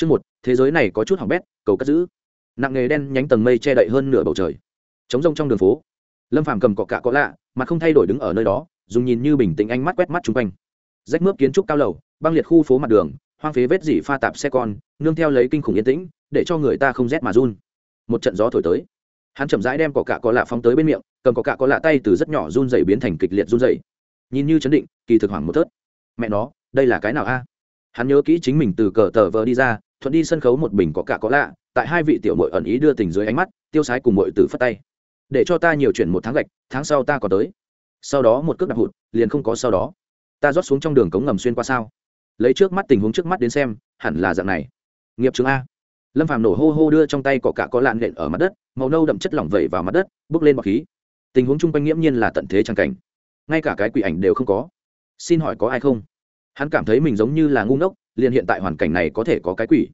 Chương một, thế giới này có chút hỏng bét, cầu cất giữ. Nặng nghề đen nhánh tầng mây che đậy hơn nửa bầu trời. Trống rông trong đường phố. Lâm Phàm cầm cọ cạ có lạ, mà không thay đổi đứng ở nơi đó, dùng nhìn như bình tĩnh ánh mắt quét mắt xung quanh. Rách mướp kiến trúc cao lầu, băng liệt khu phố mặt đường, hoang phế vết dỉ pha tạp xe con, nương theo lấy kinh khủng yên tĩnh, để cho người ta không rét mà run. Một trận gió thổi tới, hắn chậm rãi đem cọ cạ có lạ phóng tới bên miệng, cầm cọ cạ có lạ tay từ rất nhỏ run rẩy biến thành kịch liệt run rẩy. Nhìn như chấn định, kỳ thực hoảng một thớt. Mẹ nó, đây là cái nào a? Hắn nhớ kỹ chính mình từ cờ tờ vờ đi ra, thuận đi sân khấu một bình có cả có lạ, tại hai vị tiểu mội ẩn ý đưa tình dưới ánh mắt, tiêu sái cùng mội tử phất tay. Để cho ta nhiều chuyển một tháng gạch, tháng sau ta có tới. Sau đó một cước đạp hụt, liền không có sau đó. Ta rót xuống trong đường cống ngầm xuyên qua sao? Lấy trước mắt tình huống trước mắt đến xem, hẳn là dạng này. Nghiệp chứng a. Lâm phàm nổ hô hô đưa trong tay cọ cả có lạn nện ở mặt đất, màu nâu đậm chất lỏng vẩy vào mặt đất, bước lên bọc khí. Tình huống chung quanh nghiễm nhiên là tận thế trang cảnh. Ngay cả cái quỷ ảnh đều không có. Xin hỏi có ai không? Hắn cảm thấy mình giống như là ngu ngốc liền hiện tại hoàn cảnh này có thể có cái quỷ.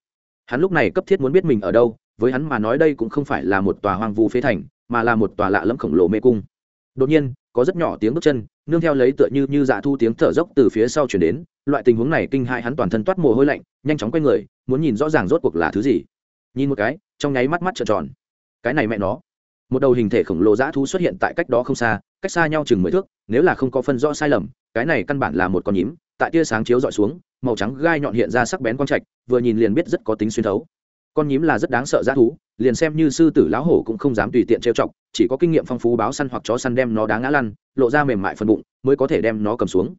Hắn lúc này cấp thiết muốn biết mình ở đâu, với hắn mà nói đây cũng không phải là một tòa hoang vu phế thành, mà là một tòa lạ lẫm khổng lồ mê cung. Đột nhiên, có rất nhỏ tiếng bước chân, nương theo lấy tựa như như dạ thu tiếng thở dốc từ phía sau chuyển đến, loại tình huống này kinh hại hắn toàn thân toát mồ hôi lạnh, nhanh chóng quay người, muốn nhìn rõ ràng rốt cuộc là thứ gì. Nhìn một cái, trong nháy mắt mắt trợn tròn. Cái này mẹ nó. Một đầu hình thể khổng lồ dã thú xuất hiện tại cách đó không xa, cách xa nhau chừng mười thước, nếu là không có phân rõ sai lầm, cái này căn bản là một con nhím, tại tia sáng chiếu dọi xuống màu trắng gai nhọn hiện ra sắc bén quang trạch, vừa nhìn liền biết rất có tính xuyên thấu. Con nhím là rất đáng sợ dã thú, liền xem như sư tử lão hổ cũng không dám tùy tiện trêu chọc, chỉ có kinh nghiệm phong phú báo săn hoặc chó săn đem nó đá ngã lăn, lộ ra mềm mại phần bụng, mới có thể đem nó cầm xuống.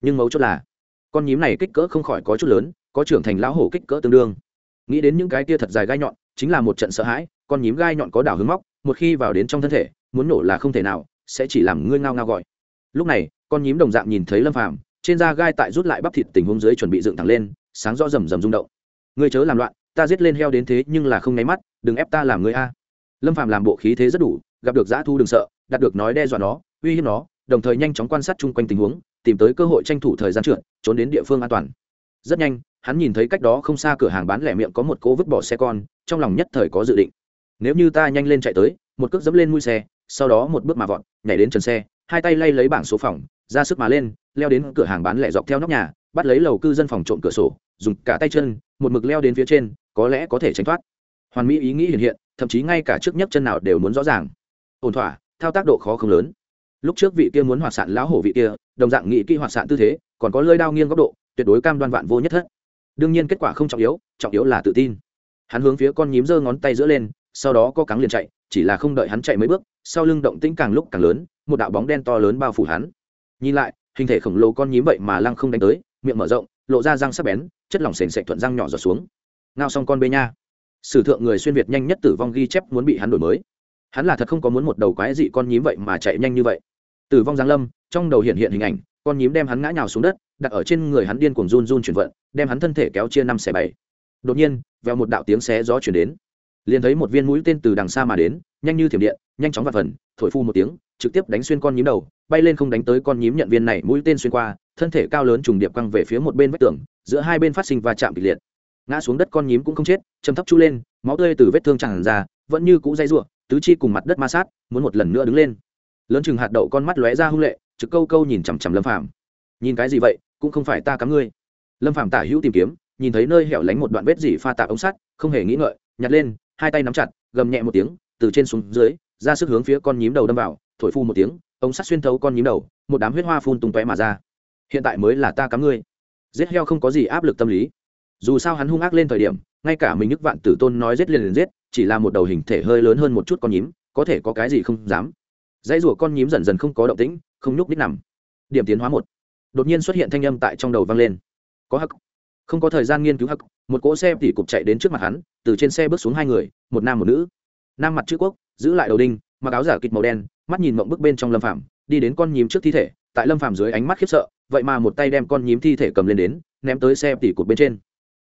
Nhưng mấu chốt là, con nhím này kích cỡ không khỏi có chút lớn, có trưởng thành lão hổ kích cỡ tương đương. Nghĩ đến những cái tia thật dài gai nhọn, chính là một trận sợ hãi, con nhím gai nhọn có đảo hướng móc, một khi vào đến trong thân thể, muốn nổ là không thể nào, sẽ chỉ làm ngươi ngao ngao gọi. Lúc này, con nhím đồng dạng nhìn thấy lâm phàm trên da gai tại rút lại bắp thịt tình huống dưới chuẩn bị dựng thẳng lên, sáng rõ rầm rầm rung động. Ngươi chớ làm loạn, ta giết lên heo đến thế nhưng là không nháy mắt, đừng ép ta làm ngươi a. Lâm phàm làm bộ khí thế rất đủ, gặp được giã thu đừng sợ, đạt được nói đe dọa nó, uy hiếp nó, đồng thời nhanh chóng quan sát chung quanh tình huống, tìm tới cơ hội tranh thủ thời gian trượt, trốn đến địa phương an toàn. Rất nhanh, hắn nhìn thấy cách đó không xa cửa hàng bán lẻ miệng có một cỗ vứt bỏ xe con, trong lòng nhất thời có dự định. Nếu như ta nhanh lên chạy tới, một cước dẫm lên mũi xe, sau đó một bước mà vọt, nhảy đến trần xe, hai tay lay lấy bảng số phòng, ra sức mà lên leo đến cửa hàng bán lẻ dọc theo nóc nhà, bắt lấy lầu cư dân phòng trộm cửa sổ, dùng cả tay chân, một mực leo đến phía trên, có lẽ có thể tránh thoát. Hoàn mỹ ý nghĩ hiện hiện, thậm chí ngay cả trước nhấc chân nào đều muốn rõ ràng. Ổn thỏa, thao tác độ khó không lớn. Lúc trước vị kia muốn hoạt sản lão hổ vị kia, đồng dạng nghị kỹ hoạt sản tư thế, còn có lơi đao nghiêng góc độ, tuyệt đối cam đoan vạn vô nhất thất. Đương nhiên kết quả không trọng yếu trọng yếu là tự tin. Hắn hướng phía con nhím giơ ngón tay giữa lên, sau đó có cắng liền chạy, chỉ là không đợi hắn chạy mấy bước, sau lưng động tĩnh càng lúc càng lớn, một đạo bóng đen to lớn bao phủ hắn. Nhìn lại hình thể khổng lồ con nhím vậy mà lăng không đánh tới, miệng mở rộng, lộ ra răng sắc bén, chất lỏng sền sệt thuận răng nhỏ giọt xuống. Ngao xong con bê nha. Sử thượng người xuyên việt nhanh nhất tử vong ghi chép muốn bị hắn đổi mới. Hắn là thật không có muốn một đầu quái dị con nhím vậy mà chạy nhanh như vậy. Tử vong giáng lâm, trong đầu hiện hiện hình ảnh, con nhím đem hắn ngã nhào xuống đất, đặt ở trên người hắn điên cuồng run run chuyển vận, đem hắn thân thể kéo chia năm xẻ bảy. Đột nhiên, vèo một đạo tiếng xé gió chuyển đến. Liền thấy một viên mũi tên từ đằng xa mà đến, nhanh như thiểm điện, nhanh chóng vặt phần, thổi phu một tiếng trực tiếp đánh xuyên con nhím đầu, bay lên không đánh tới con nhím nhận viên này mũi tên xuyên qua, thân thể cao lớn trùng điệp căng về phía một bên vách tường, giữa hai bên phát sinh va chạm kịch liệt. Ngã xuống đất con nhím cũng không chết châm thấp chu lên, máu tươi từ vết thương tràn ra, vẫn như cũ dây ruộng tứ chi cùng mặt đất ma sát, muốn một lần nữa đứng lên. Lớn chừng hạt đậu con mắt lóe ra hung lệ, trực câu câu nhìn chằm chằm lâm phàm. Nhìn cái gì vậy, cũng không phải ta cắm ngươi. Lâm phàm tả hữu tìm kiếm, nhìn thấy nơi hẻo lánh một đoạn vết dỉ pha tạp ống sắt, không hề nghĩ ngợi, nhặt lên, hai tay nắm chặt, gầm nhẹ một tiếng, từ trên xuống dưới, ra sức hướng phía con nhím đầu đâm vào thổi phu một tiếng ống sắt xuyên thấu con nhím đầu, một đám huyết hoa phun tung tóe mà ra. Hiện tại mới là ta cắm ngươi. Giết heo không có gì áp lực tâm lý. Dù sao hắn hung ác lên thời điểm, ngay cả mình nhức vạn tử tôn nói giết liền liền giết, chỉ là một đầu hình thể hơi lớn hơn một chút con nhím, có thể có cái gì không dám. Dãy rủa con nhím dần dần không có động tĩnh, không nhúc đích nằm. Điểm tiến hóa một. Đột nhiên xuất hiện thanh âm tại trong đầu vang lên. Có hắc. Không có thời gian nghiên cứu hắc, một cỗ xe tỉ cục chạy đến trước mặt hắn, từ trên xe bước xuống hai người, một nam một nữ. Nam mặt chữ quốc, giữ lại đầu đinh, mặc áo giả kịch màu đen mắt nhìn mộng bức bên trong lâm phạm đi đến con nhím trước thi thể, tại lâm phạm dưới ánh mắt khiếp sợ, vậy mà một tay đem con nhím thi thể cầm lên đến, ném tới xe tỉ cột bên trên.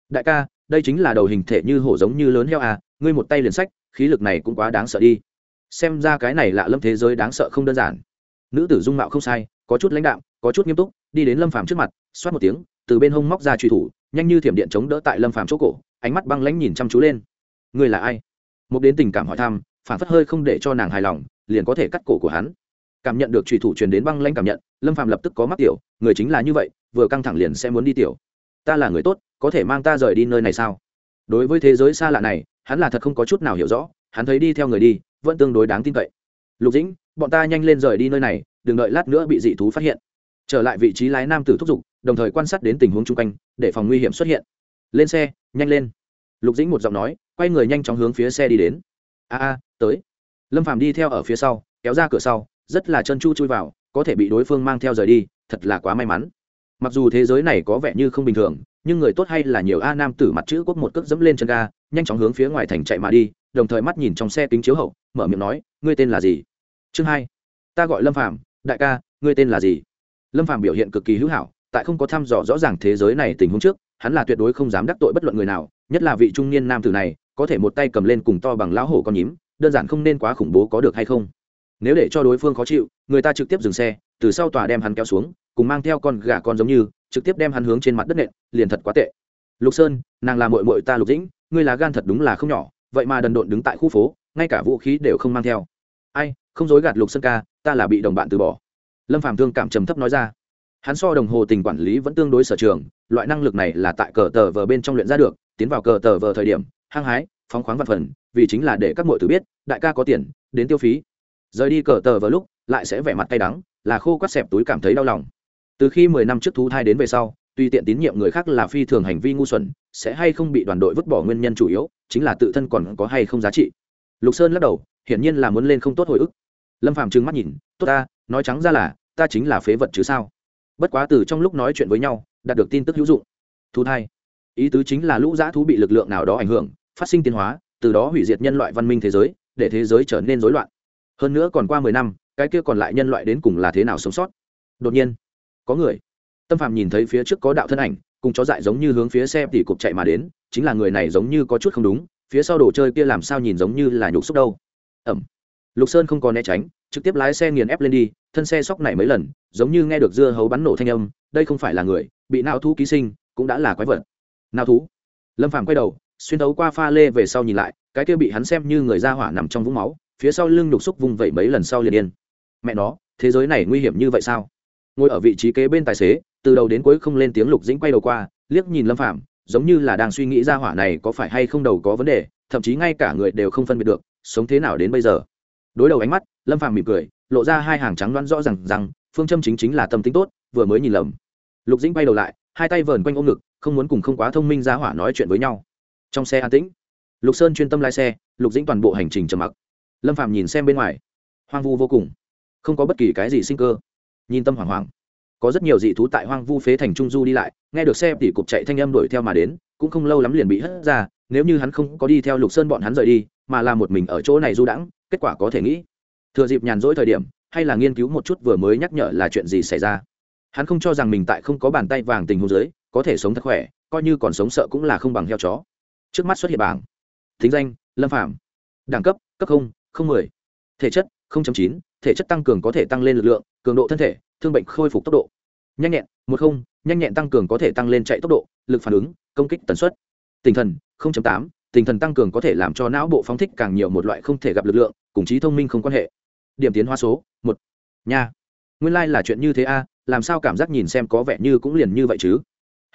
Đại ca, đây chính là đầu hình thể như hổ giống như lớn heo à ngươi một tay liền sách, khí lực này cũng quá đáng sợ đi. Xem ra cái này lạ lâm thế giới đáng sợ không đơn giản. Nữ tử dung mạo không sai, có chút lãnh đạm, có chút nghiêm túc, đi đến lâm phàm trước mặt, xoát một tiếng, từ bên hông móc ra truy thủ, nhanh như thiểm điện chống đỡ tại lâm phàm chỗ cổ, ánh mắt băng lãnh nhìn chăm chú lên. Ngươi là ai? Một đến tình cảm hỏi thăm, phản phất hơi không để cho nàng hài lòng liền có thể cắt cổ của hắn. Cảm nhận được truy thủ truyền đến băng lanh cảm nhận, lâm phạm lập tức có mắc tiểu, người chính là như vậy, vừa căng thẳng liền sẽ muốn đi tiểu. Ta là người tốt, có thể mang ta rời đi nơi này sao? Đối với thế giới xa lạ này, hắn là thật không có chút nào hiểu rõ, hắn thấy đi theo người đi, vẫn tương đối đáng tin cậy. Lục dĩnh, bọn ta nhanh lên rời đi nơi này, đừng đợi lát nữa bị dị thú phát hiện. Trở lại vị trí lái nam tử thúc giục, đồng thời quan sát đến tình huống chung quanh, để phòng nguy hiểm xuất hiện. Lên xe, nhanh lên. Lục dĩnh một giọng nói, quay người nhanh chóng hướng phía xe đi đến. A a, tới lâm phàm đi theo ở phía sau, kéo ra cửa sau, rất là chân chu chui vào, có thể bị đối phương mang theo rời đi, thật là quá may mắn. Mặc dù thế giới này có vẻ như không bình thường, nhưng người tốt hay là nhiều a nam tử mặt chữ quốc một cước dẫm lên chân ga, nhanh chóng hướng phía ngoài thành chạy mà đi, đồng thời mắt nhìn trong xe kính chiếu hậu, mở miệng nói, ngươi tên là gì? Chương hai. Ta gọi lâm phàm, đại ca, ngươi tên là gì? Lâm phàm biểu hiện cực kỳ hữu hảo, tại không có thăm dò rõ ràng thế giới này tình huống trước, hắn là tuyệt đối không dám đắc tội bất luận người nào, nhất là vị trung niên nam tử này, có thể một tay cầm lên cùng to bằng lão hổ con nhím đơn giản không nên quá khủng bố có được hay không. Nếu để cho đối phương khó chịu, người ta trực tiếp dừng xe, từ sau tòa đem hắn kéo xuống, cùng mang theo con gà con giống như, trực tiếp đem hắn hướng trên mặt đất nện, liền thật quá tệ. Lục sơn, nàng là mội mội ta lục dĩnh, ngươi là gan thật đúng là không nhỏ, vậy mà đần độn đứng tại khu phố, ngay cả vũ khí đều không mang theo. Ai, không dối gạt lục sơn ca, ta là bị đồng bạn từ bỏ. Lâm phạm thương cảm trầm thấp nói ra. Hắn so đồng hồ tình quản lý vẫn tương đối sở trường, loại năng lực này là tại cờ tờ vờ bên trong luyện ra được, tiến vào cờ tờ vờ thời điểm, hăng hái, phóng khoáng văn phần vì chính là để các mọi tử biết, đại ca có tiền, đến tiêu phí. Rời đi cờ tờ vào lúc, lại sẽ vẻ mặt cay đắng, là khô quắt xẹp túi cảm thấy đau lòng. Từ khi mười năm trước thú thai đến về sau tuy tiện tín nhiệm người khác là phi thường hành vi ngu xuẩn, sẽ hay không bị đoàn đội vứt bỏ nguyên nhân chủ yếu, chính là tự thân còn có hay không giá trị. Lục sơn lắc đầu, hiển nhiên là muốn lên không tốt hồi ức. Lâm phàm trừng mắt nhìn, tốt ta, nói trắng ra là, ta chính là phế vật chứ sao? Bất quá từ trong lúc nói chuyện với nhau, đạt được tin tức hữu dụng. Thú thai. Ý tứ chính là lũ dã thú bị lực lượng nào đó ảnh hưởng, phát sinh tiến hóa từ đó hủy diệt nhân loại văn minh thế giới, để thế giới trở nên rối loạn. Hơn nữa còn qua mười năm, cái kia còn lại nhân loại đến cùng là thế nào sống sót? Đột nhiên, có người. Tâm phạm nhìn thấy phía trước có đạo thân ảnh, cùng chó dại giống như hướng phía xe tỉ cục chạy mà đến, chính là người này giống như có chút không đúng, phía sau đồ chơi kia làm sao nhìn giống như là nhục xúc đâu? Ẩm. Lục sơn không còn né tránh, trực tiếp lái xe nghiền ép lên đi, thân xe sóc này mấy lần, giống như nghe được dưa hấu bắn nổ thanh âm, đây không phải là người, bị nao thú ký sinh, cũng đã là quái vật. Nao thú. Lâm phàm quay đầu xuyên thấu qua pha lê về sau nhìn lại, cái kia bị hắn xem như người ra hỏa nằm trong vũng máu, phía sau lưng nhục xúc vung vẩy mấy lần sau liền điên. Mẹ nó, thế giới này nguy hiểm như vậy sao? Ngồi ở vị trí kế bên tài xế, từ đầu đến cuối không lên tiếng lục dĩnh quay đầu qua, liếc nhìn lâm phạm giống như là đang suy nghĩ ra hỏa này có phải hay không đầu có vấn đề, thậm chí ngay cả người đều không phân biệt được, sống thế nào đến bây giờ. Đối đầu ánh mắt, lâm phạm mỉm cười, lộ ra hai hàng trắng đoán rõ rằng rằng, phương châm chính chính là tâm tính tốt, vừa mới nhìn lầm. Lục dĩnh quay đầu lại, hai tay vờn quanh ôm ngực, không muốn cùng không quá thông minh ra hỏa nói chuyện với nhau trong xe an tĩnh, lục sơn chuyên tâm lái xe, lục dĩnh toàn bộ hành trình trầm mặc. Lâm phạm nhìn xem bên ngoài, hoang vu vô cùng, không có bất kỳ cái gì sinh cơ. Nhìn tâm hoảng hoảng, có rất nhiều dị thú tại hoang vu phế thành trung du đi lại, nghe được xe tỉ cục chạy thanh âm đuổi theo mà đến, cũng không lâu lắm liền bị hất ra, nếu như hắn không có đi theo lục sơn bọn hắn rời đi, mà là một mình ở chỗ này du đãng, kết quả có thể nghĩ, thừa dịp nhàn rỗi thời điểm, hay là nghiên cứu một chút vừa mới nhắc nhở là chuyện gì xảy ra. Hắn không cho rằng mình tại không có bàn tay vàng tình hôn dưới, có thể sống thật khỏe, coi như còn sống sợ cũng là không bằng heo chó trước mắt xuất hiện bảng. Thính danh, lâm phạm đẳng cấp cấp không không mười. Thể chất chín. Thể chất tăng cường có thể tăng lên lực lượng, cường độ thân thể, thương bệnh khôi phục tốc độ. Nhanh nhẹn, một không, nhanh nhẹn tăng cường có thể tăng lên chạy tốc độ, lực phản ứng, công kích tần suất. Tinh thần tám. Tinh thần tăng cường có thể làm cho não bộ phóng thích càng nhiều một loại không thể gặp lực lượng, cùng trí thông minh không quan hệ. Điểm tiến hóa số, một. Nha. Nguyên lai、like、là chuyện như thế a, làm sao cảm giác nhìn xem có vẻ như cũng liền như vậy chứ?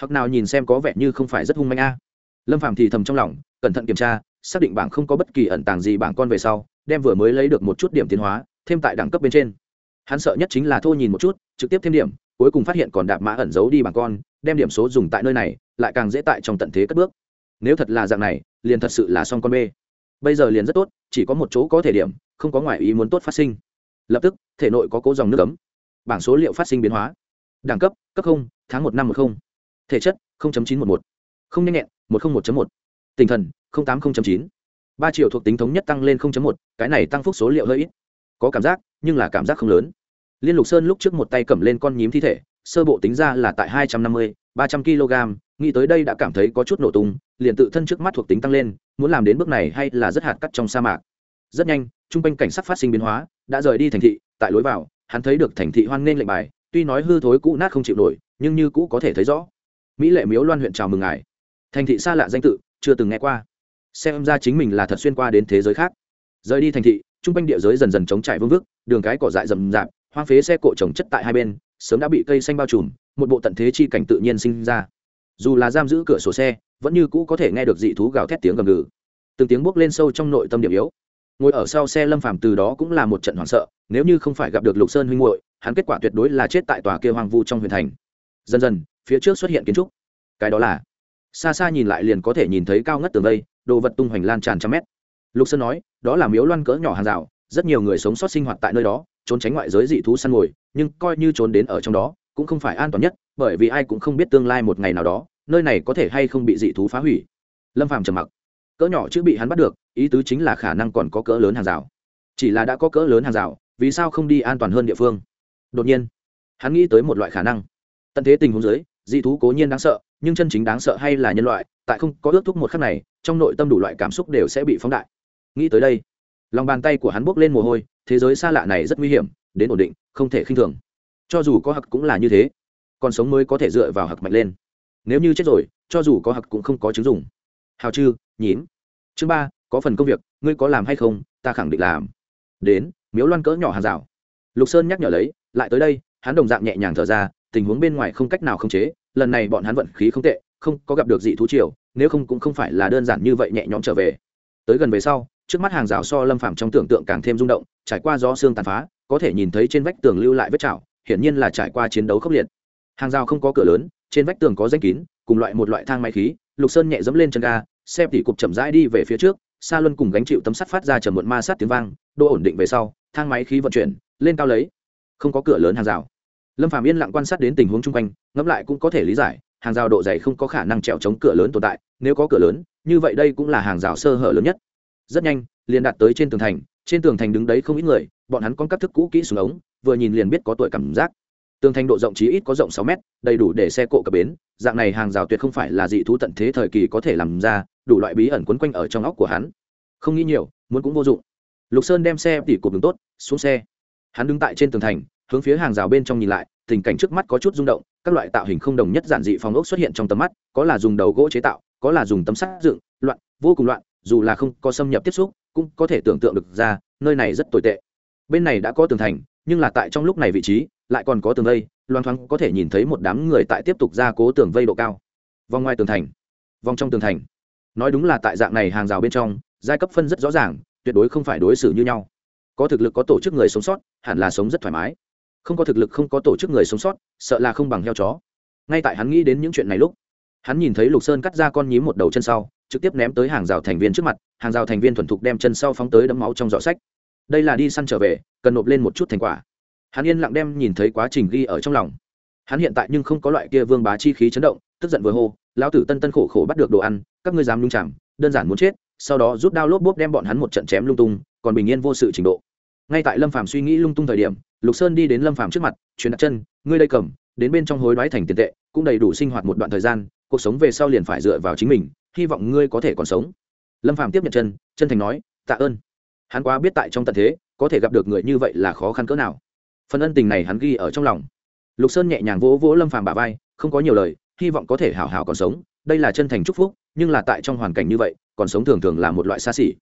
Hoặc nào nhìn xem có vẻ như không phải rất hung manh a lâm phạm thì thầm trong lòng, cẩn thận kiểm tra, xác định bảng không có bất kỳ ẩn tàng gì bảng con về sau, đem vừa mới lấy được một chút điểm tiến hóa, thêm tại đẳng cấp bên trên. Hắn sợ nhất chính là thô nhìn một chút, trực tiếp thêm điểm, cuối cùng phát hiện còn đạp mã ẩn giấu đi bảng con, đem điểm số dùng tại nơi này, lại càng dễ tại trong tận thế cất bước. Nếu thật là dạng này, liền thật sự là xong con bê. Bây giờ liền rất tốt, chỉ có một chỗ có thể điểm, không có ngoại ý muốn tốt phát sinh. Lập tức, thể nội có cố dòng nước cấm bảng số liệu phát sinh biến hóa. Đẳng cấp cấp không, tháng một năm một không. Thể chất chín trăm một mươi một. Không nhanh nhẹn một trăm một một. Tinh thần tám chín. Ba triệu thuộc tính thống nhất tăng lên một, cái này tăng phúc số liệu hơi ít. Có cảm giác, nhưng là cảm giác không lớn. Liên lục sơn lúc trước một tay cầm lên con nhím thi thể, sơ bộ tính ra là tại hai trăm năm mươi, ba trăm kg, nghĩ tới đây đã cảm thấy có chút nổ tung, liền tự thân trước mắt thuộc tính tăng lên, muốn làm đến bước này hay là rất hạt cắt trong sa mạc. Rất nhanh t r u n g quanh cảnh sắc phát sinh biến hóa, đã rời đi thành thị, tại lối vào, hắn thấy được thành thị hoan nghênh lệnh bài, tuy nói hư thối cũ nát không chịu nổi, nhưng như cũ có thể thấy rõ. Mỹ lệ miếu loan huyện chào mừng ngài thành thị xa lạ danh tự, chưa từng nghe qua. Xem ra chính mình là thật xuyên qua đến thế giới khác. Rời đi thành thị, trung quanh địa giới dần dần chống trải vương vức, đường cái cỏ dại rậm rạp, hoang phế xe cộ trồng chất tại hai bên, sớm đã bị cây xanh bao trùm, một bộ tận thế chi cảnh tự nhiên sinh ra. Dù là giam giữ cửa sổ xe, vẫn như cũ có thể nghe được dị thú gào thét tiếng gầm gừ. Từng tiếng bước lên sâu trong nội tâm điểm yếu. Ngồi ở sau xe lâm phàm từ đó cũng là một trận hoảng sợ, nếu như không phải gặp được lục sơn huynh hội hắn kết quả tuyệt đối là chết tại tòa kia hoang vu trong huyền thành. Dần dần, phía trước xuất hiện kiến trúc. Cái đó là xa xa nhìn lại liền có thể nhìn thấy cao ngất tường vây, đồ vật tung hoành lan tràn trăm mét. Lục sơn nói, đó là miếu loan cỡ nhỏ hàng rào, rất nhiều người sống sót sinh hoạt tại nơi đó, trốn tránh ngoại giới dị thú săn mồi, nhưng coi như trốn đến ở trong đó, cũng không phải an toàn nhất, bởi vì ai cũng không biết tương lai một ngày nào đó, nơi này có thể hay không bị dị thú phá hủy. Lâm phàm trầm mặc. Cỡ nhỏ chứ bị hắn bắt được, ý tứ chính là khả năng còn có cỡ lớn hàng rào. Chỉ là đã có cỡ lớn hàng rào, vì sao không đi an toàn hơn địa phương? Đột nhiên, hắn nghĩ tới một loại khả năng. Tận thế tình huống dưới dị thú cố nhiên đáng sợ, nhưng chân chính đáng sợ hay là nhân loại, tại không có ước thúc một khắc này, trong nội tâm đủ loại cảm xúc đều sẽ bị phóng đại. Nghĩ tới đây, lòng bàn tay của hắn bốc lên mồ hôi, thế giới xa lạ này rất nguy hiểm, đến ổn định, không thể khinh thường. Cho dù có hặc cũng là như thế. Còn sống mới có thể dựa vào hặc mạnh lên. Nếu như chết rồi, cho dù có hặc cũng không có chứng dùng hào chư, nhím. Chương ba, có phần công việc, ngươi có làm hay không, ta khẳng định làm. Đến, miếu loan cỡ nhỏ hàng rào. Lục sơn nhắc nhở lấy, lại tới đây, hắn đồng dạng nhẹ nhàng thở ra tình huống bên ngoài không cách nào khống chế, lần này bọn hắn vận khí không tệ, không có gặp được dị thú triều, nếu không cũng không phải là đơn giản như vậy nhẹ nhõm trở về. Tới gần về sau, trước mắt hàng rào so lâm phàm trong tưởng tượng càng thêm rung động, trải qua gió xương tàn phá, có thể nhìn thấy trên vách tường lưu lại vết chảo, hiển nhiên là trải qua chiến đấu khốc liệt. Hàng rào không có cửa lớn, trên vách tường có danh kín, cùng loại một loại thang máy khí, lục sơn nhẹ dẫm lên chân ga xe tỉ cục chậm rãi đi về phía trước xa luân cùng gánh chịu tấm sắt phát ra chầm muộn ma sát tiếng vang, độ ổn định về sau, thang máy khí vận chuyển, lên cao lấy. Không có cửa lớn hàng rào lâm phạm yên lặng quan sát đến tình huống chung quanh, ngẫm lại cũng có thể lý giải, hàng rào độ dày không có khả năng trèo chống cửa lớn tồn tại, nếu có cửa lớn, như vậy đây cũng là hàng rào sơ hở lớn nhất. Rất nhanh, liền đạt tới trên tường thành, trên tường thành đứng đấy không ít người, bọn hắn con các thức cũ kỹ xuống ống, vừa nhìn liền biết có tuổi cảm giác. Tường thành độ rộng chí ít có rộng sáu mét, đầy đủ để xe cộ cập bến, dạng này hàng rào tuyệt không phải là dị thú tận thế thời kỳ có thể làm ra, đủ loại bí ẩn quấn quanh ở trong óc của hắn. Không nghĩ nhiều, muốn cũng vô dụng. Lục sơn đem xe tỉ cột đường tốt, xuống xe. Hắn đứng tại trên tường thành hướng phía hàng rào bên trong nhìn lại, tình cảnh trước mắt có chút rung động, các loại tạo hình không đồng nhất giản dị phòng ốc xuất hiện trong tầm mắt, có là dùng đầu gỗ chế tạo, có là dùng tấm sắt dựng, loạn, vô cùng loạn, dù là không có xâm nhập tiếp xúc, cũng có thể tưởng tượng được ra, nơi này rất tồi tệ. Bên này đã có tường thành, nhưng là tại trong lúc này vị trí, lại còn có tường vây, loang thoáng có thể nhìn thấy một đám người tại tiếp tục ra cố tường vây độ cao. Vòng ngoài tường thành, vòng trong tường thành. Nói đúng là tại dạng này hàng rào bên trong, giai cấp phân rất rõ ràng, tuyệt đối không phải đối xử như nhau. Có thực lực, có tổ chức người sống sót, hẳn là sống rất thoải mái không có thực lực, không có tổ chức người sống sót, sợ là không bằng heo chó. Ngay tại hắn nghĩ đến những chuyện này lúc, hắn nhìn thấy lục sơn cắt ra con nhím một đầu chân sau, trực tiếp ném tới hàng rào thành viên trước mặt, hàng rào thành viên thuần thục đem chân sau phóng tới đấm máu trong giỏ sách. Đây là đi săn trở về, cần nộp lên một chút thành quả. Hắn yên lặng đem nhìn thấy quá trình ghi ở trong lòng. Hắn hiện tại nhưng không có loại kia vương bá chi khí chấn động, tức giận vừa hô, lão tử tân tân khổ khổ bắt được đồ ăn, các ngươi dám lung chạm đơn giản muốn chết, sau đó rút đao lốp bốp đem bọn hắn một trận chém lung tung, còn bình yên vô sự trình độ ngay tại lâm phàm suy nghĩ lung tung thời điểm, lục sơn đi đến lâm phàm trước mặt, truyền đặt chân, ngươi đây cầm, đến bên trong hối đoái thành tiền tệ, cũng đầy đủ sinh hoạt một đoạn thời gian, cuộc sống về sau liền phải dựa vào chính mình, hy vọng ngươi có thể còn sống. Lâm phàm tiếp nhận chân chân thành nói, tạ ơn. Hắn quá biết tại trong tận thế, có thể gặp được người như vậy là khó khăn cỡ nào. Phần ân tình này hắn ghi ở trong lòng. Lục sơn nhẹ nhàng vỗ vỗ lâm phàm bả vai, không có nhiều lời, hy vọng có thể hảo hảo còn sống, đây là chân thành chúc phúc, nhưng là tại trong hoàn cảnh như vậy, còn sống thường thường là một loại xa xỉ.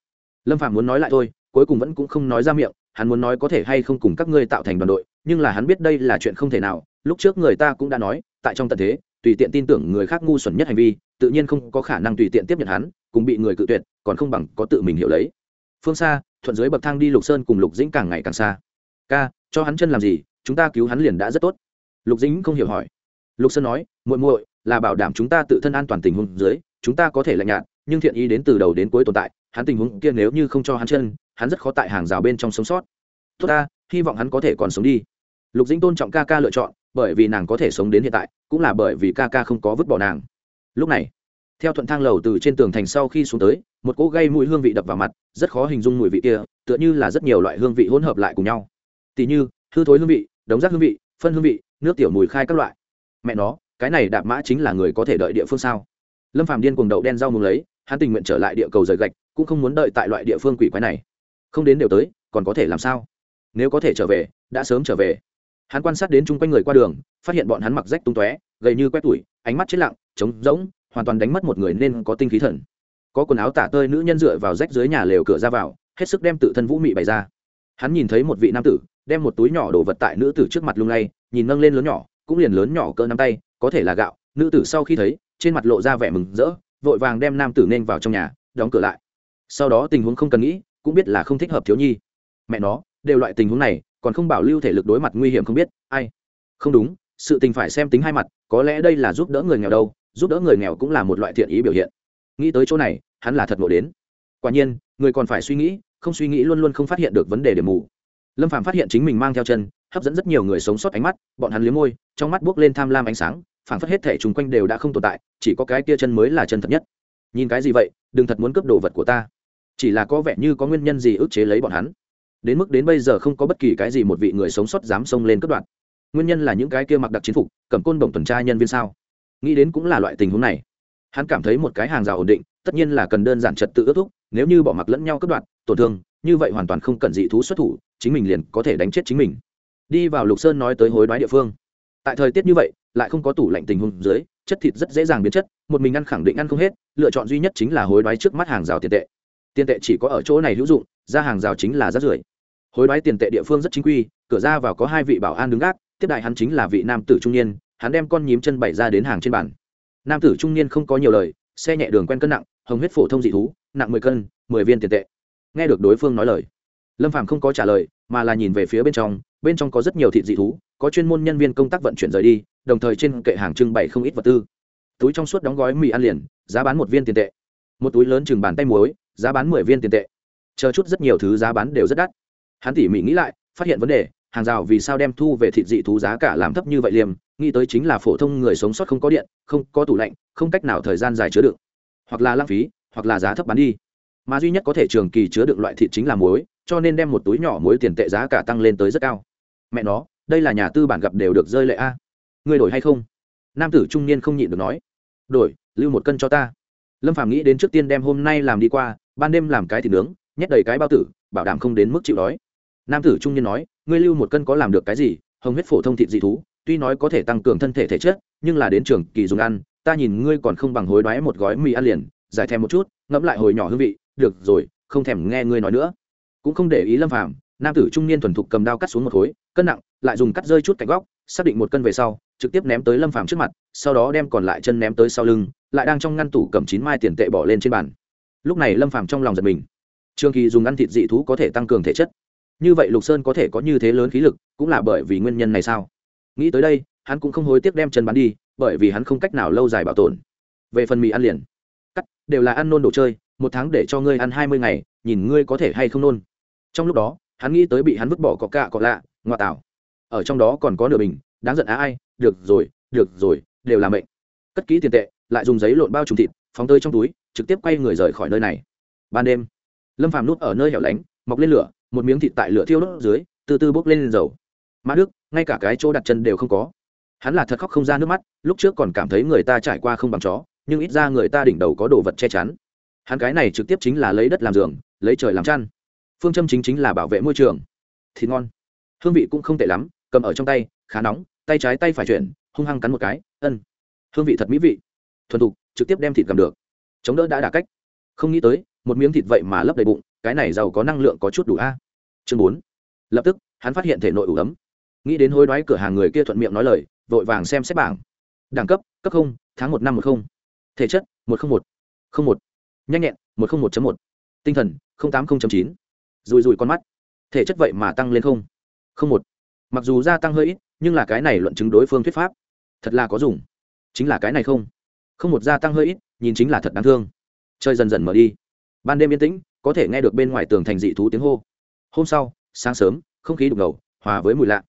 Lâm phàm muốn nói lại thôi, cuối cùng vẫn cũng không nói ra miệng hắn muốn nói có thể hay không cùng các ngươi tạo thành đoàn đội, nhưng là hắn biết đây là chuyện không thể nào. Lúc trước người ta cũng đã nói, tại trong tận thế, tùy tiện tin tưởng người khác ngu xuẩn nhất hành vi, tự nhiên không có khả năng tùy tiện tiếp nhận hắn, cùng bị người cự tuyệt, còn không bằng có tự mình hiểu lấy. Phương xa, thuận dưới bậc thang đi lục sơn cùng lục dĩnh càng ngày càng xa. Ca, cho hắn chân làm gì, chúng ta cứu hắn liền đã rất tốt. Lục dĩnh không hiểu hỏi. Lục sơn nói, muội muội, là bảo đảm chúng ta tự thân an toàn tình huống dưới, chúng ta có thể lạnh nhạt, nhưng thiện ý đến từ đầu đến cuối tồn tại hắn tình huống kia nếu như không cho hắn chân, hắn rất khó tại hàng rào bên trong sống sót. Tốt ta, hy vọng hắn có thể còn sống đi. Lục dĩnh tôn trọng ca ca lựa chọn, bởi vì nàng có thể sống đến hiện tại, cũng là bởi vì ca ca không có vứt bỏ nàng. Lúc này, theo thuận thang lầu từ trên tường thành sau khi xuống tới, một cỗ gây mùi hương vị đập vào mặt, rất khó hình dung mùi vị kia, tựa như là rất nhiều loại hương vị hỗn hợp lại cùng nhau. Tỉ như, hư thối hương vị, đống rác hương vị, phân hương vị, nước tiểu mùi khai các loại. Mẹ nó, cái này đạp mã chính là người có thể đợi địa phương sao? Lâm phàm điên cuồng đậu đen rau mùng lấy, hắn tình nguyện trở lại địa cầu rời gạch cũng không muốn đợi tại loại địa phương quỷ quái này. Không đến đều tới, còn có thể làm sao? Nếu có thể trở về, đã sớm trở về. Hắn quan sát đến chung quanh người qua đường, phát hiện bọn hắn mặc rách tung tóe, gầy như quét tủi, ánh mắt chết lặng, trống rỗng, hoàn toàn đánh mất một người nên có tinh khí thần. Có quần áo tả tơi nữ nhân dựa vào rách dưới nhà lều cửa ra vào, hết sức đem tự thân vũ mị bày ra. Hắn nhìn thấy một vị nam tử, đem một túi nhỏ đồ vật tại nữ tử trước mặt lung lay, nhìn nâng lên lớn nhỏ, cũng liền lớn nhỏ cỡ nắm tay, có thể là gạo. Nữ tử sau khi thấy, trên mặt lộ ra vẻ mừng rỡ, vội vàng đem nam tử nên vào trong nhà, đóng cửa lại sau đó tình huống không cần nghĩ, cũng biết là không thích hợp thiếu nhi. Mẹ nó, đều loại tình huống này, còn không bảo lưu thể lực đối mặt nguy hiểm không biết, ai? Không đúng, sự tình phải xem tính hai mặt, có lẽ đây là giúp đỡ người nghèo đâu, giúp đỡ người nghèo cũng là một loại thiện ý biểu hiện. Nghĩ tới chỗ này, hắn là thật ngộ đến. Quả nhiên, người còn phải suy nghĩ, không suy nghĩ luôn luôn không phát hiện được vấn đề điểm mù. Lâm phạm phát hiện chính mình mang theo chân, hấp dẫn rất nhiều người sống sót ánh mắt, bọn hắn liếm môi, trong mắt buốc lên tham lam ánh sáng, phảng phất hết thể chung quanh đều đã không tồn tại, chỉ có cái kia chân mới là chân thật nhất. Nhìn cái gì vậy, đừng thật muốn cướp đồ vật của ta chỉ là có vẻ như có nguyên nhân gì ức chế lấy bọn hắn. Đến mức đến bây giờ không có bất kỳ cái gì một vị người sống sót dám xông lên cướp đoạn nguyên nhân là những cái kia mặc đặc chiến phục, cầm côn đồng tuần tra nhân viên sao? Nghĩ đến cũng là loại tình huống này. Hắn cảm thấy một cái hàng rào ổn định, tất nhiên là cần đơn giản trật tự ước thúc, nếu như bỏ mặc lẫn nhau cướp đoạn tổn thương, như vậy hoàn toàn không cần dị thú xuất thủ, chính mình liền có thể đánh chết chính mình. Đi vào lục sơn nói tới hối đoái địa phương. Tại thời tiết như vậy, lại không có tủ lạnh tình huống dưới, chất thịt rất dễ dàng biến chất, một mình ăn khẳng định ăn không hết, lựa chọn duy nhất chính là hối đoái trước mắt hàng rào tiền tệ tiền tệ chỉ có ở chỗ này hữu dụng, ra hàng rào chính là rác rưởi. Hối đoái tiền tệ địa phương rất chính quy, cửa ra vào có hai vị bảo an đứng gác, tiếp đại hắn chính là vị nam tử trung niên, hắn đem con nhím chân bày ra đến hàng trên bàn. Nam tử trung niên không có nhiều lời, xe nhẹ đường quen cân nặng, hồng huyết phổ thông dị thú, nặng mười cân, mười viên tiền tệ. Nghe được đối phương nói lời, lâm phàm không có trả lời, mà là nhìn về phía bên trong bên trong có rất nhiều thịt dị thú, có chuyên môn nhân viên công tác vận chuyển rời đi, đồng thời trên kệ hàng trưng bày không ít vật tư. Túi trong suốt đóng gói mì ăn liền, giá bán một viên tiền tệ. Một túi lớn chừng bàn tay muối giá bán mười viên tiền tệ. Chờ chút rất nhiều thứ giá bán đều rất đắt. Hắn tỉ mỉ nghĩ lại, phát hiện vấn đề, hàng rào vì sao đem thu về thịt dị thú giá cả làm thấp như vậy liềm, nghĩ tới chính là phổ thông người sống sót không có điện, không có tủ lạnh, không cách nào thời gian dài chứa đựng. Hoặc là lãng phí, hoặc là giá thấp bán đi. Mà duy nhất có thể trường kỳ chứa đựng loại thịt chính là muối, cho nên đem một túi nhỏ muối tiền tệ giá cả tăng lên tới rất cao. Mẹ nó, đây là nhà tư bản gặp đều được rơi lệ a. À. người đổi hay không? Nam tử trung niên không nhịn được nói. Đổi, lưu một cân cho ta. Lâm phàm nghĩ đến trước tiên đem hôm nay làm đi qua ban đêm làm cái thịt nướng, nhét đầy cái bao tử, bảo đảm không đến mức chịu đói. Nam tử trung niên nói, ngươi lưu một cân có làm được cái gì, hồng huyết phổ thông thịt dị thú, tuy nói có thể tăng cường thân thể thể chất, nhưng là đến trường kỳ dùng ăn, ta nhìn ngươi còn không bằng hối đoái một gói mì ăn liền, giải thèm một chút, ngẫm lại hồi nhỏ hương vị, được rồi, không thèm nghe ngươi nói nữa. Cũng không để ý lâm phàm, nam tử trung niên thuần thục cầm đao cắt xuống một khối, cân nặng, lại dùng cắt rơi chút cạnh góc, xác định một cân về sau, trực tiếp ném tới lâm phàm trước mặt, sau đó đem còn lại chân ném tới sau lưng, lại đang trong ngăn tủ cầm chín mai tiền tệ bỏ lên trên bàn lúc này lâm phàm trong lòng giật mình. Trường kỳ dùng ăn thịt dị thú có thể tăng cường thể chất. Như vậy lục sơn có thể có như thế lớn khí lực, cũng là bởi vì nguyên nhân này sao? Nghĩ tới đây, hắn cũng không hối tiếc đem chân bán đi, bởi vì hắn không cách nào lâu dài bảo tồn. Về phần mì ăn liền. Cắt, đều là ăn nôn đồ chơi, một tháng để cho ngươi ăn hai mươi ngày, nhìn ngươi có thể hay không nôn. Trong lúc đó, hắn nghĩ tới bị hắn vứt bỏ có cạ có lạ ngoại tảo. Ở trong đó còn có nửa bình, đáng giận á ai, được rồi được rồi, đều là mệnh. Cất kỹ tiền tệ, lại dùng giấy lộn bao trùng thịt phóng tơi trong túi, trực tiếp quay người rời khỏi nơi này. Ban đêm, lâm phàm nút ở nơi hẻo lánh, mọc lên lửa, một miếng thịt tại lửa thiêu đốt dưới, từ từ bốc lên dầu. Mã đức, ngay cả cái chỗ đặt chân đều không có. Hắn là thật khóc không ra nước mắt, lúc trước còn cảm thấy người ta trải qua không bằng chó, nhưng ít ra người ta đỉnh đầu có đồ vật che chắn. Hắn cái này trực tiếp chính là lấy đất làm giường, lấy trời làm chăn. Phương châm chính chính là bảo vệ môi trường. Thịt ngon. Hương vị cũng không tệ lắm, cầm ở trong tay, khá nóng, tay trái tay phải chuyển, hung hăng cắn một cái, ân. Hương vị thật mỹ vị. Thuần thục trực tiếp đem thịt cầm được. Chống đỡ đã đả cách. Không nghĩ tới, một miếng thịt vậy mà lấp đầy bụng, cái này giàu có năng lượng có chút đủ a. Chương bốn. Lập tức, hắn phát hiện thể nội ủ ấm. Nghĩ đến hối đoái cửa hàng người kia thuận miệng nói lời, vội vàng xem xét bảng. Đẳng cấp cấp không, tháng một năm một không. Thể chất, một trăm một. Không một. Nhanh nhẹn, một trăm một một. Tinh thần tám mươi chín. Rùi rùi con mắt. Thể chất vậy mà tăng lên không. Không một. Mặc dù gia tăng hơi ít, nhưng là cái này luận chứng đối phương thuyết pháp. Thật là có dùng. Chính là cái này không không một gia tăng hơi ít, nhìn chính là thật đáng thương. Chơi dần dần mở đi. Ban đêm yên tĩnh, có thể nghe được bên ngoài tường thành dị thú tiếng hô. Hôm sau, sáng sớm, không khí đục ngầu, hòa với mùi lạ.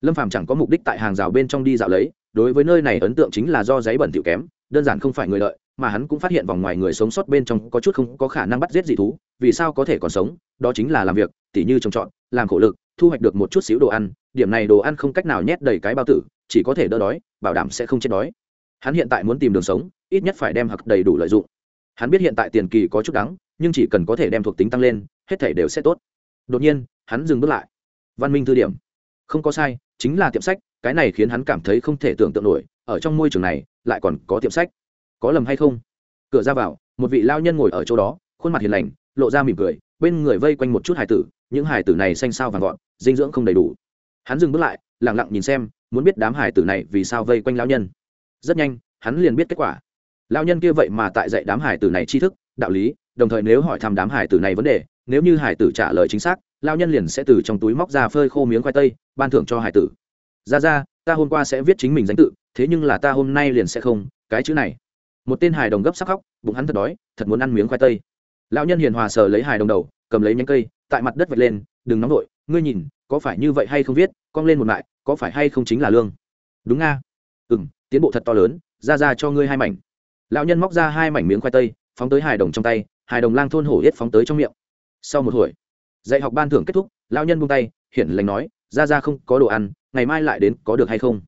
Lâm phàm chẳng có mục đích tại hàng rào bên trong đi dạo lấy, đối với nơi này ấn tượng chính là do giấy bẩn tiểu kém, đơn giản không phải người lợi, mà hắn cũng phát hiện vòng ngoài người sống sót bên trong có chút không có khả năng bắt giết dị thú, vì sao có thể còn sống, đó chính là làm việc, tỉ như trồng trọt, làm khổ lực, thu hoạch được một chút xíu đồ ăn, điểm này đồ ăn không cách nào nhét đầy cái bao tử, chỉ có thể đỡ đói, bảo đảm sẽ không chết đói. Hắn hiện tại muốn tìm đường sống ít nhất phải đem hặc đầy đủ lợi dụng. Hắn biết hiện tại tiền kỳ có chút đắng, nhưng chỉ cần có thể đem thuộc tính tăng lên, hết thể đều sẽ tốt. Đột nhiên, hắn dừng bước lại. Văn minh thư điểm. Không có sai, chính là tiệm sách, cái này khiến hắn cảm thấy không thể tưởng tượng nổi, ở trong môi trường này, lại còn có tiệm sách. Có lầm hay không? Cửa ra vào, một vị lao nhân ngồi ở chỗ đó, khuôn mặt hiền lành, lộ ra mỉm cười, bên người vây quanh một chút hải tử, những hải tử này xanh sao vàng gọn, dinh dưỡng không đầy đủ. Hắn dừng bước lại lẳng lặng nhìn xem, muốn biết đám hải tử này vì sao vây quanh lao nhân. Rất nhanh, hắn liền biết kết quả lao nhân kia vậy mà tại dạy đám hải tử này tri thức, đạo lý, đồng thời nếu hỏi thăm đám hải tử này vấn đề, nếu như hải tử trả lời chính xác lao nhân liền sẽ từ trong túi móc ra phơi khô miếng khoai tây, ban thưởng cho hải tử. Ra ra, ta hôm qua sẽ viết chính mình danh tự, thế nhưng là ta hôm nay liền sẽ không, cái chữ này. Một tên hài đồng gấp sắc khóc, bụng hắn thật đói, thật muốn ăn miếng khoai tây. Lão nhân hiền hòa sờ lấy hài đồng đầu, cầm lấy nhánh cây, tại mặt đất vạch lên, đừng nóng nổi ngươi nhìn, có phải như vậy hay không viết, cong lên một lại, có phải hay không chính là lương? Đúng nga ừ m tiến bộ thật to lớn, ra ra cho ngươi hai mảnh lão nhân móc ra hai mảnh miếng khoai tây, phóng tới hài đồng trong tay, hài đồng lang thôn hổ yết phóng tới trong miệng. Sau một hồi, dạy học ban thưởng kết thúc, lão nhân buông tay, hiển lành nói, ra ra không có đồ ăn, ngày mai lại đến có được hay không?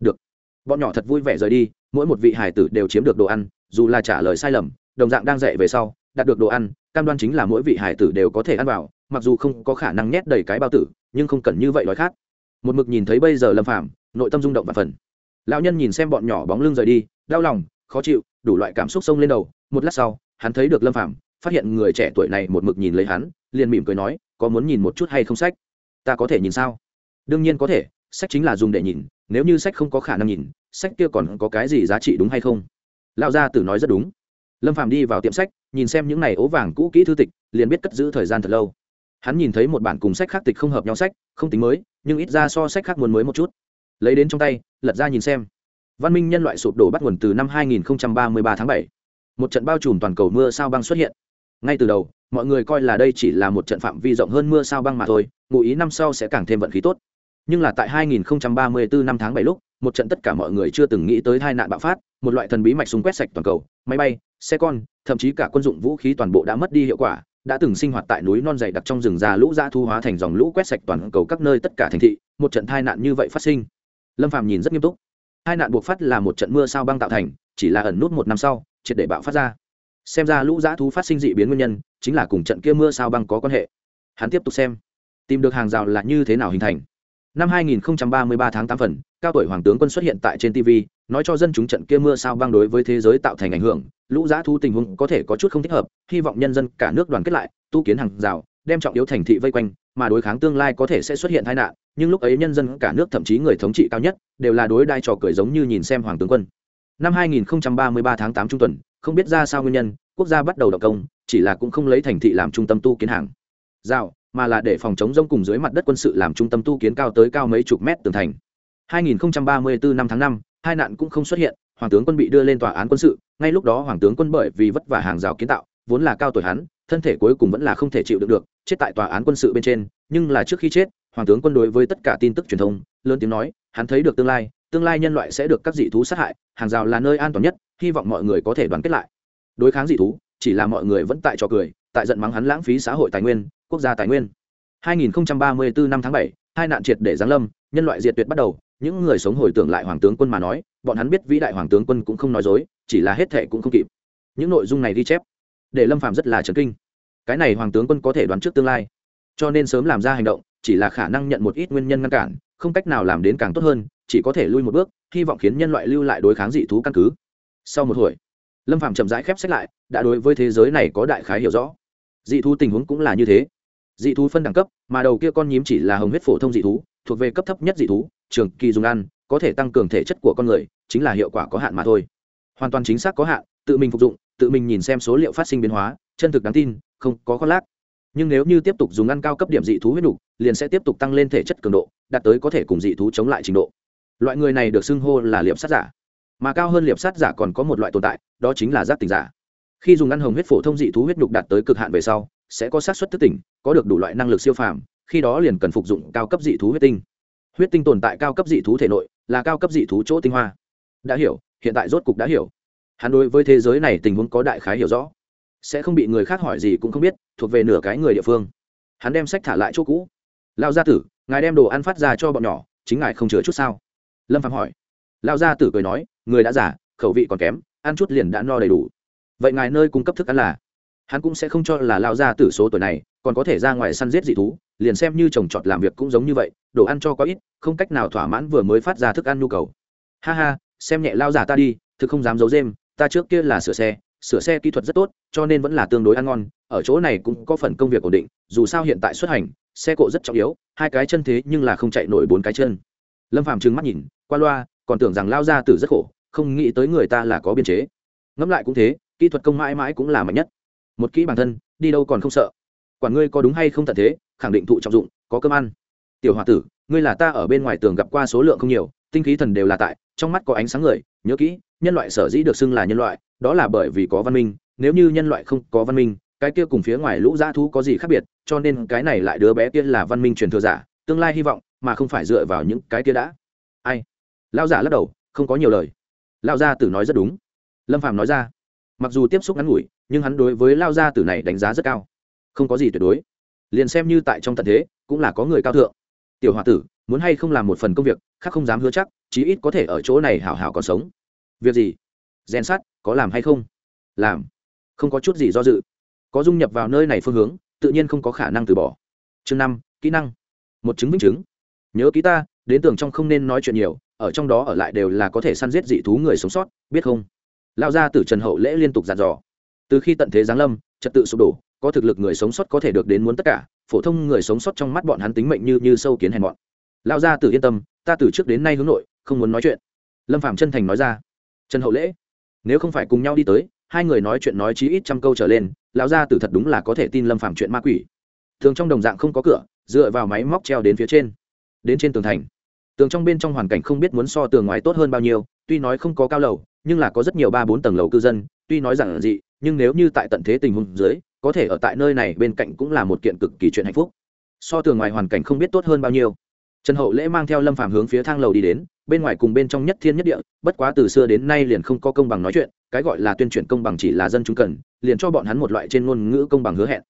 Được. Bọn nhỏ thật vui vẻ rời đi, mỗi một vị hải tử đều chiếm được đồ ăn, dù là trả lời sai lầm, đồng dạng đang dạy về sau, đạt được đồ ăn, cam đoan chính là mỗi vị hải tử đều có thể ăn vào, mặc dù không có khả năng nhét đầy cái bao tử, nhưng không cần như vậy nói khác một mực nhìn thấy bây giờ lâm phạm nội tâm rung động và phần. Lão nhân nhìn xem bọn nhỏ bóng lưng rời đi, đau lòng khó chịu, đủ loại cảm xúc sông lên đầu. Một lát sau, hắn thấy được lâm phàm, phát hiện người trẻ tuổi này một mực nhìn lấy hắn, liền mỉm cười nói, có muốn nhìn một chút hay không sách? Ta có thể nhìn sao? Đương nhiên có thể, sách chính là dùng để nhìn, nếu như sách không có khả năng nhìn, sách kia còn có cái gì giá trị đúng hay không? Lão gia tử nói rất đúng. Lâm phàm đi vào tiệm sách, nhìn xem những này ố vàng cũ kỹ thư tịch, liền biết cất giữ thời gian thật lâu. Hắn nhìn thấy một bản cùng sách khác tịch không hợp nhau sách, không tính mới, nhưng ít ra so sách khác muốn mới một chút. Lấy đến trong tay, lật ra nhìn xem văn minh nhân loại sụp đổ bắt nguồn từ năm 2033 tháng 7. một trận bao trùm toàn cầu mưa sao băng xuất hiện. Ngay từ đầu, mọi người coi là đây chỉ là một trận phạm vi rộng hơn mưa sao băng mà thôi, ngụ ý năm sau sẽ càng thêm vận khí tốt. Nhưng là tại 2034 năm tháng 7 lúc, một trận tất cả mọi người chưa từng nghĩ tới tai nạn bạo phát, một loại thần bí mạch súng quét sạch toàn cầu, máy bay, xe con, thậm chí cả quân dụng vũ khí toàn bộ đã mất đi hiệu quả, đã từng sinh hoạt tại núi non dày đặc trong rừng già lũ dã thu hóa thành dòng lũ quét sạch toàn cầu các nơi tất cả thành thị, một trận tai nạn như vậy phát sinh. Lâm phàm nhìn rất nghiêm túc hai nạn buộc phát là một trận mưa sao băng tạo thành, chỉ là ẩn nút một năm sau, triệt để bạo phát ra. Xem ra lũ dã thú phát sinh dị biến nguyên nhân, chính là cùng trận kia mưa sao băng có quan hệ. Hắn tiếp tục xem, tìm được hàng rào là như thế nào hình thành. Năm 2033 tháng 8 phần, cao tuổi hoàng tướng quân xuất hiện tại trên tv nói cho dân chúng trận kia mưa sao băng đối với thế giới tạo thành ảnh hưởng, lũ giã thú tình huống có thể có chút không thích hợp, hy vọng nhân dân cả nước đoàn kết lại, tu kiến hàng rào, đem trọng yếu thành thị vây quanh mà đối kháng tương lai có thể sẽ xuất hiện tai nạn nhưng lúc ấy nhân dân cả nước thậm chí người thống trị cao nhất đều là đối đai trò cười giống như nhìn xem hoàng tướng quân. Năm 2033 tháng 8 trung tuần không biết ra sao nguyên nhân quốc gia bắt đầu động công chỉ là cũng không lấy thành thị làm trung tâm tu kiến hàng. Rào mà là để phòng chống rông cùng dưới mặt đất quân sự làm trung tâm tu kiến cao tới cao mấy chục mét tường thành. 2034 năm tháng 5, hai nạn cũng không xuất hiện hoàng tướng quân bị đưa lên tòa án quân sự ngay lúc đó hoàng tướng quân bởi vì vất vả hàng rào kiến tạo vốn là cao tuổi hắn thân thể cuối cùng vẫn là không thể chịu đựng được chết tại tòa án quân sự bên trên nhưng là trước khi chết hoàng tướng quân đối với tất cả tin tức truyền thông lớn tiếng nói hắn thấy được tương lai tương lai nhân loại sẽ được các dị thú sát hại hàng rào là nơi an toàn nhất hy vọng mọi người có thể đoàn kết lại. Đối kháng dị thú chỉ là mọi người vẫn tại trò cười tại giận mắng hắn lãng phí xã hội tài nguyên quốc gia tài nguyên. 2034 năm tháng 7, hai nạn triệt để giáng lâm nhân loại diệt tuyệt bắt đầu những người sống hồi tưởng lại hoàng tướng quân mà nói bọn hắn biết vĩ đại hoàng tướng quân cũng không nói dối chỉ là hết thệ cũng không kịp. Những nội dung này ghi chép để lâm phạm rất là chấn kinh cái này hoàng tướng quân có thể đoán trước tương lai. Cho nên sớm làm ra hành động, chỉ là khả năng nhận một ít nguyên nhân ngăn cản, không cách nào làm đến càng tốt hơn, chỉ có thể lui một bước, hy vọng khiến nhân loại lưu lại đối kháng dị thú căn cứ. Sau một hồi, lâm phạm chậm rãi khép sách lại, đã đối với thế giới này có đại khái hiểu rõ. Dị thú tình huống cũng là như thế. Dị thú phân đẳng cấp, mà đầu kia con nhím chỉ là hồng huyết phổ thông dị thú, thuộc về cấp thấp nhất dị thú, trường kỳ dùng ăn, có thể tăng cường thể chất của con người, chính là hiệu quả có hạn mà thôi. Hoàn toàn chính xác có hạn, tự mình phục dụng, tự mình nhìn xem số liệu phát sinh biến hóa chân thực đáng tin không có khoác lác. Nhưng nếu như tiếp tục dùng ăn cao cấp điểm dị thú huyết đủ, liền sẽ tiếp tục tăng lên thể chất cường độ đạt tới có thể cùng dị thú chống lại trình độ. Loại người này được xưng hô là liệp sát giả. Mà cao hơn liệp sát giả còn có một loại tồn tại đó chính là giác tỉnh giả. Khi dùng ăn hồng huyết phổ thông dị thú huyết nhục đạt tới cực hạn về sau sẽ có sát suất thức tỉnh có được đủ loại năng lực siêu phàm khi đó liền cần phục dụng cao cấp dị thú huyết tinh. Huyết tinh tồn tại cao cấp dị thú thể nội là cao cấp dị thú chỗ tinh hoa. Đã hiểu hiện tại rốt cục đã hiểu. Hắn đối với thế giới này tình huống có đại khái hiểu rõ sẽ không bị người khác hỏi gì cũng không biết, thuộc về nửa cái người địa phương. Hắn đem sách thả lại chỗ cũ. Lao gia tử, ngài đem đồ ăn phát ra cho bọn nhỏ, chính ngài không chứa chút sao? Lâm phạm hỏi. Lao gia tử cười nói, người đã giả khẩu vị còn kém, ăn chút liền đã no đầy đủ. Vậy ngài nơi cung cấp thức ăn là? Hắn cũng sẽ không cho là lao gia tử số tuổi này, còn có thể ra ngoài săn giết dị thú, liền xem như trồng trọt làm việc cũng giống như vậy, đồ ăn cho có ít, không cách nào thỏa mãn vừa mới phát ra thức ăn nhu cầu. Ha ha, xem nhẹ lao giả ta đi, thực không dám giấu dêm ta trước kia là sửa xe sửa xe kỹ thuật rất tốt, cho nên vẫn là tương đối ăn ngon, ở chỗ này cũng có phần công việc ổn định, dù sao hiện tại xuất hành, xe cộ rất trọng yếu, hai cái chân thế nhưng là không chạy nổi bốn cái chân. Lâm phàm trừng mắt nhìn, qua loa, còn tưởng rằng lao ra từ rất khổ, không nghĩ tới người ta là có biên chế. Ngẫm lại cũng thế, kỹ thuật công mãi mãi cũng là mạnh nhất. Một kỹ bản thân, đi đâu còn không sợ. Quản ngươi có đúng hay không tận thế, khẳng định thụ trọng dụng, có cơm ăn. Tiểu h o a tử, ngươi là ta ở bên ngoài tường gặp qua số lượng không nhiều, tinh khí thần đều là tại, trong mắt có ánh sáng người, nhớ kỹ, nhân loại sở dĩ được xưng là nhân loại đó là bởi vì có văn minh, nếu như nhân loại không có văn minh, cái kia cùng phía ngoài lũ dã thú có gì khác biệt, cho nên cái này lại đứa bé kia là văn minh truyền thừa giả, tương lai hy vọng, mà không phải dựa vào những cái kia đã. Ai? Lao giả lắc đầu, không có nhiều lời. Lao gia tử nói rất đúng. Lâm phạm nói ra. Mặc dù tiếp xúc ngắn ngủi, nhưng hắn đối với lao gia tử này đánh giá rất cao. Không có gì tuyệt đối. Liền xem như tại trong tận thế, cũng là có người cao thượng. Tiểu h o a tử, muốn hay không làm một phần công việc, khác không dám hứa chắc, chí ít có thể ở chỗ này hảo hảo còn sống. Việc gì? Rèn sắt, có làm hay không? Làm. Không có chút gì do dự. Có dung nhập vào nơi này phương hướng, tự nhiên không có khả năng từ bỏ. Chương năm, kỹ năng. Một chứng minh chứng. Nhớ ký ta, đến tường trong không nên nói chuyện nhiều, ở trong đó ở lại đều là có thể săn giết dị thú người sống sót, biết không? Lao ra từ trần hậu lễ liên tục dàn dò. Từ khi tận thế giáng lâm, trật tự sụp đổ, có thực lực người sống sót có thể được đến muốn tất cả, phổ thông người sống sót trong mắt bọn hắn tính mệnh như như sâu kiến hèn bọn lao ra từ yên tâm, ta từ trước đến nay hướng nội, không muốn nói chuyện. Lâm phạm chân thành nói ra. Trần hậu lễ nếu không phải cùng nhau đi tới, hai người nói chuyện nói chí ít trăm câu trở lên, lão gia tử thật đúng là có thể tin lâm phàm chuyện ma quỷ. Thường trong đồng dạng không có cửa, dựa vào máy móc treo đến phía trên. Đến trên tường thành. Tường trong bên trong hoàn cảnh không biết muốn so tường ngoài tốt hơn bao nhiêu, tuy nói không có cao lầu, nhưng là có rất nhiều ba bốn tầng lầu cư dân, tuy nói rằng dị, nhưng nếu như tại tận thế tình huống dưới, có thể ở tại nơi này bên cạnh cũng là một kiện cực kỳ chuyện hạnh phúc. So tường ngoài hoàn cảnh không biết tốt hơn bao nhiêu trần hậu lễ mang theo lâm phàm hướng phía thang lầu đi đến, bên ngoài cùng bên trong nhất thiên nhất địa, bất quá từ xưa đến nay liền không có công bằng nói chuyện, cái gọi là tuyên truyền công bằng chỉ là dân chúng cần, liền cho bọn hắn một loại trên ngôn ngữ công bằng hứa hẹn.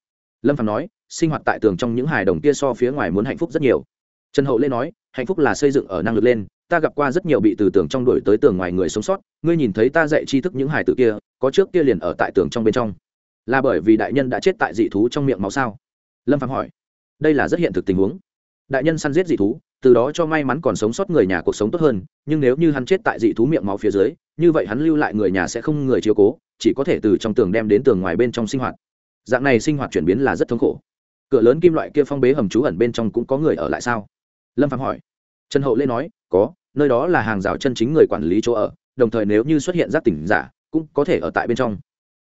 Lâm phàm nói, sinh hoạt tại tường trong những hài đồng kia so phía ngoài muốn hạnh phúc rất nhiều. Trần hậu lễ nói, hạnh phúc là xây dựng ở năng lực lên, ta gặp qua rất nhiều bị từ tường trong đuổi tới tường ngoài người sống sót, ngươi nhìn thấy ta dạy tri thức những hài tử kia, có trước kia liền ở tại tường trong bên trong. Là bởi vì đại nhân đã chết tại dị thú trong miệng máu sao? Lâm phạm hỏi, đây là rất hiện thực tình huống đại nhân săn giết dị thú, từ đó cho may mắn còn sống sót người nhà cuộc sống tốt hơn, nhưng nếu như hắn chết tại dị thú miệng máu phía dưới, như vậy hắn lưu lại người nhà sẽ không người chiếu cố, chỉ có thể từ trong tường đem đến tường ngoài bên trong sinh hoạt. Dạng này sinh hoạt chuyển biến là rất thống khổ. Cửa lớn kim loại kia phong bế hầm trú ẩn bên trong cũng có người ở lại sao? Lâm phạm hỏi. Trần hậu lê nói, có, nơi đó là hàng rào chân chính người quản lý chỗ ở, đồng thời nếu như xuất hiện giác tỉnh giả, cũng có thể ở tại bên trong.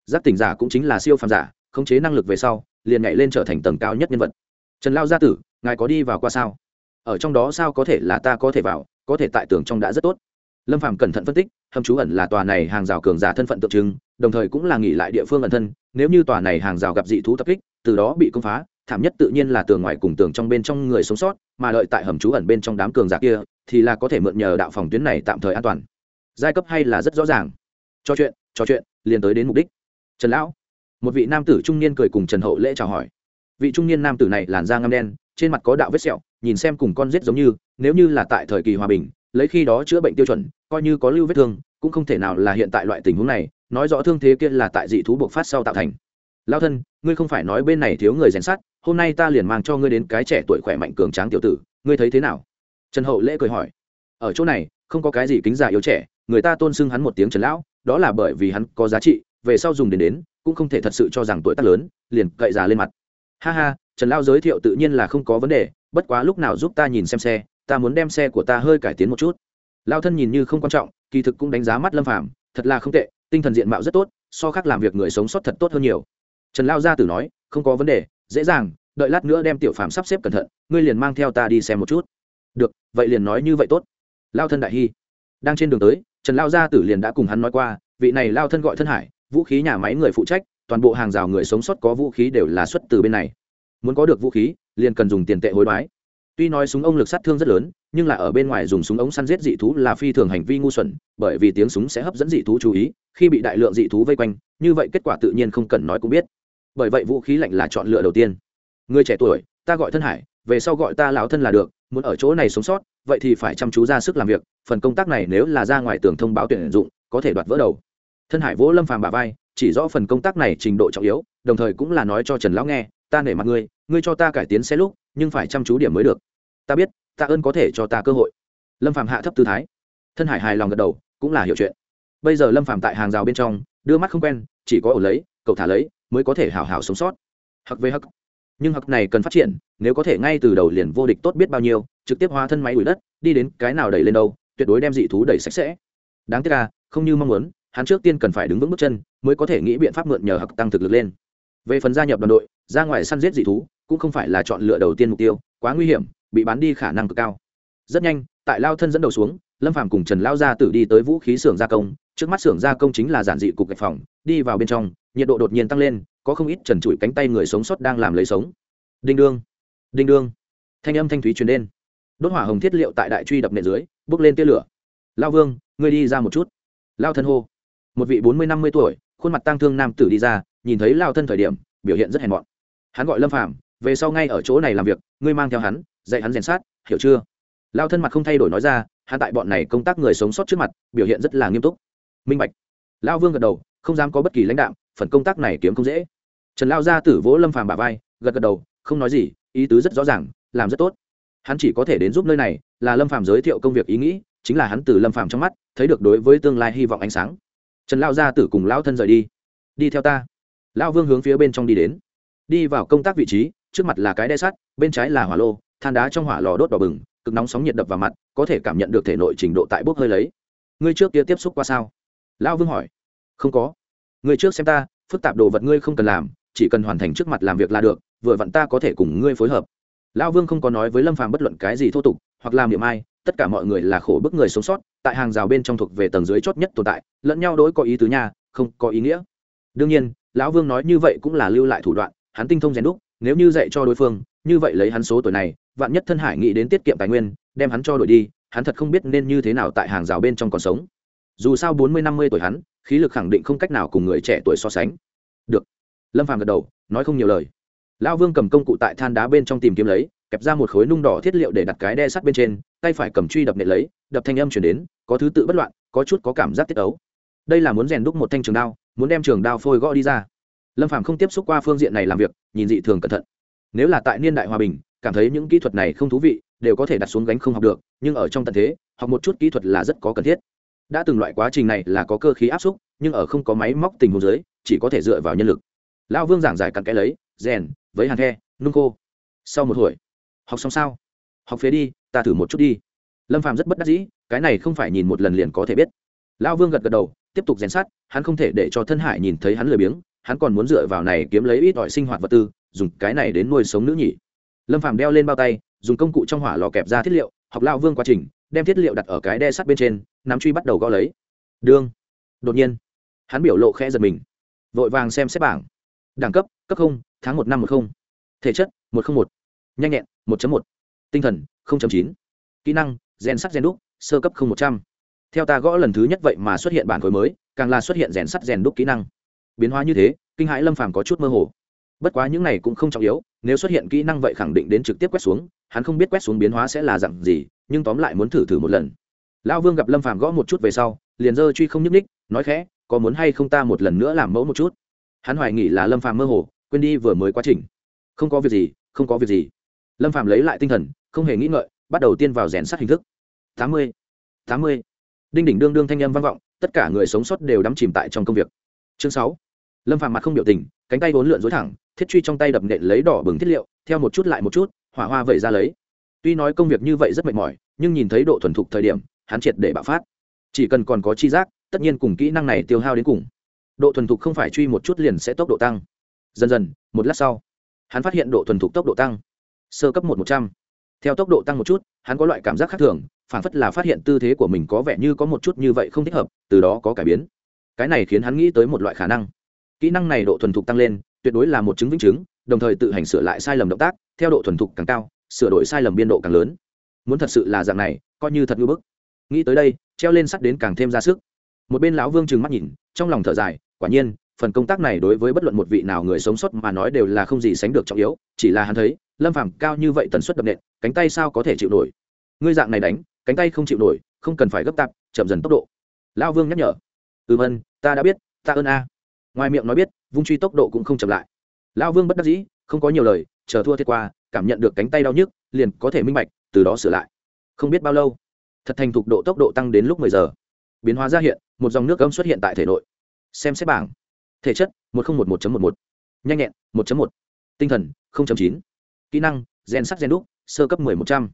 Giác tỉnh giả cũng chính là siêu phàm giả, khống chế năng lực về sau, liền nhảy lên trở thành tầng cao nhất nhân vật. Trần lao gia tử ngài có đi vào qua sao? Ở trong đó sao có thể là ta có thể vào, có thể tại tường trong đã rất tốt. Lâm Phàm cẩn thận phân tích, hầm trú ẩn là tòa này hàng rào cường giả thân phận tượng trưng, đồng thời cũng là nghỉ lại địa phương ẩn thân, nếu như tòa này hàng rào gặp dị thú tập kích, từ đó bị công phá, thảm nhất tự nhiên là tường ngoài cùng tường trong bên trong người sống sót, mà lợi tại hầm trú ẩn bên trong đám cường giả kia, thì là có thể mượn nhờ đạo phòng tuyến này tạm thời an toàn. Giai cấp hay là rất rõ ràng. Cho chuyện cho chuyện, liền tới đến mục đích. Trần lão, một vị nam tử trung niên cười cùng trần hậu lễ chào hỏi. Vị trung niên nam tử này làn da Ngâm đen trên mặt có đạo vết sẹo, nhìn xem cùng con rết giống như, nếu như là tại thời kỳ hòa bình, lấy khi đó chữa bệnh tiêu chuẩn, coi như có lưu vết thương, cũng không thể nào là hiện tại loại tình huống này, nói rõ thương thế kia là tại dị thú buộc phát sau tạo thành. Lao thân, ngươi không phải nói bên này thiếu người rèn sát hôm nay ta liền mang cho ngươi đến cái trẻ tuổi khỏe mạnh cường tráng tiểu tử, ngươi thấy thế nào? Trần hậu lễ cười hỏi. Ở chỗ này, không có cái gì kính giả yếu trẻ, người ta tôn xưng hắn một tiếng trần lão, đó là bởi vì hắn có giá trị, về sau dùng đến đến, cũng không thể thật sự cho rằng tuổi tác lớn, liền cậy già lên mặt. Ha ha trần lao giới thiệu tự nhiên là không có vấn đề, bất quá lúc nào giúp ta nhìn xem xe, ta muốn đem xe của ta hơi cải tiến một chút. Lao thân nhìn như không quan trọng, kỳ thực cũng đánh giá mắt lâm phàm, thật là không tệ, tinh thần diện mạo rất tốt, so khác làm việc người sống sót thật tốt hơn nhiều. Trần lao gia tử nói, không có vấn đề, dễ dàng, đợi lát nữa đem tiểu phàm sắp xếp cẩn thận, ngươi liền mang theo ta đi xem một chút. Được, vậy liền nói như vậy tốt. Lao thân đại hy đang trên đường tới, trần lao gia tử liền đã cùng hắn nói qua, vị này lao thân gọi thân hải, vũ khí nhà máy người phụ trách, toàn bộ hàng rào người sống sót có vũ khí đều là xuất từ bên này muốn có được vũ khí, liền cần dùng tiền tệ hối đoái. Tuy nói súng ống lực sát thương rất lớn, nhưng là ở bên ngoài dùng súng ống săn giết dị thú là phi thường hành vi ngu xuẩn, bởi vì tiếng súng sẽ hấp dẫn dị thú chú ý, khi bị đại lượng dị thú vây quanh, như vậy kết quả tự nhiên không cần nói cũng biết. Bởi vậy vũ khí lạnh là chọn lựa đầu tiên. Người trẻ tuổi, ta gọi thân hải, về sau gọi ta lão thân là được, muốn ở chỗ này sống sót, vậy thì phải chăm chú ra sức làm việc, phần công tác này nếu là ra ngoài tường thông báo tuyển dụng, có thể đoạt vỡ đầu. Thân hải vỗ lâm phàm bà vai, chỉ rõ phần công tác này trình độ trọng yếu, đồng thời cũng là nói cho trần lão nghe ta nể mặt ngươi ngươi cho ta cải tiến xe lúc nhưng phải chăm chú điểm mới được. Ta biết ta ơn có thể cho ta cơ hội. Lâm phạm hạ thấp tư thái. Thân hải hài lòng gật đầu cũng là hiểu chuyện. Bây giờ lâm phạm tại hàng rào bên trong đưa mắt không quen chỉ có ổ lấy cậu thả lấy mới có thể hào hào sống sót. Hắc với hắc, nhưng hắc này cần phát triển nếu có thể ngay từ đầu liền vô địch tốt biết bao nhiêu trực tiếp hóa thân máy đuổi đất đi đến cái nào đẩy lên đâu tuyệt đối đem dị thú đẩy sạch sẽ. Đáng tiếc là không như mong muốn hắn trước tiên cần phải đứng vững bước chân mới có thể nghĩ biện pháp mượn nhờ hặc tăng thực lực lên về phần gia nhập đoàn đội, ra ngoài săn giết dị thú, cũng không phải là chọn lựa đầu tiên mục tiêu, quá nguy hiểm, bị bán đi khả năng cực cao. Rất nhanh, tại lao thân dẫn đầu xuống, lâm phàm cùng trần lao gia tử đi tới vũ khí xưởng gia công. Trước mắt xưởng gia công chính là giản dị cục gạch phòng, đi vào bên trong, nhiệt độ đột nhiên tăng lên, có không ít trần trụi cánh tay người sống sót đang làm lấy sống. Đinh đương đinh đương. Thanh âm thanh thúy truyền đến. Đốt hỏa hồng thiết liệu tại đại truy đập nệ dưới bước lên tia lửa. Lao vương, ngươi đi ra một chút. Lao thân hô. Một vị bốn mươi năm mươi tuổi, khuôn mặt tang thương nam tử đi ra nhìn thấy lao thân thời điểm, biểu hiện rất hèn mọn. Hắn gọi lâm phàm, về sau ngay ở chỗ này làm việc, ngươi mang theo hắn, dạy hắn rèn sát, hiểu chưa? Lao thân mặt không thay đổi nói ra, hắn tại bọn này công tác người sống sót trước mặt, biểu hiện rất là nghiêm túc. Minh bạch. Lao vương gật đầu, không dám có bất kỳ lãnh đạo phần công tác này kiếm không dễ. Trần lao gia tử vỗ lâm phàm bà vai, gật gật đầu, không nói gì, ý tứ rất rõ ràng, làm rất tốt. Hắn chỉ có thể đến giúp nơi này, là lâm phàm giới thiệu công việc ý nghĩ, chính là hắn từ lâm phàm trong mắt, thấy được đối với tương lai hy vọng ánh sáng. Trần lao gia tử cùng lao thân rời đi. Đi theo ta lao vương hướng phía bên trong đi đến. Đi vào công tác vị trí, trước mặt là cái đe sắt, bên trái là hỏa lô, than đá trong hỏa lò đốt đỏ bừng, cực nóng sóng nhiệt đập vào mặt, có thể cảm nhận được thể nội trình độ tại bốc hơi lấy. Ngươi trước kia tiếp xúc qua sao? Lão vương hỏi. Không có. Ngươi trước xem ta, phức tạp đồ vật ngươi không cần làm, chỉ cần hoàn thành trước mặt làm việc là được, vừa vặn ta có thể cùng ngươi phối hợp. Lão vương không có nói với lâm phàm bất luận cái gì thô tục, hoặc làm niệm ai, tất cả mọi người là khổ bức người sống sót, tại hàng rào bên trong thuộc về tầng dưới chót nhất tồn tại, lẫn nhau đối có ý tứ nhà không có ý nghĩa. Đương nhiên lão vương nói như vậy cũng là lưu lại thủ đoạn, hắn tinh thông rèn đúc, nếu như dạy cho đối phương, như vậy lấy hắn số tuổi này, vạn nhất thân hải nghĩ đến tiết kiệm tài nguyên, đem hắn cho đổi đi, hắn thật không biết nên như thế nào tại hàng rào bên trong còn sống. Dù sao bốn mươi năm mươi tuổi hắn, khí lực khẳng định không cách nào cùng người trẻ tuổi so sánh. Được. Lâm phàm gật đầu, nói không nhiều lời. Lão vương cầm công cụ tại than đá bên trong tìm kiếm lấy, kẹp ra một khối nung đỏ thiết liệu để đặt cái đe sắt bên trên, tay phải cầm truy đập nệ lấy, đập thanh âm chuyển đến, có thứ tự bất loạn, có chút có cảm giác tiết ấu đây là muốn rèn đúc một thanh trường đao, muốn đem trường đao phôi gõ đi ra. Lâm phàm không tiếp xúc qua phương diện này làm việc, nhìn dị thường cẩn thận. Nếu là tại niên đại hòa bình, cảm thấy những kỹ thuật này không thú vị, đều có thể đặt xuống gánh không học được, nhưng ở trong tận thế, học một chút kỹ thuật là rất có cần thiết. Đã từng loại quá trình này là có cơ khí áp xúc, nhưng ở không có máy móc tình huống dưới, chỉ có thể dựa vào nhân lực. Lão vương giảng giải cặn kẽ lấy, rèn, với hàn the, nung khô. Sau một hồi, học xong sao? Học phế đi, ta thử một chút đi. Lâm phàm rất bất đắc dĩ, cái này không phải nhìn một lần liền có thể biết. Lão vương gật gật đầu tiếp tục rèn sát, hắn không thể để cho thân hải nhìn thấy hắn lười biếng, hắn còn muốn dựa vào này kiếm lấy ít ỏi sinh hoạt vật tư, dùng cái này đến nuôi sống nữ nhỉ lâm phàm đeo lên bao tay, dùng công cụ trong hỏa lò kẹp ra thiết liệu, học lao vương quá trình, đem thiết liệu đặt ở cái đe sắt bên trên, nắm truy bắt đầu gõ lấy. Đương. Đột nhiên, hắn biểu lộ khẽ giật mình. Vội vàng xem xét bảng. Đẳng cấp cấp không, tháng một năm một không. Thể chất, một không một. Nhanh nhẹn, một một. Tinh thần chín. Kỹ năng, rèn sắt rèn đúc, sơ cấp không một trăm theo ta gõ lần thứ nhất vậy mà xuất hiện bản khối mới, càng là xuất hiện rèn sắt, rèn đúc kỹ năng. Biến hóa như thế, kinh hãi lâm phàm có chút mơ hồ. Bất quá những này cũng không trọng yếu, nếu xuất hiện kỹ năng vậy khẳng định đến trực tiếp quét xuống, hắn không biết quét xuống biến hóa sẽ là dặn gì, nhưng tóm lại muốn thử thử một lần. Lão vương gặp lâm phàm gõ một chút về sau, liền dơ truy không nhúc ních nói khẽ, có muốn hay không ta một lần nữa làm mẫu một chút? Hắn hoài nghĩ là lâm phàm mơ hồ, quên đi vừa mới quá trình. Không có việc gì, không có việc gì. Lâm phàm lấy lại tinh thần, không hề nghĩ ngợi, bắt đầu tiên vào rèn sắt hình thức. Tám mươi tám mươi đinh đỉnh đương đương thanh âm vang vọng, tất cả người sống sót đều đắm chìm tại trong công việc. Chương sáu, lâm phàm mặt không biểu tình, cánh tay vốn lượn dối thẳng, thiết truy trong tay đập nện lấy đỏ bừng thiết liệu, theo một chút lại một chút, hỏa hoa vẩy ra lấy. Tuy nói công việc như vậy rất mệt mỏi, nhưng nhìn thấy độ thuần thục thời điểm, hắn triệt để bạo phát. Chỉ cần còn có chi giác, tất nhiên cùng kỹ năng này tiêu hao đến cùng. Độ thuần thục không phải truy một chút liền sẽ tốc độ tăng. Dần dần, một lát sau, hắn phát hiện độ thuần thục tốc độ tăng. Sơ cấp một một trăm. Theo tốc độ tăng một chút, hắn có loại cảm giác khác thường phản phất là phát hiện tư thế của mình có vẻ như có một chút như vậy không thích hợp, từ đó có cải biến. Cái này khiến hắn nghĩ tới một loại khả năng. Kỹ năng này độ thuần thục tăng lên, tuyệt đối là một chứng vĩnh chứng, đồng thời tự hành sửa lại sai lầm động tác, theo độ thuần thục càng cao, sửa đổi sai lầm biên độ càng lớn. Muốn thật sự là dạng này, coi như thật ngưỡng bức. Nghĩ tới đây, treo lên sắt đến càng thêm ra sức. Một bên lão vương trừng mắt nhìn, trong lòng thở dài, quả nhiên, phần công tác này đối với bất luận một vị nào người sống sót mà nói đều là không gì sánh được trọng yếu, chỉ là hắn thấy, lâm phàm cao như vậy tần suất đập nện, cánh tay sao có thể chịu nổi. Ngươi dạng này đánh cánh tay không chịu nổi, không cần phải gấp tạp, chậm dần tốc độ. Lão vương nhắc nhở. Ừ vân ta đã biết ta ơn a. Ngoài miệng nói biết, vung truy tốc độ cũng không chậm lại. Lão vương bất đắc dĩ, không có nhiều lời, chờ thua thiết qua, cảm nhận được cánh tay đau nhức, liền có thể minh bạch, từ đó sửa lại. Không biết bao lâu, thật thành thục độ tốc độ tăng đến lúc mười giờ. Biến hóa ra hiện, một dòng nước âm xuất hiện tại thể nội. Xem xét bảng. Thể chất, một nghìn một một một một. Nhanh nhẹn, một một. Tinh thần chín. Kỹ năng, gen sắt gen đúc, sơ cấp mười một trăm.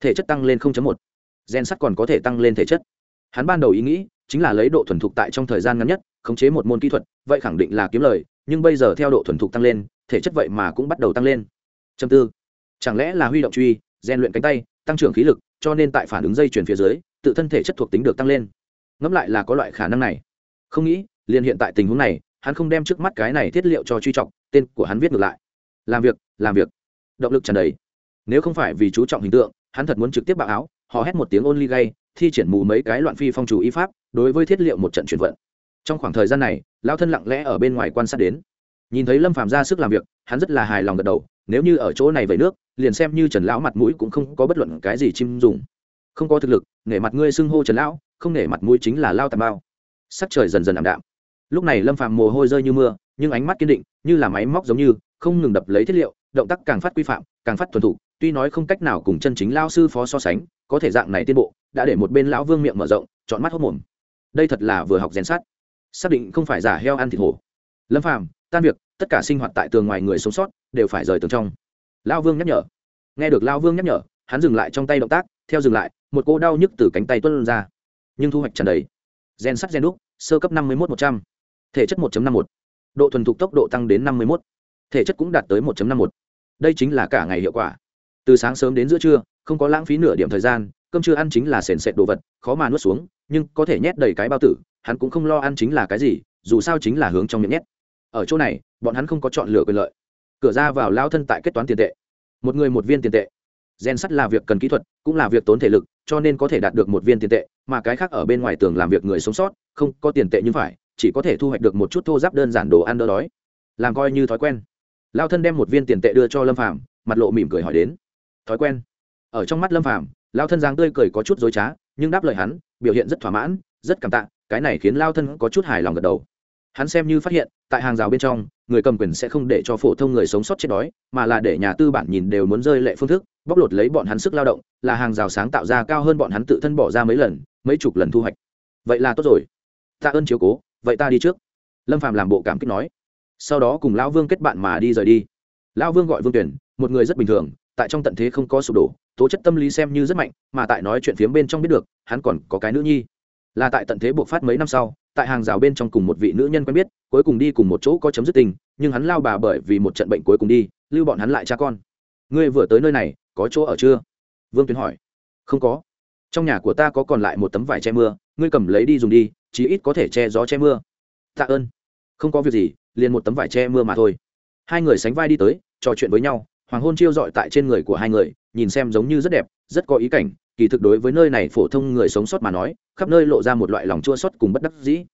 Thể chất tăng lên một gen sắt còn có thể tăng lên thể chất. Hắn ban đầu ý nghĩ chính là lấy độ thuần thục tại trong thời gian ngắn nhất, khống chế một môn kỹ thuật, vậy khẳng định là kiếm lời, nhưng bây giờ theo độ thuần thục tăng lên, thể chất vậy mà cũng bắt đầu tăng lên. Châm tư. Chẳng lẽ là huy động truy rèn luyện cánh tay, tăng trưởng khí lực, cho nên tại phản ứng dây chuyển phía dưới, tự thân thể chất thuộc tính được tăng lên. Ngẫm lại là có loại khả năng này. Không nghĩ, liền hiện tại tình huống này, hắn không đem trước mắt cái này thiết liệu cho truy trọng, tên của hắn viết ngược lại. Làm việc làm việc. Động lực tràn đầy. Nếu không phải vì chú trọng hình tượng, hắn thật muốn trực tiếp bạo áo họ hét một tiếng ôn ly gay, thi triển mù mấy cái loạn phi phong chủ y pháp, đối với thiết liệu một trận chuyển vận. Trong khoảng thời gian này lao thân lặng lẽ ở bên ngoài quan sát đến. Nhìn thấy lâm phàm ra sức làm việc, hắn rất là hài lòng gật đầu, nếu như ở chỗ này vẩy nước, liền xem như trần lão mặt mũi cũng không có bất luận cái gì chim dùng. Không có thực lực, nể mặt ngươi xưng hô trần lão, không nể mặt mũi chính là lao tàm bao. Sắc trời dần dần ảm đạm. Lúc này lâm phàm mồ hôi rơi như mưa, nhưng ánh mắt kiên định, như là máy móc giống như, không ngừng đập lấy thiết liệu, động tác càng phát quy phạm, càng phát thuần thủ tuy nói không cách nào cùng chân chính lao sư phó so sánh, có thể dạng này tiến bộ, đã để một bên lão vương miệng mở rộng chọn mắt hốc mồm. Đây thật là vừa học rèn sát xác định không phải giả heo ăn thịt hổ. Lâm phàm, tan việc, tất cả sinh hoạt tại tường ngoài người sống sót, đều phải rời tường trong. Lao vương nhắc nhở. Nghe được lao vương nhắc nhở, hắn dừng lại trong tay động tác, theo dừng lại, một cô đau nhức từ cánh tay tuân ra. Nhưng thu hoạch trần đầy. Gen sắt gen đúc, sơ cấp năm mươi một một trăm. Thể chất một năm một. Độ thuần thục tốc độ tăng đến năm mươi một thể chất cũng đạt tới một năm một. Đây chính là cả ngày hiệu quả từ sáng sớm đến giữa trưa, không có lãng phí nửa điểm thời gian, cơm chưa ăn chính là sền sệt đồ vật, khó mà nuốt xuống, nhưng có thể nhét đầy cái bao tử, hắn cũng không lo ăn chính là cái gì, dù sao chính là hướng trong miệng nhét. Ở chỗ này, bọn hắn không có chọn lựa quyền lợi. Cửa ra vào lao thân tại kết toán tiền tệ. Một người một viên tiền tệ. Gen sắt là việc cần kỹ thuật, cũng là việc tốn thể lực, cho nên có thể đạt được một viên tiền tệ, mà cái khác ở bên ngoài tường làm việc người sống sót, không có tiền tệ nhưng phải, chỉ có thể thu hoạch được một chút thô giáp đơn giản đồ ăn đỡ đói. Làm coi như thói quen. Lao thân đem một viên tiền tệ đưa cho lâm phàm, mặt lộ mỉm cười hỏi đến thói quen. Ở trong mắt lâm phàm, lao thân giang tươi cười có chút dối trá, nhưng đáp lời hắn, biểu hiện rất thỏa mãn, rất cảm tạ, cái này khiến lao thân có chút hài lòng gật đầu. Hắn xem như phát hiện, tại hàng rào bên trong, người cầm quyền sẽ không để cho phổ thông người sống sót chết đói, mà là để nhà tư bản nhìn đều muốn rơi lệ phương thức, bóc lột lấy bọn hắn sức lao động, là hàng rào sáng tạo ra cao hơn bọn hắn tự thân bỏ ra mấy lần, mấy chục lần thu hoạch. Vậy là tốt rồi. Tạ ơn chiếu cố, vậy ta đi trước. Lâm phàm làm bộ cảm kích nói. Sau đó cùng lão vương kết bạn mà đi rời đi. Lão vương gọi vương tuyển, một người rất bình thường tại trong tận thế không có sụp đổ, tố chất tâm lý xem như rất mạnh, mà tại nói chuyện phiếm bên trong biết được, hắn còn có cái nữ nhi. Là tại tận thế buộc phát mấy năm sau, tại hàng rào bên trong cùng một vị nữ nhân quen biết, cuối cùng đi cùng một chỗ có chấm dứt tình, nhưng hắn lao bà bởi vì một trận bệnh cuối cùng đi, lưu bọn hắn lại cha con. Ngươi vừa tới nơi này, có chỗ ở chưa? Vương tuyến hỏi. Không có. Trong nhà của ta có còn lại một tấm vải che mưa, ngươi cầm lấy đi dùng đi, chí ít có thể che gió che mưa. Tạ ơn. Không có việc gì, liền một tấm vải che mưa mà thôi. Hai người sánh vai đi tới, trò chuyện với nhau hoàng hôn chiêu dọi tại trên người của hai người, nhìn xem giống như rất đẹp, rất có ý cảnh, kỳ thực đối với nơi này phổ thông người sống sót mà nói, khắp nơi lộ ra một loại lòng chua sót cùng bất đắc dĩ.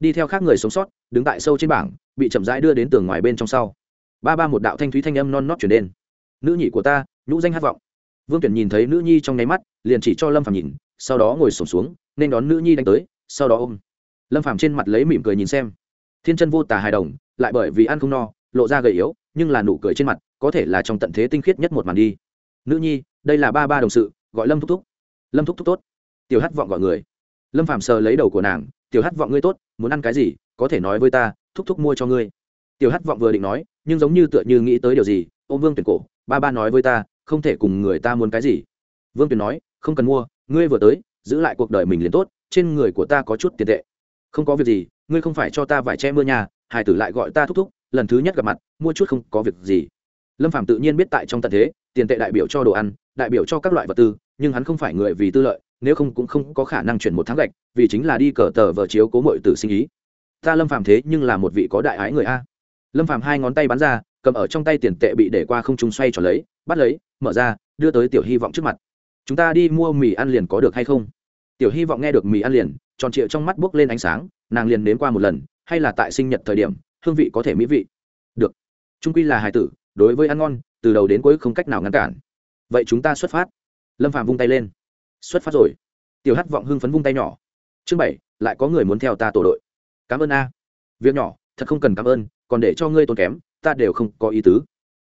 Đi theo khác người sống sót, đứng tại sâu trên bảng, bị chậm rãi đưa đến tường ngoài bên trong sau. Ba ba một đạo thanh thúy thanh âm non nót chuyển đến. Nữ nhị của ta, nhũ danh hát vọng. Vương tuyển nhìn thấy nữ nhi trong nháy mắt, liền chỉ cho lâm phàm nhìn, sau đó ngồi sổm xuống, nên đón nữ nhi đánh tới, sau đó ôm. Lâm phàm trên mặt lấy mỉm cười nhìn xem. Thiên chân vô tà hài đồng, lại bởi vì ăn không no lộ ra gầy yếu, nhưng là nụ cười trên mặt, có thể là trong tận thế tinh khiết nhất một màn đi. Nữ nhi, đây là ba ba đồng sự, gọi lâm thúc thúc. Lâm thúc thúc tốt. Tiểu hát vọng gọi người. Lâm phàm sờ lấy đầu của nàng, tiểu hát vọng ngươi tốt, muốn ăn cái gì, có thể nói với ta, thúc thúc mua cho ngươi. Tiểu hát vọng vừa định nói, nhưng giống như tựa như nghĩ tới điều gì ô vương tuyển cổ, ba ba nói với ta, không thể cùng người ta muốn cái gì. Vương tuyển nói, không cần mua, ngươi vừa tới, giữ lại cuộc đời mình liền tốt, trên người của ta có chút tiền tệ. Không có việc gì, ngươi không phải cho ta vải che mưa nhà hải tử lại gọi ta thúc thúc lần thứ nhất gặp mặt, mua chút không có việc gì. Lâm phạm tự nhiên biết tại trong tận thế, tiền tệ đại biểu cho đồ ăn, đại biểu cho các loại vật tư, nhưng hắn không phải người vì tư lợi, nếu không cũng không có khả năng chuyển một tháng gạch, vì chính là đi cờ tờ vờ chiếu cố mội tử sinh ý. Ta lâm Phạm thế nhưng là một vị có đại ái người a. Lâm Phạm hai ngón tay bắn ra, cầm ở trong tay tiền tệ bị để qua không trung xoay tròn lấy, bắt lấy, mở ra, đưa tới tiểu hy vọng trước mặt. Chúng ta đi mua mì ăn liền có được hay không? Tiểu hy vọng nghe được mì ăn liền, tròn trịa trong mắt buốc lên ánh sáng, nàng liền nếm qua một lần, hay là tại sinh nhật thời điểm hương vị có thể mỹ vị. Được. Trung quy là hài tử, đối với ăn ngon, từ đầu đến cuối không cách nào ngăn cản. Vậy chúng ta xuất phát. Lâm phạm vung tay lên. Xuất phát rồi. Tiểu hát vọng hưng phấn vung tay nhỏ. Chương bảy, lại có người muốn theo ta tổ đội. Cảm ơn a. Việc nhỏ, thật không cần cảm ơn, còn để cho ngươi tốn kém, ta đều không có ý tứ.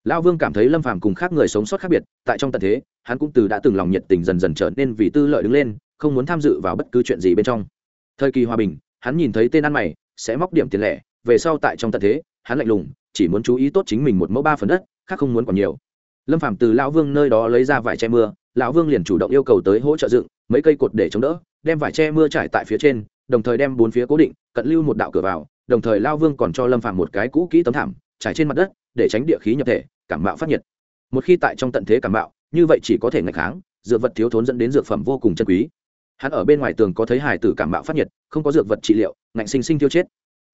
Lão vương cảm thấy lâm phàm cùng khác người sống sót khác biệt, tại trong tận thế, hắn cũng từ đã từng lòng nhiệt tình dần dần trở nên vì tư lợi đứng lên, không muốn tham dự vào bất cứ chuyện gì bên trong. Thời kỳ hòa bình, hắn nhìn thấy tên ăn mày, sẽ móc điểm tiền lẻ về sau tại trong tận thế, hắn lạnh lùng, chỉ muốn chú ý tốt chính mình một mẫu ba phần đất, khác không muốn còn nhiều. Lâm Phạm từ lão vương nơi đó lấy ra vải che mưa, lão vương liền chủ động yêu cầu tới hỗ trợ dựng mấy cây cột để chống đỡ, đem vải che mưa trải tại phía trên, đồng thời đem bốn phía cố định, cận lưu một đạo cửa vào, đồng thời lao vương còn cho lâm Phạm một cái cũ kỹ tấm thảm, trải trên mặt đất, để tránh địa khí nhập thể, cảm mạo phát nhiệt. Một khi tại trong tận thế cảm mạo, như vậy chỉ có thể ngày kháng, dược vật thiếu thốn dẫn đến dược phẩm vô cùng chân quý. Hắn ở bên ngoài tường có thấy hải tử cảm mạo phát nhiệt, không có dược vật trị liệu, ngạnh sinh sinh tiêu chết.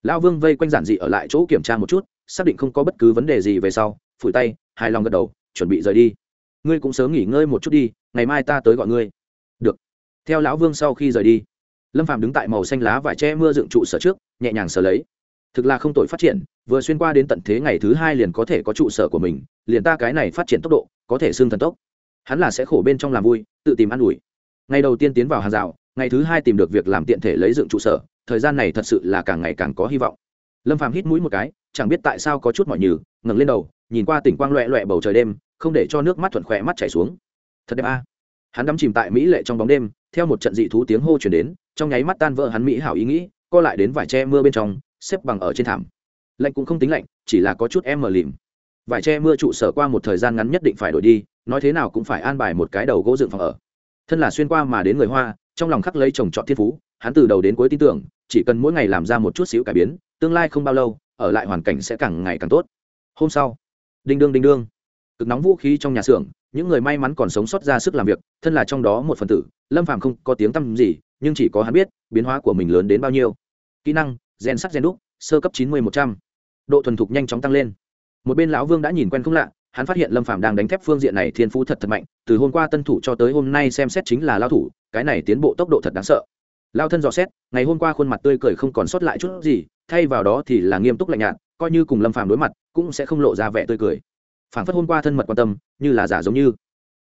Lão vương vây quanh giản dị ở lại chỗ kiểm tra một chút, xác định không có bất cứ vấn đề gì về sau, phủi tay, hài lòng gật đầu, chuẩn bị rời đi. Ngươi cũng sớm nghỉ ngơi một chút đi, ngày mai ta tới gọi ngươi. Được. Theo lão vương sau khi rời đi, lâm phàm đứng tại màu xanh lá vải che mưa dựng trụ sở trước, nhẹ nhàng sở lấy. Thực là không tội phát triển, vừa xuyên qua đến tận thế ngày thứ hai liền có thể có trụ sở của mình, liền ta cái này phát triển tốc độ, có thể xương thần tốc. Hắn là sẽ khổ bên trong làm vui, tự tìm ăn ủi. Ngày đầu tiên tiến vào hàng rào, ngày thứ hai tìm được việc làm tiện thể lấy dựng trụ sở thời gian này thật sự là càng ngày càng có hy vọng. Lâm phàm hít mũi một cái, chẳng biết tại sao có chút mỏi nhừ, ngẩng lên đầu, nhìn qua tỉnh quang loẹ loẹ bầu trời đêm, không để cho nước mắt thuận khỏe mắt chảy xuống. Thật đẹp a. Hắn đắm chìm tại mỹ lệ trong bóng đêm, theo một trận dị thú tiếng hô chuyển đến, trong nháy mắt tan vỡ hắn mỹ hảo ý nghĩ, co lại đến vải che mưa bên trong, xếp bằng ở trên thảm. Lạnh cũng không tính lạnh, chỉ là có chút em mờ lìm vải che mưa trụ sở qua một thời gian ngắn nhất định phải đổi đi, nói thế nào cũng phải an bài một cái đầu gỗ dựng phòng ở. Thân là xuyên qua mà đến người hoa, trong lòng khắc lấy chồng chọn thiên phú, hắn từ đầu đến cuối tin tưởng chỉ cần mỗi ngày làm ra một chút xíu cải biến, tương lai không bao lâu, ở lại hoàn cảnh sẽ càng ngày càng tốt. Hôm sau, đinh đương đinh đương, cực nóng vũ khí trong nhà xưởng, những người may mắn còn sống sót ra sức làm việc, thân là trong đó một phần tử, lâm phàm không có tiếng tăm gì, nhưng chỉ có hắn biết, biến hóa của mình lớn đến bao nhiêu. Kỹ năng gen sắt gen đúc, sơ cấp chín mươi một trăm. Độ thuần thục nhanh chóng tăng lên. Một bên lão vương đã nhìn quen không lạ, hắn phát hiện lâm phàm đang đánh thép phương diện này thiên phú thật thật mạnh, từ hôm qua tân thủ cho tới hôm nay xem xét chính là lao thủ, cái này tiến bộ tốc độ thật đáng sợ lao thân dò xét, ngày hôm qua khuôn mặt tươi cười không còn sót lại chút gì, thay vào đó thì là nghiêm túc lạnh nhạt, coi như cùng lâm phàm đối mặt, cũng sẽ không lộ ra vẻ tươi cười. Phản phất hôm qua thân mật quan tâm, như là giả giống như.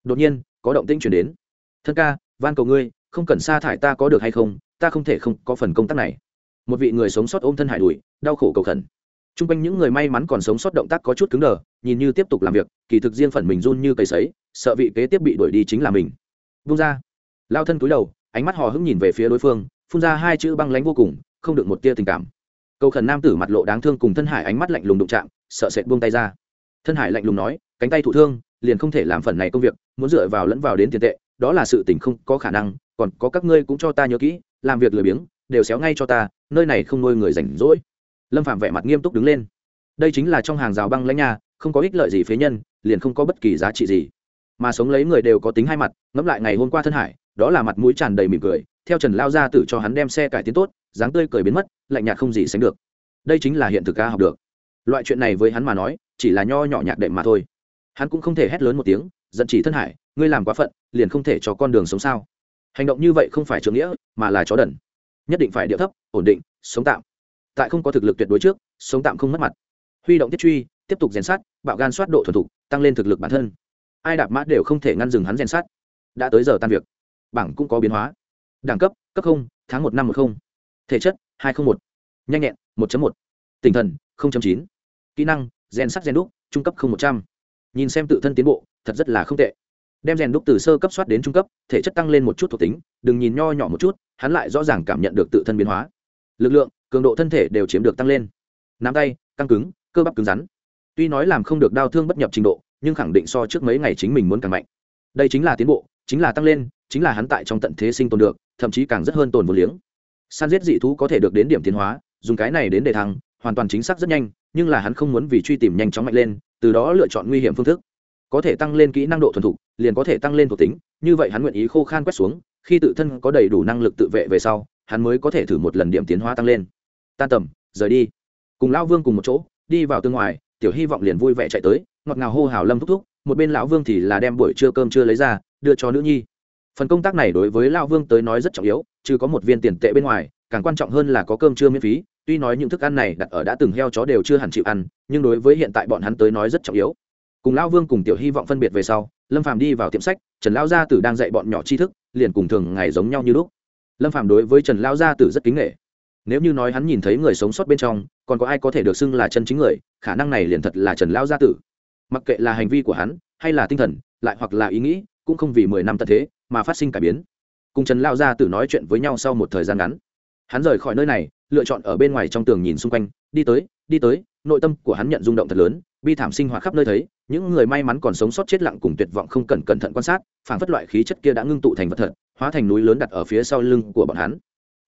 Đột nhiên, có động tĩnh chuyển đến. Thân ca, van cầu ngươi, không cần sa thải ta có được hay không? Ta không thể không có phần công tác này. Một vị người sống sót ôm thân hải đùi đau khổ cầu khẩn. T r u n g quanh những người may mắn còn sống sót động tác có chút cứng đờ, nhìn như tiếp tục làm việc, kỳ thực riêng phần mình run như cây sấy, sợ vị kế tiếp bị đuổi đi chính là mình. Vung ra. Lao thân cúi đầu ánh mắt hò hững nhìn về phía đối phương, phun ra hai chữ băng lánh vô cùng, không được một tia tình cảm. Cầu khẩn nam tử mặt lộ đáng thương cùng thân hải ánh mắt lạnh lùng đụng chạm, sợ sệt buông tay ra. Thân hải lạnh lùng nói, cánh tay thụ thương, liền không thể làm phần này công việc, muốn dựa vào lẫn vào đến tiền tệ, đó là sự tình không có khả năng, còn có các ngươi cũng cho ta nhớ kỹ, làm việc lười biếng, đều xéo ngay cho ta, nơi này không nuôi người rảnh rỗi. Lâm phạm vẻ mặt nghiêm túc đứng lên. Đây chính là trong hàng rào băng lãnh nha, không có ích lợi gì phế nhân, liền không có bất kỳ giá trị gì. Mà sống lấy người đều có tính hai mặt, ngẫm lại ngày hôm qua thân hải đó là mặt mũi tràn đầy mỉm cười, theo trần lao ra tử cho hắn đem xe cải tiến tốt, dáng tươi cười biến mất, lạnh nhạt không gì sánh được. Đây chính là hiện thực ca học được. Loại chuyện này với hắn mà nói, chỉ là nho nhỏ nhạc đệm mà thôi. Hắn cũng không thể hét lớn một tiếng, giận chỉ thân hải, ngươi làm quá phận, liền không thể cho con đường sống sao? Hành động như vậy không phải trưởng nghĩa, mà là chó đần. Nhất định phải điệu thấp, ổn định, sống tạm. Tại không có thực lực tuyệt đối trước, sống tạm không mất mặt. Huy động tiết truy, tiếp tục rèn sát bạo gan soát độ thuần thục, tăng lên thực lực bản thân. Ai đạp mã đều không thể ngăn dừng hắn rèn sát đã tới giờ tan việc bảng cũng có biến hóa. Đẳng cấp cấp không, tháng một năm một không. Thể chất, hai không một. Nhanh nhẹn, một một. Tinh thần chín. Kỹ năng rèn sắt rèn đúc, trung cấp không một trăm. Nhìn xem tự thân tiến bộ, thật rất là không tệ. Đem rèn đúc từ sơ cấp soát đến trung cấp, thể chất tăng lên một chút thuộc tính, đừng nhìn nho nhỏ một chút, hắn lại rõ ràng cảm nhận được tự thân biến hóa. Lực lượng, cường độ thân thể đều chiếm được tăng lên. Nắm tay, căng cứng, cơ bắp cứng rắn. Tuy nói làm không được đau thương bất nhập trình độ, nhưng khẳng định so trước mấy ngày chính mình muốn càng mạnh. Đây chính là tiến bộ, chính là tăng lên chính là hắn tại trong tận thế sinh tồn được, thậm chí càng rất hơn tồn vô liếng. San giết dị thú có thể được đến điểm tiến hóa, dùng cái này đến để thăng, hoàn toàn chính xác rất nhanh, nhưng là hắn không muốn vì truy tìm nhanh chóng mạnh lên, từ đó lựa chọn nguy hiểm phương thức. Có thể tăng lên kỹ năng độ thuần thục, liền có thể tăng lên thuộc tính, như vậy hắn nguyện ý khô khan quét xuống, khi tự thân có đầy đủ năng lực tự vệ về sau, hắn mới có thể thử một lần điểm tiến hóa tăng lên. Tan tầm, rời đi. Cùng lão vương cùng một chỗ, đi vào tương ngoài, tiểu hy vọng liền vui vẻ chạy tới, ngọt ngào hô hào lâm thúc thúc, một bên lão vương thì là đem buổi trưa cơm chưa lấy ra, đưa cho nữ nhi phần công tác này đối với lão vương tới nói rất trọng yếu chứ có một viên tiền tệ bên ngoài, càng quan trọng hơn là có cơm trưa miễn phí. Tuy nói những thức ăn này đặt ở đã từng heo chó đều chưa hẳn chịu ăn, nhưng đối với hiện tại bọn hắn tới nói rất trọng yếu. Cùng lão vương cùng tiểu hy vọng phân biệt về sau, lâm phàm đi vào tiệm sách, trần lão gia tử đang dạy bọn nhỏ tri thức, liền cùng thường ngày giống nhau như lúc. Lâm phàm đối với trần lão gia tử rất kính nghệ nếu như nói hắn nhìn thấy người sống sót bên trong, còn có ai có thể được xưng là chân chính người, khả năng này liền thật là trần lão gia tử. Mặc kệ là hành vi của hắn, hay là tinh thần, lại hoặc là ý nghĩ, cũng không vì mười năm tận thế mà phát sinh cải biến. Cùng trần lao gia tử nói chuyện với nhau sau một thời gian ngắn. Hắn rời khỏi nơi này, lựa chọn ở bên ngoài trong tường nhìn xung quanh, đi tới đi tới, nội tâm của hắn nhận rung động thật lớn, bi thảm sinh hoạt khắp nơi thấy, những người may mắn còn sống sót chết lặng cùng tuyệt vọng không cần cẩn thận quan sát phản phất loại khí chất kia đã ngưng tụ thành vật thật, hóa thành núi lớn đặt ở phía sau lưng của bọn hắn.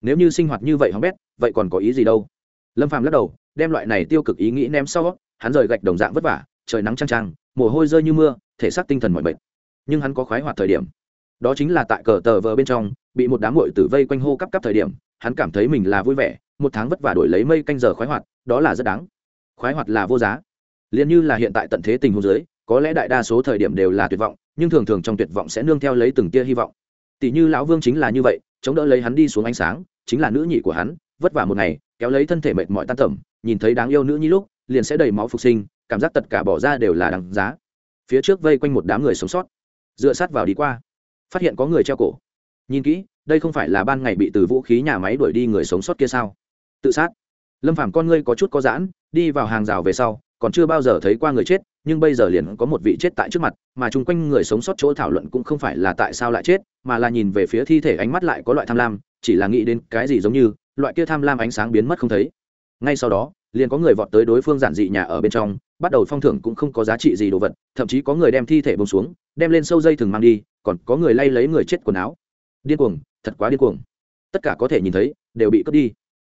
Nếu như sinh hoạt như vậy hóng bét, vậy còn có ý gì đâu? Lâm phàm lắc đầu, đem loại này tiêu cực ý nghĩ ném sau, hắn rời gạch đồng dạng vất vả, trời nắng trang trang mồ hôi rơi như mưa, thể xác tinh thần mọi bệnh nhưng hắn có khoái hoạt thời điểm đó chính là tại cờ tờ vờ bên trong, bị một đám mội tử vây quanh hô cắp cắp thời điểm, hắn cảm thấy mình là vui vẻ, một tháng vất vả đổi lấy mây canh giờ khoái hoạt, đó là rất đáng. Khoái hoạt là vô giá. Liền như là hiện tại tận thế tình huống giới có lẽ đại đa số thời điểm đều là tuyệt vọng, nhưng thường thường trong tuyệt vọng sẽ nương theo lấy từng tia hy vọng. Tỷ như lão vương chính là như vậy, chống đỡ lấy hắn đi xuống ánh sáng, chính là nữ nhị của hắn, vất vả một ngày, kéo lấy thân thể mệt mỏi tan tẩm nhìn thấy đáng yêu nữ nhi lúc, liền sẽ đầy máu phục sinh, cảm giác tất cả bỏ ra đều là đáng giá. Phía trước vây quanh một đám người sống sót. Dựa sát vào đi qua phát hiện có người treo cổ. Nhìn kỹ, đây không phải là ban ngày bị từ vũ khí nhà máy đuổi đi người sống sót kia sao? Tự sát. Lâm phàm con ngươi có chút có giãn, đi vào hàng rào về sau, còn chưa bao giờ thấy qua người chết, nhưng bây giờ liền có một vị chết tại trước mặt, mà chung quanh người sống sót chỗ thảo luận cũng không phải là tại sao lại chết, mà là nhìn về phía thi thể ánh mắt lại có loại tham lam, chỉ là nghĩ đến cái gì giống như, loại kia tham lam ánh sáng biến mất không thấy. Ngay sau đó, liền có người vọt tới đối phương giản dị nhà ở bên trong, bắt đầu phong thưởng cũng không có giá trị gì đồ vật, thậm chí có người đem thi thể bông xuống, đem lên sâu dây thừng mang đi còn có người lay lấy người chết quần áo. Điên cuồng, thật quá điên cuồng. Tất cả có thể nhìn thấy, đều bị cướp đi.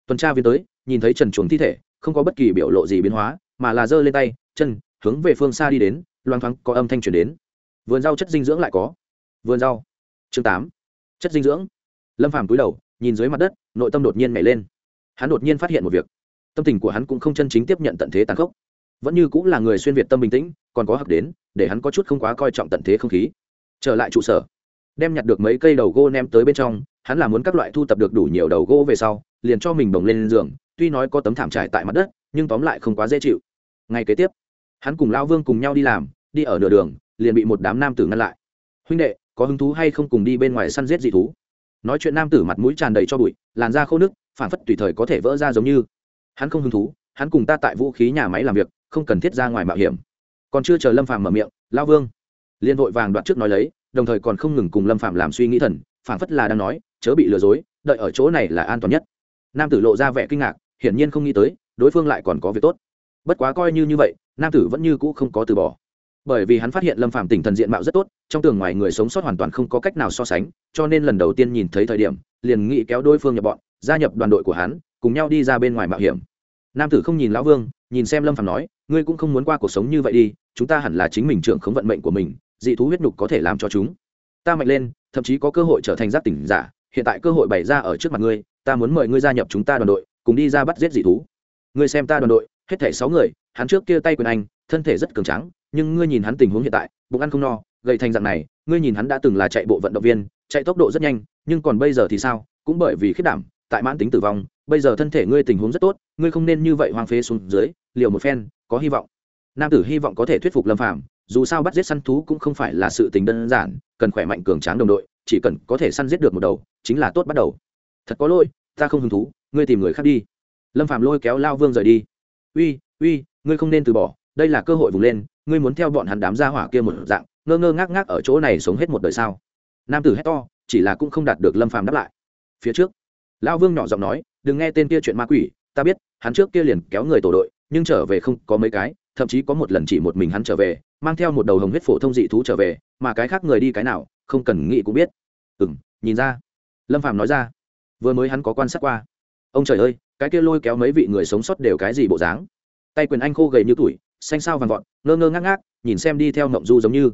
Tuần tra viên tới, nhìn thấy trần chuồng thi thể, không có bất kỳ biểu lộ gì biến hóa, mà là giơ lên tay, chân, hướng về phương xa đi đến, loang thoáng có âm thanh chuyển đến. Vườn rau chất dinh dưỡng lại có. Vườn rau. Chương tám. Chất dinh dưỡng. Lâm phàm cúi đầu, nhìn dưới mặt đất, nội tâm đột nhiên nhảy lên. Hắn đột nhiên phát hiện một việc. Tâm tình của hắn cũng không chân chính tiếp nhận tận thế tàn khốc. Vẫn như cũng là người xuyên việt tâm bình tĩnh, còn có hặc đến, để hắn có chút không quá coi trọng tận thế không khí trở lại trụ sở. Đem nhặt được mấy cây đầu gỗ ném tới bên trong, hắn là muốn các loại thu tập được đủ nhiều đầu gỗ về sau, liền cho mình bồng lên giường, tuy nói có tấm thảm trải tại mặt đất, nhưng tóm lại không quá dễ chịu. Ngay kế tiếp, hắn cùng lao vương cùng nhau đi làm, đi ở nửa đường, liền bị một đám nam tử ngăn lại. Huynh đệ, có hứng thú hay không cùng đi bên ngoài săn giết dị thú? Nói chuyện nam tử mặt mũi tràn đầy cho bụi, làn da khô nước phản phất tùy thời có thể vỡ ra giống như. Hắn không hứng thú, hắn cùng ta tại vũ khí nhà máy làm việc, không cần thiết ra ngoài mạo hiểm. Còn chưa chờ lâm phàm mở miệng lao vương liên vội vàng đoạn trước nói lấy, đồng thời còn không ngừng cùng lâm phạm làm suy nghĩ thần, phảng phất là đang nói, chớ bị lừa dối, đợi ở chỗ này là an toàn nhất. Nam tử lộ ra vẻ kinh ngạc, hiển nhiên không nghĩ tới, đối phương lại còn có việc tốt. Bất quá coi như như vậy, nam tử vẫn như cũ không có từ bỏ. Bởi vì hắn phát hiện lâm phạm tỉnh thần diện mạo rất tốt, trong tường ngoài người sống sót hoàn toàn không có cách nào so sánh, cho nên lần đầu tiên nhìn thấy thời điểm, liền nghĩ kéo đối phương nhập bọn, gia nhập đoàn đội của hắn, cùng nhau đi ra bên ngoài mạo hiểm. Nam tử không nhìn lão vương, nhìn xem lâm phạm nói, ngươi cũng không muốn qua cuộc sống như vậy đi, chúng ta hẳn là chính mình trưởng khống vận mệnh của mình dị thú huyết nhục có thể làm cho chúng. Ta mạnh lên, thậm chí có cơ hội trở thành giác tỉnh giả, hiện tại cơ hội bày ra ở trước mặt ngươi, ta muốn mời ngươi gia nhập chúng ta đoàn đội, cùng đi ra bắt giết dị thú. Ngươi xem ta đoàn đội, hết thảy sáu người, hắn trước kia tay quyền anh, thân thể rất cường tráng, nhưng ngươi nhìn hắn tình huống hiện tại, bụng ăn không no, gầy thành dạng này, ngươi nhìn hắn đã từng là chạy bộ vận động viên, chạy tốc độ rất nhanh, nhưng còn bây giờ thì sao? Cũng bởi vì khiết đảm, tại mãn tính tử vong, bây giờ thân thể ngươi tình huống rất tốt, ngươi không nên như vậy hoang phế xuống dưới, liều một phen, có hy vọng. Nam tử hy vọng có thể thuyết phục lâm phạm dù sao bắt giết săn thú cũng không phải là sự tình đơn giản, cần khỏe mạnh cường tráng đồng đội, chỉ cần có thể săn giết được một đầu, chính là tốt bắt đầu. Thật có lỗi, ta không hứng thú, ngươi tìm người khác đi. Lâm phạm lôi kéo lao vương rời đi. Uy uy, ngươi không nên từ bỏ, đây là cơ hội vùng lên, ngươi muốn theo bọn hắn đám gia hỏa kia một dạng, ngơ ngơ ngác ngác ở chỗ này sống hết một đời sao? Nam tử hét to, chỉ là cũng không đạt được lâm phàm đáp lại. Phía trước lão vương nhỏ giọng nói, đừng nghe tên kia chuyện ma quỷ, ta biết, hắn trước kia liền kéo người tổ đội, nhưng trở về không có mấy cái, thậm chí có một lần chỉ một mình hắn trở về mang theo một đầu hồng huyết phổ thông dị thú trở về, mà cái khác người đi cái nào, không cần nghĩ cũng biết. Ừ m nhìn ra. Lâm Phạm nói ra. Vừa mới hắn có quan sát qua. Ông trời ơi, cái kia lôi kéo mấy vị người sống sót đều cái gì bộ dáng? Tay quyền anh khô gầy như tuổi xanh sao vàng vọt, ngơ ngơ ngác ngác, nhìn xem đi theo mộng du giống như.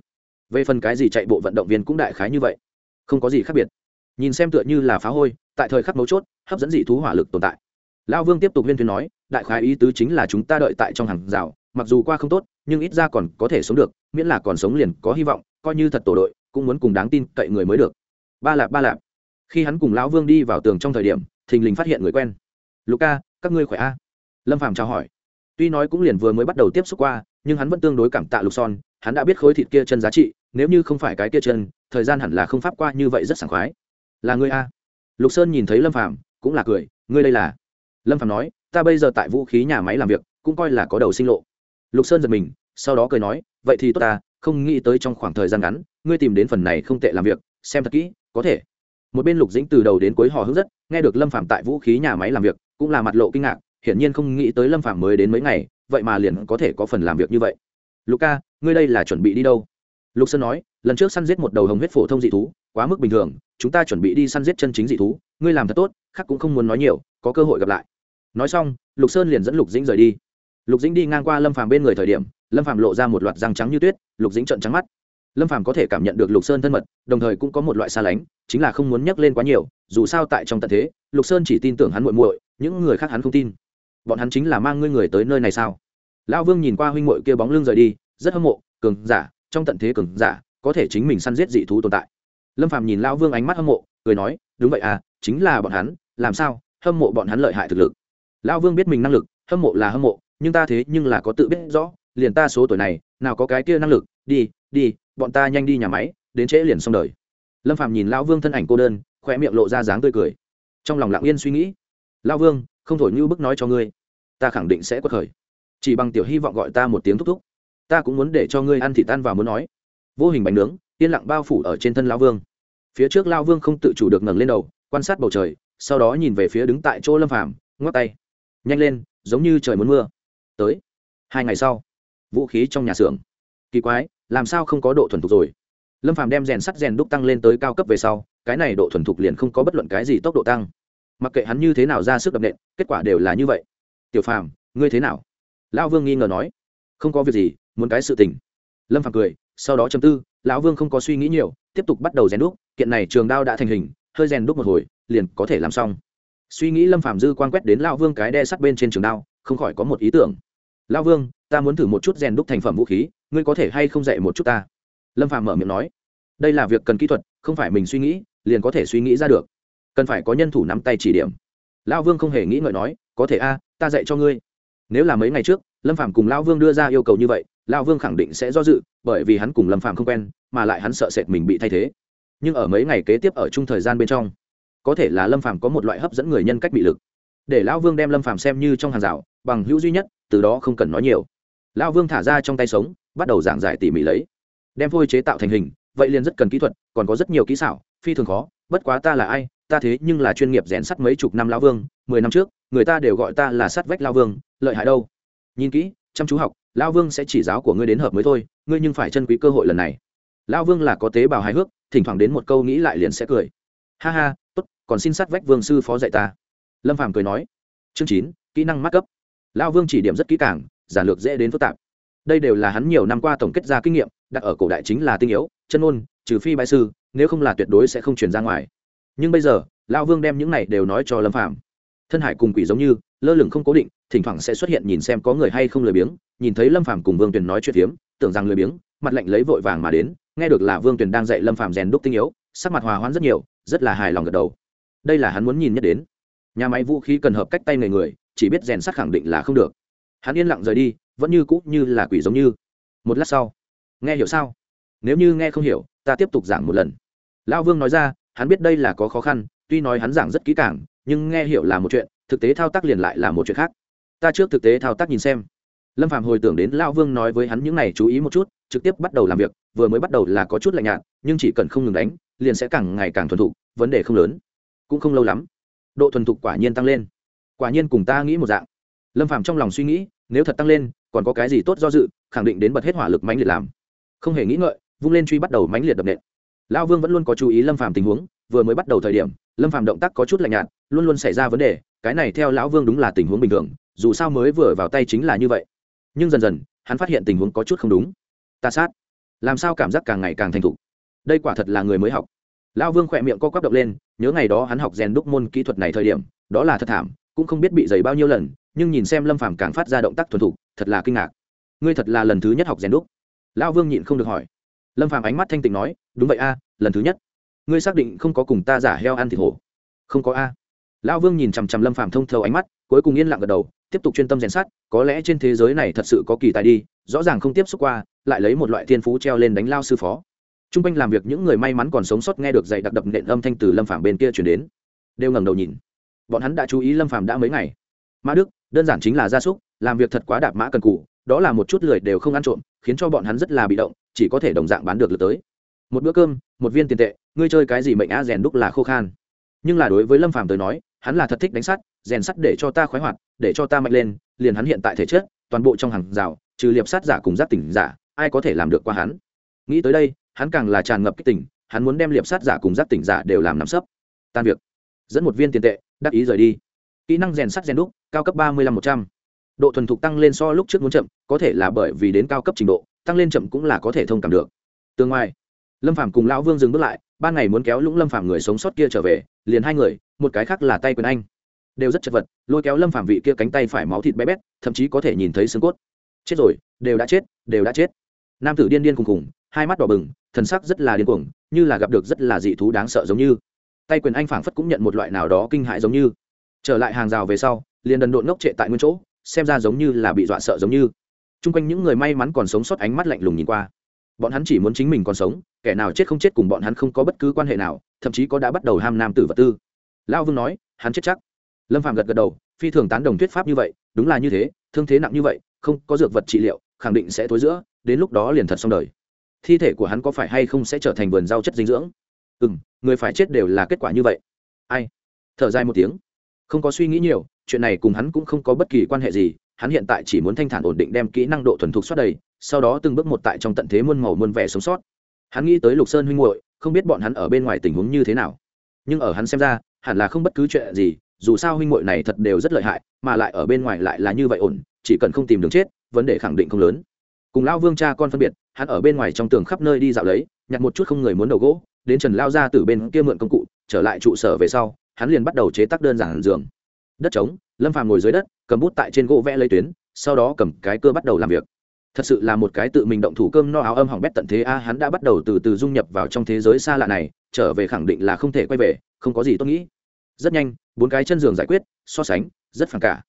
Về phần cái gì chạy bộ vận động viên cũng đại khái như vậy. Không có gì khác biệt. Nhìn xem tựa như là phá hôi, tại thời khắc mấu chốt, hấp dẫn dị thú hỏa lực tồn tại. Lão vương tiếp tục viên thuyên nói, đại khái ý tứ chính là chúng ta đợi tại trong hàng rào mặc dù qua không tốt, nhưng ít ra còn có thể sống được, miễn là còn sống liền có hy vọng, coi như thật tổ đội, cũng muốn cùng đáng tin cậy người mới được. Ba lạp ba lạp. Khi hắn cùng lão vương đi vào tường trong thời điểm, thình lình phát hiện người quen. Luka, các ngươi khỏe a? Lâm phàm chào hỏi. Tuy nói cũng liền vừa mới bắt đầu tiếp xúc qua, nhưng hắn vẫn tương đối cảm tạ lục son, hắn đã biết khối thịt kia chân giá trị, nếu như không phải cái kia chân, thời gian hẳn là không pháp qua như vậy rất sảng khoái. Là ngươi a? Lục sơn nhìn thấy lâm phàm, cũng là cười, ngươi đây là? Lâm phàm nói, ta bây giờ tại vũ khí nhà máy làm việc, cũng coi là có đầu sinh lộ lục sơn giật mình, sau đó cười nói, vậy thì tốt ta, không nghĩ tới trong khoảng thời gian ngắn, ngươi tìm đến phần này không tệ làm việc, xem thật kỹ, có thể. Một bên lục dĩnh từ đầu đến cuối hò hứng rất, nghe được lâm phạm tại vũ khí nhà máy làm việc, cũng là mặt lộ kinh ngạc, hiển nhiên không nghĩ tới lâm phạm mới đến mấy ngày, vậy mà liền có thể có phần làm việc như vậy. Luka ngươi đây là chuẩn bị đi đâu? Lục sơn nói, lần trước săn giết một đầu hồng huyết phổ thông dị thú, quá mức bình thường, chúng ta chuẩn bị đi săn giết chân chính dị thú, ngươi làm thật tốt, khác cũng không muốn nói nhiều, có cơ hội gặp lại. Nói xong, lục sơn liền dẫn lục dĩnh rời đi lục dĩnh đi ngang qua lâm phàm bên người thời điểm, lâm phàm lộ ra một loạt răng trắng như tuyết, lục dĩnh trợn trắng mắt. Lâm phàm có thể cảm nhận được lục sơn thân mật, đồng thời cũng có một loại xa lánh, chính là không muốn nhắc lên quá nhiều, dù sao tại trong tận thế, lục sơn chỉ tin tưởng hắn muội muội, những người khác hắn không tin. Bọn hắn chính là mang ngươi người tới nơi này sao? Lão vương nhìn qua huynh muội kia bóng lưng rời đi, rất hâm mộ, cường giả, trong tận thế cường giả, có thể chính mình săn giết dị thú tồn tại. Lâm phàm nhìn lão vương ánh mắt hâm mộ, cười nói, đúng vậy à chính là bọn hắn, làm sao? Hâm mộ bọn hắn lợi hại thực lực. Lão vương biết mình năng lực, hâm mộ là hâm mộ nhưng ta thế nhưng là có tự biết rõ, liền ta số tuổi này, nào có cái kia năng lực, đi đi, bọn ta nhanh đi nhà máy, đến trễ liền xong đời. Lâm phạm nhìn lão vương thân ảnh cô đơn khoe miệng lộ ra dáng tươi cười. Trong lòng lặng yên suy nghĩ. Lão vương, không thổi như bức nói cho ngươi, ta khẳng định sẽ quất khởi. Chỉ bằng tiểu hy vọng gọi ta một tiếng thúc thúc, ta cũng muốn để cho ngươi ăn thịt tan và muốn nói. Vô hình bánh nướng, yên lặng bao phủ ở trên thân lão vương. Phía trước lão vương không tự chủ được ngẩng lên đầu, quan sát bầu trời, sau đó nhìn về phía đứng tại chỗ lâm phàm, ngoắc tay. Nhanh lên, giống như trời muốn mưa tới. Hai ngày sau, vũ khí trong nhà xưởng. Kỳ quái, làm sao không có độ thuần thục rồi? Lâm phàm đem rèn sắt rèn đúc tăng lên tới cao cấp về sau, cái này độ thuần thục liền không có bất luận cái gì tốc độ tăng. Mặc kệ hắn như thế nào ra sức đập nện, kết quả đều là như vậy. Tiểu phàm, ngươi thế nào? Lão vương nghi ngờ nói. Không có việc gì, muốn cái sự tình. Lâm phàm cười, sau đó chấm tư, lão vương không có suy nghĩ nhiều, tiếp tục bắt đầu rèn đúc, kiện này trường đao đã thành hình, hơi rèn đúc một hồi, liền có thể làm xong. Suy nghĩ lâm phàm dư quan quét đến lão vương cái đe sắt bên trên trường đao không khỏi có một ý tưởng. Lão vương, ta muốn thử một chút rèn đúc thành phẩm vũ khí, ngươi có thể hay không dạy một chút ta? Lâm phàm mở miệng nói. Đây là việc cần kỹ thuật, không phải mình suy nghĩ, liền có thể suy nghĩ ra được. Cần phải có nhân thủ nắm tay chỉ điểm. Lão vương không hề nghĩ ngợi nói, có thể a, ta dạy cho ngươi. Nếu là mấy ngày trước, lâm phàm cùng lão vương đưa ra yêu cầu như vậy, lão vương khẳng định sẽ do dự, bởi vì hắn cùng lâm phàm không quen, mà lại hắn sợ sệt mình bị thay thế. Nhưng ở mấy ngày kế tiếp ở chung thời gian bên trong, có thể là lâm phàm có một loại hấp dẫn người nhân cách bị lực. Để lão vương đem lâm phàm xem như trong hàng rào bằng hữu duy nhất, từ đó không cần nói nhiều. Lão vương thả ra trong tay sống, bắt đầu giảng giải tỉ mỉ lấy. Đem phôi chế tạo thành hình, vậy liền rất cần kỹ thuật, còn có rất nhiều kỹ xảo, phi thường khó, bất quá ta là ai, ta thế nhưng là chuyên nghiệp rèn sắt mấy chục năm lão vương, mười năm trước, người ta đều gọi ta là sắt vách lão vương, lợi hại đâu. Nhìn kỹ, chăm chú học, lão vương sẽ chỉ giáo của ngươi đến hợp mới thôi, ngươi nhưng phải chân quý cơ hội lần này. Lão vương là có tế bào hài hước, thỉnh thoảng đến một câu nghĩ lại liền sẽ cười. Ha ha, tốt, còn xin sắt vách vương sư phó dạy ta. Lâm phàm cười nói. Chương chín, kỹ năng mắc cấp lão vương chỉ điểm rất kỹ càng, giản lược dễ đến phức tạp. Đây đều là hắn nhiều năm qua tổng kết ra kinh nghiệm, đặt ở cổ đại chính là tinh yếu, chân ôn, trừ phi bại sư, nếu không là tuyệt đối sẽ không chuyển ra ngoài. Nhưng bây giờ, lão vương đem những này đều nói cho lâm phàm. Thân hải cùng quỷ giống như, lơ lửng không cố định, thỉnh thoảng sẽ xuất hiện nhìn xem có người hay không lười biếng, nhìn thấy lâm phàm cùng vương tuyền nói chuyện phiếm, tưởng rằng lười biếng, mặt lạnh lấy vội vàng mà đến, nghe được là vương tuyền đang dạy lâm phàm rèn đúc tinh yếu, sắc mặt hòa hoãn rất nhiều, rất là hài lòng gật đầu. Đây là hắn muốn nhìn nhất đến. Nhà máy vũ khí cần hợp cách tay người người chỉ biết rèn sắt khẳng định là không được. Hắn yên lặng rời đi, vẫn như cũ như là quỷ giống như. Một lát sau, nghe hiểu sao? Nếu như nghe không hiểu, ta tiếp tục giảng một lần. Lão vương nói ra, hắn biết đây là có khó khăn, tuy nói hắn giảng rất kỹ càng, nhưng nghe hiểu là một chuyện, thực tế thao tác liền lại là một chuyện khác. Ta trước thực tế thao tác nhìn xem. Lâm phạm hồi tưởng đến lão vương nói với hắn những này chú ý một chút, trực tiếp bắt đầu làm việc, vừa mới bắt đầu là có chút lạnh nhạt, nhưng chỉ cần không ngừng đánh, liền sẽ càng ngày càng thuần thục, vấn đề không lớn. Cũng không lâu lắm, độ thuần thục quả nhiên tăng lên quả nhiên cùng ta nghĩ một dạng. Lâm phạm trong lòng suy nghĩ, nếu thật tăng lên, còn có cái gì tốt do dự, khẳng định đến bật hết hỏa lực mãnh liệt làm. Không hề nghĩ ngợi, vung lên truy bắt đầu mãnh liệt đập nện. Lão vương vẫn luôn có chú ý lâm phàm tình huống, vừa mới bắt đầu thời điểm, lâm phàm động tác có chút lạnh nhạt, luôn luôn xảy ra vấn đề, cái này theo lão vương đúng là tình huống bình thường, dù sao mới vừa vào tay chính là như vậy. Nhưng dần dần, hắn phát hiện tình huống có chút không đúng. Ta sát. Làm sao cảm giác càng ngày càng thành thục? Đây quả thật là người mới học. Lão vương khỏe miệng co quắp động lên, nhớ ngày đó hắn học rèn đúc môn kỹ thuật này thời điểm, đó là thật thảm cũng không biết bị dày bao nhiêu lần, nhưng nhìn xem lâm phàm càng phát ra động tác thuần thục, thật là kinh ngạc. Ngươi thật là lần thứ nhất học rèn đúc. Lão vương nhịn không được hỏi. Lâm phàm ánh mắt thanh tịnh nói, đúng vậy a, lần thứ nhất. Ngươi xác định không có cùng ta giả heo ăn thịt hổ? Không có a. Lão vương nhìn chằm chằm lâm phàm thông thầu ánh mắt, cuối cùng yên lặng gật đầu, tiếp tục chuyên tâm rèn sát có lẽ trên thế giới này thật sự có kỳ tài đi, rõ ràng không tiếp xúc qua, lại lấy một loại thiên phú treo lên đánh lao sư phó. T r u n g quanh làm việc những người may mắn còn sống sót nghe được dạy đặc đập nện âm thanh từ lâm phàm bên kia chuyển đến. Đều ngẩng đầu nhìn bọn hắn đã chú ý lâm phàm đã mấy ngày. Mã đức, đơn giản chính là gia súc, làm việc thật quá đạp mã cần cụ đó là một chút lười đều không ăn trộm, khiến cho bọn hắn rất là bị động, chỉ có thể đồng dạng bán được lượt tới. Một bữa cơm, một viên tiền tệ, ngươi chơi cái gì mệnh á, rèn đúc là khô khan. Nhưng là đối với lâm phàm tới nói, hắn là thật thích đánh sắt, rèn sắt để cho ta khoái hoạt, để cho ta mạnh lên, liền hắn hiện tại thể chất, toàn bộ trong hàng rào, trừ liệp sát giả cùng giác tỉnh giả, ai có thể làm được qua hắn? Nghĩ tới đây, hắn càng là tràn ngập kích tỉnh, hắn muốn đem liệp sát giả cùng giác tỉnh giả đều làm nắm sấp. Tan việc dẫn một viên tiền tệ đắc ý rời đi. Kỹ năng rèn sắt rèn đúc cao cấp ba mươi lăm một trăm. Độ thuần thục tăng lên so lúc trước muốn chậm có thể là bởi vì đến cao cấp trình độ tăng lên chậm cũng là có thể thông cảm được. Tương ngoài lâm phàm cùng lão vương dừng bước lại ban ngày muốn kéo lũng lâm phàm người sống sót kia trở về liền hai người một cái khác là tay quyền anh. Đều rất chật vật lôi kéo lâm phàm vị kia cánh tay phải máu thịt bé bét thậm chí có thể nhìn thấy xương cốt. Chết rồi đều đã chết đều đã chết. Nam tử điên điên cùng cùng, hai mắt đỏ bừng thần sắc rất là điên cuồng như là gặp được rất là dị thú đáng sợ giống như tay quyền anh phảng phất cũng nhận một loại nào đó kinh hại giống như. Trở lại hàng rào về sau, liền đần độn ngốc trệ tại nguyên chỗ, xem ra giống như là bị dọa sợ giống như. Chung quanh những người may mắn còn sống sót ánh mắt lạnh lùng nhìn qua. Bọn hắn chỉ muốn chính mình còn sống, kẻ nào chết không chết cùng bọn hắn không có bất cứ quan hệ nào, thậm chí có đã bắt đầu ham nam tử vật tư. Lão vương nói, hắn chết chắc. Lâm phạm gật gật đầu, phi thường tán đồng thuyết pháp như vậy, đúng là như thế, thương thế nặng như vậy, không có dược vật trị liệu, khẳng định sẽ tối giữa, đến lúc đó liền thật xong đời. Thi thể của hắn có phải hay không sẽ trở thành vườn rau chất dinh dưỡng? Ừ m người phải chết đều là kết quả như vậy. Ai? Thở dài một tiếng. Không có suy nghĩ nhiều, chuyện này cùng hắn cũng không có bất kỳ quan hệ gì, hắn hiện tại chỉ muốn thanh thản ổn định đem kỹ năng độ thuần thục xuất đầy, sau đó từng bước một tại trong tận thế muôn màu muôn vẻ sống sót. Hắn nghĩ tới lục sơn huynh hội không biết bọn hắn ở bên ngoài tình huống như thế nào. Nhưng ở hắn xem ra, hẳn là không bất cứ chuyện gì, dù sao huynh hội này thật đều rất lợi hại, mà lại ở bên ngoài lại là như vậy ổn, chỉ cần không tìm đường chết, vấn đề khẳng định không lớn. Cùng Lão vương cha con phân biệt, hắn ở bên ngoài trong tường khắp nơi đi dạo lấy, nhặt một chút không người muốn đầu gỗ đến trần lao ra từ bên kia mượn công cụ, trở lại trụ sở về sau, hắn liền bắt đầu chế tác đơn giản giường. Đất trống, lâm phàm ngồi dưới đất, cầm bút tại trên gỗ vẽ lấy tuyến, sau đó cầm cái cơ bắt đầu làm việc. Thật sự là một cái tự mình động thủ cơm no áo âm hỏng bét tận thế a, hắn đã bắt đầu từ từ dung nhập vào trong thế giới xa lạ này, trở về khẳng định là không thể quay về, không có gì tôi nghĩ. Rất nhanh, bốn cái chân giường giải quyết, so sánh, rất phản cả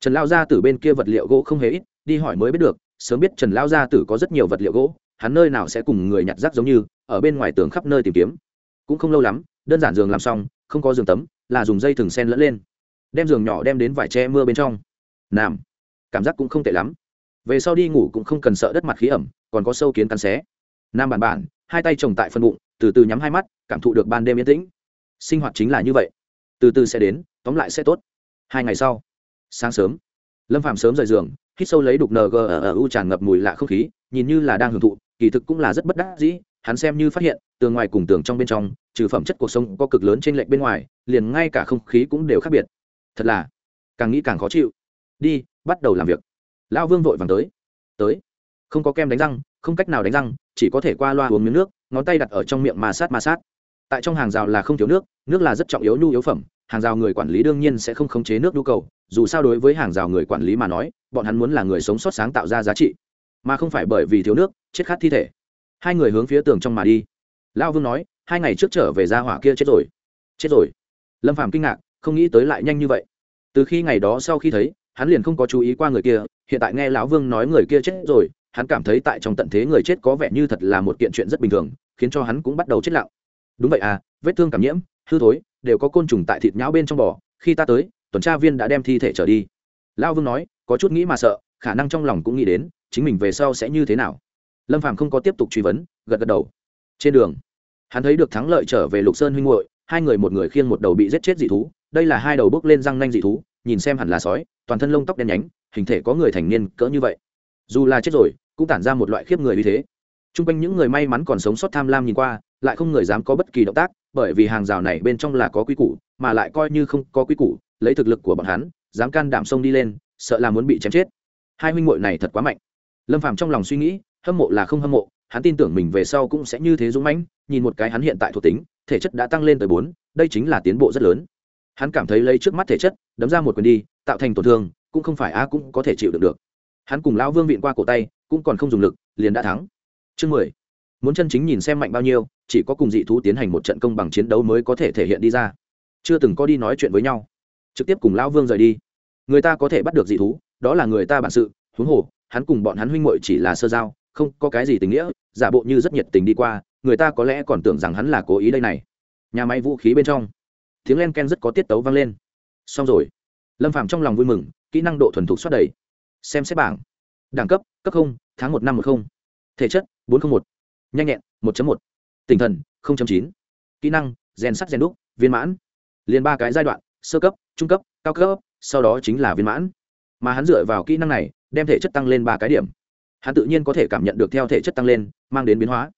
trần lao gia tử bên kia vật liệu gỗ không hề ít, đi hỏi mới biết được, sớm biết trần lao gia tử có rất nhiều vật liệu gỗ hắn nơi nào sẽ cùng người nhặt rác giống như, ở bên ngoài tường khắp nơi tìm kiếm. Cũng không lâu lắm, đơn giản giường làm xong, không có giường tấm, là dùng dây thừng sen lẫn lên. Đem giường nhỏ đem đến vải che mưa bên trong. Nằm. Cảm giác cũng không tệ lắm. Về sau đi ngủ cũng không cần sợ đất mặt khí ẩm, còn có sâu kiến cắn xé. Nam bản bản, hai tay chồng tại phân bụng, từ từ nhắm hai mắt, cảm thụ được ban đêm yên tĩnh. Sinh hoạt chính là như vậy. Từ từ sẽ đến, tóm lại sẽ tốt. Hai ngày sau, sáng sớm, lâm phạm sớm rời giường, hít sâu lấy đục ng ở u tràn ngập mùi lạ không khí, nhìn như là đang hưởng thụ kỳ thực cũng là rất bất đắc dĩ, hắn xem như phát hiện, tường ngoài cùng tường trong bên trong, trừ phẩm chất cuộc sống có cực lớn trên lệch bên ngoài, liền ngay cả không khí cũng đều khác biệt. Thật là, càng nghĩ càng khó chịu. Đi, bắt đầu làm việc. Lão vương vội vàng tới. Tới. Không có kem đánh răng, không cách nào đánh răng, chỉ có thể qua loa uống miếng nước, ngón tay đặt ở trong miệng ma sát ma sát. Tại trong hàng rào là không thiếu nước nước là rất trọng yếu nhu yếu phẩm, hàng rào người quản lý đương nhiên sẽ không khống chế nước nhu cầu, dù sao đối với hàng rào người quản lý mà nói, bọn hắn muốn là người sống sót sáng tạo ra giá trị mà không phải bởi vì thiếu nước, chết khát thi thể. Hai người hướng phía tường trong mà đi. Lão vương nói, hai ngày trước trở về ra hỏa kia chết rồi. Chết rồi. Lâm phàm kinh ngạc, không nghĩ tới lại nhanh như vậy. Từ khi ngày đó sau khi thấy, hắn liền không có chú ý qua người kia, hiện tại nghe lão vương nói người kia chết rồi, hắn cảm thấy tại trong tận thế người chết có vẻ như thật là một kiện chuyện rất bình thường, khiến cho hắn cũng bắt đầu chết lặng. Đúng vậy à vết thương cảm nhiễm, hư thối, đều có côn trùng tại thịt nhão bên trong bò, khi ta tới, tuần tra viên đã đem thi thể trở đi. Lão vương nói, có chút nghĩ mà sợ khả năng trong lòng cũng nghĩ đến, chính mình về sau sẽ như thế nào. Lâm phàm không có tiếp tục truy vấn, gật gật đầu. Trên đường, hắn thấy được thắng lợi trở về lục sơn huynh hội hai người một người khiêng một đầu bị giết chết dị thú, đây là hai đầu bước lên răng nanh dị thú, nhìn xem hẳn là sói, toàn thân lông tóc đen nhánh, hình thể có người thành niên cỡ như vậy. Dù là chết rồi, cũng tản ra một loại khiếp người như thế. T r u n g quanh những người may mắn còn sống sót tham lam nhìn qua, lại không người dám có bất kỳ động tác, bởi vì hàng rào này bên trong là có quy củ, mà lại coi như không có quy củ, lấy thực lực của bọn hắn, dám can đảm sông đi lên, sợ là muốn bị chém chết hai huynh muội này thật quá mạnh. Lâm phàm trong lòng suy nghĩ, hâm mộ là không hâm mộ, hắn tin tưởng mình về sau cũng sẽ như thế dũng mãnh, nhìn một cái hắn hiện tại thuộc tính, thể chất đã tăng lên tới bốn, đây chính là tiến bộ rất lớn. Hắn cảm thấy lấy trước mắt thể chất, đấm ra một quyền đi, tạo thành tổn thương, cũng không phải a cũng có thể chịu được được. Hắn cùng lão vương viện qua cổ tay, cũng còn không dùng lực, liền đã thắng. Chương mười. Muốn chân chính nhìn xem mạnh bao nhiêu, chỉ có cùng dị thú tiến hành một trận công bằng chiến đấu mới có thể thể hiện đi ra. Chưa từng có đi nói chuyện với nhau. Trực tiếp cùng lão vương rời đi. Người ta có thể bắt được dị thú đó là người ta bản sự, huống hồ, hắn cùng bọn hắn huynh muội chỉ là sơ giao, không có cái gì tình nghĩa, giả bộ như rất nhiệt tình đi qua, người ta có lẽ còn tưởng rằng hắn là cố ý đây này. Nhà máy vũ khí bên trong, tiếng len ken rất có tiết tấu vang lên. Xong rồi. Lâm phạm trong lòng vui mừng, kỹ năng độ thuần thục xuất đầy. Xem xét bảng. Đẳng cấp cấp không, tháng một năm một không. Thể chất, bốn trăm một. Nhanh nhẹn, một một. Tinh thần chín. Kỹ năng, rèn sắt rèn đúc, viên mãn. Liền ba cái giai đoạn, sơ cấp, trung cấp, cao cấp, sau đó chính là viên mãn mà hắn dựa vào kỹ năng này, đem thể chất tăng lên ba cái điểm. Hắn tự nhiên có thể cảm nhận được theo thể chất tăng lên, mang đến biến hóa.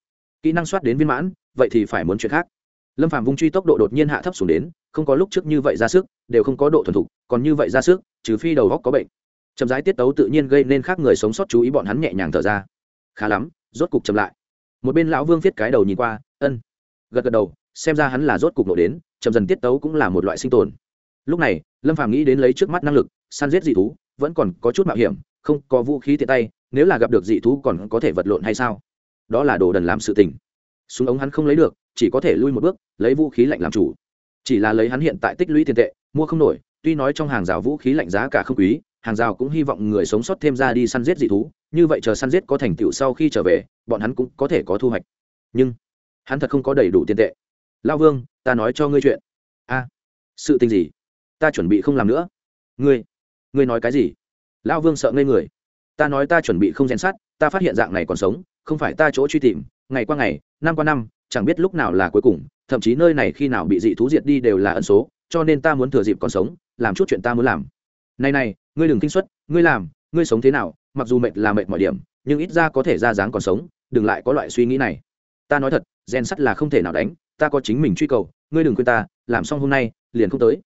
Kỹ năng soát đến viên mãn, vậy thì phải muốn chuyện khác. Lâm phạm vung truy tốc độ đột nhiên hạ thấp xuống đến, không có lúc trước như vậy ra sức, đều không có độ thuần thục, còn như vậy ra sức, trừ phi đầu góc có bệnh. Chậm rãi tiết tấu tự nhiên gây nên khác người sống sót chú ý bọn hắn nhẹ nhàng thở ra. Khá lắm, rốt cục chậm lại. Một bên lão vương viết cái đầu nhìn qua, ân. Gật gật đầu, xem ra hắn là rốt cục nổ đến, chậm dần tiết tấu cũng là một loại sinh tồn. Lúc này, lâm phàm nghĩ đến lấy trước mắt năng lực, săn giết dị thú vẫn còn có chút mạo hiểm, không có vũ khí tiện tay, nếu là gặp được dị thú còn có thể vật lộn hay sao? Đó là đồ đần làm sự tình. Súng ống hắn không lấy được, chỉ có thể lui một bước, lấy vũ khí lạnh làm chủ. Chỉ là lấy hắn hiện tại tích lũy tiền tệ, mua không nổi, tuy nói trong hàng rào vũ khí lạnh giá cả không quý, hàng rào cũng hy vọng người sống sót thêm ra đi săn giết dị thú, như vậy chờ săn giết có thành tựu sau khi trở về, bọn hắn cũng có thể có thu hoạch. Nhưng, hắn thật không có đầy đủ tiền tệ. Lao vương, ta nói cho ngươi chuyện. A, sự tình gì? Ta chuẩn bị không làm nữa. Ngươi ngươi nói cái gì? Lão vương sợ ngây người. Ta nói ta chuẩn bị không rèn sát ta phát hiện dạng này còn sống, không phải ta chỗ truy tìm, ngày qua ngày, năm qua năm, chẳng biết lúc nào là cuối cùng, thậm chí nơi này khi nào bị dị thú diệt đi đều là ẩn số, cho nên ta muốn thừa dịp còn sống, làm chút chuyện ta muốn làm. Này này, ngươi đừng kinh xuất ngươi làm, ngươi sống thế nào, mặc dù mệt là mệt mọi điểm, nhưng ít ra có thể ra dáng còn sống, đừng lại có loại suy nghĩ này. Ta nói thật gen sắt là không thể nào đánh, ta có chính mình truy cầu, ngươi đừng quên ta, làm xong hôm nay, liền không tới.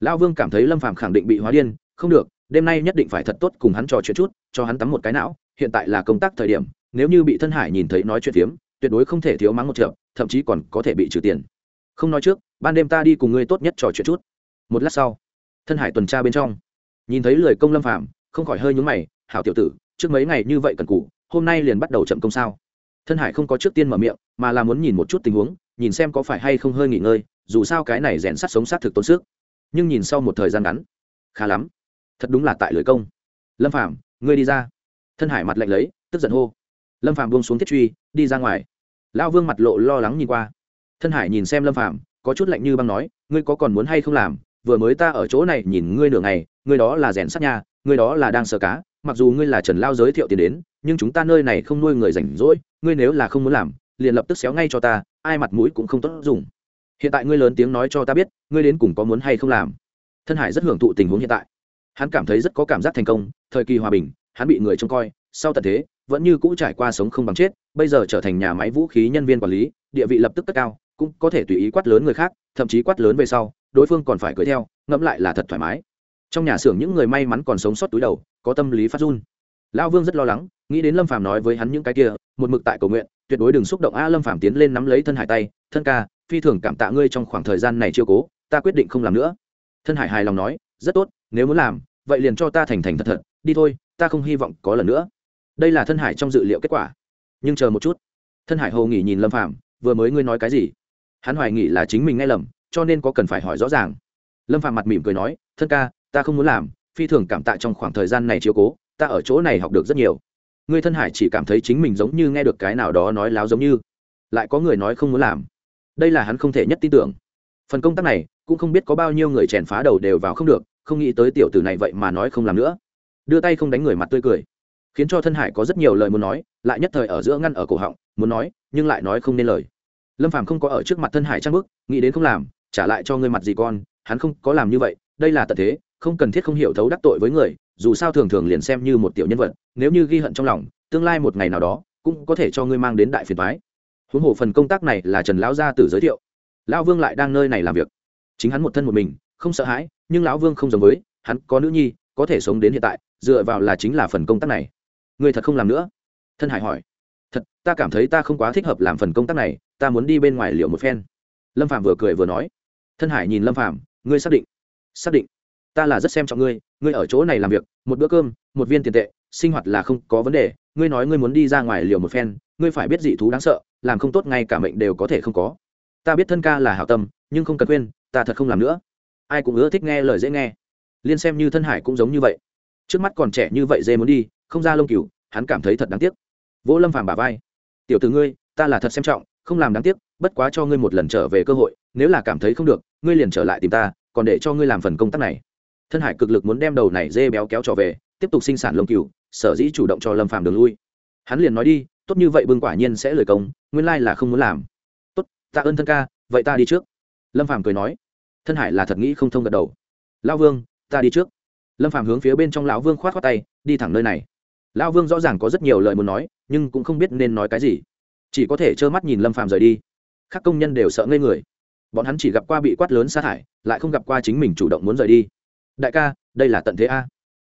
Lão vương cảm thấy lâm phạm khẳng định bị hóa điên không được, đêm nay nhất định phải thật tốt cùng hắn trò chuyện chút, cho hắn tắm một cái não, hiện tại là công tác thời điểm, nếu như bị thân hải nhìn thấy nói chuyện phiếm, tuyệt đối không thể thiếu mắng một trợ thậm chí còn có thể bị trừ tiền. Không nói trước, ban đêm ta đi cùng ngươi tốt nhất trò chuyện chút. Một lát sau, thân hải tuần tra bên trong, nhìn thấy lời công lâm phạm không khỏi hơi nhúng mày, hảo tiểu tử, trước mấy ngày như vậy cần cụ hôm nay liền bắt đầu chậm công sao? Thân hải không có trước tiên mở miệng, mà là muốn nhìn một chút tình huống, nhìn xem có phải hay không hơi nghỉ ngơi, dù sao cái này rèn sắt sống sát thực tốn sức. Nhưng nhìn sau một thời gian ngắn, khá lắm thật đúng là tại lưới công. Lâm phạm ngươi đi ra. Thân hải mặt lạnh lấy, tức giận hô. Lâm phạm buông xuống thiết truy, đi ra ngoài. Lão vương mặt lộ lo lắng nhìn qua. Thân hải nhìn xem lâm phạm có chút lạnh như băng nói, ngươi có còn muốn hay không làm? Vừa mới ta ở chỗ này nhìn ngươi nửa ngày, ngươi đó là rèn sắt nha, ngươi đó là đang sờ cá, mặc dù ngươi là trần lao giới thiệu tiền đến, nhưng chúng ta nơi này không nuôi người rảnh rỗi, ngươi nếu là không muốn làm, liền lập tức xéo ngay cho ta, ai mặt mũi cũng không tốt dùng. Hiện tại ngươi lớn tiếng nói cho ta biết, ngươi đến cùng có muốn hay không làm? Thân hải rất hưởng thụ tình huống hiện tại hắn cảm thấy rất có cảm giác thành công, thời kỳ hòa bình, hắn bị người trông coi, sau tận thế, vẫn như cũ trải qua sống không bằng chết, bây giờ trở thành nhà máy vũ khí nhân viên quản lý, địa vị lập tức cất cao, cũng có thể tùy ý quát lớn người khác, thậm chí quát lớn về sau, đối phương còn phải cưới theo, ngẫm lại là thật thoải mái. Trong nhà xưởng những người may mắn còn sống sót túi đầu, có tâm lý phát run. Lão vương rất lo lắng, nghĩ đến lâm phàm nói với hắn những cái kia, một mực tại cầu nguyện, tuyệt đối đừng xúc động a lâm phàm tiến lên nắm lấy thân hải tay, thân ca, phi thường cảm tạ ngươi trong khoảng thời gian này chiêu cố, ta quyết định không làm nữa. Thân hải hài lòng nói, rất tốt nếu muốn làm vậy liền cho ta thành thành thật thật đi thôi ta không hy vọng có lần nữa. Đây là thân hải trong dự liệu kết quả. Nhưng chờ một chút. Thân hải hồ nghỉ nhìn lâm phạm, vừa mới ngươi nói cái gì? Hắn hoài nghỉ là chính mình nghe lầm cho nên có cần phải hỏi rõ ràng. Lâm phạm mặt mỉm cười nói thân ca ta không muốn làm phi thường cảm tạ trong khoảng thời gian này chiếu cố ta ở chỗ này học được rất nhiều. Ngươi thân hải chỉ cảm thấy chính mình giống như nghe được cái nào đó nói láo giống như lại có người nói không muốn làm. Đây là hắn không thể nhất tin tưởng. Phần công tác này cũng không biết có bao nhiêu người chèn phá đầu đều vào không được không nghĩ tới tiểu tử này vậy mà nói không làm nữa. Đưa tay không đánh người mặt tươi cười. Khiến cho thân hải có rất nhiều lời muốn nói, lại nhất thời ở giữa ngăn ở cổ họng, muốn nói, nhưng lại nói không nên lời. Lâm phàm không có ở trước mặt thân hải trang bức, nghĩ đến không làm, trả lại cho ngươi mặt gì con, hắn không có làm như vậy, đây là tật thế, không cần thiết không hiểu thấu đắc tội với người, dù sao thường thường liền xem như một tiểu nhân vật, nếu như ghi hận trong lòng, tương lai một ngày nào đó, cũng có thể cho ngươi mang đến đại phiền thoái huống hồ phần công tác này là trần lão gia tử giới thiệu. Lão vương lại đang nơi này làm việc. Chính hắn một thân một mình không sợ hãi, nhưng lão vương không giống với, hắn có nữ nhi, có thể sống đến hiện tại, dựa vào là chính là phần công tác này. Ngươi thật không làm nữa. Thân hải hỏi. Thật, ta cảm thấy ta không quá thích hợp làm phần công tác này, ta muốn đi bên ngoài liệu một phen. Lâm phạm vừa cười vừa nói. Thân hải nhìn lâm phạm ngươi xác định. Xác định. Ta là rất xem trọng ngươi ngươi ở chỗ này làm việc, một bữa cơm, một viên tiền tệ, sinh hoạt là không có vấn đề, ngươi nói ngươi muốn đi ra ngoài liều một phen, ngươi phải biết dị thú đáng sợ, làm không tốt ngay cả mệnh đều có thể không có. Ta biết thân ca là hảo tâm, nhưng không cần quên, ta thật không làm nữa ai cũng ưa thích nghe lời dễ nghe. Liên xem như thân hải cũng giống như vậy. Trước mắt còn trẻ như vậy dê muốn đi, không ra lông cừu, hắn cảm thấy thật đáng tiếc. Vỗ lâm phàm bà vai. Tiểu từ ngươi, ta là thật xem trọng, không làm đáng tiếc, bất quá cho ngươi một lần trở về cơ hội, nếu là cảm thấy không được, ngươi liền trở lại tìm ta, còn để cho ngươi làm phần công tác này. Thân hải cực lực muốn đem đầu này dê béo kéo trở về, tiếp tục sinh sản lông cừu, sở dĩ chủ động cho lâm phàm đường lui. Hắn liền nói đi, tốt như vậy bưng quả nhiên sẽ lời công, nguyên lai là không muốn làm. Tốt tạ ơn thân ca, vậy ta đi trước. Lâm phàm cười nói thân hải là thật nghĩ không thông gật đầu. Lão vương, ta đi trước. Lâm phàm hướng phía bên trong lão vương khoát khoát tay, đi thẳng nơi này. Lão vương rõ ràng có rất nhiều lời muốn nói, nhưng cũng không biết nên nói cái gì. Chỉ có thể trơ mắt nhìn lâm phàm rời đi. Các công nhân đều sợ ngây người. Bọn hắn chỉ gặp qua bị quát lớn sa thải, lại không gặp qua chính mình chủ động muốn rời đi. Đại ca, đây là tận thế a.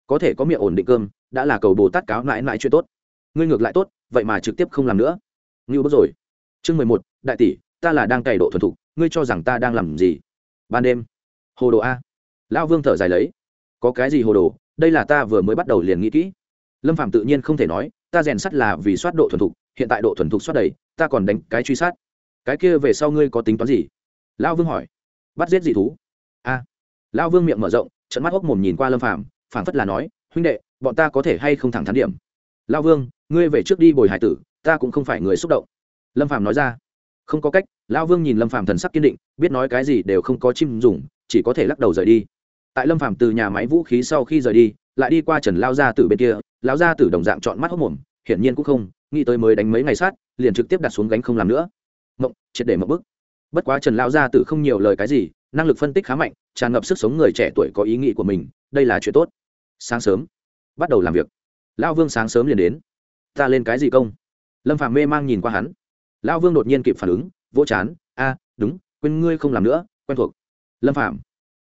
Có thể có miệng ổn định cơm, đã là cầu bồ tát cáo mãi mãi chuyện tốt. Ngươi ngược lại tốt, vậy mà trực tiếp không làm nữa. Ngưu bất rồi. Chương mười một, đại tỷ, ta là đang cày độ thuần thục, ngươi cho rằng ta đang làm gì? Ban đêm. Hồ đồ a. Lão vương thở dài lấy. Có cái gì hồ đồ? Đây là ta vừa mới bắt đầu liền nghĩ kỹ. Lâm phạm tự nhiên không thể nói, ta rèn sắt là vì soát độ thuần thục, hiện tại độ thuần thục soát đầy, ta còn đánh cái truy sát. Cái kia về sau ngươi có tính toán gì? Lão vương hỏi. Bắt giết dị thú. A. Lão vương miệng mở rộng trận mắt hốc mồm nhìn qua lâm phạm phảng phất là nói, huynh đệ, bọn ta có thể hay không thẳng thắn điểm? Lão vương, ngươi về trước đi bồi hải tử, ta cũng không phải người xúc động. Lâm phạm nói ra không có cách, lão vương nhìn lâm phạm thần sắc kiên định, biết nói cái gì đều không có chim dùng, chỉ có thể lắc đầu rời đi. Tại lâm phạm từ nhà máy vũ khí sau khi rời đi, lại đi qua trần lao gia tử bên kia lão gia tử đồng dạng chọn mắt hốc mồm, hiển nhiên cũng không nghĩ tới mới đánh mấy ngày sát, liền trực tiếp đặt xuống gánh không làm nữa. Mộng, triệt để mộng bức. Bất quá trần lao gia tử không nhiều lời cái gì, năng lực phân tích khá mạnh, tràn ngập sức sống người trẻ tuổi có ý nghĩ của mình, đây là chuyện tốt. Sáng sớm, bắt đầu làm việc. Lão vương sáng sớm liền đến. Ta lên cái gì công? Lâm phạm mê mang nhìn qua hắn lão vương đột nhiên kịp phản ứng, vỗ chán, a, đúng, quên ngươi không làm nữa, quen thuộc. Lâm phạm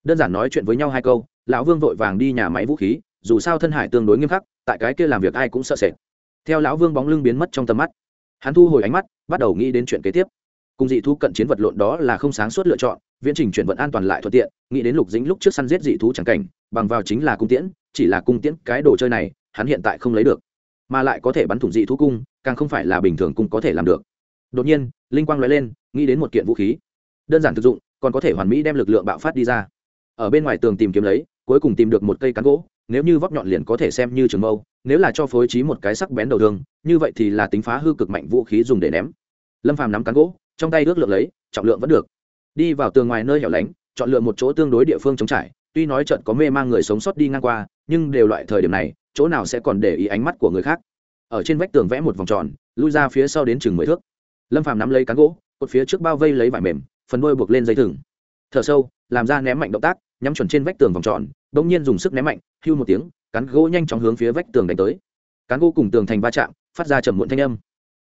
đơn giản nói chuyện với nhau hai câu, lão vương vội vàng đi nhà máy vũ khí, dù sao thân hải tương đối nghiêm khắc, tại cái kia làm việc ai cũng sợ sệt. Theo lão vương bóng lưng biến mất trong tầm mắt, hắn thu hồi ánh mắt, bắt đầu nghĩ đến chuyện kế tiếp. Cùng dị thú cận chiến vật lộn đó là không sáng suốt lựa chọn, viễn trình chuyển vận an toàn lại thuận tiện, nghĩ đến lục dính lúc trước săn giết dị thú chẳng cảnh, bằng vào chính là cung tiễn, chỉ là cung tiễn cái đồ chơi này, hắn hiện tại không lấy được, mà lại có thể bắn thủng dị thú cung, càng không phải là bình thường cung có thể làm được đột nhiên, linh quang nói lên, nghĩ đến một kiện vũ khí. Đơn giản thực dụng, còn có thể hoàn mỹ đem lực lượng bạo phát đi ra. Ở bên ngoài tường tìm kiếm lấy, cuối cùng tìm được một cây cán gỗ, nếu như vóc nhọn liền có thể xem như trường mâu, nếu là cho phối trí một cái sắc bén đầu thương như vậy thì là tính phá hư cực mạnh vũ khí dùng để ném. Lâm phàm nắm cán gỗ, trong tay ước lượng lấy, trọng lượng vẫn được. Đi vào tường ngoài nơi hẻo lánh, chọn lựa một chỗ tương đối địa phương chống trải, tuy nói trận có mê mang người sống sót đi ngang qua, nhưng đều loại thời điểm này, chỗ nào sẽ còn để ý ánh mắt của người khác. Ở trên vách tường vẽ một vòng tròn, lui ra phía sau đến chừng mười thước lâm phàm nắm lấy cán gỗ, cột phía trước bao vây lấy vải mềm, phần đôi buộc lên dây thừng. Thở sâu, làm ra ném mạnh động tác, nhắm chuẩn trên vách tường vòng tròn đ ỗ n g nhiên dùng sức ném mạnh, hưu một tiếng, cán gỗ nhanh chóng hướng phía vách tường đánh tới. Cán gỗ cùng tường thành va chạm, phát ra trầm muộn thanh âm.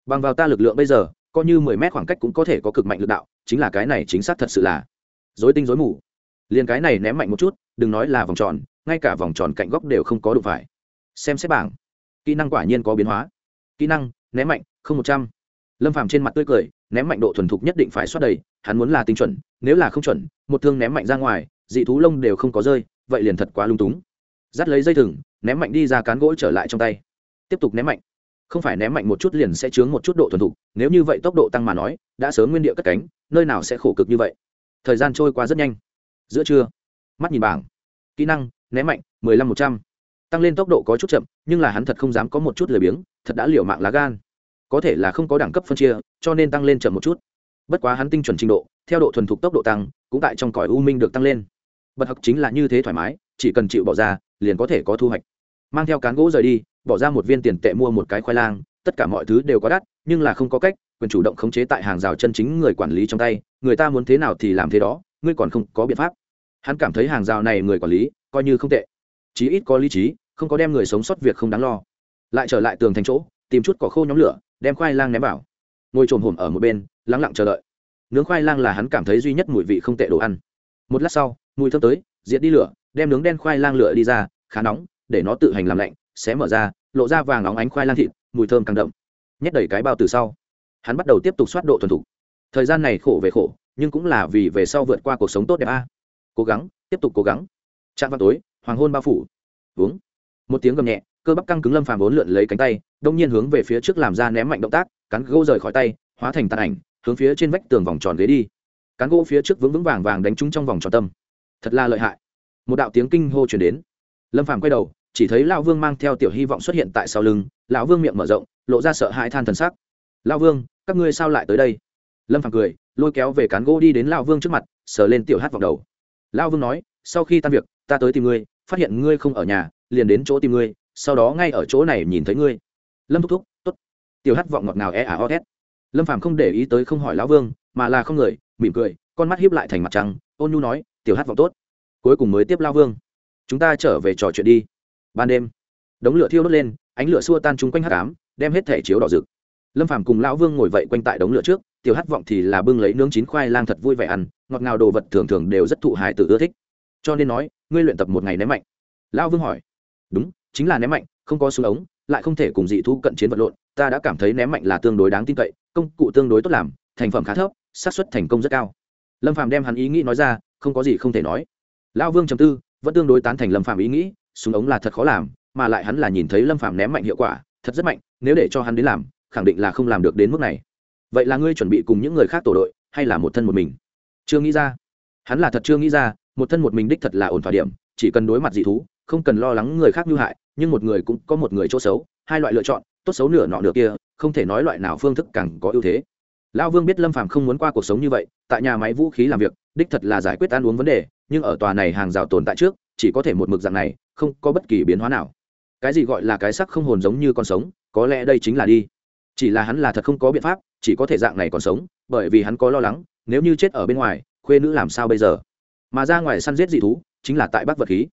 Bằng vào ta lực lượng bây giờ, coi như mười mét khoảng cách cũng có thể có cực mạnh lực đạo, chính là cái này chính xác thật sự là dối tinh dối mù. Liền cái này ném mạnh một chút, đừng nói là vòng tròn, ngay cả vòng tròn cạnh góc đều không có đụng phải. Xem xét bảng. Kỹ năng quả nhiên có biến hóa. Kỹ năng, ném mạnh, không một trăm lâm phàm trên mặt tươi cười, ném mạnh độ thuần thục nhất định phải xoát đầy, hắn muốn là tinh chuẩn, nếu là không chuẩn, một thương ném mạnh ra ngoài, dị thú lông đều không có rơi, vậy liền thật quá lung túng. Dắt lấy dây thừng, ném mạnh đi ra cán gỗ trở lại trong tay. Tiếp tục ném mạnh. Không phải ném mạnh một chút liền sẽ chướng một chút độ thuần thục, nếu như vậy tốc độ tăng mà nói, đã sớm nguyên địa cất cánh, nơi nào sẽ khổ cực như vậy. Thời gian trôi qua rất nhanh. Giữa trưa, mắt nhìn bảng. Kỹ năng, ném mạnh, mười lăm một trăm. Tăng lên tốc độ có chút chậm, nhưng là hắn thật không dám có một chút lười biếng, thật đã liều mạng lá gan có thể là không có đẳng cấp phân chia, cho nên tăng lên chậm một chút. Bất quá hắn tinh chuẩn trình độ, theo độ thuần thục tốc độ tăng, cũng tại trong cõi u minh được tăng lên. Bật học chính là như thế thoải mái, chỉ cần chịu bỏ ra, liền có thể có thu hoạch. Mang theo cán gỗ rời đi, bỏ ra một viên tiền tệ mua một cái khoai lang, tất cả mọi thứ đều có đắt, nhưng là không có cách, quyền chủ động khống chế tại hàng rào chân chính người quản lý trong tay, người ta muốn thế nào thì làm thế đó, ngươi còn không có biện pháp. Hắn cảm thấy hàng rào này người quản lý, coi như không tệ. Chí ít có lý trí, không có đem người sống sót việc không đáng lo. Lại trở lại tường thành chỗ, tìm chút cỏ khô nhóm lửa đem khoai lang ném vào. Ngồi trồm hổm ở một bên, lắng lặng chờ đợi. Nướng khoai lang là hắn cảm thấy duy nhất mùi vị không tệ đồ ăn. Một lát sau, mùi thơm tới, diệt đi lửa, đem nướng đen khoai lang lửa đi ra, khá nóng, để nó tự hành làm lạnh, xé mở ra, lộ ra vàng óng ánh khoai lang thịt, mùi thơm càng đậm. Nhét đầy cái bao từ sau, hắn bắt đầu tiếp tục soát độ thuần thục. Thời gian này khổ về khổ, nhưng cũng là vì về sau vượt qua cuộc sống tốt đẹp a. Cố gắng, tiếp tục cố gắng. Trạm vào tối, hoàng hôn bao phủ. Uống. Một tiếng gầm nhẹ cơ bắp căng cứng lâm phàm vốn lượn lấy cánh tay, đông nhiên hướng về phía trước làm ra ném mạnh động tác cắn gỗ rời khỏi tay, hóa thành tàn ảnh, hướng phía trên vách tường vòng tròn ghế đi. Cán gỗ phía trước vững vững vàng vàng đánh trúng trong vòng tròn tâm. Thật là lợi hại. Một đạo tiếng kinh hô chuyển đến. Lâm phàm quay đầu, chỉ thấy lão vương mang theo tiểu hy vọng xuất hiện tại sau lưng, lão vương miệng mở rộng, lộ ra sợ hãi than thần sắc. Lão vương, các ngươi sao lại tới đây? Lâm phàm cười, lôi kéo về cán gỗ đi đến lão vương trước mặt, sờ lên tiểu hát vào đầu. Lão vương nói, sau khi tan việc, ta tới tìm ngươi, phát hiện ngươi không ở nhà, liền đến chỗ tìm ngươi sau đó ngay ở chỗ này nhìn thấy ngươi. Lâm thúc thúc t ố t tiểu hát vọng ngọt ngào e ả o thét lâm phàm không để ý tới không hỏi lão vương, mà là không người, mỉm cười, con mắt hiếp lại thành mặt trăng. Ôn nhu nói, tiểu hát vọng tốt. Cuối cùng mới tiếp lao vương. Chúng ta trở về trò chuyện đi. Ban đêm, đống lửa thiêu đốt lên, ánh lửa xua tan chung quanh hát cám đem hết thẻ chiếu đỏ rực. Lâm phàm cùng lão vương ngồi vậy quanh tại đống lửa trước, tiểu hát vọng thì là bưng lấy nướng chín khoai lang thật vui vẻ ăn, ngọt ngào đồ vật thường thường đều rất thụ hài tự ưa thích. Cho nên nói, ngươi luyện tập một ngày ném mạnh. Lão vương hỏi, đúng chính là ném mạnh, không có súng ống, lại không thể cùng dị thú cận chiến vật lộn, ta đã cảm thấy ném mạnh là tương đối đáng tin cậy, công cụ tương đối tốt làm, thành phẩm khá thấp, xác suất thành công rất cao. Lâm Phạm đem hắn ý nghĩ nói ra, không có gì không thể nói. Lão vương trầm tư, vẫn tương đối tán thành lâm Phạm ý nghĩ, súng ống là thật khó làm, mà lại hắn là nhìn thấy lâm Phạm ném mạnh hiệu quả, thật rất mạnh, nếu để cho hắn đến làm, khẳng định là không làm được đến mức này. Vậy là ngươi chuẩn bị cùng những người khác tổ đội, hay là một thân một mình? Chưa nghĩ ra. Hắn là thật chưa nghĩ ra, một thân một mình đích thật là ổn thỏa điểm, chỉ cần đối mặt dị thú, không cần lo lắng người khác hư hại nhưng một người cũng có một người chỗ xấu, hai loại lựa chọn, tốt xấu nửa nọ nửa kia, không thể nói loại nào phương thức càng có ưu thế. Lão vương biết lâm phàm không muốn qua cuộc sống như vậy, tại nhà máy vũ khí làm việc, đích thật là giải quyết ăn uống vấn đề, nhưng ở tòa này hàng rào tồn tại trước, chỉ có thể một mực dạng này, không có bất kỳ biến hóa nào. Cái gì gọi là cái sắc không hồn giống như con sống, có lẽ đây chính là đi. Chỉ là hắn là thật không có biện pháp, chỉ có thể dạng này còn sống, bởi vì hắn có lo lắng, nếu như chết ở bên ngoài, khuê nữ làm sao bây giờ? Mà ra ngoài săn giết dị thú, chính là tại bắc vật khí.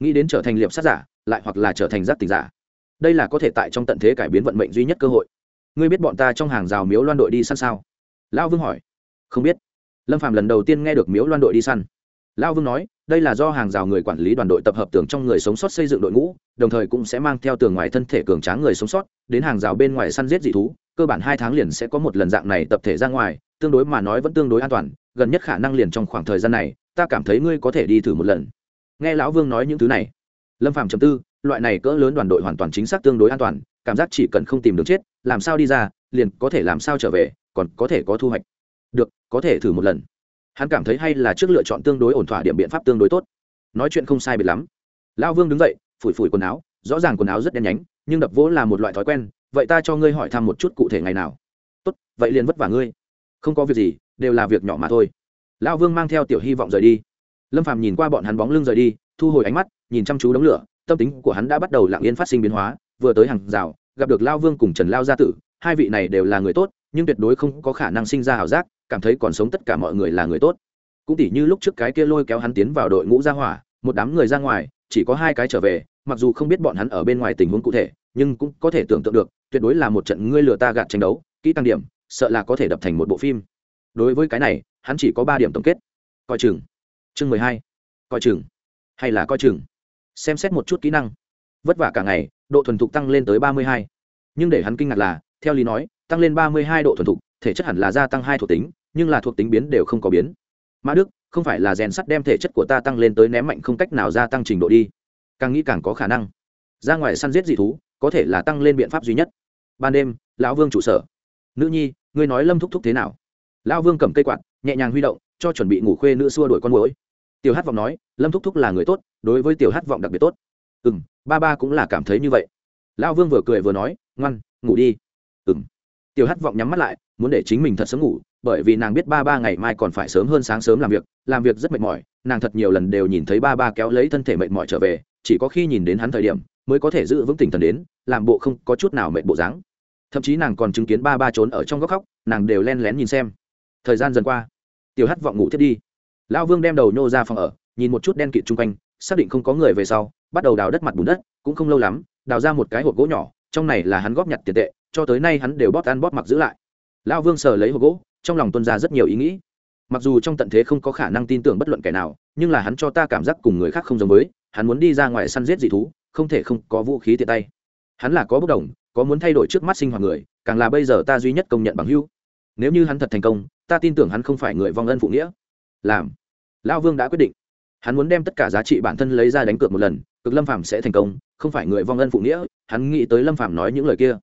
Nghĩ đến trở thành liệp sát giả lại hoặc là trở thành giác tình giả. Đây là có thể tại trong tận thế cải biến vận mệnh duy nhất cơ hội. Ngươi biết bọn ta trong hàng rào miếu loan đội đi săn sao? Lão vương hỏi. Không biết. Lâm phạm lần đầu tiên nghe được miếu loan đội đi săn. Lão vương nói, đây là do hàng rào người quản lý đoàn đội tập hợp tưởng trong người sống sót xây dựng đội ngũ, đồng thời cũng sẽ mang theo tường ngoài thân thể cường tráng người sống sót, đến hàng rào bên ngoài săn giết dị thú, cơ bản hai tháng liền sẽ có một lần dạng này tập thể ra ngoài, tương đối mà nói vẫn tương đối an toàn, gần nhất khả năng liền trong khoảng thời gian này, ta cảm thấy ngươi có thể đi thử một lần. Nghe lão vương nói những thứ này lâm phạm chấm tư, loại này cỡ lớn đoàn đội hoàn toàn chính xác tương đối an toàn, cảm giác chỉ cần không tìm được chết, làm sao đi ra, liền có thể làm sao trở về, còn có thể có thu hoạch. Được, có thể thử một lần. Hắn cảm thấy hay là trước lựa chọn tương đối ổn thỏa điểm biện pháp tương đối tốt. Nói chuyện không sai biệt lắm. Lão vương đứng dậy, phủi phủi quần áo, rõ ràng quần áo rất đen nhánh, nhưng đập vỗ là một loại thói quen, vậy ta cho ngươi hỏi thăm một chút cụ thể ngày nào. Tốt, vậy liền vất vả ngươi. Không có việc gì, đều là việc nhỏ mà thôi. Lão vương mang theo tiểu hy vọng rời đi. Lâm phàm nhìn qua bọn hắn bóng lưng rời đi, thu hồi ánh mắt nhìn chăm chú đống lửa, tâm tính của hắn đã bắt đầu lặng yên phát sinh biến hóa, vừa tới hàng rào, gặp được lao vương cùng trần lao gia tử, hai vị này đều là người tốt, nhưng tuyệt đối không có khả năng sinh ra ảo giác, cảm thấy còn sống tất cả mọi người là người tốt. Cũng tỉ như lúc trước cái kia lôi kéo hắn tiến vào đội ngũ ra hỏa, một đám người ra ngoài, chỉ có hai cái trở về, mặc dù không biết bọn hắn ở bên ngoài tình huống cụ thể, nhưng cũng có thể tưởng tượng được, tuyệt đối là một trận ngươi lừa ta gạt tranh đấu, kỹ tăng điểm, sợ là có thể đập thành một bộ phim. Đối với cái này, hắn chỉ có ba điểm tổng kết. Coi chừng. Chương mười hai. Coi chừng. Hay là coi chừng xem xét một chút kỹ năng. Vất vả cả ngày, độ thuần thục tăng lên tới ba mươi hai. Nhưng để hắn kinh ngạc là, theo lý nói, tăng lên ba mươi hai độ thuần thục, thể chất hẳn là gia tăng hai thuộc tính, nhưng là thuộc tính biến đều không có biến. Mã đức, không phải là rèn sắt đem thể chất của ta tăng lên tới ném mạnh không cách nào gia tăng trình độ đi. Càng nghĩ càng có khả năng. Ra ngoài săn giết dị thú, có thể là tăng lên biện pháp duy nhất. Ban đêm, lão vương trụ sở. Nữ nhi, ngươi nói lâm thúc thúc thế nào? Lão vương cầm cây quạt, nhẹ nhàng huy động, cho chuẩn bị ngủ khuê nữ xua đuổi con mũi tiểu hát vọng nói, lâm thúc thúc là người tốt, đối với tiểu hát vọng đặc biệt tốt. Ừ m ba ba cũng là cảm thấy như vậy. Lão vương vừa cười vừa nói, ngoan, ngủ đi. Ừ m tiểu hát vọng nhắm mắt lại, muốn để chính mình thật sớm ngủ, bởi vì nàng biết ba ba ngày mai còn phải sớm hơn sáng sớm làm việc làm việc rất mệt mỏi, nàng thật nhiều lần đều nhìn thấy ba ba kéo lấy thân thể mệt mỏi trở về, chỉ có khi nhìn đến hắn thời điểm, mới có thể giữ vững tinh thần đến, làm bộ không có chút nào mệt bộ dáng. Thậm chí nàng còn chứng kiến ba ba trốn ở trong góc khóc, nàng đều len lén nhìn xem. Thời gian dần qua, tiểu Hát vọng ngủ thiết đi lão vương đem đầu nhô ra phòng ở, nhìn một chút đen kịt chung quanh, xác định không có người về sau, bắt đầu đào đất mặt bùn đất, cũng không lâu lắm, đào ra một cái hộp gỗ nhỏ, trong này là hắn góp nhặt tiền tệ, cho tới nay hắn đều bóp ăn bóp mặc giữ lại. Lão vương sờ lấy hộp gỗ, trong lòng tuân ra rất nhiều ý nghĩ. Mặc dù trong tận thế không có khả năng tin tưởng bất luận kẻ nào, nhưng là hắn cho ta cảm giác cùng người khác không giống với, hắn muốn đi ra ngoài săn giết dị thú, không thể không có vũ khí tiện tay. Hắn là có bốc đồng, có muốn thay đổi trước mắt sinh hoạt người, càng là bây giờ ta duy nhất công nhận bằng hữu. Nếu như hắn thật thành công, ta tin tưởng hắn không phải người vong ân phụ nghĩa làm. Lão vương đã quyết định. Hắn muốn đem tất cả giá trị bản thân lấy ra đánh cược một lần, cực lâm phàm sẽ thành công, không phải người vong ân phụ nghĩa, hắn nghĩ tới lâm phàm nói những lời kia.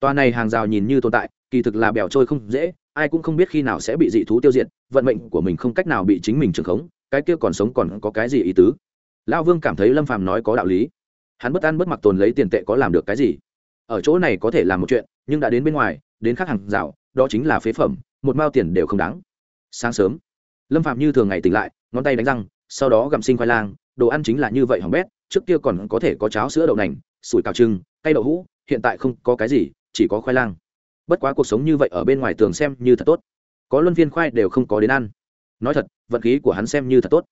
Tòa này hàng rào nhìn như tồn tại, kỳ thực là bèo trôi không dễ, ai cũng không biết khi nào sẽ bị dị thú tiêu diệt, vận mệnh của mình không cách nào bị chính mình trừng khống, cái kia còn sống còn có cái gì ý tứ? Lão vương cảm thấy lâm phàm nói có đạo lý. Hắn bất ăn bất mặc tồn lấy tiền tệ có làm được cái gì? Ở chỗ này có thể làm một chuyện, nhưng đã đến bên ngoài, đến khác hàng rào, đó chính là phế phẩm, một mao tiền đều không đáng. Sáng sớm lâm phạm như thường ngày tỉnh lại, ngón tay đánh răng, sau đó gặm sinh khoai lang, đồ ăn chính là như vậy hỏng bét, trước kia còn có thể có cháo sữa đậu nành, sủi cào trưng cây đậu hũ, hiện tại không có cái gì, chỉ có khoai lang. Bất quá cuộc sống như vậy ở bên ngoài tường xem như thật tốt. Có luân viên khoai đều không có đến ăn. Nói thật, vận khí của hắn xem như thật tốt.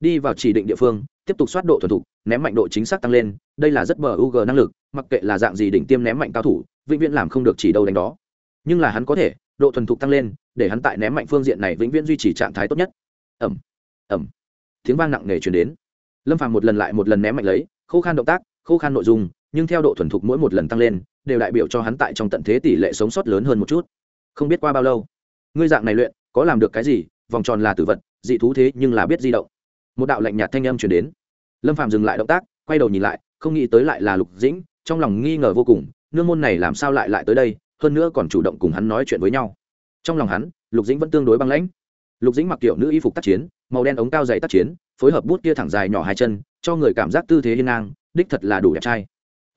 Đi vào chỉ định địa phương, tiếp tục soát độ thuần thục, ném mạnh độ chính xác tăng lên, đây là rất bờ ug g năng lực, mặc kệ là dạng gì đỉnh tiêm ném mạnh cao thủ, vĩnh viễn làm không được chỉ đâu đánh đó. Nhưng là hắn có thể độ thuần thục tăng lên, để hắn tại ném mạnh phương diện này vĩnh viễn duy trì trạng thái tốt nhất. Ẩm ẩm tiếng vang nặng nề chuyển đến. Lâm phàm một lần lại một lần ném mạnh lấy, khô khan động tác, khô khan nội dung, nhưng theo độ thuần thục mỗi một lần tăng lên, đều đại biểu cho hắn tại trong tận thế tỷ lệ sống sót lớn hơn một chút. Không biết qua bao lâu, ngươi dạng này luyện, có làm được cái gì, vòng tròn là tử vật, dị thú thế nhưng là biết di động. Một đạo lạnh nhạt thanh âm chuyển đến. Lâm Phàm dừng lại động tác, quay đầu nhìn lại, không nghĩ tới lại là lục dĩnh, trong lòng nghi ngờ vô cùng, nương môn này làm sao lại lại tới đây hơn nữa còn chủ động cùng hắn nói chuyện với nhau. Trong lòng hắn, lục dĩnh vẫn tương đối băng lãnh. Lục dĩnh mặc kiểu nữ y phục tác chiến, màu đen ống cao dày tác chiến, phối hợp bút kia thẳng dài nhỏ hai chân, cho người cảm giác tư thế hiên ngang, đích thật là đủ đẹp trai.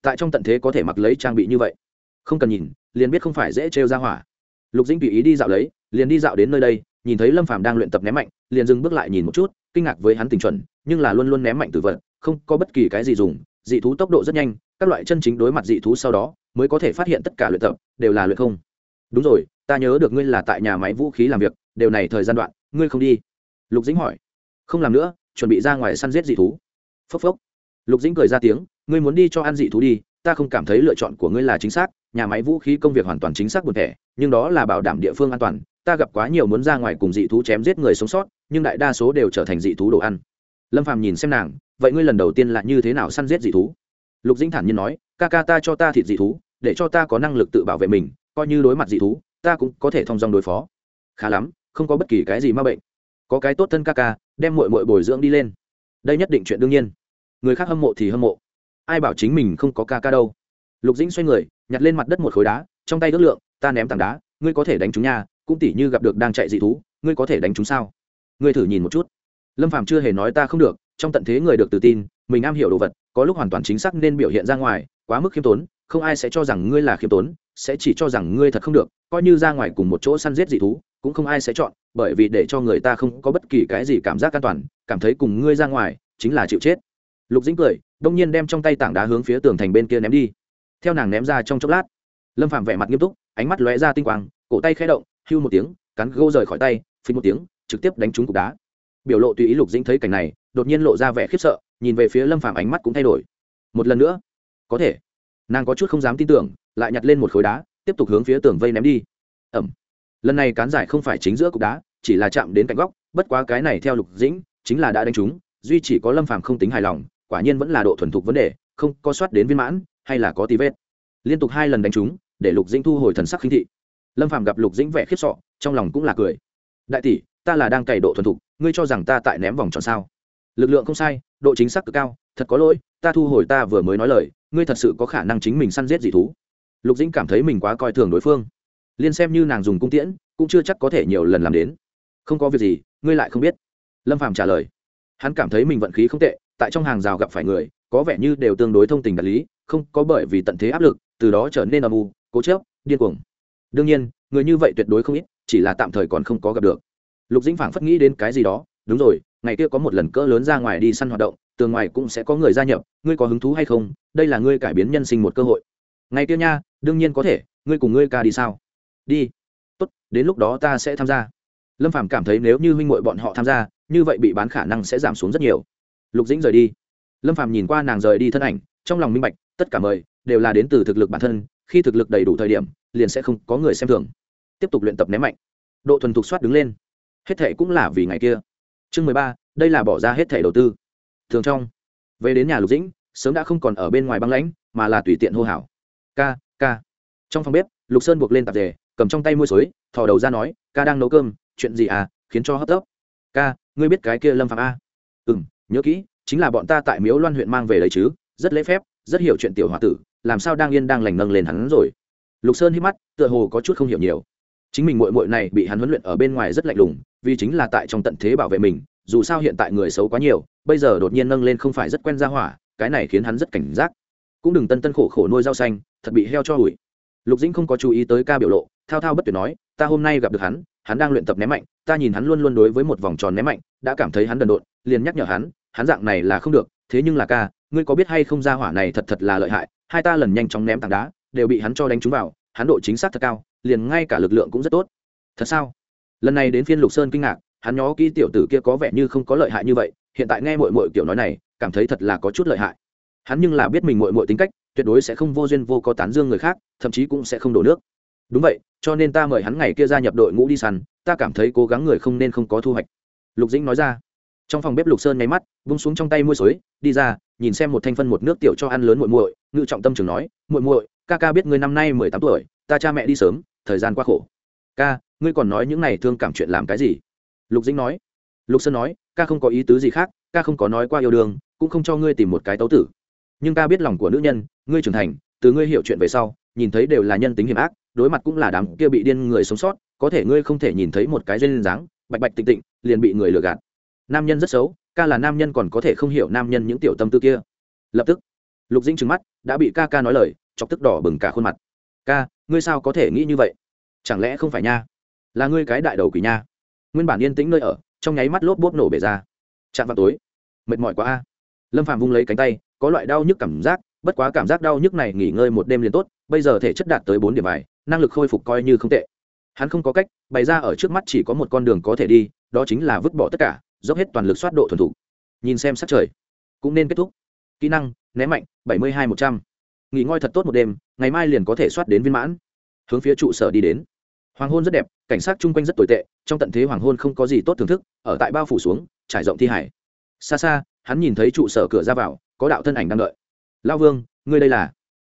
Tại trong tận thế có thể mặc lấy trang bị như vậy. Không cần nhìn, liền biết không phải dễ trêu ra hỏa. Lục dĩnh tùy ý đi dạo lấy, liền đi dạo đến nơi đây, nhìn thấy lâm phàm đang luyện tập ném mạnh, liền dừng bước lại nhìn một chút, kinh ngạc với hắn tình chuẩn, nhưng là luôn luôn ném mạnh từ vật, không có bất kỳ cái gì dùng, dị thú tốc độ rất nhanh các loại chân chính đối mặt dị thú sau đó, mới có thể phát hiện tất cả luyện tập đều là luyện không. Đúng rồi, ta nhớ được ngươi là tại nhà máy vũ khí làm việc đều này thời gian đoạn, ngươi không đi. Lục dĩnh hỏi. Không làm nữa, chuẩn bị ra ngoài săn giết dị thú. Phốc phốc. Lục dĩnh cười ra tiếng, ngươi muốn đi cho ăn dị thú đi, ta không cảm thấy lựa chọn của ngươi là chính xác, nhà máy vũ khí công việc hoàn toàn chính xác buồn thẻ, nhưng đó là bảo đảm địa phương an toàn, ta gặp quá nhiều muốn ra ngoài cùng dị thú chém giết người sống sót, nhưng đại đa số đều trở thành dị thú đồ ăn. Lâm phàm nhìn xem nàng, vậy ngươi lần đầu tiên là như thế nào săn giết dị thú? Lục dĩnh thản nhiên nói, ca ca ta cho ta thịt dị thú, để cho ta có năng lực tự bảo vệ mình, coi như đối mặt dị thú, ta cũng có thể thông dong đối phó. Khá lắm, không có bất kỳ cái gì ma bệnh. Có cái tốt thân ca ca, đem mội mội bồi dưỡng đi lên. Đây nhất định chuyện đương nhiên. Người khác hâm mộ thì hâm mộ. Ai bảo chính mình không có ca ca đâu. Lục dĩnh xoay người, nhặt lên mặt đất một khối đá, trong tay ước lượng, ta ném tảng đá, ngươi có thể đánh chúng nha, cũng tỉ như gặp được đang chạy dị thú, ngươi có thể đánh chúng sao? Ngươi thử nhìn một chút. Lâm phàm chưa hề nói ta không được trong tận thế người được tự tin, mình am hiểu đồ vật, có lúc hoàn toàn chính xác nên biểu hiện ra ngoài, quá mức khiêm tốn, không ai sẽ cho rằng ngươi là khiêm tốn, sẽ chỉ cho rằng ngươi thật không được, coi như ra ngoài cùng một chỗ săn giết dị thú, cũng không ai sẽ chọn, bởi vì để cho người ta không có bất kỳ cái gì cảm giác an toàn, cảm thấy cùng ngươi ra ngoài, chính là chịu chết. Lục dĩnh cười, đông nhiên đem trong tay tảng đá hướng phía tường thành bên kia ném đi. Theo nàng ném ra trong chốc lát, lâm phạm vẻ mặt nghiêm túc, ánh mắt lóe ra tinh quang, cổ tay khẽ động, hưu một tiếng, cắn gô rời khỏi tay phí một tiếng, trực tiếp đánh trúng cục đá biểu lộ tùy ý lục dĩnh thấy cảnh này, đột nhiên lộ ra vẻ khiếp sợ, nhìn về phía lâm phàm ánh mắt cũng thay đổi. Một lần nữa, có thể. Nàng có chút không dám tin tưởng, lại nhặt lên một khối đá, tiếp tục hướng phía tường vây ném đi. Ẩm. Lần này cán giải không phải chính giữa cục đá, chỉ là chạm đến cạnh góc, bất quá cái này theo lục dĩnh, chính là đã đánh trúng, duy chỉ có lâm phàm không tính hài lòng, quả nhiên vẫn là độ thuần thục vấn đề, không có soát đến viên mãn, hay là có tí vết. Liên tục hai lần đánh trúng, để lục dĩnh thu hồi thần sắc khinh thị. Lâm phàm gặp lục dĩnh vẻ khiếp sọ trong lòng cũng là cười. Đại tỷ ta là đang cày độ thuần thục, ngươi cho rằng ta tại ném vòng tròn sao? Lực lượng không sai, độ chính xác cực cao, thật có lỗi, ta thu hồi ta vừa mới nói lời, ngươi thật sự có khả năng chính mình săn giết dị thú. Lục dĩnh cảm thấy mình quá coi thường đối phương. Liên xem như nàng dùng cung tiễn, cũng chưa chắc có thể nhiều lần làm đến. Không có việc gì, ngươi lại không biết. Lâm phàm trả lời. Hắn cảm thấy mình vận khí không tệ, tại trong hàng rào gặp phải người, có vẻ như đều tương đối thông tình đạt lý, không có bởi vì tận thế áp lực, từ đó trở nên âm u, cố chớp điên cuồng. Đương nhiên, người như vậy tuyệt đối không ít, chỉ là tạm thời còn không có gặp được lục dĩnh phảng phất nghĩ đến cái gì đó, đúng rồi, ngày kia có một lần cỡ lớn ra ngoài đi săn hoạt động, tường ngoài cũng sẽ có người gia nhập, ngươi có hứng thú hay không? Đây là ngươi cải biến nhân sinh một cơ hội. Ngày kia nha, đương nhiên có thể, ngươi cùng ngươi ca đi sao? Đi. Tốt, đến lúc đó ta sẽ tham gia. Lâm phàm cảm thấy nếu như huynh muội bọn họ tham gia, như vậy bị bán khả năng sẽ giảm xuống rất nhiều. Lục dĩnh rời đi. Lâm phàm nhìn qua nàng rời đi thân ảnh, trong lòng minh bạch, tất cả mời đều là đến từ thực lực bản thân, khi thực lực đầy đủ thời điểm, liền sẽ không có người xem thường. Tiếp tục luyện tập ném mạnh. Độ thuần thục soát đứng lên hết thệ cũng là vì ngày kia. Chương mười ba, đây là bỏ ra hết thẻ đầu tư. Thường trong, về đến nhà lục dĩnh, sớm đã không còn ở bên ngoài băng lãnh, mà là tùy tiện hô hào. Ca ca. Trong phòng bếp, lục sơn buộc lên tạp dề, cầm trong tay môi suối thò đầu ra nói, ca đang nấu cơm, chuyện gì à? khiến cho hấp tấp. Ca, ngươi biết cái kia lâm phạm a? Ừ m nhớ kỹ, chính là bọn ta tại miếu loan huyện mang về đấy chứ, rất lễ phép, rất hiểu chuyện tiểu h o a tử, làm sao đang yên đang lành nâng lên hắn rồi? Lục sơn hít mắt, tựa hồ có chút không hiểu nhiều chính mình mội mội này bị hắn huấn luyện ở bên ngoài rất lạnh lùng, vì chính là tại trong tận thế bảo vệ mình, dù sao hiện tại người xấu quá nhiều, bây giờ đột nhiên nâng lên không phải rất quen ra hỏa, cái này khiến hắn rất cảnh giác. Cũng đừng tân tân khổ khổ nuôi rau xanh, thật bị heo cho hủi. Lục dĩnh không có chú ý tới ca biểu lộ, thao thao bất tuyệt nói, ta hôm nay gặp được hắn hắn đang luyện tập ném mạnh, ta nhìn hắn luôn luôn đối với một vòng tròn ném mạnh, đã cảm thấy hắn đần độn, liền nhắc nhở hắn hắn dạng này là không được, thế nhưng là ca, ngươi có biết hay không ra hỏa này thật thật là lợi hại, hai ta lần nhanh chóng ném tảng đá, đều bị hắn cho đánh trúng vào, hắn độ chính xác thật cao liền ngay cả lực lượng cũng rất tốt. Thật sao? Lần này đến phiên lục sơn kinh ngạc, hắn nhó kỹ tiểu tử kia có vẻ như không có lợi hại như vậy, hiện tại nghe mội mội kiểu nói này, cảm thấy thật là có chút lợi hại. Hắn nhưng là biết mình mội mội tính cách, tuyệt đối sẽ không vô duyên vô có tán dương người khác, thậm chí cũng sẽ không đổ nước. Đúng vậy, cho nên ta mời hắn ngày kia gia nhập đội ngũ đi săn, ta cảm thấy cố gắng người không nên không có thu hoạch. Lục dĩnh nói ra. Trong phòng bếp lục sơn nháy mắt, vung xuống trong tay muôi suối đi ra, nhìn xem một thanh phân một nước tiểu cho ăn lớn muội muội, ngự trọng tâm trường nói, muội muội, ca ca biết ngươi năm nay mười tám tuổi, ta cha mẹ đi sớm thời gian quá khổ. Ca, ngươi còn nói những này thương cảm chuyện làm cái gì? Lục dĩnh nói. Lục sơn nói, ca không có ý tứ gì khác, ca không có nói qua yêu đương, cũng không cho ngươi tìm một cái tấu tử. Nhưng ca biết lòng của nữ nhân, ngươi trưởng thành, từ ngươi hiểu chuyện về sau, nhìn thấy đều là nhân tính hiểm ác, đối mặt cũng là đám kia bị điên người sống sót, có thể ngươi không thể nhìn thấy một cái duyên dáng, bạch bạch tịnh tịnh, liền bị người lừa gạt. Nam nhân rất xấu, ca là nam nhân còn có thể không hiểu nam nhân những tiểu tâm tư kia. Lập tức, lục dĩnh trừng mắt, đã bị ca ca nói lời, chọc tức đỏ bừng cả khuôn mặt. Ca ngươi sao có thể nghĩ như vậy? Chẳng lẽ không phải nha? Là ngươi cái đại đầu quỷ nha. Nguyên bản yên tĩnh nơi ở, trong nháy mắt lốp bốp nổ bể ra. Chạm vào tối. Mệt mỏi quá a. Lâm phạm vung lấy cánh tay, có loại đau nhức cảm giác, bất quá cảm giác đau nhức này nghỉ ngơi một đêm liền tốt, bây giờ thể chất đạt tới bốn điểm vài năng lực khôi phục coi như không tệ. Hắn không có cách, bày ra ở trước mắt chỉ có một con đường có thể đi, đó chính là vứt bỏ tất cả, dốc hết toàn lực soát độ thuần thủ nhìn xem sát trời, cũng nên kết thúc. Kỹ năng, ném mạnh, bảy mươi hai một trăm nghỉ ngơi thật tốt một đêm, ngày mai liền có thể soát đến viên mãn. Hướng phía trụ sở đi đến. Hoàng hôn rất đẹp, cảnh sát chung quanh rất tồi tệ, trong tận thế hoàng hôn không có gì tốt thưởng thức, ở tại bao phủ xuống, trải rộng thi hải. Xa xa, hắn nhìn thấy trụ sở cửa ra vào, có đạo thân ảnh đang đợi. Lao vương, ngươi đây là?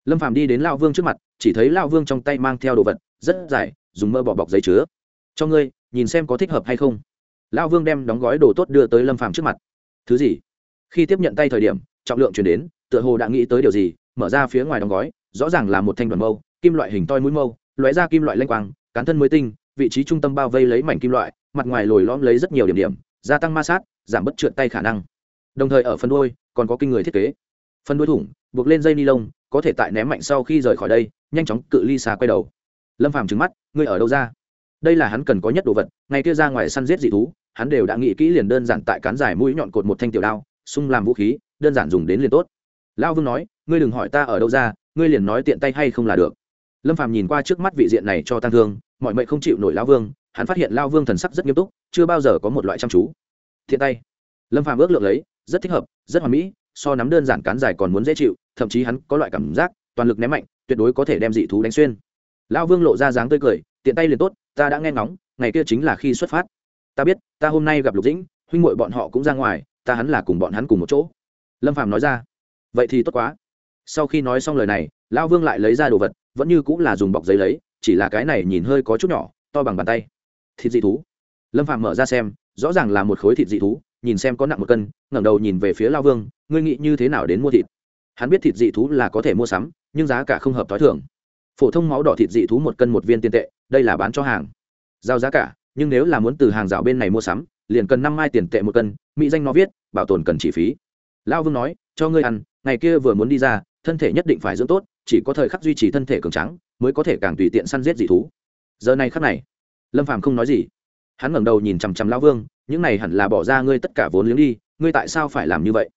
Lâm phàm đi đến lao vương trước mặt, chỉ thấy lao vương trong tay mang theo đồ vật, rất dài, dùng mơ bỏ bọc giấy chứa. Cho ngươi, nhìn xem có thích hợp hay không. Lao vương đem đóng gói đồ tốt đưa tới lâm phàm trước mặt. Thứ gì? Khi tiếp nhận tay thời điểm, trọng lượng chuyển đến, tựa hồ đã nghĩ tới điều gì mở ra phía ngoài đóng gói, rõ ràng là một thanh đoàn mâu, kim loại hình toi mũi mâu, lóe ra kim loại lanh quang, cán thân mới tinh, vị trí trung tâm bao vây lấy mảnh kim loại, mặt ngoài lồi lõm lấy rất nhiều điểm điểm, gia tăng ma sát, giảm bất trượt tay khả năng. Đồng thời ở phần đuôi, còn có kinh người thiết kế. Phần đuôi thủng, buộc lên dây ni lông, có thể tại ném mạnh sau khi rời khỏi đây, nhanh chóng cự ly xa quay đầu. Lâm phàm trứng mắt, ngươi ở đâu ra? Đây là hắn cần có nhất đồ vật, ngày kia ra ngoài săn giết dị thú, hắn đều đã nghĩ kỹ liền đơn giản tại cán dài mũi nhọn cột một thanh tiểu đao, xung làm vũ khí, đơn giản dùng đến liền tốt. Lão vương nói ngươi đừng hỏi ta ở đâu ra, ngươi liền nói tiện tay hay không là được. Lâm phàm nhìn qua trước mắt vị diện này cho tăng thương, mọi mệnh không chịu nổi lão vương, hắn phát hiện lao vương thần sắc rất nghiêm túc, chưa bao giờ có một loại chăm chú. Thiện tay. Lâm phàm ước lượng lấy, rất thích hợp, rất hoàn mỹ, so nắm đơn giản cán dài còn muốn dễ chịu, thậm chí hắn có loại cảm giác, toàn lực ném mạnh, tuyệt đối có thể đem dị thú đánh xuyên. Lão vương lộ ra dáng tươi cười, tiện tay liền tốt, ta đã nghe ngóng, ngày kia chính là khi xuất phát. Ta biết, ta hôm nay gặp lục dĩnh, huynh muội bọn họ cũng ra ngoài, ta hắn là cùng bọn hắn cùng một chỗ. Lâm phàm nói ra. Vậy thì tốt quá sau khi nói xong lời này, lão vương lại lấy ra đồ vật, vẫn như cũng là dùng bọc giấy lấy, chỉ là cái này nhìn hơi có chút nhỏ, to bằng bàn tay. Thịt dị thú. Lâm phàm mở ra xem, rõ ràng là một khối thịt dị thú, nhìn xem có nặng một cân, ngẩng đầu nhìn về phía lao vương, ngươi nghĩ như thế nào đến mua thịt? Hắn biết thịt dị thú là có thể mua sắm, nhưng giá cả không hợp t h o i thường. Phổ thông máu đỏ thịt dị thú một cân một viên tiền tệ, đây là bán cho hàng. Giao giá cả, nhưng nếu là muốn từ hàng rào bên này mua sắm, liền cần năm mai tiền tệ một cân, mỹ danh nó viết, bảo tồn cần chi phí. Lao vương nói, cho ngươi ăn, ngày kia vừa muốn đi ra thân thể nhất định phải dưỡng tốt, chỉ có thời khắc duy trì thân thể cường trắng mới có thể càng tùy tiện săn giết dị thú. Giờ này khắc này, lâm phàm không nói gì. Hắn ngẩng đầu nhìn chằm chằm lao vương, những này hẳn là bỏ ra ngươi tất cả vốn liếng đi, ngươi tại sao phải làm như vậy?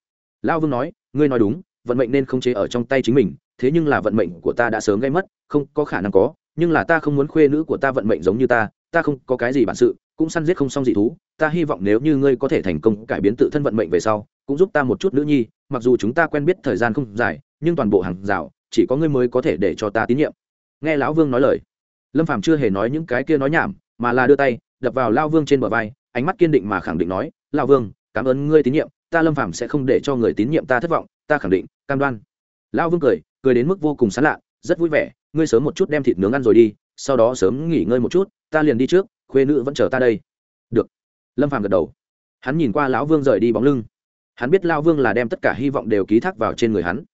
Lao vương nói, ngươi nói đúng, vận mệnh nên không chế ở trong tay chính mình, thế nhưng là vận mệnh của ta đã sớm gây mất, không có khả năng có, nhưng là ta không muốn khuê nữ của ta vận mệnh giống như ta ta không có cái gì bản sự, cũng săn giết không xong dị thú, ta hy vọng nếu như ngươi có thể thành công cải biến tự thân vận mệnh về sau, cũng giúp ta một chút nữ nhi, mặc dù chúng ta quen biết thời gian không dài nhưng toàn bộ hàng rào, chỉ có ngươi mới có thể để cho ta tín nhiệm. Nghe lão vương nói lời, lâm phàm chưa hề nói những cái kia nói nhảm, mà là đưa tay đập vào lao vương trên bờ vai, ánh mắt kiên định mà khẳng định nói lao vương, cảm ơn ngươi tín nhiệm, ta lâm phạm sẽ không để cho người tín nhiệm ta thất vọng, ta khẳng định, cam đoan. Lao vương cười cười đến mức vô cùng sán lạ, rất vui vẻ, ngươi sớm một chút đem thịt nướng ăn rồi đi, sau đó sớm nghỉ ngơi một chút, ta liền đi trước, khuê nữ vẫn chờ ta đây. Được. Lâm phạm gật đầu. Hắn nhìn qua lão vương rời đi bóng lưng. Hắn biết lao vương là đem tất cả hy vọng đều ký thác vào trên người hắn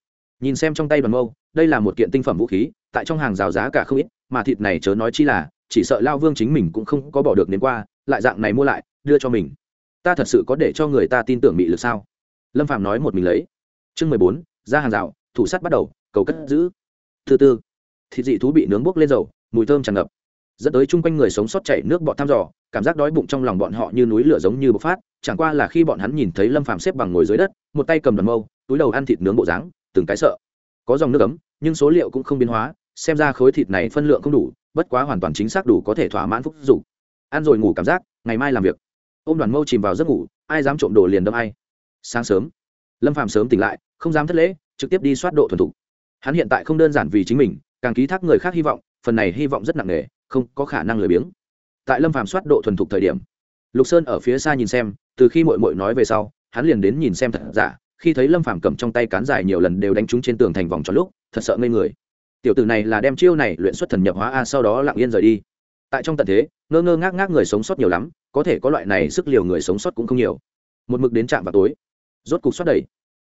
nhìn xem trong tay đoàn mâu, đây là một kiện tinh phẩm vũ khí, tại trong hàng rào giá cả không ít, mà thịt này chớ nói chi là, chỉ sợ lao vương chính mình cũng không có bỏ được đến qua, lại dạng này mua lại, đưa cho mình. Ta thật sự có để cho người ta tin tưởng bị lực sao? Lâm phạm nói một mình lấy. Chương mười bốn, ra hàng rào, thủ sắt bắt đầu, cầu cất giữ. Thứ tư thịt dị thú bị nướng bốc lên dầu, mùi thơm tràn ngập. Dẫn tới chung quanh người sống sót chảy nước bọt thăm dò, cảm giác đói bụng trong lòng bọn họ như núi lửa giống như bộc phát, chẳng qua là khi bọn hắn nhìn thấy lâm phàm xếp bằng ngồi dưới đất, một tay cầm đoàn mâu, túi đầu ăn thịt nướng bộ dáng từng cái sợ. Có dòng nước ấm, nhưng số liệu cũng không biến hóa, xem ra khối thịt này phân lượng không đủ, bất quá hoàn toàn chính xác đủ có thể thỏa mãn phúc dục. Ăn rồi ngủ cảm giác, ngày mai làm việc. Ô m đoàn mâu chìm vào giấc ngủ, ai dám trộm đồ liền đâm ai. Sáng sớm, lâm phạm sớm tỉnh lại, không dám thất lễ, trực tiếp đi soát độ thuần thục. Hắn hiện tại không đơn giản vì chính mình, càng ký thác người khác hy vọng, phần này hy vọng rất nặng nề, không có khả năng lười biếng. Tại lâm phàm soát độ thuần thục thời điểm, lục sơn ở phía xa nhìn xem, từ khi mội mội nói về sau, hắn liền đến nhìn xem thật giả khi thấy lâm phàm cầm trong tay cán dài nhiều lần đều đánh trúng trên tường thành vòng tròn lúc, thật sợ ngây người. Tiểu tử này là đem chiêu này luyện xuất thần nhập hóa a, sau đó lặng yên rời đi. Tại trong tận thế, ngơ ngơ ngác ngác người sống sót nhiều lắm, có thể có loại này sức liều người sống sót cũng không nhiều. Một mực đến trạm vào tối, rốt cục xoát đầy.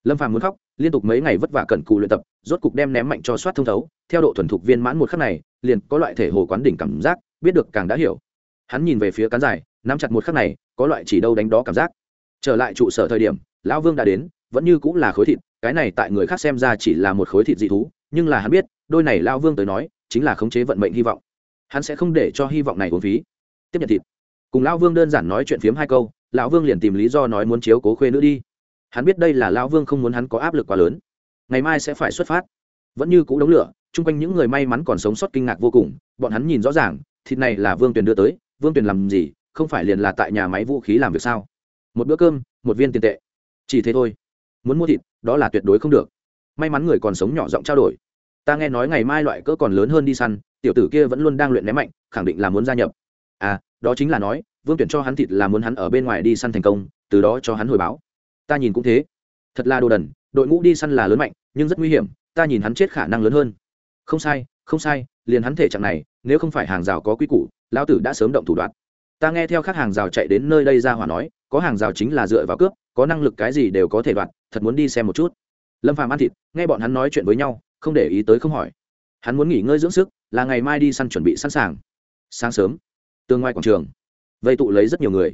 Lâm phàm muốn khóc, liên tục mấy ngày vất vả cẩn cù luyện tập, rốt cục đem ném mạnh cho soát thông thấu. Theo độ thuần thục viên mãn một khắc này, liền có loại thể hồ quán đỉnh cảm giác, biết được càng đã hiểu. Hắn nhìn về phía cán dài nắm chặt một khắc này, có loại chỉ đâu đánh đó cảm giác. Trở lại trụ sở thời điểm, lão vương đã đến vẫn như cũng là khối thịt, cái này tại người khác xem ra chỉ là một khối thịt dị thú, nhưng là hắn biết, đôi này lão vương tới nói, chính là khống chế vận mệnh hy vọng. Hắn sẽ không để cho hy vọng này uống phí. Tiếp nhận thịt. Cùng lão vương đơn giản nói chuyện phiếm hai câu, lão vương liền tìm lý do nói muốn chiếu cố khuê nữ đi. Hắn biết đây là lão vương không muốn hắn có áp lực quá lớn. Ngày mai sẽ phải xuất phát. Vẫn như cũ đống lửa, chung quanh những người may mắn còn sống sót kinh ngạc vô cùng, bọn hắn nhìn rõ ràng, thịt này là vương tuyền đưa tới, vương tuyền làm gì, không phải liền là tại nhà máy vũ khí làm việc sao? Một bữa cơm, một viên tiền tệ. Chỉ thế thôi muốn mua thịt, đó là tuyệt đối không được. May mắn người còn sống nhỏ giọng trao đổi. Ta nghe nói ngày mai loại cỡ còn lớn hơn đi săn, tiểu tử kia vẫn luôn đang luyện ném mạnh, khẳng định là muốn gia nhập. À đó chính là nói, vương tuyển cho hắn thịt là muốn hắn ở bên ngoài đi săn thành công, từ đó cho hắn hồi báo. Ta nhìn cũng thế. Thật là đồ đần, đội ngũ đi săn là lớn mạnh, nhưng rất nguy hiểm, ta nhìn hắn chết khả năng lớn hơn. Không sai không sai, liền hắn thể trạng này, nếu không phải hàng rào có quy củ, lão tử đã sớm động thủ đoạn. Ta nghe theo các hàng rào chạy đến nơi đây ra hỏa nói, có hàng rào chính là dựa vào cướp, có năng lực cái gì đều có thể đoạt thật muốn đi xem một chút. Lâm phàm ăn thịt, nghe bọn hắn nói chuyện với nhau, không để ý tới không hỏi. Hắn muốn nghỉ ngơi dưỡng sức, là ngày mai đi săn chuẩn bị sẵn sàng. Sáng sớm, tương ngoài quảng trường, vây tụ lấy rất nhiều người.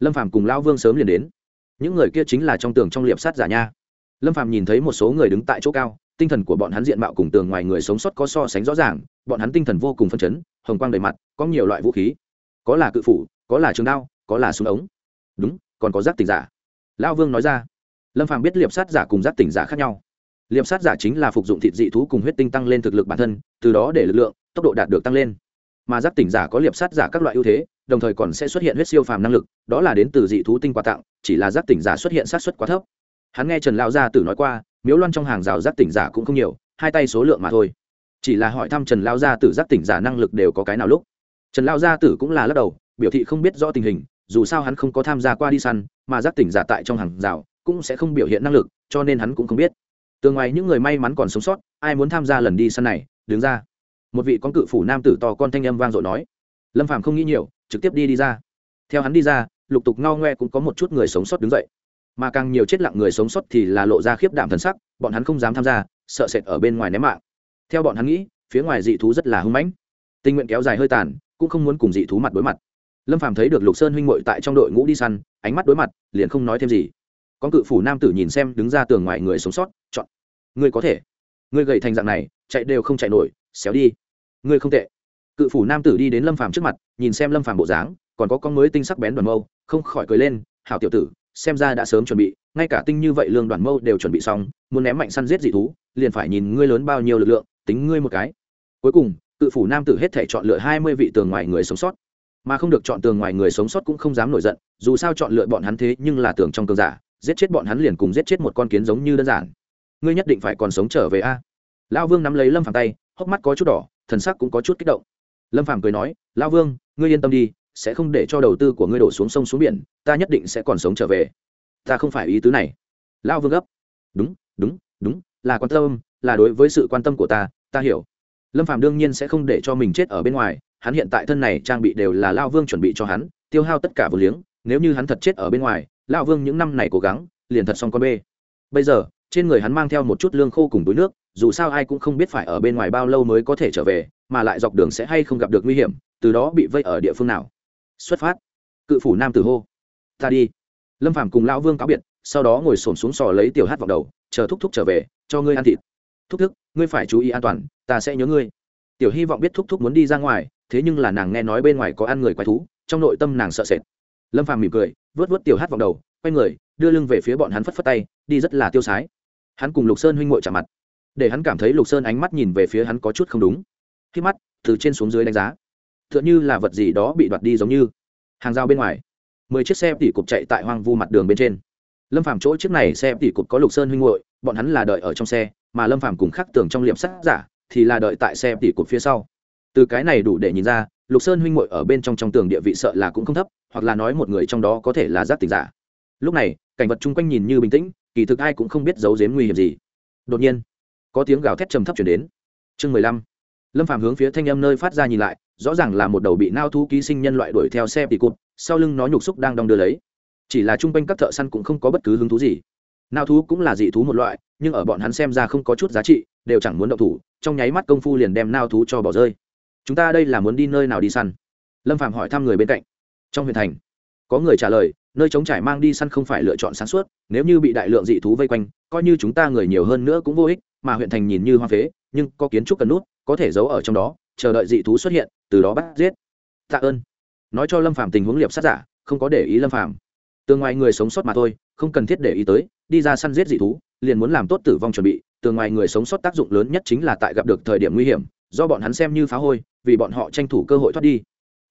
Lâm phàm cùng lão vương sớm liền đến. Những người kia chính là trong tường trong liệp sát giả nha. Lâm phàm nhìn thấy một số người đứng tại chỗ cao, tinh thần của bọn hắn diện mạo cùng tường ngoài người sống sót có so sánh rõ ràng, bọn hắn tinh thần vô cùng phân chấn, hồng quang đầy mặt, có nhiều loại vũ khí. Có là cự phủ, có là trường đao, có là súng ống. Đúng, còn có giác tình giả. Lão vương nói ra lâm phàm biết liệp sát giả cùng giác tỉnh giả khác nhau. Liệp sát giả chính là phục dụng thịt dị thú cùng huyết tinh tăng lên thực lực bản thân, từ đó để lực lượng, tốc độ đạt được tăng lên. Mà giác tỉnh giả có liệp sát giả các loại ưu thế, đồng thời còn sẽ xuất hiện huyết siêu phàm năng lực, đó là đến từ dị thú tinh quà tặng, chỉ là giác tỉnh giả xuất hiện sát xuất quá thấp. Hắn nghe trần lao gia tử nói qua, miếu loan trong hàng rào giác tỉnh giả cũng không nhiều, hai tay số lượng mà thôi. Chỉ là hỏi thăm trần lao gia tử giác tỉnh giả năng lực đều có cái nào lúc. Trần lao gia tử cũng là lắc đầu, biểu thị không biết rõ tình hình, dù sao hắn không có tham gia qua đi săn, mà giác tỉnh giả tại trong hàng rào cũng sẽ không biểu hiện năng lực, cho nên hắn cũng không biết. Từ ngoài những người may mắn còn sống sót, ai muốn tham gia lần đi săn này, đứng ra. Một vị con cự phủ nam tử to con thanh âm vang dội nói. Lâm phàm không nghĩ nhiều, trực tiếp đi đi ra. Theo hắn đi ra, lục tục ngao ngoe cũng có một chút người sống sót đứng dậy. Mà càng nhiều chết lặng người sống sót thì là lộ ra khiếp đảm thần sắc, bọn hắn không dám tham gia, sợ sệt ở bên ngoài ném mạng. Theo bọn hắn nghĩ, phía ngoài dị thú rất là hưng mãnh. Tình nguyện kéo dài hơi tàn, cũng không muốn cùng dị thú mặt đối mặt. Lâm phàm thấy được lục sơn huynh muội tại trong đội ngũ đi săn, ánh mắt đối mặt, liền không nói thêm gì con cự phủ nam tử nhìn xem đứng ra tường ngoài người sống sót, chọn. Ngươi có thể. Ngươi gầy thành dạng này, chạy đều không chạy nổi, xéo đi. Ngươi không tệ. Cự phủ nam tử đi đến lâm phàm trước mặt, nhìn xem lâm phàm bộ dáng, còn có con mới tinh sắc bén đoàn mâu, không khỏi cười lên, hảo tiểu tử, xem ra đã sớm chuẩn bị, ngay cả tinh như vậy lương đoàn mâu đều chuẩn bị xong, muốn ném mạnh săn giết dị thú, liền phải nhìn ngươi lớn bao nhiêu lực lượng, tính ngươi một cái. Cuối cùng, cự phủ nam tử hết thể chọn lựa hai mươi vị tường ngoài người sống sót. Mà không được chọn tường ngoài người sống sót cũng không dám nổi giận, dù sao chọn lựa bọn hắn thế nhưng là tường trong cường giả giết chết bọn hắn liền cùng giết chết một con kiến giống như đơn giản. Ngươi nhất định phải còn sống trở về a. Lão vương nắm lấy lâm phàm tay, hốc mắt có chút đỏ, thần sắc cũng có chút kích động. Lâm phàm cười nói, lão vương, ngươi yên tâm đi, sẽ không để cho đầu tư của ngươi đổ xuống sông xuống biển, ta nhất định sẽ còn sống trở về. Ta không phải ý tứ này. Lão vương gấp. Đúng đúng đúng, là quan tâm, là đối với sự quan tâm của ta ta hiểu. Lâm phàm đương nhiên sẽ không để cho mình chết ở bên ngoài, hắn hiện tại thân này trang bị đều là lao vương chuẩn bị cho hắn, tiêu hao tất cả vừa liếng, nếu như hắn thật chết ở bên ngoài Lão vương những năm này cố gắng, liền thật xong con bê. Bây giờ, trên người hắn mang theo một chút lương khô cùng túi nước, dù sao ai cũng không biết phải ở bên ngoài bao lâu mới có thể trở về, mà lại dọc đường sẽ hay không gặp được nguy hiểm, từ đó bị vây ở địa phương nào. Xuất phát. Cự phủ nam tử hô. Ta đi. Lâm phàm cùng lão vương cáo biệt, sau đó ngồi xổm xuống sò lấy tiểu hát vào đầu, chờ thúc thúc trở về, cho ngươi ăn thịt. Thúc thức ngươi phải chú ý an toàn, ta sẽ nhớ ngươi. Tiểu hy vọng biết thúc thúc muốn đi ra ngoài, thế nhưng là nàng nghe nói bên ngoài có ăn người quái thú, trong nội tâm nàng sợ sệt lâm phàm mỉm cười, vớt vớt tiểu hát vào đầu, quay người, đưa lưng về phía bọn hắn phất phất tay, đi rất là tiêu sái. Hắn cùng lục sơn huynh ngội chạm mặt, để hắn cảm thấy lục sơn ánh mắt nhìn về phía hắn có chút không đúng. Khi mắt từ trên xuống dưới đánh giá t h ư ợ n h ư là vật gì đó bị đoạt đi giống như. Hàng rào bên ngoài, mười chiếc xe tỉ cục chạy tại hoang vu mặt đường bên trên. Lâm phàm chỗ chiếc này xe tỉ cục có lục sơn huynh ngội bọn hắn là đợi ở trong xe, mà lâm phàm cùng khắc tường trong liệm sắt giả, thì là đợi tại xe tỉ cục phía sau. Từ cái này đủ để nhìn ra, lục sơn huynh ngội ở bên trong trong tường địa vị sợ là cũng không thấp hoặc là nói một người trong đó có thể là giác tỉnh giả. Lúc này, cảnh vật chung quanh nhìn như bình tĩnh, kỳ thực ai cũng không biết giấu giếm nguy hiểm gì. Đột nhiên, có tiếng gào thét trầm thấp chuyển đến. Chương mười lăm. Lâm phàm hướng phía thanh âm nơi phát ra nhìn lại, rõ ràng là một đầu bị nao thú ký sinh nhân loại đuổi theo xe tỉ cụt, sau lưng nó nhục xúc đang đong đưa lấy. Chỉ là chung quanh các thợ săn cũng không có bất cứ hứng thú gì. Nao thú cũng là dị thú một loại, nhưng ở bọn hắn xem ra không có chút giá trị, đều chẳng muốn động thủ, trong nháy mắt công phu liền đem nao thú cho bỏ rơi. Chúng ta đây là muốn đi nơi nào đi săn? Lâm phạm hỏi thăm người bên cạnh trong huyện thành. Có người trả lời, nơi trống trải mang đi săn không phải lựa chọn sáng suốt, nếu như bị đại lượng dị thú vây quanh, coi như chúng ta người nhiều hơn nữa cũng vô ích, mà huyện thành nhìn như hoa phế, nhưng có kiến trúc cần nút, có thể giấu ở trong đó, chờ đợi dị thú xuất hiện, từ đó bắt giết. Tạ ơn. Nói cho lâm phàm tình huống liệp sát giả, không có để ý lâm phàm. Tường ngoài người sống sót mà thôi, không cần thiết để ý tới, đi ra săn giết dị thú, liền muốn làm tốt tử vong chuẩn bị. Tường ngoài người sống sót tác dụng lớn nhất chính là tại gặp được thời điểm nguy hiểm, do bọn hắn xem như phá hôi, vì bọn họ tranh thủ cơ hội thoát đi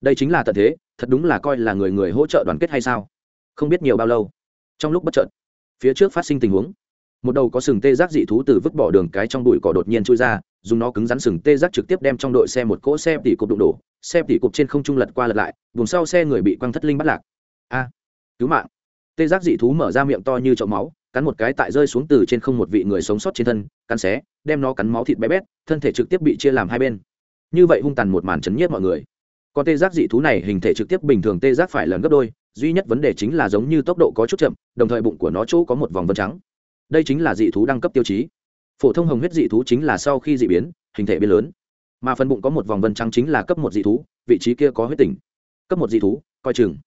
đây chính là tận thế, thật đúng là coi là người người hỗ trợ đoàn kết hay sao? Không biết nhiều bao lâu. Trong lúc bất chợt, phía trước phát sinh tình huống, một đầu có sừng tê giác dị thú từ vứt bỏ đường cái trong bụi cỏ đột nhiên trôi ra, dùng nó cứng rắn sừng tê giác trực tiếp đem trong đội xe một cỗ xe tỉ cục đụng đổ, xe tỉ cục trên không trung lật qua lật lại, vùng sau xe người bị quăng thất linh bắt lạc. A, cứu mạng. Tê giác dị thú mở ra miệng to như chậu máu, cắn một cái tại rơi xuống từ trên không một vị người sống sót trên thân, cắn xé, đem nó cắn máu thịt bé bét, thân thể trực tiếp bị chia làm hai bên. Như vậy hung tàn một màn chấn nhiếp mọi người con tê giác dị thú này hình thể trực tiếp bình thường tê giác phải lần gấp đôi, duy nhất vấn đề chính là giống như tốc độ có chút chậm, đồng thời bụng của nó chỗ có một vòng vân trắng. Đây chính là dị thú đăng cấp tiêu chí. Phổ thông hồng huyết dị thú chính là sau khi dị biến, hình thể biến lớn. Mà phần bụng có một vòng vân trắng chính là cấp một dị thú, vị trí kia có huyết tỉnh. Cấp một dị thú, coi chừng.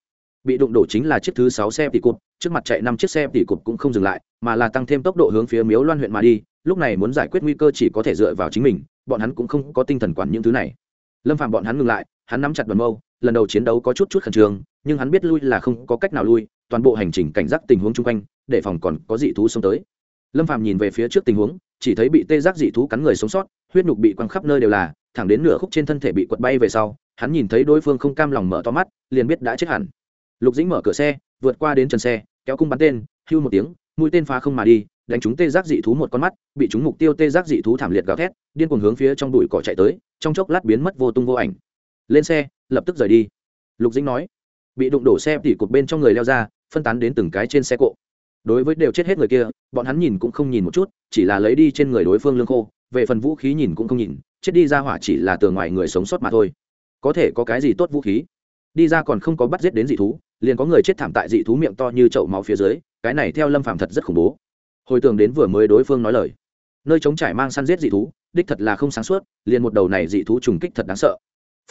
Bị đụng đổ chính là chiếc thứ sáu xe tỷ cụt, trước mặt chạy năm chiếc xe tỷ cụt cũng không dừng lại, mà là tăng thêm tốc độ hướng phía miếu loan huyện mà đi, lúc này muốn giải quyết nguy cơ chỉ có thể dựa vào chính mình, bọn hắn cũng không có tinh thần quản những thứ này. Lâm phạm bọn hắn ngừng lại hắn nắm chặt đoàn mâu, lần đầu chiến đấu có chút chút khẩn trương, nhưng hắn biết lui là không có cách nào lui, toàn bộ hành trình cảnh giác tình huống chung quanh, để phòng còn có dị thú xông tới. Lâm Phàm nhìn về phía trước tình huống, chỉ thấy bị tê giác dị thú cắn người sống sót, huyết nhục bị quăng khắp nơi đều là, thẳng đến nửa khúc trên thân thể bị quật bay về sau, hắn nhìn thấy đối phương không cam lòng mở to mắt, liền biết đã chết hẳn. Lục dĩnh mở cửa xe, vượt qua đến trần xe, kéo cung bắn tên, hưu một tiếng, mũi tên phá không mà đi, đánh trúng tê giác dị thú một con mắt, bị chúng mục tiêu tê giác dị thú thảm liệt gào thét, điên cuồng hướng phía trong bụi cỏ chạy tới, trong chốc lát biến mất vô tung vô ảnh lên xe, lập tức rời đi. Lục dĩnh nói. Bị đụng đổ xe tỉ cột bên trong người leo ra, phân tán đến từng cái trên xe cộ. Đối với đều chết hết người kia, bọn hắn nhìn cũng không nhìn một chút, chỉ là lấy đi trên người đối phương lương khô, về phần vũ khí nhìn cũng không nhìn, chết đi ra hỏa chỉ là tường ngoài người sống sót mà thôi. Có thể có cái gì tốt vũ khí? Đi ra còn không có bắt giết đến dị thú, liền có người chết thảm tại dị thú miệng to như chậu máu phía dưới, cái này theo lâm phàm thật rất khủng bố. Hồi tưởng đến vừa mới đối phương nói lời. Nơi chống trải mang săn giết dị thú, đích thật là không sáng suốt, liền một đầu này dị thú trùng kích thật đáng sợ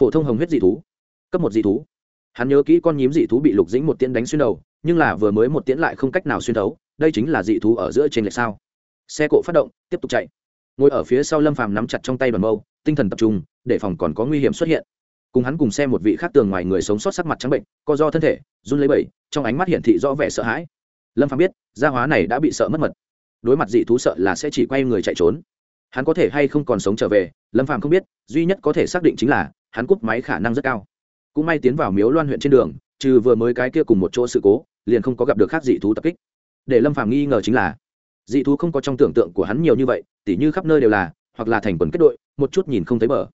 phổ thông hồng huyết dị thú, cấp một dị thú. Hắn nhớ kỹ con nhím dị thú bị lục dĩnh một tiễn đánh xuyên đầu, nhưng là vừa mới một tiễn lại không cách nào xuyên thấu, đây chính là dị thú ở giữa trên lệch sao. Xe cộ phát động, tiếp tục chạy. Ngồi ở phía sau lâm phàm nắm chặt trong tay đoàn mâu, tinh thần tập trung, để phòng còn có nguy hiểm xuất hiện. Cùng hắn cùng xe một vị khác tường ngoài người sống sót sắc mặt trắng bệnh, co do thân thể, run lấy bẩy, trong ánh mắt hiển thị rõ vẻ sợ hãi. Lâm phàm biết, gia hóa này đã bị sợ mất mật. Đối mặt dị thú sợ là sẽ chỉ quay người chạy trốn. Hắn có thể hay không còn sống trở về, lâm phàm không biết, duy nhất có thể xác định chính là hắn cúp máy khả năng rất cao. Cũng may tiến vào miếu loan huyện trên đường, trừ vừa mới cái kia cùng một chỗ sự cố, liền không có gặp được khác dị thú tập kích. Để lâm phàm nghi ngờ chính là, dị thú không có trong tưởng tượng của hắn nhiều như vậy, tỉ như khắp nơi đều là, hoặc là thành quần kết đội, một chút nhìn không thấy bờ.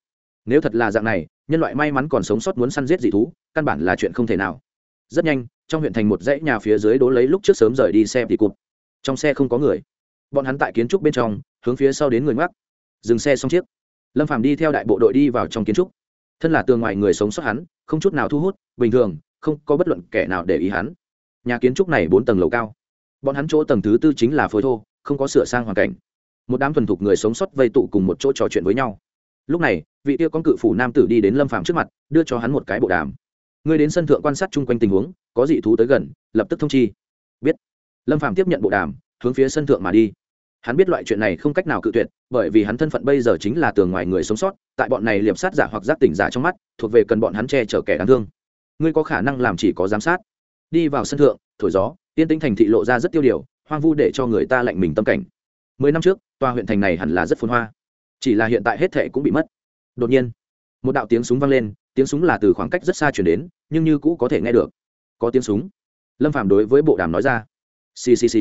Nếu thật là dạng này, nhân loại may mắn còn sống sót muốn săn giết dị thú, căn bản là chuyện không thể nào. Rất nhanh, trong huyện thành một dãy nhà phía dưới đố lấy lúc trước sớm rời đi xe thì cụt. Trong xe không có người. Bọn hắn tại kiến trúc bên trong, hướng phía sau đến người ngoắc. Dừng xe xong chiếc. Lâm phàm đi theo đại bộ đội đi vào trong kiến trúc thân là tường ngoài người sống sót hắn, không chút nào thu hút, bình thường, không có bất luận kẻ nào để ý hắn. Nhà kiến trúc này bốn tầng lầu cao. Bọn hắn chỗ tầng thứ tư chính là phối thô, không có sửa sang hoàn cảnh. Một đám thuần thục người sống sót vây tụ cùng một chỗ trò chuyện với nhau. Lúc này, vị tiêu con cự phủ nam tử đi đến lâm phàm trước mặt, đưa cho hắn một cái bộ đàm. Ngươi đến sân thượng quan sát chung quanh tình huống, có dị thú tới gần, lập tức thông chi. Biết. Lâm phàm tiếp nhận bộ đàm, hướng phía sân thượng mà đi hắn biết loại chuyện này không cách nào cự tuyệt, bởi vì hắn thân phận bây giờ chính là tường ngoài người sống sót, tại bọn này liệp sát giả hoặc giác tỉnh giả trong mắt, thuộc về cần bọn hắn che chở kẻ đáng thương. Ngươi có khả năng làm chỉ có giám sát. Đi vào sân thượng, thổi gió, tiên tinh thành thị lộ ra rất tiêu điều, hoang vu để cho người ta lạnh mình tâm cảnh. Mười năm trước, tòa huyện thành này hẳn là rất phồn hoa. Chỉ là hiện tại hết thệ cũng bị mất. Đột nhiên, một đạo tiếng súng vang lên, tiếng súng là từ khoảng cách rất xa chuyển đến, nhưng như cũ có thể nghe được. Có tiếng súng. Lâm phạm đối với bộ đàm nói ra. Ccc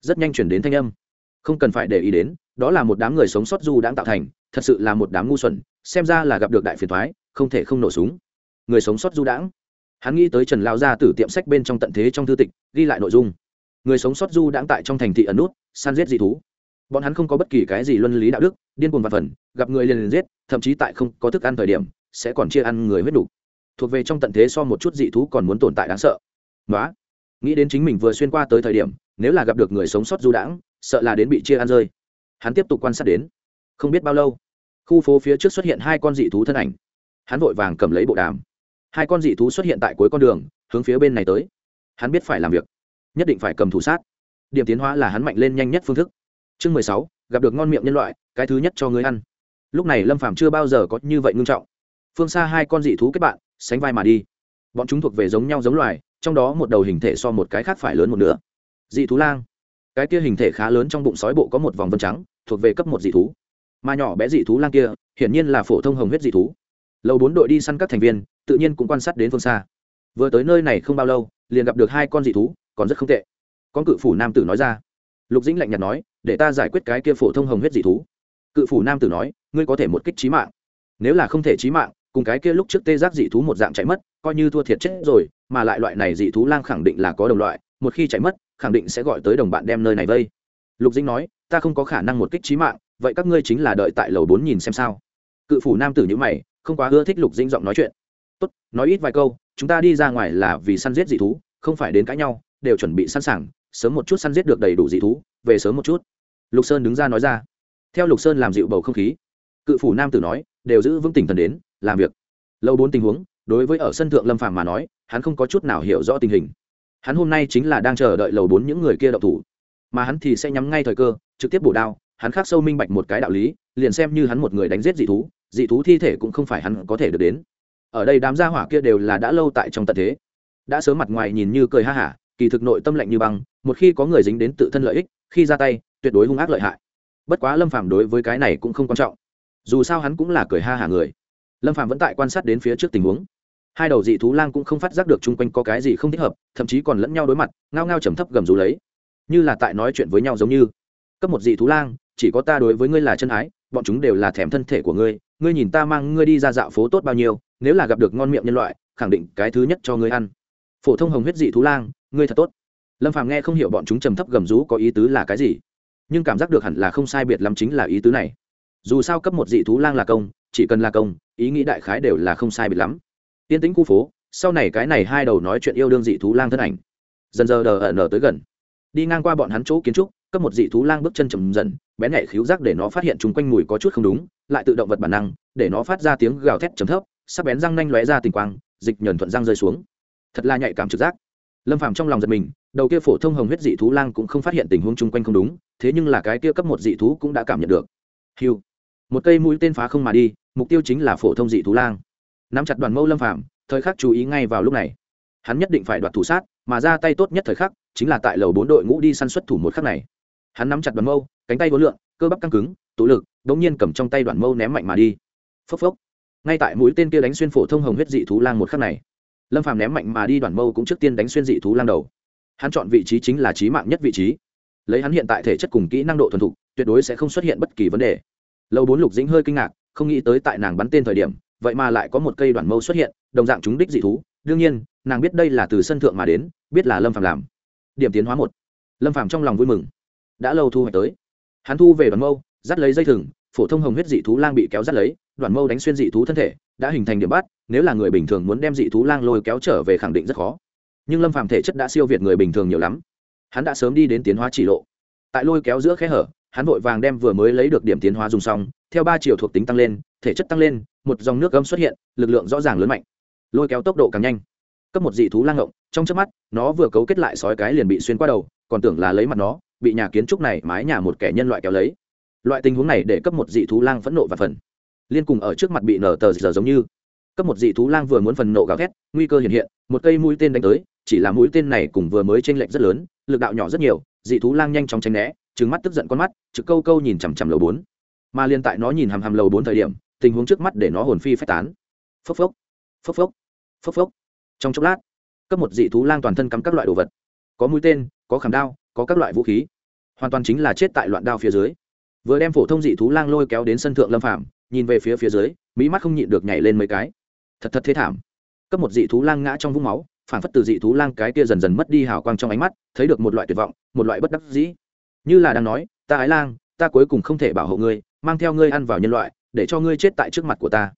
rất nhanh chuyển đến thanh âm không cần phải để ý đến, đó là một đám người sống sót du đang tạo thành, thật sự là một đám ngu xuẩn, xem ra là gặp được đại phiền thoái không thể không nổ súng. Người sống sót du đãng. Hắn nghĩ tới trần lao ra từ tiệm sách bên trong tận thế trong thư tịch, ghi lại nội dung. Người sống sót du đãng tại trong thành thị ẩn nút săn giết dị thú. Bọn hắn không có bất kỳ cái gì luân lý đạo đức, điên cuồng và phần, gặp người liền liền giết, thậm chí tại không có thức ăn thời điểm, sẽ còn chia ăn người huyết đủ. Thuộc về trong tận thế so một chút dị thú còn muốn tồn tại đáng sợ. Nói nghĩ đến chính mình vừa xuyên qua tới thời điểm nếu là gặp được người sống sót du đãng, sợ là đến bị chia ăn rơi. Hắn tiếp tục quan sát đến. Không biết bao lâu, khu phố phía trước xuất hiện hai con dị thú thân ảnh. Hắn vội vàng cầm lấy bộ đàm. Hai con dị thú xuất hiện tại cuối con đường, hướng phía bên này tới. Hắn biết phải làm việc, nhất định phải cầm thủ sát. Điểm tiến hóa là hắn mạnh lên nhanh nhất phương thức. Chương mười sáu, gặp được ngon miệng nhân loại, cái thứ nhất cho người ăn. Lúc này lâm phàm chưa bao giờ có như vậy ngưng trọng. Phương xa hai con dị thú kết bạn, sánh vai mà đi. Bọn chúng thuộc về giống nhau giống loài, trong đó một đầu hình thể so một cái khác phải lớn một nửa dị thú lang. Cái kia hình thể khá lớn trong bụng sói bộ có một vòng vân trắng, thuộc về cấp một dị thú. Mà nhỏ bé dị thú lang kia, hiển nhiên là phổ thông hồng huyết dị thú. Lâu bốn đội đi săn các thành viên, tự nhiên cũng quan sát đến phương xa. Vừa tới nơi này không bao lâu, liền gặp được hai con dị thú, còn rất không tệ. Con cự phủ nam tử nói ra. Lục dĩnh lạnh nhạt nói, để ta giải quyết cái kia phổ thông hồng huyết dị thú. Cự phủ nam tử nói, ngươi có thể một kích trí mạng. Nếu là không thể trí mạng, cùng cái kia lúc trước tê giác dị thú một dạng chạy mất, coi như thua thiệt chết rồi, mà lại loại này dị thú lang khẳng định là có đồng loại, một khi chạy mất khẳng định sẽ gọi tới đồng bạn đem nơi này vây. Lục dĩnh nói, ta không có khả năng một kích trí mạng, vậy các ngươi chính là đợi tại lầu bốn nhìn xem sao. Cự phủ nam tử nhữ mày, không quá ưa thích lục dĩnh giọng nói chuyện. Tốt, nói ít vài câu, chúng ta đi ra ngoài là vì săn giết dị thú, không phải đến cãi nhau, đều chuẩn bị sẵn sàng, sớm một chút săn giết được đầy đủ dị thú, về sớm một chút. Lục sơn đứng ra nói ra. Theo lục sơn làm dịu bầu không khí, cự phủ nam tử nói, đều giữ vững tình thần đến, làm việc. Lâu bốn tình huống, đối với ở sân thượng lâm phàm mà nói, hắn không có chút nào hiểu rõ tình hình hắn hôm nay chính là đang chờ đợi lầu bốn những người kia đậu thủ. Mà hắn thì sẽ nhắm ngay thời cơ, trực tiếp bổ đao, hắn khắc sâu minh bạch một cái đạo lý, liền xem như hắn một người đánh giết dị thú dị thú thi thể cũng không phải hắn có thể được đến. Ở đây đám gia hỏa kia đều là đã lâu tại trong tận thế. Đã sớm mặt ngoài nhìn như cười ha hả, kỳ thực nội tâm lạnh như băng, một khi có người dính đến tự thân lợi ích, khi ra tay, tuyệt đối hung ác lợi hại. Bất quá lâm phàm đối với cái này cũng không quan trọng. Dù sao hắn cũng là cười ha hả người. Lâm phàm vẫn tại quan sát đến phía trước tình huống hai đầu dị thú lang cũng không phát giác được chung quanh có cái gì không thích hợp, thậm chí còn lẫn nhau đối mặt, ngao ngao trầm thấp gầm rú lấy. Như là tại nói chuyện với nhau giống như, cấp một dị thú lang, chỉ có ta đối với ngươi là chân ái, bọn chúng đều là thèm thân thể của ngươi ngươi nhìn ta mang ngươi đi ra dạo phố tốt bao nhiêu, nếu là gặp được ngon miệng nhân loại, khẳng định cái thứ nhất cho ngươi ăn. Phổ thông hồng huyết dị thú lang, ngươi thật tốt. Lâm phàm nghe không hiểu bọn chúng trầm thấp gầm rú có ý tứ là cái gì, nhưng cảm giác được hẳn là không sai biệt lắm chính là ý tứ này. Dù sao cấp một dị thú lang là công, chỉ cần là công, ý nghĩ đại khái đều là không sai biệt lắm tiên tĩnh khu phố, sau này cái này hai đầu nói chuyện yêu đương dị thú lang thân ảnh. Dần giờ đờ ẩn tới gần. Đi ngang qua bọn hắn chỗ kiến trúc, cấp một dị thú lang bước chân chầm dần, bén nhạy khíu giác để nó phát hiện chung quanh mùi có chút không đúng, lại tự động vật bản năng, để nó phát ra tiếng gào thét chấm thấp, sắc bén răng nanh lóe ra tình quang, dịch nhờn thuận răng rơi xuống. Thật là nhạy cảm trực giác. Lâm phàm trong lòng giật mình, đầu kia phổ thông hồng huyết dị thú lang cũng không phát hiện tình huống chung quanh không đúng, thế nhưng là cái kia cấp một dị thú cũng đã cảm nhận được. Hiu. Một cây mũi tên phá không mà đi, mục tiêu chính là phổ thông dị thú lang nắm chặt đoàn mâu lâm phàm, thời khắc chú ý ngay vào lúc này. Hắn nhất định phải đoạt thủ sát, mà ra tay tốt nhất thời khắc chính là tại lầu bốn đội ngũ đi săn xuất thủ một khắc này. Hắn nắm chặt đoàn mâu, cánh tay vốn lượng, cơ bắp căng cứng, tụ lực đ ỗ n g nhiên cầm trong tay đoàn mâu ném mạnh mà đi. Phốc phốc. Ngay tại mũi tên kia đánh xuyên phổ thông hồng huyết dị thú lang một khắc này, lâm phàm ném mạnh mà đi, đoàn mâu cũng trước tiên đánh xuyên dị thú lang đầu. Hắn chọn vị trí chính là trí mạng nhất vị trí. Lấy hắn hiện tại thể chất cùng kỹ năng độ thuần thục, tuyệt đối sẽ không xuất hiện bất kỳ vấn đề. Lâu bốn lục dĩnh hơi kinh ngạc, không nghĩ tới tại nàng bắn tên thời điểm vậy mà lại có một cây đoàn mâu xuất hiện, đồng dạng chúng đích dị thú. Đương nhiên, nàng biết đây là từ sân thượng mà đến, biết là lâm phàm làm. Điểm tiến hóa một. Lâm phàm trong lòng vui mừng. Đã lâu thu hoạch tới. Hắn thu về đoàn mâu, dắt lấy dây thừng, phổ thông hồng huyết dị thú lang bị kéo dắt lấy, đoàn mâu đánh xuyên dị thú thân thể, đã hình thành điểm bắt, nếu là người bình thường muốn đem dị thú lang lôi kéo trở về khẳng định rất khó. Nhưng lâm phàm thể chất đã siêu việt người bình thường nhiều lắm. Hắn đã sớm đi đến tiến hóa chỉ lộ. Tại lôi kéo giữa khe hở hắn vội vàng đem vừa mới lấy được điểm tiến hóa dùng xong, theo ba chiều thuộc tính tăng lên, thể chất tăng lên, một dòng nước gấm xuất hiện, lực lượng rõ ràng lớn mạnh. Lôi kéo tốc độ càng nhanh. Cấp một dị thú lang ngộng, trong trước mắt, nó vừa cấu kết lại sói cái liền bị xuyên qua đầu, còn tưởng là lấy mặt nó, bị nhà kiến trúc này mái nhà một kẻ nhân loại kéo lấy. Loại tình huống này để cấp một dị thú lang phẫn nộ và phần. Liên cùng ở trước mặt bị nở tờ giờ giống như. Cấp một dị thú lang vừa muốn phần nộ gào thét, nguy cơ hiện hiện, một cây mũi tên đánh tới, chỉ là mũi tên này cùng vừa mới tranh lệch rất lớn, lực đạo nhỏ rất nhiều, dị thú lang nhanh chóng tránh né trừng mắt tức giận con mắt, trực câu câu nhìn chằm chằm lầu bốn. Mà liên tại nó nhìn hằm hằm lầu bốn thời điểm, tình huống trước mắt để nó hồn phi phách tán. Phốc phốc phốc phốc phốc phốc. Trong chốc lát, cấp một dị thú lang toàn thân cắm các loại đồ vật. Có mũi tên, có khảm đao, có các loại vũ khí. Hoàn toàn chính là chết tại loạn đao phía dưới. Vừa đem phổ thông dị thú lang lôi kéo đến sân thượng lâm phạm nhìn về phía phía dưới, mỹ mắt không nhịn được nhảy lên mấy cái. Thật thật thế thảm. Cấp một dị thú lang ngã trong vũng máu, phản phất từ dị thú lang cái kia dần dần mất đi hào quang trong ánh mắt, thấy được một loại tuyệt vọng, một loại bất đắc dĩ như là đang nói, ta ái lang, ta cuối cùng không thể bảo hộ ngươi, mang theo ngươi ăn vào nhân loại, để cho ngươi chết tại trước mặt của ta.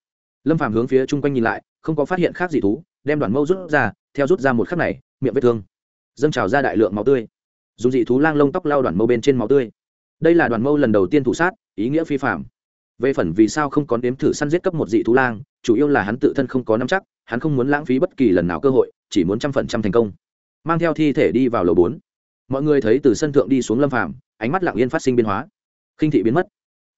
Lâm phàm hướng phía chung quanh nhìn lại, không có phát hiện khác gì thú, đem đoàn mâu rút ra, theo rút ra một khắc này, miệng vết thương. Dâng trào ra đại lượng máu tươi. Dùng dị thú lang lông tóc lao đoàn mâu bên trên máu tươi. Đây là đoàn mâu lần đầu tiên thủ sát, ý nghĩa phi phạm về phần vì sao không có nếm thử săn giết cấp một dị thú lang, chủ yếu là hắn tự thân không có nắm chắc, hắn không muốn lãng phí bất kỳ lần nào cơ hội, chỉ muốn trăm phần trăm thành công. Mang theo thi thể đi vào lầu bốn mọi người thấy từ sân thượng đi xuống lâm phàm, ánh mắt lặng yên phát sinh biến hóa. Khinh thị biến mất.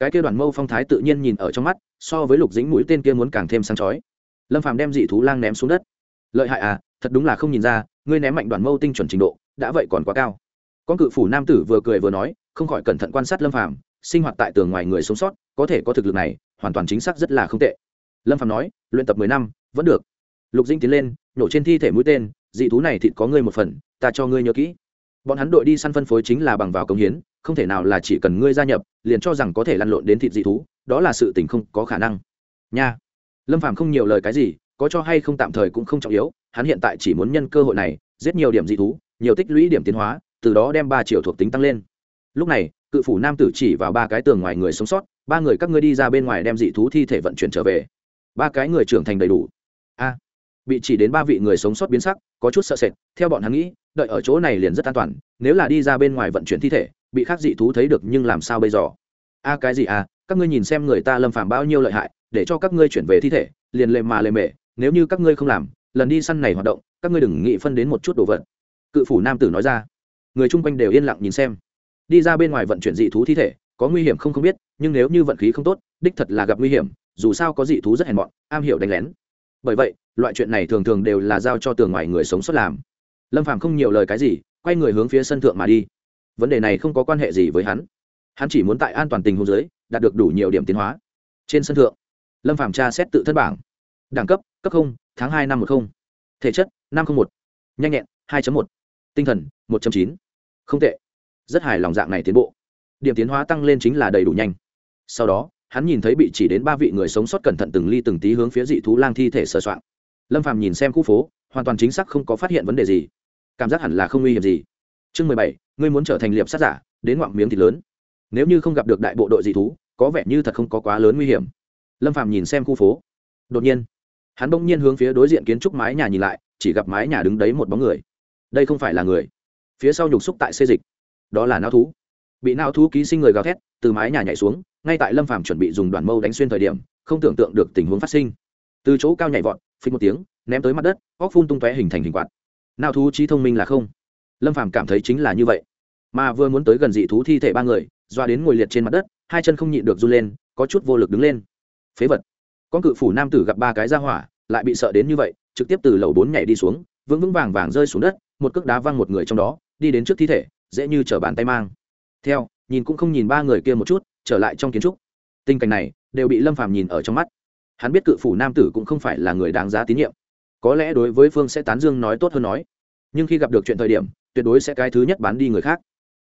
Cái kia đoàn mâu phong thái tự nhiên nhìn ở trong mắt, so với lục dĩnh mũi tên kia muốn càng thêm sáng chói. Lâm phàm đem dị thú lang ném xuống đất. Lợi hại à thật đúng là không nhìn ra, ngươi ném mạnh đoàn mâu tinh chuẩn trình độ, đã vậy còn quá cao. Con cự phủ nam tử vừa cười vừa nói, không khỏi cẩn thận quan sát lâm phàm, sinh hoạt tại tường ngoài người sống sót, có thể có thực lực này, hoàn toàn chính xác rất là không tệ. Lâm phàm nói, luyện tập mười năm, vẫn được. Lục dĩnh tiến lên, nổ trên thi thể mũi tên, dị thú này thịt có ngươi một phần, ta cho ngươi nhớ kỹ bọn hắn đội đi săn phân phối chính là bằng vào công hiến, không thể nào là chỉ cần ngươi gia nhập, liền cho rằng có thể lăn lộn đến thịt dị thú, đó là sự tình không có khả năng. Nha. Lâm phàm không nhiều lời cái gì, có cho hay không tạm thời cũng không trọng yếu, hắn hiện tại chỉ muốn nhân cơ hội này, giết nhiều điểm dị thú, nhiều tích lũy điểm tiến hóa, từ đó đem ba triệu thuộc tính tăng lên. Lúc này, cự phủ nam tử chỉ vào ba cái tường ngoài người sống sót, ba người các ngươi đi ra bên ngoài đem dị thú thi thể vận chuyển trở về. Ba cái người trưởng thành đầy đủ. A. Bị chỉ đến ba vị người sống sót biến sắc, có chút sợ sệt, theo bọn hắn nghĩ đợi ở chỗ này liền rất an toàn, nếu là đi ra bên ngoài vận chuyển thi thể, bị khác dị thú thấy được nhưng làm sao bây giờ? A, cái gì à? Các ngươi nhìn xem người ta lâm phạm bao nhiêu lợi hại, để cho các ngươi chuyển về thi thể, liền lề mà lề mề nếu như các ngươi không làm, lần đi săn này hoạt động, các ngươi đừng nghĩ phân đến một chút đồ vật. Cự phủ nam tử nói ra. Người chung quanh đều yên lặng nhìn xem. Đi ra bên ngoài vận chuyển dị thú thi thể, có nguy hiểm không không biết, nhưng nếu như vận khí không tốt, đích thật là gặp nguy hiểm, dù sao có dị thú rất hèn mọn, am hiểu đánh lén. Bởi vậy, loại chuyện này thường thường đều là giao cho tường ngoài người sống sót làm lâm phàm không nhiều lời cái gì, quay người hướng phía sân thượng mà đi. Vấn đề này không có quan hệ gì với hắn. Hắn chỉ muốn tại an toàn tình hồ dưới, đạt được đủ nhiều điểm tiến hóa. Trên sân thượng, lâm phàm tra xét tự thân bảng. Đẳng cấp cấp không, tháng hai năm một không. Thể chất, năm không một. Nhanh nhẹn, hai một. Tinh thần, một chín. Không tệ. Rất hài lòng dạng này tiến bộ. Điểm tiến hóa tăng lên chính là đầy đủ nhanh. Sau đó, hắn nhìn thấy bị chỉ đến ba vị người sống sót cẩn thận từng ly từng tí hướng phía dị thú lang thi thể sờ soạn lâm phàm nhìn xem khu phố, hoàn toàn chính xác không có phát hiện vấn đề gì cảm giác hẳn là không nguy hiểm gì. Chương mười bảy, ngươi muốn trở thành liệp sát giả, đến ngoạm miếng thịt lớn. Nếu như không gặp được đại bộ đội dị thú, có vẻ như thật không có quá lớn nguy hiểm. Lâm phàm nhìn xem khu phố. Đột nhiên, hắn bỗng nhiên hướng phía đối diện kiến trúc mái nhà nhìn lại, chỉ gặp mái nhà đứng đấy một bóng người. Đây không phải là người. Phía sau nhục xúc tại xê dịch. Đó là não thú. Bị não thú ký sinh người gào thét, từ mái nhà nhảy xuống, ngay tại lâm phàm chuẩn bị dùng đoàn mâu đánh xuyên thời điểm, không tưởng tượng được tình huống phát sinh. Từ chỗ cao nhảy vọt phình một tiếng, ném tới mặt đất, óc phun tung tóe hình thành hình quạt não thú trí thông minh là không. Lâm phàm cảm thấy chính là như vậy. Mà vừa muốn tới gần dị thú thi thể ba người, doa đến ngồi liệt trên mặt đất, hai chân không nhịn được run lên, có chút vô lực đứng lên. Phế vật. Con cự phủ nam tử gặp ba cái ra hỏa, lại bị sợ đến như vậy, trực tiếp từ lầu bốn nhảy đi xuống, vững vững vàng vàng rơi xuống đất, một cước đá văng một người trong đó, đi đến trước thi thể, dễ như chở bàn tay mang. Theo, nhìn cũng không nhìn ba người kia một chút, trở lại trong kiến trúc. Tình cảnh này đều bị lâm phàm nhìn ở trong mắt. Hắn biết cự phủ nam tử cũng không phải là người đáng giá tín nhiệm có lẽ đối với phương sẽ tán dương nói tốt hơn nói. Nhưng khi gặp được chuyện thời điểm, tuyệt đối sẽ cái thứ nhất bán đi người khác.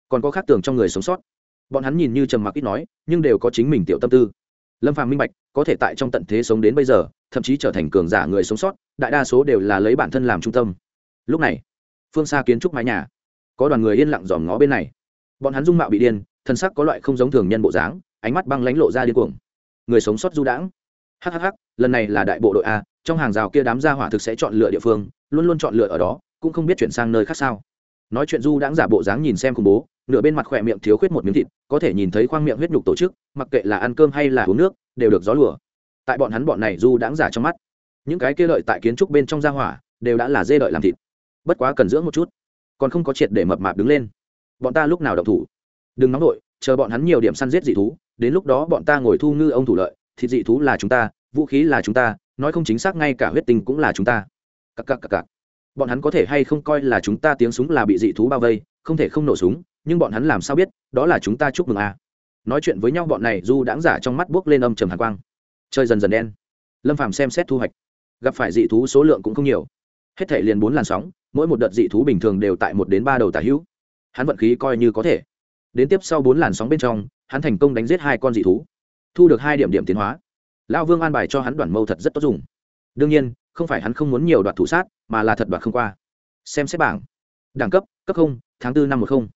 Còn có khác tưởng trong người sống sót. Bọn hắn nhìn như trầm mặc ít nói, nhưng đều có chính mình tiểu tâm tư. Lâm phàm minh bạch, có thể tại trong tận thế sống đến bây giờ, thậm chí trở thành cường giả người sống sót, đại đa số đều là lấy bản thân làm trung tâm. Lúc này, phương xa kiến trúc mái nhà. Có đoàn người yên lặng dòm ngó bên này. Bọn hắn dung mạo bị điên, thân sắc có loại không giống thường nhân bộ dáng, ánh mắt băng lánh lộ ra điên cuồng. Người sống sót du đãng. Hhh lần này là đại bộ đội a trong hàng rào kia đám gia hỏa thực sẽ chọn lựa địa phương, luôn luôn chọn lựa ở đó, cũng không biết chuyển sang nơi khác sao. Nói chuyện du đãng giả bộ dáng nhìn xem khủng bố, nửa bên mặt khỏe miệng thiếu khuyết một miếng thịt, có thể nhìn thấy khoang miệng huyết nhục tổ chức, mặc kệ là ăn cơm hay là uống nước, đều được gió lùa. Tại bọn hắn bọn này du đãng giả trong mắt, những cái kia lợi tại kiến trúc bên trong gia hỏa, đều đã là dê đợi làm thịt. Bất quá cần dưỡng một chút, còn không có triệt để mập mạp đứng lên. Bọn ta lúc nào động thủ? Đừng nóng đội chờ bọn hắn nhiều điểm săn giết dị thú, đến lúc đó bọn ta ngồi thu ngư ông thủ lợi, thịt dị thú là chúng ta, vũ khí là chúng ta nói không chính xác ngay cả huyết tinh cũng là chúng ta. Cặc cặc cặc cặc. Bọn hắn có thể hay không coi là chúng ta tiếng súng là bị dị thú bao vây, không thể không nổ súng, nhưng bọn hắn làm sao biết, đó là chúng ta chúc mừng à. nói chuyện với nhau bọn này du đãng giả trong mắt buốc lên âm trầm hàn quang. Chơi dần dần đen. Lâm phàm xem xét thu hoạch. Gặp phải dị thú số lượng cũng không nhiều. Hết thể liền bốn làn sóng, mỗi một đợt dị thú bình thường đều tại một đến ba đầu tả hữu. Hắn vận khí coi như có thể. Đến tiếp sau bốn làn sóng bên trong, hắn thành công đánh giết hai con dị thú. Thu được hai điểm điểm tiến hóa lão vương an bài cho hắn đoàn mâu thật rất tốt dùng. Đương nhiên, không phải hắn không muốn nhiều đoạt thủ sát, mà là thật đoạt không qua. Xem xét bảng. Đẳng cấp cấp không, tháng bốn năm một không.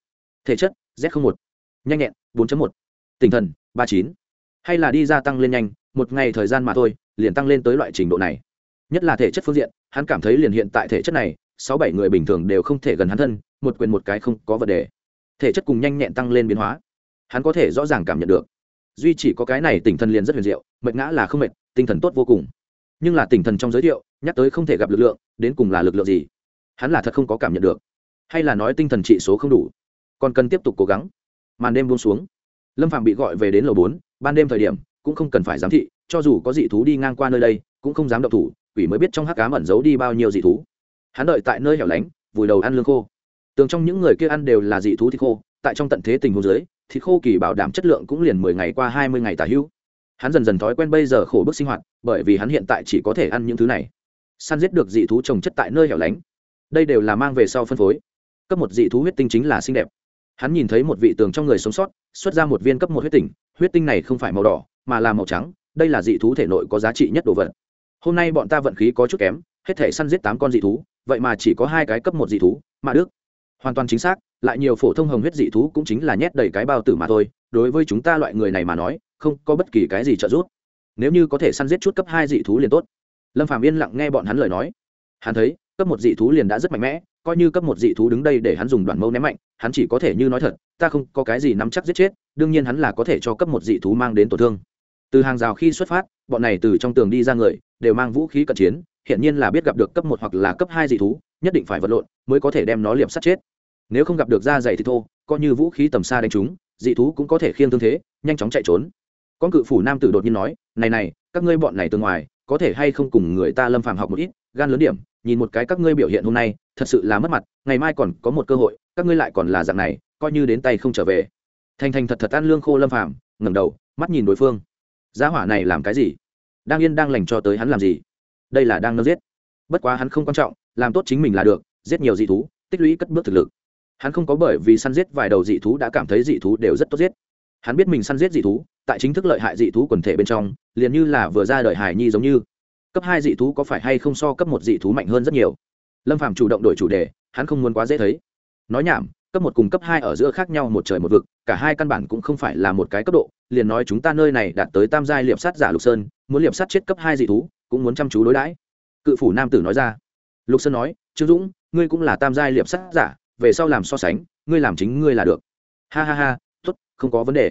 Thể chất, z một. Nhanh nhẹn 4 một. Tinh thần, ba chín. Hay là đi gia tăng lên nhanh, một ngày thời gian mà thôi, liền tăng lên tới loại trình độ này. Nhất là thể chất phương diện, hắn cảm thấy liền hiện tại thể chất này, sáu bảy người bình thường đều không thể gần hắn thân, một quyền một cái không có vấn đề. Thể chất cùng nhanh nhẹn tăng lên biến hóa. Hắn có thể rõ ràng cảm nhận được duy chỉ có cái này tinh thần liền rất huyền diệu, mệt ngã là không mệt, tinh thần tốt vô cùng. Nhưng là tinh thần trong giới thiệu, nhắc tới không thể gặp lực lượng, đến cùng là lực lượng gì? Hắn là thật không có cảm nhận được. Hay là nói tinh thần trị số không đủ? Còn cần tiếp tục cố gắng. Màn đêm buông xuống. Lâm phạm bị gọi về đến lầu bốn, ban đêm thời điểm, cũng không cần phải giám thị, cho dù có dị thú đi ngang qua nơi đây, cũng không dám động thủ, quỷ mới biết trong hắc cám ẩn giấu đi bao nhiêu dị thú. Hắn đợi tại nơi hẻo lánh, vùi đầu ăn lương khô. Tường trong những người kia ăn đều là dị thú thịt khô tại trong tận thế tình huống dưới thịt khô kỳ bảo đảm chất lượng cũng liền mười ngày qua hai mươi ngày tả hữu hắn dần dần thói quen bây giờ khổ bức sinh hoạt, bởi vì hắn hiện tại chỉ có thể ăn những thứ này. Săn giết được dị thú trồng chất tại nơi hẻo lánh. Đây đều là mang về sau phân phối. Cấp một dị thú huyết tinh chính là xinh đẹp. Hắn nhìn thấy một vị tường trong người sống sót, xuất ra một viên cấp một huyết tinh. Huyết tinh này không phải màu đỏ, mà là màu trắng. Đây là dị thú thể nội có giá trị nhất đồ vật. Hôm nay bọn ta vận khí có chút kém, hết thể săn giết tám con dị thú, vậy mà chỉ có hai cái cấp một dị thú, mà đức hoàn toàn chính xác, lại nhiều phổ thông hồng huyết dị thú cũng chính là nhét đầy cái bao tử mà thôi, đối với chúng ta loại người này mà nói, không có bất kỳ cái gì trợ giúp. Nếu như có thể săn giết chút cấp hai dị thú liền tốt. Lâm phạm yên lặng nghe bọn hắn lời nói. Hắn thấy, cấp một dị thú liền đã rất mạnh mẽ, coi như cấp một dị thú đứng đây để hắn dùng đoàn mâu ném mạnh, hắn chỉ có thể như nói thật, ta không có cái gì nắm chắc giết chết, đương nhiên hắn là có thể cho cấp một dị thú mang đến tổn thương. Từ hàng rào khi xuất phát, bọn này từ trong tường đi ra người, đều mang vũ khí cận chiến hiện nhiên là biết gặp được cấp một hoặc là cấp hai dị thú, nhất định phải vật lộn, mới có thể đem nó liệm sát chết nếu không gặp được da dày thì thô, coi như vũ khí tầm xa đánh chúng, dị thú cũng có thể khiêng thương thế, nhanh chóng chạy trốn. Con cự phủ nam tử đột nhiên nói, này này, các ngươi bọn này từ ngoài, có thể hay không cùng người ta lâm phàm học một ít, gan lớn điểm, nhìn một cái các ngươi biểu hiện hôm nay, thật sự là mất mặt, ngày mai còn có một cơ hội, các ngươi lại còn là dạng này, coi như đến tay không trở về. Thành thành thật thật ăn lương khô lâm phàm, ngẩng đầu, mắt nhìn đối phương. Giá hỏa này làm cái gì? Đang yên đang lành cho tới hắn làm gì? Đây là đang nâng giết. Bất quá hắn không quan trọng, làm tốt chính mình là được, giết nhiều dị thú, tích lũy cất bước thực lực hắn không có bởi vì săn giết vài đầu dị thú đã cảm thấy dị thú đều rất tốt giết. Hắn biết mình săn giết dị thú, tại chính thức lợi hại dị thú quần thể bên trong, liền như là vừa ra đời hải nhi giống như. Cấp hai dị thú có phải hay không so cấp một dị thú mạnh hơn rất nhiều? Lâm phạm chủ động đổi chủ đề, hắn không muốn quá dễ thấy. Nói nhảm, cấp một cùng cấp hai ở giữa khác nhau một trời một vực, cả hai căn bản cũng không phải là một cái cấp độ, liền nói chúng ta nơi này đạt tới tam giai liệp sát giả lục sơn, muốn liệp sát chết cấp hai dị thú, cũng muốn chăm chú đối đãi. Cự phủ nam tử nói ra. Lục sơn nói, trương dũng, ngươi cũng là tam giai liệp sát giả về sau làm so sánh, ngươi làm chính ngươi là được. Ha ha ha t ố t không có vấn đề.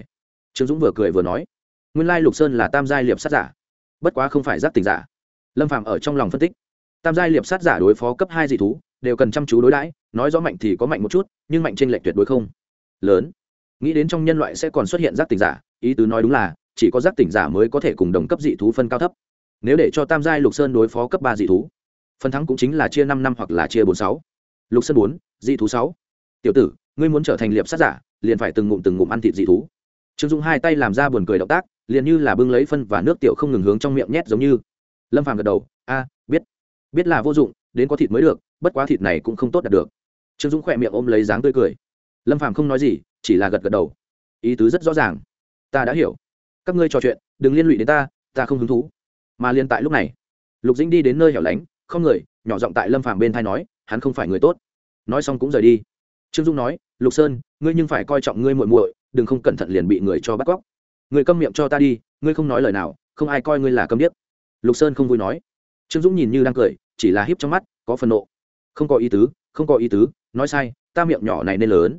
Trương dũng vừa cười vừa nói, nguyên lai lục sơn là tam giai liệp sát giả, bất quá không phải giác tình giả. Lâm phạm ở trong lòng phân tích, tam giai liệp sát giả đối phó cấp hai dị thú, đều cần chăm chú đối đãi, nói rõ mạnh thì có mạnh một chút, nhưng mạnh trên lệch tuyệt đối không lớn. Nghĩ đến trong nhân loại sẽ còn xuất hiện giác tình giả, ý tứ nói đúng là, chỉ có giác tỉnh giả mới có thể cùng đồng cấp dị thú phân cao thấp. Nếu để cho tam giai lục sơn đối phó cấp ba dị thú, phần thắng cũng chính là chia năm năm hoặc là chia bốn sáu lục sân bốn, dị thú sáu. Tiểu tử, ngươi muốn trở thành liệp sát giả, liền phải từng ngụm từng ngụm ăn thịt dị thú. Trương dung hai tay làm ra buồn cười động tác, liền như là bưng lấy phân và nước tiểu không ngừng hướng trong miệng nhét giống như. Lâm phàm gật đầu, a, biết. Biết là vô dụng, đến có thịt mới được, bất quá thịt này cũng không tốt đạt được. Trương dũng khỏe miệng ôm lấy dáng tươi cười. Lâm phàm không nói gì, chỉ là gật gật đầu. Ý tứ rất rõ ràng. Ta đã hiểu. Các ngươi trò chuyện, đừng liên lụy đến ta ta không hứng thú. Mà liên tại lúc này, lục dĩnh đi đến nơi hẻo lánh, không người, nhỏ giọng tại lâm phàm bên thai nói hắn không phải người tốt. Nói xong cũng rời đi. Trương dung nói, lục sơn, ngươi nhưng phải coi trọng ngươi muội muội, đừng không cẩn thận liền bị người cho bắt cóc. Người câm miệng cho ta đi, ngươi không nói lời nào, không ai coi ngươi là câm điếc. Lục sơn không vui nói. Trương dũng nhìn như đang cười, chỉ là hiếp trong mắt, có phần nộ. Không có ý tứ, không có ý tứ, nói sai, ta miệng nhỏ này nên lớn.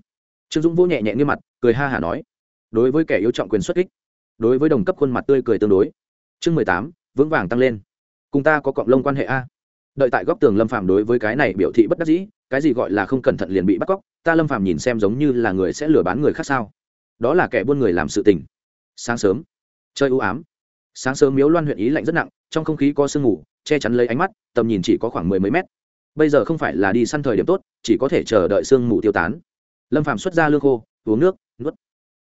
Trương dũng vỗ nhẹ nhẹ nghiêm mặt, cười ha hả nói. Đối với kẻ yêu trọng quyền xuất kích, đối với đồng cấp khuôn mặt tươi cười tương đối. Chương mười tám, vững vàng tăng lên. Cùng ta có cộng lông quan hệ a? Đợi tại góc tường lâm phàm đối với cái này biểu thị bất đắc dĩ, cái gì gọi là không cẩn thận liền bị bắt cóc, ta lâm phàm nhìn xem giống như là người sẽ lừa bán người khác sao? Đó là kẻ buôn người làm sự tình. Sáng sớm chơi ưu ám. Sáng sớm miếu loan huyện ý lạnh rất nặng, trong không khí có sương mù, che chắn lấy ánh mắt, tầm nhìn chỉ có khoảng mười mấy mét. Bây giờ không phải là đi săn thời điểm tốt, chỉ có thể chờ đợi sương mù tiêu tán. Lâm phạm xuất ra lương khô, uống nước, nuốt.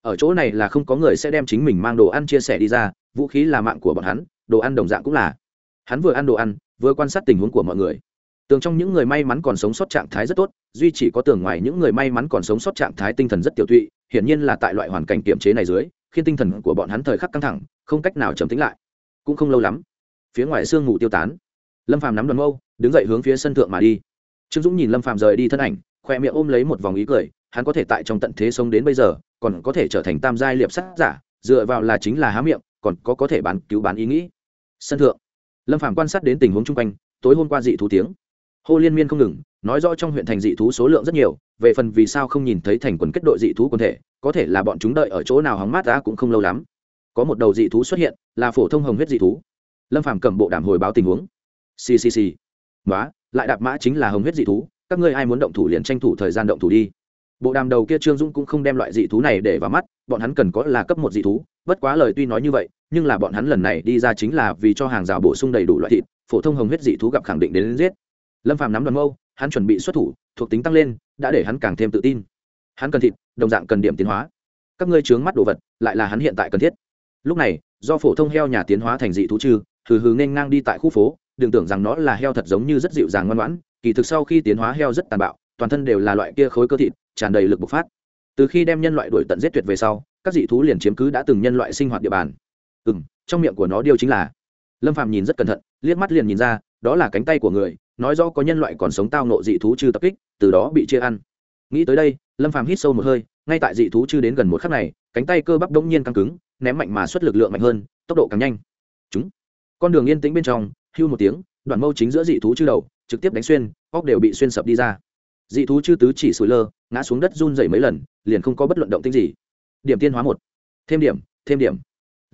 Ở chỗ này là không có người sẽ đem chính mình mang đồ ăn chia sẻ đi ra, vũ khí là mạng của bọn hắn, đồ ăn đồng dạng cũng là. Hắn vừa ăn đồ ăn vừa quan sát tình huống của mọi người. Tường trong những người may mắn còn sống sót trạng thái rất tốt, duy chỉ có tường ngoài những người may mắn còn sống sót trạng thái tinh thần rất tiểu tụy, hiển nhiên là tại loại hoàn cảnh kiểm chế này dưới, khiến tinh thần của bọn hắn thời khắc căng thẳng, không cách nào trầm tính lại. Cũng không lâu lắm, phía ngoài sương ngủ tiêu tán. Lâm phàm nắm đoàn mâu, đứng dậy hướng phía sân thượng mà đi. Trương dũng nhìn lâm phàm rời đi thân ảnh, khoe miệng ôm lấy một vòng ý cười, hắn có thể tại trong tận thế sống đến bây giờ, còn có thể trở thành tam giai liệp sát giả, dựa vào là chính là há miệng, còn có có thể bán cứu bán ý nghĩ. Sân thượng lâm phàm quan sát đến tình huống chung quanh, tối hôm qua dị thú tiếng. Hô liên miên không ngừng, nói rõ trong huyện thành dị thú số lượng rất nhiều, về phần vì sao không nhìn thấy thành quần kết đội dị thú quần thể, có thể là bọn chúng đợi ở chỗ nào hóng mát đã cũng không lâu lắm. Có một đầu dị thú xuất hiện, là phổ thông hồng huyết dị thú. Lâm phàm cầm bộ đàm hồi báo tình huống. Ccc nói lại đạp mã chính là hồng huyết dị thú, các ngươi ai muốn động thủ liền tranh thủ thời gian động thủ đi. Bộ đàm đầu kia trương dũng cũng không đem loại dị thú này để vào mắt, bọn hắn cần có là cấp một dị thú, bất quá lời tuy nói như vậy nhưng là bọn hắn lần này đi ra chính là vì cho hàng rào bổ sung đầy đủ loại thịt phổ thông hồng huyết dị thú gặp khẳng định đến, đến giết. Lâm phàm nắm đoàn mâu hắn chuẩn bị xuất thủ thuộc tính tăng lên đã để hắn càng thêm tự tin. Hắn cần thịt đồng dạng cần điểm tiến hóa. Các ngươi chướng mắt đồ vật lại là hắn hiện tại cần thiết. Lúc này do phổ thông heo nhà tiến hóa thành dị thú trừ hừ hừ nên ngang đi tại khu phố đừng tưởng rằng nó là heo thật giống như rất dịu dàng ngoan ngoãn kỳ thực sau khi tiến hóa heo rất tàn bạo toàn thân đều là loại kia khối cơ thịt tràn đầy lực bộc phát. Từ khi đem nhân loại đuổi tận giết tuyệt về sau các dị thú liền chiếm cứ đã từng nhân loại sinh hoạt địa bàn ừ m trong miệng của nó điều chính là. Lâm phạm nhìn rất cẩn thận, liếc mắt liền nhìn ra, đó là cánh tay của người, nói rõ có nhân loại còn sống tao nộ dị thú chư tập kích, từ đó bị chia ăn. Nghĩ tới đây, lâm phàm hít sâu một hơi, ngay tại dị thú chư đến gần một khắc này, cánh tay cơ bắp đông nhiên căng cứng, ném mạnh mà xuất lực lượng mạnh hơn, tốc độ càng nhanh. Chúng, con đường yên tĩnh bên trong, hưu một tiếng, đoạn mâu chính giữa dị thú chư đầu, trực tiếp đánh xuyên, óc đều bị xuyên sập đi ra. Dị thú chư tứ chỉ sủi lơ, ngã xuống đất run dày mấy lần, liền không có bất luận động tinh gì. Điểm tiên hóa một. Thêm điểm thêm điểm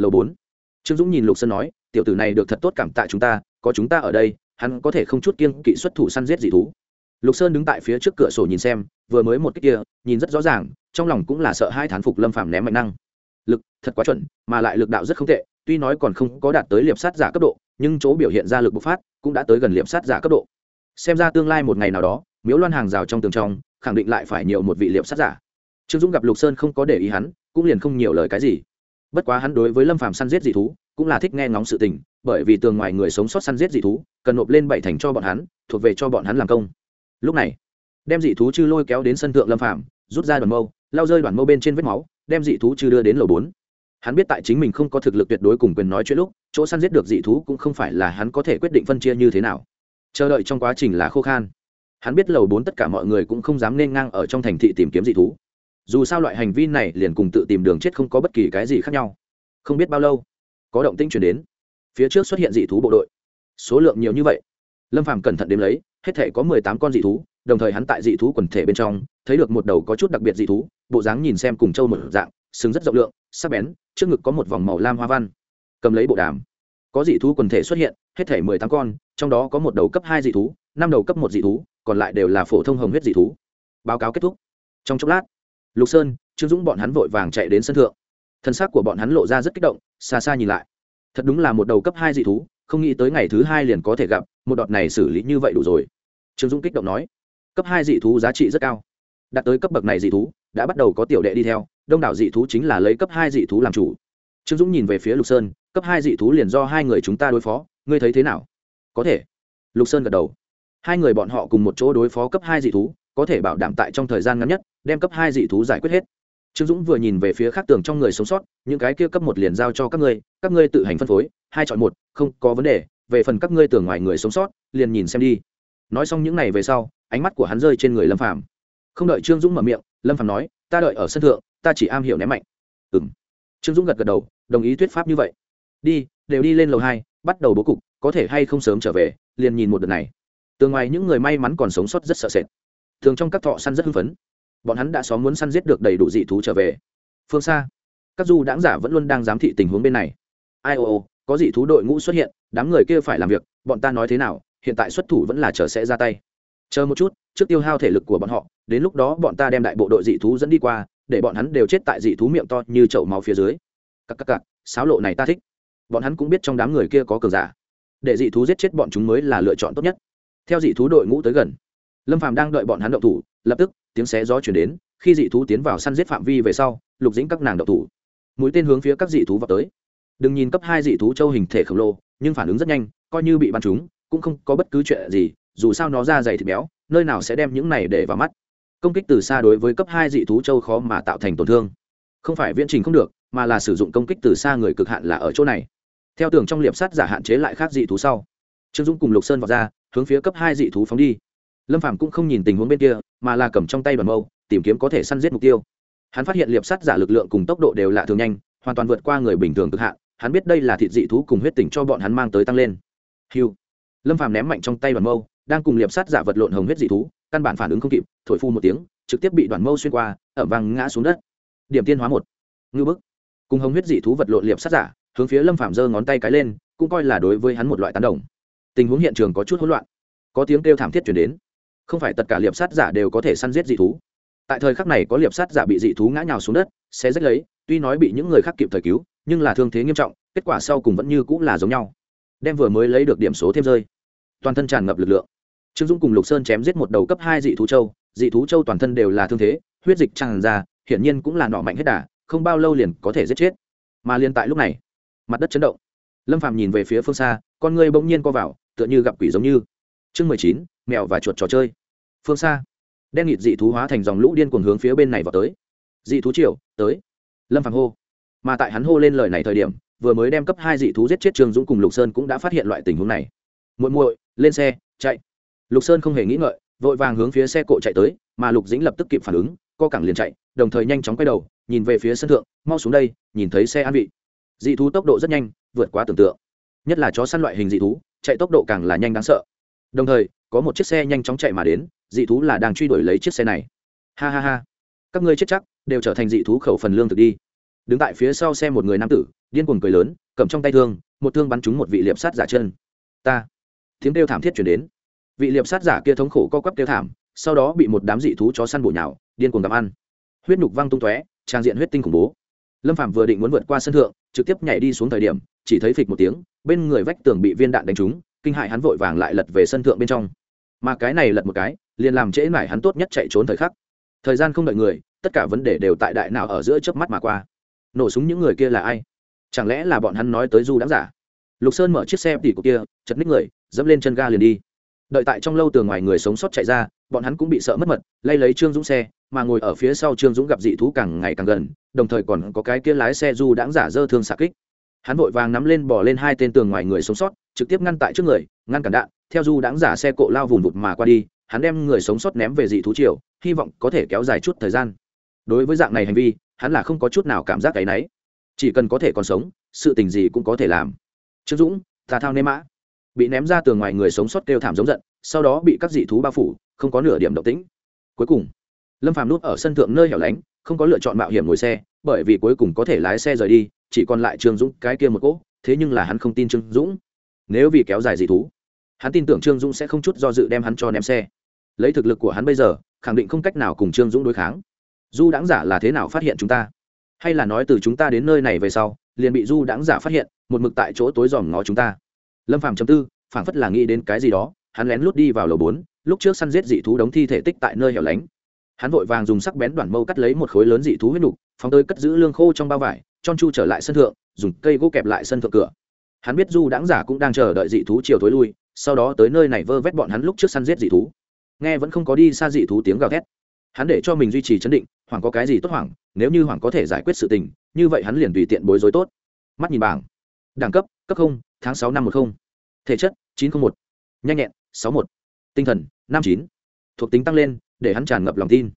lầu bốn. Trương dũng nhìn lục sơn nói, tiểu tử này được thật tốt cảm tạ chúng ta, có chúng ta ở đây, hắn có thể không chút kiêng kỵ xuất thủ săn giết dị thú. Lục sơn đứng tại phía trước cửa sổ nhìn xem, vừa mới một cách kia, nhìn rất rõ ràng, trong lòng cũng là sợ hai thán phục lâm phàm ném mạnh năng. Lực, thật quá chuẩn, mà lại lực đạo rất không tệ, tuy nói còn không có đạt tới liệp sát giả cấp độ, nhưng chỗ biểu hiện ra lực bộc phát cũng đã tới gần liệp sát giả cấp độ. Xem ra tương lai một ngày nào đó, miếu loan hàng rào trong tường trong, khẳng định lại phải nhiều một vị liệp sát giả. Trương dũng gặp lục sơn không có để ý hắn, cũng liền không nhiều lời cái gì bất quá hắn đối với lâm phàm săn giết dị thú, cũng là thích nghe ngóng sự tình, bởi vì tường ngoài người sống sót săn giết dị thú, cần nộp lên bảy thành cho bọn hắn, thuộc về cho bọn hắn làm công. Lúc này, đem dị thú chư lôi kéo đến sân thượng lâm phạm rút ra đoàn mâu lao rơi đoàn mâu bên trên vết máu, đem dị thú chư đưa đến lầu bốn. Hắn biết tại chính mình không có thực lực tuyệt đối cùng quyền nói chuyện lúc, chỗ săn giết được dị thú cũng không phải là hắn có thể quyết định phân chia như thế nào. Chờ đợi trong quá trình là khô khan. Hắn biết lầu bốn tất cả mọi người cũng không dám nên ngang ở trong thành thị tìm kiếm dị thú dù sao loại hành vi này liền cùng tự tìm đường chết không có bất kỳ cái gì khác nhau. Không biết bao lâu, có động tĩnh chuyển đến. Phía trước xuất hiện dị thú bộ đội. Số lượng nhiều như vậy. Lâm phàm cẩn thận đếm lấy, hết thể có mười tám con dị thú, đồng thời hắn tại dị thú quần thể bên trong, thấy được một đầu có chút đặc biệt dị thú, bộ dáng nhìn xem cùng châu một dạng, sừng rất rộng lượng, sắc bén, trước ngực có một vòng màu lam hoa văn. Cầm lấy bộ đàm. Có dị thú quần thể xuất hiện, hết thể mười tám con, trong đó có một đầu cấp hai dị thú, năm đầu cấp một dị thú, còn lại đều là phổ thông hồng huyết dị thú. Báo cáo kết thúc. Trong chốc lát lục sơn, trương dũng bọn hắn vội vàng chạy đến sân thượng. Thân xác của bọn hắn lộ ra rất kích động, xa xa nhìn lại. Thật đúng là một đầu cấp hai dị thú, không nghĩ tới ngày thứ hai liền có thể gặp, một đọt này xử lý như vậy đủ rồi. Trương dũng kích động nói, cấp hai dị thú giá trị rất cao. Đạt tới cấp bậc này dị thú, đã bắt đầu có tiểu đệ đi theo, đông đảo dị thú chính là lấy cấp hai dị thú làm chủ. Trương dũng nhìn về phía lục sơn, cấp hai dị thú liền do hai người chúng ta đối phó, ngươi thấy thế nào? Có thể. Lục sơn gật đầu. Hai người bọn họ cùng một chỗ đối phó cấp hai dị thú, có thể bảo đảm tại trong thời gian ngắn nhất đem cấp hai dị thú giải quyết hết. Trương dũng vừa nhìn về phía khác tường trong người sống sót, những cái kia cấp một liền giao cho các ngươi các ngươi tự hành phân phối, hai chọn một, không có vấn đề, về phần các ngươi tưởng ngoài người sống sót, liền nhìn xem đi. Nói xong những này về sau, ánh mắt của hắn rơi trên người lâm phàm. Không đợi trương dũng mở miệng, lâm phàm nói, ta đợi ở sân thượng, ta chỉ am hiểu ném mạnh. Ừng trương dũng gật gật đầu, đồng ý thuyết pháp như vậy. Đi, đều đi lên lầu hai, bắt đầu bố cục, có thể hay không sớm trở về, liền nhìn một đợt này. Tường ngoài những người may mắn còn sống sót rất sợ sệt. Thường trong các thọ săn rất hưng phấn bọn hắn đã xóm muốn săn giết được đầy đủ dị thú trở về. Phương xa, các du đãng giả vẫn luôn đang giám thị tình huống bên này. Ai ô ô, có dị thú đội ngũ xuất hiện, đám người kia phải làm việc, bọn ta nói thế nào, hiện tại xuất thủ vẫn là chờ sẽ ra tay. Chờ một chút, trước tiêu hao thể lực của bọn họ, đến lúc đó bọn ta đem đại bộ đội dị thú dẫn đi qua, để bọn hắn đều chết tại dị thú miệng to như chậu máu phía dưới. Cặp cặp cặp sáo lộ này ta thích. Bọn hắn cũng biết trong đám người kia có cờ giả. Để dị thú giết chết bọn chúng mới là lựa chọn tốt nhất. Theo dị thú đội ngũ tới gần, lâm phàm đang đợi bọn hắn động thủ, lập tức tiếng xé gió chuyển đến, khi dị thú tiến vào săn giết phạm vi về sau, lục dĩnh các nàng đậu thủ. Mũi tên hướng phía các dị thú vào tới. Đừng nhìn cấp hai dị thú châu hình thể khổng lồ, nhưng phản ứng rất nhanh, coi như bị bắn chúng cũng không có bất cứ chuyện gì, dù sao nó ra dày thịt béo, nơi nào sẽ đem những này để vào mắt. Công kích từ xa đối với cấp hai dị thú châu khó mà tạo thành tổn thương. Không phải viễn trình không được, mà là sử dụng công kích từ xa người cực hạn là ở chỗ này. Theo tưởng trong liệp sắt giả hạn chế lại khác dị thú sau. Trương dũng cùng lục sơn vào ra, hướng phía cấp hai dị thú phóng đi lâm phàm cũng không nhìn tình huống bên kia, mà là cầm trong tay đoàn mâu, tìm kiếm có thể săn giết mục tiêu. Hắn phát hiện liệp sắt giả lực lượng cùng tốc độ đều lạ thường nhanh, hoàn toàn vượt qua người bình thường cực hạn, hắn biết đây là thịt dị thú cùng huyết tỉnh cho bọn hắn mang tới tăng lên. Hiu lâm phàm ném mạnh trong tay đoàn mâu, đang cùng liệp sắt giả vật lộn hồng huyết dị thú, căn bản phản ứng không kịp, thổi phu một tiếng, trực tiếp bị đoàn mâu xuyên qua, ẩm vang ngã xuống đất. Điểm tiên hóa một. Ngư bức. Cùng hồng huyết dị thú vật lộn liệp sắt giả, hướng phía lâm phạm giơ ngón tay cái lên, cũng coi là đối với hắn một loại tán đồng. Tình huống hiện trường có chút hỗn loạn. Có tiếng kêu thảm thiết chuyển đến không phải tất cả liệp sát giả đều có thể săn giết dị thú. Tại thời khắc này có liệp sát giả bị dị thú ngã nhào xuống đất, sẽ rách lấy, tuy nói bị những người khác kịp thời cứu, nhưng là thương thế nghiêm trọng, kết quả sau cùng vẫn như cũng là giống nhau. Đem vừa mới lấy được điểm số thêm rơi. Toàn thân tràn ngập lực lượng. Trương dũng cùng lục sơn chém giết một đầu cấp hai dị thú châu, dị thú châu toàn thân đều là thương thế, huyết dịch tràn ra, hiển nhiên cũng là nọ mạnh hết đà, không bao lâu liền có thể giết chết. Mà liền tại lúc này, mặt đất chấn động. Lâm phàm nhìn về phía phương xa, con người bỗng nhiên co vào, tựa như gặp quỷ giống như. Chương mười chín, mèo và chuột trò chơi phương xa. Đen nghịt dị thú hóa thành dòng lũ điên cuồng hướng phía bên này vào tới. Dị thú triều, tới. Lâm phàng hô. Mà tại hắn hô lên lời này thời điểm, vừa mới đem cấp hai dị thú giết chết trương dũng cùng lục sơn cũng đã phát hiện loại tình huống này. Muội muội, lên xe, chạy. Lục sơn không hề nghĩ ngợi, vội vàng hướng phía xe cộ chạy tới, mà lục dĩnh lập tức kịp phản ứng, co cẳng liền chạy, đồng thời nhanh chóng quay đầu, nhìn về phía sân thượng, mau xuống đây, nhìn thấy xe an vị. Dị thú tốc độ rất nhanh, vượt quá tưởng tượng. Nhất là chó săn loại hình dị thú, chạy tốc độ càng là nhanh đáng sợ. Đồng thời có một chiếc xe nhanh chóng chạy mà đến, dị thú là đang truy đuổi lấy chiếc xe này. Ha ha ha. Các ngươi chết chắc, đều trở thành dị thú khẩu phần lương thực đi. Đứng tại phía sau xe một người nam tử, điên cuồng cười lớn, cầm trong tay thương, một thương bắn trúng một vị liệp sát giả chân. Ta. Tiếng kêu thảm thiết chuyển đến. Vị liệp sát giả kia thống khổ co quắp kêu thảm, sau đó bị một đám dị thú chó săn bổ nhào, điên cuồng gặm ăn. Huyết nhục văng tung tóe, trang diện huyết tinh khủng bố. Lâm phạm vừa định muốn vượt qua sân thượng, trực tiếp nhảy đi xuống thời điểm, chỉ thấy phịch một tiếng, bên người vách tường bị viên đạn đánh trúng, kinh hại hắn vội vàng lại lật về sân thượng bên trong mà cái này lật một cái, liền làm trễ mải hắn tốt nhất chạy trốn thời khắc. Thời gian không đợi người, tất cả vấn đề đều tại đại nào ở giữa chớp mắt mà qua. Nổ súng những người kia là ai? Chẳng lẽ là bọn hắn nói tới du đáng giả? Lục sơn mở chiếc xe tỉ của kia, chật ních người, dẫm lên chân ga liền đi. Đợi tại trong lâu tường ngoài người sống sót chạy ra, bọn hắn cũng bị sợ mất mật, lay lấy trương dũng xe, mà ngồi ở phía sau trương dũng gặp dị thú càng ngày càng gần, đồng thời còn có cái kia lái xe du đãng giả dơ thương xạ kích. Hắn vội vàng nắm lên bỏ lên hai tên tường ngoài người sống sót, trực tiếp ngăn tại trước người, ngăn cản đạn theo du đáng giả xe cộ lao vùng vụt mà qua đi, hắn đem người sống sót ném về dị thú triều, hy vọng có thể kéo dài chút thời gian. Đối với dạng này hành vi, hắn là không có chút nào cảm giác cái náy. Chỉ cần có thể còn sống, sự tình gì cũng có thể làm. Trương dũng tà thao nê mã. Bị ném ra tường ngoài người sống sót kêu thảm giống giận, sau đó bị các dị thú bao phủ, không có nửa điểm động tĩnh. Cuối cùng, lâm phàm nút ở sân thượng nơi hẻo lánh, không có lựa chọn mạo hiểm ngồi xe, bởi vì cuối cùng có thể lái xe rời đi, chỉ còn lại trương dũng cái kia một cỗ, thế nhưng là hắn không tin trương dũng. Nếu vì kéo dài dị thú hắn tin tưởng trương dũng sẽ không chút do dự đem hắn cho ném xe. Lấy thực lực của hắn bây giờ, khẳng định không cách nào cùng trương dũng đối kháng. Du đáng giả là thế nào phát hiện chúng ta, hay là nói từ chúng ta đến nơi này về sau, liền bị du đáng giả phát hiện, một mực tại chỗ tối dòm ngó chúng ta. Lâm phàm chấm tư, phảng phất là nghĩ đến cái gì đó, hắn lén lút đi vào lầu bốn, lúc trước săn giết dị thú đóng thi thể tích tại nơi hẻo lánh. Hắn vội vàng dùng sắc bén đoạn mâu cắt lấy một khối lớn dị thú huyết nục, phóng tới cất giữ lương khô trong bao vải tròn chu trở lại sân thượng, dùng cây gỗ kẹp lại sân thượng cửa. Hắn biết du đáng giả cũng đang chờ đợi dị thú chiều tối lui sau đó tới nơi này vơ vét bọn hắn lúc trước săn giết dị thú. Nghe vẫn không có đi xa dị thú tiếng gào thét. Hắn để cho mình duy trì chấn định, hoảng có cái gì tốt hoảng, nếu như hoảng có thể giải quyết sự tình, như vậy hắn liền tùy tiện bối rối tốt. Mắt nhìn bảng. Đẳng cấp cấp không, tháng sáu năm một không. Thể chất, chín trăm một. Nhanh nhẹn, sáu một. Tinh thần, năm chín. Thuộc tính tăng lên, để hắn tràn ngập lòng tin.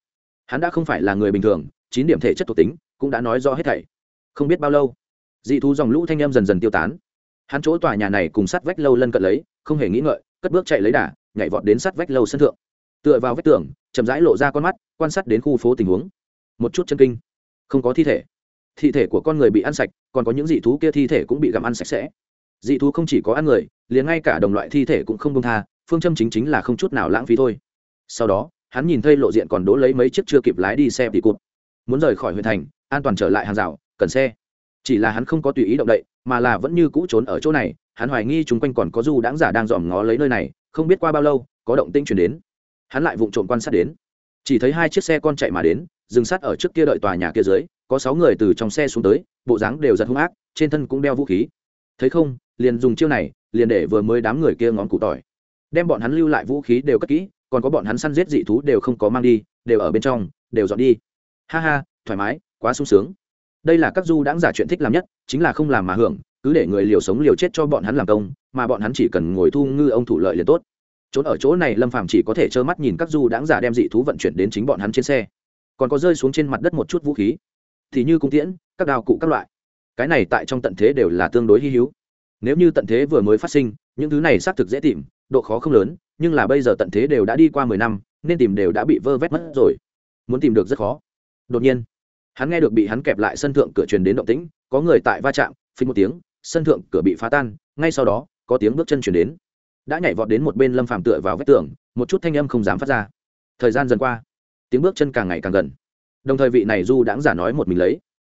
Hắn đã không phải là người bình thường, chín điểm thể chất thuộc tính cũng đã nói rõ hết thảy. Không biết bao lâu, dị thú dòng lũ thanh em dần dần tiêu tán hắn chỗ tòa nhà này cùng sát vách lâu lân cận lấy, không hề nghĩ ngợi, cất bước chạy lấy đà, nhảy vọt đến sát vách lâu sân thượng. Tựa vào vách tường, chậm rãi lộ ra con mắt, quan sát đến khu phố tình huống. Một chút chân kinh. Không có thi thể. Thi thể của con người bị ăn sạch, còn có những dị thú kia thi thể cũng bị gặm ăn sạch sẽ. Dị thú không chỉ có ăn người, liền ngay cả đồng loại thi thể cũng không công tha, phương châm chính chính là không chút nào lãng phí thôi. Sau đó, hắn nhìn thấy lộ diện còn đỗ lấy mấy chiếc chưa kịp lái đi xe bị cụt. Muốn rời khỏi huyện thành, an toàn trở lại hàng rào, cần xe. Chỉ là hắn không có tùy ý động đậy mà là vẫn như cũ trốn ở chỗ này, hắn hoài nghi chung quanh còn có du đáng giả đang dòm ngó lấy nơi này, không biết qua bao lâu, có động tinh chuyển đến. Hắn lại vụng trộm quan sát đến. Chỉ thấy hai chiếc xe con chạy mà đến, dừng sát ở trước kia đợi tòa nhà kia dưới, có sáu người từ trong xe xuống tới, bộ dáng đều giật hung ác, trên thân cũng đeo vũ khí. Thấy không, liền dùng chiêu này, liền để vừa mới đám người kia ngón cụ tỏi. Đem bọn hắn lưu lại vũ khí đều cất kỹ, còn có bọn hắn săn giết dị thú đều không có mang đi, đều ở bên trong, đều dọn đi. Ha ha, thoải mái, quá sung sướng đây là các du đãng giả chuyện thích làm nhất, chính là không làm mà hưởng, cứ để người liều sống liều chết cho bọn hắn làm công, mà bọn hắn chỉ cần ngồi thu ngư ông thủ lợi liền tốt. Trốn ở chỗ này lâm phàm chỉ có thể trơ mắt nhìn các du đãng giả đem dị thú vận chuyển đến chính bọn hắn trên xe. Còn có rơi xuống trên mặt đất một chút vũ khí. Thì như cung tiễn, các đào cụ các loại. Cái này tại trong tận thế đều là tương đối hy hữu. Nếu như tận thế vừa mới phát sinh, những thứ này xác thực dễ tìm, độ khó không lớn, nhưng là bây giờ tận thế đều đã đi qua mười năm, nên tìm đều đã bị vơ vét mất rồi. Muốn tìm được rất khó. Đột nhiên hắn nghe được bị hắn kẹp lại sân thượng cửa truyền đến động tĩnh, có người tại va chạm, phình một tiếng, sân thượng cửa bị phá tan, ngay sau đó, có tiếng bước chân chuyển đến. Đã nhảy vọt đến một bên lâm phàm tựa vào vách tường, một chút thanh âm không dám phát ra. Thời gian dần qua, tiếng bước chân càng ngày càng gần. Đồng thời vị này du đãng giả nói một mình lấy.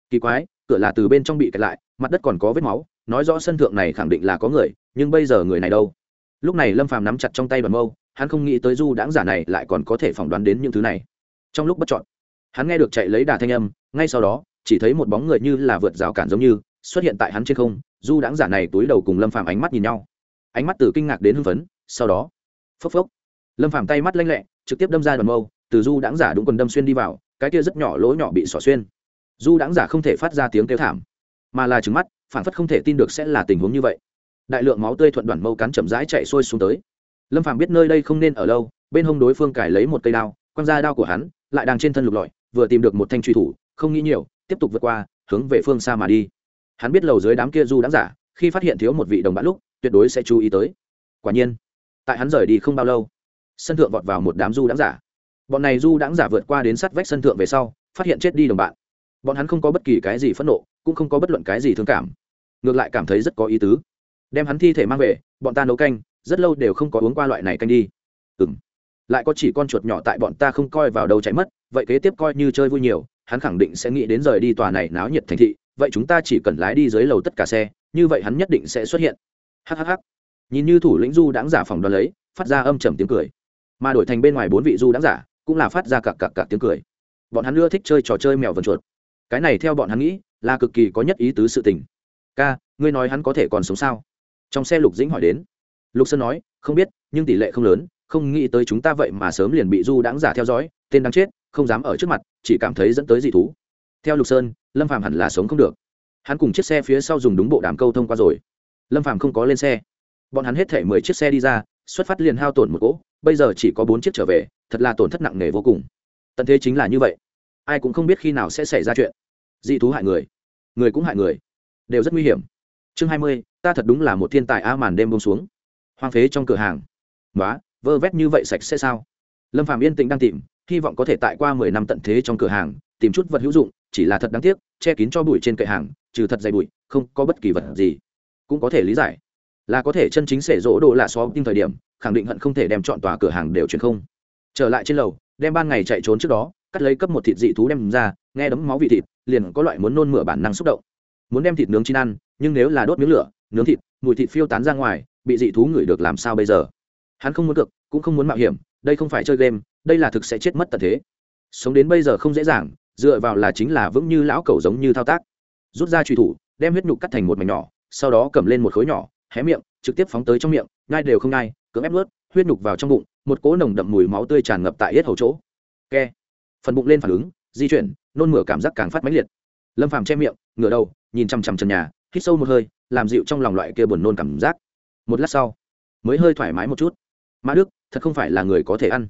Kỳ quái, cửa là từ bên trong bị kẹt lại, mặt đất còn có vết máu, nói rõ sân thượng này khẳng định là có người, nhưng bây giờ người này đâu? Lúc này lâm phàm nắm chặt trong tay đoàn mâu, hắn không nghĩ tới du đãng giả này lại còn có thể phỏng đoán đến những thứ này. Trong lúc bất chọn hắn nghe được chạy lấy đà thanh âm, ngay sau đó, chỉ thấy một bóng người như là vượt rào cản giống như, xuất hiện tại hắn trên không, du đãng giả này túi đầu cùng lâm phàm ánh mắt nhìn nhau. Ánh mắt từ kinh ngạc đến hưng phấn, sau đó, phốc phốc, lâm phàm tay mắt lanh lẹ, trực tiếp đâm ra đoàn mâu, từ du đãng giả đúng quần đâm xuyên đi vào, cái kia rất nhỏ lỗ nhỏ bị xỏ xuyên. Du đãng giả không thể phát ra tiếng kêu thảm, mà là trứng mắt phản phất không thể tin được sẽ là tình huống như vậy. Đại lượng máu tươi thuận đoàn mâu cắn chậm rãi chạy xuôi xuống tới. Lâm phàm biết nơi đây không nên ở lâu, bên hông đối phương cài lấy một cây đao, quăng ra đao của hắn, lại đang trên thân lục lọi vừa tìm được một thanh truy thủ, không nghĩ nhiều, tiếp tục vượt qua, hướng về phương xa mà đi. Hắn biết lầu dưới đám kia du đáng giả, khi phát hiện thiếu một vị đồng bạn lúc, tuyệt đối sẽ chú ý tới. Quả nhiên, tại hắn rời đi không bao lâu, sân thượng vọt vào một đám du đáng giả. Bọn này du đáng giả vượt qua đến sát vách sân thượng về sau, phát hiện chết đi đồng bạn. Bọn hắn không có bất kỳ cái gì phẫn nộ, cũng không có bất luận cái gì thương cảm, ngược lại cảm thấy rất có ý tứ. Đem hắn thi thể mang về, bọn ta nấu canh, rất lâu đều không có uống qua loại này canh đi. Ừ m lại có chỉ con chuột nhỏ tại bọn ta không coi vào đâu chạy mất vậy kế tiếp coi như chơi vui nhiều, hắn khẳng định sẽ nghĩ đến rời đi tòa này náo nhiệt thành thị, vậy chúng ta chỉ cần lái đi dưới lầu tất cả xe, như vậy hắn nhất định sẽ xuất hiện. Hhh nhìn như thủ lĩnh du đáng giả phòng đoán lấy, phát ra âm trầm tiếng cười. Mà đổi thành bên ngoài bốn vị du đáng giả, cũng là phát ra cặp cặp cặp tiếng cười. Bọn hắn ưa thích chơi trò chơi mèo vần chuột. Cái này theo bọn hắn nghĩ, là cực kỳ có nhất ý tứ sự tình. Ca, ngươi nói hắn có thể còn sống sao? Trong xe lục dĩnh hỏi đến. Lục sơn nói, không biết, nhưng tỷ lệ không lớn, không nghĩ tới chúng ta vậy mà sớm liền bị du đáng giả theo dõi, tên đáng chết không dám ở trước mặt, chỉ cảm thấy dẫn tới dị thú. Theo lục sơn, lâm phàm hẳn là sống không được. Hắn cùng chiếc xe phía sau dùng đúng bộ đàm câu thông qua rồi. Lâm phàm không có lên xe. Bọn hắn hết thể mười chiếc xe đi ra, xuất phát liền hao tổn một cỗ, bây giờ chỉ có bốn chiếc trở về, thật là tổn thất nặng nề vô cùng. Tận thế chính là như vậy. Ai cũng không biết khi nào sẽ xảy ra chuyện. Dị thú hại người. Người cũng hại người. Đều rất nguy hiểm. Chương hai mươi, ta thật đúng là một thiên tài a màn đêm bông xuống. Hoang phế trong cửa hàng. Nói vơ vét như vậy sạch sẽ sao? Lâm phạm yên tĩnh đang tìm hy vọng có thể tại qua mười năm tận thế trong cửa hàng, tìm chút vật hữu dụng, chỉ là thật đáng tiếc, che kín cho bụi trên kệ hàng, trừ thật dày bụi, không có bất kỳ vật gì. Cũng có thể lý giải, là có thể chân chính sẽ rỗ đồ lạ xó tin thời điểm, khẳng định hận không thể đem chọn tòa cửa hàng đều chuyển không. Trở lại trên lầu, đem ban ngày chạy trốn trước đó, cắt lấy cấp một thịt dị thú đem ra, nghe đấm máu vị thịt, liền có loại muốn nôn mửa bản năng xúc động. Muốn đem thịt nướng chín ăn, nhưng nếu là đốt miếng lửa, nướng thịt, mùi thịt phiêu tán ra ngoài, bị dị thú ngửi được làm sao bây giờ? Hắn không muốn được, cũng không muốn mạo hiểm, đây không phải chơi game đây là thực sẽ chết mất tận thế. Sống đến bây giờ không dễ dàng, dựa vào là chính là vững như lão cầu giống như thao tác. Rút ra truy thủ, đem huyết nhục cắt thành một mảnh nhỏ, sau đó cầm lên một khối nhỏ, hé miệng, trực tiếp phóng tới trong miệng ngai đều không ngai cưỡng ép ướt huyết nhục vào trong bụng, một cỗ nồng đậm mùi máu tươi tràn ngập tại yết hầu chỗ. Ke. Phần bụng lên phản ứng, di chuyển, nôn mửa cảm giác càng phát mãnh liệt. Lâm phàm che miệng, ngửa đầu, nhìn chằm chằm trần nhà, hít sâu một hơi, làm dịu trong lòng loại kia buồn nôn cảm giác. Một lát sau, mới hơi thoải mái một chút. Mã đức, thật không phải là người có thể ăn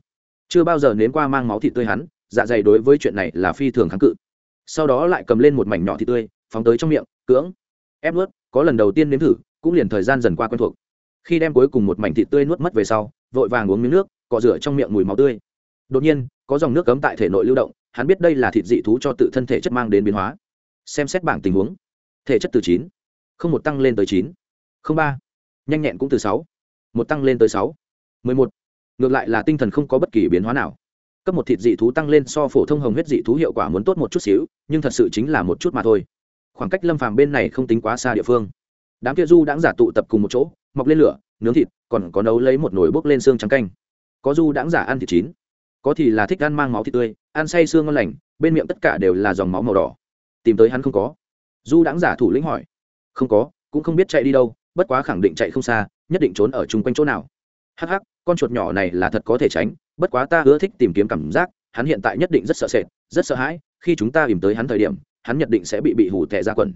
chưa bao giờ nếm qua mang máu thịt tươi hắn dạ dày đối với chuyện này là phi thường kháng cự. Sau đó lại cầm lên một mảnh nhỏ thịt tươi, phóng tới trong miệng, cưỡng, ép nuốt, có lần đầu tiên nếm thử, cũng liền thời gian dần qua quen thuộc. Khi đem cuối cùng một mảnh thịt tươi nuốt mất về sau, vội vàng uống miếng nước, cọ rửa trong miệng mùi máu tươi. Đột nhiên, có dòng nước cấm tại thể nội lưu động, hắn biết đây là thịt dị thú cho tự thân thể chất mang đến biến hóa. Xem xét bảng tình huống, thể chất từ chín, không một tăng lên tới chín, không ba, nhanh nhẹn cũng từ sáu, một tăng lên tới sáu, mười một ngược lại là tinh thần không có bất kỳ biến hóa nào. Cấp một thịt dị thú tăng lên so phổ thông hồng huyết dị thú hiệu quả muốn tốt một chút xíu, nhưng thật sự chính là một chút mà thôi. Khoảng cách lâm phàm bên này không tính quá xa địa phương. Đám kia du đãng giả tụ tập cùng một chỗ, mọc lên lửa, nướng thịt, còn có nấu lấy một nồi bốc lên xương trắng canh. Có du đãng giả ăn thịt chín, có thì là thích ăn mang máu thịt tươi, ăn say xương ngon lành, bên miệng tất cả đều là dòng máu màu đỏ. Tìm tới hắn không có. Du đãng giả thủ lĩnh hỏi. Không có, cũng không biết chạy đi đâu, bất quá khẳng định chạy không xa, nhất định trốn ở chung quanh chỗ nào. Hắc hắc con chuột nhỏ này là thật có thể tránh, bất quá ta ưa thích tìm kiếm cảm giác, hắn hiện tại nhất định rất sợ sệt, rất sợ hãi, khi chúng ta tìm tới hắn thời điểm, hắn nhất định sẽ bị bị hủ tệ ra quần.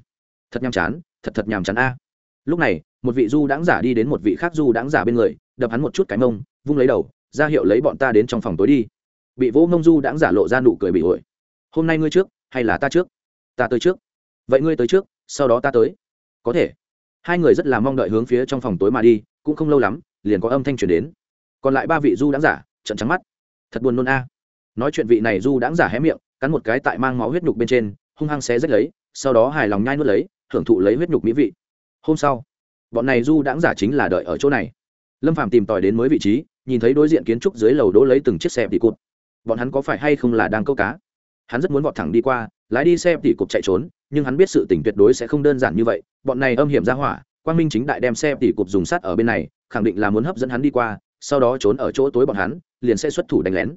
Thật nhàm chán, thật thật nhàm chán a. Lúc này, một vị du đãng giả đi đến một vị khác du đãng giả bên người, đập hắn một chút cái mông, vung lấy đầu, ra hiệu lấy bọn ta đến trong phòng tối đi. Bị vỗ mông du đãng giả lộ ra nụ cười bị ổi. Hôm nay ngươi trước, hay là ta trước? Ta tới trước. Vậy ngươi tới trước, sau đó ta tới. Có thể. Hai người rất là mong đợi hướng phía trong phòng tối mà đi, cũng không lâu lắm, liền có âm thanh truyền đến còn lại ba vị du đãng giả trận trắng mắt. Thật buồn nôn a. Nói chuyện vị này du đãng giả hé miệng, cắn một cái tại mang máu huyết nhục bên trên, hung hăng xé rách lấy, sau đó hài lòng nhai nuốt lấy, hưởng thụ lấy huyết nhục mỹ vị. Hôm sau, bọn này du đãng giả chính là đợi ở chỗ này. Lâm phàm tìm tòi đến mới vị trí, nhìn thấy đối diện kiến trúc dưới lầu đỗ lấy từng chiếc xe tỉ cụt. Bọn hắn có phải hay không là đang câu cá? Hắn rất muốn vọt thẳng đi qua, lái đi xe tỉ cụt chạy trốn, nhưng hắn biết sự tỉnh tuyệt đối sẽ không đơn giản như vậy. Bọn này âm hiểm ra hỏa, quang minh chính đại đem xe tỉ cụt dùng sắt ở bên này, khẳng định là muốn hấp dẫn hắn đi qua sau đó trốn ở chỗ tối bọn hắn, liền sẽ xuất thủ đánh lén.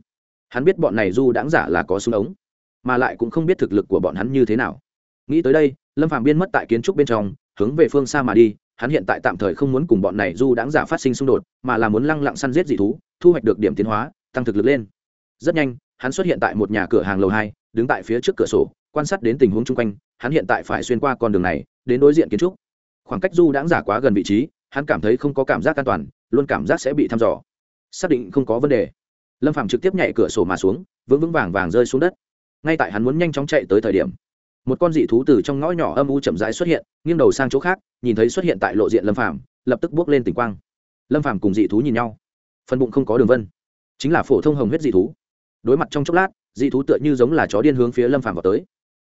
Hắn biết bọn này du đãng giả là có súng ống, mà lại cũng không biết thực lực của bọn hắn như thế nào. Nghĩ tới đây, lâm phạm biên mất tại kiến trúc bên trong, hướng về phương xa mà đi, hắn hiện tại tạm thời không muốn cùng bọn này du đãng giả phát sinh xung đột, mà là muốn lăng lặng săn giết dị thú, thu hoạch được điểm tiến hóa, tăng thực lực lên. Rất nhanh, hắn xuất hiện tại một nhà cửa hàng lầu hai, đứng tại phía trước cửa sổ, quan sát đến tình huống chung quanh, hắn hiện tại phải xuyên qua con đường này, đến đối diện kiến trúc. Khoảng cách du đãng giả quá gần vị trí, hắn cảm thấy không có cảm giác an toàn luôn cảm giác sẽ bị thăm dò. Xác định không có vấn đề. Lâm phạm trực tiếp nhảy cửa sổ mà xuống, vững vững vàng vàng rơi xuống đất. Ngay tại hắn muốn nhanh chóng chạy tới thời điểm, một con dị thú từ trong ngõ nhỏ âm u chậm rãi xuất hiện, nghiêng đầu sang chỗ khác, nhìn thấy xuất hiện tại lộ diện lâm phàm, lập tức bước lên tỉnh quang. Lâm phàm cùng dị thú nhìn nhau. Phần bụng không có đường vân, chính là phổ thông hồng huyết dị thú. Đối mặt trong chốc lát, dị thú tựa như giống là chó điên hướng phía lâm phàm vào tới.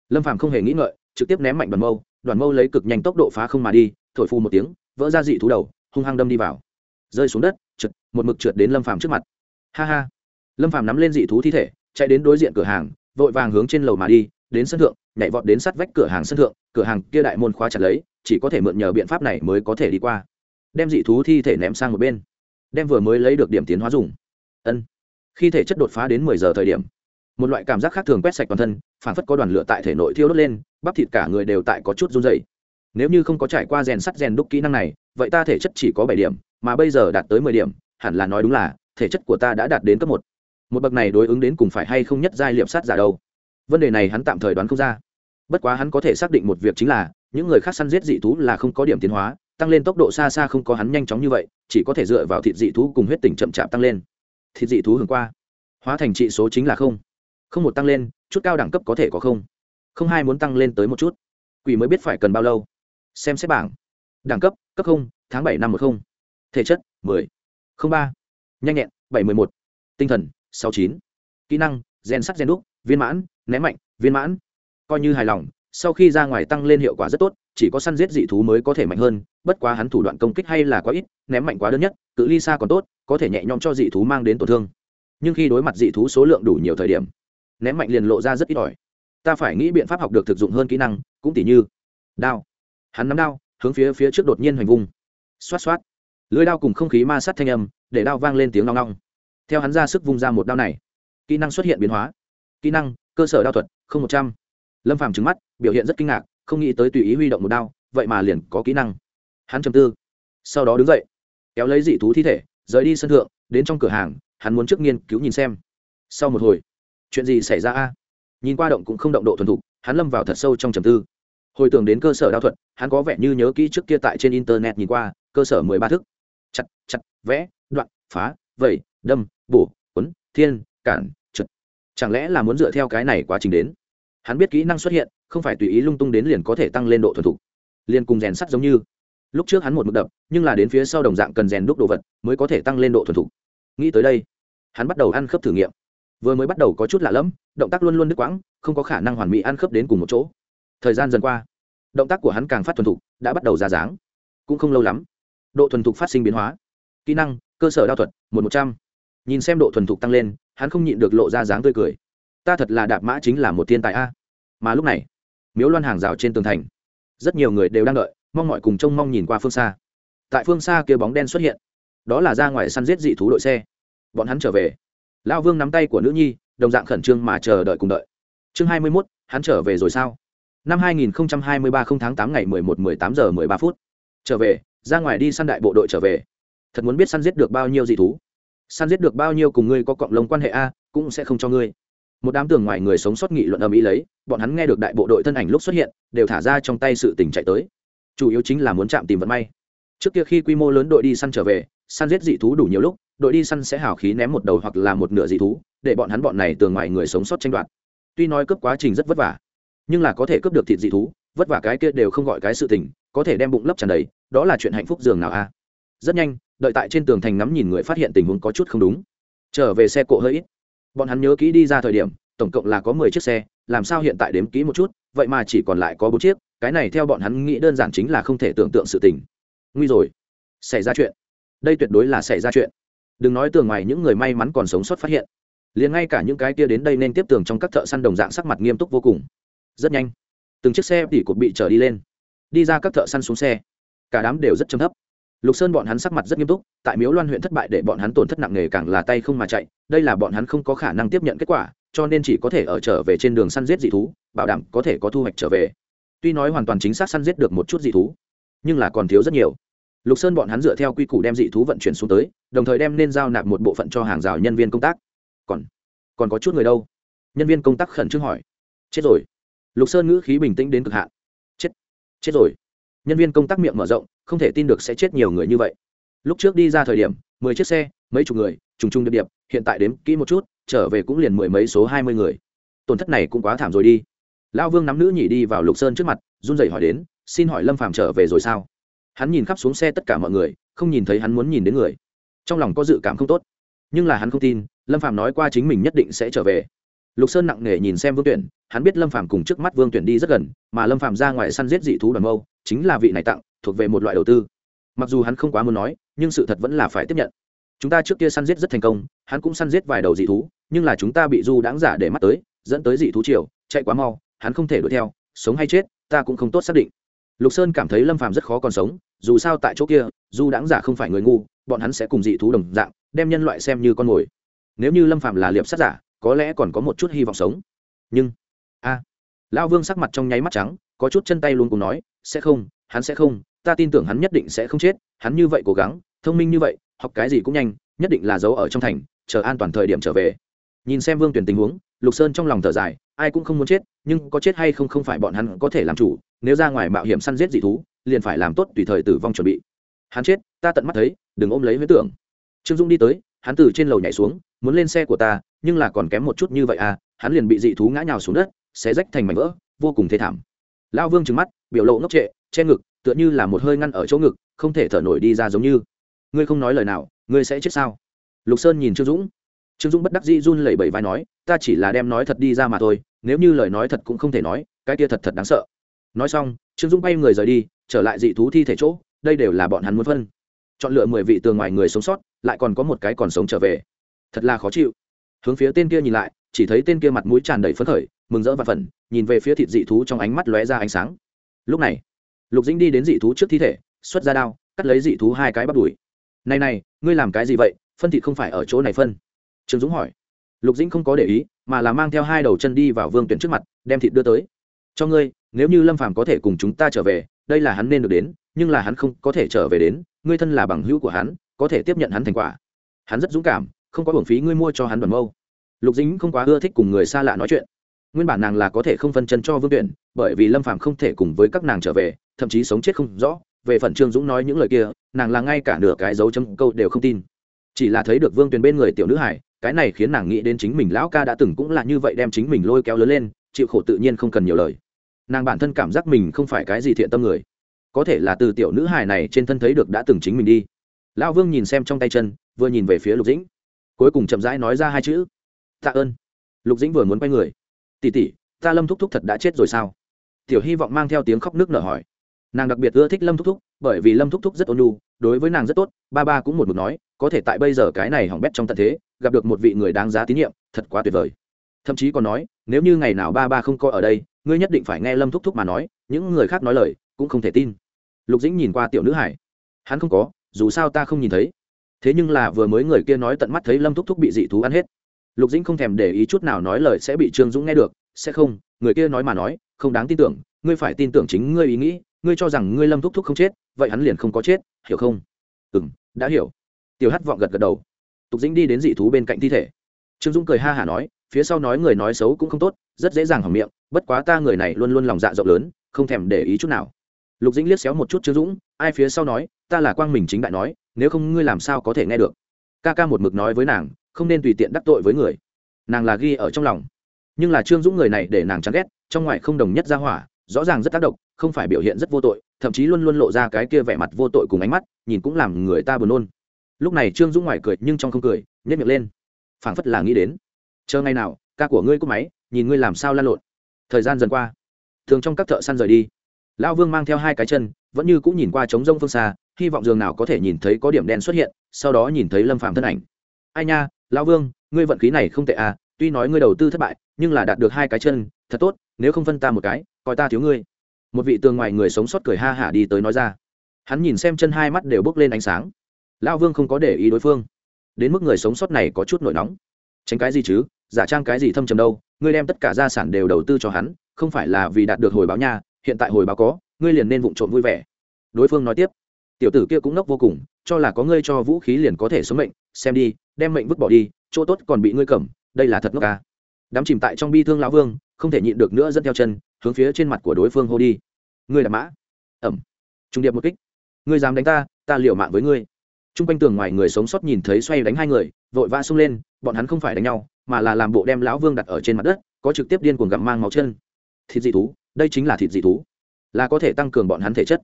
Lâm phàm không hề nghĩ ngợi, trực tiếp ném mạnh đoàn mâu đoàn mâu lấy cực nhanh tốc độ phá không mà đi, thổi phu một tiếng, vỡ ra dị thú đầu, hung hăng đâm đi vào rơi xuống đất, trượt, một mực trượt đến lâm phàm trước mặt. Ha ha. Lâm phàm nắm lên dị thú thi thể, chạy đến đối diện cửa hàng, vội vàng hướng trên lầu mà đi, đến sân thượng, nhảy vọt đến sát vách cửa hàng sân thượng, cửa hàng kia đại môn khóa chặt lấy, chỉ có thể mượn nhờ biện pháp này mới có thể đi qua. Đem dị thú thi thể ném sang một bên. Đem vừa mới lấy được điểm tiến hóa dùng. Ân. Khi thể chất đột phá đến mười giờ thời điểm, một loại cảm giác khác thường quét sạch toàn thân phản phất có đoàn lửa tại thể nội thiêu đốt lên, bắp thịt cả người đều tại có chút run dày nếu như không có trải qua rèn sắt rèn đúc kỹ năng này, vậy ta thể chất chỉ có bảy điểm mà bây giờ đạt tới mười điểm, hẳn là nói đúng là, thể chất của ta đã đạt đến cấp một. Một bậc này đối ứng đến cùng phải hay không nhất giai liệp sát giả đâu? Vấn đề này hắn tạm thời đoán không ra. Bất quá hắn có thể xác định một việc chính là, những người khác săn giết dị thú là không có điểm tiến hóa, tăng lên tốc độ xa xa không có hắn nhanh chóng như vậy, chỉ có thể dựa vào thịt dị thú cùng huyết tình chậm chạp tăng lên. Thịt dị thú hưởng qua. Hóa thành trị số chính là không. Không một tăng lên, chút cao đẳng cấp có thể có không. Không hai muốn tăng lên tới một chút. Quỷ mới biết phải cần bao lâu. Xem xét bảng. Đẳng cấp cấp không, tháng bảy năm một không thể chất, mười. Không ba. Nhanh nhẹn, bảy mười một. Tinh thần, sáu chín. Kỹ năng, gen sắc gen đúc, viên mãn, ném mạnh, viên mãn. Coi như hài lòng, sau khi ra ngoài tăng lên hiệu quả rất tốt, chỉ có săn giết dị thú mới có thể mạnh hơn, bất quá hắn thủ đoạn công kích hay là quá ít, ném mạnh quá đơn nhất, cự ly xa còn tốt, có thể nhẹ nhõm cho dị thú mang đến tổn thương. Nhưng khi đối mặt dị thú số lượng đủ nhiều thời điểm, ném mạnh liền lộ ra rất ít ỏi. Ta phải nghĩ biện pháp học được thực dụng hơn kỹ năng, cũng tỉ như đao. Hắn nắm đao, hướng phía phía trước đột nhiên hoành vung. Xoát xoát lưới đao cùng không khí ma sát thanh âm, để đao vang lên tiếng long long. Theo hắn ra sức vung ra một đao này, kỹ năng xuất hiện biến hóa. Kỹ năng, cơ sở đao thuật, không một trăm. Lâm phàm trứng mắt, biểu hiện rất kinh ngạc, không nghĩ tới tùy ý huy động một đao, vậy mà liền có kỹ năng. Hắn chầm tư, sau đó đứng dậy, kéo lấy dị thú thi thể, rời đi sân thượng, đến trong cửa hàng, hắn muốn trước nghiên cứu nhìn xem. Sau một hồi, chuyện gì xảy ra a? Nhìn qua động cũng không động độ thuần thục, hắn lâm vào thật sâu trong trầm tư. Hồi tưởng đến cơ sở đao thuật, hắn có vẻ như nhớ kỹ trước kia tại trên internet nhìn qua, cơ sở mười ba thức chặt chặt, vẽ, đoạn, phá, vẩy, đâm, bổ, quấn, thiên, cản, trượt. Chẳng lẽ là muốn dựa theo cái này quá trình đến? Hắn biết kỹ năng xuất hiện, không phải tùy ý lung tung đến liền có thể tăng lên độ thuần thục. Liền cùng rèn sắt giống như. Lúc trước hắn một mực đập, nhưng là đến phía sau đồng dạng cần rèn đúc đồ vật mới có thể tăng lên độ thuần thục. Nghĩ tới đây, hắn bắt đầu ăn khớp thử nghiệm. Vừa mới bắt đầu có chút lạ lẫm, động tác luôn luôn đứt quãng, không có khả năng hoàn mỹ ăn khớp đến cùng một chỗ. Thời gian dần qua, động tác của hắn càng phát thuần thục, đã bắt đầu ra dáng. Cũng không lâu lắm độ thuần thục phát sinh biến hóa. Kỹ năng, cơ sở đao thuật, một một trăm. Nhìn xem độ thuần thục tăng lên, hắn không nhịn được lộ ra dáng tươi cười. Ta thật là đạp mã chính là một thiên tài a. Mà lúc này, miếu loan hàng rào trên tường thành, rất nhiều người đều đang đợi, mong mọi cùng trông mong nhìn qua phương xa. Tại phương xa kia bóng đen xuất hiện, đó là ra ngoài săn giết dị thú đội xe. Bọn hắn trở về. Lao vương nắm tay của nữ nhi, đồng dạng khẩn trương mà chờ đợi cùng đợi. Chương hai mươi mốt, hắn trở về rồi sao? Năm hai nghìn hai mươi ba không tháng tám ngày mười một mười tám giờ mười ba phút. Trở về ra ngoài đi săn đại bộ đội trở về. Thật muốn biết săn giết được bao nhiêu dị thú. Săn giết được bao nhiêu cùng ngươi có cộng lông quan hệ a, cũng sẽ không cho ngươi. Một đám tường ngoài người sống sót nghị luận ầm ĩ lấy, bọn hắn nghe được đại bộ đội thân ảnh lúc xuất hiện, đều thả ra trong tay sự tình chạy tới. Chủ yếu chính là muốn chạm tìm vận may. Trước kia khi quy mô lớn đội đi săn trở về, săn giết dị thú đủ nhiều lúc, đội đi săn sẽ hào khí ném một đầu hoặc là một nửa dị thú, để bọn hắn bọn này tường ngoài người sống sót tranh đoạt. Tuy nói cướp quá trình rất vất vả, nhưng là có thể cướp được thịt dị thú, vất vả cái kia đều không gọi cái sự tình, có thể đem bụng lấp tràn đầy đó là chuyện hạnh phúc giường nào a? Rất nhanh, đợi tại trên tường thành ngắm nhìn người phát hiện tình huống có chút không đúng. Trở về xe cộ hơi ít. Bọn hắn nhớ kỹ đi ra thời điểm, tổng cộng là có mười chiếc xe, làm sao hiện tại đếm kỹ một chút, vậy mà chỉ còn lại có bốn chiếc, cái này theo bọn hắn nghĩ đơn giản chính là không thể tưởng tượng sự tình. Nguy rồi. Xảy ra chuyện. Đây tuyệt đối là xảy ra chuyện. Đừng nói tường ngoài những người may mắn còn sống sót phát hiện. Liền ngay cả những cái kia đến đây nên tiếp tường trong các thợ săn đồng dạng sắc mặt nghiêm túc vô cùng. Rất nhanh, từng chiếc xe tỉ cột bị trở đi lên. Đi ra các thợ săn xuống xe cả đám đều rất trầm thấp. Lục sơn bọn hắn sắc mặt rất nghiêm túc, tại miếu loan huyện thất bại để bọn hắn tổn thất nặng nề càng là tay không mà chạy, đây là bọn hắn không có khả năng tiếp nhận kết quả, cho nên chỉ có thể ở trở về trên đường săn giết dị thú, bảo đảm có thể có thu hoạch trở về. Tuy nói hoàn toàn chính xác săn giết được một chút dị thú, nhưng là còn thiếu rất nhiều. Lục sơn bọn hắn dựa theo quy củ đem dị thú vận chuyển xuống tới, đồng thời đem nên giao nạp một bộ phận cho hàng rào nhân viên công tác. Còn còn có chút người đâu? Nhân viên công tác khẩn trương hỏi. Chết rồi. Lục sơn ngữ khí bình tĩnh đến cực hạn. Chết chết rồi nhân viên công tác miệng mở rộng, không thể tin được sẽ chết nhiều người như vậy. Lúc trước đi ra thời điểm, mười chiếc xe, mấy chục người, trùng trùng điệp điệp, hiện tại đếm kỹ một chút, trở về cũng liền mười mấy số hai mươi người. Tổn thất này cũng quá thảm rồi đi. Lão vương nắm nữ nhị đi vào lục sơn trước mặt, run rẩy hỏi đến, xin hỏi lâm phàm trở về rồi sao? Hắn nhìn khắp xuống xe tất cả mọi người, không nhìn thấy hắn muốn nhìn đến người. Trong lòng có dự cảm không tốt. Nhưng là hắn không tin, lâm phàm nói qua chính mình nhất định sẽ trở về lục sơn nặng nề nhìn xem vương tuyển, hắn biết lâm phàm cùng trước mắt vương tuyển đi rất gần, mà lâm phàm ra ngoài săn giết dị thú đoàn mâu, chính là vị này tặng, thuộc về một loại đầu tư. Mặc dù hắn không quá muốn nói, nhưng sự thật vẫn là phải tiếp nhận. Chúng ta trước kia săn giết rất thành công, hắn cũng săn giết vài đầu dị thú, nhưng là chúng ta bị du đáng giả để mắt tới, dẫn tới dị thú triều, chạy quá mau, hắn không thể đuổi theo, sống hay chết, ta cũng không tốt xác định. Lục sơn cảm thấy lâm phàm rất khó còn sống, dù sao tại chỗ kia, du đáng giả không phải người ngu, bọn hắn sẽ cùng dị thú đồng dạng, đem nhân loại xem như con mồi. Nếu như lâm phàm là liệp sát giả có lẽ còn có một chút hy vọng sống. Nhưng a à, lão vương sắc mặt trong nháy mắt trắng có chút chân tay luôn cùng nói sẽ không hắn sẽ không ta tin tưởng hắn nhất định sẽ không chết hắn như vậy cố gắng thông minh như vậy học cái gì cũng nhanh nhất định là giấu ở trong thành chờ an toàn thời điểm trở về. Nhìn xem vương tuyển tình huống lục sơn trong lòng thở dài ai cũng không muốn chết nhưng có chết hay không không phải bọn hắn có thể làm chủ nếu ra ngoài mạo hiểm săn giết dị thú liền phải làm tốt tùy thời tử vong chuẩn bị. Hắn chết ta tận mắt thấy đừng ôm lấy huyết tưởng. Trương dung đi tới hắn từ trên lầu nhảy xuống muốn lên xe của ta nhưng là còn kém một chút như vậy à hắn liền bị dị thú ngã nhào xuống đất, xé rách thành mảnh vỡ, vô cùng thê thảm. Lão vương trừng mắt, biểu lộ ngốc trệ, che ngực, tựa như là một hơi ngăn ở chỗ ngực, không thể thở nổi đi ra giống như. Ngươi không nói lời nào, ngươi sẽ chết sao? Lục sơn nhìn trương dũng. Trương dũng bất đắc dĩ run lẩy bẩy vai nói, ta chỉ là đem nói thật đi ra mà thôi, nếu như lời nói thật cũng không thể nói, cái kia thật thật đáng sợ. Nói xong, trương dũng bay người rời đi, trở lại dị thú thi thể chỗ, đây đều là bọn hắn muốn phân. Chọn lựa mười vị tường ngoài người sống sót, lại còn có một cái còn sống trở về. Thật là khó chịu hướng phía tên kia nhìn lại, chỉ thấy tên kia mặt mũi tràn đầy phấn khởi, mừng rỡ và phần nhìn về phía thịt dị thú trong ánh mắt lóe ra ánh sáng. Lúc này, lục dĩnh đi đến dị thú trước thi thể, xuất ra đao, cắt lấy dị thú hai cái bắt đùi. Này này, ngươi làm cái gì vậy? Phân thịt không phải ở chỗ này phân. Trương dũng hỏi. Lục dĩnh không có để ý, mà là mang theo hai đầu chân đi vào vương tuyển trước mặt, đem thịt đưa tới. Cho ngươi, nếu như lâm phàm có thể cùng chúng ta trở về, đây là hắn nên được đến, nhưng là hắn không có thể trở về đến, ngươi thân là bằng hữu của hắn, có thể tiếp nhận hắn thành quả. Hắn rất dũng cảm không có hưởng phí ngươi mua cho hắn đoàn mâu. Lục dính không quá ưa thích cùng người xa lạ nói chuyện. Nguyên bản nàng là có thể không phân chân cho vương tuyển, bởi vì lâm phàm không thể cùng với các nàng trở về, thậm chí sống chết không rõ. Về phần trương dũng nói những lời kia, nàng là ngay cả nửa cái dấu chấm câu đều không tin. Chỉ là thấy được vương tuyển bên người tiểu nữ hải cái này khiến nàng nghĩ đến chính mình lão ca đã từng cũng là như vậy đem chính mình lôi kéo lớn lên, chịu khổ tự nhiên không cần nhiều lời. Nàng bản thân cảm giác mình không phải cái gì thiện tâm người. Có thể là từ tiểu nữ hải này trên thân thấy được đã từng chính mình đi. Lão vương nhìn xem trong tay chân, vừa nhìn về phía lục dĩnh cuối cùng chậm rãi nói ra hai chữ. Tạ ơn. Lục dĩnh vừa muốn quay người. Tỉ tỉ ta lâm thúc thúc thật đã chết rồi sao? Tiểu hy vọng mang theo tiếng khóc nước nở hỏi. Nàng đặc biệt ưa thích lâm thúc thúc, bởi vì lâm thúc thúc rất ôn nhu, đối với nàng rất tốt, ba ba cũng một mực nói, có thể tại bây giờ cái này hỏng bét trong tận thế, gặp được một vị người đáng giá tín nhiệm, thật quá tuyệt vời. Thậm chí còn nói, nếu như ngày nào ba ba không coi ở đây, ngươi nhất định phải nghe lâm thúc thúc mà nói, những người khác nói lời cũng không thể tin. Lục dĩnh nhìn qua tiểu nữ hải. Hắn không có, dù sao ta không nhìn thấy thế nhưng là vừa mới người kia nói tận mắt thấy lâm thúc thúc bị dị thú ăn hết. Lục dĩnh không thèm để ý chút nào nói lời sẽ bị trương dũng nghe được, sẽ không, người kia nói mà nói, không đáng tin tưởng, ngươi phải tin tưởng chính ngươi ý nghĩ, ngươi cho rằng ngươi lâm thúc thúc không chết, vậy hắn liền không có chết, hiểu không? Ừ m đã hiểu. Tiểu hát vọng gật gật đầu. Tục dĩnh đi đến dị thú bên cạnh thi thể. Trương dũng cười ha hả nói, phía sau nói người nói xấu cũng không tốt, rất dễ dàng hỏng miệng, bất quá ta người này luôn luôn lòng dạ rộng lớn, không thèm để ý chút nào. Lục dĩnh liếc xéo một chút trương dũng, ai phía sau nói, ta là quang mình chính đại nói nếu không ngươi làm sao có thể nghe được? Ca ca một mực nói với nàng, không nên tùy tiện đắc tội với người. Nàng là ghi ở trong lòng. Nhưng là trương dũng người này để nàng chán ghét, trong ngoài không đồng nhất ra hỏa, rõ ràng rất tác động, không phải biểu hiện rất vô tội, thậm chí luôn luôn lộ ra cái kia vẻ mặt vô tội cùng ánh mắt, nhìn cũng làm người ta buồn nôn. Lúc này trương dũng ngoài cười nhưng trong không cười nhét miệng lên. Phảng phất là nghĩ đến, chờ ngày nào, ca của ngươi cúp máy, nhìn ngươi làm sao lan lộn. Thời gian dần qua, thường trong các thợ săn rời đi. Lão vương mang theo hai cái chân, vẫn như cũng nhìn qua trống rông phương xa hy vọng giường nào có thể nhìn thấy có điểm đen xuất hiện, sau đó nhìn thấy lâm phàm thân ảnh. Ai nha, lão vương, ngươi vận khí này không tệ à tuy nói ngươi đầu tư thất bại, nhưng là đạt được hai cái chân, thật tốt, nếu không phân ta một cái, coi ta thiếu ngươi. Một vị tường ngoài người sống sót cười ha hả đi tới nói ra. Hắn nhìn xem chân hai mắt đều bốc lên ánh sáng. Lão vương không có để ý đối phương. Đến mức người sống sót này có chút nổi nóng. Tránh cái gì chứ, giả trang cái gì thâm trầm đâu, ngươi đem tất cả gia sản đều đầu tư cho hắn, không phải là vì đạt được hồi báo nha, hiện tại hồi báo có, ngươi liền nên vụng trộm vui vẻ. Đối phương nói tiếp tiểu tử kia cũng nốc vô cùng, cho là có ngươi cho vũ khí liền có thể sống mệnh, xem đi, đem mệnh vứt bỏ đi, chỗ tốt còn bị ngươi cầm, đây là thật ngốc ca đám chìm tại trong bi thương lão vương, không thể nhịn được nữa dẫn theo chân, hướng phía trên mặt của đối phương hô đi. Ngươi là mã. Ẩm. Trung điệp một kích. Ngươi dám đánh ta ta liều mạng với ngươi. T r u n g quanh tường ngoài người sống sót nhìn thấy xoay đánh hai người, vội vã xông lên, bọn hắn không phải đánh nhau, mà là làm bộ đem lão vương đặt ở trên mặt đất, có trực tiếp điên cuồng gặm mang máu chân. Thịt dị thú, đây chính là thịt dị thú. Là có thể tăng cường bọn hắn thể chất.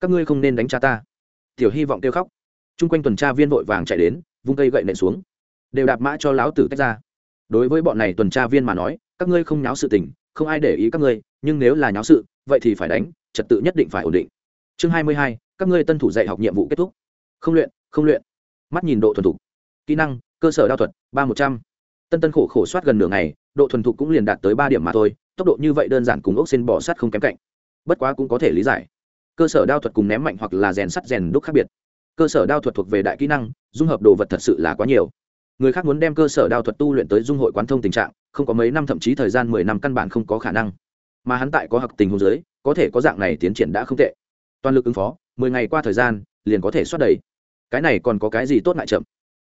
Các ngươi không nên đánh cha ta tiểu hy vọng kêu khóc. Chung quanh tuần tra viên vội vàng chạy đến, vung cây gậy nện xuống. Đều đạp mã cho lão tử tách ra. Đối với bọn này tuần tra viên mà nói, các ngươi không nháo sự tình, không ai để ý các ngươi, nhưng nếu là nháo sự, vậy thì phải đánh, trật tự nhất định phải ổn định. Chương hai mươi hai, các ngươi tân thủ dạy học nhiệm vụ kết thúc. Không luyện không luyện. Mắt nhìn độ thuần thục. Kỹ năng, cơ sở đao thuật, ba một trăm. Tân tân khổ khổ soát gần nửa ngày, độ thuần thục cũng liền đạt tới ba điểm mà thôi, tốc độ như vậy đơn giản cùng ốc xin bỏ sát không kém cạnh. Bất quá cũng có thể lý giải cơ sở đao thuật cùng ném mạnh hoặc là rèn sắt rèn đúc khác biệt. Cơ sở đao thuật thuộc về đại kỹ năng, dung hợp đồ vật thật sự là quá nhiều. Người khác muốn đem cơ sở đao thuật tu luyện tới dung hội quán thông tình trạng, không có mấy năm thậm chí thời gian mười năm căn bản không có khả năng. Mà hắn tại có học tình hồ dưới có thể có dạng này tiến triển đã không tệ. Toàn lực ứng phó, mười ngày qua thời gian, liền có thể soát đầy. Cái này còn có cái gì tốt lại chậm?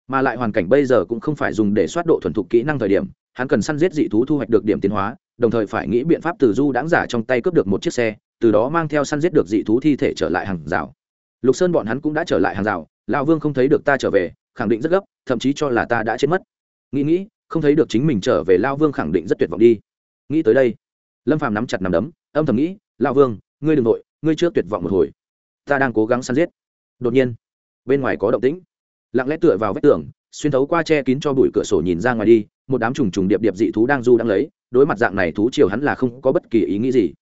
Mà lại hoàn cảnh bây giờ cũng không phải dùng để soát độ thuần thục kỹ năng thời điểm, hắn cần săn giết dị thú thu hoạch được điểm tiến hóa, đồng thời phải nghĩ biện pháp từ du đáng giả trong tay cướp được một chiếc xe từ đó mang theo săn giết được dị thú thi thể trở lại hàng rào. Lục sơn bọn hắn cũng đã trở lại hàng rào, lão vương không thấy được ta trở về, khẳng định rất gấp, thậm chí cho là ta đã chết mất. Nghĩ nghĩ, không thấy được chính mình trở về lao vương khẳng định rất tuyệt vọng đi. Nghĩ tới đây, lâm phàm nắm chặt nằm đấm, âm thầm nghĩ lao vương, ngươi đ ừ n g nội ngươi chưa tuyệt vọng một hồi. Ta đang cố gắng săn giết. Đột nhiên, bên ngoài có động tĩnh. Lặng lẽ tựa vào vách tường, xuyên thấu qua che kín cho bụi cửa sổ nhìn ra ngoài đi, một đám trùng trùng điệp điệp dị thú đang du đang lấy, đối mặt dạng này thú chiều hắn là không có bất kỳ ý nghĩ gì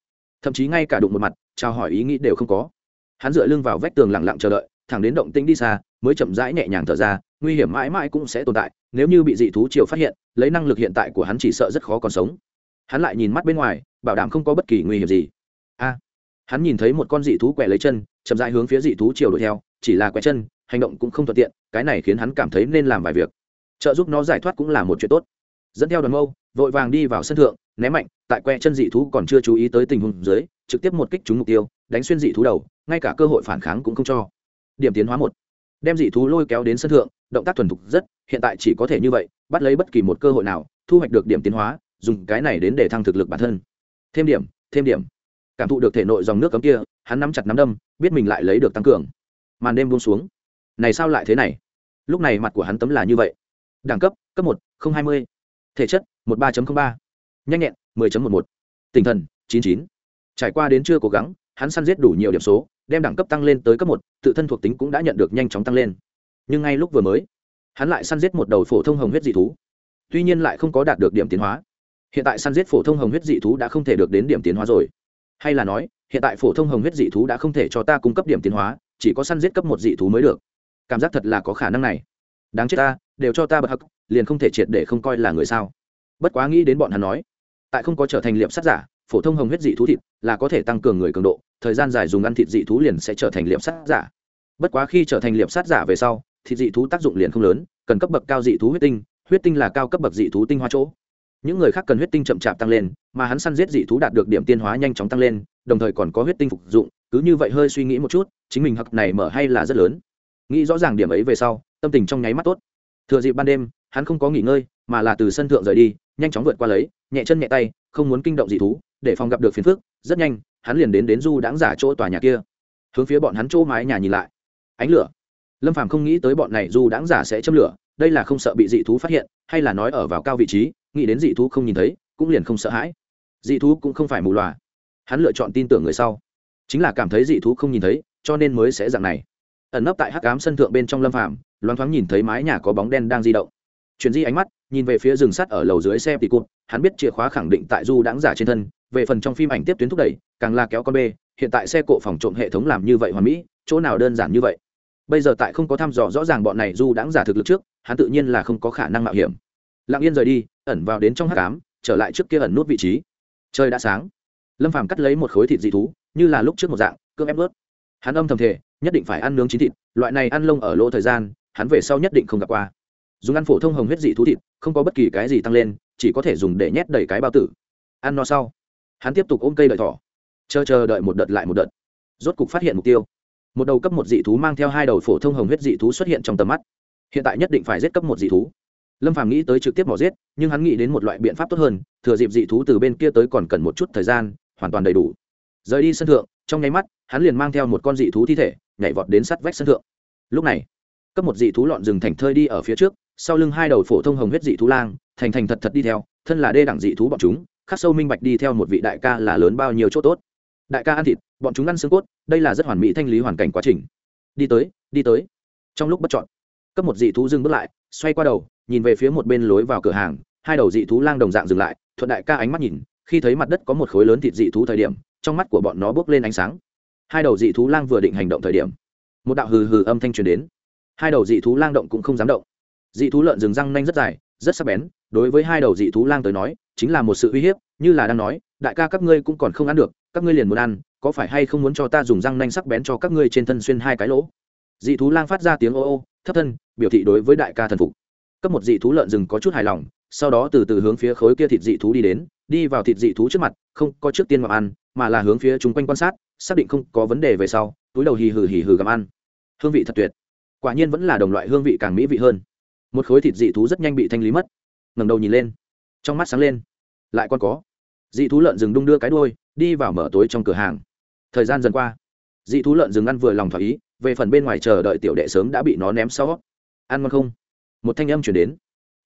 thậm chí ngay cả đụng một mặt chào hỏi ý nghĩ đều không có. Hắn dựa lưng vào vách tường lặng lặng chờ đợi, thẳng đến động tĩnh đi xa, mới chậm rãi nhẹ nhàng thở ra, nguy hiểm mãi mãi cũng sẽ tồn tại, nếu như bị dị thú triều phát hiện, lấy năng lực hiện tại của hắn chỉ sợ rất khó còn sống. Hắn lại nhìn mắt bên ngoài, bảo đảm không có bất kỳ nguy hiểm gì. A! Hắn nhìn thấy một con dị thú quẹ lấy chân, chậm rãi hướng phía dị thú triều đuổi theo, chỉ là quẹ chân, hành động cũng không thuận tiện, cái này khiến hắn cảm thấy nên làm vài việc. Trợ giúp nó giải thoát cũng là một chuyện tốt. Dẫn theo đoàn mâu vội vàng đi vào sân thượng ném mạnh, tại que chân dị thú còn chưa chú ý tới tình huống dưới, trực tiếp một kích trúng mục tiêu, đánh xuyên dị thú đầu, ngay cả cơ hội phản kháng cũng không cho. Điểm tiến hóa một. Đem dị thú lôi kéo đến sân thượng, động tác thuần thục rất, hiện tại chỉ có thể như vậy, bắt lấy bất kỳ một cơ hội nào, thu hoạch được điểm tiến hóa, dùng cái này đến để thăng thực lực bản thân. Thêm điểm thêm điểm. Cảm thụ được thể nội dòng nước cấm kia, hắn nắm chặt nắm đâm, biết mình lại lấy được tăng cường. Màn đêm buông xuống. Này sao lại thế này? Lúc này mặt của hắn tấm là như vậy. Đẳng cấp cấp một, không hai mươi. Thể chất một ba ba. Nhanh nhẹn, mười một một. Tinh thần, chín chín. Trải qua đến chưa cố gắng, hắn săn giết đủ nhiều điểm số, đem đẳng cấp tăng lên tới cấp một, tự thân thuộc tính cũng đã nhận được nhanh chóng tăng lên. Nhưng ngay lúc vừa mới, hắn lại săn giết một đầu phổ thông hồng huyết dị thú. Tuy nhiên lại không có đạt được điểm tiến hóa. Hiện tại săn giết phổ thông hồng huyết dị thú đã không thể được đến điểm tiến hóa rồi. Hay là nói, hiện tại phổ thông hồng huyết dị thú đã không thể cho ta cung cấp điểm tiến hóa, chỉ có săn giết cấp một dị thú mới được. Cảm giác thật là có khả năng này. Đáng chết ta, đều cho ta bật hắc, liền không thể triệt để không coi là người sao bất quá nghĩ đến bọn hắn nói, tại không có trở thành liệp sát giả, phổ thông hồng huyết dị thú thịt là có thể tăng cường người cường độ, thời gian dài dùng ăn thịt dị thú liền sẽ trở thành liệp sát giả. Bất quá khi trở thành liệp sát giả về sau, thịt dị thú tác dụng liền không lớn, cần cấp bậc cao dị thú huyết tinh huyết tinh là cao cấp bậc dị thú tinh hoa chỗ. Những người khác cần huyết tinh chậm chạp tăng lên, mà hắn săn giết dị thú đạt được điểm tiên hóa nhanh chóng tăng lên, đồng thời còn có huyết tinh phục dụng, cứ như vậy hơi suy nghĩ một chút, chính mình hặc này mở hay là rất lớn. Nghĩ rõ ràng điểm ấy về sau, tâm tình trong nháy mắt tốt. Thừa dịp ban đêm, hắn không có nghỉ ngơi, mà là từ sân thượng rời đi nhanh chóng vượt qua lấy, nhẹ chân nhẹ tay, không muốn kinh động dị thú, để phòng gặp được phiền phức, rất nhanh, hắn liền đến đến du đãng giả chỗ tòa nhà kia. Hướng phía bọn hắn chỗ mái nhà nhìn lại. Ánh lửa. Lâm phàm không nghĩ tới bọn này Du đáng giả sẽ châm lửa, đây là không sợ bị dị thú phát hiện, hay là nói ở vào cao vị trí, nghĩ đến dị thú không nhìn thấy, cũng liền không sợ hãi. Dị thú cũng không phải mù loà. Hắn lựa chọn tin tưởng người sau. Chính là cảm thấy dị thú không nhìn thấy, cho nên mới sẽ dạng này. Ẩn nấp tại hắc cám sân thượng bên trong lâm phàm, loáng thoáng nhìn thấy mái nhà có bóng đen đang di động. Chuyển di ánh mắt nhìn về phía rừng sắt ở lầu dưới xe tỉ cụt, hắn biết chìa khóa khẳng định tại du đáng giả trên thân, về phần trong phim ảnh tiếp tuyến thúc đẩy, càng là kéo con bê, hiện tại xe cộ phòng trộm hệ thống làm như vậy hoàn mỹ, chỗ nào đơn giản như vậy? Bây giờ tại không có thăm dò rõ ràng bọn này du đáng giả thực lực trước, hắn tự nhiên là không có khả năng mạo hiểm. Lặng yên rời đi, ẩn vào đến trong hắc cám trở lại trước kia ẩn nút vị trí. Trời đã sáng. Lâm phàm cắt lấy một khối thịt dị thú, như là lúc trước một dạng cương ép bớt. Hắn âm thầm thể nhất định phải ăn nướng chín thịt, loại này ăn lông ở lỗ thời gian, hắn về sau nhất định không gặp qua dùng ăn phổ thông hồng huyết dị thú thịt, không có bất kỳ cái gì tăng lên, chỉ có thể dùng để nhét đầy cái bao tử. Ăn no sau, hắn tiếp tục ôm cây đợi thỏ, chờ chờ đợi một đợt lại một đợt. Rốt cục phát hiện mục tiêu. Một đầu cấp một dị thú mang theo hai đầu phổ thông hồng huyết dị thú xuất hiện trong tầm mắt. Hiện tại nhất định phải giết cấp một dị thú. Lâm phàm nghĩ tới trực tiếp mỏ giết, nhưng hắn nghĩ đến một loại biện pháp tốt hơn, thừa dịp dị thú từ bên kia tới còn cần một chút thời gian, hoàn toàn đầy đủ. Rời đi sân thượng, trong nháy mắt, hắn liền mang theo một con dị thú thi thể, nhảy vọt đến sắt vách sân thượng. Lúc này, cấp một dị thú lọn rừng thành thơi đi ở phía trước sau lưng hai đầu phổ thông hồng huyết dị thú lang, thành thành thật thật đi theo, thân là đê đẳng dị thú bọn chúng, khắc sâu minh bạch đi theo một vị đại ca là lớn bao nhiêu chỗ tốt. Đại ca ăn thịt, bọn chúng ăn xương cốt, đây là rất hoàn mỹ thanh lý hoàn cảnh quá trình. Đi tới đi tới. Trong lúc bất chọn cấp một dị thú dừng bước lại, xoay qua đầu, nhìn về phía một bên lối vào cửa hàng, hai đầu dị thú lang đồng dạng dừng lại, thuận đại ca ánh mắt nhìn, khi thấy mặt đất có một khối lớn thịt dị thú thời điểm, trong mắt của bọn nó bước lên ánh sáng. Hai đầu dị thú lang vừa định hành động thời điểm, một đạo hừ hừ âm thanh truyền đến. Hai đầu dị thú lang động cũng không dám động dị thú lợn rừng răng nanh rất dài, rất sắc bén, đối với hai đầu dị thú lang tới nói, chính là một sự uy hiếp, như là đang nói, đại ca các ngươi cũng còn không ăn được, các ngươi liền muốn ăn, có phải hay không muốn cho ta dùng răng nanh sắc bén cho các ngươi trên thân xuyên hai cái lỗ? Dị thú lang phát ra tiếng ô ô, thấp thân, biểu thị đối với đại ca thần phục. Cấp một dị thú lợn rừng có chút hài lòng, sau đó từ từ hướng phía khối kia thịt dị thú đi đến, đi vào thịt dị thú trước mặt, không có trước tiên mà ăn, mà là hướng phía chung quanh quan sát, xác định không có vấn đề về sau, túi đầu hì hừ hì hừ gặm ăn. Hương vị thật tuyệt. Quả nhiên vẫn là đồng loại hương vị càng mỹ vị hơn một khối thịt dị thú rất nhanh bị thanh lý mất. Ngẩng đầu nhìn lên, trong mắt sáng lên. Lại còn có. Dị thú lợn rừng đung đưa cái đuôi, đi vào mở tối trong cửa hàng. Thời gian dần qua, dị thú lợn rừng ăn vừa lòng thỏa ý, về phần bên ngoài chờ đợi tiểu đệ sớm đã bị nó ném sau. Ăn ngon không? Một thanh âm chuyển đến.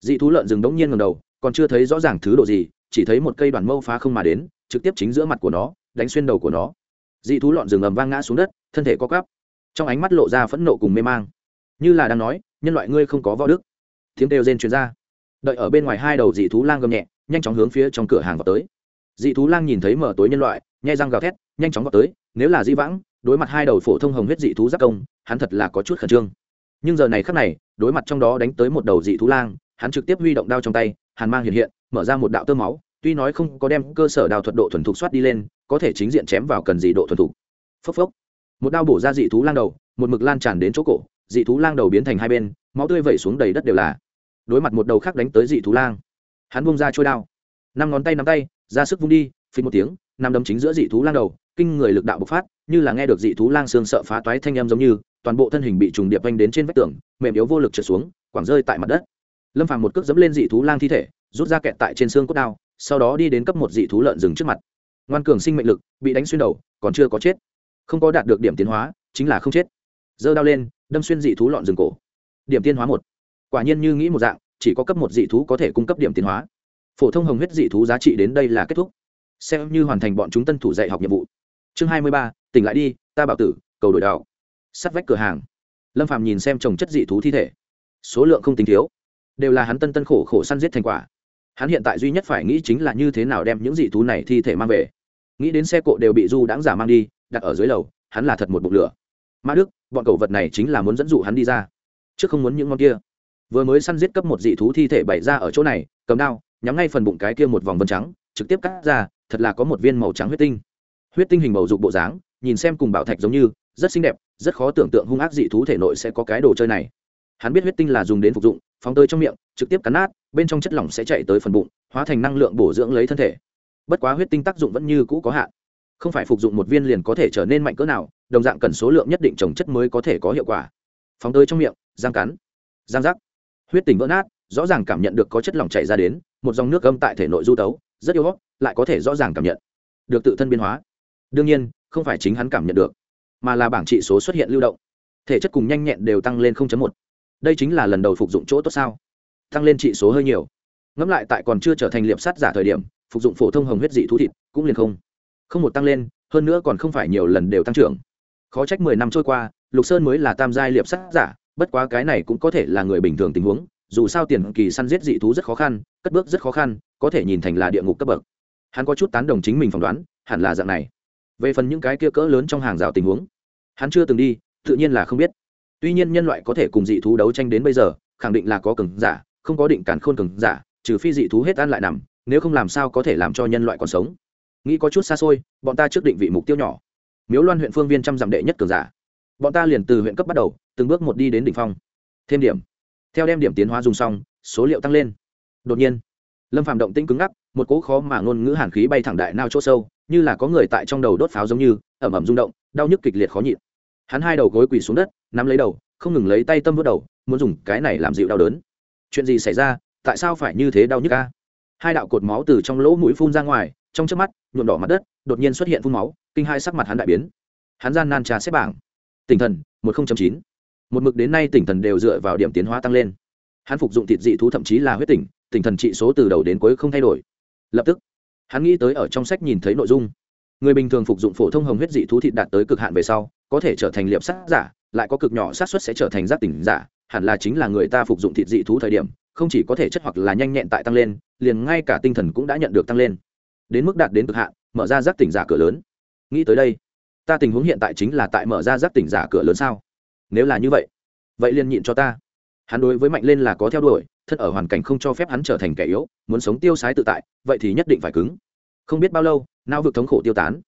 Dị thú lợn rừng đống nhiên ngầm đầu, còn chưa thấy rõ ràng thứ độ gì, chỉ thấy một cây đoàn mâu phá không mà đến, trực tiếp chính giữa mặt của nó, đánh xuyên đầu của nó. Dị thú lợn rừng ầm vang ngã xuống đất, thân thể co cắp trong ánh mắt lộ ra phẫn nộ cùng mê mang. Như là đang nói, nhân loại ngươi không có võ đức tiếng kêu rên truyền ra. Đợi ở bên ngoài hai đầu dị thú lang gầm nhẹ, nhanh chóng hướng phía trong cửa hàng vào tới. Dị thú lang nhìn thấy mở tối nhân loại nhai răng gào thét, nhanh chóng vào tới, nếu là di vãng, đối mặt hai đầu phổ thông hồng huyết dị thú giác công, hắn thật là có chút khẩn trương. Nhưng giờ này khắc này, đối mặt trong đó đánh tới một đầu dị thú lang, hắn trực tiếp huy động đao trong tay, hàn mang hiện hiện, mở ra một đạo tơ máu, tuy nói không có đem cơ sở đào thuật độ thuần thục soát đi lên, có thể chính diện chém vào cần dị độ thuần thục. Phốc phốc. Một đao bổ ra dị thú lang đầu, một mực lan tràn đến chỗ cổ, dị thú lang đầu biến thành hai bên, máu tươi vẩy xuống đầy đất đều là đối mặt một đầu khác đánh tới dị thú lang. Hắn bung ra trôi đao. Năm ngón tay nắm tay, ra sức vung đi, phình một tiếng nằm đấm chính giữa dị thú lang đầu, kinh người lực đạo bộc phát, như là nghe được dị thú lang xương sợ phá toái thanh em giống như, toàn bộ thân hình bị trùng điệp vanh đến trên vách tường, mềm yếu vô lực trượt xuống, quẳng rơi tại mặt đất. Lâm phàm một cước dẫm lên dị thú lang thi thể, rút ra kẹt tại trên xương cốt đao, sau đó đi đến cấp một dị thú lợn rừng trước mặt. Ngoan cường sinh mệnh lực, bị đánh xuyên đầu, còn chưa có chết. Không có đạt được điểm tiến hóa, chính là không chết. Giơ đao lên, đâm xuyên dị thú lợn rừng cổ. Điểm tiến hóa một quả nhiên như nghĩ một dạng, chỉ có cấp một dị thú có thể cung cấp điểm tiến hóa. Phổ thông hồng huyết dị thú giá trị đến đây là kết thúc. Xem như hoàn thành bọn chúng tân thủ dạy học nhiệm vụ. Chương hai mươi ba, tỉnh lại đi, ta bảo tử, cầu đổi đạo. Sắt vách cửa hàng. Lâm phạm nhìn xem trồng chất dị thú thi thể. Số lượng không tính thiếu. Đều là hắn tân tân khổ khổ săn giết thành quả. Hắn hiện tại duy nhất phải nghĩ chính là như thế nào đem những dị thú này thi thể mang về. Nghĩ đến xe cộ đều bị du đáng giả mang đi, đặt ở dưới lầu, hắn là thật một bụng lửa. Ma đức, bọn cẩu vật này chính là muốn dẫn dụ hắn đi ra. Chứ không muốn những con kia vừa mới săn giết cấp một dị thú thi thể bày ra ở chỗ này, cầm đao, nhắm ngay phần bụng cái kia một vòng vân trắng, trực tiếp cắt ra, thật là có một viên màu trắng huyết tinh. Huyết tinh hình bầu dục bộ dáng, nhìn xem cùng bảo thạch giống như, rất xinh đẹp, rất khó tưởng tượng hung ác dị thú thể nội sẽ có cái đồ chơi này. Hắn biết huyết tinh là dùng đến phục dụng, phóng tới trong miệng, trực tiếp cắn nát, bên trong chất lỏng sẽ chạy tới phần bụng, hóa thành năng lượng bổ dưỡng lấy thân thể. Bất quá huyết tinh tác dụng vẫn như cũ có hạn. Không phải phục dụng một viên liền có thể trở nên mạnh cỡ nào, đồng dạng cần số lượng nhất định trồng chất mới có thể có hiệu quả. Phóng tới trong miệng giang cắn. Giang rắc huyết tình vỡ nát, rõ ràng cảm nhận được có chất lỏng chảy ra đến, một dòng nước gâm tại thể nội du tấu, rất yếu lại có thể rõ ràng cảm nhận được tự thân biến hóa. Đương nhiên, không phải chính hắn cảm nhận được, mà là bảng trị số xuất hiện lưu động. Thể chất cùng nhanh nhẹn đều tăng lên 0.1. đây chính là lần đầu phục dụng chỗ tốt sao? Tăng lên trị số hơi nhiều. Ngẫm lại tại còn chưa trở thành liệp sát giả thời điểm, phục dụng phổ thông hồng huyết dị thú thịt cũng liền không. Không một tăng lên, hơn nữa còn không phải nhiều lần đều tăng trưởng. Khó trách mười năm trôi qua, lục sơn mới là tam giai liệp sát giả bất quá cái này cũng có thể là người bình thường tình huống, dù sao tiền kỳ săn giết dị thú rất khó khăn, cất bước rất khó khăn, có thể nhìn thành là địa ngục cấp bậc. Hắn có chút tán đồng chính mình phỏng đoán, hẳn là dạng này. Về phần những cái kia cỡ lớn trong hàng rào tình huống, hắn chưa từng đi, tự nhiên là không biết. Tuy nhiên nhân loại có thể cùng dị thú đấu tranh đến bây giờ, khẳng định là có cường giả, không có định cản khôn cường giả, trừ phi dị thú hết ăn lại nằm, nếu không làm sao có thể làm cho nhân loại còn sống. Nghĩ có chút xa xôi, bọn ta trước định vị mục tiêu nhỏ. Miếu loan huyện phương viên trăm dặm đệ nhất cường giả. Bọn ta liền từ huyện cấp bắt đầu từng bước một đi đến đỉnh phong. Thêm điểm. Theo đem điểm tiến hóa dùng xong, số liệu tăng lên. Đột nhiên, lâm phạm động tĩnh cứng ngắc, một cỗ khó mà ngôn ngữ hàn khí bay thẳng đại nao chỗ sâu, như là có người tại trong đầu đốt pháo giống như ẩm ẩm rung động, đau nhức kịch liệt khó nhịn. Hắn hai đầu gối quỳ xuống đất, nắm lấy đầu, không ngừng lấy tay tâm vớt đầu, muốn dùng cái này làm dịu đau đớn. Chuyện gì xảy ra? Tại sao phải như thế đau nhức ca hai đạo cột máu từ trong lỗ mũi phun ra ngoài, trong trước mắt, nhuộm đỏ mặt đất, đột nhiên xuất hiện phun máu, kinh hai sắc mặt hắn đại biến. Hắn gian nan trà xếp bảng. Tinh thần, một chín một mực đến nay tỉnh thần đều dựa vào điểm tiến hóa tăng lên. Hắn phục dụng thịt dị thú thậm chí là huyết tỉnh tỉnh thần trị số từ đầu đến cuối không thay đổi. Lập tức, hắn nghĩ tới ở trong sách nhìn thấy nội dung. Người bình thường phục dụng phổ thông hồng huyết dị thú thịt đạt tới cực hạn về sau, có thể trở thành liệp sát giả, lại có cực nhỏ sát xuất sẽ trở thành giác tỉnh giả, hẳn là chính là người ta phục dụng thịt dị thú thời điểm, không chỉ có thể chất hoặc là nhanh nhẹn tại tăng lên, liền ngay cả tinh thần cũng đã nhận được tăng lên. Đến mức đạt đến cực hạn, mở ra giác tỉnh giả cửa lớn. Nghĩ tới đây, ta tình huống hiện tại chính là tại mở ra giác tỉnh giả cửa lớn sao? Nếu là như vậy vậy liền nhịn cho ta. Hắn đối với mạnh lên là có theo đuổi, thân ở hoàn cảnh không cho phép hắn trở thành kẻ yếu, muốn sống tiêu sái tự tại, vậy thì nhất định phải cứng. Không biết bao lâu nao vực thống khổ tiêu tán.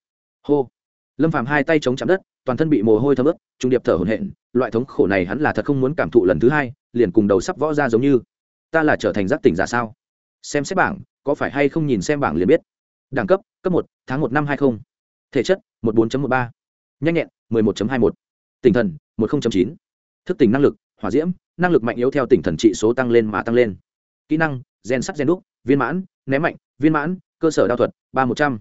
Hô. Lâm phàm hai tay chống chạm đất, toàn thân bị mồ hôi thấm ướt, trung điệp thở hổn hển, loại thống khổ này hắn là thật không muốn cảm thụ lần thứ hai, liền cùng đầu sắp võ ra giống như. Ta là trở thành giác tỉnh giả sao? Xem xét bảng, có phải hay không nhìn xem bảng liền biết. Đẳng cấp cấp một, tháng một năm hai không. Thể chất, một bốn một ba. Nhanh nhẹn, mười một hai một. Tinh thần một chín. Thức tỉnh năng lực, hỏa diễm, năng lực mạnh yếu theo tỉnh thần trị số tăng lên mà tăng lên. Kỹ năng, gen sắt gen đúc, viên mãn, ném mạnh, viên mãn, cơ sở đao thuật, ba một trăm.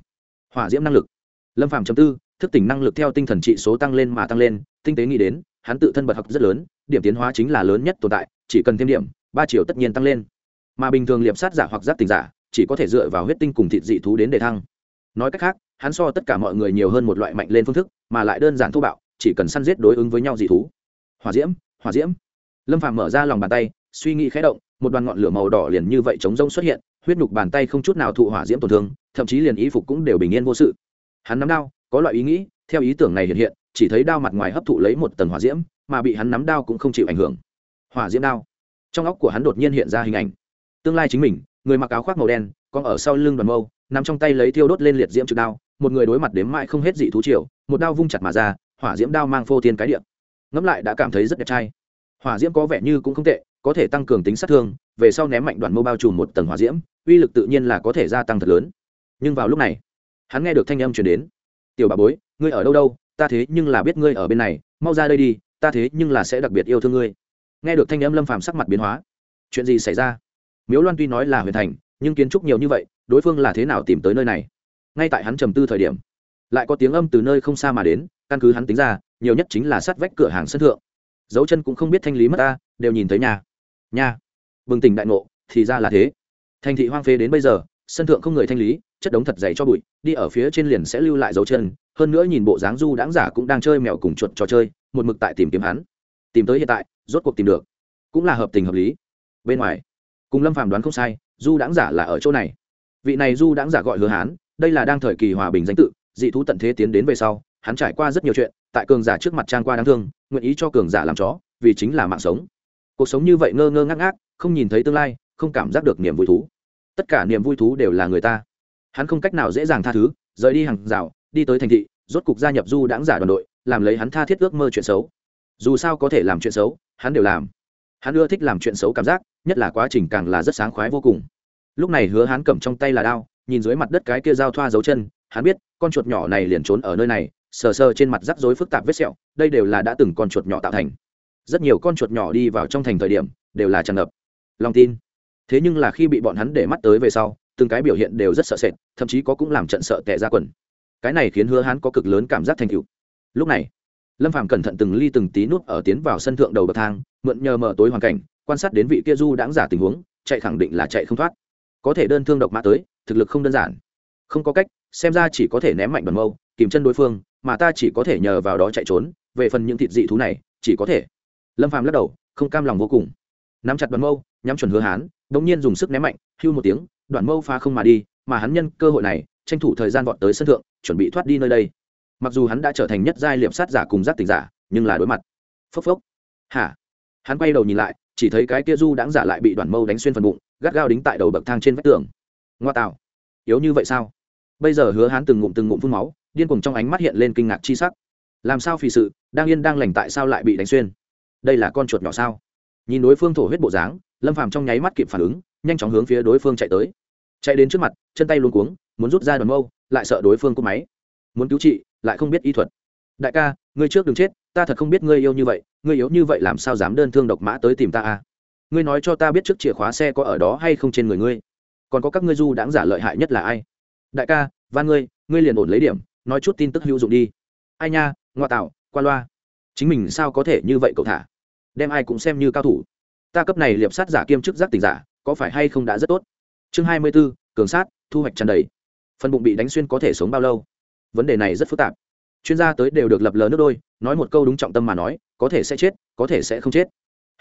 Hỏa diễm năng lực. Lâm phạm chấm tư, thức tỉnh năng lực theo tinh thần trị số tăng lên mà tăng lên, tinh tế nghĩ đến, hắn tự thân bật học rất lớn, điểm tiến hóa chính là lớn nhất tồn tại, chỉ cần thêm điểm, ba triệu tất nhiên tăng lên. Mà bình thường liệp sát giả hoặc giáp tình giả, chỉ có thể dựa vào huyết tinh cùng thịt dị thú đến để thăng. Nói cách khác, hắn so tất cả mọi người nhiều hơn một loại mạnh lên phương thức, mà lại đơn giản thô bạo chỉ cần săn giết đối ứng với nhau dị thú. Hỏa diễm hỏa diễm. Lâm phàm mở ra lòng bàn tay, suy nghĩ khẽ động, một đoàn ngọn lửa màu đỏ liền như vậy chống rông xuất hiện, huyết nhục bàn tay không chút nào thụ hỏa diễm tổn thương, thậm chí liền ý phục cũng đều bình yên vô sự. Hắn nắm đao, có loại ý nghĩ, theo ý tưởng này hiện hiện, chỉ thấy đao mặt ngoài hấp thụ lấy một tầng hỏa diễm, mà bị hắn nắm đao cũng không chịu ảnh hưởng. Hỏa diễm đao. Trong óc của hắn đột nhiên hiện ra hình ảnh. Tương lai chính mình, người mặc áo khoác màu đen còn ở sau lưng đoàn mâu nằm trong tay lấy thiêu đốt lên liệt diễm trực đao, một người đối mặt đếm mãi không hết dị thú triều, một đao vung chặt mà ra hỏa diễm đao mang phô thiên cái điện ngẫm lại đã cảm thấy rất đẹp trai. Hỏa diễm có vẻ như cũng không tệ, có thể tăng cường tính sát thương, về sau ném mạnh đoàn mâu bao trùm một tầng hỏa diễm, uy lực tự nhiên là có thể gia tăng thật lớn. Nhưng vào lúc này, hắn nghe được thanh âm chuyển đến. Tiểu bà bối, ngươi ở đâu đâu? Ta thế nhưng là biết ngươi ở bên này, mau ra đây đi, ta thế nhưng là sẽ đặc biệt yêu thương ngươi. Nghe được thanh âm lâm phàm sắc mặt biến hóa. Chuyện gì xảy ra? Miếu loan tuy nói là huyền thành, nhưng kiến trúc nhiều như vậy, đối phương là thế nào tìm tới nơi này? Ngay tại hắn trầm tư thời điểm, lại có tiếng âm từ nơi không xa mà đến căn cứ hắn tính ra, nhiều nhất chính là sát vách cửa hàng sân thượng. Dấu chân cũng không biết thanh lý mất ta, đều nhìn thấy nhà. Nhà. Bừng tỉnh đại ngộ, thì ra là thế. Thành thị hoang phế đến bây giờ, sân thượng không người thanh lý, chất đống thật dày cho bụi, đi ở phía trên liền sẽ lưu lại dấu chân. Hơn nữa nhìn bộ dáng du đãng giả cũng đang chơi mèo cùng chuột trò chơi, một mực tại tìm kiếm hắn. Tìm tới hiện tại, rốt cuộc tìm được. Cũng là hợp tình hợp lý. Bên ngoài, cùng lâm phàm đoán không sai, du đãng giả là ở chỗ này. Vị này du đãng giả gọi hứa hán, đây là đang thời kỳ hòa bình danh tự, dị thú tận thế tiến đến về sau hắn trải qua rất nhiều chuyện, tại cường giả trước mặt trang qua đáng thương, nguyện ý cho cường giả làm chó, vì chính là mạng sống. Cuộc sống như vậy ngơ ngơ ngác ngác, không nhìn thấy tương lai, không cảm giác được niềm vui thú. Tất cả niềm vui thú đều là người ta. Hắn không cách nào dễ dàng tha thứ, rời đi hàng rào, đi tới thành thị, rốt cục gia nhập du đãng giả đoàn đội, làm lấy hắn tha thiết ước mơ chuyện xấu. Dù sao có thể làm chuyện xấu, hắn đều làm. Hắn ưa thích làm chuyện xấu cảm giác, nhất là quá trình càng là rất sáng khoái vô cùng. Lúc này hứa hắn cầm trong tay là đao, nhìn dưới mặt đất cái kia giao thoa dấu chân, hắn biết, con chuột nhỏ này liền trốn ở nơi này sờ sờ trên mặt rắc rối phức tạp vết sẹo, đây đều là đã từng con chuột nhỏ tạo thành. Rất nhiều con chuột nhỏ đi vào trong thành thời điểm, đều là tràn ngập. Lòng tin. Thế nhưng là khi bị bọn hắn để mắt tới về sau, từng cái biểu hiện đều rất sợ sệt, thậm chí có cũng làm trận sợ tệ ra quần. Cái này khiến hứa hắn có cực lớn cảm giác thành cựu lúc này, lâm phàm cẩn thận từng ly từng tí nút ở tiến vào sân thượng đầu bậc thang, mượn nhờ mở tối hoàn cảnh, quan sát đến vị kia du đãng giả tình huống, chạy khẳng định là chạy không thoát. Có thể đơn thương độc mã tới, thực lực không đơn giản. Không có cách, xem ra chỉ có thể ném mạnh bằng mâu, kìm chân đối phương mà ta chỉ có thể nhờ vào đó chạy trốn, về phần những thịt dị thú này, chỉ có thể. Lâm phàm lắc đầu, không cam lòng vô cùng. Nắm chặt đoàn mâu, nhắm chuẩn hứa hán đ ỗ n g nhiên dùng sức ném mạnh, hưu một tiếng, đoàn mâu phá không mà đi, mà hắn nhân cơ hội này, tranh thủ thời gian vọt tới sân thượng, chuẩn bị thoát đi nơi đây. Mặc dù hắn đã trở thành nhất giai liệm sát giả cùng giác tình giả, nhưng là đối mặt. Phốc phốc. Hả? Hắn quay đầu nhìn lại, chỉ thấy cái kia du đãng giả lại bị đoàn mâu đánh xuyên phần bụng, gắt gao đính tại đầu bậc thang trên vách tường. Ngoa tạo. Yếu như vậy sao? Bây giờ hứa hắn từng ngụm từng ngụm phun máu điên cuồng trong ánh mắt hiện lên kinh ngạc chi sắc. Làm sao phì sự, đang yên đang lành tại sao lại bị đánh xuyên? Đây là con chuột nhỏ sao? Nhìn đối phương thổ huyết bộ dáng, lâm phàm trong nháy mắt kịp phản ứng, nhanh chóng hướng phía đối phương chạy tới. Chạy đến trước mặt, chân tay luôn cuống, muốn rút ra đoàn mâu, lại sợ đối phương cúp máy. Muốn cứu trị, lại không biết y thuật. Đại ca, ngươi trước đừng chết, ta thật không biết ngươi yêu như vậy, ngươi yếu như vậy làm sao dám đơn thương độc mã tới tìm ta à? Ngươi nói cho ta biết trước chìa khóa xe có ở đó hay không trên người ngươi. Còn có các ngươi du đáng giả lợi hại nhất là ai? Đại ca, van ngươi ngươi liền ổn lấy điểm nói chút tin tức hữu dụng đi. Ai nha, ngoa tạo, qua loa. Chính mình sao có thể như vậy cậu thả? Đem ai cũng xem như cao thủ. Ta cấp này liệp sát giả kiêm chức giác tình giả, có phải hay không đã rất tốt? Chương hai mươi b ố cường sát, thu hoạch tràn đầy. Phần bụng bị đánh xuyên có thể sống bao lâu? Vấn đề này rất phức tạp. Chuyên gia tới đều được lập lờ nước đôi, nói một câu đúng trọng tâm mà nói, có thể sẽ chết, có thể sẽ không chết.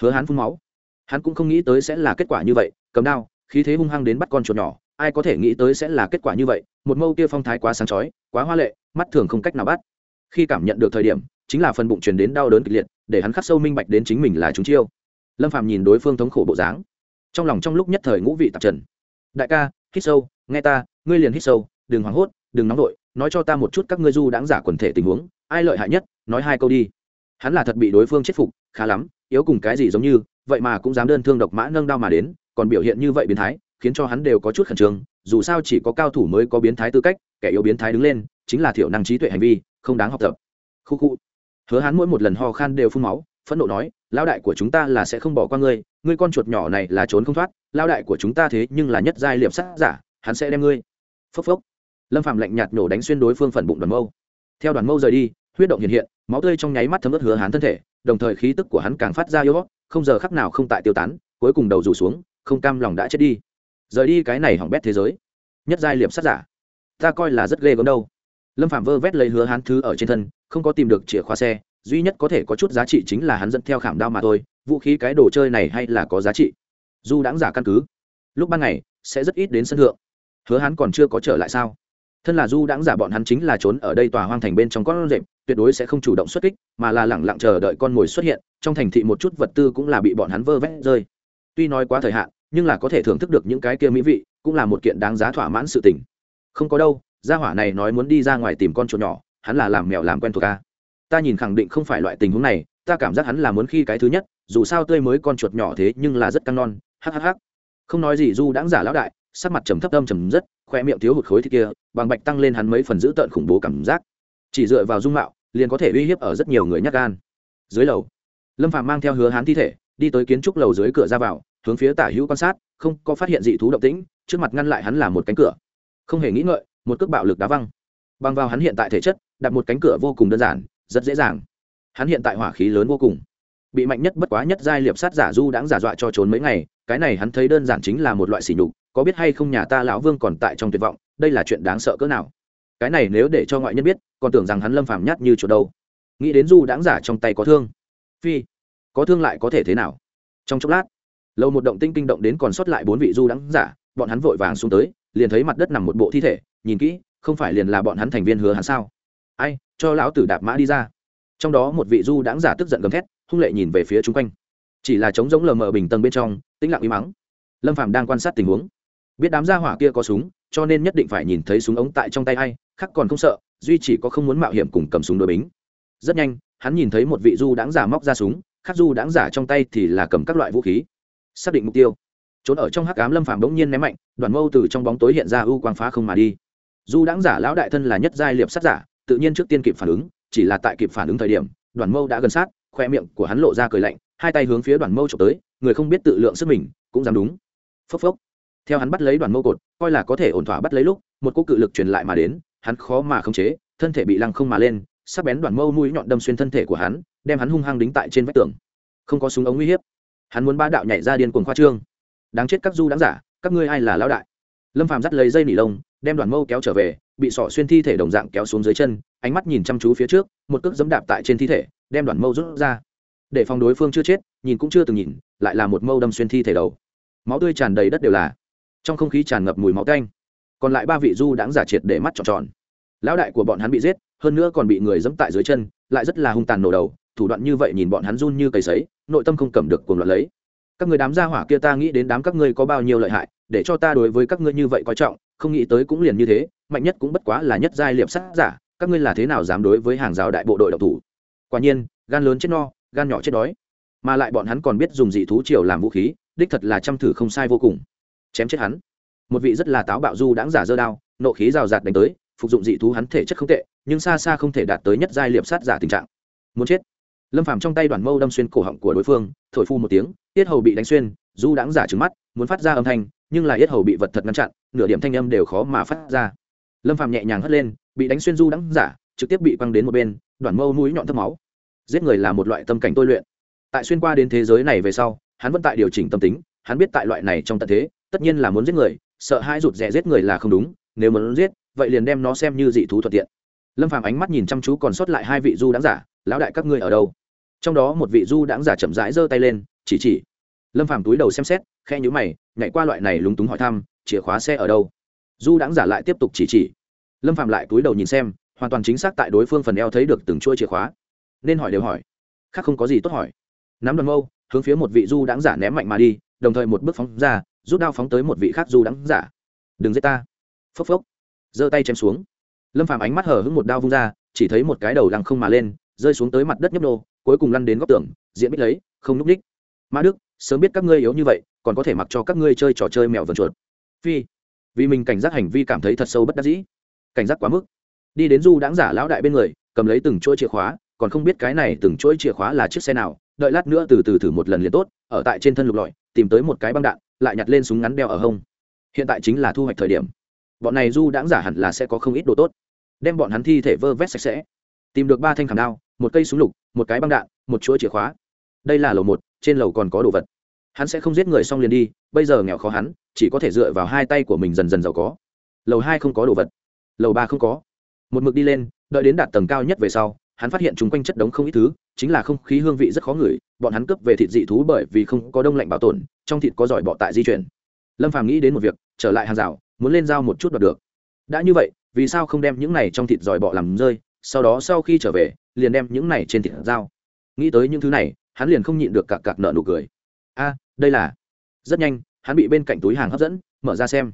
Hứa hắn phun máu. Hắn cũng không nghĩ tới sẽ là kết quả như vậy, cầm đao, khí thế hung hăng đến bắt con chuột nhỏ ai có thể nghĩ tới sẽ là kết quả như vậy, một mâu kia phong thái quá sáng chói, quá hoa lệ, mắt thường không cách nào bắt. Khi cảm nhận được thời điểm, chính là phần bụng truyền đến đau đớn kịch liệt, để hắn khắc sâu minh bạch đến chính mình là chúng chiêu. Lâm phàm nhìn đối phương thống khổ bộ dáng. Trong lòng trong lúc nhất thời ngũ vị tạp trần. Đại ca, hít sâu, nghe ta, ngươi liền hít sâu, đừng hoảng hốt, đừng nóng vội, nói cho ta một chút các ngươi du đáng giả quần thể tình huống, ai lợi hại nhất, nói hai câu đi. Hắn là thật bị đối phương chết phục, khá lắm, yếu cùng cái gì giống như, vậy mà cũng dám đơn thương độc mã nâng đao mà đến, còn biểu hiện như vậy biến thái khiến cho hắn đều có chút khẩn trương, dù sao chỉ có cao thủ mới có biến thái tư cách, kẻ yếu biến thái đứng lên, chính là thiểu năng trí tuệ hành vi, không đáng học tập. Khu khu. Hứa hắn mỗi một lần ho khan đều phun máu, phẫn nộ nói lao đại của chúng ta là sẽ không bỏ qua ngươi ngươi con chuột nhỏ này là trốn không thoát lao đại của chúng ta thế nhưng là nhất giai liệp sát giả, hắn sẽ đem ngươi. Phốc phốc. Lâm phạm lạnh nhạt nổ đánh xuyên đối phương phần bụng đoàn mâu. Theo đoàn mâu rời đi, huyết động hiện hiện, máu tươi trong nháy mắt thấm ướt hứa hắn thân thể, đồng thời khí tức của hắn càng phát ra yếu không giờ khắc nào không tại tiêu tán, cuối cùng đầu rủ xuống, không cam lòng đã chết đi rời đi cái này hỏng bét thế giới. Nhất giai liệp sát giả. Ta coi là rất ghê gớm đâu. Lâm phạm vơ vét lấy hứa hán thứ ở trên thân, không có tìm được chìa khóa xe, duy nhất có thể có chút giá trị chính là hắn dẫn theo khảm đao mà thôi, vũ khí cái đồ chơi này hay là có giá trị? Dù đáng giả căn cứ, lúc ban ngày, sẽ rất ít đến sân thượng. Hứa hắn còn chưa có trở lại sao? Thân là du đáng giả bọn hắn chính là trốn ở đây tòa hoang thành bên trong con rệp, tuyệt đối sẽ không chủ động xuất kích, mà là lẳng lặng chờ đợi con mồi xuất hiện, trong thành thị một chút vật tư cũng là bị bọn hắn vơ vét rơi. Tuy nói quá thời hạn nhưng là có thể thưởng thức được những cái kia mỹ vị, cũng là một kiện đáng giá thỏa mãn sự tình. Không có đâu, gia hỏa này nói muốn đi ra ngoài tìm con chuột nhỏ, hắn là làm mèo làm quen thuộc ta ta nhìn khẳng định không phải loại tình huống này, ta cảm giác hắn là muốn khi cái thứ nhất, dù sao tươi mới con chuột nhỏ thế nhưng là rất căng non hhh không nói gì du đãng giả lão đại, sắc mặt trầm thấp âm trầm rất, khoe miệng thiếu hụt khối thì kia, bằng bạch tăng lên hắn mấy phần giữ tợn khủng bố cảm giác. Chỉ dựa vào dung mạo, liền có thể uy hiếp ở rất nhiều người nhắc gan. Dưới lầu, lâm phàm mang theo hứa hán thi thể, đi tới kiến trúc lầu dưới cửa ra vào hướng phía tả hữu quan sát, không có phát hiện dị thú động tĩnh, trước mặt ngăn lại hắn là một cánh cửa. Không hề nghĩ ngợi, một cước bạo lực đá văng. Bằng vào hắn hiện tại thể chất, đặt một cánh cửa vô cùng đơn giản, rất dễ dàng. Hắn hiện tại hỏa khí lớn vô cùng. Bị mạnh nhất bất quá nhất giai liệp sát giả du đãng giả dọa cho trốn mấy ngày, cái này hắn thấy đơn giản chính là một loại sỉ nhục, có biết hay không nhà ta lão vương còn tại trong tuyệt vọng, đây là chuyện đáng sợ cỡ nào. Cái này nếu để cho ngoại nhân biết, còn tưởng rằng hắn lâm phàm nhát như chỗ đâu. Nghĩ đến du đãng giả trong tay có thương. Phi, có thương lại có thể thế nào? Trong chốc lát lâu một động tinh kinh động đến còn sót lại bốn vị du đãng giả, bọn hắn vội vàng xuống tới, liền thấy mặt đất nằm một bộ thi thể, nhìn kỹ, không phải liền là bọn hắn thành viên hứa hắn sao? Ai, cho lão tử đạp mã đi ra. Trong đó một vị du đãng giả tức giận gầm thét, hung lệ nhìn về phía chung quanh. Chỉ là trống giống lờ mờ bình tầng bên trong, tĩnh lặng im mắng lâm phạm đang quan sát tình huống. Biết đám gia hỏa kia có súng, cho nên nhất định phải nhìn thấy súng ống tại trong tay ai, khắc còn không sợ, duy chỉ có không muốn mạo hiểm cùng cầm súng đối bính. Rất nhanh, hắn nhìn thấy một vị du đãng giả móc ra súng, khắc du đãng giả trong tay thì là cầm các loại vũ khí xác định mục tiêu. Trốn ở trong hắc ám lâm phàm bỗng nhiên ném mạnh, đoàn mâu từ trong bóng tối hiện ra ưu quang phá không mà đi. Du đáng giả lão đại thân là nhất giai liệp sát giả, tự nhiên trước tiên kịp phản ứng, chỉ là tại kịp phản ứng thời điểm, đoàn mâu đã gần sát, khoe miệng của hắn lộ ra cười lạnh, hai tay hướng phía đoàn mâu trộm tới, người không biết tự lượng sức mình, cũng dám đúng. Phốc phốc. Theo hắn bắt lấy đoàn mâu cột, coi là có thể ổn thỏa bắt lấy lúc, một cô cự lực truyền lại mà đến, hắn khó mà khống chế, thân thể bị lăng không mà lên, sắc bén đoàn mâu mũi nhọn đâm xuyên thân thể của hắn, đem hắn hung hăng đính tại trên vách tường. Không có súng ống uy hiếp hắn muốn ba đạo nhảy ra điên cuồng khoa trương. Đáng chết các du đáng giả, các ngươi ai là lão đại? Lâm phàm dắt lấy dây nỉ lông, đem đoàn mâu kéo trở về, bị sọ xuyên thi thể đồng dạng kéo xuống dưới chân, ánh mắt nhìn chăm chú phía trước, một cước dẫm đạp tại trên thi thể, đem đoàn mâu rút ra. Để phòng đối phương chưa chết, nhìn cũng chưa từng nhìn, lại là một mâu đâm xuyên thi thể đầu. Máu tươi tràn đầy đất đều là. Trong không khí tràn ngập mùi máu canh còn lại ba vị du đãng giả triệt để mắt tròn tròn. Lão đại của bọn hắn bị giết, hơn nữa còn bị người dẫm tại dưới chân, lại rất là hung tàn nổ đầu thủ đoạn như vậy nhìn bọn hắn run như cầy sấy, nội tâm không cầm được cuồng loạn lấy. Các người đám gia hỏa kia ta nghĩ đến đám các ngươi có bao nhiêu lợi hại, để cho ta đối với các ngươi như vậy coi trọng, không nghĩ tới cũng liền như thế, mạnh nhất cũng bất quá là nhất giai liệp sát giả, các ngươi là thế nào dám đối với hàng rào đại bộ đội độc thủ? Quả nhiên, gan lớn chết no, gan nhỏ chết đói. Mà lại bọn hắn còn biết dùng dị thú triều làm vũ khí, đích thật là chăm thử không sai vô cùng. Chém chết hắn. Một vị rất là táo bạo du đãng giả dơ đao, nộ khí rào rạt đánh tới, phục dụng dị thú hắn thể chất không tệ, nhưng xa xa không thể đạt tới nhất giai liệp sát giả tình trạng. Muốn chết lâm phàm trong tay đoàn mâu đâm xuyên cổ họng của đối phương, thổi phu một tiếng, tiết hầu bị đánh xuyên, du đãng giả trứng mắt, muốn phát ra âm thanh, nhưng là yết hầu bị vật thật ngăn chặn, nửa điểm thanh âm đều khó mà phát ra. Lâm phàm nhẹ nhàng hất lên, bị đánh xuyên du đãng giả, trực tiếp bị quăng đến một bên, đoàn mâu mũi nhọn thấp máu. Giết người là một loại tâm cảnh tôi luyện. Tại xuyên qua đến thế giới này về sau, hắn vẫn tại điều chỉnh tâm tính, hắn biết tại loại này trong tận thế, tất nhiên là muốn giết người, sợ hai rụt rè giết người là không đúng, nếu muốn giết, vậy liền đem nó xem như dị thú thuận tiện. Lâm phàm ánh mắt nhìn chăm chú còn sót lại hai vị du đáng giả, lão đại, các ngươi ở đâu? Trong đó một vị du đãng giả chậm rãi giơ tay lên, chỉ chỉ. Lâm phàm túi đầu xem xét khe nhữ mày, nhảy qua loại này lúng túng hỏi thăm, chìa khóa xe ở đâu? Du đãng giả lại tiếp tục chỉ chỉ. Lâm phàm lại túi đầu nhìn xem, hoàn toàn chính xác tại đối phương phần eo thấy được từng chuỗi chìa khóa. Nên hỏi đều hỏi, khác không có gì tốt hỏi. Nắm đoàn mâu, hướng phía một vị du đãng giả ném mạnh mà đi, đồng thời một bước phóng ra, rút đao phóng tới một vị khác du đãng giả. Đừng giết ta. Phốc phốc. Giơ tay chém xuống. Lâm phàm ánh mắt hở hững một đao vung ra, chỉ thấy một cái đầu lăng không mà lên, rơi xuống tới mặt đất nhấp nô cuối cùng lăn đến góc tường, diện bích lấy, không núp ních ma đức, sớm biết các ngươi yếu như vậy, còn có thể mặc cho các ngươi chơi trò chơi mèo vần chuột. Phi, vì mình cảnh giác hành vi cảm thấy thật sâu bất đắc dĩ. Cảnh giác quá mức. Đi đến du đáng giả lão đại bên người, cầm lấy từng chuỗi chìa khóa, còn không biết cái này từng chuỗi chìa khóa là chiếc xe nào, đợi lát nữa từ từ thử một lần liền tốt, ở tại trên thân lục lọi, tìm tới một cái băng đạn, lại nhặt lên súng ngắn đeo ở hông. Hiện tại chính là thu hoạch thời điểm. Bọn này du đãng giả hẳn là sẽ có không ít đồ tốt. Đem bọn hắn thi thể vơ vét sạch sẽ. Tìm được ba thanh khảm đao một cây súng lục, một cái băng đạn, một chuỗi chìa khóa. Đây là lầu một, trên lầu còn có đồ vật. Hắn sẽ không giết người xong liền đi, bây giờ nghèo khó hắn, chỉ có thể dựa vào hai tay của mình dần dần giàu có. Lầu hai không có đồ vật. Lầu ba không có. Một mực đi lên, đợi đến đạt tầng cao nhất về sau, hắn phát hiện chung quanh chất đống không ít thứ, chính là không khí hương vị rất khó ngửi, bọn hắn cướp về thịt dị thú bởi vì không có đông lạnh bảo tồn, trong thịt có giỏi bọ tại di chuyển. Lâm phàm nghĩ đến một việc, trở lại hàng rào, muốn lên dao một chút đoạt được. Đã như vậy, vì sao không đem những này trong thịt giỏi bọ làm rơi, sau đó sau khi trở về liền đem những này trên thịt dao nghĩ tới những thứ này, hắn liền không nhịn được cặc cặc nợ nụ cười. A, đây là. Rất nhanh, hắn bị bên cạnh túi hàng hấp dẫn, mở ra xem.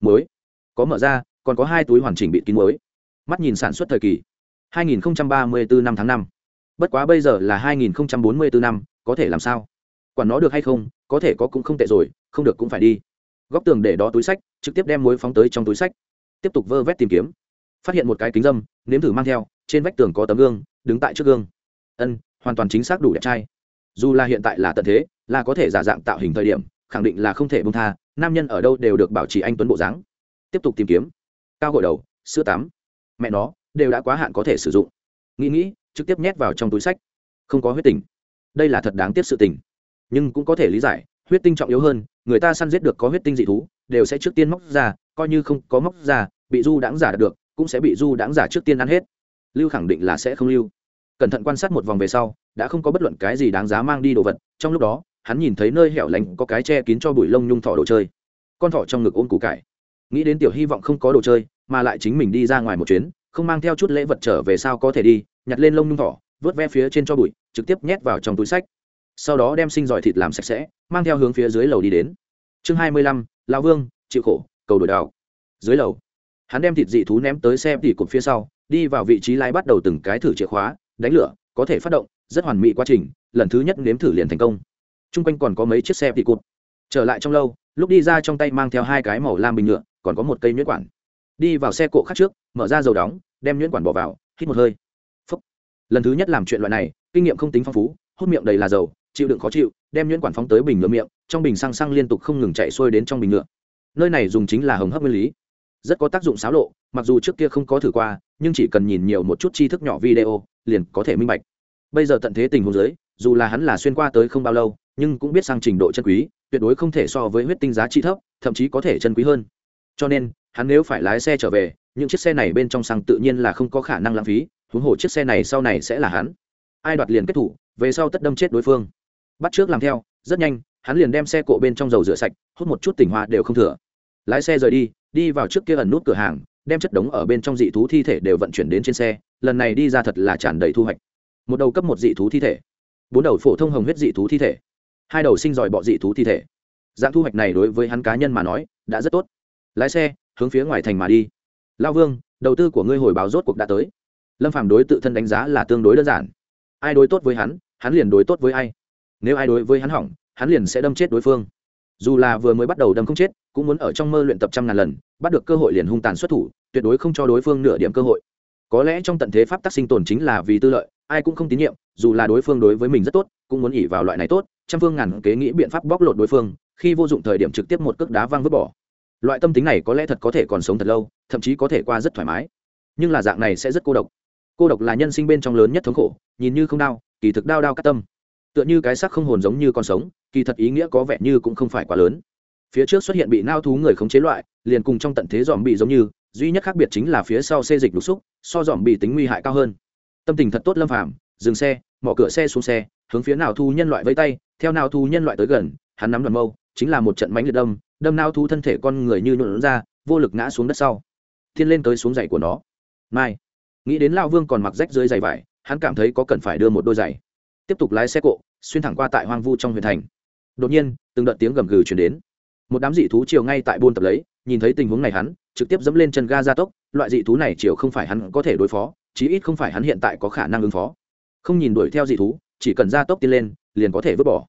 Muối. Có mở ra, còn có hai túi hoàn chỉnh bị kín muối. Mắt nhìn sản xuất thời kỳ. 2034 năm tháng năm. Bất quá bây giờ là 2044 năm, có thể làm sao? Quản nó được hay không, có thể có cũng không tệ rồi, không được cũng phải đi. Góc tường để đó túi sách, trực tiếp đem muối phóng tới trong túi sách. Tiếp tục vơ vét tìm kiếm. Phát hiện một cái kính dâm, nếm thử mang theo, trên vách tường có tấm gương đứng tại trước gương. Ân, hoàn toàn chính xác đủ đẹp trai. Dù là hiện tại là tận thế, là có thể giả dạng tạo hình thời điểm, khẳng định là không thể bông tha, nam nhân ở đâu đều được bảo trì anh tuấn bộ dáng. Tiếp tục tìm kiếm. Cao gội đầu, sữa tắm. Mẹ nó, đều đã quá hạn có thể sử dụng. Nghĩ nghĩ, trực tiếp nhét vào trong túi sách. Không có huyết tình. Đây là thật đáng tiếc sự tình. Nhưng cũng có thể lý giải, huyết tinh trọng yếu hơn, người ta săn giết được có huyết tinh dị thú, đều sẽ trước tiên móc ra, coi như không có móc ra, bị du đãng giả được, cũng sẽ bị du đãng giả trước tiên ăn hết lưu khẳng định là sẽ không lưu. Cẩn thận quan sát một vòng về sau, đã không có bất luận cái gì đáng giá mang đi đồ vật, trong lúc đó, hắn nhìn thấy nơi hẻo lánh có cái che kín cho bụi lông nhung thỏ đồ chơi. Con thỏ trong ngực ôm củ cải. Nghĩ đến tiểu hy vọng không có đồ chơi, mà lại chính mình đi ra ngoài một chuyến, không mang theo chút lễ vật trở về sao có thể đi, nhặt lên lông nhung thỏ, vớt ve phía trên cho bụi, trực tiếp nhét vào trong túi sách. Sau đó đem sinh giỏi thịt làm sạch sẽ, mang theo hướng phía dưới lầu đi đến. Chương hai mươi lăm lao vương, chịu khổ, cầu đổi đào dưới lầu, hắn đem thịt dị thú ném tới xe tỉ cột phía sau đi vào vị trí lái bắt đầu từng cái thử chìa khóa, đánh lửa, có thể phát động, rất hoàn mỹ quá trình, lần thứ nhất nếm thử liền thành công. T r u n g quanh còn có mấy chiếc xe bị cụt. Trở lại trong lâu, lúc đi ra trong tay mang theo hai cái màu lam bình nhựa, còn có một cây nhuyễn quản. Đi vào xe cộ khác trước, mở ra dầu đóng, đem nhuyễn quản bỏ vào, hít một hơi. Phúc. lần thứ nhất làm chuyện loại này, kinh nghiệm không tính phong phú, hút miệng đầy là dầu, chịu đựng khó chịu, đem nhuyễn quản phóng tới bình ngựa miệng, trong bình xăng xăng liên tục không ngừng chạy xuôi đến trong bình nhựa. Nơi này dùng chính là hồng hấp nguyên lý. Rất có tác dụng xáo lộ, mặc dù trước kia không có thử qua nhưng chỉ cần nhìn nhiều một chút tri thức nhỏ video, liền có thể minh bạch. Bây giờ tận thế tình huống giới dù là hắn là xuyên qua tới không bao lâu, nhưng cũng biết sang trình độ chân quý, tuyệt đối không thể so với huyết tinh giá trị thấp, thậm chí có thể chân quý hơn. Cho nên, hắn nếu phải lái xe trở về, những chiếc xe này bên trong xăng tự nhiên là không có khả năng lãng phí, huống hồ chiếc xe này sau này sẽ là hắn. Ai đoạt liền kết thủ, về sau tất đâm chết đối phương. Bắt trước làm theo, rất nhanh, hắn liền đem xe cộ bên trong dầu rửa sạch, hút một chút tỉnh hoa đều không thừa. Lái xe rời đi đi vào trước kia ẩn nút cửa hàng đem chất đống ở bên trong dị thú thi thể đều vận chuyển đến trên xe, lần này đi ra thật là tràn đầy thu hoạch. Một đầu cấp một dị thú thi thể, bốn đầu phổ thông hồng huyết dị thú thi thể, hai đầu sinh giỏi bọ dị thú thi thể. Dạng thu hoạch này đối với hắn cá nhân mà nói, đã rất tốt. Lái xe, hướng phía ngoài thành mà đi. Lao vương, đầu tư của ngươi hồi báo rốt cuộc đã tới. Lâm phàm đối tự thân đánh giá là tương đối đơn giản. Ai đối tốt với hắn hắn liền đối tốt với ai. Nếu ai đối với hắn hỏng, hắn liền sẽ đâm chết đối phương dù là vừa mới bắt đầu đâm không chết, cũng muốn ở trong mơ luyện tập trăm ngàn lần, bắt được cơ hội liền hung tàn xuất thủ, tuyệt đối không cho đối phương nửa điểm cơ hội. Có lẽ trong tận thế pháp tắc sinh tồn chính là vì tư lợi, ai cũng không tín nhiệm, dù là đối phương đối với mình rất tốt, cũng muốn ỉ vào loại này tốt, trăm phương ngàn kế nghĩ biện pháp bóc lột đối phương, khi vô dụng thời điểm trực tiếp một cước đá văng vứt bỏ. Loại tâm tính này có lẽ thật có thể còn sống thật lâu, thậm chí có thể qua rất thoải mái. Nhưng là dạng này sẽ rất cô độc. Cô độc là nhân sinh bên trong lớn nhất thống khổ, nhìn như không đau, kỳ thực đau đau cắt tâm tựa như cái xác không hồn giống như con sống, kỳ thật ý nghĩa có vẻ như cũng không phải quá lớn. Phía trước xuất hiện bị nao thú người khống chế loại, liền cùng trong tận thế dòm bị giống như, duy nhất khác biệt chính là phía sau xê dịch lục xúc, so dòm bị tính nguy hại cao hơn. Tâm tình thật tốt lâm phàm, dừng xe, mở cửa xe xuống xe, hướng phía nào thu nhân loại với tay, theo nào thu nhân loại tới gần, hắn nắm đoàn mâu, chính là một trận mánh liệt đâm đâm nao thu thân thể con người như nhuộn ra, vô lực ngã xuống đất sau. Thiên lên tới xuống giày của nó. Mai, nghĩ đến lao vương còn mặc rách dưới giày vải, hắn cảm thấy có cần phải đưa một đôi giày tiếp tục lái xe cộ, xuyên thẳng qua tại hoang vu trong huyện thành. Đột nhiên, từng đợt tiếng gầm gừ chuyển đến. Một đám dị thú chiều ngay tại buôn tập lấy, nhìn thấy tình huống này hắn, trực tiếp dẫm lên chân ga gia tốc, loại dị thú này chiều không phải hắn có thể đối phó, chí ít không phải hắn hiện tại có khả năng ứng phó. Không nhìn đuổi theo dị thú, chỉ cần gia tốc tiến lên, liền có thể vứt bỏ.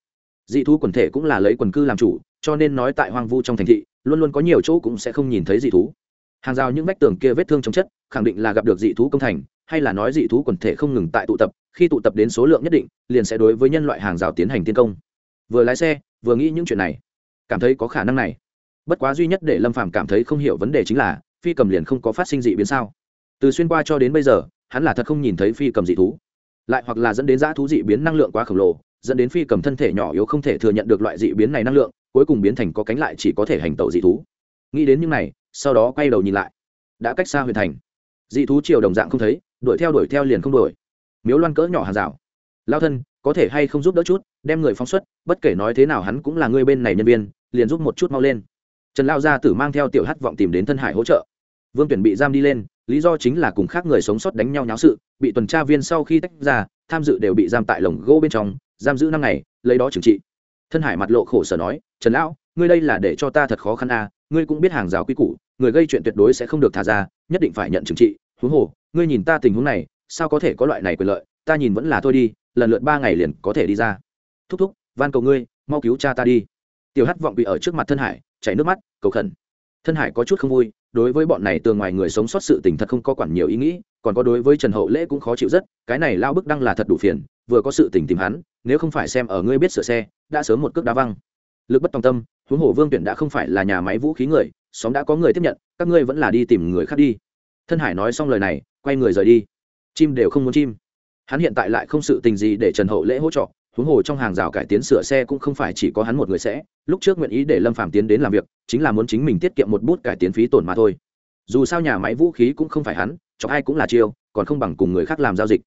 Dị thú quần thể cũng là lấy quần cư làm chủ, cho nên nói tại hoang vu trong thành thị, luôn luôn có nhiều chỗ cũng sẽ không nhìn thấy dị thú. Hàng rào những vách tường kia vết thương trong chất, khẳng định là gặp được dị thú công thành hay là nói dị thú quần thể không ngừng tại tụ tập, khi tụ tập đến số lượng nhất định, liền sẽ đối với nhân loại hàng rào tiến hành tiến công. Vừa lái xe, vừa nghĩ những chuyện này, cảm thấy có khả năng này. Bất quá duy nhất để lâm phàm cảm thấy không hiểu vấn đề chính là, phi cầm liền không có phát sinh dị biến sao? Từ xuyên qua cho đến bây giờ, hắn là thật không nhìn thấy phi cầm dị thú. Lại hoặc là dẫn đến dã thú dị biến năng lượng quá khổng lồ, dẫn đến phi cầm thân thể nhỏ yếu không thể thừa nhận được loại dị biến này năng lượng, cuối cùng biến thành có cánh lại chỉ có thể hành tẩu dị thú. Nghĩ đến những này, sau đó quay đầu nhìn lại. Đã cách xa huyền thành. Dị thú chiều đồng dạng không thấy đuổi theo đuổi theo liền không đuổi. Miếu loan cỡ nhỏ hàng rào. Lao thân, có thể hay không giúp đỡ chút, đem người phóng xuất, bất kể nói thế nào hắn cũng là người bên này nhân viên, liền giúp một chút mau lên. Trần lao gia tử mang theo tiểu hắt vọng tìm đến thân hải hỗ trợ. Vương tuyển bị giam đi lên, lý do chính là cùng khác người sống sót đánh nhau nháo sự, bị tuần tra viên sau khi tách ra, tham dự đều bị giam tại lồng gỗ bên trong, giam giữ năm ngày, lấy đó trừng trị. Thân hải mặt lộ khổ sở nói, trần lão, ngươi đây là để cho ta thật khó khăn à ngươi cũng biết hàng rào quy củ, người gây chuyện tuyệt đối sẽ không được thả ra, nhất định phải nhận trừng trị huống hồ, ngươi nhìn ta tình huống này, sao có thể có loại này quyền lợi? Ta nhìn vẫn là thôi đi, lần lượt ba ngày liền có thể đi ra. Thúc thúc, van cầu ngươi, mau cứu cha ta đi. Tiểu hắt vọng bị ở trước mặt thân hải, chảy nước mắt, cầu khẩn. Thân hải có chút không vui, đối với bọn này tường ngoài người sống sót sự tình thật không có quản nhiều ý nghĩ, còn có đối với trần hậu lễ cũng khó chịu rất, cái này lao bức đăng là thật đủ phiền, vừa có sự tình tìm hắn, nếu không phải xem ở ngươi biết sửa xe, đã sớm một cước đá văng. Lực bất tòng tâm, huống hồ vương tuyển đã không phải là nhà máy vũ khí người, xóm đã có người tiếp nhận, các ngươi vẫn là đi tìm người khác đi thân hải nói xong lời này, quay người rời đi. Chim đều không muốn chim. Hắn hiện tại lại không sự tình gì để trần hậu lễ hỗ trợ, huống hồ trong hàng rào cải tiến sửa xe cũng không phải chỉ có hắn một người sẽ. Lúc trước nguyện ý để lâm phàm tiến đến làm việc, chính là muốn chính mình tiết kiệm một bút cải tiến phí tổn mà thôi. Dù sao nhà máy vũ khí cũng không phải hắn, cho ai cũng là chiêu, còn không bằng cùng người khác làm giao dịch.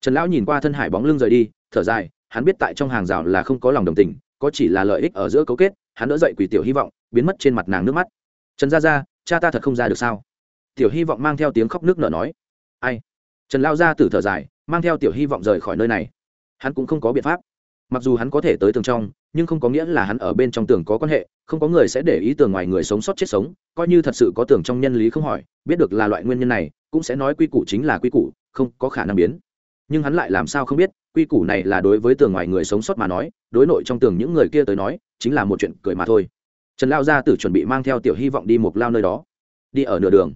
Trần lão nhìn qua thân hải bóng lưng rời đi, thở dài, hắn biết tại trong hàng rào là không có lòng đồng tình, có chỉ là lợi ích ở giữa cấu kết, hắn đỡ dậy quỷ tiểu hy vọng, biến mất trên mặt nàng nước mắt. Trần gia gia, cha ta thật không ra được sao? Tiểu hy vọng mang theo tiếng khóc nước nở nói. Ai? Trần lao gia tử thở dài, mang theo tiểu hy vọng rời khỏi nơi này. Hắn cũng không có biện pháp. Mặc dù hắn có thể tới tường trong, nhưng không có nghĩa là hắn ở bên trong tường có quan hệ, không có người sẽ để ý tường ngoài người sống sót chết sống, coi như thật sự có tường trong nhân lý không hỏi, biết được là loại nguyên nhân này, cũng sẽ nói quy củ chính là quy củ, không có khả năng biến. Nhưng hắn lại làm sao không biết, quy củ này là đối với tường ngoài người sống sót mà nói, đối nội trong tường những người kia tới nói, chính là một chuyện cười mà thôi. Trần lao gia tử chuẩn bị mang theo tiểu hy vọng đi một lao nơi đó. Đi ở nửa đường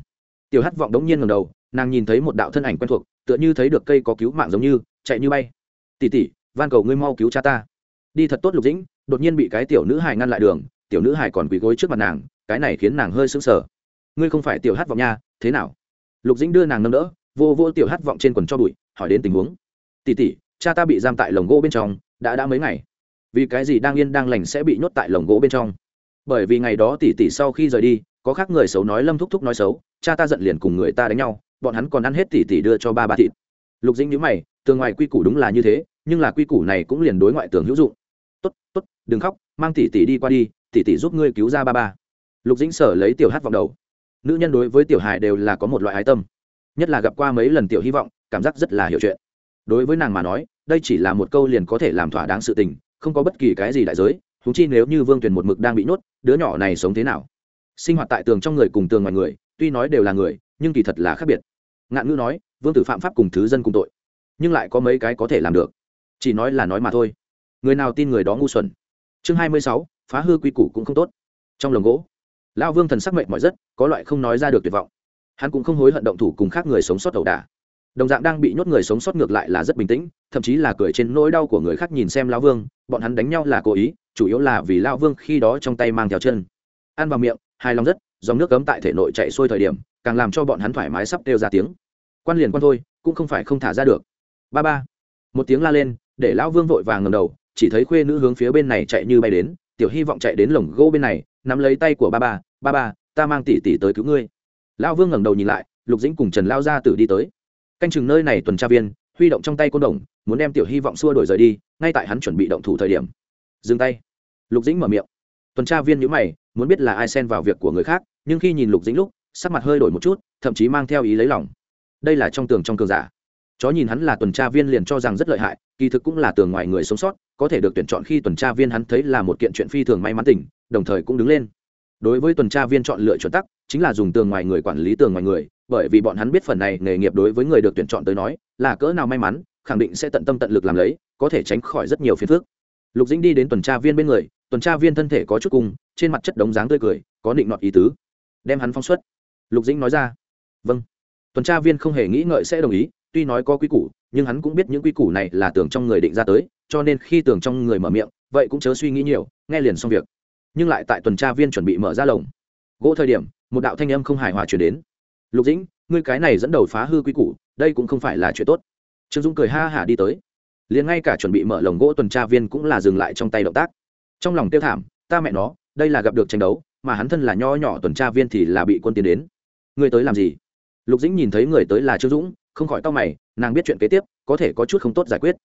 tiểu Hát vọng đống nhiên ngầm đầu, nàng nhìn thấy một đạo thân ảnh quen thuộc, tựa như thấy được cây có cứu mạng giống như, chạy như bay. Tỉ tỉ van cầu ngươi mau cứu cha ta. Đi thật tốt lục dĩnh, đột nhiên bị cái tiểu nữ hải ngăn lại đường, tiểu nữ hải còn quỳ gối trước mặt nàng, cái này khiến nàng hơi sững sờ. Ngươi không phải tiểu hát vọng nha, thế nào? Lục dĩnh đưa nàng nâng đỡ, vô vô tiểu hát vọng trên quần cho bụi, hỏi đến tình huống. Tỉ tỉ cha ta bị giam tại lồng gỗ bên trong, đã đã mấy ngày. Vì cái gì đang yên đang lành sẽ bị nhốt tại lồng gỗ bên trong? Bởi vì ngày đó tỉ tỉ sau khi rời đi, có khác người xấu nói lâm thúc thúc nói xấu cha ta giận liền cùng người ta đánh nhau, bọn hắn còn ăn hết tỷ tỷ đưa cho ba ba thịt. Lục dĩnh nhữ mày, tường ngoài quy củ đúng là như thế, nhưng là quy củ này cũng liền đối ngoại tường hữu dụng. Tốt tốt, đừng khóc, mang tỷ tỷ đi qua đi tỷ tỷ giúp ngươi cứu ra ba ba. Lục dĩnh sở lấy tiểu hát vọng đầu. Nữ nhân đối với tiểu hài đều là có một loại ái tâm. Nhất là gặp qua mấy lần tiểu hy vọng, cảm giác rất là hiểu chuyện. Đối với nàng mà nói, đây chỉ là một câu liền có thể làm thỏa đáng sự tình, không có bất kỳ cái gì đại giới húng chi nếu như vương tuyền một mực đang bị nhốt, đứa nhỏ này sống thế nào? Sinh hoạt tại tường trong người cùng tường ngoài người tuy nói đều là người, nhưng kỳ thật là khác biệt. Ngạn ngữ nói, vương tử phạm pháp cùng thứ dân cùng tội. Nhưng lại có mấy cái có thể làm được. Chỉ nói là nói mà thôi. Người nào tin người đó ngu xuẩn. Chương hai mươi sáu, phá hư quy củ cũng không tốt. Trong lồng gỗ, lão vương thần sắc mệnh mọi rất, có loại không nói ra được tuyệt vọng. Hắn cũng không hối hận động thủ cùng khác người sống sót ẩu đả. Đồng dạng đang bị nhốt người sống sót ngược lại là rất bình tĩnh, thậm chí là cười trên nỗi đau của người khác nhìn xem lão vương, bọn hắn đánh nhau là cố ý, chủ yếu là vì lão vương khi đó trong tay mang theo chân. Ăn vào miệng, hài lòng rất dòng nước cấm tại thể nội chạy xuôi thời điểm, càng làm cho bọn hắn thoải mái sắp kêu ra tiếng. Quan liền quan thôi, cũng không phải không thả ra được. Ba ba. Một tiếng la lên, để lão vương vội vàng ngầm đầu, chỉ thấy khuê nữ hướng phía bên này chạy như bay đến, tiểu hy vọng chạy đến lồng gỗ bên này, nắm lấy tay của ba ba ba ba, ta mang tỷ tỷ tới cứu ngươi. Lão vương ngẩng đầu nhìn lại, lục dĩnh cùng trần lao gia tử đi tới. Canh chừng nơi này tuần tra viên, huy động trong tay côn đồng, muốn đem tiểu hy vọng xua đổi rời đi, ngay tại hắn chuẩn bị động thủ thời điểm. Dừng tay. Lục dĩnh mở miệng. Tuần tra viên nhữ mày, muốn biết là ai xen vào việc của người khác nhưng khi nhìn lục dĩnh lúc, sắc mặt hơi đổi một chút, thậm chí mang theo ý lấy lòng. Đây là trong tường trong cường giả. Chó nhìn hắn là tuần tra viên liền cho rằng rất lợi hại, kỳ thực cũng là tường ngoài người sống sót, có thể được tuyển chọn khi tuần tra viên hắn thấy là một kiện chuyện phi thường may mắn tỉnh đồng thời cũng đứng lên. Đối với tuần tra viên chọn lựa chuẩn tắc, chính là dùng tường ngoài người quản lý tường ngoài người, bởi vì bọn hắn biết phần này nghề nghiệp đối với người được tuyển chọn tới nói, là cỡ nào may mắn, khẳng định sẽ tận tâm tận lực làm lấy, có thể tránh khỏi rất nhiều phiền phức. Lục dĩnh đi đến tuần tra viên bên người, tuần tra viên thân thể có chút cung trên mặt chất đống dáng tươi cười, có định nọt ý tứ đem hắn phóng xuất. Lục dĩnh nói ra vâng. Tuần tra viên không hề nghĩ ngợi sẽ đồng ý, tuy nói có quy củ, nhưng hắn cũng biết những quy củ này là tưởng trong người định ra tới, cho nên khi tưởng trong người mở miệng, vậy cũng chớ suy nghĩ nhiều, nghe liền xong việc. Nhưng lại tại tuần tra viên chuẩn bị mở ra lồng. Gỗ thời điểm, một đạo thanh âm không hài hòa chuyển đến. Lục dĩnh, ngươi cái này dẫn đầu phá hư quy củ, đây cũng không phải là chuyện tốt. Trương dũng cười ha hả đi tới. Liền ngay cả chuẩn bị mở lồng gỗ tuần tra viên cũng là dừng lại trong tay động tác. Trong lòng tiêu thảm, ta mẹ nó, đây là gặp được tranh đấu mà hắn thân là nho nhỏ tuần tra viên thì là bị quân tiến đến. Người tới làm gì? Lục dĩnh nhìn thấy người tới là trương dũng, không khỏi to mày, nàng biết chuyện kế tiếp, có thể có chút không tốt giải quyết.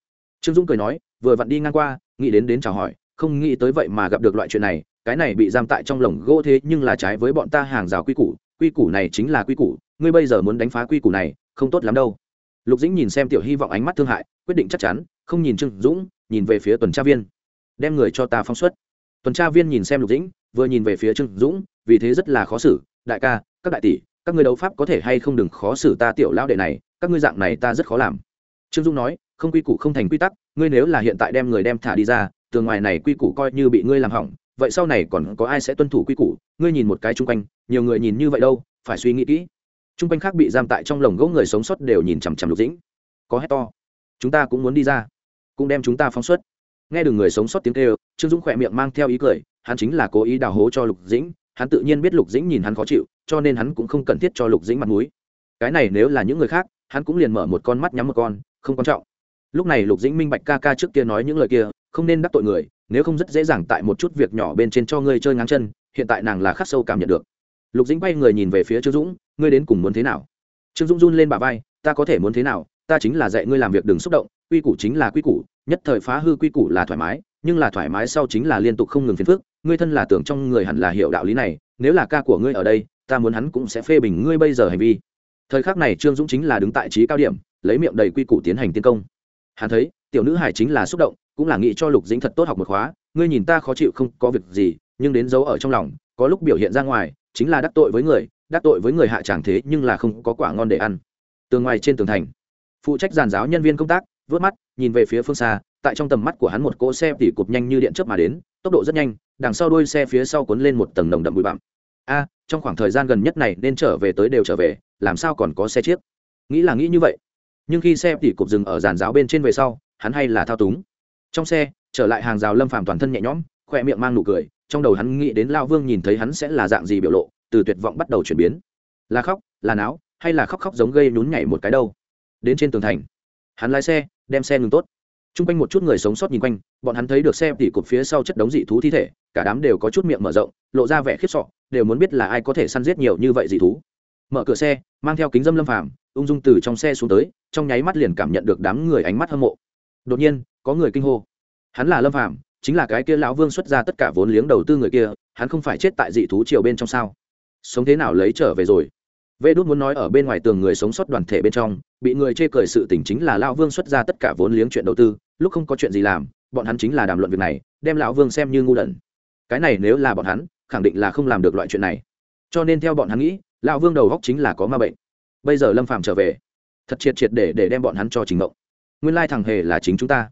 Trương dũng cười nói, vừa vặn đi ngang qua, nghĩ đến đến chào hỏi, không nghĩ tới vậy mà gặp được loại chuyện này, cái này bị giam tại trong lồng gỗ thế nhưng là trái với bọn ta hàng rào quy củ quy củ này chính là quy củ, ngươi bây giờ muốn đánh phá quy củ này, không tốt lắm đâu. Lục dĩnh nhìn xem tiểu hy vọng ánh mắt thương hại, quyết định chắc chắn, không nhìn trương dũng, nhìn về phía tuần tra viên. Đem người cho ta phóng xuất. Tuần tra viên nhìn xem lục dĩnh vừa nhìn về phía trương dũng, vì thế rất là khó xử, đại ca, các đại tỷ, các ngươi đấu pháp có thể hay không đừng khó xử ta tiểu lão đệ này, các ngươi dạng này ta rất khó làm. Trương dũng nói, không quy củ không thành quy tắc, ngươi nếu là hiện tại đem người đem thả đi ra, tường ngoài này quy củ coi như bị ngươi làm hỏng, vậy sau này còn có ai sẽ tuân thủ quy củ? Ngươi nhìn một cái chung quanh, nhiều người nhìn như vậy đâu, phải suy nghĩ kỹ. Chung quanh khác bị giam tại trong lồng gỗ người sống sót đều nhìn chằm chằm lục dĩnh. Có hét to, chúng ta cũng muốn đi ra, cũng đem chúng ta phóng xuất. Nghe được người sống sót tiếng kêu, trương dũng khỏe miệng mang theo ý cười hắn chính là cố ý đào hố cho lục dĩnh, hắn tự nhiên biết lục dĩnh nhìn hắn khó chịu, cho nên hắn cũng không cần thiết cho lục dĩnh mặt m ũ i cái này nếu là những người khác, hắn cũng liền mở một con mắt nhắm một con, không quan trọng. Lúc này lục dĩnh minh bạch ca ca trước kia nói những lời kia, không nên đắc tội người, nếu không rất dễ dàng tại một chút việc nhỏ bên trên cho ngươi chơi ngang chân, hiện tại nàng là khắc sâu cảm nhận được. Lục dĩnh quay người nhìn về phía trương dũng, ngươi đến cùng muốn thế nào? Trương dũng run lên bà vai, ta có thể muốn thế nào? Ta chính là dạy ngươi làm việc đừng xúc động, quy củ chính là quy củ, nhất thời phá hư quy củ là thoải mái, nhưng là thoải mái sau chính là liên tục không ngừng phiền phức ngươi thân là tưởng trong người hẳn là hiểu đạo lý này, nếu là ca của ngươi ở đây, ta muốn hắn cũng sẽ phê bình ngươi bây giờ hành vi. Thời khắc này trương dũng chính là đứng tại trí cao điểm, lấy miệng đầy quy củ tiến hành tiến công. Hắn thấy, tiểu nữ hải chính là xúc động, cũng là nghĩ cho lục dĩnh thật tốt học một khóa, ngươi nhìn ta khó chịu không có việc gì, nhưng đến giấu ở trong lòng, có lúc biểu hiện ra ngoài, chính là đắc tội với người, đắc tội với người hạ chẳng thế nhưng là không có quả ngon để ăn. Tường ngoài trên tường thành, phụ trách giàn giáo nhân viên công tác, vớt mắt, nhìn về phía phương xa, tại trong tầm mắt của hắn một cỗ xe tỉ cụp nhanh như điện chớp mà đến tốc độ rất nhanh, đằng sau đuôi xe phía sau cuốn lên một tầng nồng đậm bụi bặm. A, trong khoảng thời gian gần nhất này nên trở về tới đều trở về, làm sao còn có xe chiếc? Nghĩ là nghĩ như vậy. Nhưng khi xe tỉ cục dừng ở giàn giáo bên trên về sau, hắn hay là thao túng. Trong xe, trở lại hàng rào lâm phàm toàn thân nhẹ nhõm khoe miệng mang nụ cười, trong đầu hắn nghĩ đến lao vương nhìn thấy hắn sẽ là dạng gì biểu lộ, từ tuyệt vọng bắt đầu chuyển biến. Là khóc, là náo, hay là khóc khóc giống gây nhún nhảy một cái đâu? Đến trên tường thành, hắn lái xe, đem xe ngừng tốt t r u n g quanh một chút người sống sót nhìn quanh, bọn hắn thấy được xe tỉ cột phía sau chất đống dị thú thi thể, cả đám đều có chút miệng mở rộng, lộ ra vẻ khiếp sọ đều muốn biết là ai có thể săn giết nhiều như vậy dị thú. Mở cửa xe, mang theo kính dâm lâm phàm, ung dung từ trong xe xuống tới, trong nháy mắt liền cảm nhận được đám người ánh mắt hâm mộ. Đột nhiên, có người kinh hô. Hắn là lâm phàm, chính là cái kia lão vương xuất ra tất cả vốn liếng đầu tư người kia, hắn không phải chết tại dị thú triều bên trong sao? Sống thế nào lấy trở về rồi? Vệ đốt muốn nói ở bên ngoài tường người sống sót đoàn thể bên trong, bị người chê cười sự tình chính là lão vương xuất ra tất cả vốn liếng chuyện đầu tư, lúc không có chuyện gì làm, bọn hắn chính là đàm luận việc này, đem lão vương xem như ngu đần. Cái này nếu là bọn hắn, khẳng định là không làm được loại chuyện này. Cho nên theo bọn hắn nghĩ, lão vương đầu góc chính là có ma bệnh. Bây giờ lâm phạm trở về, thật triệt triệt để để đem bọn hắn cho trình mộng. Nguyên lai thằng hề là chính chúng ta.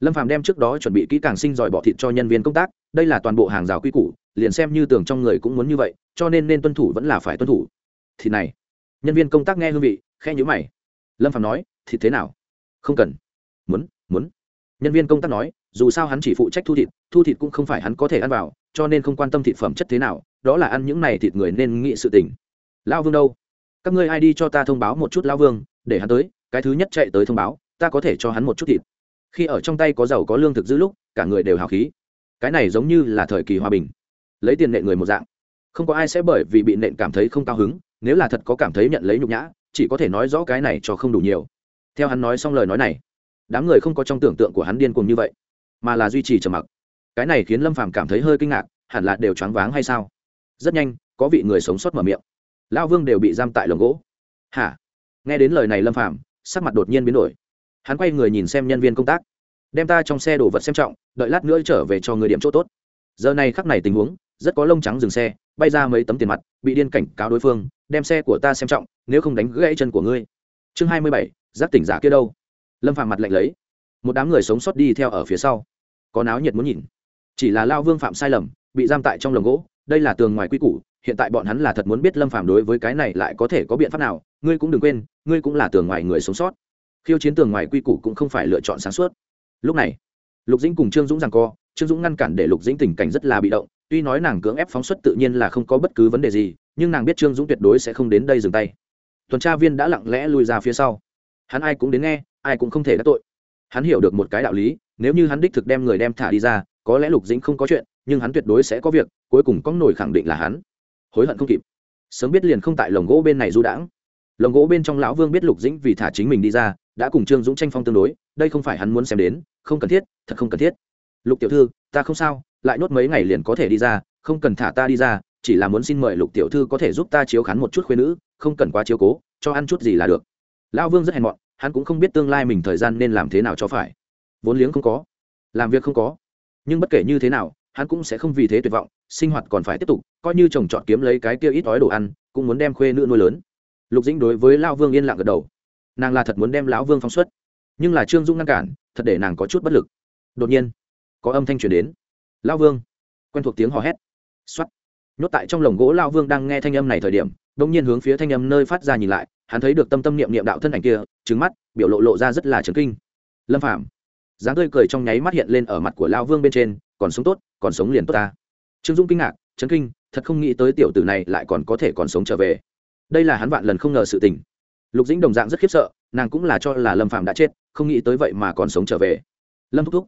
Lâm phạm đem trước đó chuẩn bị kỹ càng sinh giỏi bỏ thịt cho nhân viên công tác, đây là toàn bộ hàng rào quy củ, liền xem như tưởng trong người cũng muốn như vậy, cho nên nên tuân thủ vẫn là phải tuân thủ thịt này. Nhân viên công tác nghe hương vị khe nhữ mày. Lâm phạm nói thịt thế nào? Không cần. Muốn muốn. Nhân viên công tác nói, dù sao hắn chỉ phụ trách thu thịt thu thịt cũng không phải hắn có thể ăn vào, cho nên không quan tâm thịt phẩm chất thế nào, đó là ăn những này thịt người nên nghĩ sự tình. Lao vương đâu? Các ngươi ai đi cho ta thông báo một chút lao vương, để hắn tới, cái thứ nhất chạy tới thông báo, ta có thể cho hắn một chút thịt. Khi ở trong tay có giàu có lương thực giữ lúc, cả người đều hào khí. Cái này giống như là thời kỳ hòa bình. Lấy tiền nện người một dạng. Không có ai sẽ bởi vì bị nện cảm thấy không cao hứng nếu là thật có cảm thấy nhận lấy nhục nhã, chỉ có thể nói rõ cái này cho không đủ nhiều. Theo hắn nói xong lời nói này, đám người không có trong tưởng tượng của hắn điên cuồng như vậy, mà là duy trì trầm mặc. Cái này khiến lâm phàm cảm thấy hơi kinh ngạc, hẳn là đều choáng váng hay sao? Rất nhanh, có vị người sống sót mở miệng. Lao vương đều bị giam tại lồng gỗ. Hả? Nghe đến lời này lâm phàm, sắc mặt đột nhiên biến đổi. Hắn quay người nhìn xem nhân viên công tác. Đem ta trong xe đổ vật xem trọng, đợi lát nữa trở về cho người điểm chỗ tốt. Giờ này khắc này tình huống, rất có lông trắng dừng xe bay ra mấy tấm tiền mặt, bị điên cảnh cáo đối phương, đem xe của ta xem trọng, nếu không đánh gãy chân của ngươi. Chương hai mươi bảy, giác tỉnh giả kia đâu? Lâm phạm mặt lạnh lấy. Một đám người sống sót đi theo ở phía sau. Có náo nhiệt muốn nhìn. Chỉ là lao vương phạm sai lầm, bị giam tại trong lồng gỗ, đây là tường ngoài quy củ, hiện tại bọn hắn là thật muốn biết lâm phạm đối với cái này lại có thể có biện pháp nào, ngươi cũng đừng quên, ngươi cũng là tường ngoài người sống sót. Khiêu chiến tường ngoài quy củ cũng không phải lựa chọn sáng suốt. Lúc này, lục dĩnh cùng trương dũng rằng co, trương dũng ngăn cản để lục dĩnh tình cảnh rất là bị động tuy nói nàng cưỡng ép phóng xuất tự nhiên là không có bất cứ vấn đề gì, nhưng nàng biết trương dũng tuyệt đối sẽ không đến đây dừng tay. Tuần tra viên đã lặng lẽ lùi ra phía sau. Hắn ai cũng đến nghe, ai cũng không thể đắc tội. Hắn hiểu được một cái đạo lý, nếu như hắn đích thực đem người đem thả đi ra, có lẽ lục dĩnh không có chuyện, nhưng hắn tuyệt đối sẽ có việc, cuối cùng có nổi khẳng định là hắn. Hối hận không kịp. Sớm biết liền không tại lồng gỗ bên này du đãng. Lồng gỗ bên trong lão vương biết lục dĩnh vì thả chính mình đi ra, đã cùng trương dũng tranh phong tương đối, đây không phải hắn muốn xem đến, không cần thiết, thật không cần thiết. Lục tiểu thư, ta không sao lại nốt mấy ngày liền có thể đi ra, không cần thả ta đi ra, chỉ là muốn xin mời lục tiểu thư có thể giúp ta chiếu khán một chút khuyên nữ, không cần quá chiếu cố, cho ăn chút gì là được. Lão vương rất hèn mọn, hắn cũng không biết tương lai mình thời gian nên làm thế nào cho phải. Vốn liếng không có, làm việc không có. Nhưng bất kể như thế nào, hắn cũng sẽ không vì thế tuyệt vọng, sinh hoạt còn phải tiếp tục, coi như chồng chọn kiếm lấy cái kia ít ói đồ ăn, cũng muốn đem khuê nữ nuôi lớn. Lục dĩnh đối với lao vương yên lặng gật đầu. Nàng là thật muốn đem lão vương phóng xuất. Nhưng là trương dung ngăn cản, thật để nàng có chút bất lực. Đột nhiên, có âm thanh truyền đến lao vương. Quen thuộc tiếng hò hét. X o á t nhốt tại trong lồng gỗ, lao vương đang nghe thanh âm này thời điểm đ ỗ n g nhiên hướng phía thanh âm nơi phát ra nhìn lại, hắn thấy được tâm tâm niệm niệm đạo thân ảnh kia trứng mắt, biểu lộ lộ ra rất là trấn kinh. Lâm phạm dáng tươi cười trong nháy mắt hiện lên ở mặt của lao vương bên trên, còn sống tốt, còn sống liền tốt ta. Trương dung kinh ngạc trấn kinh, thật không nghĩ tới tiểu tử này lại còn có thể còn sống trở về. Đây là hắn vạn lần không ngờ sự tình. Lục dĩnh đồng dạng rất khiếp sợ, nàng cũng là cho là lâm phạm đã chết, không nghĩ tới vậy mà còn sống trở về. Lâm thúc thúc.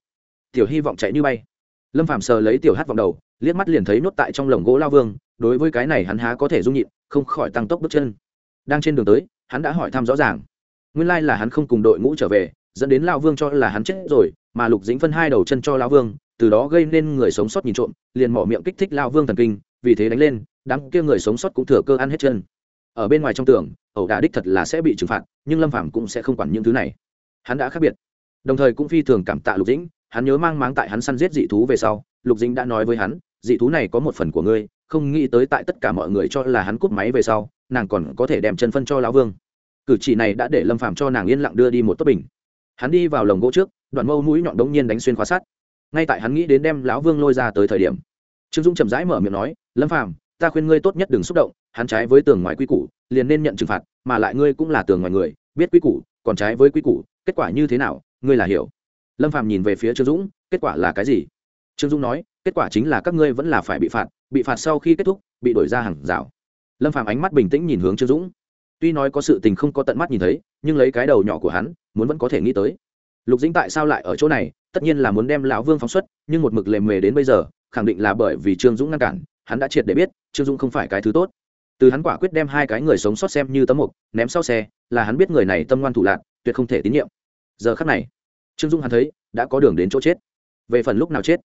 Tiểu hy vọng chạy như bay lâm phạm sờ lấy tiểu hát vọng đầu, liếc mắt liền thấy nốt tại trong lồng gỗ lao vương, đối với cái này hắn há có thể dung nhịn, không khỏi tăng tốc bước chân. Đang trên đường tới, hắn đã hỏi thăm rõ ràng. Nguyên lai là hắn không cùng đội ngũ trở về, dẫn đến lao vương cho là hắn chết rồi, mà lục dĩnh phân hai đầu chân cho lao vương, từ đó gây nên người sống sót nhìn trộm, liền mỏ miệng kích thích lao vương thần kinh, vì thế đánh lên, đám kia người sống sót cũng thừa cơ ăn hết chân. Ở bên ngoài trong tường, ẩu đả đích thật là sẽ bị trừng phạt, nhưng lâm phàm cũng sẽ không quản những thứ này. Hắn đã khác biệt. Đồng thời cũng phi thường cảm tạ lục dĩnh hắn nhớ mang máng tại hắn săn giết dị thú về sau, lục dĩnh đã nói với hắn, dị thú này có một phần của ngươi, không nghĩ tới tại tất cả mọi người cho là hắn cúp máy về sau, nàng còn có thể đem chân phân cho lão vương. Cử chỉ này đã để lâm phàm cho nàng yên lặng đưa đi một tốt bình. Hắn đi vào lồng gỗ trước, đoạn mâu mũi nhọn đống nhiên đánh xuyên khóa sắt. Ngay tại hắn nghĩ đến đem lão vương lôi ra tới thời điểm, trương dung chậm rãi mở miệng nói, lâm phàm, ta khuyên ngươi tốt nhất đừng xúc động, hắn trái với tường ngoài quy củ, liền nên nhận trừng phạt, mà lại ngươi cũng là tường ngoài người, biết quy củ, còn trái với quy củ, kết quả như thế nào, ngươi là hiểu lâm phạm nhìn về phía trương dũng, kết quả là cái gì? Trương dũng nói, kết quả chính là các ngươi vẫn là phải bị phạt bị phạt sau khi kết thúc, bị đổi ra hàng rào. Lâm phạm ánh mắt bình tĩnh nhìn hướng trương dũng. Tuy nói có sự tình không có tận mắt nhìn thấy, nhưng lấy cái đầu nhỏ của hắn, muốn vẫn có thể nghĩ tới. Lục dĩnh tại sao lại ở chỗ này? Tất nhiên là muốn đem lão vương phóng xuất, nhưng một mực lề mề đến bây giờ, khẳng định là bởi vì trương dũng ngăn cản, hắn đã triệt để biết, trương dũng không phải cái thứ tốt. Từ hắn quả quyết đem hai cái người sống sót xem như tấm mục, ném sau xe, là hắn biết người này tâm ngoan thủ lạc, tuyệt không thể tín nhiệm. Giờ khắc này trương Dung hắn thấy, đã có đường đến chỗ chết. Về phần lúc nào chết,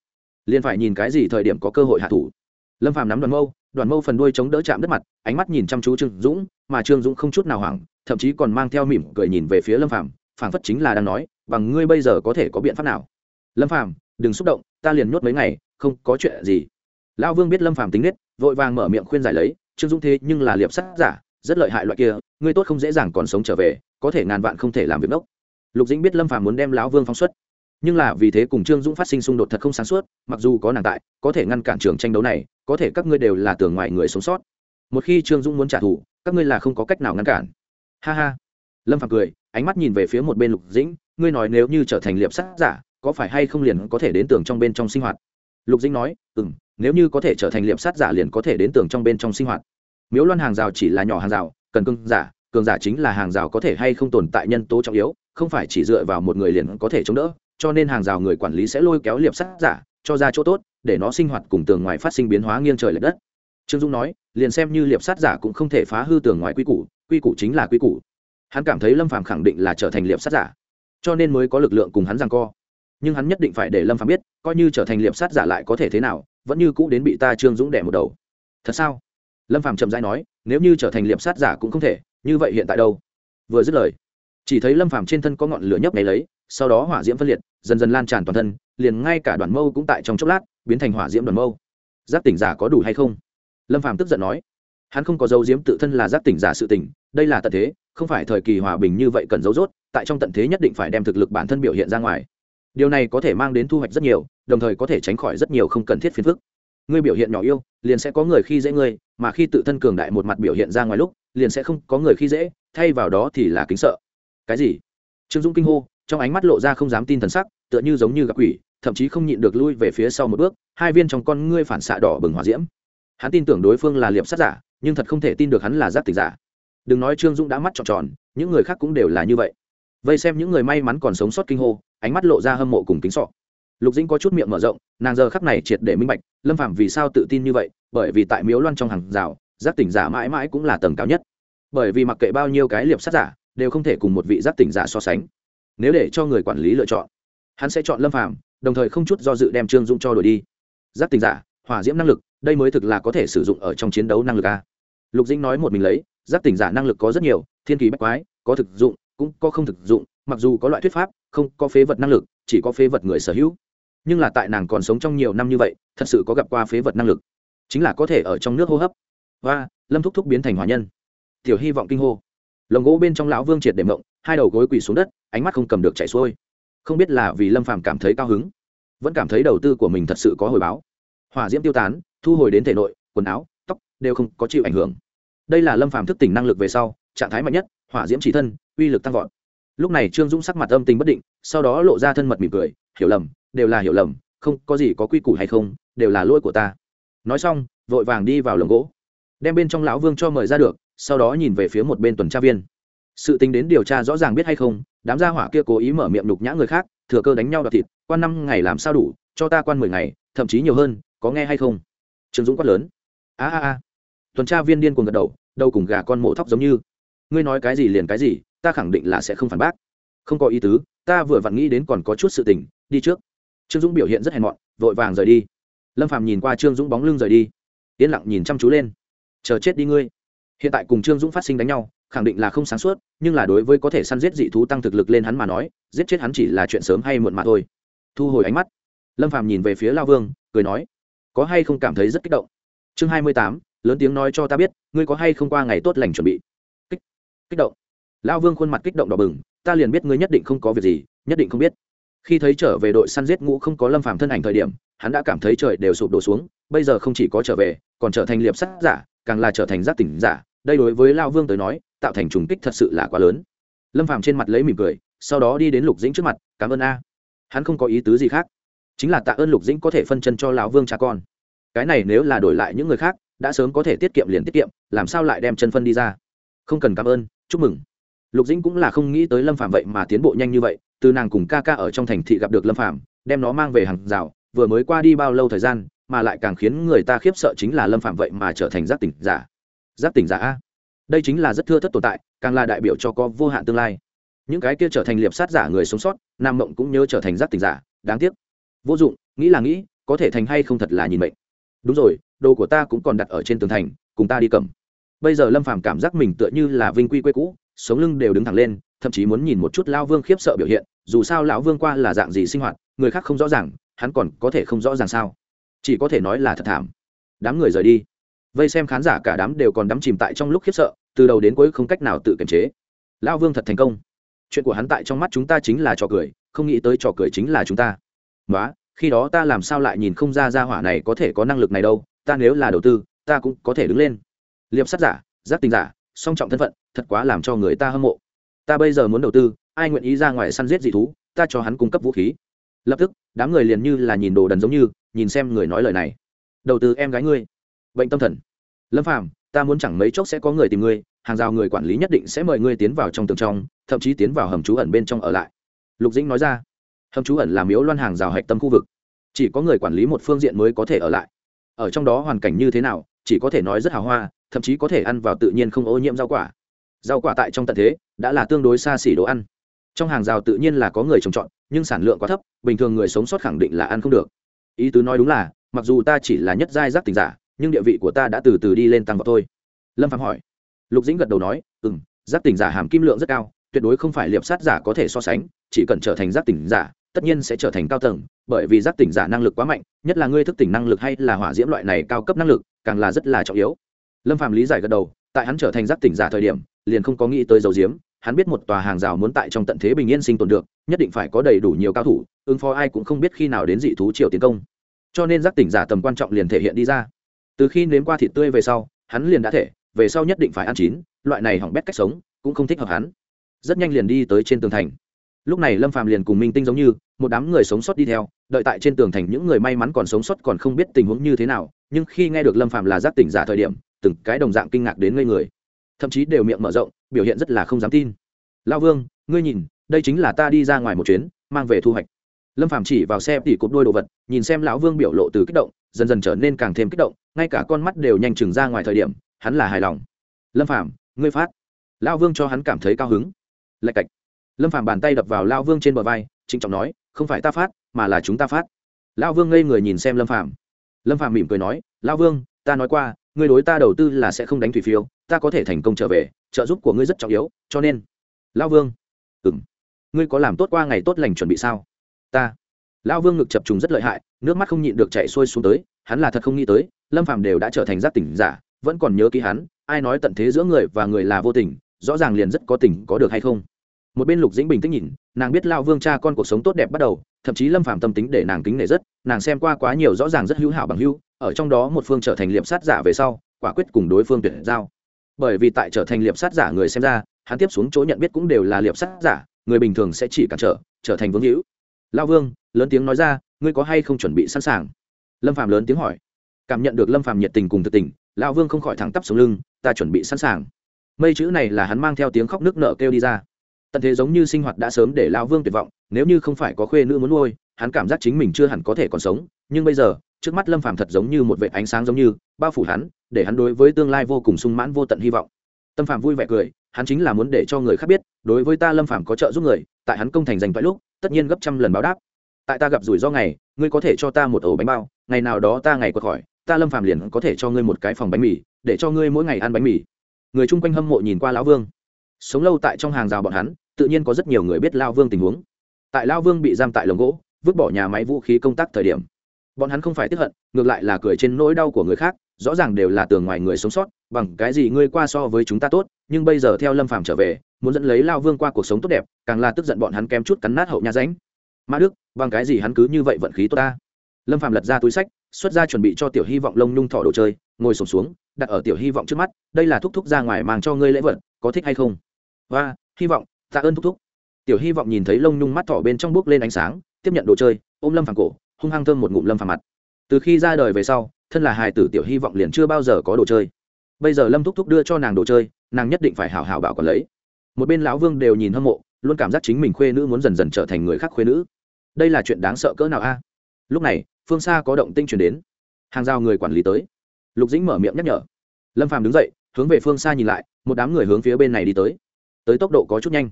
liền phải nhìn cái gì thời điểm có cơ hội hạ thủ. Lâm phàm nắm đoàn mâu đoàn mâu phần đuôi chống đỡ chạm đất mặt, ánh mắt nhìn chăm chú trương dũng, mà trương dũng không chút nào hoảng, thậm chí còn mang theo mỉm cười nhìn về phía lâm phàm, phảng phất chính là đang nói, bằng ngươi bây giờ có thể có biện pháp nào? Lâm phàm, đừng xúc động, ta liền nhốt mấy ngày, không có chuyện gì. Lão vương biết lâm phàm tính nết, vội vàng mở miệng khuyên giải lấy, trương dũng thế nhưng là liệp sắt giả, rất lợi hại loại kia, ngươi tốt không dễ dàng còn sống trở về, có thể ngàn vạn không thể làm việc đốc lục dĩnh biết lâm phàm muốn đem lão vương phóng xuất. Nhưng là vì thế cùng trương dũng phát sinh xung đột thật không sáng suốt, mặc dù có nàng tại, có thể ngăn cản trường tranh đấu này, có thể các ngươi đều là tường ngoài người sống sót. Một khi trương dũng muốn trả thù, các ngươi là không có cách nào ngăn cản. Ha ha. Lâm phàm cười, ánh mắt nhìn về phía một bên lục dĩnh, ngươi nói nếu như trở thành liệp sát giả, có phải hay không liền có thể đến tường trong bên trong sinh hoạt? Lục dĩnh nói ừ m nếu như có thể trở thành liệp sát giả liền có thể đến tường trong bên trong sinh hoạt. Miếu loan hàng rào chỉ là nhỏ hàng rào, cần cưng giả, cường giả chính là hàng rào có thể hay không tồn tại nhân tố trọng yếu không phải chỉ dựa vào một người liền có thể chống đỡ, cho nên hàng rào người quản lý sẽ lôi kéo liệp sắt giả, cho ra chỗ tốt, để nó sinh hoạt cùng tường ngoài phát sinh biến hóa nghiêng trời l ệ đất. Trương dung nói, liền xem như liệp sát giả cũng không thể phá hư tường ngoài quy củ quy củ chính là quy củ. Hắn cảm thấy lâm phàm khẳng định là trở thành liệp sát giả, cho nên mới có lực lượng cùng hắn rằng co. Nhưng hắn nhất định phải để lâm phàm biết, coi như trở thành liệp sát giả lại có thể thế nào, vẫn như cũ đến bị ta trương dũng đẻ một đầu. Thật sao? Lâm phàm chậm dãi nói, nếu như trở thành liệp sát giả cũng không thể, như vậy hiện tại đâu? Vừa dứt lời chỉ thấy lâm phàm trên thân có ngọn lửa nhấp nháy lấy, sau đó hỏa diễm phân liệt, dần dần lan tràn toàn thân, liền ngay cả đoàn mâu cũng tại trong chốc lát, biến thành hỏa diễm đoàn mâu. Giác tỉnh giả có đủ hay không? Lâm phàm tức giận nói. Hắn không có dấu diếm tự thân là giác tỉnh giả sự tỉnh đây là tận thế, không phải thời kỳ hòa bình như vậy cần dấu dốt tại trong tận thế nhất định phải đem thực lực bản thân biểu hiện ra ngoài. Điều này có thể mang đến thu hoạch rất nhiều, đồng thời có thể tránh khỏi rất nhiều không cần thiết phiền phức. Ngươi biểu hiện nhỏ yêu, liền sẽ có người khi dễ ngươi, mà khi tự thân cường đại một mặt biểu hiện ra ngoài lúc, liền sẽ không có người khi dễ, thay vào đó thì là kính sợ cái gì? Trương dũng kinh hô, trong ánh mắt lộ ra không dám tin thần sắc, tựa như giống như gặp quỷ, thậm chí không nhịn được lui về phía sau một bước, hai viên trong con ngươi phản xạ đỏ bừng hỏa diễm. Hắn tin tưởng đối phương là liệp sát giả, nhưng thật không thể tin được hắn là giác tịch giả. Đừng nói trương dũng đã mắt tròn tròn, những người khác cũng đều là như vậy. Vây xem những người may mắn còn sống sót kinh hô, ánh mắt lộ ra hâm mộ cùng kính sọ lục dĩnh có chút miệng mở rộng, nàng giờ khắc này triệt để minh bạch, lâm phạm vì sao tự tin như vậy, bởi vì tại miếu loan trong hàng rào giác tỉnh giả mãi mãi cũng là tầng cao nhất. Bởi vì mặc kệ bao nhiêu cái liệp sát giả đều không thể cùng một vị giác tỉnh giả so sánh. Nếu để cho người quản lý lựa chọn, hắn sẽ chọn lâm phàm, đồng thời không chút do dự đem trương dung cho đổi đi. Giác tỉnh giả, hỏa diễm năng lực, đây mới thực là có thể sử dụng ở trong chiến đấu năng lực a. Lục dĩnh nói một mình lấy, giác tỉnh giả năng lực có rất nhiều, thiên kỳ bách quái, có thực dụng, cũng có không thực dụng, mặc dù có loại thuyết pháp, không có phế vật năng lực, chỉ có phế vật người sở hữu. Nhưng là tại nàng còn sống trong nhiều năm như vậy, thật sự có gặp qua phế vật năng lực, chính là có thể ở trong nước hô hấp. Và, lâm thúc thúc biến thành hòa nhân. Tiểu hy vọng kinh hô lồng gỗ bên trong lão vương triệt để mộng, hai đầu gối quỳ xuống đất, ánh mắt không cầm được chảy xuôi. Không biết là vì lâm phàm cảm thấy cao hứng, vẫn cảm thấy đầu tư của mình thật sự có hồi báo. Hỏa diễm tiêu tán, thu hồi đến thể nội, quần áo, tóc đều không có chịu ảnh hưởng. Đây là lâm phàm thức tỉnh năng lực về sau, trạng thái mạnh nhất, hỏa diễm chỉ thân, uy lực tăng vọt. Lúc này trương dũng sắc mặt âm tình bất định, sau đó lộ ra thân mật mỉm cười, hiểu lầm, đều là hiểu lầm, không có gì có quy củ hay không, đều là lỗi của ta. Nói xong, vội vàng đi vào lồng gỗ, đem bên trong lão vương cho mời ra được sau đó nhìn về phía một bên tuần tra viên. Sự tính đến điều tra rõ ràng biết hay không, đám gia hỏa kia cố ý mở miệng nhục nhã người khác, thừa cơ đánh nhau đoạt thịt, quan năm ngày làm sao đủ, cho ta quan mười ngày, thậm chí nhiều hơn, có nghe hay không? Trương dũng quát lớn. A a a. Tuần tra viên điên cuồng gật đầu đầu cùng gà con mổ thóc giống như. Ngươi nói cái gì liền cái gì, ta khẳng định là sẽ không phản bác. Không có ý tứ, ta vừa vặn nghĩ đến còn có chút sự tình, đi trước. Trương dũng biểu hiện rất hèn mọn, vội vàng rời đi. Lâm phàm nhìn qua trương dũng bóng lưng rời đi. Yên lặng nhìn chăm chú lên. Chờ chết đi ngươi hiện tại cùng trương dũng phát sinh đánh nhau, khẳng định là không sáng suốt, nhưng là đối với có thể săn giết dị thú tăng thực lực lên hắn mà nói, giết chết hắn chỉ là chuyện sớm hay muộn mà thôi. Thu hồi ánh mắt, lâm phàm nhìn về phía lao vương, cười nói, có hay không cảm thấy rất kích động? Chương hai mươi tám, lớn tiếng nói cho ta biết, ngươi có hay không qua ngày tốt lành chuẩn bị? Kích kích động. Lao vương khuôn mặt kích động đỏ bừng, ta liền biết ngươi nhất định không có việc gì, nhất định không biết. Khi thấy trở về đội săn giết ngũ không có lâm phàm thân ảnh thời điểm, hắn đã cảm thấy trời đều sụp đổ xuống, bây giờ không chỉ có trở về, còn trở thành liệp sắt giả càng là trở thành giác tỉnh giả, đây đối với lao vương tới nói, tạo thành trùng kích thật sự là quá lớn. Lâm phàm trên mặt lấy mỉm cười, sau đó đi đến lục dĩnh trước mặt, cảm ơn a. Hắn không có ý tứ gì khác. Chính là tạ ơn lục dĩnh có thể phân chân cho lão vương cha con. Cái này nếu là đổi lại những người khác, đã sớm có thể tiết kiệm liền tiết kiệm, làm sao lại đem chân phân đi ra? Không cần cảm ơn, chúc mừng. Lục dĩnh cũng là không nghĩ tới lâm phạm vậy mà tiến bộ nhanh như vậy, từ nàng cùng ca ca ở trong thành thị gặp được lâm phạm đem nó mang về hàng rào, vừa mới qua đi bao lâu thời gian mà lại càng khiến người ta khiếp sợ chính là lâm phạm vậy mà trở thành giác tỉnh giả. Giác tỉnh giả a. Đây chính là rất thưa thất tồn tại, càng là đại biểu cho có vô hạn tương lai. Những cái kia trở thành liệp sát giả người sống sót, nam mộng cũng nhớ trở thành giác tỉnh giả, đáng tiếc. Vô dụng, nghĩ là nghĩ, có thể thành hay không thật là nhìn mệnh. Đúng rồi, đồ của ta cũng còn đặt ở trên tường thành, cùng ta đi cầm. Bây giờ lâm phàm cảm giác mình tựa như là vinh quy quê cũ, sống lưng đều đứng thẳng lên, thậm chí muốn nhìn một chút lao vương khiếp sợ biểu hiện, dù sao lão vương qua là dạng gì sinh hoạt, người khác không rõ ràng, hắn còn có thể không rõ ràng sao? Chỉ có thể nói là thật thảm. Đám người rời đi. Vây xem khán giả cả đám đều còn đắm chìm tại trong lúc khiếp sợ, từ đầu đến cuối không cách nào tự kiềm chế. Lão vương thật thành công. Chuyện của hắn tại trong mắt chúng ta chính là trò cười, không nghĩ tới trò cười chính là chúng ta. Nói khi đó ta làm sao lại nhìn không ra ra hỏa này có thể có năng lực này đâu, ta nếu là đầu tư, ta cũng có thể đứng lên. Liệp sát giả, giác tình giả, song trọng thân phận, thật quá làm cho người ta hâm mộ. Ta bây giờ muốn đầu tư, ai nguyện ý ra ngoài săn giết dị thú, ta cho hắn cung cấp vũ khí lập tức, đám người liền như là nhìn đồ đần giống như, nhìn xem người nói lời này. Đầu tư em gái ngươi. Bệnh tâm thần. Lâm phàm, ta muốn chẳng mấy chốc sẽ có người tìm ngươi, hàng rào người quản lý nhất định sẽ mời ngươi tiến vào trong tường trong, thậm chí tiến vào hầm trú ẩn bên trong ở lại. Lục dĩnh nói ra. Hầm trú ẩn là miếu loan hàng rào hạch tâm khu vực. Chỉ có người quản lý một phương diện mới có thể ở lại. Ở trong đó hoàn cảnh như thế nào, chỉ có thể nói rất hào hoa, thậm chí có thể ăn vào tự nhiên không ô nhiễm rau quả. Rau quả tại trong tận thế, đã là tương đối xa xỉ đồ ăn. Trong hàng rào tự nhiên là có người trồng trọt, nhưng sản lượng quá thấp bình thường người sống sót khẳng định là ăn không được. Ý tứ nói đúng là, mặc dù ta chỉ là nhất giai giác tình giả, nhưng địa vị của ta đã từ từ đi lên tăng vào thôi. Lâm phạm hỏi. Lục dĩnh gật đầu nói ừ m giác tỉnh giả hàm kim lượng rất cao, tuyệt đối không phải liệp sát giả có thể so sánh, chỉ cần trở thành giác tỉnh giả, tất nhiên sẽ trở thành cao tầng, bởi vì giác tỉnh giả năng lực quá mạnh, nhất là ngươi thức tỉnh năng lực hay là hỏa diễm loại này cao cấp năng lực, càng là rất là trọng yếu. Lâm phạm lý giải gật đầu, tại hắn trở thành giác tỉnh giả thời điểm, liền không có nghĩ tới dầu diếm, hắn biết một tòa hàng rào muốn tại trong tận thế bình yên sinh tồn được, nhất định phải có đầy đủ nhiều cao thủ ứng phó ai cũng không biết khi nào đến dị thú triều tiến công. Cho nên giác tỉnh giả tầm quan trọng liền thể hiện đi ra. Từ khi nếm qua thịt tươi về sau, hắn liền đã thể, về sau nhất định phải ăn chín, loại này hỏng bét cách sống, cũng không thích hợp hắn. Rất nhanh liền đi tới trên tường thành. Lúc này lâm phàm liền cùng minh tinh giống như, một đám người sống sót đi theo, đợi tại trên tường thành những người may mắn còn sống sót còn không biết tình huống như thế nào, nhưng khi nghe được lâm phàm là giác tỉnh giả thời điểm, từng cái đồng dạng kinh ngạc đến ngây người. Thậm chí đều miệng mở rộng, biểu hiện rất là không dám tin. Lao vương, ngươi nhìn, đây chính là ta đi ra ngoài một chuyến, mang về thu hoạch lâm phàm chỉ vào xe tỉ cụp đôi đồ vật, nhìn xem lão vương biểu lộ từ kích động, dần dần trở nên càng thêm kích động, ngay cả con mắt đều nhanh chừng ra ngoài thời điểm, hắn là hài lòng. Lâm phàm, ngươi phát. Lão vương cho hắn cảm thấy cao hứng. Lạch cạch. Lâm phàm bàn tay đập vào lão vương trên bờ vai, trịnh trọng nói, không phải ta phát, mà là chúng ta phát. Lão vương ngây người nhìn xem lâm phàm. Lâm phàm mỉm cười nói, lão vương, ta nói qua, ngươi đối ta đầu tư là sẽ không đánh thủy phiếu ta có thể thành công trở về, trợ giúp của ngươi rất trọng yếu, cho nên lão vương. Ừm. ngươi có làm tốt qua ngày tốt lành chuẩn bị sao? Ta. Lão vương ngực chập trùng rất lợi hại, nước mắt không nhịn được chạy xuôi xuống tới, hắn là thật không nghĩ tới, lâm phàm đều đã trở thành giác tỉnh giả, vẫn còn nhớ ký hắn, ai nói tận thế giữa người và người là vô tình, rõ ràng liền rất có tình có được hay không. Một bên lục dĩnh bình tĩnh nhìn, nàng biết lao vương cha con cuộc sống tốt đẹp bắt đầu, thậm chí lâm phàm tâm tính để nàng kính nể rất, nàng xem qua quá nhiều rõ ràng rất hữu hảo bằng hữu, ở trong đó một phương trở thành liệp sát giả về sau, quả quyết cùng đối phương tuyệt giao. Bởi vì tại trở thành liệp sát giả người xem ra, hắn tiếp xuống chỗ nhận biết cũng đều là liệp sát giả, người bình thường sẽ chỉ cản trở trở thành vương hữu lao vương, lớn tiếng nói ra, ngươi có hay không chuẩn bị sẵn sàng? Lâm phàm lớn tiếng hỏi. Cảm nhận được lâm phàm nhiệt tình cùng thực tình lao vương không khỏi thẳng tắp xuống lưng, ta chuẩn bị sẵn sàng. Mây chữ này là hắn mang theo tiếng khóc nước nợ kêu đi ra. Tận thế giống như sinh hoạt đã sớm để lao vương tuyệt vọng, nếu như không phải có khuê nữ muốn nuôi, hắn cảm giác chính mình chưa hẳn có thể còn sống. Nhưng bây giờ, trước mắt lâm phàm thật giống như một vệ ánh sáng giống như, bao phủ hắn, để hắn đối với tương lai vô cùng sung mãn vô tận hy vọng. Tâm phàm vui vẻ cười, hắn chính là muốn để cho người khác biết, đối với ta lâm phàm có trợ giúp người, tại hắn công thành dành toại lúc tất nhiên gấp trăm lần báo đáp. Tại ta gặp rủi ro ngày, ngươi có thể cho ta một ổ bánh bao, ngày nào đó ta ngày quật khỏi, ta lâm phàm liền có thể cho ngươi một cái phòng bánh mì, để cho ngươi mỗi ngày ăn bánh mì. Người chung quanh hâm mộ nhìn qua lão vương. Sống lâu tại trong hàng rào bọn hắn, tự nhiên có rất nhiều người biết lao vương tình huống. Tại lao vương bị giam tại lồng gỗ, vứt bỏ nhà máy vũ khí công tác thời điểm, bọn hắn không phải tiếp hận, ngược lại là cười trên nỗi đau của người khác, rõ ràng đều là tường ngoài người sống sót, bằng cái gì ngươi qua so với chúng ta tốt, nhưng bây giờ theo lâm phàm trở về muốn dẫn lấy lao vương qua cuộc sống tốt đẹp, càng là tức giận bọn hắn kém chút cắn nát hậu nhà ránh mã đức, bằng cái gì hắn cứ như vậy vận khí tốt ta? Lâm Phạm lật ra túi sách, xuất ra chuẩn bị cho tiểu hy vọng lông nhung thỏ đồ chơi, ngồi sổm xuống, đặt ở tiểu hy vọng trước mắt, đây là thúc thúc ra ngoài mang cho ngươi lễ vật, có thích hay không? Và hy vọng, tạ ơn thúc thúc. Tiểu hy vọng nhìn thấy lông nhung mắt thỏ bên trong bước lên ánh sáng, tiếp nhận đồ chơi, ôm lâm phàm cổ, hung hăng thơm một ngụm lâm phàm mặt. Từ khi ra đời về sau, thân là hài tử tiểu hy vọng liền chưa bao giờ có đồ chơi. Bây giờ lâm thúc thúc đưa cho nàng đồ chơi, nàng nhất định phải hào hào bảo còn lấy một bên lão vương đều nhìn hâm mộ, luôn cảm giác chính mình khuê nữ muốn dần dần trở thành người khác khuê nữ. Đây là chuyện đáng sợ cỡ nào a? Lúc này, phương xa có động tinh chuyển đến. Hàng rào người quản lý tới. Lục dĩnh mở miệng nhắc nhở. Lâm phàm đứng dậy, hướng về phương xa nhìn lại, một đám người hướng phía bên này đi tới. Tới tốc độ có chút nhanh.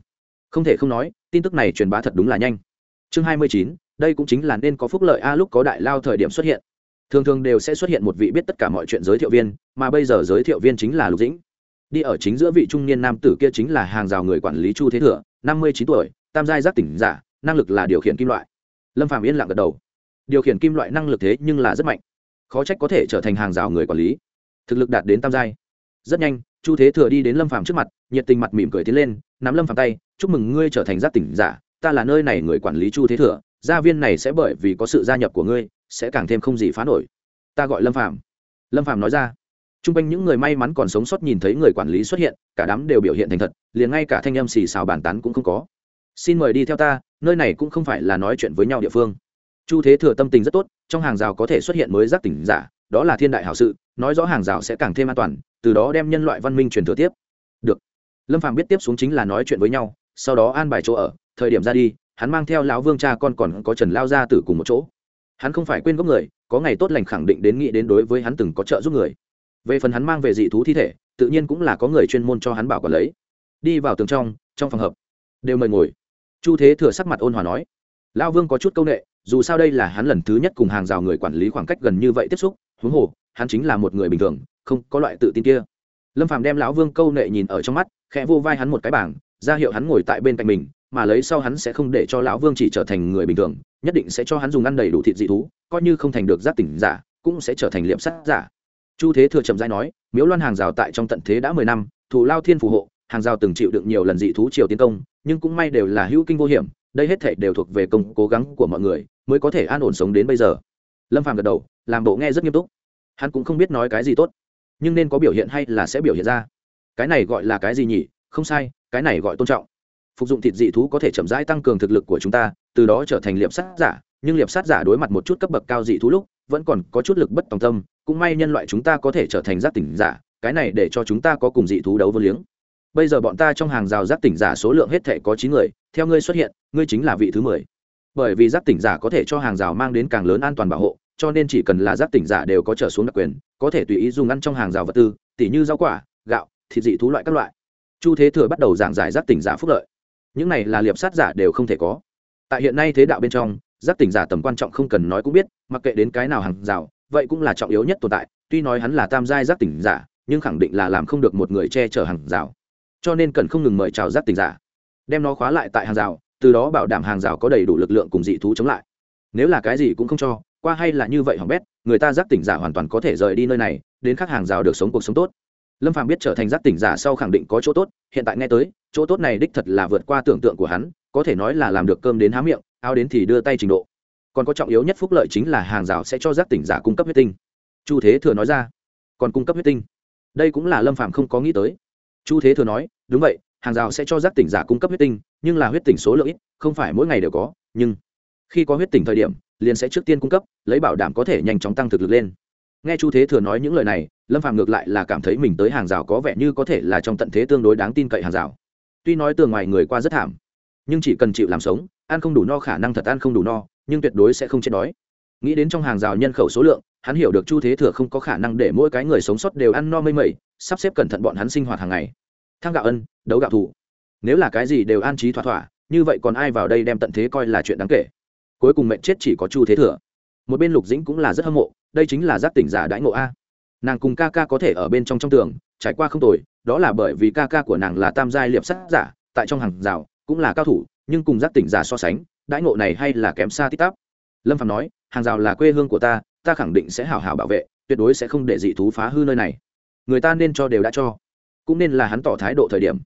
Không thể không nói, tin tức này truyền bá thật đúng là nhanh. Chương hai mươi chín, đây cũng chính là nên có phúc lợi a lúc có đại lao thời điểm xuất hiện. Thường thường đều sẽ xuất hiện một vị biết tất cả mọi chuyện giới thiệu viên, mà bây giờ giới thiệu viên chính là lục dĩnh đi ở chính giữa vị trung niên nam tử kia chính là hàng rào người quản lý chu thế thừa, năm mươi chín tuổi, tam giai giác tỉnh giả, năng lực là điều khiển kim loại. Lâm phạm yên lặng gật đầu. Điều khiển kim loại năng lực thế nhưng là rất mạnh. Khó trách có thể trở thành hàng rào người quản lý. Thực lực đạt đến tam giai. Rất nhanh, chu thế thừa đi đến lâm phạm trước mặt, nhiệt tình mặt mỉm cười tiến lên, nắm lâm phạm tay, chúc mừng ngươi trở thành giác tỉnh giả, ta là nơi này người quản lý chu thế thừa, gia viên này sẽ bởi vì có sự gia nhập của ngươi, sẽ càng thêm không gì phá nổi. Ta gọi lâm phạm lâm phạm nói ra t r u n g quanh những người may mắn còn sống sót nhìn thấy người quản lý xuất hiện, cả đám đều biểu hiện thành thật, liền ngay cả thanh em xì xào bàn tán cũng không có. Xin mời đi theo ta, nơi này cũng không phải là nói chuyện với nhau địa phương. Chu thế thừa tâm tình rất tốt, trong hàng rào có thể xuất hiện mới giác tỉnh giả, đó là thiên đại hảo sự, nói rõ hàng rào sẽ càng thêm an toàn, từ đó đem nhân loại văn minh truyền thừa tiếp. Được. Lâm Phàm biết tiếp xuống chính là nói chuyện với nhau, sau đó an bài chỗ ở, thời điểm ra đi, hắn mang theo lão vương cha con còn có trần lao gia tử cùng một chỗ. Hắn không phải quên gốc người, có ngày tốt lành khẳng định đến nghĩ đến đối với hắn từng có trợ giúp người về phần hắn mang về dị thú thi thể, tự nhiên cũng là có người chuyên môn cho hắn bảo quản lấy. Đi vào tường trong trong phòng hợp, đều mời ngồi. Chu thế thừa sắc mặt ôn hòa nói, lão vương có chút c â u n ệ dù sao đây là hắn lần thứ nhất cùng hàng rào người quản lý khoảng cách gần như vậy tiếp xúc, huống hồ, hắn chính là một người bình thường, không có loại tự tin kia. Lâm phàm đem lão vương câu nệ nhìn ở trong mắt, khẽ vô vai hắn một cái bảng, ra hiệu hắn ngồi tại bên cạnh mình, mà lấy sau hắn sẽ không để cho lão vương chỉ trở thành người bình thường, nhất định sẽ cho hắn dùng ăn đầy đủ thịt dị thú, coi như không thành được giác tỉnh giả, cũng sẽ trở thành liệm sắt giả chu thế thừa chậm dãi nói, miếu loan hàng rào tại trong tận thế đã mười năm thủ lao thiên phù hộ, hàng rào từng chịu đựng nhiều lần dị thú triều tiến công, nhưng cũng may đều là hữu kinh vô hiểm, đây hết thể đều thuộc về công cố gắng của mọi người, mới có thể an ổn sống đến bây giờ. Lâm phàm gật đầu, làm bộ nghe rất nghiêm túc. Hắn cũng không biết nói cái gì tốt, nhưng nên có biểu hiện hay là sẽ biểu hiện ra. Cái này gọi là cái gì nhỉ? Không sai, cái này gọi tôn trọng. Phục dụng thịt dị thú có thể chậm rãi tăng cường thực lực của chúng ta, từ đó trở thành liệp sát giả, nhưng liệp sát giả đối mặt một chút cấp bậc cao dị thú lúc vẫn còn có chút lực bất tòng tâm, cũng may nhân loại chúng ta có thể trở thành giác tỉnh giả, cái này để cho chúng ta có cùng dị thú đấu vô liếng. Bây giờ bọn ta trong hàng rào giác tỉnh giả số lượng hết thể có chín người, theo ngươi xuất hiện, ngươi chính là vị thứ mười. Bởi vì giác tỉnh giả có thể cho hàng rào mang đến càng lớn an toàn bảo hộ, cho nên chỉ cần là giác tỉnh giả đều có trở xuống đặc quyền, có thể tùy ý dùng ăn trong hàng rào vật tư, tỉ như rau quả, gạo, thịt dị thú loại các loại. Chu thế thừa bắt đầu giảng giải giác tỉnh giả phúc lợi. Những này là liệp sát giả đều không thể có. Tại hiện nay thế đạo bên trong giác tỉnh giả tầm quan trọng không cần nói cũng biết, mặc kệ đến cái nào hàng rào, vậy cũng là trọng yếu nhất tồn tại. Tuy nói hắn là tam giai giác tỉnh giả, nhưng khẳng định là làm không được một người che chở hàng rào. Cho nên cần không ngừng mời chào giác tỉnh giả. Đem nó khóa lại tại hàng rào, từ đó bảo đảm hàng rào có đầy đủ lực lượng cùng dị thú chống lại. Nếu là cái gì cũng không cho, qua hay là như vậy hỏng bét, người ta giác tỉnh giả hoàn toàn có thể rời đi nơi này, đến khác hàng rào được sống cuộc sống tốt. Lâm phàm biết trở thành giác tỉnh giả sau khẳng định có chỗ tốt, hiện tại nghe tới, chỗ tốt này đích thật là vượt qua tưởng tượng của hắn, có thể nói là làm được cơm đến há miệng áo đến thì đưa tay trình độ. Còn có trọng yếu nhất phúc lợi chính là hàng rào sẽ cho giác tỉnh giả cung cấp huyết tinh. Chu thế thừa nói ra. Còn cung cấp huyết tinh. Đây cũng là lâm phạm không có nghĩ tới. Chu thế thừa nói, đúng vậy, hàng rào sẽ cho giác tỉnh giả cung cấp huyết tinh, nhưng là huyết tỉnh số lượng ít, không phải mỗi ngày đều có, nhưng khi có huyết tỉnh thời điểm, liền sẽ trước tiên cung cấp, lấy bảo đảm có thể nhanh chóng tăng thực lực lên. Nghe chu thế thừa nói những lời này, lâm phạm ngược lại là cảm thấy mình tới hàng rào có vẻ như có thể là trong tận thế tương đối đáng tin cậy hàng rào. Tuy nói tường ngoài người qua rất thảm, nhưng chỉ cần chịu làm sống ăn không đủ no khả năng thật ăn không đủ no, nhưng tuyệt đối sẽ không chết đói. Nghĩ đến trong hàng rào nhân khẩu số lượng, hắn hiểu được chu thế thừa không có khả năng để mỗi cái người sống sót đều ăn no mây mẩy, sắp xếp cẩn thận bọn hắn sinh hoạt hàng ngày. Thang gạo ân, đấu gạo thủ. Nếu là cái gì đều an trí thỏa thỏa, như vậy còn ai vào đây đem tận thế coi là chuyện đáng kể? Cuối cùng mệnh chết chỉ có chu thế thừa. Một bên lục dĩnh cũng là rất hâm mộ, đây chính là giác tỉnh giả đãi ngộ a. Nàng cùng ca ca có thể ở bên trong trong tường, trải qua không tồi, đó là bởi vì ca ca của nàng là tam giai liệp sát giả, tại trong hàng rào, cũng là cao thủ nhưng cùng giác tỉnh giả so sánh, đãi ngộ này hay là kém xa tít tắp. Lâm phạm nói, hàng rào là quê hương của ta ta khẳng định sẽ hảo hảo bảo vệ, tuyệt đối sẽ không để dị thú phá hư nơi này. Người ta nên cho đều đã cho. Cũng nên là hắn tỏ thái độ thời điểm.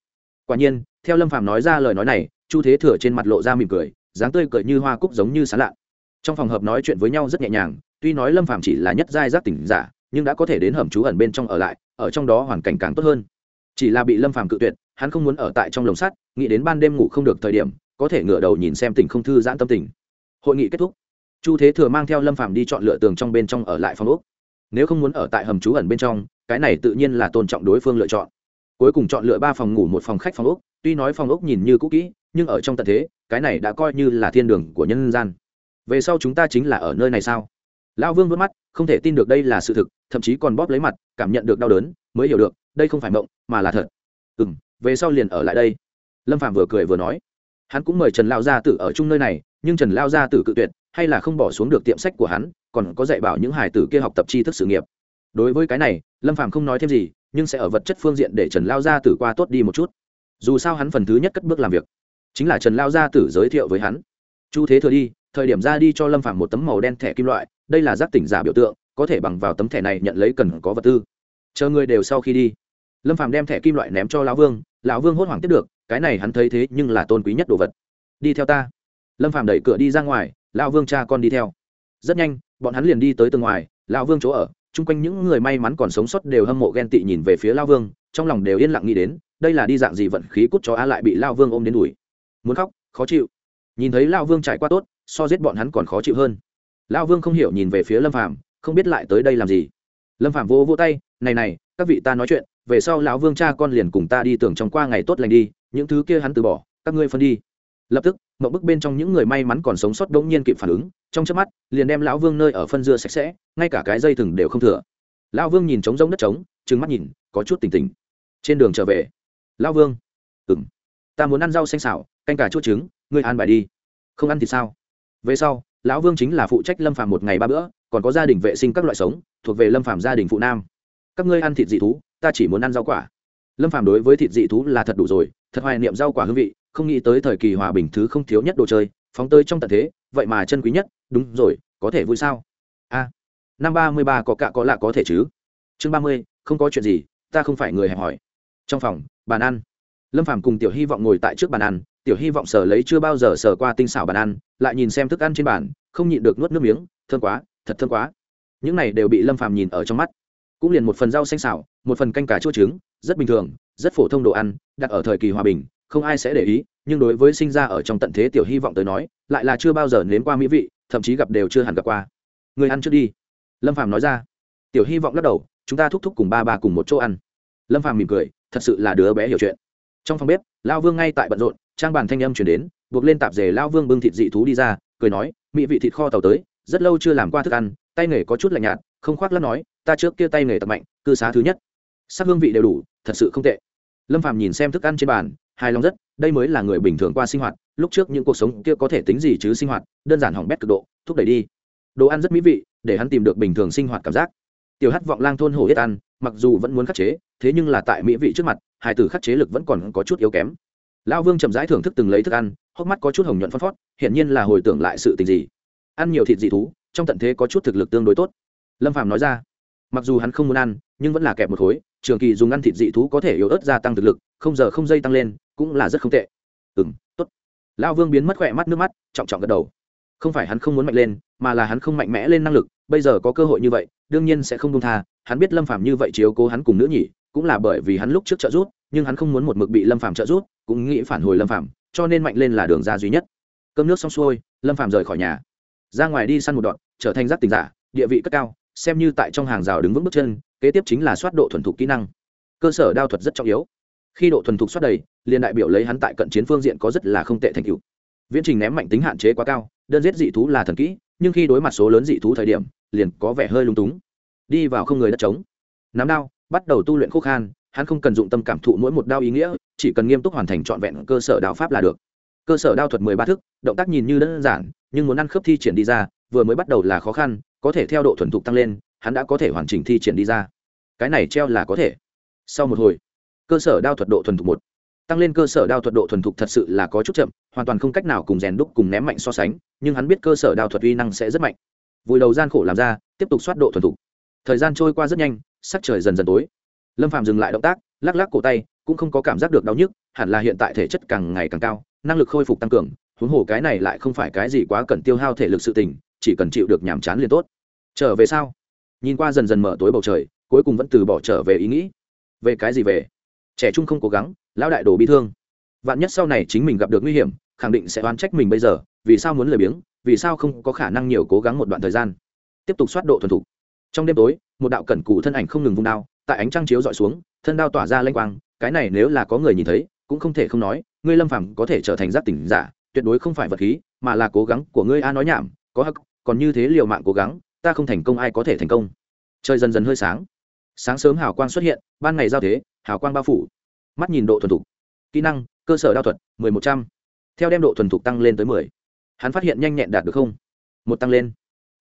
Quả nhiên, theo lâm phạm nói ra lời nói này, chu thế thừa trên mặt lộ ra mỉm cười, dáng tươi cười như hoa cúc giống như sán lạ. Trong phòng hợp nói chuyện với nhau rất nhẹ nhàng, tuy nói lâm phạm chỉ là nhất giai giác tỉnh giả, nhưng đã có thể đến hầm trú ẩn bên trong ở lại, ở trong đó hoàn cảnh càng tốt hơn. Chỉ là bị lâm phàm cự tuyệt, hắn không muốn ở tại trong lồng sắt, nghĩ đến ban đêm ngủ không được thời điểm có thể ngửa đầu nhìn xem tỉnh không thư giãn tâm tình. Hội nghị kết thúc. Chu thế thừa mang theo lâm phàm đi chọn lựa tường trong bên trong ở lại phòng úc nếu không muốn ở tại hầm trú ẩn bên trong, cái này tự nhiên là tôn trọng đối phương lựa chọn. Cuối cùng chọn lựa ba phòng ngủ một phòng khách phòng ốc, tuy nói phòng ốc nhìn như cũ kỹ, nhưng ở trong tận thế, cái này đã coi như là thiên đường của nhân gian. Về sau chúng ta chính là ở nơi này sao? Lão vương vớt mắt, không thể tin được đây là sự thực, thậm chí còn bóp lấy mặt, cảm nhận được đau đớn, mới hiểu được, đây không phải mộng, mà là thật. Ừ m về sau liền ở lại đây. Lâm phạm vừa cười vừa nói hắn cũng mời trần lao gia tử ở chung nơi này, nhưng trần lao gia tử cự tuyệt, hay là không bỏ xuống được tiệm sách của hắn, còn có dạy bảo những hài tử kia học tập tri thức sự nghiệp. Đối với cái này, lâm Phàm không nói thêm gì, nhưng sẽ ở vật chất phương diện để trần lao gia tử qua tốt đi một chút. Dù sao hắn phần thứ nhất cất bước làm việc, chính là trần lao gia tử giới thiệu với hắn. Chu thế thừa đi, thời điểm ra đi cho lâm Phàm một tấm màu đen thẻ kim loại, đây là giác tỉnh giả biểu tượng, có thể bằng vào tấm thẻ này nhận lấy cần có vật tư. Chờ người đều sau khi đi, lâm Phàm đem thẻ kim loại ném cho lão vương lão vương hốt hoảng tiếp được cái này hắn thấy thế nhưng là tôn quý nhất đồ vật. Đi theo ta. Lâm phạm đẩy cửa đi ra ngoài, lão vương cha con đi theo. Rất nhanh, bọn hắn liền đi tới tương ngoài, lão vương chỗ ở, chung quanh những người may mắn còn sống sót đều hâm mộ ghen tị nhìn về phía lão vương, trong lòng đều yên lặng nghĩ đến, đây là đi dạng gì vận khí cút cho a lại bị lão vương ôm đến đuổi. Muốn khóc, khó chịu. Nhìn thấy lão vương trải qua tốt, so giết bọn hắn còn khó chịu hơn. Lão vương không hiểu nhìn về phía lâm phạm không biết lại tới đây làm gì. Lâm phạm vô vô tay, này này, các vị ta nói chuyện về sau lão vương cha con liền cùng ta đi tưởng trong qua ngày tốt lành đi, những thứ kia hắn từ bỏ, các ngươi phân đi. Lập tức mậu bức bên trong những người may mắn còn sống sót đống nhiên kịp phản ứng, trong chớp mắt, liền đem lão vương nơi ở phân dưa sạch sẽ, ngay cả cái dây thừng đều không thừa. Lão vương nhìn trống rỗng đất trống, trừng mắt nhìn, có chút tỉnh tỉnh. Trên đường trở về, lão vương. Ừng ta muốn ăn rau xanh xảo canh cả chút trứng, ngươi ăn bài đi. Không ăn thì sao? Về sau, lão vương chính là phụ trách lâm phàm một ngày ba bữa, còn có gia đình vệ sinh các loại sống, thuộc về lâm phàm gia đình phụ nam. Các ngươi ăn thịt dị thú ta chỉ muốn ăn rau quả. Lâm phàm đối với thịt dị thú là thật đủ rồi, thật hoài niệm rau quả hương vị, không nghĩ tới thời kỳ hòa bình thứ không thiếu nhất đồ chơi, phóng tơi trong tận thế, vậy mà chân quý nhất, đúng rồi, có thể vui sao? A, năm ba mươi ba có cạ có lạ có thể chứ? Chương ba mươi, không có chuyện gì, ta không phải người hẹp hỏi. Trong phòng, bàn ăn. Lâm phàm cùng tiểu hy vọng ngồi tại trước bàn ăn, tiểu hy vọng sở lấy chưa bao giờ sở qua tinh xảo bàn ăn, lại nhìn xem thức ăn trên bàn, không nhịn được nuốt nước miếng, thơm quá, thật thơm quá. Những này đều bị lâm phàm nhìn ở trong mắt cũng liền một phần rau xanh xảo một phần canh cà chua trứng, rất bình thường, rất phổ thông đồ ăn, đặt ở thời kỳ hòa bình, không ai sẽ để ý, nhưng đối với sinh ra ở trong tận thế tiểu hy vọng tới nói, lại là chưa bao giờ nếm qua mỹ vị, thậm chí gặp đều chưa hẳn gặp qua. Người ăn trước đi. Lâm phàm nói ra. Tiểu hy vọng lắc đầu, chúng ta thúc thúc cùng ba ba cùng một chỗ ăn. Lâm phàm mỉm cười, thật sự là đứa bé hiểu chuyện. Trong phòng bếp, lao vương ngay tại bận rộn, trang bàn thanh âm chuyển đến, buộc lên tạp dề lao vương bưng thịt dị thú đi ra, cười nói, mỹ vị thịt kho tàu tới, rất lâu chưa làm qua thức ăn tay nghề có chút lạnh nhạt, không khoác lắm nói, ta trước kia tay nghề tập mạnh, cư xá thứ nhất. Sắc hương vị đều đủ, thật sự không tệ. Lâm Phàm nhìn xem thức ăn trên bàn, hài lòng rất, đây mới là người bình thường qua sinh hoạt, lúc trước những cuộc sống kia có thể tính gì chứ sinh hoạt, đơn giản hỏng bét cực độ, thúc đẩy đi. Đồ ăn rất mỹ vị, để hắn tìm được bình thường sinh hoạt cảm giác. Tiểu hát vọng lang thôn hồ hết ăn, mặc dù vẫn muốn khắc chế, thế nhưng là tại mỹ vị trước mặt hải tử khắc chế lực vẫn còn có chút yếu kém. Lão vương chậm rãi thưởng thức từng lấy thức ăn, hốc mắt có chút hồng nhuận phân phót hiển nhiên là hồi tưởng lại sự tình gì. Ăn nhiều thịt dị thú trong tận thế có chút thực lực tương đối tốt. Lâm phạm nói ra, mặc dù hắn không muốn ăn, nhưng vẫn là kẹp một khối, trường kỳ dùng ăn thịt dị thú có thể yếu ớt gia tăng thực lực, không giờ không dây tăng lên, cũng là rất không tệ. Ừ m t ố t lão vương biến mất khỏe mắt nước mắt, trọng trọng gật đầu. Không phải hắn không muốn mạnh lên, mà là hắn không mạnh mẽ lên năng lực, bây giờ có cơ hội như vậy, đương nhiên sẽ không công tha, hắn biết lâm phạm như vậy chiếu cố hắn cùng nữ nhỉ, cũng là bởi vì hắn lúc trước trợ giúp, nhưng hắn không muốn một mực bị lâm phạm trợ giúp, cũng nghĩ phản hồi lâm phạm cho nên mạnh lên là đường ra duy nhất. Cơm nước xong xuôi, lâm phạm rời khỏi nhà ra ngoài đi săn một đoạn, trở thành giác tình giả, địa vị cất cao, xem như tại trong hàng rào đứng vững bước chân, kế tiếp chính là soát độ thuần thục kỹ năng. Cơ sở đao thuật rất trọng yếu. Khi độ thuần thục soát đầy, liền đại biểu lấy hắn tại cận chiến phương diện có rất là không tệ thành tựu. Viễn trình ném mạnh tính hạn chế quá cao, đơn giết dị thú là thần kỹ, nhưng khi đối mặt số lớn dị thú thời điểm, liền có vẻ hơi lung túng. Đi vào không người đất trống. Nắm đao, bắt đầu tu luyện khúc khan, hắn không cần dụng tâm cảm thụ mỗi một đao ý nghĩa, chỉ cần nghiêm túc hoàn thành trọn vẹn cơ sở đao pháp là được cơ sở đao thuật mười ba thức, động tác nhìn như đơn giản, nhưng muốn ăn khớp thi triển đi ra, vừa mới bắt đầu là khó khăn, có thể theo độ thuần thục tăng lên, hắn đã có thể hoàn chỉnh thi triển đi ra. Cái này treo là có thể. Sau một hồi, cơ sở đao thuật độ thuần thục một. Tăng lên cơ sở đao thuật độ thuần thục thật sự là có chút chậm, hoàn toàn không cách nào cùng rèn đúc cùng ném mạnh so sánh, nhưng hắn biết cơ sở đao thuật uy năng sẽ rất mạnh. Vùi đầu gian khổ làm ra, tiếp tục soát độ thuần thục. Thời gian trôi qua rất nhanh, sắc trời dần dần tối. Lâm phạm dừng lại động tác, lắc lắc cổ tay, cũng không có cảm giác được đau nhức, hẳn là hiện tại thể chất càng ngày càng cao năng lực khôi phục tăng cường, huống hồ cái này lại không phải cái gì quá cần tiêu hao thể lực sự tình, chỉ cần chịu được nhàm chán liền tốt. Trở về sau nhìn qua dần dần mở tối bầu trời, cuối cùng vẫn từ bỏ trở về ý nghĩ. Về cái gì về? Trẻ trung không cố gắng, lão đại đồ bị thương. Vạn nhất sau này chính mình gặp được nguy hiểm, khẳng định sẽ oán trách mình bây giờ, vì sao muốn lười biếng, vì sao không có khả năng nhiều cố gắng một đoạn thời gian. Tiếp tục soát độ thuần thục. Trong đêm tối, một đạo cẩn cụ thân ảnh không ngừng vung đao, tại ánh trăng chiếu dọi xuống, thân đao tỏa ra lanh quang, cái này nếu là có người nhìn thấy cũng không thể không nói, ngươi lâm phàm có thể trở thành giác tỉnh giả, tuyệt đối không phải vật khí, mà là cố gắng của ngươi a nói nhảm, có hắc, còn như thế liều mạng cố gắng, ta không thành công ai có thể thành công. Trời dần dần hơi sáng. Sáng sớm hào quang xuất hiện, ban ngày giao thế, hào quang bao phủ. Mắt nhìn độ thuần thục. Kỹ năng, cơ sở đao thuật, mười một trăm. Theo đem độ thuần thục tăng lên tới mười. Hắn phát hiện nhanh nhẹn đạt được không? Một tăng lên.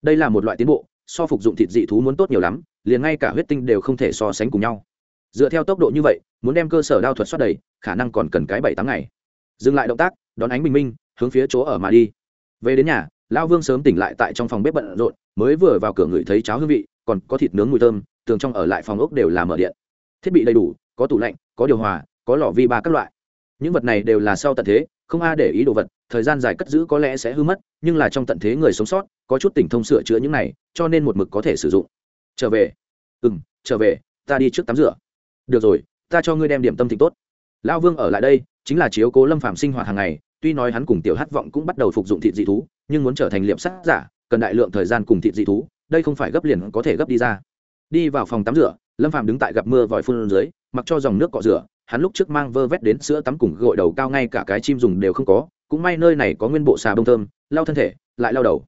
Đây là một loại tiến bộ, so phục dụng thịt dị thú muốn tốt nhiều lắm, liền ngay cả huyết tinh đều không thể so sánh cùng nhau. Dựa theo tốc độ như vậy, muốn đem cơ sở đao thuật xoát đầy khả năng còn cần cái bảy tám ngày. Dừng lại động tác, đón ánh bình minh, hướng phía chỗ ở mà đi. Về đến nhà lao vương sớm tỉnh lại tại trong phòng bếp bận rộn, mới vừa vào cửa ngửi thấy cháo hương vị, còn có thịt nướng mùi thơm, tường trong ở lại phòng ốc đều là mở điện. Thiết bị đầy đủ, có tủ lạnh, có điều hòa, có lò vi ba các loại. Những vật này đều là sau tận thế, không ai để ý đồ vật, thời gian dài cất giữ có lẽ sẽ hư mất, nhưng là trong tận thế người sống sót, có chút tỉnh thông sửa chữa những này, cho nên một mực có thể sử dụng. Trở về. Ừ m trở về, ta đi trước tắm rửa. Được rồi, ta cho ngươi đem điểm tâm thịnh tốt lão vương ở lại đây, chính là chiếu cố lâm phạm sinh hoạt hàng ngày, tuy nói hắn cùng tiểu hát vọng cũng bắt đầu phục dụng thịt dị thú, nhưng muốn trở thành liệm sát giả, cần đại lượng thời gian cùng thịt dị thú, đây không phải gấp liền có thể gấp đi ra. Đi vào phòng tắm rửa, lâm phạm đứng tại gặp mưa vòi phun dưới, mặc cho dòng nước cọ rửa, hắn lúc trước mang vơ vét đến sữa tắm cùng gội đầu cao ngay cả cái chim dùng đều không có, cũng may nơi này có nguyên bộ xà bông thơm, lau thân thể, lại lau đầu.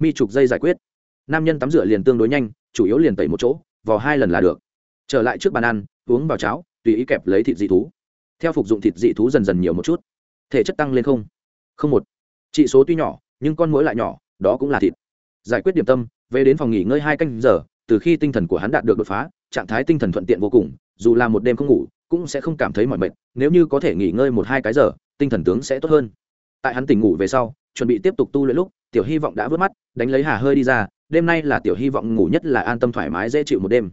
Mi trục dây giải quyết. Nam nhân tắm rửa liền tương đối nhanh, chủ yếu liền tẩy một chỗ vào hai lần là được. Trở lại trước bàn ăn, uống vào cháo, tùy ý kẹp lấy thịt dị thú theo phục dụng thịt dị thú dần dần nhiều một chút, thể chất tăng lên không không một. Trị số tuy nhỏ, nhưng con mũi lại nhỏ, đó cũng là thịt. Giải quyết điểm tâm, về đến phòng nghỉ ngơi hai canh giờ, từ khi tinh thần của hắn đạt được đột phá, trạng thái tinh thần thuận tiện vô cùng, dù là một đêm không ngủ, cũng sẽ không cảm thấy mỏi mệt, nếu như có thể nghỉ ngơi một hai cái giờ, tinh thần tướng sẽ tốt hơn. Tại hắn tỉnh ngủ về sau, chuẩn bị tiếp tục tu luyện lúc, tiểu hy vọng đã vớt mắt, đánh lấy hà hơi đi ra, đêm nay là tiểu hy vọng ngủ nhất là an tâm thoải mái dễ chịu một đêm.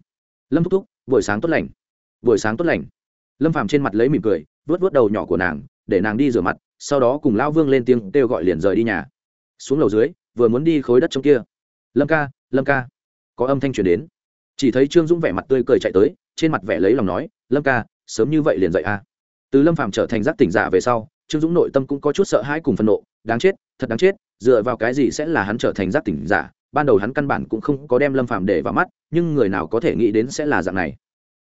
Lâm thúc thúc, buổi sáng tốt lành. Buổi sáng tốt lành lâm phàm trên mặt lấy mỉm cười vớt vớt đầu nhỏ của nàng, để nàng đi rửa mặt, sau đó cùng lão vương lên tiếng kêu gọi liền rời đi nhà. Xuống lầu dưới, vừa muốn đi khối đất trong kia. Lâm ca lâm ca. Có âm thanh truyền đến. Chỉ thấy trương dũng vẻ mặt tươi cười chạy tới, trên mặt vẻ lấy lòng nói, lâm ca, sớm như vậy liền dậy a à. từ lâm phàm trở thành giác tỉnh giả về sau, trương dũng nội tâm cũng có chút sợ hãi cùng phân nộ, đáng chết, thật đáng chết, dựa vào cái gì sẽ là hắn trở thành giác tỉnh giả? Ban đầu hắn căn bản cũng không có đem lâm phàm để vào mắt, nhưng người nào có thể nghĩ đến sẽ là dạng này?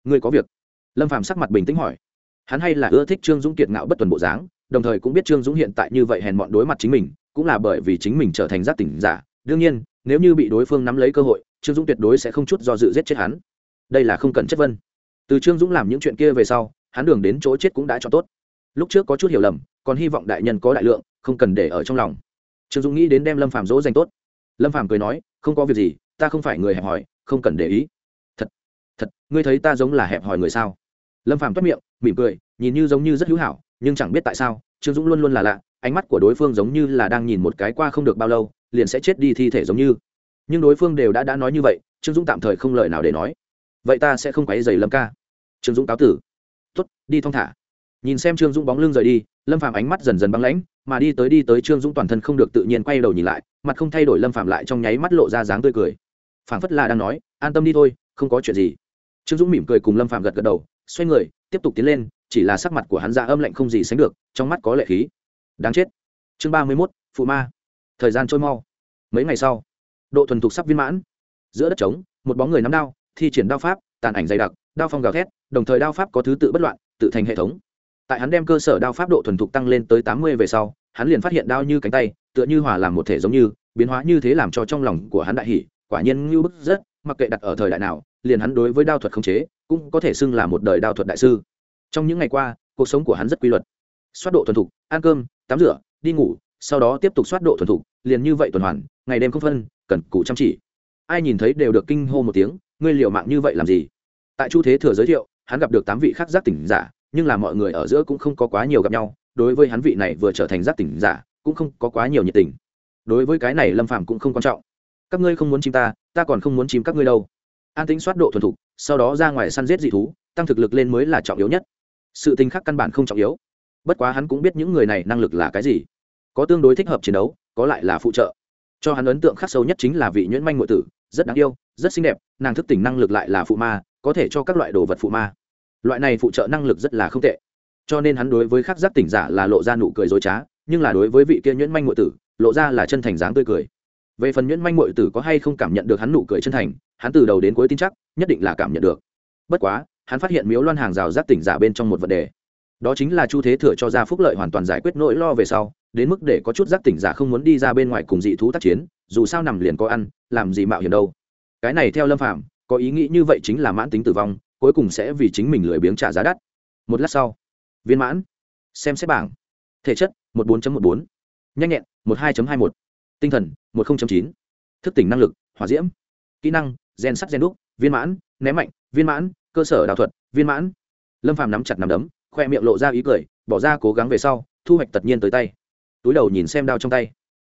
Ngươi có việc lâm phàm sắc mặt bình tĩnh hỏi, hắn hay là ưa thích trương dũng kiệt ngạo bất tuần bộ dáng, đồng thời cũng biết trương dũng hiện tại như vậy hèn mọn đối mặt chính mình, cũng là bởi vì chính mình trở thành giác tỉnh giả. Đương nhiên, nếu như bị đối phương nắm lấy cơ hội, trương dũng tuyệt đối sẽ không chút do dự giết chết hắn. Đây là không cần chất vân từ trương dũng làm những chuyện kia về sau, hắn đường đến chỗ chết cũng đã cho tốt. Lúc trước có chút hiểu lầm, còn hy vọng đại nhân có đại lượng, không cần để ở trong lòng. Trương dũng nghĩ đến đem lâm phàm dỗ dành tốt. Lâm phàm cười nói, không có việc gì, ta không phải người hẹp hòi, không cần để ý. Thật thật, ngươi thấy ta giống là hẹp hòi người sao? Lâm phàm toát miệng, mỉm cười, nhìn như giống như rất hữu hảo, nhưng chẳng biết tại sao, trương dũng luôn luôn là lạ, ánh mắt của đối phương giống như là đang nhìn một cái qua không được bao lâu, liền sẽ chết đi thi thể giống như. Nhưng đối phương đều đã đã nói như vậy, trương dũng tạm thời không lời nào để nói. Vậy ta sẽ không quấy dày lâm ca. Trương dũng cáo tử. Tuất đi thong thả. Nhìn xem trương dũng bóng lưng rời đi, lâm phạm ánh mắt dần dần băng lãnh, mà đi tới đi tới trương dũng toàn thân không được tự nhiên quay đầu nhìn lại, mặt không thay đổi lâm phạm lại trong nháy mắt lộ ra dáng tươi cười. Phảng phất là đang nói, an tâm đi thôi, không có chuyện gì. Trương dũng mỉm cười cùng lâm phạm gật gật đầu xoay người, tiếp tục tiến lên, chỉ là sắc mặt của hắn ra âm lạnh không gì sánh được, trong mắt có lệ khí. Đáng chết. Chương ba mươi mốt, phụ ma. Thời gian trôi mau. Mấy ngày sau, độ thuần thục sắp viên mãn. Giữa đất trống, một bóng người nắm đao, thi triển đao pháp, tàn ảnh dày đặc, đao phong gào thét, đồng thời đao pháp có thứ tự bất loạn, tự thành hệ thống. Tại hắn đem cơ sở đao pháp độ thuần thục tăng lên tới tám mươi về sau, hắn liền phát hiện đao như cánh tay, tựa như hòa làm một thể giống như, biến hóa như thế làm cho trong lòng của hắn đại hỷ quả nhiên ngưu bức rất mặc kệ đặt ở thời đại nào, liền hắn đối với đao thuật không chế cũng có thể xưng là một đời đao thuật đại sư. Trong những ngày qua, cuộc sống của hắn rất quy luật. Xoát độ thuần thục, ăn cơm, tắm rửa, đi ngủ, sau đó tiếp tục xoát độ thuần thục, liền như vậy tuần hoàn, ngày đêm không phân, cần cù chăm chỉ. Ai nhìn thấy đều được kinh hô một tiếng, ngươi liệu mạng như vậy làm gì? Tại chu thế thừa giới thiệu, hắn gặp được tám vị khác giác tỉnh giả, nhưng là mọi người ở giữa cũng không có quá nhiều gặp nhau, đối với hắn vị này vừa trở thành giác tỉnh giả, cũng không có quá nhiều nhiệt tình. Đối với cái này lâm phạm cũng không quan trọng. Các ngươi không muốn chim ta ta còn không muốn chim các ngươi đâu. An tính soát độ thuần thục sau đó ra ngoài săn giết dị thú, tăng thực lực lên mới là trọng yếu nhất. Sự tình khác căn bản không trọng yếu. Bất quá hắn cũng biết những người này năng lực là cái gì. Có tương đối thích hợp chiến đấu, có lại là phụ trợ. Cho hắn ấn tượng khắc sâu nhất chính là vị nhuyễn manh ngụy tử, rất đáng yêu, rất xinh đẹp, nàng thức tỉnh năng lực lại là phụ ma, có thể cho các loại đồ vật phụ ma. Loại này phụ trợ năng lực rất là không tệ. Cho nên hắn đối với khắc giác tỉnh giả là lộ ra nụ cười dối trá, nhưng là đối với vị kia nhuyễn manh ngụy tử, lộ ra là chân thành dáng tươi cười về phần nhuyễn manh mội tử có hay không cảm nhận được hắn nụ cười chân thành, hắn từ đầu đến cuối tin chắc, nhất định là cảm nhận được. Bất quá, hắn phát hiện miếu loan hàng rào giác tỉnh giả bên trong một vấn đề. Đó chính là chu thế thừa cho ra phúc lợi hoàn toàn giải quyết nỗi lo về sau, đến mức để có chút giác tỉnh giả không muốn đi ra bên ngoài cùng dị thú tác chiến, dù sao nằm liền có ăn, làm gì mạo hiểm đâu. Cái này theo lâm phạm có ý nghĩ như vậy chính là mãn tính tử vong, cuối cùng sẽ vì chính mình lười biếng trả giá đắt. Một lát sau, viên mãn, xem xét bảng. Thể chất, một bốn một bốn. Nhanh nhẹn, một hai hai một tinh thần, một chín. Thức tỉnh năng lực, hỏa diễm. Kỹ năng, gen sắt gen đúc, viên mãn, ném mạnh, viên mãn, cơ sở đạo thuật, viên mãn. Lâm phàm nắm chặt nắm đấm, khoe miệng lộ ra ý cười, bỏ ra cố gắng về sau, thu hoạch tất nhiên tới tay. Túi đầu nhìn xem đao trong tay.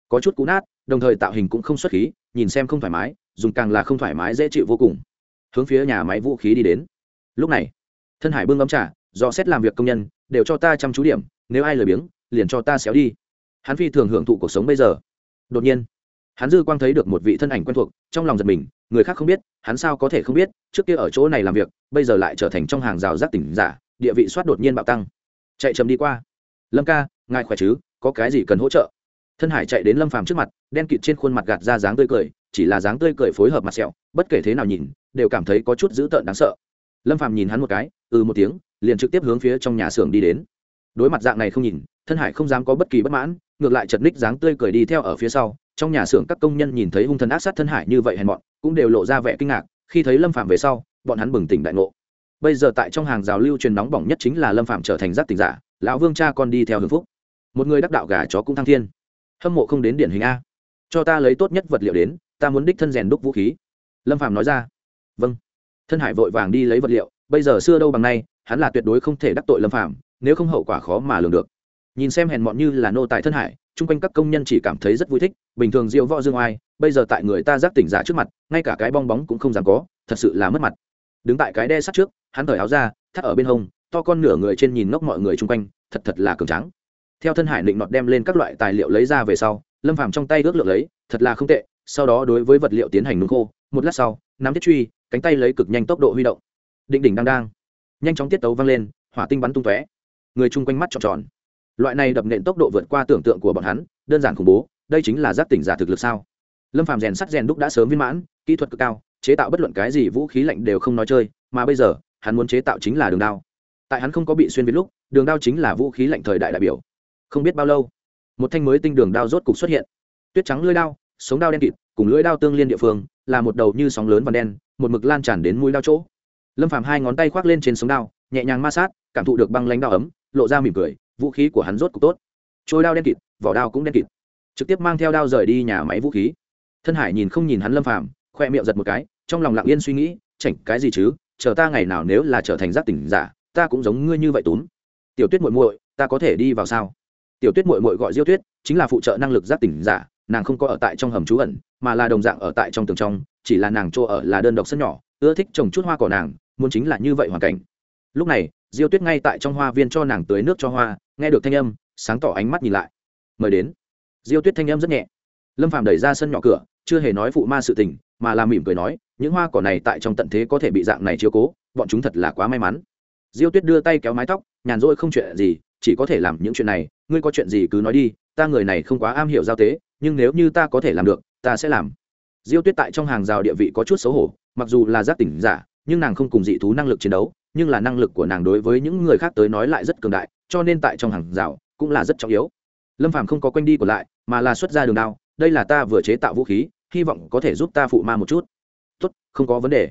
Có chút cũ nát, đồng thời tạo hình cũng không xuất khí, nhìn xem không thoải mái, dùng càng là không thoải mái dễ chịu vô cùng. Hướng phía nhà máy vũ khí đi đến. Lúc này, thân hải bưng ấm trà, do xét làm việc công nhân, đều cho ta chăm chú điểm, nếu ai lười biếng, liền cho ta xéo đi. Hắn phi thường hưởng thụ cuộc sống bây giờ đột nhiên, hắn dư quang thấy được một vị thân ảnh quen thuộc, trong lòng giật mình, người khác không biết, hắn sao có thể không biết, trước kia ở chỗ này làm việc, bây giờ lại trở thành trong hàng rào giác tỉnh giả, địa vị soát đột nhiên bạo tăng. Chạy chầm đi qua. Lâm ca, ngài khỏe chứ, có cái gì cần hỗ trợ? Thân hải chạy đến lâm phàm trước mặt, đen kịt trên khuôn mặt gạt ra dáng tươi cười, chỉ là dáng tươi cười phối hợp mặt sẹo, bất kể thế nào nhìn, đều cảm thấy có chút dữ tợn đáng sợ. Lâm phàm nhìn hắn một cái ừ một tiếng, liền trực tiếp hướng phía trong nhà xưởng đi đến. Đối mặt dạng này không nhìn, thân hải không dám có bất kỳ bất mãn ngược lại chật ních dáng tươi cười đi theo ở phía sau, trong nhà xưởng các công nhân nhìn thấy hung thần ác sát thân hải như vậy hèn mọn, cũng đều lộ ra vẻ kinh ngạc, khi thấy lâm phạm về sau, bọn hắn bừng tỉnh đại ngộ. Bây giờ tại trong hàng rào lưu truyền nóng bỏng nhất chính là lâm phạm trở thành giác tỉnh giả, lão vương cha con đi theo hưng phúc. Một người đắc đạo gà chó cũng thăng thiên. Hâm mộ không đến điển hình a. Cho ta lấy tốt nhất vật liệu đến, ta muốn đích thân rèn đúc vũ khí. Lâm phạm nói ra. Vâng. Thân hải vội vàng đi lấy vật liệu, bây giờ xưa đâu bằng nay, hắn là tuyệt đối không thể đắc tội lâm phạm nếu không hậu quả khó mà lường được nhìn xem hèn mọn như là nô tài thân hải, chung quanh các công nhân chỉ cảm thấy rất vui thích, bình thường diệu võ dương oai, bây giờ tại người ta giác tỉnh giả trước mặt, ngay cả cái bong bóng cũng không dám có, thật sự là mất mặt. Đứng tại cái đe sắt trước, hắn thở áo ra, thắt ở bên hông, to con nửa người trên nhìn ngốc mọi người chung quanh, thật thật là cường trắng theo thân hải định nọt đem lên các loại tài liệu lấy ra về sau, lâm phàm trong tay ước lượng lấy, thật là không tệ, sau đó đối với vật liệu tiến hành nung khô, một lát sau, nắm thiết truy, cánh tay lấy cực nhanh tốc độ huy động. Định đỉnh đang đang. Nhanh chóng tiết tấu vang lên, hỏa tinh bắn tung tóe. Người chung quanh mắt tròn tròn loại này đập nện tốc độ vượt qua tưởng tượng của bọn hắn, đơn giản khủng bố, đây chính là giác tỉnh giả thực lực sao? Lâm phàm rèn sắt rèn đúc đã sớm viên mãn, kỹ thuật cực cao, chế tạo bất luận cái gì vũ khí lạnh đều không nói chơi, mà bây giờ, hắn muốn chế tạo chính là đường đao. Tại hắn không có bị xuyên việt lúc, đường đao chính là vũ khí lạnh thời đại đại biểu. Không biết bao lâu, một thanh mới tinh đường đao rốt cục xuất hiện. Tuyết trắng lưỡi đao, sống đao đen kịt, cùng lưỡi đao tương liên địa phương, là một đầu như sóng lớn và đen, một mực lan tràn đến mũi đao chỗ. Lâm phàm hai ngón tay khoác lên trên sống đao, nhẹ nhàng ma sát, cảm thụ được băng lãnh đao ấm, lộ ra mỉm cười vũ khí của hắn rốt cục tốt. Trôi đao đen kịt, vỏ đao cũng đen kịt. Trực tiếp mang theo đao rời đi nhà máy vũ khí. Thân hải nhìn không nhìn hắn lâm phàm, khoe miệng giật một cái, trong lòng lặng yên suy nghĩ, chảnh, cái gì chứ? Chờ ta ngày nào nếu là trở thành giác tỉnh giả, ta cũng giống ngươi như vậy túm. Tiểu tuyết muội muội, ta có thể đi vào sao? Tiểu tuyết muội muội gọi diêu tuyết, chính là phụ trợ năng lực giác tỉnh giả, nàng không có ở tại trong hầm trú ẩn, mà là đồng dạng ở tại trong tường trong, chỉ là nàng chỗ ở là đơn độc sân nhỏ, ưa thích trồng chút hoa cỏ nàng, muốn chính là như vậy hoàn cảnh. Lúc này, diêu tuyết ngay tại trong hoa viên cho nàng tưới nước cho hoa nghe được thanh âm, sáng tỏ ánh mắt nhìn lại. Mời đến. Diêu tuyết thanh âm rất nhẹ. Lâm phàm đẩy ra sân nhỏ cửa, chưa hề nói phụ ma sự tình, mà là mỉm cười nói, những hoa cỏ này tại trong tận thế có thể bị dạng này chiếu cố, bọn chúng thật là quá may mắn. Diêu tuyết đưa tay kéo mái tóc, nhàn rỗi không chuyện gì, chỉ có thể làm những chuyện này, ngươi có chuyện gì cứ nói đi, ta người này không quá am hiểu giao tế, nhưng nếu như ta có thể làm được, ta sẽ làm. Diêu tuyết tại trong hàng rào địa vị có chút xấu hổ, mặc dù là giác tỉnh giả, nhưng nàng không cùng dị thú năng lực chiến đấu, nhưng là năng lực của nàng đối với những người khác tới nói lại rất cường đại cho nên tại trong hàng rào cũng là rất trọng yếu. Lâm phàm không có quanh đi của lại, mà là xuất ra đường đao, đây là ta vừa chế tạo vũ khí, hy vọng có thể giúp ta phụ ma một chút. Tốt, không có vấn đề.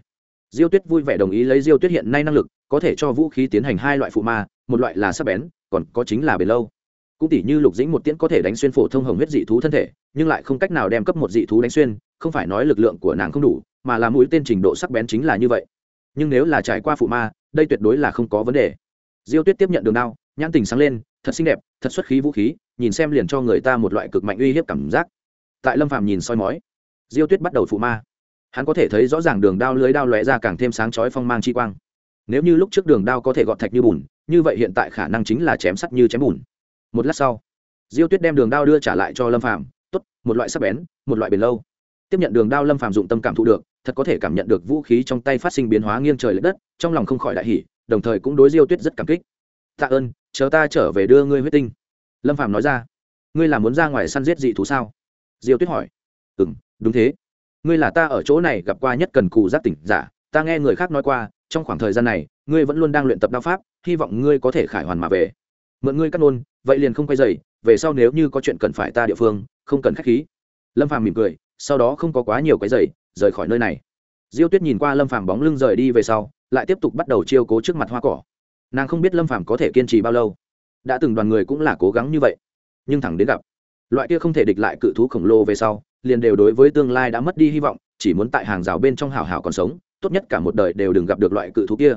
Diêu tuyết vui vẻ đồng ý lấy diêu tuyết hiện nay năng lực, có thể cho vũ khí tiến hành hai loại phụ ma, một loại là sắc bén, còn có chính là bền lâu. Cũng tỉ như lục dĩnh một tiễn có thể đánh xuyên phổ thông hồng huyết dị thú thân thể, nhưng lại không cách nào đem cấp một dị thú đánh xuyên, không phải nói lực lượng của nàng không đủ, mà là mũi tên trình độ sắc bén chính là như vậy. Nhưng nếu là trải qua phụ ma, đây tuyệt đối là không có vấn đề. Diêu tuyết tiếp nhận đường đao nhãn tình sáng lên, thật xinh đẹp, thật xuất khí vũ khí, nhìn xem liền cho người ta một loại cực mạnh uy hiếp cảm giác. Tại lâm phàm nhìn soi mói, diêu tuyết bắt đầu phụ ma. Hắn có thể thấy rõ ràng đường đao lưới đao lóe ra càng thêm sáng chói phong mang chi quang. Nếu như lúc trước đường đao có thể gọt thạch như bùn, như vậy hiện tại khả năng chính là chém sắt như chém bùn. Một lát sau, diêu tuyết đem đường đao đưa trả lại cho lâm phàm, tốt, một loại sắc bén, một loại bền lâu. Tiếp nhận đường đao, lâm phàm dụng tâm cảm thụ được, thật có thể cảm nhận được vũ khí trong tay phát sinh biến hóa nghiêng trời l ệ đất, trong lòng không khỏi đại hỉ, đồng thời cũng đối diêu tuyết rất cảm kích tạ ơn, chờ ta trở về đưa ngươi huyết tinh. Lâm phàm nói ra. Ngươi là muốn ra ngoài săn giết dị thú sao? Diêu tuyết hỏi. Ừ m đúng thế. Ngươi là ta ở chỗ này gặp qua nhất cần cù giác tỉnh giả, ta nghe người khác nói qua, trong khoảng thời gian này, ngươi vẫn luôn đang luyện tập đao pháp, hy vọng ngươi có thể khải hoàn mà về. Mượn ngươi cắt nôn, vậy liền không quay dày về sau nếu như có chuyện cần phải ta địa phương, không cần k h á c h khí. Lâm phàm mỉm cười, sau đó không có quá nhiều cái dày rời khỏi nơi này. Diêu tuyết nhìn qua lâm phàm bóng lưng rời đi về sau, lại tiếp tục bắt đầu chiêu cố trước mặt hoa cỏ nàng không biết lâm phàm có thể kiên trì bao lâu đã từng đoàn người cũng là cố gắng như vậy nhưng thẳng đến gặp loại kia không thể địch lại cự thú khổng lồ về sau liền đều đối với tương lai đã mất đi hy vọng chỉ muốn tại hàng rào bên trong hào hào còn sống tốt nhất cả một đời đều đừng gặp được loại cự thú kia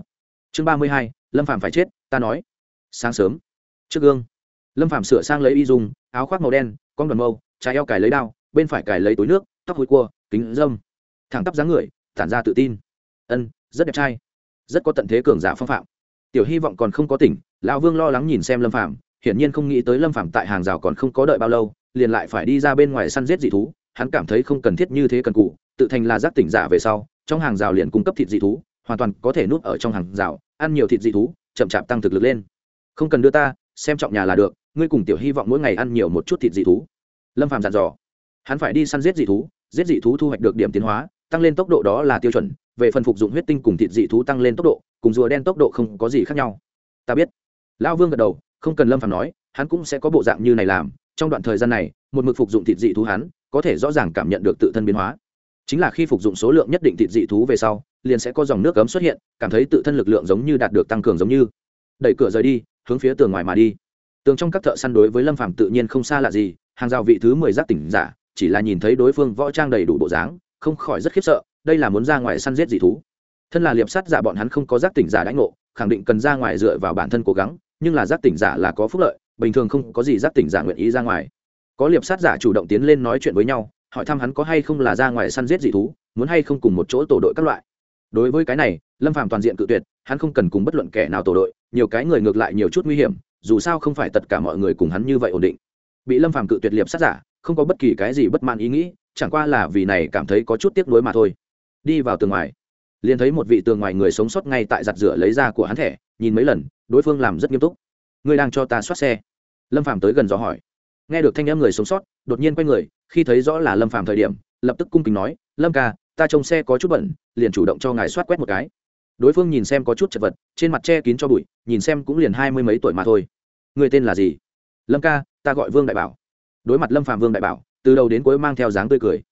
chương ba mươi hai lâm phàm phải chết ta nói sáng sớm trước gương lâm phàm sửa sang lấy y dung áo khoác màu đen con đoàn mâu trái eo cài lấy đao bên phải cài lấy túi nước tóc hối cua kính dâm thẳng tắp dáng người tản ra tự tin ân rất đẹp trai rất có tận thế cường giả phong phạm tiểu hy vọng còn không có tỉnh, lão vương lo lắng nhìn xem lâm phạm hiển nhiên không nghĩ tới lâm phạm tại hàng rào còn không có đợi bao lâu, liền lại phải đi ra bên ngoài săn giết dị thú, hắn cảm thấy không cần thiết như thế cần cụ, tự thành là giác tỉnh giả về sau, trong hàng rào liền cung cấp thịt dị thú, hoàn toàn có thể nuốt ở trong hàng rào, ăn nhiều thịt dị thú, chậm chạp tăng thực lực lên. Không cần đưa ta, xem trọng nhà là được, ngươi cùng tiểu hy vọng mỗi ngày ăn nhiều một chút thịt dị thú. Lâm phạm dặn dò. Hắn phải đi săn giết dị thú, giết dị thú thu hoạch được điểm tiến hóa tăng lên tốc độ đó là tiêu chuẩn, về phần phục dụng huyết tinh cùng thịt dị thú tăng lên tốc độ, cùng rùa đen tốc độ không có gì khác nhau. Ta biết. Lão vương gật đầu, không cần lâm phàm nói, hắn cũng sẽ có bộ dạng như này làm, trong đoạn thời gian này, một mực phục dụng thịt dị thú hắn, có thể rõ ràng cảm nhận được tự thân biến hóa. Chính là khi phục dụng số lượng nhất định thịt dị thú về sau, liền sẽ có dòng nước cấm xuất hiện, cảm thấy tự thân lực lượng giống như đạt được tăng cường giống như. Đẩy cửa rời đi, hướng phía tường ngoài mà đi. Tường trong các thợ săn đối với lâm phàm tự nhiên không xa lạ gì, hàng rào vị thứ mười giác tỉnh giả, chỉ là nhìn thấy đối phương võ trang đầy đủ bộ dáng không khỏi rất khiếp sợ, đây là muốn ra ngoài săn giết dị thú. Thân là liệp sát giả bọn hắn không có giác tỉnh giả đãi ngộ, khẳng định cần ra ngoài dựa vào bản thân cố gắng, nhưng là giác tỉnh giả là có phúc lợi, bình thường không có gì giác tỉnh giả nguyện ý ra ngoài. Có liệp sát giả chủ động tiến lên nói chuyện với nhau, hỏi thăm hắn có hay không là ra ngoài săn giết dị thú, muốn hay không cùng một chỗ tổ đội các loại. Đối với cái này, lâm phàm toàn diện cự tuyệt, hắn không cần cùng bất luận kẻ nào tổ đội, nhiều cái người ngược lại nhiều chút nguy hiểm, dù sao không phải tất cả mọi người cùng hắn như vậy ổn định. Bị lâm phàm cự tuyệt liệp sát giả, không có bất kỳ cái gì bất mãn ý nghĩ chẳng qua là vì này cảm thấy có chút tiếc nuối mà thôi. Đi vào tường ngoài, liền thấy một vị tường ngoài người sống sót ngay tại giặt rửa lấy ra của hắn thẻ, nhìn mấy lần, đối phương làm rất nghiêm túc. Ngươi đang cho ta soát xe? Lâm phàm tới gần dò hỏi. Nghe được thanh em người sống sót, đột nhiên quay người, khi thấy rõ là lâm phàm thời điểm, lập tức cung kính nói, lâm ca, ta trông xe có chút bẩn, liền chủ động cho ngài soát quét một cái. Đối phương nhìn xem có chút chật vật, trên mặt che kín cho bụi, nhìn xem cũng liền hai mươi mấy tuổi mà thôi. Người tên là gì? Lâm ca, ta gọi vương đại bảo. Đối mặt lâm phạm vương đại bảo từ đầu đến cuối mang theo dáng tươi cười.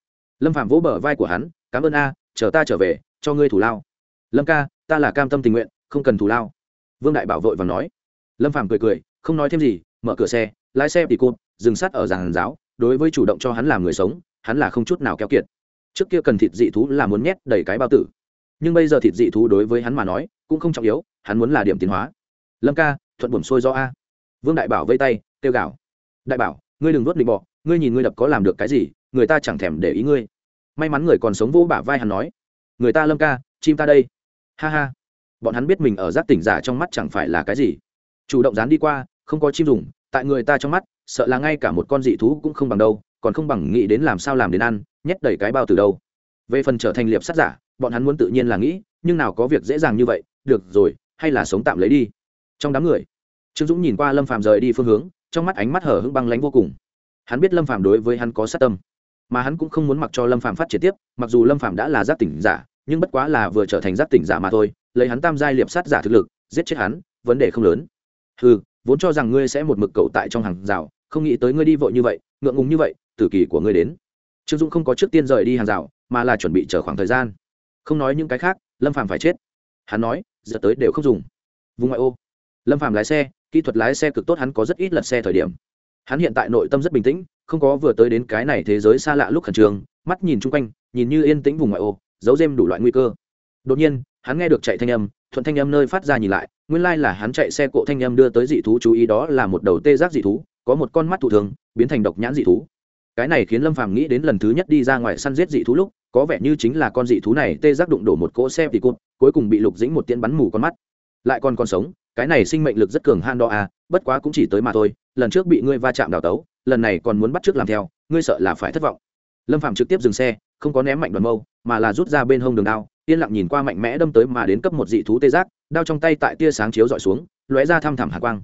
Lâm phạm vỗ bờ vai của hắn, cảm ơn a, chờ ta trở về, cho ngươi thủ lao. Lâm ca, ta là cam tâm tình nguyện, không cần thủ lao. Vương đại bảo vội và nói. Lâm phạm cười cười, không nói thêm gì, mở cửa xe, lái xe bị cụt, dừng sát ở giàn giáo, đối với chủ động cho hắn làm người sống, hắn là không chút nào keo kiệt. Trước kia cần thịt dị thú là muốn nhét đầy cái bao tử. Nhưng bây giờ thịt dị thú đối với hắn mà nói, cũng không trọng yếu, hắn muốn là điểm tiến hóa. Lâm ca, thuận buồn xuôi do a. Vương đại bảo vây tay, kêu gào. Đại bảo, ngươi đừng nuốt định bọ ngươi nhìn ngươi đập có làm được cái gì, người ta chẳng thèm để ý ngươi. May mắn người còn sống vô bả vai hắn nói, người ta lâm ca, chim ta đây. Ha ha. Bọn hắn biết mình ở giác tỉnh giả trong mắt chẳng phải là cái gì. Chủ động dán đi qua, không có chim dùng, tại người ta trong mắt, sợ là ngay cả một con dị thú cũng không bằng đâu, còn không bằng nghĩ đến làm sao làm đến ăn, nhét đầy cái bao từ đâu. Về phần trở thành liệp sát giả, bọn hắn muốn tự nhiên là nghĩ, nhưng nào có việc dễ dàng như vậy, được rồi, hay là sống tạm lấy đi. Trong đám người, trương dũng nhìn qua lâm phàm rời đi phương hướng, trong mắt ánh mắt hở hững băng lánh vô cùng hắn biết lâm phàm đối với hắn có sát tâm, mà hắn cũng không muốn mặc cho lâm phàm phát triển tiếp, mặc dù lâm phàm đã là giác tỉnh giả, nhưng bất quá là vừa trở thành giác tỉnh giả mà thôi, lấy hắn tam giai liệp sát giả thực lực, giết chết hắn, vấn đề không lớn. Ừ vốn cho rằng ngươi sẽ một mực cậu tại trong hàng rào, không nghĩ tới ngươi đi vội như vậy, ngượng ngùng như vậy, tử kỳ của ngươi đến. Trương dũng không có trước tiên rời đi hàng rào, mà là chuẩn bị chờ khoảng thời gian. Không nói những cái khác, lâm phàm phải chết. Hắn nói, giờ tới đều không dùng. Vùng ngoại ô. Lâm phàm lái xe, kỹ thuật lái xe cực tốt hắn có rất ít lật xe thời điểm hắn hiện tại nội tâm rất bình tĩnh, không có vừa tới đến cái này thế giới xa lạ lúc khẩn trương, mắt nhìn chung quanh, nhìn như yên tĩnh vùng ngoại ô, giấu dêm đủ loại nguy cơ. Đột nhiên, hắn nghe được chạy thanh âm, thuận thanh âm nơi phát ra nhìn lại, nguyên lai là hắn chạy xe cộ thanh âm đưa tới dị thú chú ý đó là một đầu tê giác dị thú, có một con mắt thụ thường, biến thành độc nhãn dị thú. Cái này khiến lâm phàm nghĩ đến lần thứ nhất đi ra ngoài săn giết dị thú lúc, có vẻ như chính là con dị thú này tê giác đụng đổ một cỗ xe thì cụt, cuối cùng bị lục dĩnh một tiễn bắn mù con mắt. Lại còn còn sống, cái này sinh mệnh lực rất cường han đo à bất quá cũng chỉ tới mà thôi lần trước bị ngươi va chạm đào tấu, lần này còn muốn bắt trước làm theo, ngươi sợ là phải thất vọng. Lâm phạm trực tiếp dừng xe, không có ném mạnh đoàn mâu, mà là rút ra bên hông đường đao, yên lặng nhìn qua mạnh mẽ đâm tới mà đến cấp một dị thú tê giác, đao trong tay tại tia sáng chiếu dọi xuống, lóe ra thăm thẳm hạ quang.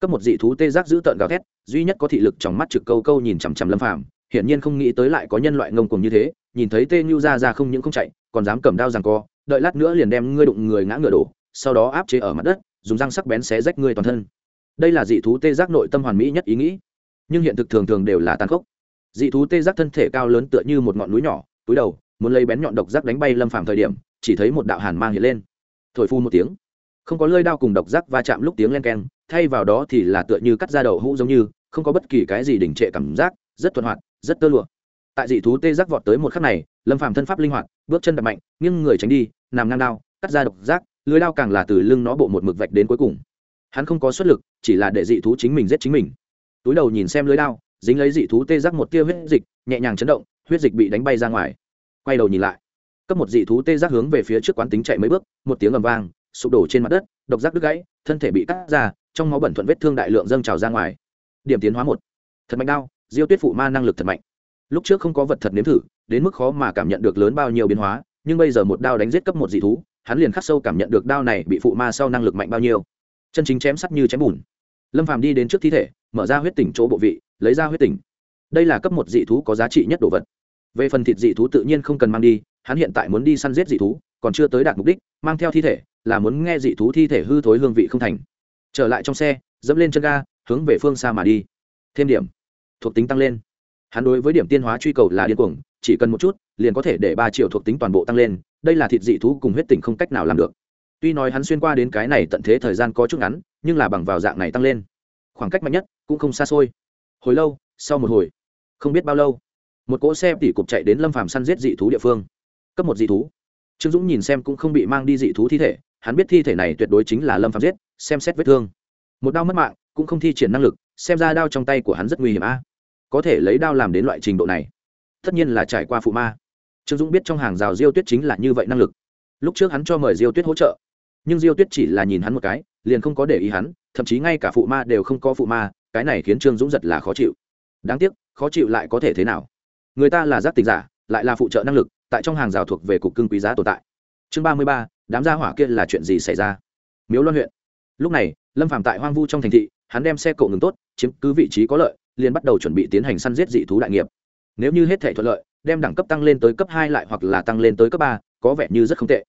Cấp một dị thú tê giác giữ tợn gào thét, duy nhất có thị lực trong mắt trực câu câu nhìn chằm chằm lâm phạm hiển nhiên không nghĩ tới lại có nhân loại ngông cuồng như thế, nhìn thấy tê nhu ra ra không những không chạy, còn dám cầm đao rằng co, đợi lát nữa liền đem ngươi đụng người ngã ngựa đổ, sau đó áp chế ở mặt đất, dùng răng sắc bén xé rách ngươi toàn thân đây là dị thú tê giác nội tâm hoàn mỹ nhất ý nghĩ, nhưng hiện thực thường thường đều là tàn khốc. Dị thú tê giác thân thể cao lớn tựa như một ngọn núi nhỏ, túi đầu, muốn lấy bén nhọn độc giác đánh bay lâm phàm thời điểm, chỉ thấy một đạo hàn mang hiện lên. Thổi phu một tiếng. Không có lơi đao cùng độc giác va chạm lúc tiếng len keng, thay vào đó thì là tựa như cắt ra đầu hũ giống như, không có bất kỳ cái gì đỉnh trệ cảm giác, rất thuận hoạt, rất tơ lụa. Tại dị thú tê giác vọt tới một khắc này, lâm phàm thân pháp linh hoạt, bước chân đập mạnh, nghiêng người tránh đi, nằm ngang đao, cắt ra độc giác lưới đao càng là từ lưng nó bộ một mực vạch đến cuối cùng hắn không có xuất lực, chỉ là để dị thú chính mình giết chính mình. Túi đầu nhìn xem lưới đao, dính lấy dị thú tê giác một tia huyết dịch, nhẹ nhàng chấn động, huyết dịch bị đánh bay ra ngoài. Quay đầu nhìn lại, cấp một dị thú tê giác hướng về phía trước quán tính chạy mấy bước, một tiếng ầm vang, sụp đổ trên mặt đất, độc giác đứt gãy, thân thể bị cắt ra, trong máu bẩn thuận vết thương đại lượng dâng trào ra ngoài. Điểm tiến hóa một, thật mạnh đao, diêu tuyết phụ ma năng lực thật mạnh. Lúc trước không có vật thật nếm thử, đến mức khó mà cảm nhận được lớn bao nhiêu biến hóa, nhưng bây giờ một đao đánh giết cấp một dị thú, hắn liền khắc sâu cảm nhận được đao này bị phụ ma sau năng lực mạnh bao nhiêu chân chính chém sắt như chém bùn. Lâm phàm đi đến trước thi thể, mở ra huyết tỉnh chỗ bộ vị, lấy ra huyết tỉnh. Đây là cấp một dị thú có giá trị nhất đồ vật. Về phần thịt dị thú tự nhiên không cần mang đi, hắn hiện tại muốn đi săn giết dị thú, còn chưa tới đạt mục đích, mang theo thi thể, là muốn nghe dị thú thi thể hư thối hương vị không thành. Trở lại trong xe, dẫm lên chân ga, hướng về phương xa mà đi. Thêm điểm. Thuộc tính tăng lên. Hắn đối với điểm tiên hóa truy cầu là điên cuồng, chỉ cần một chút, liền có thể để ba triệu thuộc tính toàn bộ tăng lên, đây là thịt dị thú cùng huyết tỉnh không cách nào làm được tuy nói hắn xuyên qua đến cái này tận thế thời gian có chút ngắn, nhưng là bằng vào dạng này tăng lên. Khoảng cách mạnh nhất cũng không xa xôi. Hồi lâu, sau một hồi, không biết bao lâu, một cỗ xe tỉ cục chạy đến lâm phàm săn giết dị thú địa phương. Cấp một dị thú. Trương dũng nhìn xem cũng không bị mang đi dị thú thi thể, hắn biết thi thể này tuyệt đối chính là lâm phàm giết, xem xét vết thương. Một đao mất mạng, cũng không thi triển năng lực, xem ra đao trong tay của hắn rất nguy hiểm a. Có thể lấy đao làm đến loại trình độ này, tất nhiên là trải qua phụ ma. Trương dũng biết trong hàng rào diêu tuyết chính là như vậy năng lực lúc trước hắn cho mời diêu tuyết hỗ trợ. Nhưng diêu tuyết chỉ là nhìn hắn một cái, liền không có để ý hắn, thậm chí ngay cả phụ ma đều không có phụ ma, cái này khiến trương dũng giật là khó chịu. Đáng tiếc, khó chịu lại có thể thế nào? Người ta là giác tình giả, lại là phụ trợ năng lực, tại trong hàng rào thuộc về cục cưng quý giá tồn tại. Chương ba mươi ba, đám gia hỏa kia là chuyện gì xảy ra? Miếu loan huyện. Lúc này, lâm phạm tại hoang vu trong thành thị, hắn đem xe cộ ngừng tốt, chiếm cứ vị trí có lợi, liền bắt đầu chuẩn bị tiến hành săn giết dị thú đại nghiệp. Nếu như hết thể thuận lợi, đem đẳng cấp tăng lên tới cấp hai lại hoặc là tăng lên tới cấp ba, có vẻ như rất không tệ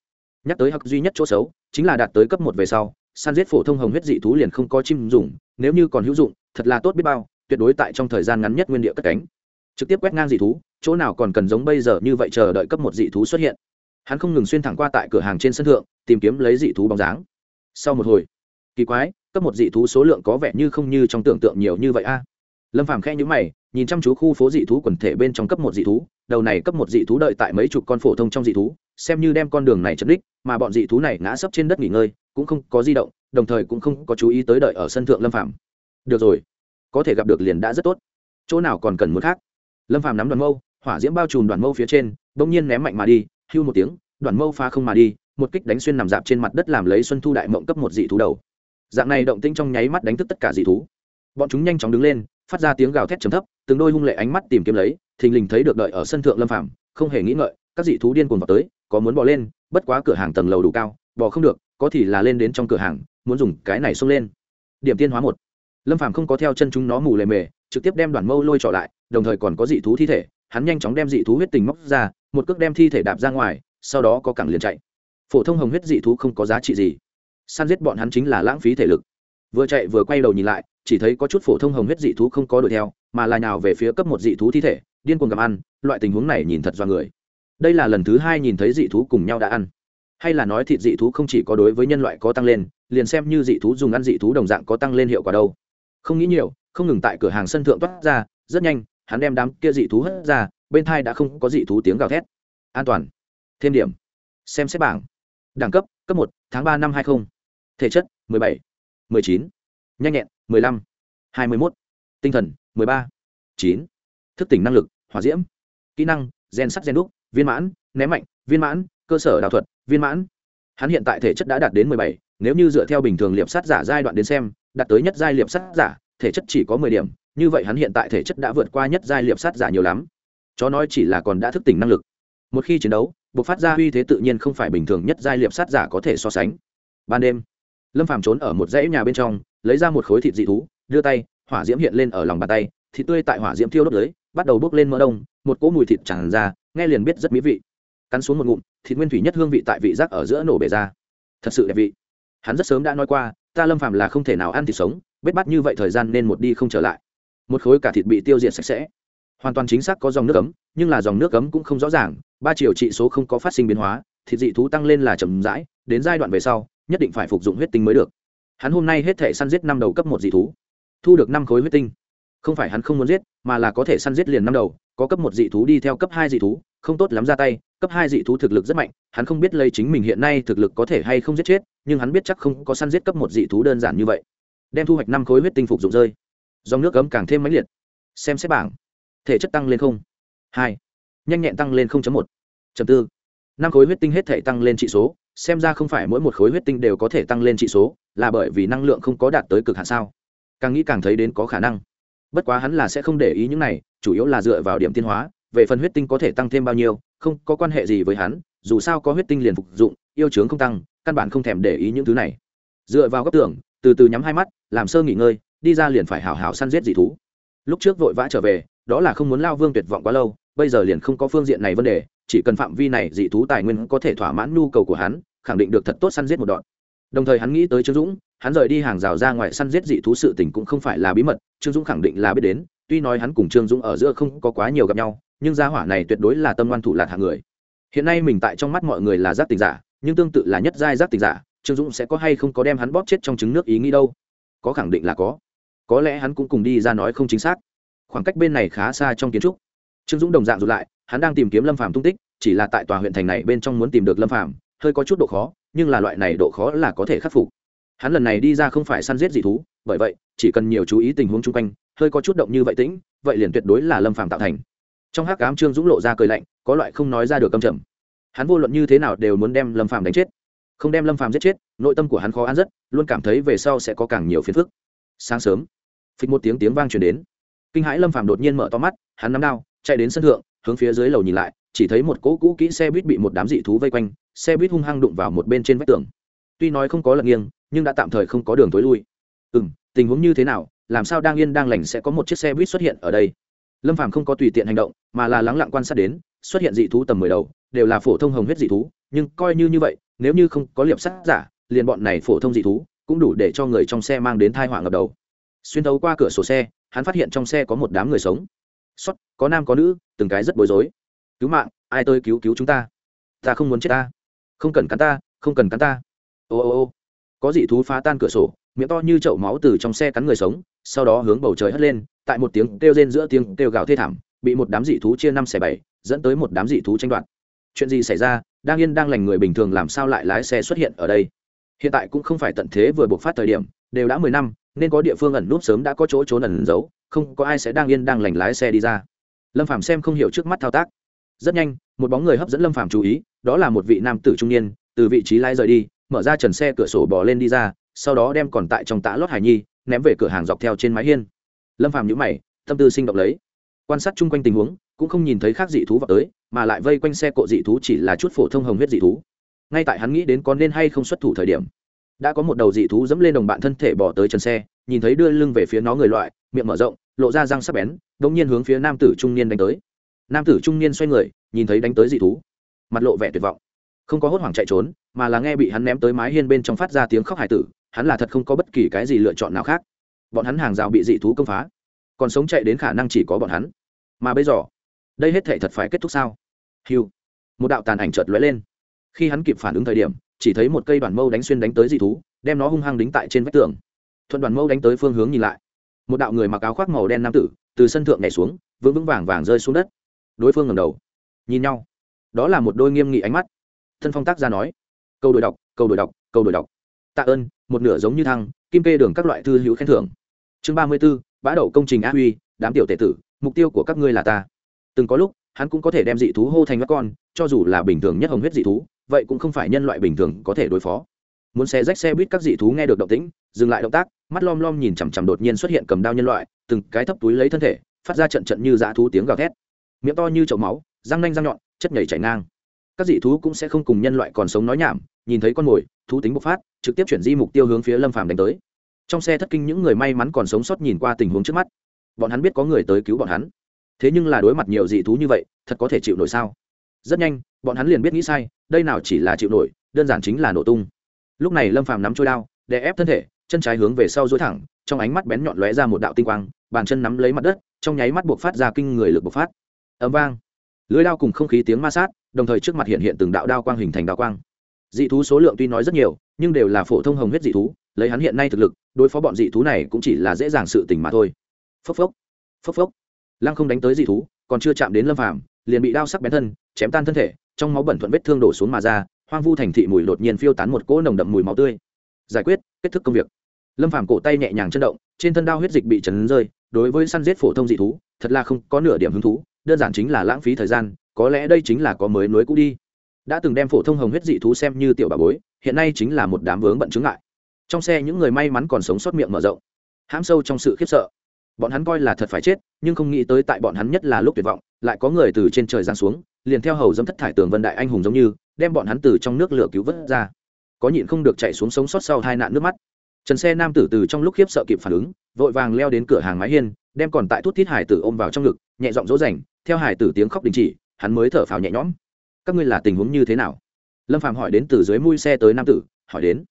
nhắc tới hắc duy nhất chỗ xấu, chính là đạt tới cấp một về sau săn giết phổ thông hồng huyết dị thú liền không có chim dùng, nếu như còn hữu dụng, thật là tốt biết bao, tuyệt đối tại trong thời gian ngắn nhất nguyên địa cất cánh. Trực tiếp quét ngang dị thú, chỗ nào còn cần giống bây giờ như vậy chờ đợi cấp một dị thú xuất hiện. Hắn không ngừng xuyên thẳng qua tại cửa hàng trên sân thượng, tìm kiếm lấy dị thú bóng dáng. Sau một hồi, kỳ quái, cấp một dị thú số lượng có vẻ như không như trong tưởng tượng nhiều như vậy a. Lâm phàm khẽ nhữ mày nhìn chăm chú khu phố dị thú quần thể bên trong cấp một dị thú, đầu này cấp một dị thú đợi tại mấy chục con phổ thông trong dị thú, xem như đem con đường này chật đích mà bọn dị thú này ngã sấp trên đất nghỉ ngơi, cũng không có di động, đồng thời cũng không có chú ý tới đợi ở sân thượng lâm phàm. Được rồi, có thể gặp được liền đã rất tốt. Chỗ nào còn cần muốn khác? Lâm phàm nắm đoàn mâu, hỏa diễm bao trùm đoàn mâu phía trên, bỗng nhiên ném mạnh mà đi, hưu một tiếng, đoàn mâu pha không mà đi, một kích đánh xuyên nằm dạp trên mặt đất làm lấy xuân thu đại mộng cấp một dị thú đầu. Dạng này động tĩnh trong nháy mắt đánh thức tất cả dị thú. Bọn chúng nhanh chóng đứng lên, phát ra tiếng gào thét trầm thấp từng đôi hung lệ ánh mắt tìm kiếm lấy, thình lình thấy được đợi ở sân thượng lâm phàm, không hề nghĩ ngợi, các dị thú điên cuồng vào tới, có muốn bỏ lên, bất quá cửa hàng tầng lầu đủ cao bỏ không được, có thì là lên đến trong cửa hàng, muốn dùng cái này xông lên. Điểm tiên hóa một. Lâm phàm không có theo chân chúng nó mù lề mề, trực tiếp đem đoàn mâu lôi trở lại, đồng thời còn có dị thú thi thể, hắn nhanh chóng đem dị thú huyết tình móc ra, một cước đem thi thể đạp ra ngoài, sau đó có cẳng liền chạy. Phổ thông hồng huyết dị thú không có giá trị gì. Săn giết bọn hắn chính là lãng phí thể lực vừa chạy vừa quay đầu nhìn lại, chỉ thấy có chút phổ thông hồng huyết dị thú không có đuổi theo, mà là nhào về phía cấp một dị thú thi thể, điên cuồng gặm ăn, loại tình huống này nhìn thật do người. Đây là lần thứ hai nhìn thấy dị thú cùng nhau đã ăn. Hay là nói thịt dị thú không chỉ có đối với nhân loại có tăng lên, liền xem như dị thú dùng ăn dị thú đồng dạng có tăng lên hiệu quả đâu. Không nghĩ nhiều, không ngừng tại cửa hàng sân thượng toát ra, rất nhanh, hắn đem đám kia dị thú hất ra, bên thai đã không có dị thú tiếng gào thét. An toàn. Thêm điểm. Xem xét bảng. Đẳng cấp cấp một, tháng ba năm hai mươi thể chất, mười bảy mười chín, nhanh nhẹn, mười lăm, hai mươi mốt, tinh thần, mười ba, chín, thức tỉnh năng lực, hỏa diễm, kỹ năng, gen sắt, gen đúc, viên mãn, ném mạnh, viên mãn, cơ sở đạo thuật, viên mãn. Hắn hiện tại thể chất đã đạt đến mười bảy, nếu như dựa theo bình thường liệp sát giả giai đoạn đến xem, đạt tới nhất giai liệp sát giả, thể chất chỉ có mười điểm, như vậy hắn hiện tại thể chất đã vượt qua nhất giai liệp sát giả nhiều lắm. Chó nói chỉ là còn đã thức tỉnh năng lực. Một khi chiến đấu, buộc phát ra uy thế tự nhiên không phải bình thường nhất giai liệp sát giả có thể so sánh. Ban đêm lâm phàm trốn ở một dãy nhà bên trong, lấy ra một khối thịt dị thú, đưa tay, hỏa diễm hiện lên ở lòng bàn tay, thịt tươi tại hỏa diễm thiêu đốt lưới bắt đầu bốc lên mỡ đông, một cỗ mùi thịt tràn ra, nghe liền biết rất mỹ vị. Cắn xuống một ngụm, thịt nguyên thủy nhất hương vị tại vị giác ở giữa nổ bể ra. Thật sự đẹp vị. Hắn rất sớm đã nói qua, ta lâm phàm là không thể nào ăn thịt sống bết bắt như vậy thời gian nên một đi không trở lại. Một khối cả thịt bị tiêu diệt sạch sẽ. Hoàn toàn chính xác có dòng nước cấm nhưng là dòng nước cấm cũng không rõ ràng, ba triệu trị số không có phát sinh biến hóa, thịt dị thú tăng lên là chậm rãi, đến giai đoạn về sau nhất định phải phục dụng huyết tinh mới được. Hắn hôm nay hết thể săn giết năm đầu cấp một dị thú. Thu được năm khối huyết tinh. Không phải hắn không muốn giết, mà là có thể săn giết liền năm đầu, có cấp một dị thú đi theo cấp hai dị thú, không tốt lắm ra tay, cấp hai dị thú thực lực rất mạnh, hắn không biết lấy chính mình hiện nay thực lực có thể hay không giết chết, nhưng hắn biết chắc không có săn giết cấp một dị thú đơn giản như vậy. Đem thu hoạch năm khối huyết tinh phục dụng rơi. Dòng nước cấm càng thêm mãnh liệt. Xem xét bảng. Thể chất tăng lên không. Hai. Nhanh nhẹn tăng lên một. Chấm tư năm khối huyết tinh hết thể tăng lên trị số, xem ra không phải mỗi một khối huyết tinh đều có thể tăng lên trị số, là bởi vì năng lượng không có đạt tới cực hạn sao? Càng nghĩ càng thấy đến có khả năng. Bất quá hắn là sẽ không để ý những này, chủ yếu là dựa vào điểm tiên hóa, về phần huyết tinh có thể tăng thêm bao nhiêu, không có quan hệ gì với hắn, dù sao có huyết tinh liền phục dụng, yêu chướng không tăng, căn bản không thèm để ý những thứ này. Dựa vào góc tưởng, từ từ nhắm hai mắt, làm sơ nghỉ ngơi, đi ra liền phải hào hào săn giết dị thú. Lúc trước vội vã trở về, đó là không muốn lao vương tuyệt vọng quá lâu, bây giờ liền không có phương diện này vấn đề chỉ cần phạm vi này dị thú tài nguyên có thể thỏa mãn nhu cầu của hắn, khẳng định được thật tốt săn giết một đoạn đồng thời hắn nghĩ tới trương dũng, hắn rời đi hàng rào ra ngoài săn giết dị thú sự tình cũng không phải là bí mật, trương dũng khẳng định là biết đến, tuy nói hắn cùng trương dũng ở giữa không có quá nhiều gặp nhau, nhưng gia hỏa này tuyệt đối là tâm ngoan thủ lạc hạng người. Hiện nay mình tại trong mắt mọi người là giác tình giả, nhưng tương tự là nhất giai giác tình giả, trương dũng sẽ có hay không có đem hắn bóp chết trong trứng nước ý nghĩ đâu? Có khẳng định là có. Có lẽ hắn cũng cùng đi ra nói không chính xác. Khoảng cách bên này khá xa trong kiến trúc. Trương dũng đồng dạng rụt lại hắn đang tìm kiếm lâm phàm tung tích, chỉ là tại tòa huyện thành này bên trong muốn tìm được lâm phàm, hơi có chút độ khó, nhưng là loại này độ khó là có thể khắc phục. Hắn lần này đi ra không phải săn giết dị thú, bởi vậy, chỉ cần nhiều chú ý tình huống chung quanh, hơi có chút động như vậy tĩnh, vậy liền tuyệt đối là lâm phàm tạo thành. Trong hắc cám trương dũng lộ ra cười lạnh, có loại không nói ra được câm trầm. Hắn vô luận như thế nào đều muốn đem lâm phàm đánh chết. Không đem lâm phàm giết chết, nội tâm của hắn khó ăn rất, luôn cảm thấy về sau sẽ có càng nhiều phiền phức. Sáng sớm, phịch một tiếng tiếng vang truyền đến. Kinh hãi lâm phàm đột nhiên mở to mắt, hắn nắm đao, chạy đến sân thượng hướng phía dưới lầu nhìn lại, chỉ thấy một cỗ cũ kỹ xe buýt bị một đám dị thú vây quanh, xe buýt hung hăng đụng vào một bên trên vách tường. Tuy nói không có lật nghiêng, nhưng đã tạm thời không có đường tối lui. Ừ m tình huống như thế nào? Làm sao đang yên đang lành sẽ có một chiếc xe buýt xuất hiện ở đây? Lâm phàm không có tùy tiện hành động, mà là lắng lặng quan sát đến, xuất hiện dị thú tầm mười đầu, đều là phổ thông hồng huyết dị thú, nhưng coi như như vậy, nếu như không có liệp sắt giả, liền bọn này phổ thông dị thú cũng đủ để cho người trong xe mang đến thai họa ngập đầu. Xuyên thấu qua cửa sổ xe, hắn phát hiện trong xe có một đám người sống xót có nam có nữ, từng cái rất bối rối. Cứu mạng, ai tôi cứu cứu chúng ta? Ta không muốn chết ta. Không cần cắn ta, không cần cắn ta. Ô ô ô. Có dị thú phá tan cửa sổ, miệng to như chậu máu từ trong xe cắn người sống, sau đó hướng bầu trời hất lên, tại một tiếng kêu rên giữa tiếng kêu gào thê thảm, bị một đám dị thú chia năm xẻ bảy, dẫn tới một đám dị thú tranh đoạt. Chuyện gì xảy ra? Đang yên đang lành người bình thường làm sao lại lái xe xuất hiện ở đây? Hiện tại cũng không phải tận thế vừa buộc phát thời điểm, đều đã mười năm, nên có địa phương ẩn núp sớm đã có chỗ trốn ẩn giấu không có ai sẽ đang yên đang lành lái xe đi ra. Lâm phàm xem không hiểu trước mắt thao tác. Rất nhanh, một bóng người hấp dẫn lâm phàm chú ý, đó là một vị nam tử trung niên, từ vị trí lái rời đi, mở ra trần xe cửa sổ bỏ lên đi ra, sau đó đem còn tại trong tã lót hải nhi, ném về cửa hàng dọc theo trên mái hiên. Lâm phàm nhíu mày, tâm tư sinh động lấy. Quan sát chung quanh tình huống, cũng không nhìn thấy khác dị thú vào tới, mà lại vây quanh xe cộ dị thú chỉ là chút phổ thông hồng huyết dị thú. Ngay tại hắn nghĩ đến có nên hay không xuất thủ thời điểm, đã có một đầu dị thú dẫm lên đồng bạn thân thể bỏ tới trần xe nhìn thấy đưa lưng về phía nó người loại, miệng mở rộng, lộ ra răng sắc bén đ ỗ n g nhiên hướng phía nam tử trung niên đánh tới. Nam tử trung niên xoay người, nhìn thấy đánh tới dị thú, mặt lộ vẻ tuyệt vọng. Không có hốt hoảng chạy trốn, mà là nghe bị hắn ném tới mái hiên bên trong phát ra tiếng khóc hải tử, hắn là thật không có bất kỳ cái gì lựa chọn nào khác. Bọn hắn hàng rào bị dị thú công phá, còn sống chạy đến khả năng chỉ có bọn hắn. Mà bây giờ, đây hết thể thật phải kết thúc sao? Hiu một đạo tàn ảnh chợt lóe lên. Khi hắn kịp phản ứng thời điểm, chỉ thấy một cây đoàn mâu đánh xuyên đánh tới dị thú, đem nó hung hăng đính tại trên vách tường thuận đoàn mâu đánh tới phương hướng nhìn lại. Một đạo người mặc áo khoác màu đen nam tử từ sân thượng nhảy xuống, vững vững vàng vàng rơi xuống đất. Đối phương ngầm đầu, nhìn nhau. Đó là một đôi nghiêm nghị ánh mắt. Thân phong tác ra nói câu đổi đọc câu đổi đọc câu đổi đọc. Tạ ơn, một nửa giống như thăng, kim kê đường các loại thư hữu khen thưởng. Chương ba mươi b ố bã đậu công trình á huy, đám tiểu tệ tử, mục tiêu của các ngươi là ta. Từng có lúc, hắn cũng có thể đem dị thú hô thành các con, cho dù là bình thường nhất hồng huyết dị thú, vậy cũng không phải nhân loại bình thường có thể đối phó muốn xe rách xe buýt các dị thú nghe được động tĩnh, dừng lại động tác, mắt lom lom nhìn chằm chằm đột nhiên xuất hiện cầm đao nhân loại, từng cái thấp túi lấy thân thể, phát ra trận trận như dã thú tiếng gào thét. Miệng to như chậu máu, răng nanh răng nhọn, chất nhảy chảy ngang. Các dị thú cũng sẽ không cùng nhân loại còn sống nói nhảm, nhìn thấy con mồi, thú tính bộc phát, trực tiếp chuyển di mục tiêu hướng phía lâm phàm đánh tới. Trong xe thất kinh những người may mắn còn sống sót nhìn qua tình huống trước mắt. Bọn hắn biết có người tới cứu bọn hắn. Thế nhưng là đối mặt nhiều dị thú như vậy, thật có thể chịu nổi sao? Rất nhanh, bọn hắn liền biết nghĩ sai, đây nào chỉ là chịu nổi, đơn giản chính là nổ tung lúc này lâm phàm nắm trôi đao, đè ép thân thể, chân trái hướng về sau dối thẳng, trong ánh mắt bén nhọn lóe ra một đạo tinh quang, bàn chân nắm lấy mặt đất, trong nháy mắt buộc phát ra kinh người lực bộc phát. Ấm vang. Lưới đao cùng không khí tiếng ma sát, đồng thời trước mặt hiện hiện từng đạo đao quang hình thành đao quang. Dị thú số lượng tuy nói rất nhiều, nhưng đều là phổ thông hồng huyết dị thú, lấy hắn hiện nay thực lực, đối phó bọn dị thú này cũng chỉ là dễ dàng sự tình mà thôi. Phốc phốc. Phốc phốc. Lăng không đánh tới dị thú, còn chưa chạm đến lâm phàm, liền bị đao sắc bén thân, chém tan thân thể, trong máu bẩn thuận vết thương đổ xuống mà ra hoang vu thành thị mùi đột nhiên phiêu tán một cỗ nồng đậm mùi máu tươi. Giải quyết, kết thúc công việc. Lâm phàm cổ tay nhẹ nhàng chân động, trên thân đao huyết dịch bị chấn rơi, đối với săn giết phổ thông dị thú, thật là không có nửa điểm hứng thú, đơn giản chính là lãng phí thời gian, có lẽ đây chính là có mới nối cũ đi. Đã từng đem phổ thông hồng huyết dị thú xem như tiểu bà bối, hiện nay chính là một đám vướng bận chứng ngại. Trong xe những người may mắn còn sống sót miệng mở rộng. Hãm sâu trong sự khiếp sợ. Bọn hắn coi là thật phải chết, nhưng không nghĩ tới tại bọn hắn nhất là lúc tuyệt vọng, lại có người từ trên trời giáng xuống liền theo hầu dẫm thất thải tường vân đại anh hùng giống như, đem bọn hắn từ trong nước lửa cứu vớt ra. Có nhịn không được chạy xuống sống sót sau hai nạn nước mắt. Trần xe nam tử từ trong lúc khiếp sợ kịp phản ứng, vội vàng leo đến cửa hàng mái hiên, đem còn tại thút thiết hải tử ôm vào trong ngực, nhẹ giọng dỗ dành, theo hải tử tiếng khóc đình chỉ, hắn mới thở phào nhẹ nhõm. Các ngươi là tình huống như thế nào? Lâm phạm hỏi đến từ dưới mui xe tới nam tử, hỏi đến.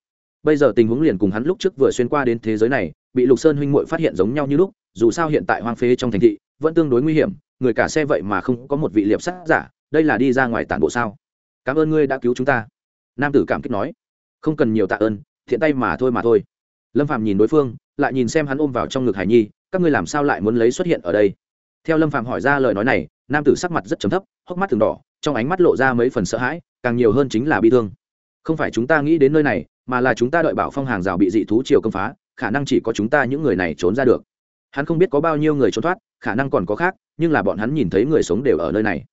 Bây giờ tình huống liền cùng hắn lúc trước vừa xuyên qua đến thế giới này, bị lục sơn huynh muội phát hiện giống nhau như lúc, dù sao hiện tại hoang phế trong thành thị, vẫn tương đối nguy hiểm, người cả xe vậy mà không có một vị liệp sát giả đây là đi ra ngoài tản bộ sao? Cảm ơn ngươi đã cứu chúng ta. Nam tử cảm kích nói. Không cần nhiều tạ ơn, thiện tay mà thôi mà thôi. Lâm phạm nhìn đối phương, lại nhìn xem hắn ôm vào trong ngực hải nhi, các ngươi làm sao lại muốn lấy xuất hiện ở đây? Theo lâm phạm hỏi ra lời nói này, nam tử sắc mặt rất chấm thấp, hốc mắt thường đỏ, trong ánh mắt lộ ra mấy phần sợ hãi, càng nhiều hơn chính là bi thương. Không phải chúng ta nghĩ đến nơi này, mà là chúng ta đợi bảo phong hàng rào bị dị thú chiều công phá, khả năng chỉ có chúng ta những người này trốn ra được. Hắn không biết có bao nhiêu người trốn thoát, khả năng còn có khác, nhưng là bọn hắn nhìn thấy người sống đều ở nơi này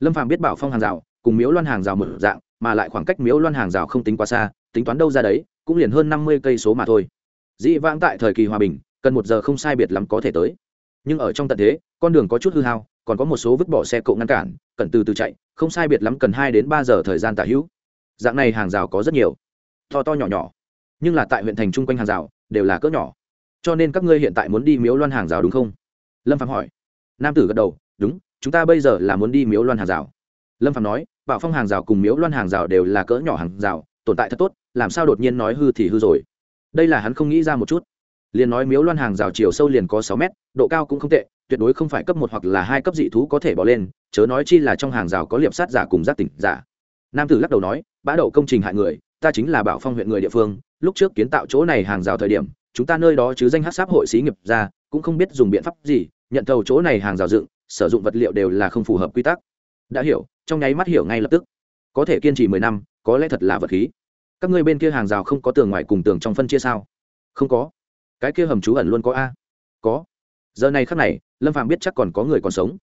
lâm Phàm biết bảo phong hàng rào cùng miếu loan hàng rào một dạng, mà lại khoảng cách miếu loan hàng rào không tính quá xa, tính toán đâu ra đấy, cũng liền hơn năm mươi cây số mà thôi. Dĩ vãng tại thời kỳ hòa bình, cần một giờ không sai biệt lắm có thể tới. Nhưng ở trong tận thế, con đường có chút hư hao, còn có một số vứt bỏ xe cộ ngăn cản, cần từ từ chạy, không sai biệt lắm cần hai đến ba giờ thời gian tả hữu. Dạng này hàng rào có rất nhiều. To to nhỏ nhỏ. Nhưng là tại huyện thành chung quanh hàng rào, đều là cỡ nhỏ. Cho nên các ngươi hiện tại muốn đi miếu loan hàng rào đúng không? Lâm phạm hỏi. Nam tử gật đầu, đúng chúng ta bây giờ là muốn đi miếu loan hàng rào. Lâm phạm nói, bảo phong hàng rào cùng miếu loan hàng rào đều là cỡ nhỏ hàng rào, tồn tại thật tốt, làm sao đột nhiên nói hư thì hư rồi. Đây là hắn không nghĩ ra một chút. Liền nói miếu loan hàng rào chiều sâu liền có sáu mét, độ cao cũng không tệ, tuyệt đối không phải cấp một hoặc là hai cấp dị thú có thể bỏ lên, chớ nói chi là trong hàng rào có liệp sát giả cùng giác tỉnh giả. Nam tử lắc đầu nói bã đậu công trình hại người, ta chính là bảo phong huyện người địa phương, lúc trước kiến tạo chỗ này hàng rào thời điểm, chúng ta nơi đó chứ danh hát sáp hội xí nghiệp ra, cũng không biết dùng biện pháp gì nhận thầu chỗ này hàng rào dựng, sử dụng vật liệu đều là không phù hợp quy tắc. Đã hiểu, trong nháy mắt hiểu ngay lập tức. Có thể kiên trì mười năm, có lẽ thật là vật khí. Các ngươi bên kia hàng rào không có tường ngoài cùng tường trong phân chia sao? Không có. Cái kia hầm trú ẩn luôn có a. Có. Giờ này khắc này, lâm phạm biết chắc còn có người còn sống.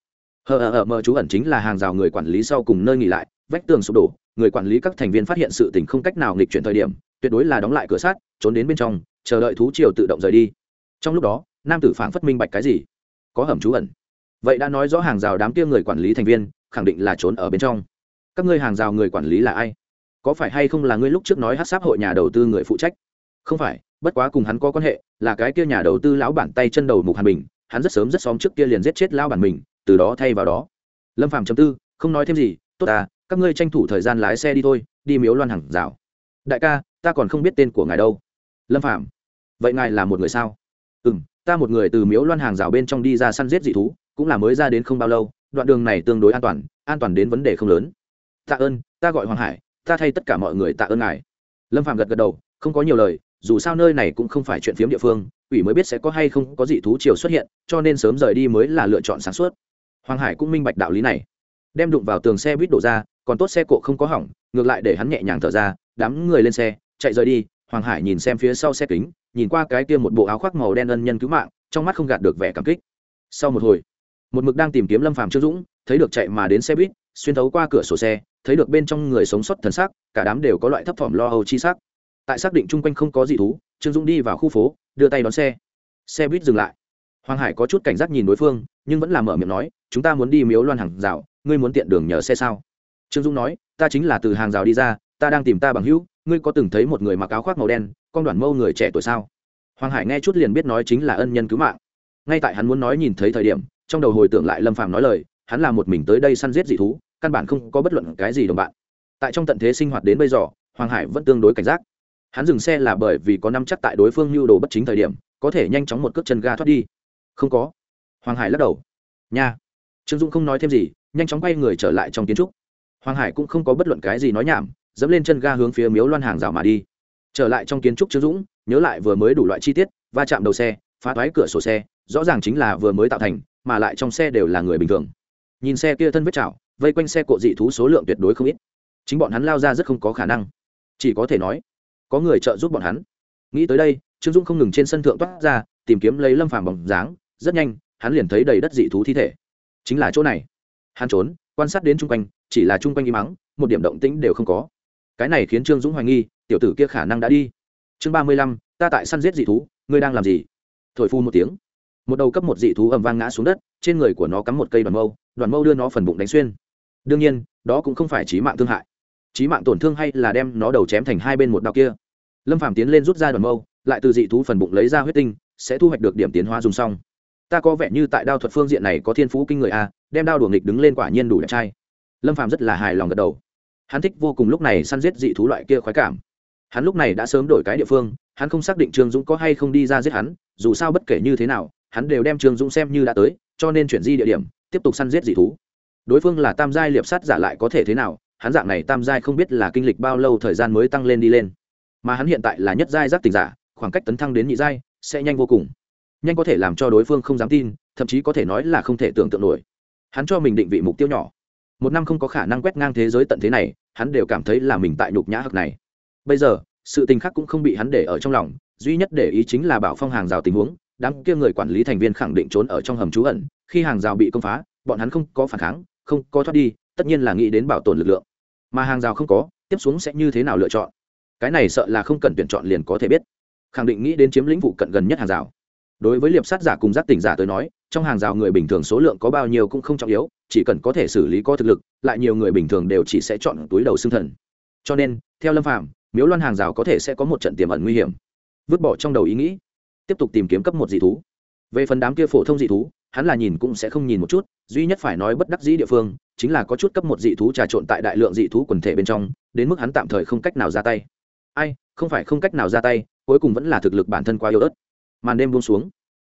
Hờ ờ ờ mờ trú ẩn chính là hàng rào người quản lý sau cùng nơi nghỉ lại, vách tường sụp đổ, người quản lý các thành viên phát hiện sự tình không cách nào nghịch chuyển thời điểm, tuyệt đối là đóng lại cửa sát trốn đến bên trong, chờ đợi thú triều tự động rời đi. Trong lúc đó, nam tử phản phất minh bạch cái gì? Có hầm trú ẩn. Vậy đã nói rõ hàng rào đám kia người quản lý thành viên, khẳng định là trốn ở bên trong. Các ngươi hàng rào người quản lý là ai? Có phải hay không là ngươi lúc trước nói hát sáp hội nhà đầu tư người phụ trách? Không phải, bất quá cùng hắn có quan hệ, là cái kia nhà đầu tư lão bản tay chân đầu mục hàn bình, hắn rất sớm rất xóm trước kia liền giết chết lão bản mình, từ đó thay vào đó. Lâm phạm chấm tư, không nói thêm gì, tốt à các ngươi tranh thủ thời gian lái xe đi thôi, đi miếu loan hàng rào. Đại ca, ta còn không biết tên của ngài đâu. Lâm phạm vậy ngài là một người sao? Ừ m ta một người từ miếu loan hàng rào bên trong đi ra săn giết dị thú, cũng là mới ra đến không bao lâu, đoạn đường này tương đối an toàn an toàn đến vấn đề không lớn. Tạ ơn, ta gọi hoàng hải, ta thay tất cả mọi người tạ ơn ngài. Lâm phạm gật gật đầu, không có nhiều lời, dù sao nơi này cũng không phải chuyện phiếm địa phương ủy mới biết sẽ có hay không có dị thú chiều xuất hiện, cho nên sớm rời đi mới là lựa chọn sáng suốt. Hoàng hải cũng minh bạch đạo lý này. Đem đụng vào tường xe buýt đổ ra, còn tốt xe cộ không có hỏng, ngược lại để hắn nhẹ nhàng thở ra, đám người lên xe, chạy rời đi hoàng hải nhìn xem phía sau xe kính, nhìn qua cái kia một bộ áo khoác màu đen ân nhân cứu mạng, trong mắt không gạt được vẻ cảm kích. Sau một hồi, một mực đang tìm kiếm lâm phàm trương dũng, thấy được chạy mà đến xe buýt, xuyên thấu qua cửa sổ xe, thấy được bên trong người sống sót thần sắc, cả đám đều có loại thấp thỏm lo âu chi sắc. Tại xác định chung quanh không có gì thú, trương dũng đi vào khu phố, đưa tay đón xe. Xe buýt dừng lại. Hoàng hải có chút cảnh giác nhìn đối phương, nhưng vẫn là mở miệng nói, chúng ta muốn đi miếu loan hàng rào, ngươi muốn tiện đường nhờ xe sao? Trương dũng nói, ta chính là từ hàng rào đi ra, ta đang tìm ta bằng hữu ngươi có từng thấy một người mặc áo khoác màu đen, con đoàn mâu người trẻ tuổi sao? Hoàng hải nghe chút liền biết nói chính là ân nhân cứu mạng. Ngay tại hắn muốn nói nhìn thấy thời điểm, trong đầu hồi tưởng lại lâm phàm nói lời, hắn là một mình tới đây săn giết dị thú, căn bản không có bất luận cái gì đồng bạn. Tại trong tận thế sinh hoạt đến bây giờ, hoàng hải vẫn tương đối cảnh giác. Hắn dừng xe là bởi vì có năm chắc tại đối phương nhu đồ bất chính thời điểm, có thể nhanh chóng một cước chân ga thoát đi. Không có. Hoàng hải lắc đầu. Nha. Trương dũng không nói thêm gì, nhanh chóng quay người trở lại trong kiến trúc. Hoàng hải cũng không có bất luận cái gì nói nhảm dẫm lên chân ga hướng phía miếu loan hàng rào mà đi. Trở lại trong kiến trúc trương dũng, nhớ lại vừa mới đủ loại chi tiết, va chạm đầu xe, phá thoái cửa sổ xe, rõ ràng chính là vừa mới tạo thành, mà lại trong xe đều là người bình thường. Nhìn xe kia thân vết chảo, vây quanh xe cộ dị thú số lượng tuyệt đối không ít. Chính bọn hắn lao ra rất không có khả năng. Chỉ có thể nói, có người trợ giúp bọn hắn. Nghĩ tới đây, trương dũng không ngừng trên sân thượng toát ra, tìm kiếm lấy lâm phàm bóng dáng, rất nhanh, hắn liền thấy đầy đất dị thú thi thể. Chính là chỗ này. Hắn trốn, quan sát đến chung quanh, chỉ là chung quanh im mắng một điểm động tĩnh đều không có cái này khiến trương dũng hoài nghi, tiểu tử kia khả năng đã đi. Chương ba mươi lăm, ta tại săn giết dị thú, ngươi đang làm gì? Thổi phu một tiếng. Một đầu cấp một dị thú ầm vang ngã xuống đất, trên người của nó cắm một cây đoàn mâu đoàn mâu đưa nó phần bụng đánh xuyên. Đương nhiên, đó cũng không phải trí mạng thương hại. Trí mạng tổn thương hay là đem nó đầu chém thành hai bên một đạo kia. Lâm phàm tiến lên rút ra đoàn mâu, lại từ dị thú phần bụng lấy ra huyết tinh, sẽ thu hoạch được điểm tiến hóa dùng xong. Ta có vẻ như tại đao thuật phương diện này có thiên phú kinh người a, đem đao đùa nghịch đứng lên quả nhiên đủ đẹp trai. Lâm phàm rất là hài lòng gật đầu hắn thích vô cùng lúc này săn giết dị thú loại kia khoái cảm. Hắn lúc này đã sớm đổi cái địa phương, hắn không xác định trương dũng có hay không đi ra giết hắn, dù sao bất kể như thế nào, hắn đều đem trương dũng xem như đã tới, cho nên chuyển di địa điểm, tiếp tục săn giết dị thú. Đối phương là tam giai liệp sát giả lại có thể thế nào, hắn dạng này tam giai không biết là kinh lịch bao lâu thời gian mới tăng lên đi lên. Mà hắn hiện tại là nhất giai giác tình giả, khoảng cách tấn thăng đến nhị giai, sẽ nhanh vô cùng. Nhanh có thể làm cho đối phương không dám tin, thậm chí có thể nói là không thể tưởng tượng nổi. Hắn cho mình định vị mục tiêu nhỏ một năm không có khả năng quét ngang thế giới tận thế này, hắn đều cảm thấy là mình tại nhục nhã hực này. Bây giờ, sự tình khác cũng không bị hắn để ở trong lòng, duy nhất để ý chính là bảo phong hàng rào tình huống, đám kia người quản lý thành viên khẳng định trốn ở trong hầm trú ẩn, khi hàng rào bị công phá, bọn hắn không có phản kháng, không có thoát đi, tất nhiên là nghĩ đến bảo tồn lực lượng. Mà hàng rào không có, tiếp xuống sẽ như thế nào lựa chọn? Cái này sợ là không cần tuyển chọn liền có thể biết. Khẳng định nghĩ đến chiếm lĩnh vụ cận gần nhất hàng rào. Đối với liệp sát giả cùng giác tỉnh giả tới nói, trong hàng rào người bình thường số lượng có bao nhiêu cũng không trọng yếu chỉ cần có thể xử lý có thực lực, lại nhiều người bình thường đều chỉ sẽ chọn túi đầu xương thần. Cho nên, theo lâm phạm miếu loan hàng rào có thể sẽ có một trận tiềm ẩn nguy hiểm. Vứt bỏ trong đầu ý nghĩ, tiếp tục tìm kiếm cấp một dị thú. Về phần đám kia phổ thông dị thú, hắn là nhìn cũng sẽ không nhìn một chút, duy nhất phải nói bất đắc dĩ địa phương, chính là có chút cấp một dị thú trà trộn tại đại lượng dị thú quần thể bên trong, đến mức hắn tạm thời không cách nào ra tay. Ai, không phải không cách nào ra tay, cuối cùng vẫn là thực lực bản thân quá yếu ớt. Màn đêm buông xuống.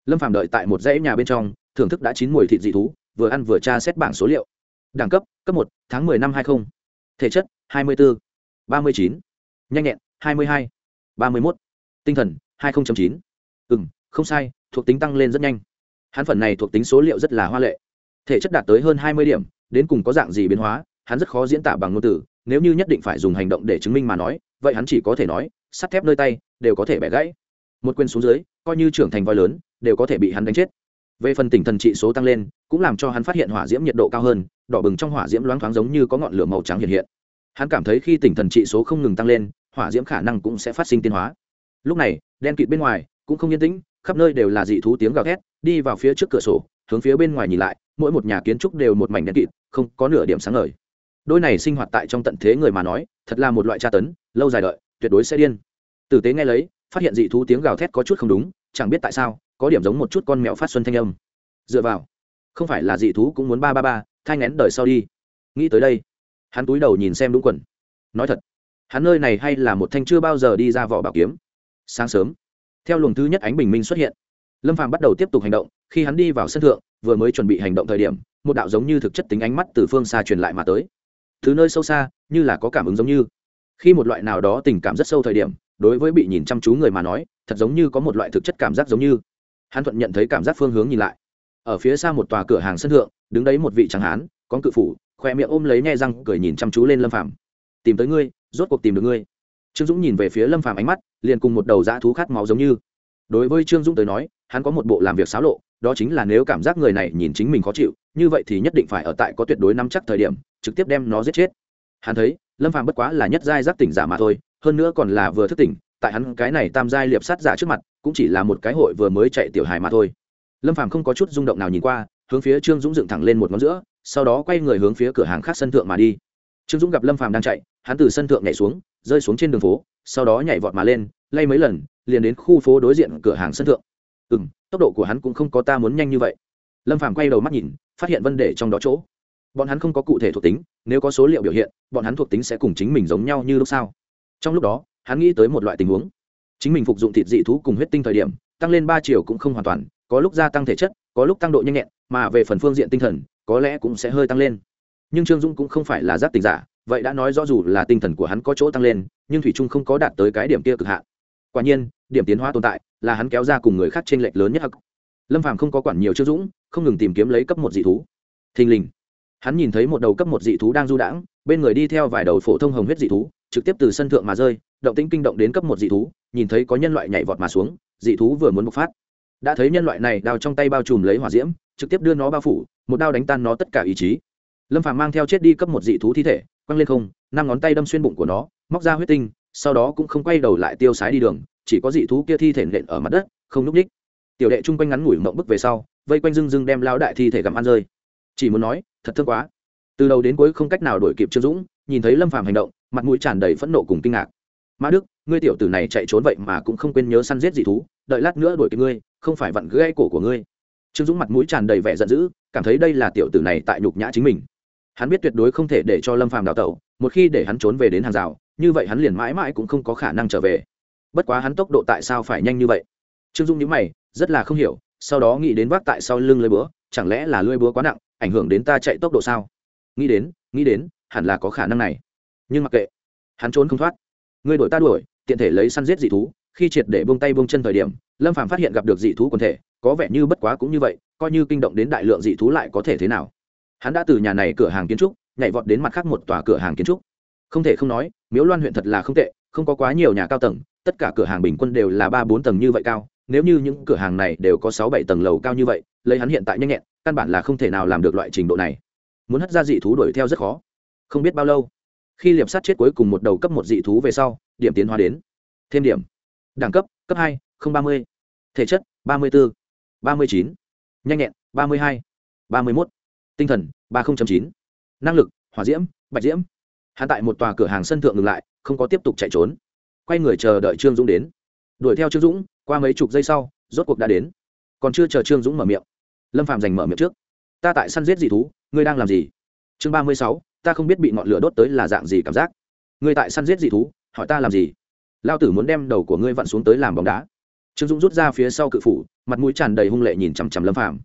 Lâm phàm đợi tại một dãy nhà bên trong, thưởng thức đã chín mùi thịt dị thú vừa ăn vừa tra xét bảng số liệu. Đẳng cấp cấp một tháng mười năm hai mươi thể chất hai mươi bốn ba mươi chín. Nhanh nhẹn hai mươi hai. ba mươi một, tinh thần hai mươi chín. Ừ m không sai thuộc tính tăng lên rất nhanh. Hắn phần này thuộc tính số liệu rất là hoa lệ. Thể chất đạt tới hơn hai mươi điểm đến cùng có dạng gì biến hóa hắn rất khó diễn tả bằng ngôn từ. Nếu như nhất định phải dùng hành động để chứng minh mà nói vậy hắn chỉ có thể nói sắt thép nơi tay đều có thể bẻ gãy. Một quên xuống dưới coi như trưởng thành voi lớn đều có thể bị hắn đánh chết. Về phần tỉnh thần trị số tăng lên cũng làm cho hắn phát hiện hỏa diễm nhiệt độ cao hơn, đỏ bừng trong hỏa diễm loáng thoáng giống như có ngọn lửa màu trắng hiện hiện. Hắn cảm thấy khi tỉnh thần trị số không ngừng tăng lên, hỏa diễm khả năng cũng sẽ phát sinh tiến hóa. Lúc này, đen kịt bên ngoài cũng không yên tĩnh, khắp nơi đều là dị thú tiếng gào thét, đi vào phía trước cửa sổ, hướng phía bên ngoài nhìn lại, mỗi một nhà kiến trúc đều một mảnh đen kịt, không có nửa điểm sáng ngời. Đôi này sinh hoạt tại trong tận thế người mà nói, thật là một loại tra tấn, lâu dài đợi, tuyệt đối sẽ điên. Tử tế nghe lấy, phát hiện dị thú tiếng gào thét có chút không đúng, chẳng biết tại sao, có điểm giống một chút con mèo phát xuân thanh âm. Dựa vào không phải là dị thú cũng muốn ba ba ba, thai ngén đời sau đi. Nghĩ tới đây, hắn túi đầu nhìn xem đúng quần. Nói thật, hắn nơi này hay là một thanh chưa bao giờ đi ra vỏ bảo kiếm. Sáng sớm, theo luồng thứ nhất ánh bình minh xuất hiện, lâm phàm bắt đầu tiếp tục hành động. Khi hắn đi vào sân thượng, vừa mới chuẩn bị hành động thời điểm, một đạo giống như thực chất tính ánh mắt từ phương xa truyền lại mà tới. Thứ nơi sâu xa, như là có cảm ứng giống như. Khi một loại nào đó tình cảm rất sâu thời điểm, đối với bị nhìn chăm chú người mà nói, thật giống như có một loại thực chất cảm giác giống như. Hắn thuận nhận thấy cảm giác phương hướng nhìn lại ở phía xa một tòa cửa hàng sân thượng, đứng đấy một vị tráng hán, con cự phủ khoe miệng ôm lấy nghe răng, cười nhìn chăm chú lên lâm phàm. Tìm tới ngươi, rốt cuộc tìm được ngươi. Trương dũng nhìn về phía lâm phàm ánh mắt, liền cùng một đầu dã thú khát máu giống như. Đối với trương dũng tới nói, hắn có một bộ làm việc xáo lộ, đó chính là nếu cảm giác người này nhìn chính mình khó chịu, như vậy thì nhất định phải ở tại có tuyệt đối nắm chắc thời điểm, trực tiếp đem nó giết chết. Hắn thấy, lâm phàm bất quá là nhất giai giác tỉnh giả mà thôi, hơn nữa còn là vừa thức tỉnh, tại hắn cái này tam giai liệp sát giả trước mặt, cũng chỉ là một cái hội vừa mới chạy tiểu hài mà thôi lâm phàm không có chút rung động nào nhìn qua, hướng phía trương dũng dựng thẳng lên một ngón giữa, sau đó quay người hướng phía cửa hàng khác sân thượng mà đi. Trương dũng gặp lâm phàm đang chạy, hắn từ sân thượng nhảy xuống, rơi xuống trên đường phố, sau đó nhảy vọt mà lên, lay mấy lần, liền đến khu phố đối diện cửa hàng sân thượng. Ừ m tốc độ của hắn cũng không có ta muốn nhanh như vậy. Lâm phàm quay đầu mắt nhìn, phát hiện vấn đề trong đó chỗ. Bọn hắn không có cụ thể thuộc tính, nếu có số liệu biểu hiện, bọn hắn thuộc tính sẽ cùng chính mình giống nhau như lúc sau. Trong lúc đó, hắn nghĩ tới một loại tình huống. Chính mình phục dụng thịt dị thú cùng huyết tinh thời điểm, tăng lên ba chiều cũng không hoàn toàn có lúc gia tăng thể chất, có lúc tăng độ nhanh nhẹn, mà về phần phương diện tinh thần, có lẽ cũng sẽ hơi tăng lên. Nhưng trương dũng cũng không phải là giác tình giả, vậy đã nói rõ dù là tinh thần của hắn có chỗ tăng lên, nhưng thủy trung không có đạt tới cái điểm kia cực hạn. Quả nhiên, điểm tiến hóa tồn tại là hắn kéo ra cùng người khác t r ê n lệch lớn nhất hắc. Lâm phàm không có quản nhiều trương dũng, không ngừng tìm kiếm lấy cấp một dị thú. Thình lình, hắn nhìn thấy một đầu cấp một dị thú đang du đãng, bên người đi theo vài đầu phổ thông hồng huyết dị thú, trực tiếp từ sân thượng mà rơi, động tĩnh kinh động đến cấp một dị thú, nhìn thấy có nhân loại nhảy vọt mà xuống, dị thú vừa muốn bộc phát đã thấy nhân loại này đào trong tay bao trùm lấy hỏa diễm, trực tiếp đưa nó bao phủ, một đao đánh tan nó tất cả ý chí. Lâm phàm mang theo chết đi cấp một dị thú thi thể, quăng lên không, năm ngón tay đâm xuyên bụng của nó, móc ra huyết tinh, sau đó cũng không quay đầu lại tiêu sái đi đường, chỉ có dị thú kia thi thể nện ở mặt đất, không núp ních tiểu đệ chung quanh ngắn ngủi mộng bức về sau, vây quanh dưng dưng đem lao đại thi thể gặm ăn rơi. Chỉ muốn nói, thật thương quá. Từ đầu đến cuối không cách nào đổi kịp trương dũng, nhìn thấy lâm phàm hành động, mặt mũi tràn đầy phẫn nộ cùng kinh ngạc. Mã đức, ngươi tiểu tử này chạy trốn vậy mà cũng không quên nhớ săn giết dị thú, đợi lát nữa đuổi kịp ngươi không phải vặn gãy cổ của ngươi. Trương dũng mặt mũi tràn đầy vẻ giận dữ, cảm thấy đây là tiểu tử này tại nhục nhã chính mình. Hắn biết tuyệt đối không thể để cho lâm phàm đào tẩu, một khi để hắn trốn về đến hàng rào, như vậy hắn liền mãi mãi cũng không có khả năng trở về. Bất quá hắn tốc độ tại sao phải nhanh như vậy? Trương dung nhíu mày, rất là không hiểu, sau đó nghĩ đến vác tại sau lưng lưỡi búa, chẳng lẽ là lưỡi búa quá nặng, ảnh hưởng đến ta chạy tốc độ sao? Nghĩ đến nghĩ đến, hẳn là có khả năng này. Nhưng mặc kệ, hắn trốn không thoát. Ngươi đuổi ta đuổi, tiện thể lấy săn giết dị thú, khi triệt để buông tay buông chân thời điểm lâm phàm phát hiện gặp được dị thú quần thể, có vẻ như bất quá cũng như vậy, coi như kinh động đến đại lượng dị thú lại có thể thế nào? Hắn đã từ nhà này cửa hàng kiến trúc, nhảy vọt đến mặt khác một tòa cửa hàng kiến trúc. Không thể không nói, miếu loan huyện thật là không tệ, không có quá nhiều nhà cao tầng, tất cả cửa hàng bình quân đều là ba bốn tầng như vậy cao, nếu như những cửa hàng này đều có sáu bảy tầng lầu cao như vậy, lấy hắn hiện tại nhanh nhẹn, căn bản là không thể nào làm được loại trình độ này. Muốn hất ra dị thú đuổi theo rất khó. Không biết bao lâu, khi liệp sát chết cuối cùng một đầu cấp một dị thú về sau, điểm tiến hóa đến. Thêm điểm. Đẳng cấp cấp hai ba mươi, thể chất ba mươi bốn ba mươi chín, nhanh nhẹn ba mươi hai, ba mươi mốt, tinh thần ba chín, năng lực hỏa diễm, bạch diễm. Hắn tại một tòa cửa hàng sân thượng ngừng lại, không có tiếp tục chạy trốn. Quay người chờ đợi trương dũng đến. Đuổi theo trương dũng, qua mấy chục giây sau, rốt cuộc đã đến. Còn chưa chờ trương dũng mở miệng, lâm phạm giành mở miệng trước. Ta tại săn giết dị thú, ngươi đang làm gì? Chương ba mươi sáu, ta không biết bị ngọn lửa đốt tới là dạng gì cảm giác. Ngươi tại săn giết dị thú, hỏi ta làm gì? Lao tử muốn đem đầu của ngươi vặn xuống tới làm bóng đá trương dũng rút ra phía sau cự phủ, mặt mũi tràn đầy hung lệ nhìn chằm chằm lâm Phàm.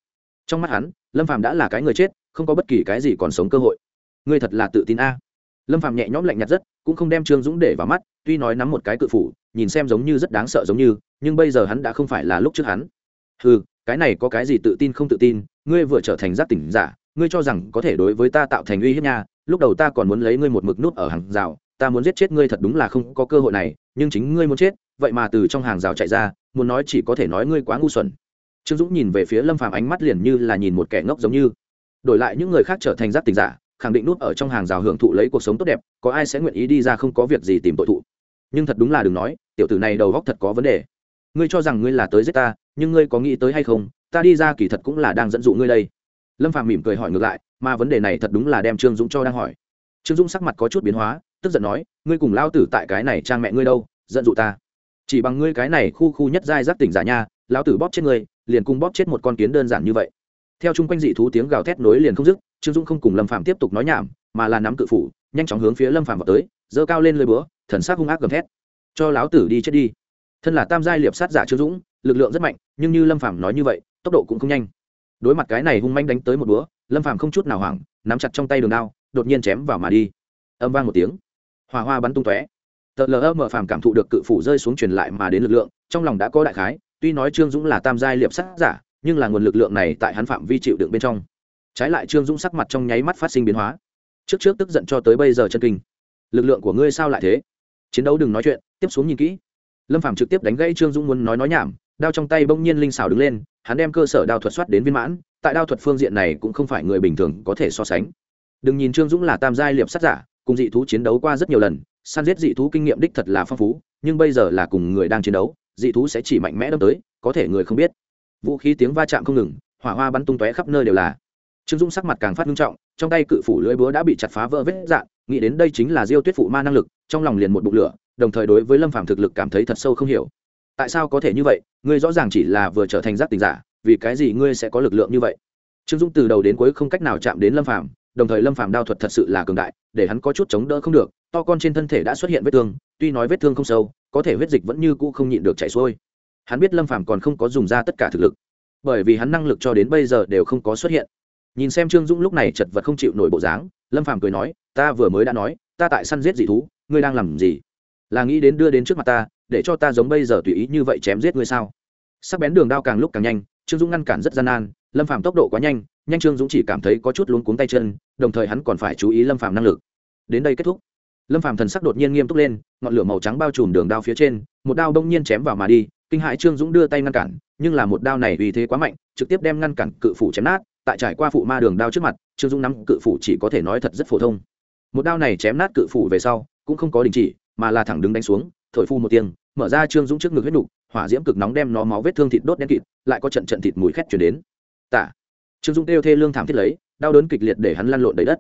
trong mắt hắn, lâm Phàm đã là cái người chết, không có bất kỳ cái gì còn sống cơ hội. Ngươi thật là tự tin a. Lâm Phàm nhẹ nhõm lạnh nhạt rất, cũng không đem trương dũng để vào mắt, tuy nói nắm một cái cự phủ, nhìn xem giống như rất đáng sợ giống như, nhưng bây giờ hắn đã không phải là lúc trước hắn. Ừ cái này có cái gì tự tin không tự tin, ngươi vừa trở thành giác tỉnh giả, ngươi cho rằng có thể đối với ta tạo thành uy hiếp nha, lúc đầu ta còn muốn lấy ngươi một mực nút ở hàng rào, ta muốn giết chết ngươi thật đúng là không có cơ hội này, nhưng chính ngươi muốn chết, vậy mà từ trong hàng rào chạy ra muốn nói chỉ có thể nói ngươi quá ngu xuẩn. Trương dũng nhìn về phía lâm phàm ánh mắt liền như là nhìn một kẻ ngốc giống như. Đổi lại những người khác trở thành giác tình giả, khẳng định nút ở trong hàng rào hưởng thụ lấy cuộc sống tốt đẹp, có ai sẽ nguyện ý đi ra không có việc gì tìm tội thụ. Nhưng thật đúng là đừng nói, tiểu tử này đầu góc thật có vấn đề. Ngươi cho rằng ngươi là tới giết ta, nhưng ngươi có nghĩ tới hay không, ta đi ra kỳ thật cũng là đang dẫn dụ ngươi đây. Lâm phạm mỉm cười hỏi ngược lại, mà vấn đề này thật đúng là đem trương dũng cho đang hỏi. Trương dũng sắc mặt có chút biến hóa, tức giận nói, ngươi cùng lao tử tại cái này trang mẹ ngươi đâu, dẫn dụ ta chỉ bằng ngươi cái này khu khu nhất giai giác tỉnh giả nha, lão tử bóp chết ngươi, liền cùng bóp chết một con kiến đơn giản như vậy. Theo chung quanh dị thú tiếng gào thét nối liền không dứt, trương dũng không cùng lâm phạm tiếp tục nói nhảm, mà là nắm cự phủ, nhanh chóng hướng phía lâm phạm vào tới, giơ cao lên lơi búa, thần sắc hung ác gầm thét. Cho láo tử đi chết đi. Thân là tam giai liệp sát giả trương dũng, lực lượng rất mạnh, nhưng như lâm phạm nói như vậy, tốc độ cũng không nhanh. Đối mặt cái này hung manh đánh tới một búa, lâm phạm không chút nào hoảng, nắm chặt trong tay đường đao, đột nhiên chém vào mà đi. Âm vang một tiếng. Hòa hoa bắn tung tóe tờ lờ mờ phàm cảm thụ được cự phủ rơi xuống truyền lại mà đến lực lượng, trong lòng đã có đại khái, tuy nói trương dũng là tam giai liệp sắc giả, nhưng là nguồn lực lượng này tại hắn phạm vi chịu đựng bên trong. Trái lại trương dũng sắc mặt trong nháy mắt phát sinh biến hóa. Trước trước tức giận cho tới bây giờ chân kinh. Lực lượng của ngươi sao lại thế? Chiến đấu đừng nói chuyện, tiếp xuống nhìn kỹ. Lâm phạm trực tiếp đánh gãy trương dũng muốn nói nói nhảm, đao trong tay bỗng nhiên linh xảo đứng lên, hắn đem cơ sở đao thuật soát đến viên mãn, tại đao thuật phương diện này cũng không phải người bình thường có thể so sánh. Đừng nhìn trương dũng là tam giai liệp sát giả, cùng dị thú chiến đấu qua rất nhiều lần săn giết dị thú kinh nghiệm đích thật là phong phú, nhưng bây giờ là cùng người đang chiến đấu, dị thú sẽ chỉ mạnh mẽ đâm tới, có thể người không biết. Vũ khí tiếng va chạm không ngừng, hỏa hoa bắn tung tóe khắp nơi đều là. Trương dung sắc mặt càng phát nghiêm trọng, trong tay cự phủ lưỡi búa đã bị chặt phá vỡ vết dạn nghĩ đến đây chính là diêu tuyết phụ ma năng lực, trong lòng liền một bụng lửa, đồng thời đối với lâm phàm thực lực cảm thấy thật sâu không hiểu. Tại sao có thể như vậy? Ngươi rõ ràng chỉ là vừa trở thành giác tình giả, vì cái gì ngươi sẽ có lực lượng như vậy? Trương dung từ đầu đến cuối không cách nào chạm đến lâm phàm, đồng thời lâm phàm đao thuật thật sự là cường đại, để hắn có chút chống đỡ không được to con trên thân thể đã xuất hiện vết thương, tuy nói vết thương không sâu, có thể huyết dịch vẫn như cũ không nhịn được chảy xuôi. Hắn biết lâm phàm còn không có dùng ra tất cả thực lực, bởi vì hắn năng lực cho đến bây giờ đều không có xuất hiện. Nhìn xem trương dũng lúc này chật vật không chịu nổi bộ dáng, lâm phàm cười nói, ta vừa mới đã nói, ta tại săn giết dị thú, ngươi đang làm gì? Là nghĩ đến đưa đến trước mặt ta, để cho ta giống bây giờ tùy ý như vậy chém giết ngươi sao? Sắc bén đường đao càng lúc càng nhanh, trương dũng ngăn cản rất gian nan, lâm phàm tốc độ quá nhanh nhanh trương dũng chỉ cảm thấy có chút luống cuống tay chân, đồng thời hắn còn phải chú ý lâm phàm năng lực. Đến đây kết thúc lâm phàm thần sắc đột nhiên nghiêm túc lên, ngọn lửa màu trắng bao trùm đường đao phía trên, một đao đông nhiên chém vào mà đi, kinh hãi trương dũng đưa tay ngăn cản, nhưng là một đao này vì thế quá mạnh, trực tiếp đem ngăn cản cự phủ chém nát, tại trải qua phụ ma đường đao trước mặt, trương dũng nắm cự phủ chỉ có thể nói thật rất phổ thông. Một đao này chém nát cự phủ về sau, cũng không có đình chỉ, mà là thẳng đứng đánh xuống, thổi phu một tiếng, mở ra trương dũng trước ngực huyết nục, hỏa diễm cực nóng đem nó máu vết thương thịt đốt đen kịt, lại có trận trận thịt mùi khét chuyển đến. Tạ. Trương dũng kêu thê lương thảm thiết lấy, đau đớn kịch liệt để hắn lăn lộn đầy đất.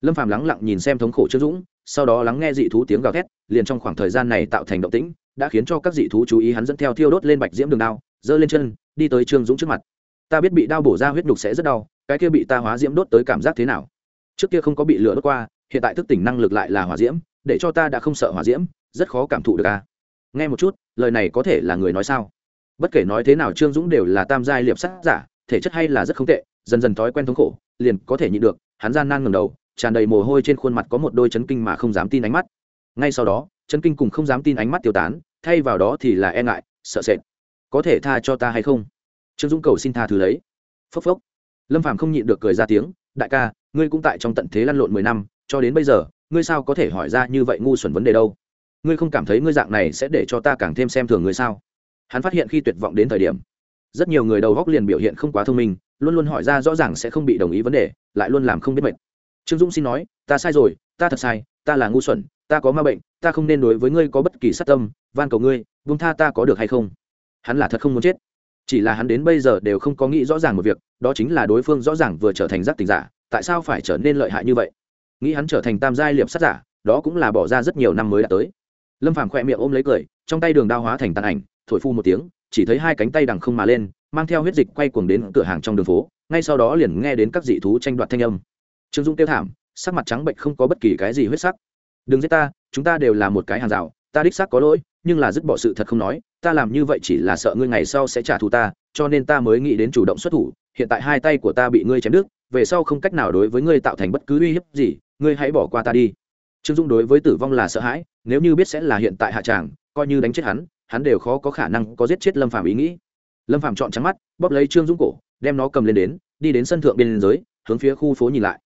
Lâm phàm lắng lặng nhìn xem thống khổ trương dũng sau đó lắng nghe dị thú tiếng gào thét, liền trong khoảng thời gian này tạo thành động tĩnh, đã khiến cho các dị thú chú ý hắn dẫn theo thiêu đốt lên bạch diễm đường đao, giơ lên chân, đi tới trương dũng trước mặt. Ta biết bị đao bổ ra huyết nhục sẽ rất đau, cái kia bị ta hóa diễm đốt tới cảm giác thế nào? Trước kia không có bị lửa đốt qua, hiện tại thức tỉnh năng lực lại là hỏa diễm, để cho ta đã không sợ hỏa diễm, rất khó cảm thụ được a à. nghe một chút, lời này có thể là người nói sao? Bất kể nói thế nào trương dũng đều là tam giai liệp sát giả, thể chất hay là rất không tệ, dần dần thói quen thống khổ, liền có thể nhịn được, hắn gian nan ngầm đầu tràn đầy mồ hôi trên khuôn mặt có một đôi chấn kinh mà không dám tin ánh mắt. Ngay sau đó, chấn kinh cùng không dám tin ánh mắt tiêu tán, thay vào đó thì là e ngại, sợ sệt. Có thể tha cho ta hay không? Trương dũng cầu xin tha thứ lấy. Phốc phốc. Lâm phàm không nhịn được cười ra tiếng, đại ca, ngươi cũng tại trong tận thế lăn lộn mười năm, cho đến bây giờ, ngươi sao có thể hỏi ra như vậy ngu xuẩn vấn đề đâu? Ngươi không cảm thấy ngươi dạng này sẽ để cho ta càng thêm xem thường ngươi sao? Hắn phát hiện khi tuyệt vọng đến thời điểm, rất nhiều người đầu góc liền biểu hiện không quá thông minh, luôn luôn hỏi ra rõ ràng sẽ không bị đồng ý vấn đề, lại luôn làm không biết mệt trương dũng xin nói, ta sai rồi, ta thật sai, ta là ngu xuẩn, ta có ma bệnh, ta không nên đối với ngươi có bất kỳ sát tâm, van cầu ngươi vung tha ta có được hay không? Hắn là thật không muốn chết. Chỉ là hắn đến bây giờ đều không có nghĩ rõ ràng một việc, đó chính là đối phương rõ ràng vừa trở thành giác tình giả, tại sao phải trở nên lợi hại như vậy? Nghĩ hắn trở thành tam giai liệp sát giả, đó cũng là bỏ ra rất nhiều năm mới đã tới. Lâm phàm khỏe miệng ôm lấy cười, trong tay đường đao hóa thành tàn ảnh, thổi phu một tiếng, chỉ thấy hai cánh tay đằng không mà lên, mang theo huyết dịch quay cuồng đến cửa hàng trong đường phố, ngay sau đó liền nghe đến các dị thú tranh đoạt thanh âm trương dung tiêu thảm, sắc mặt trắng bệnh không có bất kỳ cái gì huyết sắc. Đừng giết ta, chúng ta đều là một cái hàng rào, ta đích xác có lỗi, nhưng là dứt bỏ sự thật không nói, ta làm như vậy chỉ là sợ ngươi ngày sau sẽ trả thù ta, cho nên ta mới nghĩ đến chủ động xuất thủ, hiện tại hai tay của ta bị ngươi chém đứt, về sau không cách nào đối với ngươi tạo thành bất cứ uy hiếp gì, ngươi hãy bỏ qua ta đi. Trương dung đối với tử vong là sợ hãi, nếu như biết sẽ là hiện tại hạ tràng, coi như đánh chết hắn hắn đều khó có khả năng có giết chết lâm phàm ý nghĩ. Lâm phàm chọn trắng mắt, bóp lấy trương dung cổ, đem nó cầm lên đến, đi đến sân thượng biên giới, hướng phía khu phố nhìn lại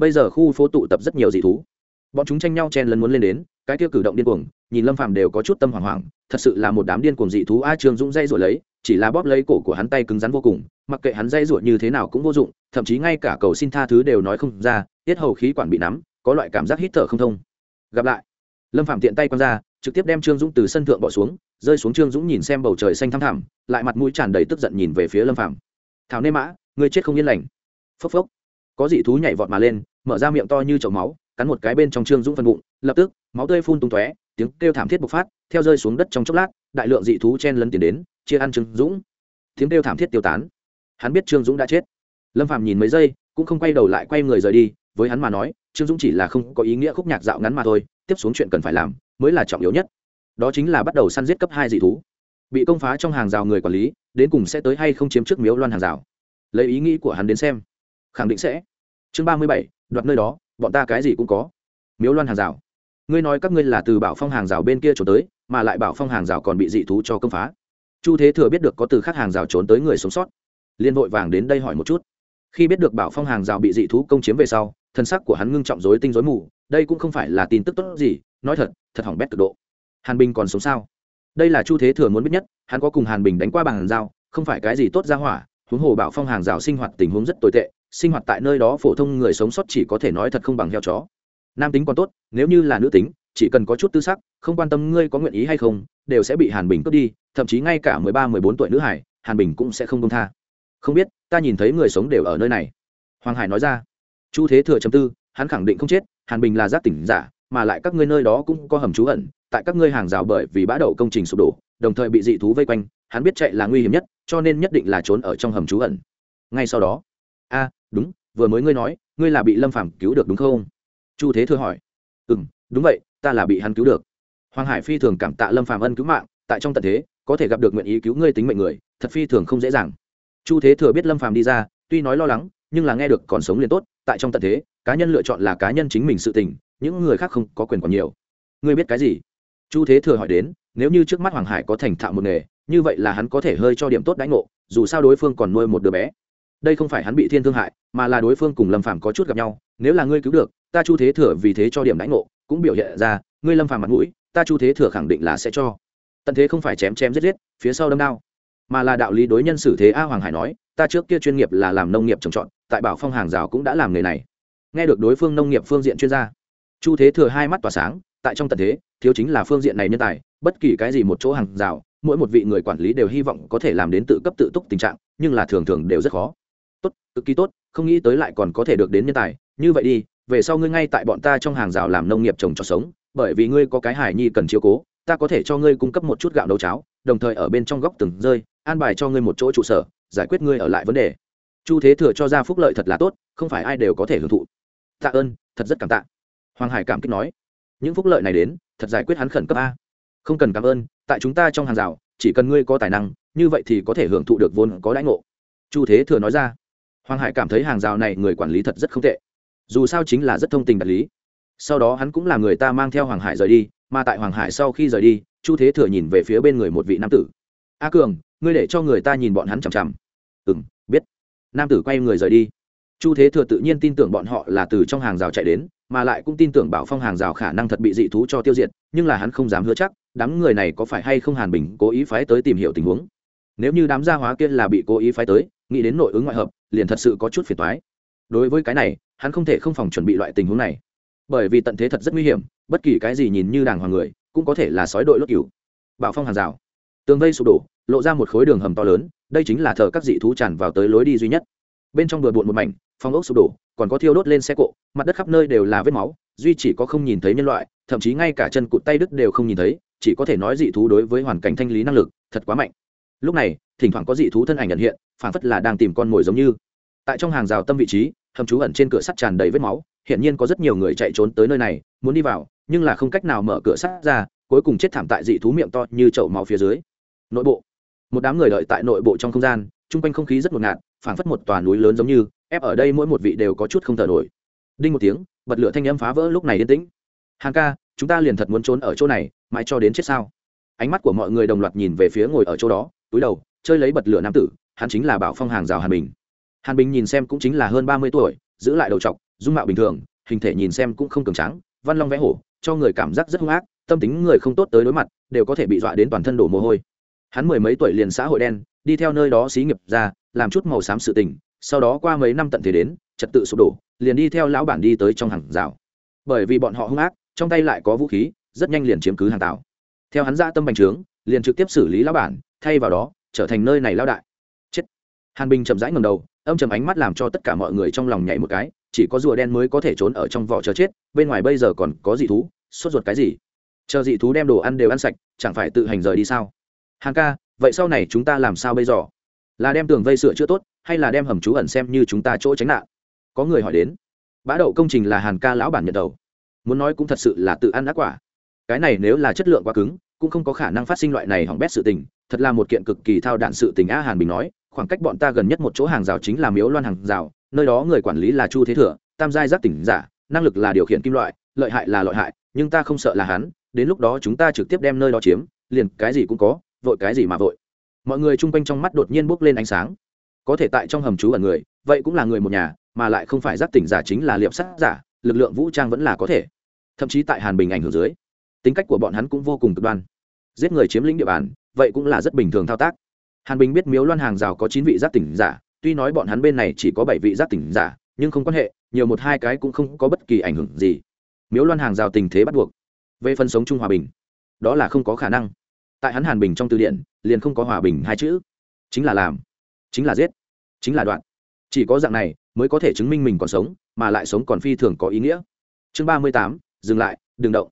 bây giờ khu phố tụ tập rất nhiều dị thú. Bọn chúng tranh nhau chen lấn muốn lên đến, cái kia cử động điên cuồng, nhìn lâm phàm đều có chút tâm hoảng hoảng, thật sự là một đám điên cuồng dị thú a trương dũng dây rồi lấy, chỉ là bóp lấy cổ của hắn tay cứng rắn vô cùng, mặc kệ hắn dây ruột như thế nào cũng vô dụng, thậm chí ngay cả cầu xin tha thứ đều nói không ra, tiết hầu khí quản bị nắm, có loại cảm giác hít thở không thông. Gặp lại, lâm phạm tiện tay quăng ra, trực tiếp đem trương dũng từ sân thượng bỏ xuống, rơi xuống trương dũng nhìn xem bầu trời xanh thăm thẳm, lại mặt mũi tràn đầy tức giận nhìn về phía lâm phạm thảo nê mã người chết không yên lành. Phốc phốc, có dị thú nhảy vọt mà lên mở ra miệng to như chậu máu, cắn một cái bên trong trương dũng phân bụng, lập tức, máu tươi phun tung tóe, tiếng kêu thảm thiết bộc phát, theo rơi xuống đất trong chốc lát, đại lượng dị thú chen lấn tiền đến, chia ăn trương dũng. Tiếng kêu thảm thiết tiêu tán. Hắn biết trương dũng đã chết. Lâm phạm nhìn mấy giây, cũng không quay đầu lại quay người rời đi, với hắn mà nói, trương dũng chỉ là không có ý nghĩa khúc nhạc dạo ngắn mà thôi, tiếp xuống chuyện cần phải làm, mới là trọng yếu nhất. Đó chính là bắt đầu săn giết cấp hai dị thú. Bị công phá trong hàng rào người quản lý, đến cùng sẽ tới hay không chiếm trước miếu loan hàng rào. Lấy ý nghĩ của hắn đến xem. Khẳng định sẽ. Chương ba mươi bảy đoạt nơi đó, bọn ta cái gì cũng có. Miếu loan hàng rào. Ngươi nói các ngươi là từ bảo phong hàng rào bên kia trốn tới, mà lại bảo phong hàng rào còn bị dị thú cho công phá. Chu thế thừa biết được có từ khác hàng rào trốn tới người sống sót. Liên vội vàng đến đây hỏi một chút. Khi biết được bảo phong hàng rào bị dị thú công chiếm về sau, thân sắc của hắn ngưng trọng dối tinh dối mù, đây cũng không phải là tin tức tốt gì, nói thật thật hỏng bét cực độ. Hàn bình còn sống sao? Đây là chu thế thừa muốn biết nhất, hắn có cùng hàn bình đánh qua bàn giao, không phải cái gì tốt ra hỏa, huống hồ bảo phong hàng rào sinh hoạt tình huống rất tồi tệ sinh hoạt tại nơi đó phổ thông người sống sót chỉ có thể nói thật không bằng heo chó. Nam tính còn tốt, nếu như là nữ tính, chỉ cần có chút tư sắc, không quan tâm ngươi có nguyện ý hay không, đều sẽ bị hàn bình cướp đi, thậm chí ngay cả mười ba, mười bốn tuổi nữ hải, hàn bình cũng sẽ không công tha. Không biết, ta nhìn thấy người sống đều ở nơi này. Hoàng hải nói ra. Chu thế thừa chấm tư, hắn khẳng định không chết, hàn bình là giác tỉnh giả, mà lại các ngươi nơi đó cũng có hầm trú ẩn, tại các ngươi hàng rào bởi vì bã đậu công trình sụp đổ, đồng thời bị dị thú vây quanh, hắn biết chạy là nguy hiểm nhất, cho nên nhất định là trốn ở trong hầm trú ẩn. Ngay sau đó, a đúng, vừa mới ngươi nói, ngươi là bị lâm phàm cứu được đúng không? Chu thế thừa hỏi. Ừ m đúng vậy, ta là bị hắn cứu được. Hoàng hải phi thường cảm tạ lâm phàm ân cứu mạng, tại trong tận thế, có thể gặp được nguyện ý cứu ngươi tính mệnh người, thật phi thường không dễ dàng. Chu thế thừa biết lâm phàm đi ra, tuy nói lo lắng, nhưng là nghe được còn sống liền tốt, tại trong tận thế, cá nhân lựa chọn là cá nhân chính mình sự tình, những người khác không có quyền còn nhiều. Ngươi biết cái gì? Chu thế thừa hỏi đến, nếu như trước mắt hoàng hải có thành thạo một nghề, như vậy là hắn có thể hơi cho điểm tốt đánh ngộ, dù sao đối phương còn nuôi một đứa bé đây không phải hắn bị thiên thương hại, mà là đối phương cùng lâm phàm có chút gặp nhau, nếu là ngươi cứu được, ta chu thế thừa vì thế cho điểm đánh ngộ, cũng biểu hiện ra, ngươi lâm phàm mặt mũi, ta chu thế thừa khẳng định là sẽ cho. Tận thế không phải chém chém giết giết, phía sau đâm đao. Mà là đạo lý đối nhân xử thế a hoàng hải nói, ta trước kia chuyên nghiệp là làm nông nghiệp trồng trọt, tại bảo phong hàng rào cũng đã làm nghề này. Nghe được đối phương nông nghiệp phương diện chuyên gia, chu thế thừa hai mắt tỏa sáng, tại trong tận thế, thiếu chính là phương diện này nhân tài, bất kỳ cái gì một chỗ hàng rào, mỗi một vị người quản lý đều hy vọng có thể làm đến tự cấp tự túc tình trạng, nhưng là thường thường đều rất khó tốt, cực kỳ tốt, không nghĩ tới lại còn có thể được đến nhân tài. Như vậy đi, về sau ngươi ngay tại bọn ta trong hàng rào làm nông nghiệp trồng trọt sống, bởi vì ngươi có cái hài nhi cần chiếu cố, ta có thể cho ngươi cung cấp một chút gạo nấu cháo, đồng thời ở bên trong góc từng rơi, an bài cho ngươi một chỗ trụ sở, giải quyết ngươi ở lại vấn đề. Chu thế thừa cho ra phúc lợi thật là tốt, không phải ai đều có thể hưởng thụ. Tạ ơn, thật rất cảm tạ. Hoàng hải cảm kích nói, những phúc lợi này đến, thật giải quyết hắn khẩn cấp a. Không cần cảm ơn, tại chúng ta trong hàng rào, chỉ cần ngươi có tài năng, như vậy thì có thể hưởng thụ được vốn có đãi ngộ. Chu thế thừa nói ra hoàng hải cảm thấy hàng rào này người quản lý thật rất không tệ. Dù sao chính là rất thông tình đạt lý. Sau đó hắn cũng là người ta mang theo hoàng hải rời đi, mà tại hoàng hải sau khi rời đi, chu thế thừa nhìn về phía bên người một vị nam tử. A cường, ngươi để cho người ta nhìn bọn hắn chằm chằm. Ừ m biết. Nam tử quay người rời đi. Chu thế thừa tự nhiên tin tưởng bọn họ là từ trong hàng rào chạy đến, mà lại cũng tin tưởng bảo phong hàng rào khả năng thật bị dị thú cho tiêu diệt, nhưng là hắn không dám hứa chắc, đám người này có phải hay không hàn bình cố ý phái tới tìm hiểu tình huống. Nếu như đám gia hóa kia là bị cố ý phái tới nghĩ đến nội ứng ngoại hợp, liền thật sự có chút phiền toái. Đối với cái này, hắn không thể không phòng chuẩn bị loại tình huống này. Bởi vì tận thế thật rất nguy hiểm, bất kỳ cái gì nhìn như đàng hoàng người, cũng có thể là sói đội lốt cửu bảo phong hàng rào. Tường vây sụp đổ, lộ ra một khối đường hầm to lớn, đây chính là thờ các dị thú tràn vào tới lối đi duy nhất. Bên trong bừa bộn một mảnh phong ốc sụp đổ, còn có thiêu đốt lên xe cộ, mặt đất khắp nơi đều là vết máu, duy chỉ có không nhìn thấy nhân loại, thậm chí ngay cả chân cụt tay đứt đều không nhìn thấy, chỉ có thể nói dị thú đối với hoàn cảnh thanh lý năng lực thật quá mạnh lúc này, thỉnh thoảng có dị thú thân ảnh nhận hiện phản phất là đang tìm con mồi giống như. Tại trong hàng rào tâm vị trí, hầm trú ẩn trên cửa sắt tràn đầy vết máu hiện nhiên có rất nhiều người chạy trốn tới nơi này, muốn đi vào, nhưng là không cách nào mở cửa sắt ra, cuối cùng chết thảm tại dị thú miệng to như chậu máu phía dưới. Nội bộ. Một đám người đợi tại nội bộ trong không gian, chung quanh không khí rất ngột ngạt, phảng phất một tòa núi lớn giống như, ép ở đây mỗi một vị đều có chút không thở nổi. Đinh một tiếng, bật lửa thanh âm phá vỡ lúc này yên tĩnh. Hàng ca, chúng ta liền thật muốn trốn ở chỗ này, mãi cho đến chết sao? Ánh mắt của mọi người đồng loạt nhìn về phía ngồi ở chỗ đó túi đầu, chơi lấy bật lửa nam tử, hắn chính là bảo phong hàng rào hàn bình. Hàn bình nhìn xem cũng chính là hơn ba mươi tuổi, giữ lại đầu t dung mạo bình thường, hình thể nhìn xem cũng không cường tráng, văn long vẽ hổ, cho người cảm giác rất hung ác, tâm tính người không tốt tới đối mặt, đều có thể bị dọa đến toàn thân đổ mồ hôi. Hắn mười mấy tuổi liền xã hội đen, đi theo nơi đó xí nghiệp ra, làm chút màu xám sự tình, sau đó qua mấy năm tận thế đến, trật tự sụp đổ, liền đi theo lão bản đi tới trong hàng rào. Bởi vì bọn họ hung ác, trong tay lại có vũ khí, rất nhanh liền chiếm cứ hàng Tạo. theo hắn ra tâm bành trướng, liền trực tiếp xử lý lão bản thay vào đó, trở thành nơi này lao đại. Chết. Hàn bình chậm rãi ngầm đầu, âm chầm ánh mắt làm cho tất cả mọi người trong lòng nhảy một cái, chỉ có rùa đen mới có thể trốn ở trong vỏ chờ chết, bên ngoài bây giờ còn có dị thú, sốt ruột cái gì? Chờ dị thú đem đồ ăn đều ăn sạch, chẳng phải tự hành rời đi sao? Hàng ca, vậy sau này chúng ta làm sao bây giờ? Là đem tường vây sửa chữa tốt, hay là đem hầm trú ẩn xem như chúng ta chỗ tránh nạn? Có người hỏi đến. Bã đậu công trình là hàn ca lão bản nhận đầu. Muốn nói cũng thật sự là tự ăn ác quả. Cái này nếu là chất lượng quá cứng cũng không có khả năng phát sinh loại này hỏng bét sự tình, thật là một kiện cực kỳ thao đạn sự tình a hàn bình nói, khoảng cách bọn ta gần nhất một chỗ hàng rào chính là miếu loan hàng rào, nơi đó người quản lý là chu thế thừa, tam giai giác tỉnh giả, năng lực là điều khiển kim loại, lợi hại là lợi hại, nhưng ta không sợ là hắn, đến lúc đó chúng ta trực tiếp đem nơi đó chiếm, liền cái gì cũng có, vội cái gì mà vội. Mọi người chung quanh trong mắt đột nhiên bốc lên ánh sáng. Có thể tại trong hầm trú ẩn người, vậy cũng là người một nhà, mà lại không phải giác tỉnh giả chính là liệp sát giả, lực lượng vũ trang vẫn là có thể. Thậm chí tại hàn bình ảnh hưởng dưới tính cách của bọn hắn cũng vô cùng cực đoan. Giết người chiếm lĩnh địa bàn, vậy cũng là rất bình thường thao tác. Hàn bình biết miếu loan hàng rào có chín vị giác tỉnh giả, tuy nói bọn hắn bên này chỉ có bảy vị giác tỉnh giả, nhưng không quan hệ, nhiều một hai cái cũng không có bất kỳ ảnh hưởng gì. Miếu loan hàng rào tình thế bắt buộc. Về phần sống chung hòa bình, đó là không có khả năng. Tại hắn hàn bình trong từ điển, liền không có hòa bình hai chữ. Chính là làm, chính là giết, chính là đoạn. Chỉ có dạng này mới có thể chứng minh mình còn sống, mà lại sống còn phi thường có ý nghĩa. Chương ba mươi tám, dừng lại, đừng động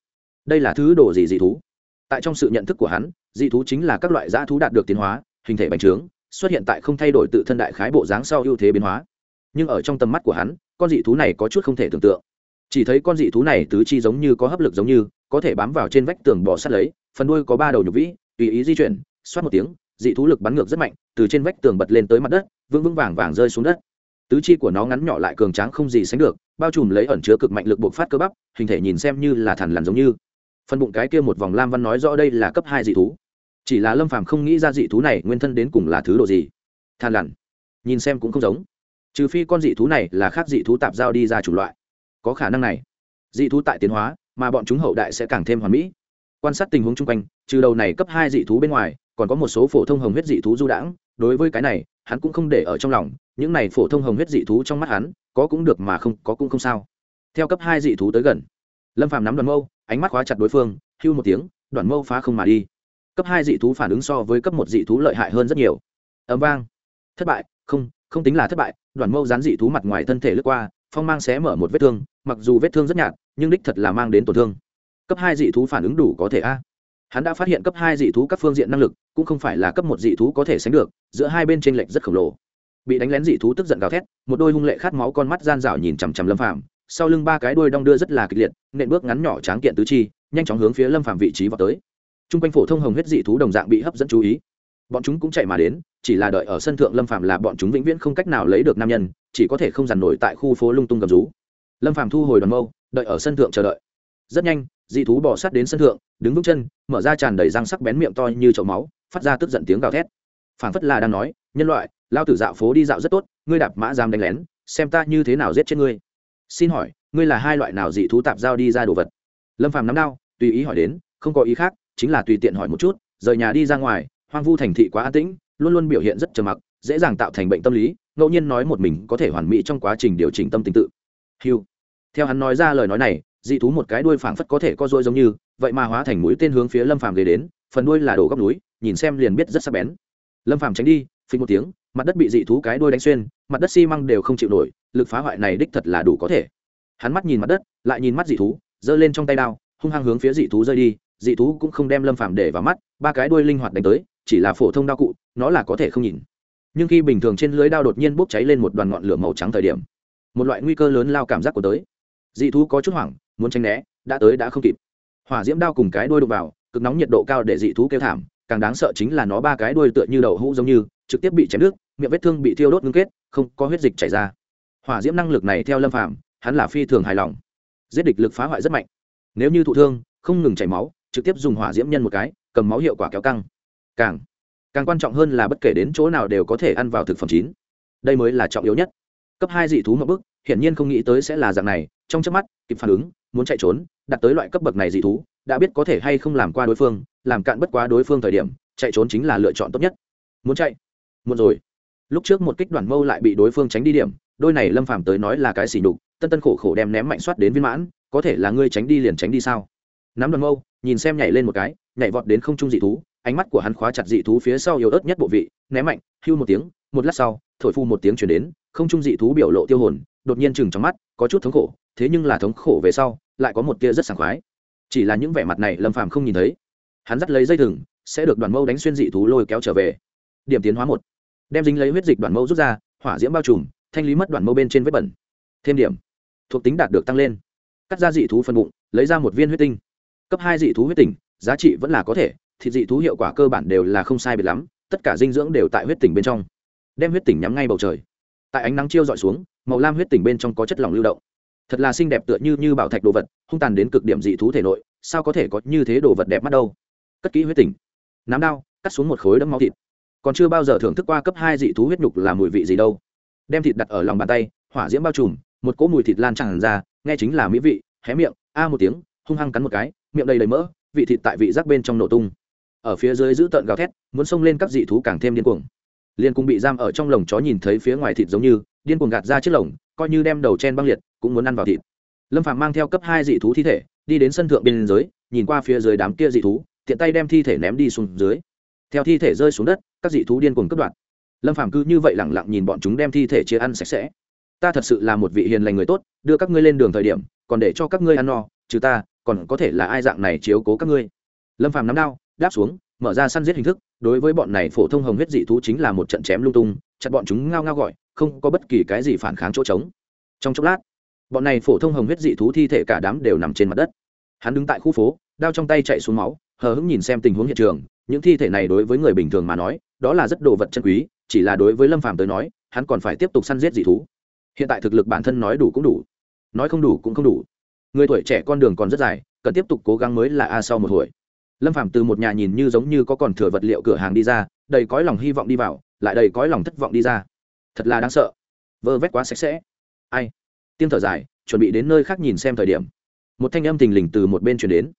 đây là thứ đồ gì dị thú? Tại trong sự nhận thức của hắn, dị thú chính là các loại dã thú đạt được tiến hóa, hình thể bành trướng, xuất hiện tại không thay đổi tự thân đại khái bộ dáng sau ưu thế biến hóa. Nhưng ở trong tầm mắt của hắn, con dị thú này có chút không thể tưởng tượng. Chỉ thấy con dị thú này tứ chi giống như có hấp lực giống như, có thể bám vào trên vách tường bò sát lấy, phần đuôi có ba đầu nhục vĩ, tùy ý di chuyển, xoát một tiếng, dị thú lực bắn ngược rất mạnh, từ trên vách tường bật lên tới mặt đất, vững vững vàng vàng rơi xuống đất. Tứ chi của nó ngắn nhỏ lại cường tráng không gì sánh được, bao trùm lấy ẩn chứa cực mạnh lực buộc phát cơ bắp, hình thể nhìn xem như là thằn lằn giống như phần bụng cái kia một vòng lam văn nói rõ đây là cấp hai dị thú. Chỉ là lâm phàm không nghĩ ra dị thú này nguyên thân đến cùng là thứ đồ gì. Than lằn. Nhìn xem cũng không giống. Trừ phi con dị thú này là khác dị thú tạp giao đi ra chủng loại. Có khả năng này. Dị thú tại tiến hóa, mà bọn chúng hậu đại sẽ càng thêm hoàn mỹ. Quan sát tình huống chung quanh, trừ đầu này cấp hai dị thú bên ngoài, còn có một số phổ thông hồng huyết dị thú du đãng. Đối với cái này, hắn cũng không để ở trong lòng. Những này phổ thông hồng huyết dị thú trong mắt hắn, có cũng được mà không có cũng không sao. Theo cấp hai dị thú tới gần, lâm phàm nắm đoàn mâu ánh mắt khóa chặt đối phương, hưu một tiếng, đoạn mâu phá không mà đi. Cấp hai dị thú phản ứng so với cấp một dị thú lợi hại hơn rất nhiều. Ấm vang. Thất bại, không không tính là thất bại đoàn mâu dán dị thú mặt ngoài thân thể lướt qua, phong mang xé mở một vết thương, mặc dù vết thương rất nhạt, nhưng đích thật là mang đến tổn thương. Cấp hai dị thú phản ứng đủ có thể a. Hắn đã phát hiện cấp hai dị thú các phương diện năng lực, cũng không phải là cấp một dị thú có thể sánh được, giữa hai bên t r ê n lệch rất khổng lồ. Bị đánh lén dị thú tức giận gào thét, một đôi hung lệ khát máu con mắt gian rảo nhìn chằm chằm lâm phàm sau lưng ba cái đuôi đong đưa rất là kịch liệt, nện bước ngắn nhỏ tráng kiện tứ chi, nhanh chóng hướng phía lâm phạm vị trí vào tới. T r u n g quanh phổ thông hồng huyết dị thú đồng dạng bị hấp dẫn chú ý. Bọn chúng cũng chạy mà đến, chỉ là đợi ở sân thượng lâm phạm là bọn chúng vĩnh viễn không cách nào lấy được nam nhân, chỉ có thể không dằn nổi tại khu phố lung tung cầm rú. Lâm phạm thu hồi đoàn mâu, đợi ở sân thượng chờ đợi. Rất nhanh, dị thú bỏ sát đến sân thượng, đứng vững chân, mở ra tràn đầy răng sắc bén miệng to như chậu máu, phát ra tức giận tiếng gào thét. Phảng phất là đang nói, nhân loại, lao tử dạo phố đi dạo rất tốt, ngươi đạp mã giam đánh lén, xem ta như thế nào giết chết ngươi xin hỏi, ngươi là hai loại nào dị thú tạp giao đi ra đồ vật? Lâm phàm nắm đao, tùy ý hỏi đến, không có ý khác, chính là tùy tiện hỏi một chút, rời nhà đi ra ngoài, hoang vu thành thị quá an tĩnh, luôn luôn biểu hiện rất trầm mặc, dễ dàng tạo thành bệnh tâm lý, ngẫu nhiên nói một mình có thể hoàn mỹ trong quá trình điều chỉnh tâm tình tự. Hiu theo hắn nói ra lời nói này, dị thú một cái đuôi phảng phất có thể có dôi giống như, vậy mà hóa thành mũi tên hướng phía lâm phàm ghé đến, phần đuôi là đổ góc núi, nhìn xem liền biết rất sắc bén. Lâm phàm tránh đi, phình một tiếng, mặt đất bị dị thú cái đuôi đánh xuyên, mặt đất xi măng đều không chịu nổi lực phá hoại này đích thật là đủ có thể. Hắn mắt nhìn mặt đất, lại nhìn mắt dị thú, giơ lên trong tay đao, hung hăng hướng phía dị thú rơi đi. Dị thú cũng không đem lâm phàm để vào mắt, ba cái đuôi linh hoạt đánh tới, chỉ là phổ thông đao cụ, nó là có thể không nhìn. Nhưng khi bình thường trên lưới đao đột nhiên bốc cháy lên một đoàn ngọn lửa màu trắng thời điểm, một loại nguy cơ lớn lao cảm giác của tới. Dị thú có chút hoảng, muốn tránh né, đã tới đã không kịp. Hỏa diễm đao cùng cái đuôi đục vào, cực nóng nhiệt độ cao để dị thú kêu thảm, càng đáng sợ chính là nó ba cái đuôi tựa như đầu hũ giống như, trực tiếp bị chém nước miệng vết thương bị thiêu đốt ngưng kết, không có huyết dịch chảy ra hỏa diễm năng lực này theo lâm phạm hắn là phi thường hài lòng. Giết địch lực phá hoại rất mạnh. Nếu như thụ thương, không ngừng chảy máu, trực tiếp dùng hỏa diễm nhân một cái, cầm máu hiệu quả kéo căng. Càng càng quan trọng hơn là bất kể đến chỗ nào đều có thể ăn vào thực phẩm chín. Đây mới là trọng yếu nhất. Cấp hai dị thú mậu bức hiển nhiên không nghĩ tới sẽ là dạng này, trong chớp mắt, kịp phản ứng, muốn chạy trốn, đặt tới loại cấp bậc này dị thú, đã biết có thể hay không làm qua đối phương, làm cạn bất quá đối phương thời điểm, chạy trốn chính là lựa chọn tốt nhất. Muốn chạy? Muốn rồi. Lúc trước một kích đoàn mâu lại bị đối phương tránh đi điểm đôi này lâm phàm tới nói là cái xỉ nhục, tân tân khổ khổ đem ném mạnh soát đến viên mãn, có thể là ngươi tránh đi liền tránh đi sao? Nắm đoàn mâu, nhìn xem nhảy lên một cái, nhảy vọt đến không trung dị thú, ánh mắt của hắn khóa chặt dị thú phía sau yếu ớt nhất bộ vị, ném mạnh, hưu một tiếng, một lát sau, thổi phu một tiếng chuyển đến, không trung dị thú biểu lộ tiêu hồn, đột nhiên chừng trong mắt, có chút thống khổ, thế nhưng là thống khổ về sau, lại có một tia rất sảng khoái. Chỉ là những vẻ mặt này lâm phàm không nhìn thấy. Hắn dắt lấy dây thừng, sẽ được đoàn mâu đánh xuyên dị thú lôi kéo trở về. Điểm tiến hóa một. Đem dính lấy huyết dịch đoàn mâu rút ra, hỏa diễm bao trùm thanh lý mất đoạn mâu bên trên vết bẩn. Thêm điểm. Thuộc tính đạt được tăng lên. Cắt ra dị thú phân bụng lấy ra một viên huyết tinh. Cấp hai dị thú huyết tinh, giá trị vẫn là có thể thịt dị thú hiệu quả cơ bản đều là không sai biệt lắm tất cả dinh dưỡng đều tại huyết tỉnh bên trong. Đem huyết tỉnh nhắm ngay bầu trời. Tại ánh nắng chiêu dọi xuống màu lam huyết tỉnh bên trong có chất lỏng lưu động. Thật là xinh đẹp tựa như như bảo thạch đồ vật hung tàn đến cực điểm dị thú thể nội sao có thể có như thế đồ vật đẹp mắt đâu? Cất kỹ huyết tỉnh nám đao cắt xuống một khối đấm máu thịt. Còn chưa bao giờ thưởng thức qua cấp hai dị thú huyết nhục là mùi vị gì đâu đem thịt đặt ở lòng bàn tay, hỏa diễm bao trùm, một cỗ mùi thịt lan tràn ra, nghe chính là mỹ vị, hé miệng, a một tiếng, hung hăng cắn một cái, miệng đầy đầy mỡ, vị thịt tại vị giác bên trong nổ tung. Ở phía dưới giữ tợn gào thét, muốn xông lên các dị thú càng thêm điên cuồng. Liên cũng bị giam ở trong lồng chó nhìn thấy phía ngoài thịt giống như, điên cuồng gạt ra chiếc lồng, coi như đem đầu chen băng liệt, cũng muốn ăn vào thịt. Lâm phạm mang theo cấp hai dị thú thi thể, đi đến sân thượng bên dưới nhìn qua phía dưới đám kia dị thú, tiện tay đem thi thể ném đi xuống dưới. Theo thi thể rơi xuống đất, các dị thú điên cuồng cướp đoạt lâm Phàm cứ như vậy lẳng lặng nhìn bọn chúng đem thi thể chia ăn sạch sẽ. Ta thật sự là một vị hiền lành người tốt, đưa các ngươi lên đường thời điểm, còn để cho các ngươi ăn no, trừ ta, còn có thể là ai dạng này chiếu cố các ngươi? Lâm phàm nắm đao, đáp xuống, mở ra săn giết hình thức, đối với bọn này phổ thông hồng huyết dị thú chính là một trận chém lung tung, chặt bọn chúng ngao ngao gọi, không có bất kỳ cái gì phản kháng chỗ trống. Trong chốc lát, bọn này phổ thông hồng huyết dị thú thi thể cả đám đều nằm trên mặt đất. Hắn đứng tại khu phố, đao trong tay chạy xuống máu, hờ hững nhìn xem tình huống hiện trường, những thi thể này đối với người bình thường mà nói, đó là rất đồ vật chân quý chỉ là đối với lâm phàm tới nói, hắn còn phải tiếp tục săn giết dị thú. Hiện tại thực lực bản thân nói đủ cũng đủ. Nói không đủ cũng không đủ. Người tuổi trẻ con đường còn rất dài, cần tiếp tục cố gắng mới là a sau một hồi. Lâm phàm từ một nhà nhìn như giống như có còn thừa vật liệu cửa hàng đi ra, đầy cõi lòng hy vọng đi vào, lại đầy cõi lòng thất vọng đi ra. Thật là đáng sợ. Vơ vét quá sạch sẽ. Ai? Tiêm thở dài, chuẩn bị đến nơi khác nhìn xem thời điểm. Một thanh âm thình lình từ một bên chuyển đến.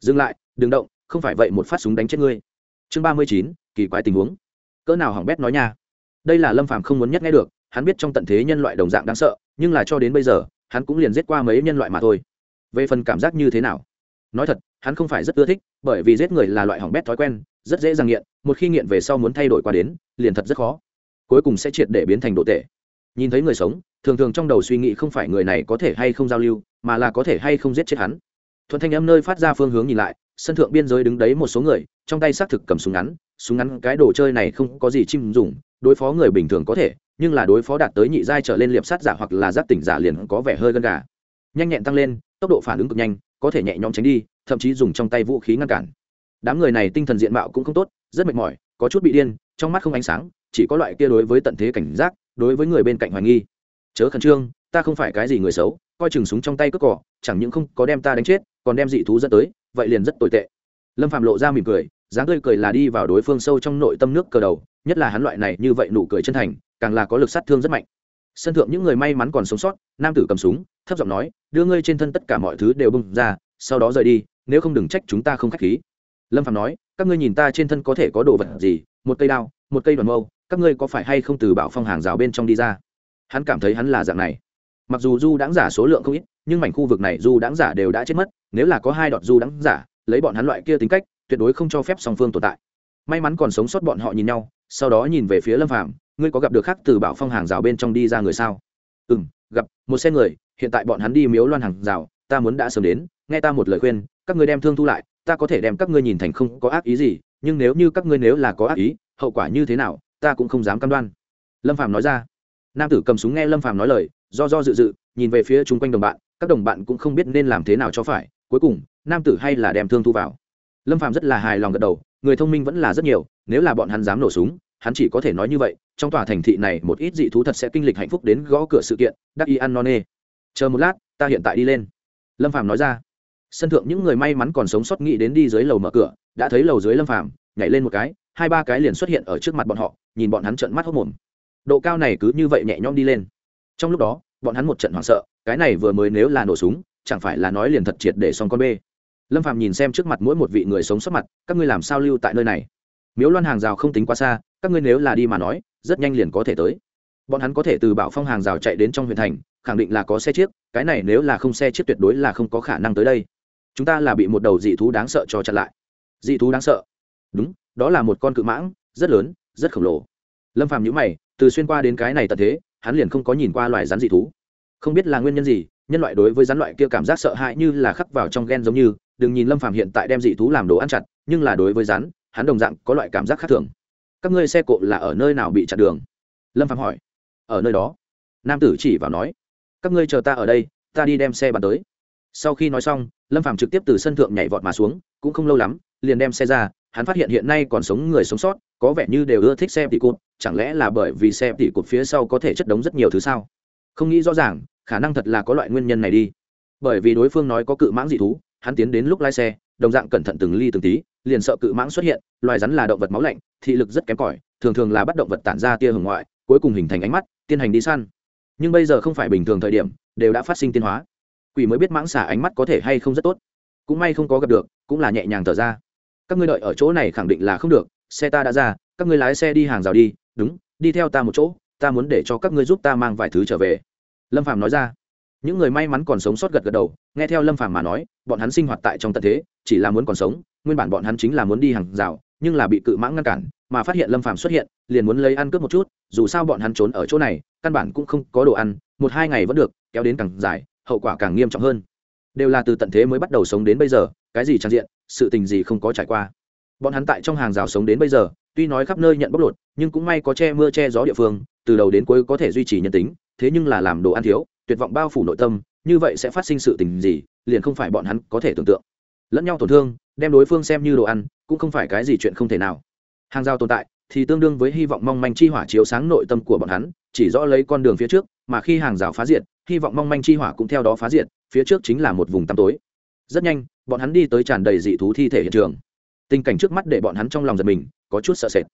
Dừng lại, đừng động, không phải vậy một phát súng đánh chết ngươi. Chương ba mươi chín, kỳ quái tình huống cỡ nào hỏng bét nói nha. Đây là lâm phàm không muốn nhất nghe được, hắn biết trong tận thế nhân loại đồng dạng đáng sợ, nhưng là cho đến bây giờ, hắn cũng liền giết qua mấy nhân loại mà thôi. Về phần cảm giác như thế nào? Nói thật, hắn không phải rất ưa thích, bởi vì giết người là loại hỏng bét thói quen, rất dễ dàng nghiện, một khi nghiện về sau muốn thay đổi qua đến, liền thật rất khó. Cuối cùng sẽ triệt để biến thành độ tệ. Nhìn thấy người sống, thường thường trong đầu suy nghĩ không phải người này có thể hay không giao lưu, mà là có thể hay không giết chết hắn. Thuận thanh âm nơi phát ra phương hướng nhìn lại sân thượng biên giới đứng đấy một số người, trong tay xác thực cầm súng ngắn súng ngắn cái đồ chơi này không có gì chim dùng, đối phó người bình thường có thể, nhưng là đối phó đạt tới nhị giai trở lên liệp sát giả hoặc là giáp tỉnh giả liền có vẻ hơi gân gà. Nhanh nhẹn tăng lên, tốc độ phản ứng cực nhanh, có thể nhẹ nhõm tránh đi, thậm chí dùng trong tay vũ khí ngăn cản. Đám người này tinh thần diện mạo cũng không tốt, rất mệt mỏi, có chút bị điên, trong mắt không ánh sáng, chỉ có loại kia đối với tận thế cảnh giác, đối với người bên cạnh hoài nghi. Chớ khẩn trương, ta không phải cái gì người xấu, coi chừng súng trong tay cướp cỏ, chẳng những không có đem ta đánh chết, còn đem dị thú dẫn tới vậy liền rất tồi tệ. Lâm phạm lộ ra mỉm cười, dáng tươi cười là đi vào đối phương sâu trong nội tâm nước cờ đầu, nhất là hắn loại này như vậy nụ cười chân thành, càng là có lực sát thương rất mạnh. Sân thượng những người may mắn còn sống sót, nam tử cầm súng, thấp giọng nói, đưa ngươi trên thân tất cả mọi thứ đều bung ra, sau đó rời đi, nếu không đừng trách chúng ta không k h á c h khí. Lâm phạm nói, các ngươi nhìn ta trên thân có thể có đồ vật gì, một cây đao, một cây đoàn mâu, các ngươi có phải hay không từ bảo phong hàng rào bên trong đi ra? Hắn cảm thấy hắn là dạng này. Mặc dù du đãng giả số lượng không ít nhưng mảnh khu vực này du đáng giả đều đã chết mất, nếu là có hai đọt du đáng giả, lấy bọn hắn loại kia tính cách, tuyệt đối không cho phép song phương tồn tại. May mắn còn sống sót bọn họ nhìn nhau, sau đó nhìn về phía lâm phàm, ngươi có gặp được khác từ bảo phong hàng rào bên trong đi ra người sao? Ừ m gặp, một xe người, hiện tại bọn hắn đi miếu loan hàng rào, ta muốn đã sớm đến, nghe ta một lời khuyên, các ngươi đem thương thu lại, ta có thể đem các ngươi nhìn thành không có ác ý gì, nhưng nếu như các ngươi nếu là có ác ý, hậu quả như thế nào, ta cũng không dám cam đoan. Lâm phàm nói ra. Nam tử cầm súng nghe lâm phàm nói lời, do do dự dự, nhìn về phía chung quanh đồng bạn các đồng bạn cũng không biết nên làm thế nào cho phải, cuối cùng, nam tử hay là đem thương thu vào. Lâm phạm rất là hài lòng gật đầu, người thông minh vẫn là rất nhiều, nếu là bọn hắn dám nổ súng, hắn chỉ có thể nói như vậy, trong tòa thành thị này một ít dị thú thật sẽ kinh lịch hạnh phúc đến gõ cửa sự kiện, đắc y ăn non nê. Chờ một lát, ta hiện tại đi lên. Lâm phạm nói ra. Sân thượng những người may mắn còn sống sót nghĩ đến đi dưới lầu mở cửa, đã thấy lầu dưới lâm phạm nhảy lên một cái, hai ba cái liền xuất hiện ở trước mặt bọn họ, nhìn bọn hắn trợn mắt hốc mồm. Độ cao này cứ như vậy nhẹ nhõm đi lên. Trong lúc đó bọn hắn một trận hoảng sợ, cái này vừa mới nếu là nổ súng, chẳng phải là nói liền thật triệt để xong con bê. Lâm phạm nhìn xem trước mặt mỗi một vị người sống sót mặt, các ngươi làm sao lưu tại nơi này? Miếu loan hàng rào không tính quá xa, các ngươi nếu là đi mà nói, rất nhanh liền có thể tới. Bọn hắn có thể từ bảo phong hàng rào chạy đến trong huyện thành, khẳng định là có xe chiếc, cái này nếu là không xe chiếc tuyệt đối là không có khả năng tới đây. Chúng ta là bị một đầu dị thú đáng sợ cho chặn lại. Dị thú đáng sợ? Đúng, đó là một con cự mãng, rất lớn, rất khổng lồ. Lâm phàm nhữ mày, từ xuyên qua đến cái này tận thế hắn liền không có nhìn qua loài rắn dị thú. Không biết là nguyên nhân gì, nhân loại đối với rắn loại kia cảm giác sợ hãi như là khắc vào trong gen giống như, đừng nhìn lâm phàm hiện tại đem dị thú làm đồ ăn chặt, nhưng là đối với rắn, hắn đồng dạng có loại cảm giác khác thường. Các ngươi xe cộ là ở nơi nào bị chặn đường? Lâm phàm hỏi. Ở nơi đó. Nam tử chỉ vào nói. Các ngươi chờ ta ở đây, ta đi đem xe bàn tới. Sau khi nói xong, lâm phàm trực tiếp từ sân thượng nhảy vọt mà xuống, cũng không lâu lắm, liền đem xe ra hắn phát hiện hiện nay còn sống người sống sót, có vẻ như đều ưa thích xe tỉ cụt, chẳng lẽ là bởi vì xe tỉ cụt phía sau có thể chất đống rất nhiều thứ sao? Không nghĩ rõ ràng, khả năng thật là có loại nguyên nhân này đi. Bởi vì đối phương nói có cự mãng dị thú, hắn tiến đến lúc lái xe, đồng dạng cẩn thận từng ly từng tí, liền sợ cự mãng xuất hiện, loài rắn là động vật máu lạnh, thị lực rất kém cỏi, thường thường là bắt động vật tản ra tia hưởng ngoại, cuối cùng hình thành ánh mắt, tiến hành đi săn. Nhưng bây giờ không phải bình thường thời điểm, đều đã phát sinh tiến hóa. Quỷ mới biết mãng xả ánh mắt có thể hay không rất tốt. Cũng may không có gặp được, cũng là nhẹ nhàng thở ra các ngươi đợi ở chỗ này khẳng định là không được, xe ta đã ra, các ngươi lái xe đi hàng rào đi, đúng, đi theo ta một chỗ, ta muốn để cho các ngươi giúp ta mang vài thứ trở về. Lâm phàm nói ra. Những người may mắn còn sống sót gật gật đầu, nghe theo lâm phàm mà nói, bọn hắn sinh hoạt tại trong tận thế, chỉ là muốn còn sống, nguyên bản bọn hắn chính là muốn đi hàng rào, nhưng là bị cự mãng ngăn cản, mà phát hiện lâm phàm xuất hiện, liền muốn lấy ăn cướp một chút, dù sao bọn hắn trốn ở chỗ này, căn bản cũng không có đồ ăn, một hai ngày vẫn được, kéo đến càng dài, hậu quả càng nghiêm trọng hơn. Đều là từ tận thế mới bắt đầu sống đến bây giờ, cái gì trang diện sự tình gì không có trải qua. Bọn hắn tại trong hàng rào sống đến bây giờ, tuy nói khắp nơi nhận bóc lột, nhưng cũng may có che mưa che gió địa phương, từ đầu đến cuối có thể duy trì nhân tính, thế nhưng là làm đồ ăn thiếu, tuyệt vọng bao phủ nội tâm, như vậy sẽ phát sinh sự tình gì, liền không phải bọn hắn có thể tưởng tượng. Lẫn nhau tổn thương, đem đối phương xem như đồ ăn, cũng không phải cái gì chuyện không thể nào. Hàng rào tồn tại, thì tương đương với hy vọng mong manh chi hỏa chiếu sáng nội tâm của bọn hắn, chỉ rõ lấy con đường phía trước, mà khi hàng rào phá diệt, hy vọng mong manh chi hỏa cũng theo đó phá diệt, phía trước chính là một vùng tăm tối. Rất nhanh bọn hắn đi tới tràn đầy dị thú thi thể hiện trường. Tình cảnh trước mắt để bọn hắn trong lòng giật mình, có chút sợ sệt.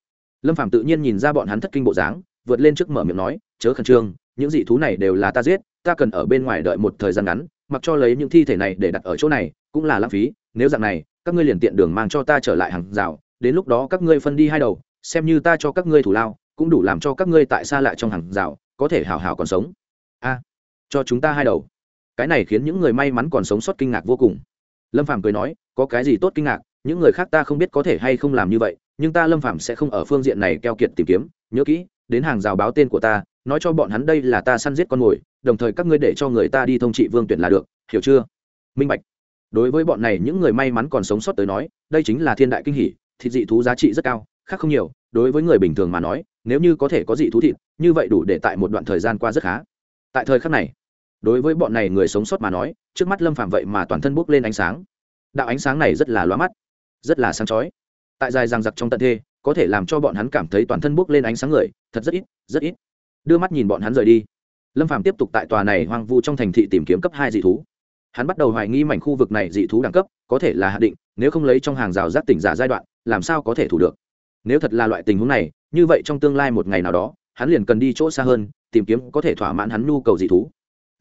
Lâm phạm tự nhiên nhìn ra bọn hắn thất kinh bộ dáng, vượt lên trước mở miệng nói, chớ khẩn trương, những dị thú này đều là ta giết, ta cần ở bên ngoài đợi một thời gian ngắn, mặc cho lấy những thi thể này để đặt ở chỗ này, cũng là lãng phí, nếu dạng này, các ngươi liền tiện đường mang cho ta trở lại hàng rào, đến lúc đó các ngươi phân đi hai đầu, xem như ta cho các ngươi thủ lao, cũng đủ làm cho các ngươi tại xa lại trong hàng rào, có thể hào hào còn sống. A, cho chúng ta hai đầu. Cái này khiến những người may mắn còn sống sót kinh ngạc vô cùng lâm phàm cười nói, có cái gì tốt kinh ngạc, những người khác ta không biết có thể hay không làm như vậy, nhưng ta lâm phàm sẽ không ở phương diện này keo kiệt tìm kiếm. Nhớ kỹ, đến hàng rào báo tên của ta, nói cho bọn hắn đây là ta săn giết con mồi, đồng thời các ngươi để cho người ta đi thông trị vương tuyển là được, hiểu chưa? Minh bạch. Đối với bọn này, những người may mắn còn sống sót tới nói, đây chính là thiên đại kinh hỷ thịt dị thú giá trị rất cao, khác không nhiều. Đối với người bình thường mà nói, nếu như có thể có dị thú thịt, như vậy đủ để tại một đoạn thời gian qua rất khá. Tại thời khắc này đối với bọn này người sống sót mà nói, trước mắt lâm phạm vậy mà toàn thân bốc lên ánh sáng. Đạo ánh sáng này rất là loa mắt, rất là sáng chói. Tại dài ràng giặc trong tận thê có thể làm cho bọn hắn cảm thấy toàn thân bốc lên ánh sáng người, thật rất ít rất ít. Đưa mắt nhìn bọn hắn rời đi. Lâm phạm tiếp tục tại tòa này hoang vu trong thành thị tìm kiếm cấp hai dị thú. Hắn bắt đầu hoài nghi mảnh khu vực này dị thú đẳng cấp, có thể là hạ định, nếu không lấy trong hàng rào rác tỉnh giả giai đoạn, làm sao có thể thủ được? Nếu thật là loại tình huống này, như vậy trong tương lai một ngày nào đó, hắn liền cần đi chỗ xa hơn, tìm kiếm có thể thỏa mãn hắn nhu cầu dị thú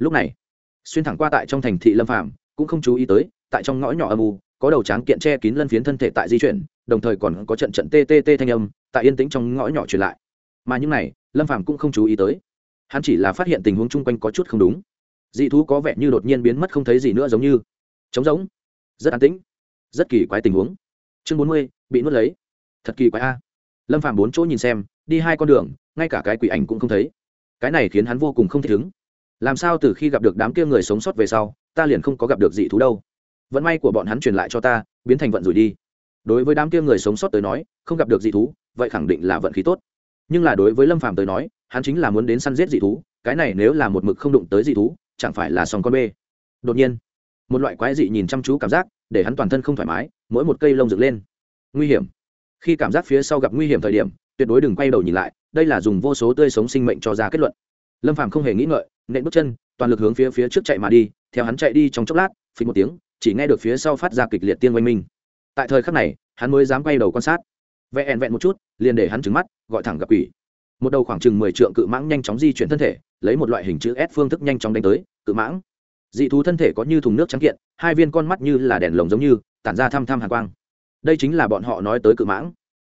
lúc này, xuyên thẳng qua tại trong thành thị lâm phàm, cũng không chú ý tới, tại trong ngõ nhỏ âm u, có đầu tráng kiện che kín lân phiến thân thể tại di chuyển, đồng thời còn có trận trận ttt thanh âm tại yên tĩnh trong ngõ nhỏ truyền lại. Mà những này, lâm phàm cũng không chú ý tới. Hắn chỉ là phát hiện tình huống chung quanh có chút không đúng. Dị thú có vẻ như đột nhiên biến mất không thấy gì nữa giống như. Trống giống rất an tĩnh. Rất kỳ quái tình huống. Chương bốn mươi, bị nuốt lấy. Thật kỳ quái a. Lâm phàm bốn chỗ nhìn xem, đi hai con đường, ngay cả cái quỷ ảnh cũng không thấy. Cái này khiến hắn vô cùng không thích ứng làm sao từ khi gặp được đám kia người sống sót về sau, ta liền không có gặp được dị thú đâu? Vận may của bọn hắn truyền lại cho ta, biến thành vận rủi đi. Đối với đám kia người sống sót tới nói, không gặp được dị thú, vậy khẳng định là vận khí tốt. Nhưng là đối với lâm phàm tới nói, hắn chính là muốn đến săn giết dị thú, cái này nếu là một mực không đụng tới dị thú, chẳng phải là sòng con bê. Đột nhiên, một loại quái dị nhìn chăm chú cảm giác, để hắn toàn thân không thoải mái, mỗi một cây lông dựng lên. Nguy hiểm. Khi cảm giác phía sau gặp nguy hiểm thời điểm, tuyệt đối đừng quay đầu nhìn lại, đây là dùng vô số tươi sống sinh mệnh cho ra kết luận. Lâm phàm không hề nghĩ ngợi nện bước chân, toàn lực hướng phía phía trước chạy mà đi, theo hắn chạy đi trong chốc lát phình một tiếng, chỉ nghe được phía sau phát ra kịch liệt tiên oanh minh. Tại thời khắc này, hắn mới dám quay đầu quan sát. Vẹn vẹn một chút, liền để hắn trứng mắt, gọi thẳng gặp quỷ. Một đầu khoảng chừng mười trượng cự mãng nhanh chóng di chuyển thân thể, lấy một loại hình chữ s phương thức nhanh chóng đánh tới, cự mãng. Dị thú thân thể có như thùng nước trắng kiện, hai viên con mắt như là đèn lồng giống như, tản ra thăm thăm hàn quang. Đây chính là bọn họ nói tới cự mãng.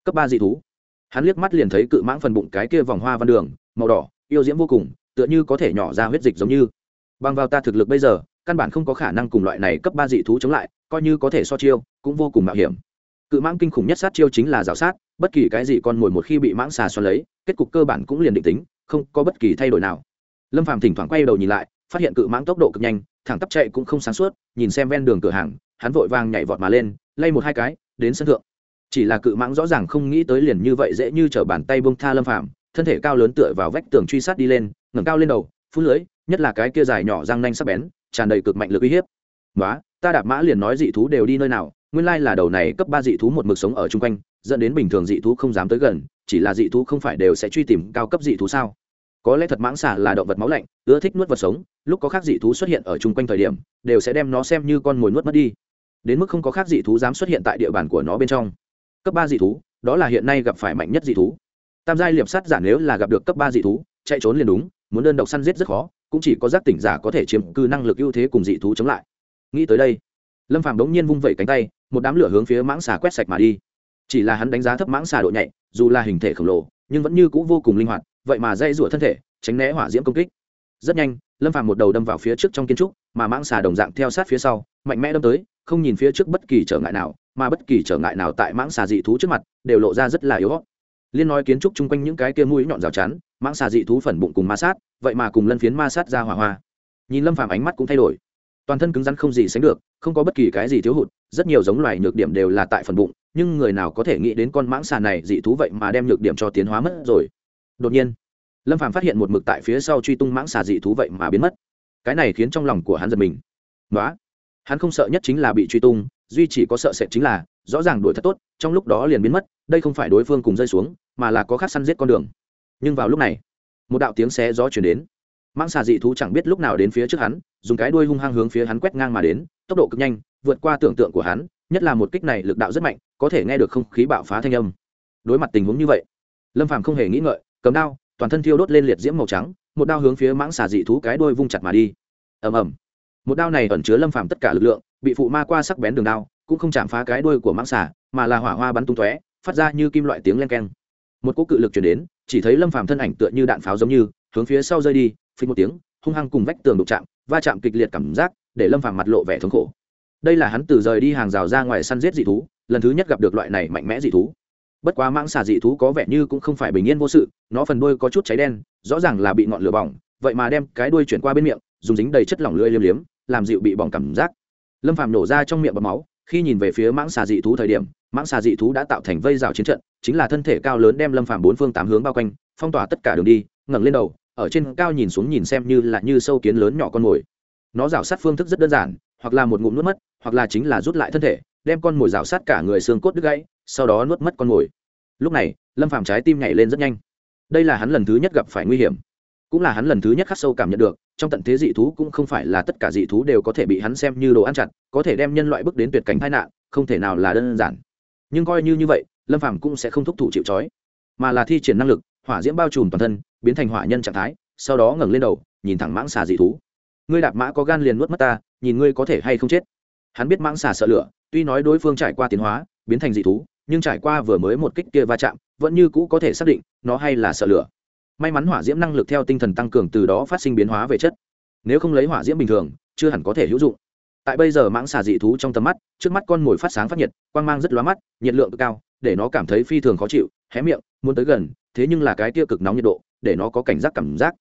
Cấp ba dị thú. Hắn liếc mắt liền thấy cự mãng phần bụng cái kia vòng hoa văn đường, màu đỏ, yêu diễm vô cùng tựa như có thể nhỏ ra huyết dịch giống như. Bằng vào ta thực lực bây giờ, căn bản không có khả năng cùng loại này cấp ba dị thú chống lại, coi như có thể so chiêu, cũng vô cùng mạo hiểm. Cự mãng kinh khủng nhất sát chiêu chính là rào sát, bất kỳ cái gì con mồi một khi bị mãng xà xoắn lấy, kết cục cơ bản cũng liền định tính, không có bất kỳ thay đổi nào. Lâm phàm thỉnh thoảng quay đầu nhìn lại, phát hiện cự mãng tốc độ cực nhanh, thẳng tắp chạy cũng không sáng suốt, nhìn xem ven đường cửa hàng, hắn vội vàng nhảy vọt mà lên, lay một hai cái, đến sân thượng. Chỉ là cự mãng rõ ràng không nghĩ tới liền như vậy dễ như t bàn tay bông tha lâm phàm thân thể cao lớn tựa vào vách tường truy sát đi lên, ngẩng cao lên đầu phút lưới, nhất là cái kia dài nhỏ răng nanh sắc bén, tràn đầy cực mạnh lực uy hiếp. Nói ta đạp mã liền nói dị thú đều đi nơi nào, nguyên lai là đầu này cấp ba dị thú một mực sống ở chung quanh, dẫn đến bình thường dị thú không dám tới gần, chỉ là dị thú không phải đều sẽ truy tìm cao cấp dị thú sao? Có lẽ thật mãng xà là động vật máu lạnh, ưa thích nuốt vật sống, lúc có khác dị thú xuất hiện ở chung quanh thời điểm, đều sẽ đem nó xem như con mồi nuốt mất đi. Đến mức không có khác dị thú dám xuất hiện tại địa bàn của nó bên trong. Cấp ba dị thú, đó là hiện nay gặp phải mạnh nhất dị thú tam giai liệp sắt giả nếu là gặp được cấp ba dị thú, chạy trốn liền đúng, muốn đơn độc săn giết rất khó, cũng chỉ có giác tỉnh giả có thể chiếm cư năng lực ưu thế cùng dị thú chống lại. Nghĩ tới đây, lâm phàm đống nhiên vung vẩy cánh tay, một đám lửa hướng phía mãng xà quét sạch mà đi. Chỉ là hắn đánh giá thấp mãng xà độ nhạy, dù là hình thể khổng lồ, nhưng vẫn như cũ vô cùng linh hoạt, vậy mà dây rủa thân thể, tránh né hỏa diễm công kích. Rất nhanh, lâm phàm một đầu đâm vào phía trước trong kiến trúc, mà mãng xà đồng dạng theo sát phía sau, mạnh mẽ đâm tới, không nhìn phía trước bất kỳ trở ngại nào, mà bất kỳ trở ngại nào tại mãng xà dị thú trước mặt, đều lộ ra rất là yếu liên nói kiến trúc chung quanh những cái kia mũi nhọn rào chắn, mãng xà dị thú phần bụng cùng ma sát, vậy mà cùng lân phiến ma sát ra hỏa hoa. Nhìn lâm phàm ánh mắt cũng thay đổi. Toàn thân cứng rắn không gì sánh được, không có bất kỳ cái gì thiếu hụt, rất nhiều giống loài nhược điểm đều là tại phần bụng, nhưng người nào có thể nghĩ đến con mãng xà này dị thú vậy mà đem nhược điểm cho tiến hóa mất rồi. Đột nhiên, lâm phàm phát hiện một mực tại phía sau truy tung mãng xà dị thú vậy mà biến mất. Cái này khiến trong lòng của hắn giật mình. Nói hắn không sợ nhất chính là bị truy tung, duy chỉ có sợ sệt chính là, rõ ràng đuổi thật tốt, trong lúc đó liền biến mất đây không phải đối phương cùng rơi xuống, mà là có khác săn giết con đường. Nhưng vào lúc này, một đạo tiếng xé gió chuyển đến. Mang xà dị thú chẳng biết lúc nào đến phía trước hắn, dùng cái đuôi hung hăng hướng phía hắn quét ngang mà đến, tốc độ cực nhanh, vượt qua tưởng tượng của hắn, nhất là một kích này lực đạo rất mạnh, có thể nghe được không khí bạo phá thanh âm. Đối mặt tình huống như vậy, lâm phàm không hề nghĩ ngợi, cầm đao, toàn thân thiêu đốt lên liệt diễm màu trắng, một đao hướng phía mãng xà dị thú cái đuôi vung chặt mà đi. Ầm ầm. Một đao này ẩn chứa lâm phàm tất cả lực lượng, bị phụ ma qua sắc bén đường đao, cũng không chạm phá cái đuôi của mãng xà, mà là hỏa hoa bắn tung tóe phát ra như kim loại tiếng len keng. Một cỗ cự lực chuyển đến, chỉ thấy lâm phàm thân ảnh tựa như đạn pháo giống như, hướng phía sau rơi đi phình một tiếng, hung hăng cùng vách tường đụng chạm, va chạm kịch liệt cảm giác, để lâm phàm mặt lộ vẻ thống khổ. Đây là hắn từ rời đi hàng rào ra ngoài săn giết dị thú, lần thứ nhất gặp được loại này mạnh mẽ dị thú. Bất quá mãng xà dị thú có vẻ như cũng không phải bình yên vô sự, nó phần đuôi có chút cháy đen, rõ ràng là bị ngọn lửa bỏng, vậy mà đem cái đuôi chuyển qua bên miệng, dùng dính đầy chất lỏng lưỡi liếm liếm, làm dịu bị bỏng cảm giác. Lâm phàm nổ ra trong miệng bọt máu, khi nhìn về phía mãng xà dị thú thời điểm mãng xà dị thú đã tạo thành vây rào chiến trận, chính là thân thể cao lớn đem lâm phàm bốn phương tám hướng bao quanh, phong tỏa tất cả đường đi, ngẩng lên đầu, ở trên cao nhìn xuống nhìn xem như là như sâu kiến lớn nhỏ con mồi. Nó rào sát phương thức rất đơn giản, hoặc là một ngụm nuốt mất, hoặc là chính là rút lại thân thể, đem con mồi rào sát cả người xương cốt đứt gãy, sau đó nuốt mất con mồi. Lúc này, lâm phàm trái tim nhảy lên rất nhanh. Đây là hắn lần thứ nhất gặp phải nguy hiểm. Cũng là hắn lần thứ nhất khắc sâu cảm nhận được, trong tận thế dị thú cũng không phải là tất cả dị thú đều có thể bị hắn xem như đồ ăn chặt, có thể đem nhân loại bước đến tuyệt cảnh tai nạn, không thể nào là đơn giản nhưng coi như như vậy, lâm phàm cũng sẽ không thúc thủ chịu trói, mà là thi triển năng lực, hỏa diễm bao trùm toàn thân, biến thành hỏa nhân trạng thái, sau đó ngẩng lên đầu, nhìn thẳng mãng xà dị thú. Ngươi đạp mã có gan liền nuốt mất ta, nhìn ngươi có thể hay không chết. Hắn biết mãng xà sợ lửa, tuy nói đối phương trải qua tiến hóa, biến thành dị thú, nhưng trải qua vừa mới một kích kia va chạm, vẫn như cũ có thể xác định, nó hay là sợ lửa. May mắn hỏa diễm năng lực theo tinh thần tăng cường từ đó phát sinh biến hóa về chất. Nếu không lấy hỏa diễm bình thường, chưa hẳn có thể hữu dụng tại bây giờ mãng xà dị thú trong tầm mắt, trước mắt con mồi phát sáng phát nhiệt, quang mang rất lóa mắt, nhiệt lượng cực cao, để nó cảm thấy phi thường khó chịu, hé miệng, muốn tới gần, thế nhưng là cái tia cực nóng nhiệt độ, để nó có cảnh giác cảm giác.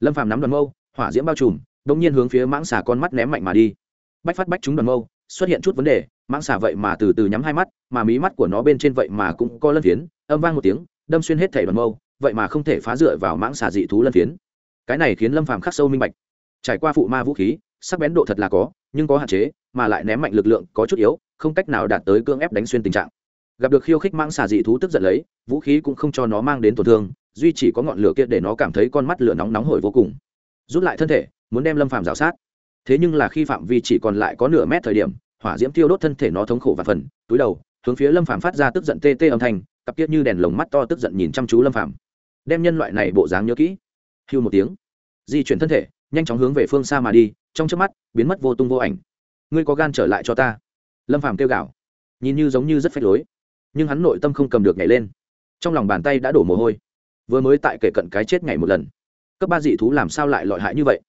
Lâm phàm nắm đoàn mâu, hỏa diễm bao trùm đông nhiên hướng phía mãng xà con mắt ném mạnh mà đi. Bách phát bách chúng đoàn mâu, xuất hiện chút vấn đề, mãng xà vậy mà từ từ nhắm hai mắt, mà mí mắt của nó bên trên vậy mà cũng có lân phiến, âm vang một tiếng, đâm xuyên hết thảy đoàn mâu, vậy mà không thể phá dựa vào mãng xà dị thú lân phiến. Cái này khiến lâm phàm khắc sâu minh bạch. Trải qua phụ ma vũ khí sắc bén độ thật là có, nhưng có hạn chế, mà lại ném mạnh lực lượng có chút yếu, không cách nào đạt tới cưỡng ép đánh xuyên tình trạng. Gặp được khiêu khích mang xà dị thú tức giận lấy, vũ khí cũng không cho nó mang đến tổn thương, duy chỉ có ngọn lửa kia để nó cảm thấy con mắt lửa nóng nóng hổi vô cùng. Rút lại thân thể, muốn đem lâm phàm rào sát. Thế nhưng là khi phạm vi chỉ còn lại có nửa mét thời điểm, hỏa diễm tiêu đốt thân thể nó thống khổ và phần, túi đầu, hướng phía lâm phàm phát ra tức giận tê tê âm thanh, cặp kiết như đèn lồng mắt to tức giận nhìn chăm chú lâm phàm. Đem nhân loại này bộ dáng nhớ kỹ. Hưu một tiếng. Di chuyển thân thể nhanh chóng hướng về phương xa mà đi, trong trước mắt, biến mất vô tung vô ảnh. Ngươi có gan trở lại cho ta. Lâm phàm kêu gào. Nhìn như giống như rất phách lối, nhưng hắn nội tâm không cầm được nhảy lên. Trong lòng bàn tay đã đổ mồ hôi. Vừa mới tại kể cận cái chết ngày một lần. Cấp ba dị thú làm sao lại lọi hại như vậy?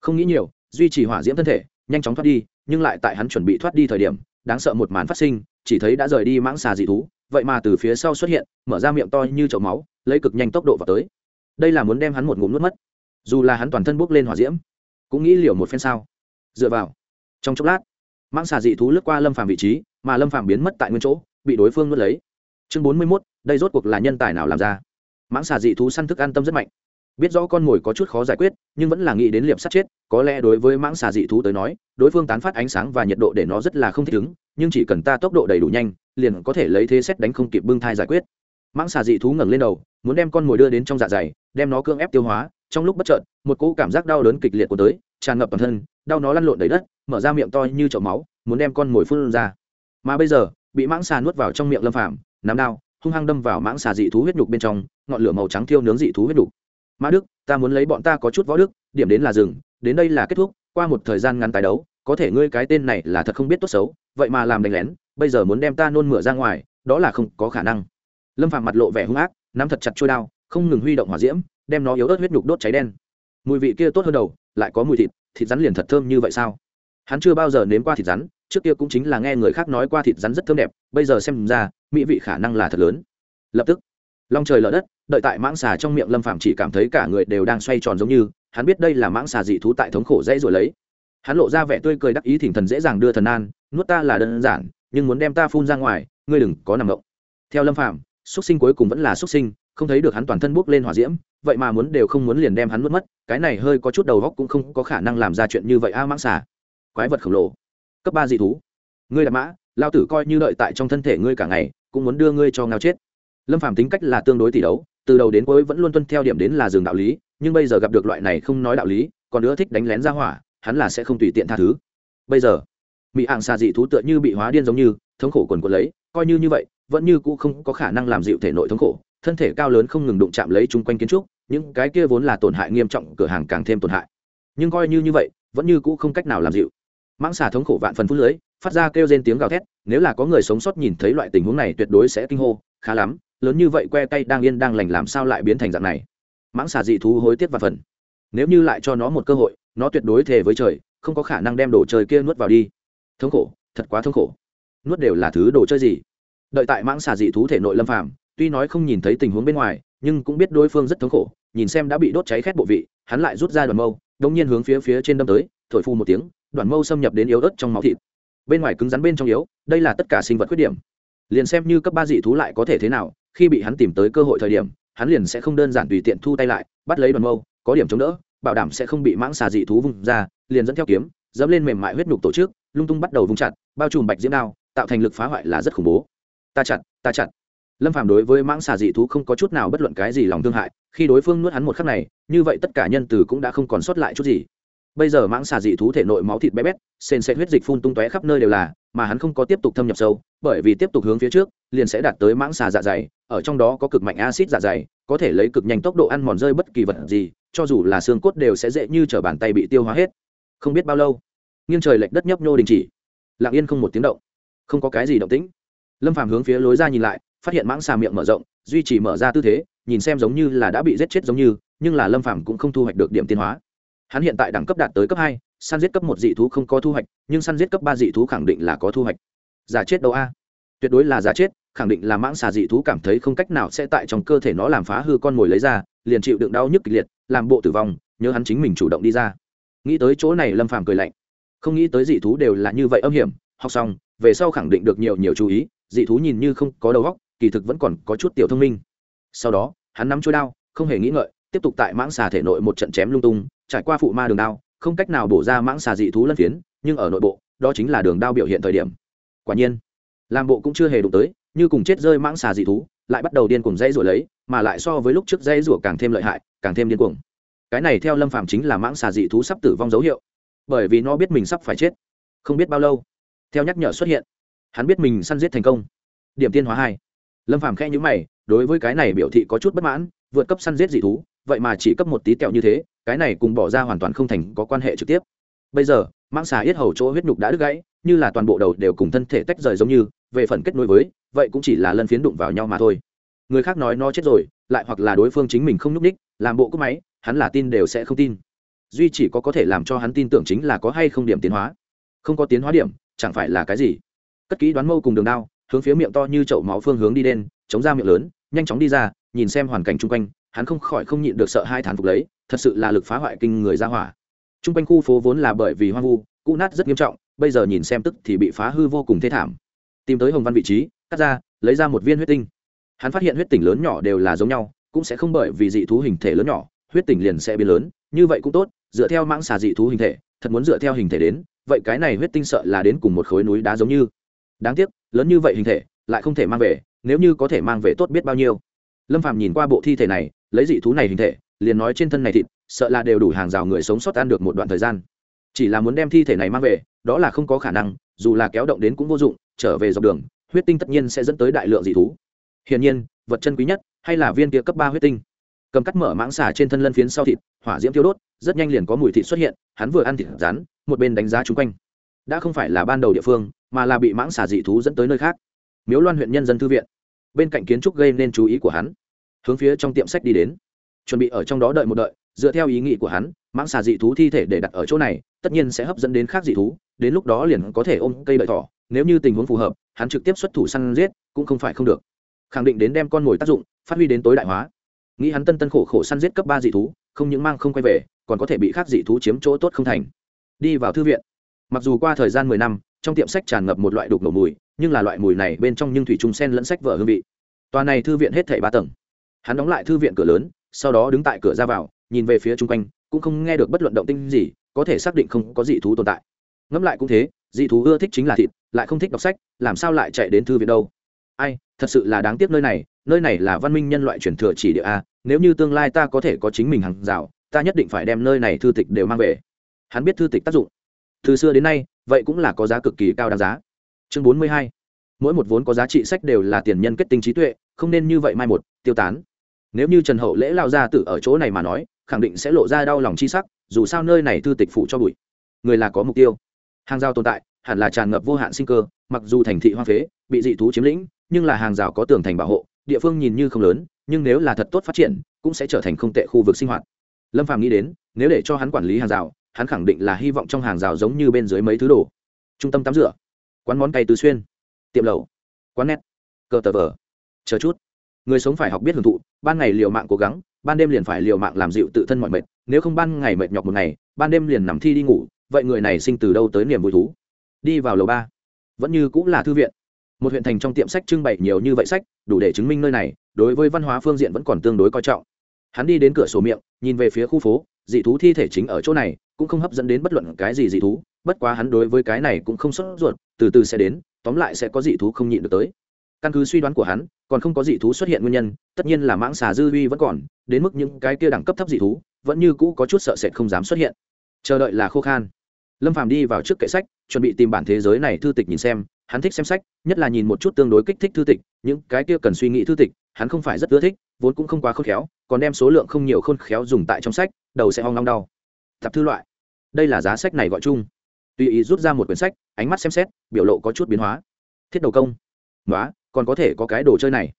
Không nghĩ nhiều, duy trì hỏa diễm thân thể, nhanh chóng thoát đi, nhưng lại tại hắn chuẩn bị thoát đi thời điểm, đáng sợ một màn phát sinh, chỉ thấy đã rời đi mãng xà dị thú, vậy mà từ phía sau xuất hiện, mở ra miệng to như chậu máu, lấy cực nhanh tốc độ vào tới. Đây là muốn đem hắn một ngụm nuốt mất dù là hắn toàn thân bốc lên hỏa diễm, cũng nghĩ liều một phen sao? Dựa vào, trong chốc lát, mãng xà dị thú lướt qua lâm phàm vị trí, mà lâm phàm biến mất tại nguyên chỗ, bị đối phương nuốt lấy. Chương bốn mươi mốt, đây rốt cuộc là nhân tài nào làm ra? Mãng xà dị thú săn thức an tâm rất mạnh. Biết rõ con mồi có chút khó giải quyết, nhưng vẫn là nghĩ đến liệp sát chết, có lẽ đối với mãng xà dị thú tới nói, đối phương tán phát ánh sáng và nhiệt độ để nó rất là không thích ứng, nhưng chỉ cần ta tốc độ đầy đủ nhanh, liền có thể lấy thế xét đánh không kịp bưng thai giải quyết. Mãng xà dị thú ngẩng lên đầu, muốn đem con mồi đưa đến trong dạ dày, đem nó cưỡng ép tiêu hóa trong lúc bất chợt, một cỗ cảm giác đau đớn kịch liệt của tới, tràn ngập toàn thân, đau nó lăn lộn đầy đất, mở ra miệng to như chậu máu, muốn đem con mồi phun ra. Mà bây giờ, bị mãng xà nuốt vào trong miệng lâm phạm nắm đao, hung hăng đâm vào mãng xà dị thú huyết nhục bên trong, ngọn lửa màu trắng thiêu nướng dị thú huyết nhục. Mã đức, ta muốn lấy bọn ta có chút võ đức, điểm đến là rừng đến đây là kết thúc, qua một thời gian ngắn tái đấu, có thể ngươi cái tên này là thật không biết tốt xấu, vậy mà làm đánh lén, bây giờ muốn đem ta nôn mửa ra ngoài, đó là không có khả năng. Lâm phạm mặt lộ vẻ hung ác, nắm thật chặt trôi đao, không ngừng huy động hỏa diễm đem nó yếu ớt huyết nhục đốt cháy đen. Mùi vị kia tốt hơn đầu, lại có mùi thịt thịt rắn liền thật thơm như vậy sao? Hắn chưa bao giờ nếm qua thịt rắn, trước kia cũng chính là nghe người khác nói qua thịt rắn rất thơm đẹp, bây giờ xem ra, mỹ vị khả năng là thật lớn. Lập tức, long trời lở đất, đợi tại mãng xà trong miệng lâm phạm chỉ cảm thấy cả người đều đang xoay tròn giống như, hắn biết đây là mãng xà dị thú tại thống khổ dễ rồi lấy. Hắn lộ ra vẻ tươi cười đắc ý thỉnh thần dễ dàng đưa thần an, nuốt ta là đơn giản, nhưng muốn đem ta phun ra ngoài, ngươi đừng có nằm ngộng theo lâm phạm xuất sinh cuối cùng vẫn là xuất sinh, không thấy được hắn toàn thân bốc lên hỏa diễm vậy mà muốn đều không muốn liền đem hắn nuốt mất, cái này hơi có chút đầu góc cũng không có khả năng làm ra chuyện như vậy a mãng xà. Quái vật khổng lồ. Cấp ba dị thú. Ngươi đạp mã lao tử coi như đợi tại trong thân thể ngươi cả ngày, cũng muốn đưa ngươi cho ngao chết. Lâm phàm tính cách là tương đối tỷ đấu, từ đầu đến cuối vẫn luôn tuân theo điểm đến là dừng đạo lý, nhưng bây giờ gặp được loại này không nói đạo lý, còn nữa thích đánh lén ra hỏa, hắn là sẽ không tùy tiện tha thứ. Bây giờ mỹ ạng xà dị thú tựa như bị hóa điên giống như, thống khổ quần quần lấy, coi như như vậy, vẫn như cũ không có khả năng làm dịu thể nội thống khổ thân thể cao lớn không ngừng đụng chạm lấy chung quanh kiến trúc, những cái kia vốn là tổn hại nghiêm trọng, cửa hàng càng thêm tổn hại. Nhưng coi như như vậy, vẫn như cũ không cách nào làm dịu. Mãng xà thống khổ vạn phần phút lưới, phát ra kêu trên tiếng gào thét, nếu là có người sống sót nhìn thấy loại tình huống này tuyệt đối sẽ kinh hô, khá lắm, lớn như vậy que tay đang yên đang lành làm sao lại biến thành dạng này? Mãng xà dị thú hối tiếc vạn phần. Nếu như lại cho nó một cơ hội, nó tuyệt đối thề với trời, không có khả năng đem đồ chơi kia nuốt vào đi. Thống khổ, thật quá thống khổ. Nuốt đều là thứ đồ chơi gì? Đợi tại mãng xà dị thú thể nội lâm phàm tuy nói không nhìn thấy tình huống bên ngoài, nhưng cũng biết đối phương rất thống khổ, nhìn xem đã bị đốt cháy khét bộ vị, hắn lại rút ra đoàn mâu đông nhiên hướng phía phía trên đâm tới, thổi phu một tiếng, đoàn mâu xâm nhập đến yếu ớt trong máu thịt. Bên ngoài cứng rắn bên trong yếu, đây là tất cả sinh vật khuyết điểm. Liền xem như cấp ba dị thú lại có thể thế nào, khi bị hắn tìm tới cơ hội thời điểm, hắn liền sẽ không đơn giản tùy tiện thu tay lại, bắt lấy đoàn mâu, có điểm chống đỡ, bảo đảm sẽ không bị mãng xà dị thú vung ra, liền dẫn theo kiếm, dẫm lên mềm mại huyết nhục tổ chức, lung tung bắt đầu vung chặt, bao trùm bạch diễm đao, tạo thành lực phá hoại là rất khủng bố. Ta chặt ta chặt lâm phàm đối với mãng xà dị thú không có chút nào bất luận cái gì lòng thương hại, khi đối phương nuốt hắn một khắc này, như vậy tất cả nhân từ cũng đã không còn sót lại chút gì. Bây giờ mãng xà dị thú thể nội máu thịt bé bét, sền sệt huyết dịch phun tung tóe khắp nơi đều là, mà hắn không có tiếp tục thâm nhập sâu, bởi vì tiếp tục hướng phía trước, liền sẽ đạt tới mãng xà dạ dày, ở trong đó có cực mạnh acid dạ dày, có thể lấy cực nhanh tốc độ ăn mòn rơi bất kỳ vật gì, cho dù là xương cốt đều sẽ dễ như t bàn tay bị tiêu hóa hết. Không biết bao lâu, nghiêng trời lệch đất nhấp nhô đình chỉ. Lặng yên không một tiếng động, không có cái gì động tĩnh. Lâm phàm hướng phía lối ra nhìn lại phát hiện mãng xà miệng mở rộng, duy trì mở ra tư thế, nhìn xem giống như là đã bị giết chết giống như, nhưng là lâm phàm cũng không thu hoạch được điểm tiến hóa. Hắn hiện tại đẳng cấp đạt tới cấp hai, săn giết cấp một dị thú không có thu hoạch, nhưng săn giết cấp ba dị thú khẳng định là có thu hoạch. Giả chết đâu a? Tuyệt đối là giả chết, khẳng định là mãng xà dị thú cảm thấy không cách nào sẽ tại trong cơ thể nó làm phá hư con mồi lấy ra, liền chịu đựng đau nhức kịch liệt, làm bộ tử vong, nhớ hắn chính mình chủ động đi ra. Nghĩ tới chỗ này lâm phàm cười lạnh. Không nghĩ tới dị thú đều là như vậy âm hiểm, học xong, về sau khẳng định được nhiều nhiều chú ý, dị thú nhìn như không có đầu óc kỳ thực vẫn còn có chút tiểu thông minh. Sau đó, hắn nắm chuôi đao, không hề nghĩ ngợi, tiếp tục tại mãng xà thể nội một trận chém lung tung, trải qua phụ ma đường đao, không cách nào bổ ra mãng xà dị thú lân phiến, nhưng ở nội bộ, đó chính là đường đao biểu hiện thời điểm. Quả nhiên, làm bộ cũng chưa hề đụng tới, như cùng chết rơi mãng xà dị thú, lại bắt đầu điên cuồng dây rủa lấy, mà lại so với lúc trước dây rủa càng thêm lợi hại, càng thêm điên cuồng. Cái này theo lâm phàm chính là mãng xà dị thú sắp tử vong dấu hiệu. Bởi vì nó biết mình sắp phải chết. Không biết bao lâu, theo nhắc nhở xuất hiện, hắn biết mình săn giết thành công. Điểm tiên hóa hai lâm phàm khẽ nhữ mày, đối với cái này biểu thị có chút bất mãn, vượt cấp săn giết dị thú, vậy mà chỉ cấp một tí kẹo như thế, cái này cùng bỏ ra hoàn toàn không thành có quan hệ trực tiếp. Bây giờ mang xà yết hầu chỗ huyết nhục đã đứt gãy, như là toàn bộ đầu đều cùng thân thể tách rời giống như, về phần kết nối với, vậy cũng chỉ là lân phiến đụng vào nhau mà thôi. Người khác nói nó chết rồi, lại hoặc là đối phương chính mình không nhúc ních làm bộ cúp máy, hắn là tin đều sẽ không tin. Duy chỉ có có thể làm cho hắn tin tưởng chính là có hay không điểm tiến hóa. Không có tiến hóa điểm, chẳng phải là cái gì. Cất kỹ đoán mâu cùng đường đao hướng phía miệng to như chậu máu phương hướng đi đen chống ra miệng lớn, nhanh chóng đi ra, nhìn xem hoàn cảnh chung quanh, hắn không khỏi không nhịn được sợ hai thán phục lấy, thật sự là lực phá hoại kinh người ra hỏa. Chung quanh khu phố vốn là bởi vì hoang vu, cũ nát rất nghiêm trọng, bây giờ nhìn xem tức thì bị phá hư vô cùng thê thảm. Tìm tới hồng văn vị trí, cắt ra, lấy ra một viên huyết tinh. Hắn phát hiện huyết tỉnh lớn nhỏ đều là giống nhau, cũng sẽ không bởi vì dị thú hình thể lớn nhỏ, huyết tỉnh liền sẽ biến lớn, như vậy cũng tốt, dựa theo mãng xà dị thú hình thể, thật muốn dựa theo hình thể đến, vậy cái này huyết tinh sợ là đến cùng một khối núi đá giống như. Đáng tiếc lớn như vậy hình thể, lại không thể mang về, nếu như có thể mang về tốt biết bao nhiêu. Lâm phạm nhìn qua bộ thi thể này, lấy dị thú này hình thể, liền nói trên thân này thịt, sợ là đều đủ hàng rào người sống sót ăn được một đoạn thời gian. Chỉ là muốn đem thi thể này mang về, đó là không có khả năng, dù là kéo động đến cũng vô dụng, trở về dọc đường, huyết tinh tất nhiên sẽ dẫn tới đại lượng dị thú. Hiển nhiên, vật chân quý nhất, hay là viên kia cấp ba huyết tinh. Cầm cắt mở mãng xà trên thân lân phiến sau thịt, hỏa diễm thiêu đốt, rất nhanh liền có mùi thịt xuất hiện, hắn vừa ăn thịt rán, một bên đánh giá chung quanh đã không phải là ban đầu địa phương, mà là bị mãng xà dị thú dẫn tới nơi khác. Miếu loan huyện nhân dân thư viện. Bên cạnh kiến trúc gây nên chú ý của hắn. Hướng phía trong tiệm sách đi đến. Chuẩn bị ở trong đó đợi một đợi, dựa theo ý nghĩ của hắn, mãng xà dị thú thi thể để đặt ở chỗ này, tất nhiên sẽ hấp dẫn đến khác dị thú, đến lúc đó liền có thể ôm cây đợi thỏ. Nếu như tình huống phù hợp, hắn trực tiếp xuất thủ săn giết, cũng không phải không được. Khẳng định đến đem con mồi tác dụng, phát huy đến tối đại hóa. Nghĩ hắn tân tân khổ khổ săn giết cấp ba dị thú, không những mang không quay về, còn có thể bị khác dị thú chiếm chỗ tốt không thành. Đi vào thư viện mặc dù qua thời gian mười năm, trong tiệm sách tràn ngập một loại đục nổ mùi, nhưng là loại mùi này bên trong nhưng thủy trung sen lẫn sách vở hương vị. Tòa này thư viện hết thảy ba tầng. Hắn đóng lại thư viện cửa lớn, sau đó đứng tại cửa ra vào, nhìn về phía chung quanh, cũng không nghe được bất luận động tinh gì, có thể xác định không có dị thú tồn tại. Ngẫm lại cũng thế, dị thú ưa thích chính là thịt, lại không thích đọc sách, làm sao lại chạy đến thư viện đâu? Ai, thật sự là đáng tiếc nơi này nơi này là văn minh nhân loại truyền thừa chỉ địa a, nếu như tương lai ta có thể có chính mình hàng rào, ta nhất định phải đem nơi này thư tịch đều mang về. Hắn biết thư tịch tác dụng từ xưa đến nay, vậy cũng là có giá cực kỳ cao đáng giá. Chương bốn mươi hai. Mỗi một vốn có giá trị sách đều là tiền nhân kết tinh trí tuệ, không nên như vậy mai một, tiêu tán. Nếu như trần hậu lễ lao ra tử ở chỗ này mà nói, khẳng định sẽ lộ ra đau lòng chi sắc, dù sao nơi này thư tịch phụ cho bụi. Người là có mục tiêu. Hàng rào tồn tại, hẳn là tràn ngập vô hạn sinh cơ, mặc dù thành thị hoa phế, bị dị thú chiếm lĩnh, nhưng là hàng rào có tường thành bảo hộ, địa phương nhìn như không lớn, nhưng nếu là thật tốt phát triển, cũng sẽ trở thành không tệ khu vực sinh hoạt. Lâm phàm nghĩ đến, nếu để cho hắn quản lý hàng rào hắn khẳng định là hy vọng trong hàng rào giống như bên dưới mấy thứ đồ. Trung tâm tắm rửa, quán món cay tứ xuyên, tiệm lẩu, quán nét cờ tờ vờ. Chờ chút. Người sống phải học biết hưởng thụ, ban ngày liều mạng cố gắng, ban đêm liền phải liều mạng làm dịu tự thân mọi mệt, nếu không ban ngày mệt nhọc một ngày, ban đêm liền nằm thi đi ngủ, vậy người này sinh từ đâu tới niềm vui thú? Đi vào lầu ba. Vẫn như cũng là thư viện. Một huyện thành trong tiệm sách trưng bày nhiều như vậy sách, đủ để chứng minh nơi này, đối với văn hóa phương diện vẫn còn tương đối coi trọng. Hắn đi đến cửa sổ miệng, nhìn về phía khu phố, dị thú thi thể chính ở chỗ này cũng không hấp dẫn đến bất luận cái gì dị thú, bất quá hắn đối với cái này cũng không sốt ruột, từ từ sẽ đến, tóm lại sẽ có dị thú không nhịn được tới. Căn cứ suy đoán của hắn, còn không có dị thú xuất hiện nguyên nhân, tất nhiên là mãng xà dư uy vẫn còn, đến mức những cái kia đẳng cấp thấp dị thú, vẫn như cũ có chút sợ sệt không dám xuất hiện. Chờ đợi là khô khan. Lâm phàm đi vào trước kệ sách, chuẩn bị tìm bản thế giới này thư tịch nhìn xem, hắn thích xem sách, nhất là nhìn một chút tương đối kích thích thư tịch, những cái kia cần suy nghĩ thư tịch, hắn không phải rất ưa thích, vốn cũng không quá khôn khéo, còn đem số lượng không nhiều khôn khéo dùng tại trong sách, đầu sẽ hoang long đau. Tập thư loại đây là giá sách này gọi chung. Tùy ý rút ra một quyển sách, ánh mắt xem xét, biểu lộ có chút biến hóa. Thiết đầu công. Nói còn có thể có cái đồ chơi này.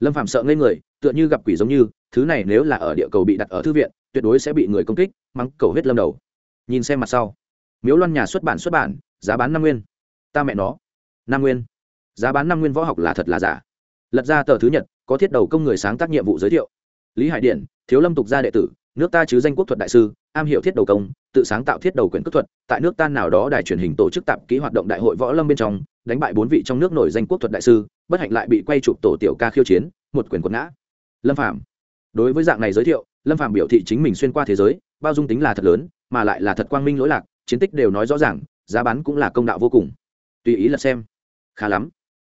Lâm phạm sợ ngây người, tựa như gặp quỷ giống như, thứ này nếu là ở địa cầu bị đặt ở thư viện, tuyệt đối sẽ bị người công kích, mắng cầu hết lâm đầu. Nhìn xem mặt sau. Miếu loan nhà xuất bản xuất bản, giá bán năm nguyên. Ta mẹ nó. Năm nguyên. Giá bán năm nguyên võ học là thật là giả. Lật ra tờ thứ nhật, có thiết đầu công người sáng tác nhiệm vụ giới thiệu. Lý hải điện, thiếu lâm tục gia đệ tử, nước ta chứ danh quốc thuật đại sư am hiểu thiết đầu công, tự sáng tạo thiết đầu quyển cước thuật, tại nước ta nào đó đài truyền hình tổ chức tạp ký hoạt động đại hội võ lâm bên trong, đánh bại bốn vị trong nước nổi danh quốc thuật đại sư, bất hạnh lại bị quay chụp tổ tiểu ca khiêu chiến, một quyền quật ngã. Lâm phạm đối với dạng này giới thiệu, lâm phạm biểu thị chính mình xuyên qua thế giới, bao dung tính là thật lớn, mà lại là thật quang minh lỗi lạc, chiến tích đều nói rõ ràng, giá bán cũng là công đạo vô cùng. Tùy ý là xem. Khá lắm.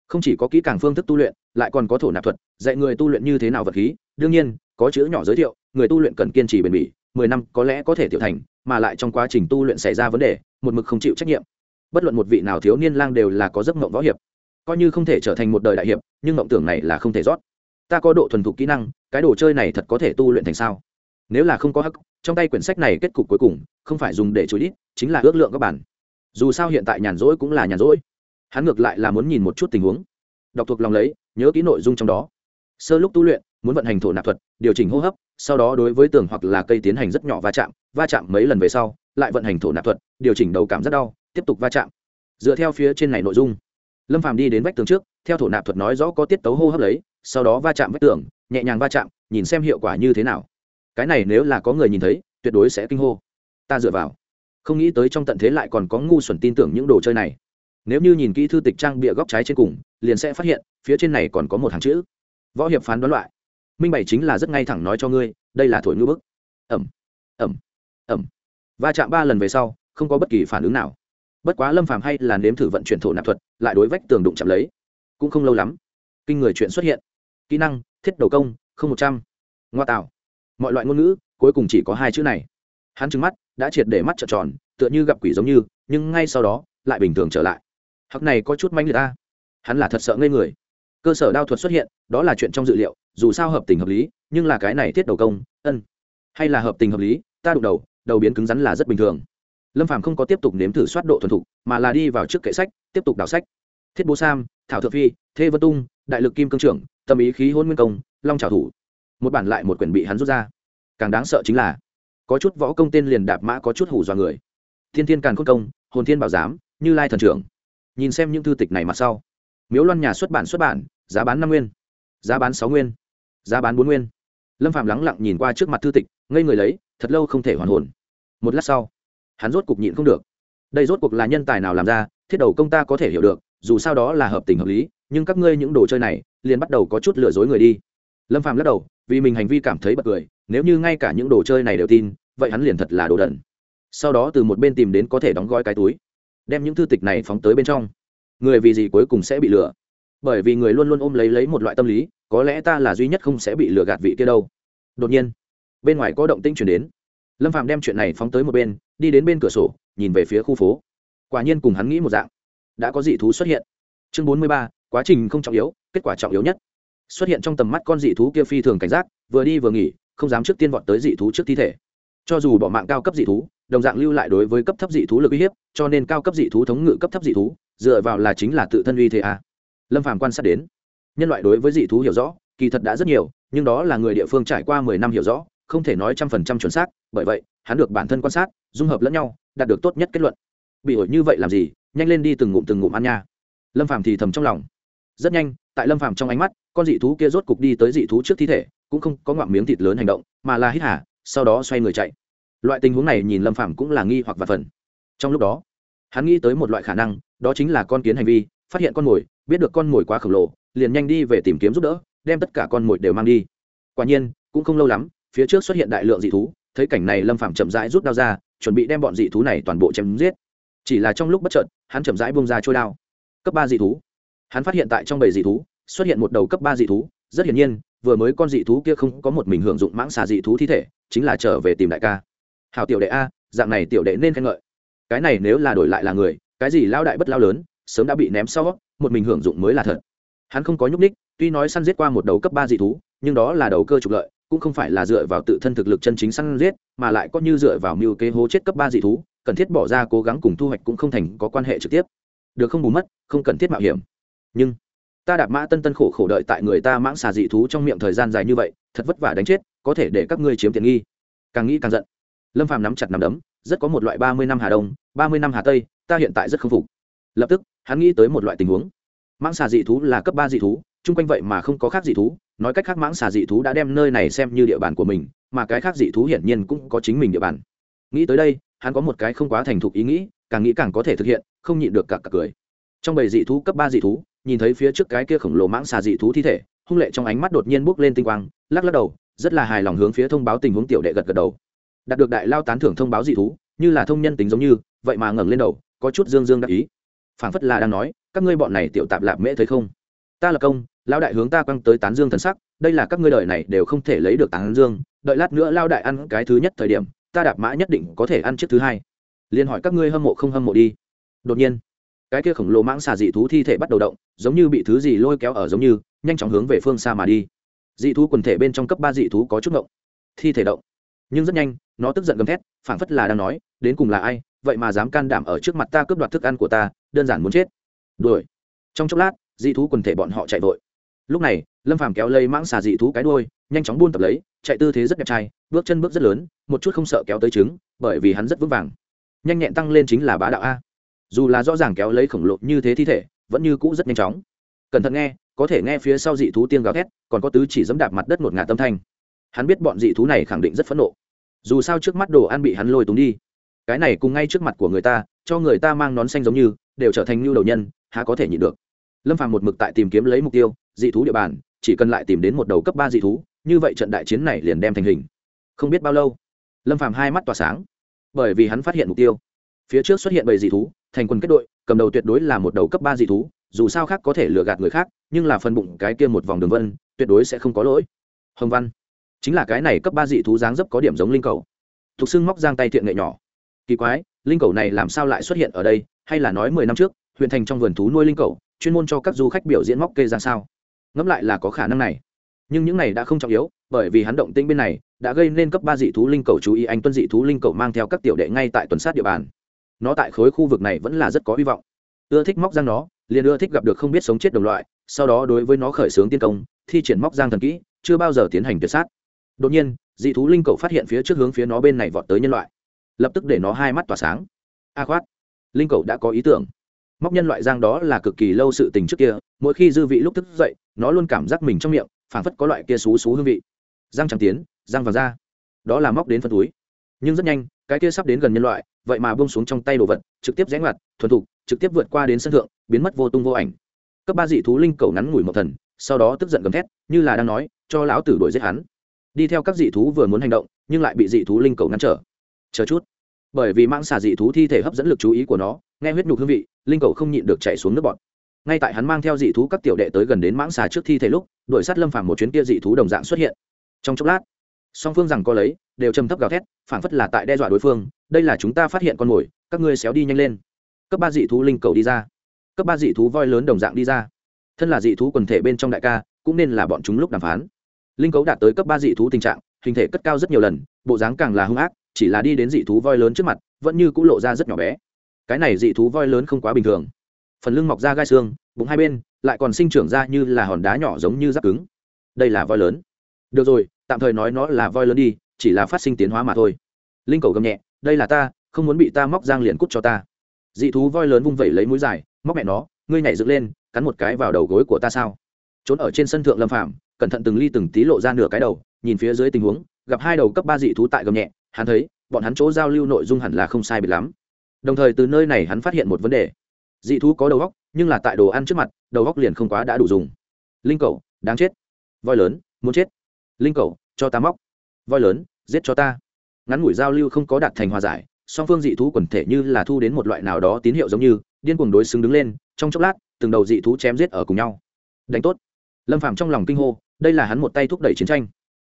Không chỉ có kỹ càng phương thức tu luyện, lại còn có thổ nạp thuật, dạy người tu luyện như thế nào vật khí. Đương nhiên, có chữ nhỏ giới thiệu, người tu luyện cần kiên trì bền bỉ mười năm có lẽ có thể tiểu thành, mà lại trong quá trình tu luyện xảy ra vấn đề, một mực không chịu trách nhiệm. Bất luận một vị nào thiếu niên lang đều là có giấc mộng võ hiệp. Coi như không thể trở thành một đời đại hiệp, nhưng mộng tưởng này là không thể rót. Ta có độ thuần thục kỹ năng, cái đồ chơi này thật có thể tu luyện thành sao? Nếu là không có hắc, trong tay quyển sách này kết cục cuối cùng, không phải dùng để chối ít chính là ước lượng các bản. Dù sao hiện tại nhàn rỗi cũng là nhàn rỗi. Hắn ngược lại là muốn nhìn một chút tình huống. Đọc thuộc lòng lấy, nhớ kỹ nội dung trong đó. Sơ lúc tu luyện muốn vận hành thổ nạp thuật, điều chỉnh hô hấp, sau đó đối với tường hoặc là cây tiến hành rất nhỏ va chạm va chạm mấy lần về sau, lại vận hành thổ nạp thuật, điều chỉnh đầu cảm rất đau, tiếp tục va chạm. Dựa theo phía trên này nội dung, lâm phàm đi đến vách tường trước, theo thổ nạp thuật nói rõ có tiết tấu hô hấp lấy, sau đó va chạm vách tường, nhẹ nhàng va chạm, nhìn xem hiệu quả như thế nào. Cái này nếu là có người nhìn thấy, tuyệt đối sẽ kinh hô. Ta dựa vào. Không nghĩ tới trong tận thế lại còn có ngu xuẩn tin tưởng những đồ chơi này. Nếu như nhìn kỹ thư tịch trang bịa góc trái trên cùng, liền sẽ phát hiện, phía trên này còn có một hàng chữ. Võ hiệp phán đoán loại minh bảy chính là rất ngay thẳng nói cho ngươi, đây là thổi ngữ bức. Ẩm ẩm ẩm. Va chạm ba lần về sau, không có bất kỳ phản ứng nào. Bất quá lâm phàm hay là nếm thử vận chuyển thổ nạp thuật, lại đối vách tường đụng chạm lấy. Cũng không lâu lắm, kinh người chuyện xuất hiện. Kỹ năng, thiết đầu công, không một trăm. Ngoa tạo. Mọi loại ngôn ngữ, cuối cùng chỉ có hai chữ này. Hắn trừng mắt, đã triệt để mắt trợn tròn, tựa như gặp quỷ giống như, nhưng ngay sau đó, lại bình thường trở lại. Hắc này có chút manh liệt ta hắn là thật sợ ngây người cơ sở đao thuật xuất hiện, đó là chuyện trong dự liệu, dù sao hợp tình hợp lý, nhưng là cái này thiết đầu công, ân, hay là hợp tình hợp lý, ta đụng đầu đầu biến cứng rắn là rất bình thường. Lâm phàm không có tiếp tục nếm thử soát độ thuần thục, mà là đi vào trước kệ sách, tiếp tục đào sách. Thiết bố sam, thảo thượng phi, thê vân tung, đại lực kim cương trưởng, tâm ý khí hôn nguyên công, long trào thủ. Một bản lại một quyển bị hắn rút ra. Càng đáng sợ chính là, có chút võ công tên liền đạp mã có chút hủ dọa người. Thiên thiên càn khôn công, hồn thiên bảo giám, như lai thần trưởng. Nhìn xem những thư tịch này mặt sau. Miếu loan nhà xuất bản xuất bản giá bán năm nguyên, giá bán sáu nguyên, giá bán bốn nguyên. Lâm phạm lắng lặng nhìn qua trước mặt thư tịch, ngây người lấy, thật lâu không thể hoàn hồn. Một lát sau, hắn rốt cục nhịn không được. Đây rốt cuộc là nhân tài nào làm ra, thiết đầu công ta có thể hiểu được, dù sao đó là hợp tình hợp lý, nhưng các ngươi những đồ chơi này, liền bắt đầu có chút lừa dối người đi. Lâm phạm lắc đầu, vì mình hành vi cảm thấy bật cười, nếu như ngay cả những đồ chơi này đều tin, vậy hắn liền thật là đồ đần. Sau đó từ một bên tìm đến có thể đóng gói cái túi, đem những thư tịch này phóng tới bên trong. Người vì gì cuối cùng sẽ bị lừa? Bởi vì người luôn luôn ôm lấy lấy một loại tâm lý, có lẽ ta là duy nhất không sẽ bị lừa gạt vị kia đâu. Đột nhiên, bên ngoài có động tĩnh chuyển đến. Lâm phạm đem chuyện này phóng tới một bên, đi đến bên cửa sổ, nhìn về phía khu phố. Quả nhiên cùng hắn nghĩ một dạng. Đã có dị thú xuất hiện. Chương bốn mươi ba, quá trình không trọng yếu, kết quả trọng yếu nhất. Xuất hiện trong tầm mắt con dị thú kia phi thường cảnh giác, vừa đi vừa nghỉ, không dám trước tiên vọt tới dị thú trước thi thể. Cho dù bỏ mạng cao cấp dị thú, đồng dạng lưu lại đối với cấp thấp dị thú lực uy hiếp, cho nên cao cấp dị thú thống ngự cấp thấp dị thú, dựa vào là chính là tự thân uy thế à lâm phàm quan sát đến. Nhân loại đối với dị thú hiểu rõ, kỳ thật đã rất nhiều, nhưng đó là người địa phương trải qua mười năm hiểu rõ, không thể nói trăm phần trăm chuẩn xác, bởi vậy, hắn được bản thân quan sát, dung hợp lẫn nhau, đạt được tốt nhất kết luận. Bị ổi như vậy làm gì? Nhanh lên đi từng ngụm từng ngụm ăn nha. Lâm phàm thì thầm trong lòng. Rất nhanh, tại lâm phàm trong ánh mắt, con dị thú kia rốt cục đi tới dị thú trước thi thể, cũng không có ngoạm miếng thịt lớn hành động, mà là hít hả sau đó xoay người chạy. Loại tình huống này nhìn lâm phàm cũng là nghi hoặc và phần. Trong lúc đó, hắn nghĩ tới một loại khả năng, đó chính là con kiến hành vi phát hiện con mồi, biết được con mồi quá khổng lồ, liền nhanh đi về tìm kiếm giúp đỡ, đem tất cả con mồi đều mang đi. Quả nhiên, cũng không lâu lắm, phía trước xuất hiện đại lượng dị thú, thấy cảnh này lâm phàm chậm rãi rút đao ra, chuẩn bị đem bọn dị thú này toàn bộ chém giết. Chỉ là trong lúc bất chợt, hắn chậm rãi bông ra trôi đao. Cấp ba dị thú. Hắn phát hiện tại trong bầy dị thú, xuất hiện một đầu cấp ba dị thú. Rất hiển nhiên, vừa mới con dị thú kia không có một mình hưởng dụng mãng xà dị thú thi thể, chính là trở về tìm đại ca. Hào tiểu đệ a, dạng này tiểu đệ nên khen ngợi. Cái này nếu là đổi lại là người, cái gì lao đại bất lao lớn sớm đã bị ném sau, một mình hưởng dụng mới là thật. Hắn không có nhúc ních tuy nói săn giết qua một đầu cấp ba dị thú, nhưng đó là đầu cơ trục lợi, cũng không phải là dựa vào tự thân thực lực chân chính săn giết, mà lại có như dựa vào mưu kế hố chết cấp ba dị thú, cần thiết bỏ ra cố gắng cùng thu hoạch cũng không thành có quan hệ trực tiếp. Được không bù mất, không cần thiết mạo hiểm. Nhưng, ta đạp mã tân tân khổ khổ đợi tại người ta mãng xà dị thú trong miệng thời gian dài như vậy, thật vất vả đánh chết, có thể để các ngươi chiếm tiện nghi. Càng nghĩ càng giận. Lâm phàm nắm chặt nắm đấm, rất có một loại ba mươi năm hà đông, ba mươi năm hà tây, ta hiện tại rất k phục lập tức, hắn nghĩ tới một loại tình huống. Mãng xà dị thú là cấp ba dị thú, chung quanh vậy mà không có khác dị thú, nói cách khác mãng xà dị thú đã đem nơi này xem như địa bàn của mình, mà cái khác dị thú hiển nhiên cũng có chính mình địa bàn. Nghĩ tới đây, hắn có một cái không quá thành thục ý nghĩ, càng nghĩ càng có thể thực hiện, không nhịn được cả cả cười. Trong bầy dị thú cấp ba dị thú, nhìn thấy phía trước cái kia khổng lồ mãng xà dị thú thi thể, hung lệ trong ánh mắt đột nhiên bốc lên tinh quang, lắc lắc đầu, rất là hài lòng hướng phía thông báo tình huống tiểu đệ gật gật đầu. Đạt được đại lao tán thưởng thông báo dị thú, như là thông nhân tính giống như, vậy mà ngẩng lên đầu, có chút dương dương đắc ý phảng phất là đang nói, các ngươi bọn này tiểu tạp lạp mễ thấy không? Ta là công lao đại hướng ta quăng tới tán dương thần sắc, đây là các ngươi đời này đều không thể lấy được tán dương, đợi lát nữa lao đại ăn cái thứ nhất thời điểm, ta đạp mã nhất định có thể ăn chiếc thứ hai. Liền hỏi các ngươi hâm mộ không hâm mộ đi. Đột nhiên, cái kia khổng lồ mãng xà dị thú thi thể bắt đầu động, giống như bị thứ gì lôi kéo ở giống như, nhanh chóng hướng về phương xa mà đi. Dị thú quần thể bên trong cấp ba dị thú có chút động thi thể động nhưng rất nhanh, nó tức giận gầm thét, phảng phất là đang nói, đến cùng là ai, vậy mà dám can đảm ở trước mặt ta cướp đoạt thức ăn của ta, đơn giản muốn chết. Đuổi. Trong chốc lát, dị thú quần thể bọn họ chạy vội. Lúc này, lâm phàm kéo lấy mãng xà dị thú cái đuôi, nhanh chóng buôn tập lấy, chạy tư thế rất đẹp trai, bước chân bước rất lớn, một chút không sợ kéo tới trứng, bởi vì hắn rất vững vàng. Nhanh nhẹn tăng lên chính là bá đạo a. Dù là rõ ràng kéo lấy khổng lồ như thế thi thể, vẫn như cũ rất nhanh chóng. Cẩn thận nghe, có thể nghe phía sau dị thú tiên gào thét, còn có tứ chỉ dẫm đạp mặt đất một ngạt tâm thanh hắn biết bọn dị thú này khẳng định rất phẫn nộ. Dù sao trước mắt đồ ăn bị hắn lôi túng đi. Cái này cùng ngay trước mặt của người ta, cho người ta mang nón xanh giống như, đều trở thành lưu đầu nhân, há có thể nhịn được. Lâm phàm một mực tại tìm kiếm lấy mục tiêu, dị thú địa bàn, chỉ cần lại tìm đến một đầu cấp ba dị thú, như vậy trận đại chiến này liền đem thành hình. Không biết bao lâu, lâm phàm hai mắt tỏa sáng. Bởi vì hắn phát hiện mục tiêu. Phía trước xuất hiện bầy dị thú, thành quân kết đội, cầm đầu tuyệt đối là một đầu cấp ba dị thú, dù sao khác có thể lừa gạt người khác, nhưng là phần bụng cái kia một vòng đường vân, tuyệt đối sẽ không có lỗi. Hồng văn chính là cái này cấp ba dị thú dáng dấp có điểm giống linh cầu. Thục xưng móc giang tay thiện nghệ nhỏ. Kỳ quái, linh cầu này làm sao lại xuất hiện ở đây, hay là nói mười năm trước, huyện thành trong vườn thú nuôi linh cầu, chuyên môn cho các du khách biểu diễn móc kê ra sao? Ngẫm lại là có khả năng này. Nhưng những này đã không trọng yếu, bởi vì hắn động tĩnh bên này, đã gây nên cấp ba dị thú linh cầu chú ý anh tuân dị thú linh cầu mang theo các tiểu đệ ngay tại tuần sát địa bàn. Nó tại khối khu vực này vẫn là rất có hy vọng. Ưa thích móc giang nó, liền ưa thích gặp được không biết sống chết đồng loại, sau đó đối với nó khởi xướng tiên công, thi triển móc giang thần kỹ, chưa bao giờ tiến hành tuyệt sát đột nhiên, dị thú linh cầu phát hiện phía trước hướng phía nó bên này vọt tới nhân loại. Lập tức để nó hai mắt tỏa sáng. A khoát. Linh cầu đã có ý tưởng. Móc nhân loại giang đó là cực kỳ lâu sự tình trước kia, mỗi khi dư vị lúc thức dậy, nó luôn cảm giác mình trong miệng, phảng phất có loại kia xú xú hương vị. Giang chẳng tiến, giang vào ra. Đó là móc đến phân túi. Nhưng rất nhanh, cái kia sắp đến gần nhân loại, vậy mà bông xuống trong tay đồ vật, trực tiếp rẽ ngoặt, thuần thục, trực tiếp vượt qua đến sân thượng, biến mất vô tung vô ảnh. Cấp ba dị thú linh cầu ngắn ngủi một thần, sau đó tức giận gầm thét, như là đang nói, cho lão tử đuổi giết hắn đi theo các dị thú vừa muốn hành động, nhưng lại bị dị thú linh cầu ngăn trở. Chờ chút. Bởi vì mang xà dị thú thi thể hấp dẫn lực chú ý của nó, nghe huyết nhục hương vị, linh cầu không nhịn được chạy xuống nước bọt. Ngay tại hắn mang theo dị thú các tiểu đệ tới gần đến mãng xà trước thi thể lúc, đội sát lâm phàm một chuyến kia dị thú đồng dạng xuất hiện. Trong chốc lát, song phương rằng có lấy, đều trầm thấp gào thét, phảng phất là tại đe dọa đối phương, đây là chúng ta phát hiện con mồi, các ngươi xéo đi nhanh lên. Cấp ba dị thú linh cầu đi ra. Cấp ba dị thú voi lớn đồng dạng đi ra. Thân là dị thú quần thể bên trong đại ca, cũng nên là bọn chúng lúc đàm phán linh cấu đạt tới cấp ba dị thú tình trạng, hình thể cất cao rất nhiều lần, bộ dáng càng là hung ác, chỉ là đi đến dị thú voi lớn trước mặt, vẫn như c ũ lộ ra rất nhỏ bé. Cái này dị thú voi lớn không quá bình thường. Phần lưng mọc ra gai xương, bụng hai bên lại còn sinh trưởng ra như là hòn đá nhỏ giống như giáp cứng. Đây là voi lớn. Được rồi, tạm thời nói nó là voi lớn đi, chỉ là phát sinh tiến hóa mà thôi. Linh cầu gầm nhẹ, đây là ta, không muốn bị ta móc giang liền cút cho ta. Dị thú voi lớn vung vẩy lấy mũi dài, móc mẹ nó, ngươi nhảy dựng lên, cắn một cái vào đầu gối của ta sao? Trốn ở trên sân thượng lâm phạm cẩn thận từng ly từng tí lộ ra nửa cái đầu, nhìn phía dưới tình huống, gặp hai đầu cấp ba dị thú tại gầm nhẹ, hắn thấy, bọn hắn chỗ giao lưu nội dung hẳn là không sai biệt lắm. Đồng thời từ nơi này hắn phát hiện một vấn đề. Dị thú có đầu góc nhưng là tại đồ ăn trước mặt, đầu góc liền không quá đã đủ dùng. Linh cầu đáng chết. Voi lớn, muốn chết. Linh cầu cho ta móc. Voi lớn, giết cho ta. Ngắn ngủi giao lưu không có đạt thành hòa giải, song phương dị thú quần thể như là thu đến một loại nào đó tín hiệu giống như, điên cuồng đối xứng đứng lên, trong chốc lát, từng đầu dị thú chém giết ở cùng nhau. Đánh tốt. Lâm phàm trong lòng kinh hô đây là hắn một tay thúc đẩy chiến tranh.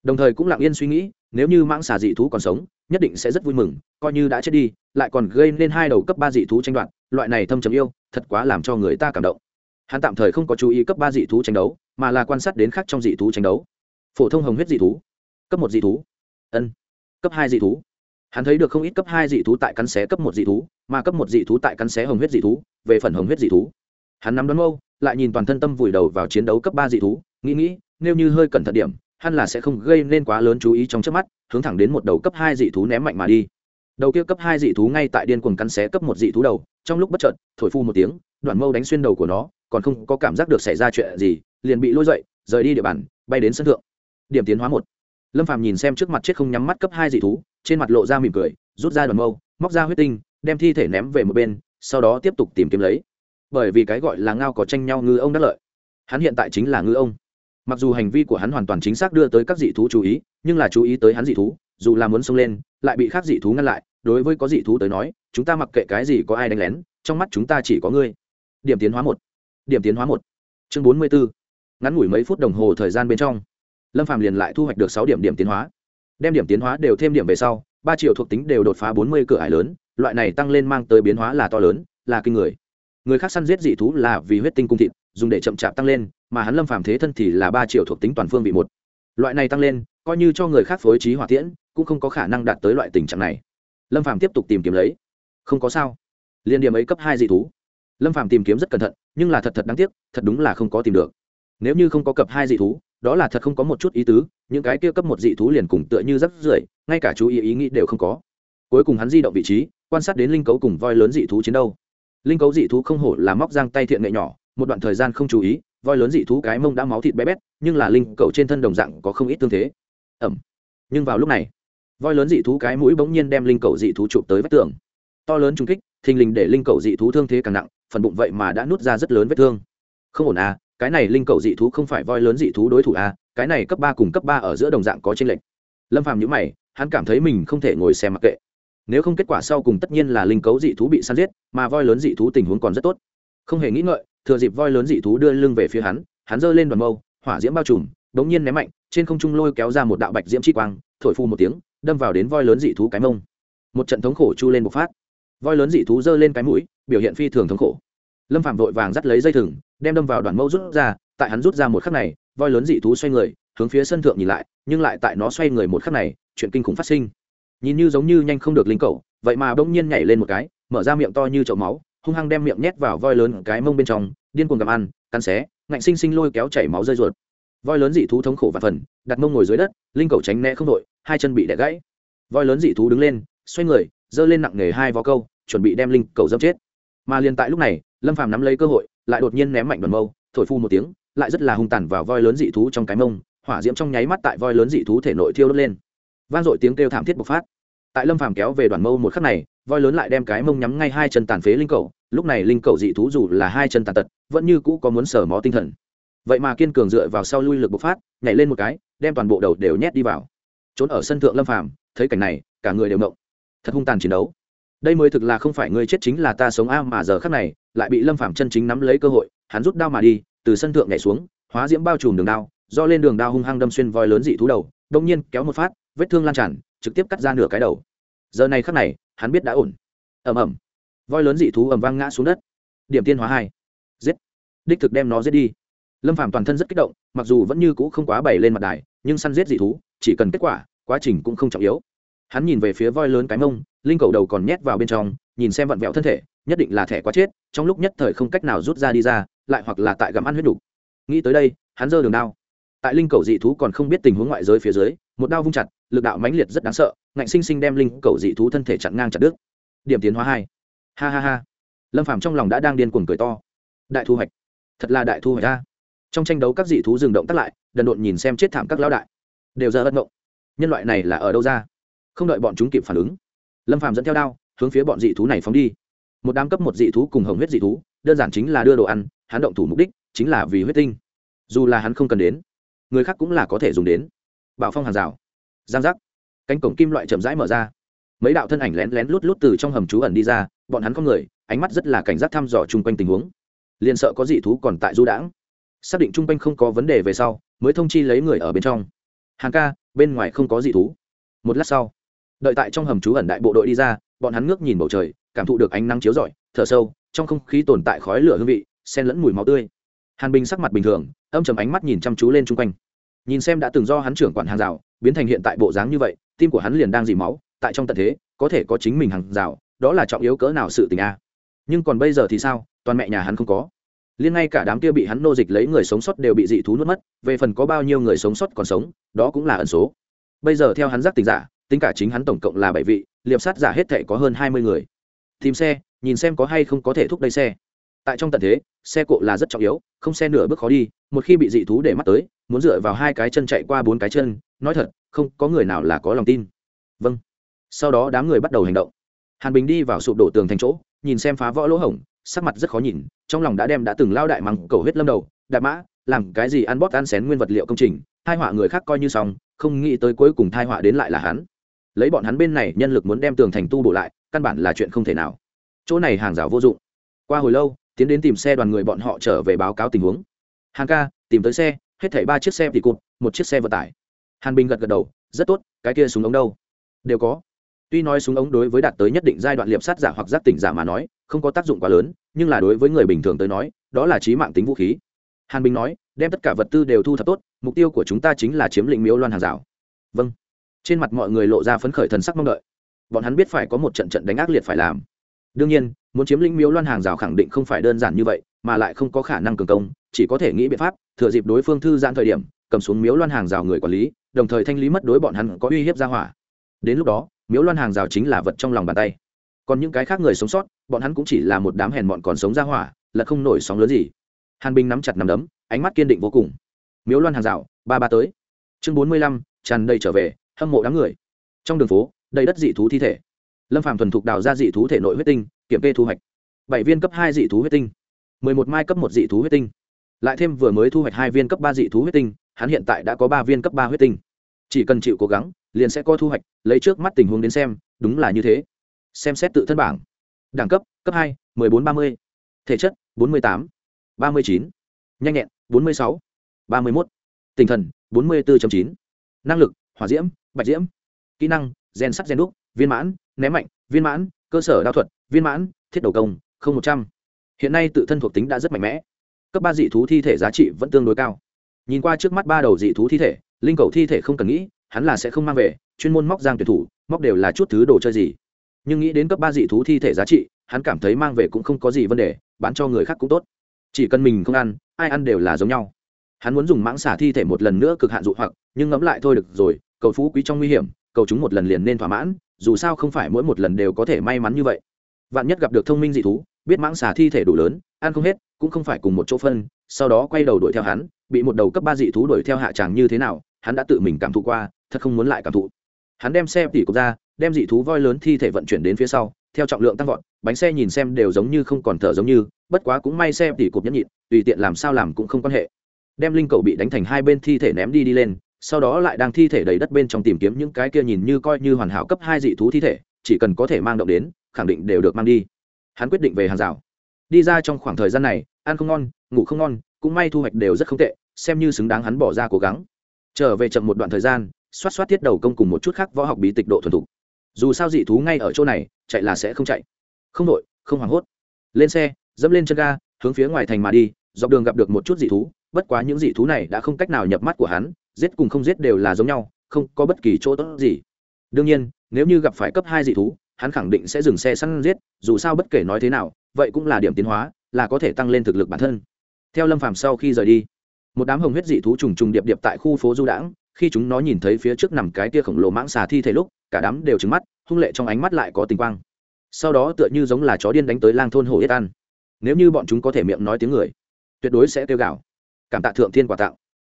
Đồng thời cũng lặng yên suy nghĩ, nếu như mãng xà dị thú còn sống, nhất định sẽ rất vui mừng, coi như đã chết đi, lại còn gây nên hai đầu cấp ba dị thú tranh đoạt, loại này thâm trầm yêu, thật quá làm cho người ta cảm động. Hắn tạm thời không có chú ý cấp ba dị thú tranh đấu, mà là quan sát đến khác trong dị thú tranh đấu. Phổ thông hồng huyết dị thú, cấp một dị thú, ân, cấp hai dị thú. Hắn thấy được không ít cấp hai dị thú tại cắn xé cấp một dị thú, mà cấp một dị thú tại cắn xé hồng huyết dị thú, về phần hồng huyết dị thú. Hắn nắm đón mâu, lại nhìn toàn thân tâm vùi đầu vào chiến đấu cấp ba dị thú, nghĩ nghĩ nếu như hơi cẩn thận điểm, hắn là sẽ không gây nên quá lớn chú ý trong trước mắt, hướng thẳng đến một đầu cấp hai dị thú ném mạnh mà đi. Đầu kia cấp hai dị thú ngay tại điên cuồng cắn xé cấp một dị thú đầu, trong lúc bất chợt, thổi phu một tiếng, đoạn mâu đánh xuyên đầu của nó, còn không có cảm giác được xảy ra chuyện gì, liền bị lôi dậy, rời đi địa bàn, bay đến sân thượng. Điểm tiến hóa một. Lâm phàm nhìn xem trước mặt chết không nhắm mắt cấp hai dị thú, trên mặt lộ ra mỉm cười, rút ra đoàn mâu, móc ra huyết tinh, đem thi thể ném về một bên, sau đó tiếp tục tìm kiếm lấy. Bởi vì cái gọi là ngao có tranh nhau ngư ông đắc lợi. Hắn hiện tại chính là ngư ông mặc dù hành vi của hắn hoàn toàn chính xác đưa tới các dị thú chú ý, nhưng là chú ý tới hắn dị thú, dù là muốn xông lên, lại bị khác dị thú ngăn lại. Đối với có dị thú tới nói, chúng ta mặc kệ cái gì có ai đánh lén, trong mắt chúng ta chỉ có ngươi. Điểm tiến hóa một. Điểm tiến hóa một. Chương bốn mươi bốn. Ngắn ngủi mấy phút đồng hồ thời gian bên trong, lâm phàm liền lại thu hoạch được sáu điểm điểm tiến hóa. Đem điểm tiến hóa đều thêm điểm về sau, ba triệu thuộc tính đều đột phá bốn mươi cửa ải lớn, loại này tăng lên mang tới biến hóa là to lớn, là kinh người. Người khác săn giết dị thú là vì huyết tinh cung thịt, dùng để chậm chạp tăng lên mà hắn lâm phàm thế thân thì là ba triệu thuộc tính toàn phương vị một. Loại này tăng lên, coi như cho người khác phối trí hỏa tiễn, cũng không có khả năng đạt tới loại tình trạng này. Lâm phàm tiếp tục tìm kiếm lấy. Không có sao. Liên điểm ấy cấp hai dị thú. Lâm phàm tìm kiếm rất cẩn thận, nhưng là thật thật đáng tiếc, thật đúng là không có tìm được. Nếu như không có cập hai dị thú, đó là thật không có một chút ý tứ, những cái kia cấp một dị thú liền cùng tựa như rắc rưởi, ngay cả chú ý ý nghĩ đều không có. Cuối cùng hắn di động vị trí, quan sát đến linh cấu cùng voi lớn dị thú chiến đâu linh cấu dị thú không hổ là móc giang tay thiện nghệ nhỏ, một đoạn thời gian không chú ý voi lớn dị thú cái mông đã máu thịt bé bét, nhưng là linh cậu trên thân đồng dạng có không ít tương thế. Ẩm. Nhưng vào lúc này, voi lớn dị thú cái mũi bỗng nhiên đem linh cậu dị thú chụp tới vách tường. To lớn trung kích, thình lình để linh cậu dị thú thương thế càng nặng, phần bụng vậy mà đã nút ra rất lớn vết thương. Không ổn à cái này linh cầu dị thú không phải voi lớn dị thú đối thủ à? cái này cấp ba cùng cấp ba ở giữa đồng dạng có tranh lệch. Lâm phàm nhữ mày, hắn cảm thấy mình không thể ngồi xem mặc kệ. Nếu không kết quả sau cùng tất nhiên là linh cấu dị thú bị săn giết, mà voi lớn dị thú tình huống còn rất tốt. Không hề nghĩ ngợi thừa dịp voi lớn dị thú đưa lưng về phía hắn hắn giơ lên đoàn mâu, hỏa diễm bao trùm, đống nhiên ném mạnh, trên không trung lôi kéo ra một đạo bạch diễm chi quang, thổi phu một tiếng, đâm vào đến voi lớn dị thú cái mông. Một trận thống khổ chu lên bộc phát. Voi lớn dị thú giơ lên cái mũi, biểu hiện phi thường thống khổ. Lâm phạm vội vàng dắt lấy dây thừng, đem đâm vào đoàn mâu rút ra, tại hắn rút ra một khắc này, voi lớn dị thú xoay người, hướng phía sân thượng nhìn lại, nhưng lại tại nó xoay người một khắc này, chuyện kinh khủng phát sinh. Nhìn như giống như nhanh không được linh cầu, vậy mà bỗng nhiên nhảy lên một cái, mở ra miệng to như chậu máu hung hăng đem miệng nhét vào voi lớn cái mông bên trong, điên cuồng gặm ăn, cắn xé, ngạnh sinh sinh lôi kéo chảy máu rơi ruột. Voi lớn dị thú thống khổ và phần, đặt mông ngồi dưới đất, linh cầu tránh né không đội, hai chân bị đẻ gãy. Voi lớn dị thú đứng lên, xoay người, giơ lên nặng nghề hai vó câu, chuẩn bị đem linh cầu dâm chết. Mà liền tại lúc này, lâm phàm nắm lấy cơ hội, lại đột nhiên ném mạnh đoàn mâu, thổi phu một tiếng, lại rất là hung tàn vào voi lớn dị thú trong cái mông, hỏa diễm trong nháy mắt tại voi lớn dị thú thể nội thiêu đốt lên. Vang dội tiếng kêu thảm thiết bộc phát tại lâm phàm kéo về đoàn mâu một khắc này, voi lớn lại đem cái mông nhắm ngay hai chân tàn phế linh cầu, lúc này linh cầu dị thú dù là hai chân tàn tật, vẫn như cũ có muốn sở mó tinh thần. Vậy mà kiên cường dựa vào sau lui lực bộc phát, nhảy lên một cái, đem toàn bộ đầu đều nhét đi vào. Trốn ở sân thượng lâm phàm, thấy cảnh này, cả người đều mộng thật hung tàn chiến đấu. Đây mới thực là không phải ngươi chết chính là ta sống a mà giờ khắc này, lại bị lâm phàm chân chính nắm lấy cơ hội, hắn rút đao mà đi, từ sân thượng nhảy xuống, hóa diễm bao trùm đường đao, do lên đường đao hung hăng đâm xuyên voi lớn dị thú đầu đông nhiên kéo một phát, vết thương lan tràn trực tiếp cắt ra nửa cái đầu. Giờ này khắc này, hắn biết đã ổn. Ầm ầm. Voi lớn dị thú ầm vang ngã xuống đất. Điểm tiên hóa hai. Giết. Đích thực đem nó giết đi. Lâm phàm toàn thân rất kích động, mặc dù vẫn như cũ không quá bày lên mặt đài, nhưng săn giết dị thú, chỉ cần kết quả, quá trình cũng không trọng yếu. Hắn nhìn về phía voi lớn cái mông, linh cầu đầu còn nhét vào bên trong, nhìn xem vặn vẹo thân thể, nhất định là thẻ quá chết, trong lúc nhất thời không cách nào rút ra đi ra, lại hoặc là tại gặm ăn huyết đủ. nghĩ tới đây, hắn giơ đường đao. Tại linh cầu dị thú còn không biết tình huống ngoại giới phía dưới, một đao vung chặt lực đạo mãnh liệt rất đáng sợ, ngạnh sinh sinh đem linh cầu dị thú thân thể chặn ngang chặt đứt. Điểm tiến hóa hai. Ha ha ha. Lâm phàm trong lòng đã đang điên cuồng cười to. Đại thu hoạch. Thật là đại thu hoạch ta trong tranh đấu các dị thú dừng động tắt lại, đần độn nhìn xem chết thảm các lão đại. Đều giờ ất ngộng. Nhân loại này là ở đâu ra? Không đợi bọn chúng kịp phản ứng, lâm phàm dẫn theo đao, hướng phía bọn dị thú này phóng đi. Một đám cấp một dị thú cùng hồng huyết dị thú, đơn giản chính là đưa đồ ăn, hắn động thủ mục đích chính là vì huyết tinh. Dù là hắn không cần đến, người khác cũng là có thể dùng đến. Bảo phong hàng rào giang giác. Cánh cổng kim loại chậm rãi mở ra. Mấy đạo thân ảnh lén lén lút lút từ trong hầm trú ẩn đi ra, bọn hắn có người, ánh mắt rất là cảnh giác thăm dò chung quanh tình huống. Liền sợ có dị thú còn tại du đãng. Xác định chung quanh không có vấn đề về sau, mới thông chi lấy người ở bên trong. Hàng ca, bên ngoài không có dị thú. Một lát sau, đợi tại trong hầm trú ẩn đại bộ đội đi ra, bọn hắn ngước nhìn bầu trời, cảm thụ được ánh nắng chiếu rọi, thở sâu, trong không khí tồn tại khói lửa hương vị, xen lẫn mùi máu tươi. Hàn bình sắc mặt bình thường, âm chầm ánh mắt nhìn chăm chú lên chung quanh. Nhìn xem đã từng do hắn trưởng quản hàng rào biến thành hiện tại bộ dáng như vậy, tim của hắn liền đang dì máu, tại trong tận thế, có thể có chính mình hàng rào, đó là trọng yếu cỡ nào sự tình a. Nhưng còn bây giờ thì sao, toàn mẹ nhà hắn không có. Liên ngay cả đám kia bị hắn nô dịch lấy người sống sót đều bị dị thú nuốt mất, về phần có bao nhiêu người sống sót còn sống, đó cũng là ẩn số. Bây giờ theo hắn giác tình giả, tính cả chính hắn tổng cộng là bảy vị, liệp sát giả hết thể có hơn hai mươi người. Tìm xe, nhìn xem có hay không có thể thúc đẩy xe. Tại trong tận thế, xe cộ là rất trọng yếu, không xe nửa bước khó đi, một khi bị dị thú để mắt tới, muốn dựa vào hai cái chân chạy qua bốn cái chân nói thật, không có người nào là có lòng tin. Vâng. Sau đó đám người bắt đầu hành động. Hàn bình đi vào sụp đổ tường thành chỗ, nhìn xem phá võ lỗ hổng, sắc mặt rất khó nhìn, trong lòng đã đem đã từng lao đại mắng cầu huyết lâm đầu đạp mã, làm cái gì ăn bóp ăn xén nguyên vật liệu công trình hai họa người khác coi như xong, không nghĩ tới cuối cùng thai họa đến lại là hắn. Lấy bọn hắn bên này nhân lực muốn đem tường thành tu bổ lại, căn bản là chuyện không thể nào. Chỗ này hàng rào vô dụng. Qua hồi lâu, tiến đến tìm xe đoàn người bọn họ trở về báo cáo tình huống. Hàng ca, tìm tới xe, hết thảy ba chiếc xe thì cụt, một chiếc xe vận tải hàn bình gật gật đầu, rất tốt, cái kia súng ống đâu? Đều có. Tuy nói súng ống đối với đạt tới nhất định giai đoạn liệp sát giả hoặc giác tỉnh giả mà nói, không có tác dụng quá lớn, nhưng là đối với người bình thường tới nói, đó là trí mạng tính vũ khí. Hàn bình nói, đem tất cả vật tư đều thu thập tốt, mục tiêu của chúng ta chính là chiếm lĩnh miếu loan hàng rào. Vâng. Trên mặt mọi người lộ ra phấn khởi thần sắc mong đợi. Bọn hắn biết phải có một trận trận đánh ác liệt phải làm. Đương nhiên, muốn chiếm lĩnh miếu loan hàng rào khẳng định không phải đơn giản như vậy, mà lại không có khả năng cường công, chỉ có thể nghĩ biện pháp, thừa dịp đối phương thư giãn thời điểm cầm xuống miếu loan hàng rào người quản lý, đồng thời thanh lý mất đối bọn hắn có uy hiếp ra hỏa. Đến lúc đó, miếu loan hàng rào chính là vật trong lòng bàn tay. Còn những cái khác người sống sót, bọn hắn cũng chỉ là một đám hèn bọn còn sống ra hỏa, là không nổi sóng lớn gì. Hàn binh nắm chặt nắm đấm, ánh mắt kiên định vô cùng. Miếu loan hàng rào, ba ba tới. Chương bốn mươi lăm, tràn đầy trở về, hâm mộ đám người. Trong đường phố, đầy đất dị thú thi thể. Lâm phạm thuần thục đào ra dị thú thể nội huyết tinh, kiểm kê thu hoạch. Bảy viên cấp hai dị thú huyết tinh. Mười một mai cấp một dị thú huyết tinh. Lại thêm vừa mới thu hoạch hai viên cấp ba dị thú huyết tinh hắn hiện tại đã có ba viên cấp ba huyết tinh. Chỉ cần chịu cố gắng, liền sẽ có thu hoạch, lấy trước mắt tình huống đến xem, đúng là như thế. Xem xét tự thân bảng. Đẳng cấp cấp hai, mười bốn, ba mươi. Thể chất, bốn mươi tám, ba mươi chín. Nhanh nhẹn, bốn mươi sáu, ba mươi một tinh thần, bốn mươi bốn chín. Năng lực, hỏa diễm, bạch diễm. Kỹ năng, gen sắt gen đúc, viên mãn, ném mạnh, viên mãn, cơ sở đao thuật, viên mãn, thiết đầu công, không một trăm. Hiện nay tự thân thuộc tính đã rất mạnh mẽ. Cấp ba dị thú thi thể giá trị vẫn tương đối cao nhìn qua trước mắt ba đầu dị thú thi thể, linh cầu thi thể không cần nghĩ, hắn là sẽ không mang về, chuyên môn móc giang tuyển thủ, móc đều là chút thứ đồ chơi gì. Nhưng nghĩ đến cấp ba dị thú thi thể giá trị, hắn cảm thấy mang về cũng không có gì vấn đề, bán cho người khác cũng tốt. Chỉ cần mình không ăn, ai ăn đều là giống nhau. Hắn muốn dùng mãng xả thi thể một lần nữa cực hạn dụ hoặc, nhưng ngẫm lại thôi được rồi, cầu phú quý trong nguy hiểm, cầu chúng một lần liền nên thỏa mãn, dù sao không phải mỗi một lần đều có thể may mắn như vậy. Vạn nhất gặp được thông minh dị thú, biết mãng xả thi thể đủ lớn, ăn không hết, cũng không phải cùng một chỗ phân, sau đó quay đầu đuổi theo hắn bị một đầu cấp ba dị thú đuổi theo hạ tràng như thế nào, hắn đã tự mình cảm thụ qua, thật không muốn lại cảm thụ. Hắn đem xe tỉ cục ra, đem dị thú voi lớn thi thể vận chuyển đến phía sau, theo trọng lượng tăng vọt, bánh xe nhìn xem đều giống như không còn thở giống như, bất quá cũng may xe tỉ cục nhẫn nhịn, tùy tiện làm sao làm cũng không quan hệ. Đem linh cầu bị đánh thành hai bên thi thể ném đi đi lên, sau đó lại đang thi thể đầy đất bên trong tìm kiếm những cái kia nhìn như coi như hoàn hảo cấp hai dị thú thi thể, chỉ cần có thể mang động đến, khẳng định đều được mang đi. Hắn quyết định về hàng rào. Đi ra trong khoảng thời gian này, ăn không ngon, ngủ không ngon cũng may thu hoạch đều rất không tệ, xem như xứng đáng hắn bỏ ra cố gắng. Trở về chậm một đoạn thời gian, xoát xoát tiết đầu công cùng một chút khác võ học bí tịch độ thuần thục. Dù sao dị thú ngay ở chỗ này, chạy là sẽ không chạy. Không đội, không hoảng hốt. Lên xe, dẫm lên chân ga, hướng phía ngoài thành mà đi, dọc đường gặp được một chút dị thú, bất quá những dị thú này đã không cách nào nhập mắt của hắn, giết cùng không giết đều là giống nhau, không có bất kỳ chỗ tốt gì. Đương nhiên, nếu như gặp phải cấp hai dị thú, hắn khẳng định sẽ dừng xe săn giết, dù sao bất kể nói thế nào, vậy cũng là điểm tiến hóa, là có thể tăng lên thực lực bản thân theo lâm phàm sau khi rời đi, một đám hồng huyết dị thú trùng trùng điệp điệp tại khu phố du đãng, khi chúng nó nhìn thấy phía trước nằm cái tia khổng lồ mãng xà thi thể lúc, cả đám đều trứng mắt, hung lệ trong ánh mắt lại có tình quang. Sau đó tựa như giống là chó điên đánh tới lang thôn hồ yết ăn. Nếu như bọn chúng có thể miệng nói tiếng người, tuyệt đối sẽ kêu gào. Cảm tạ thượng thiên quả tặng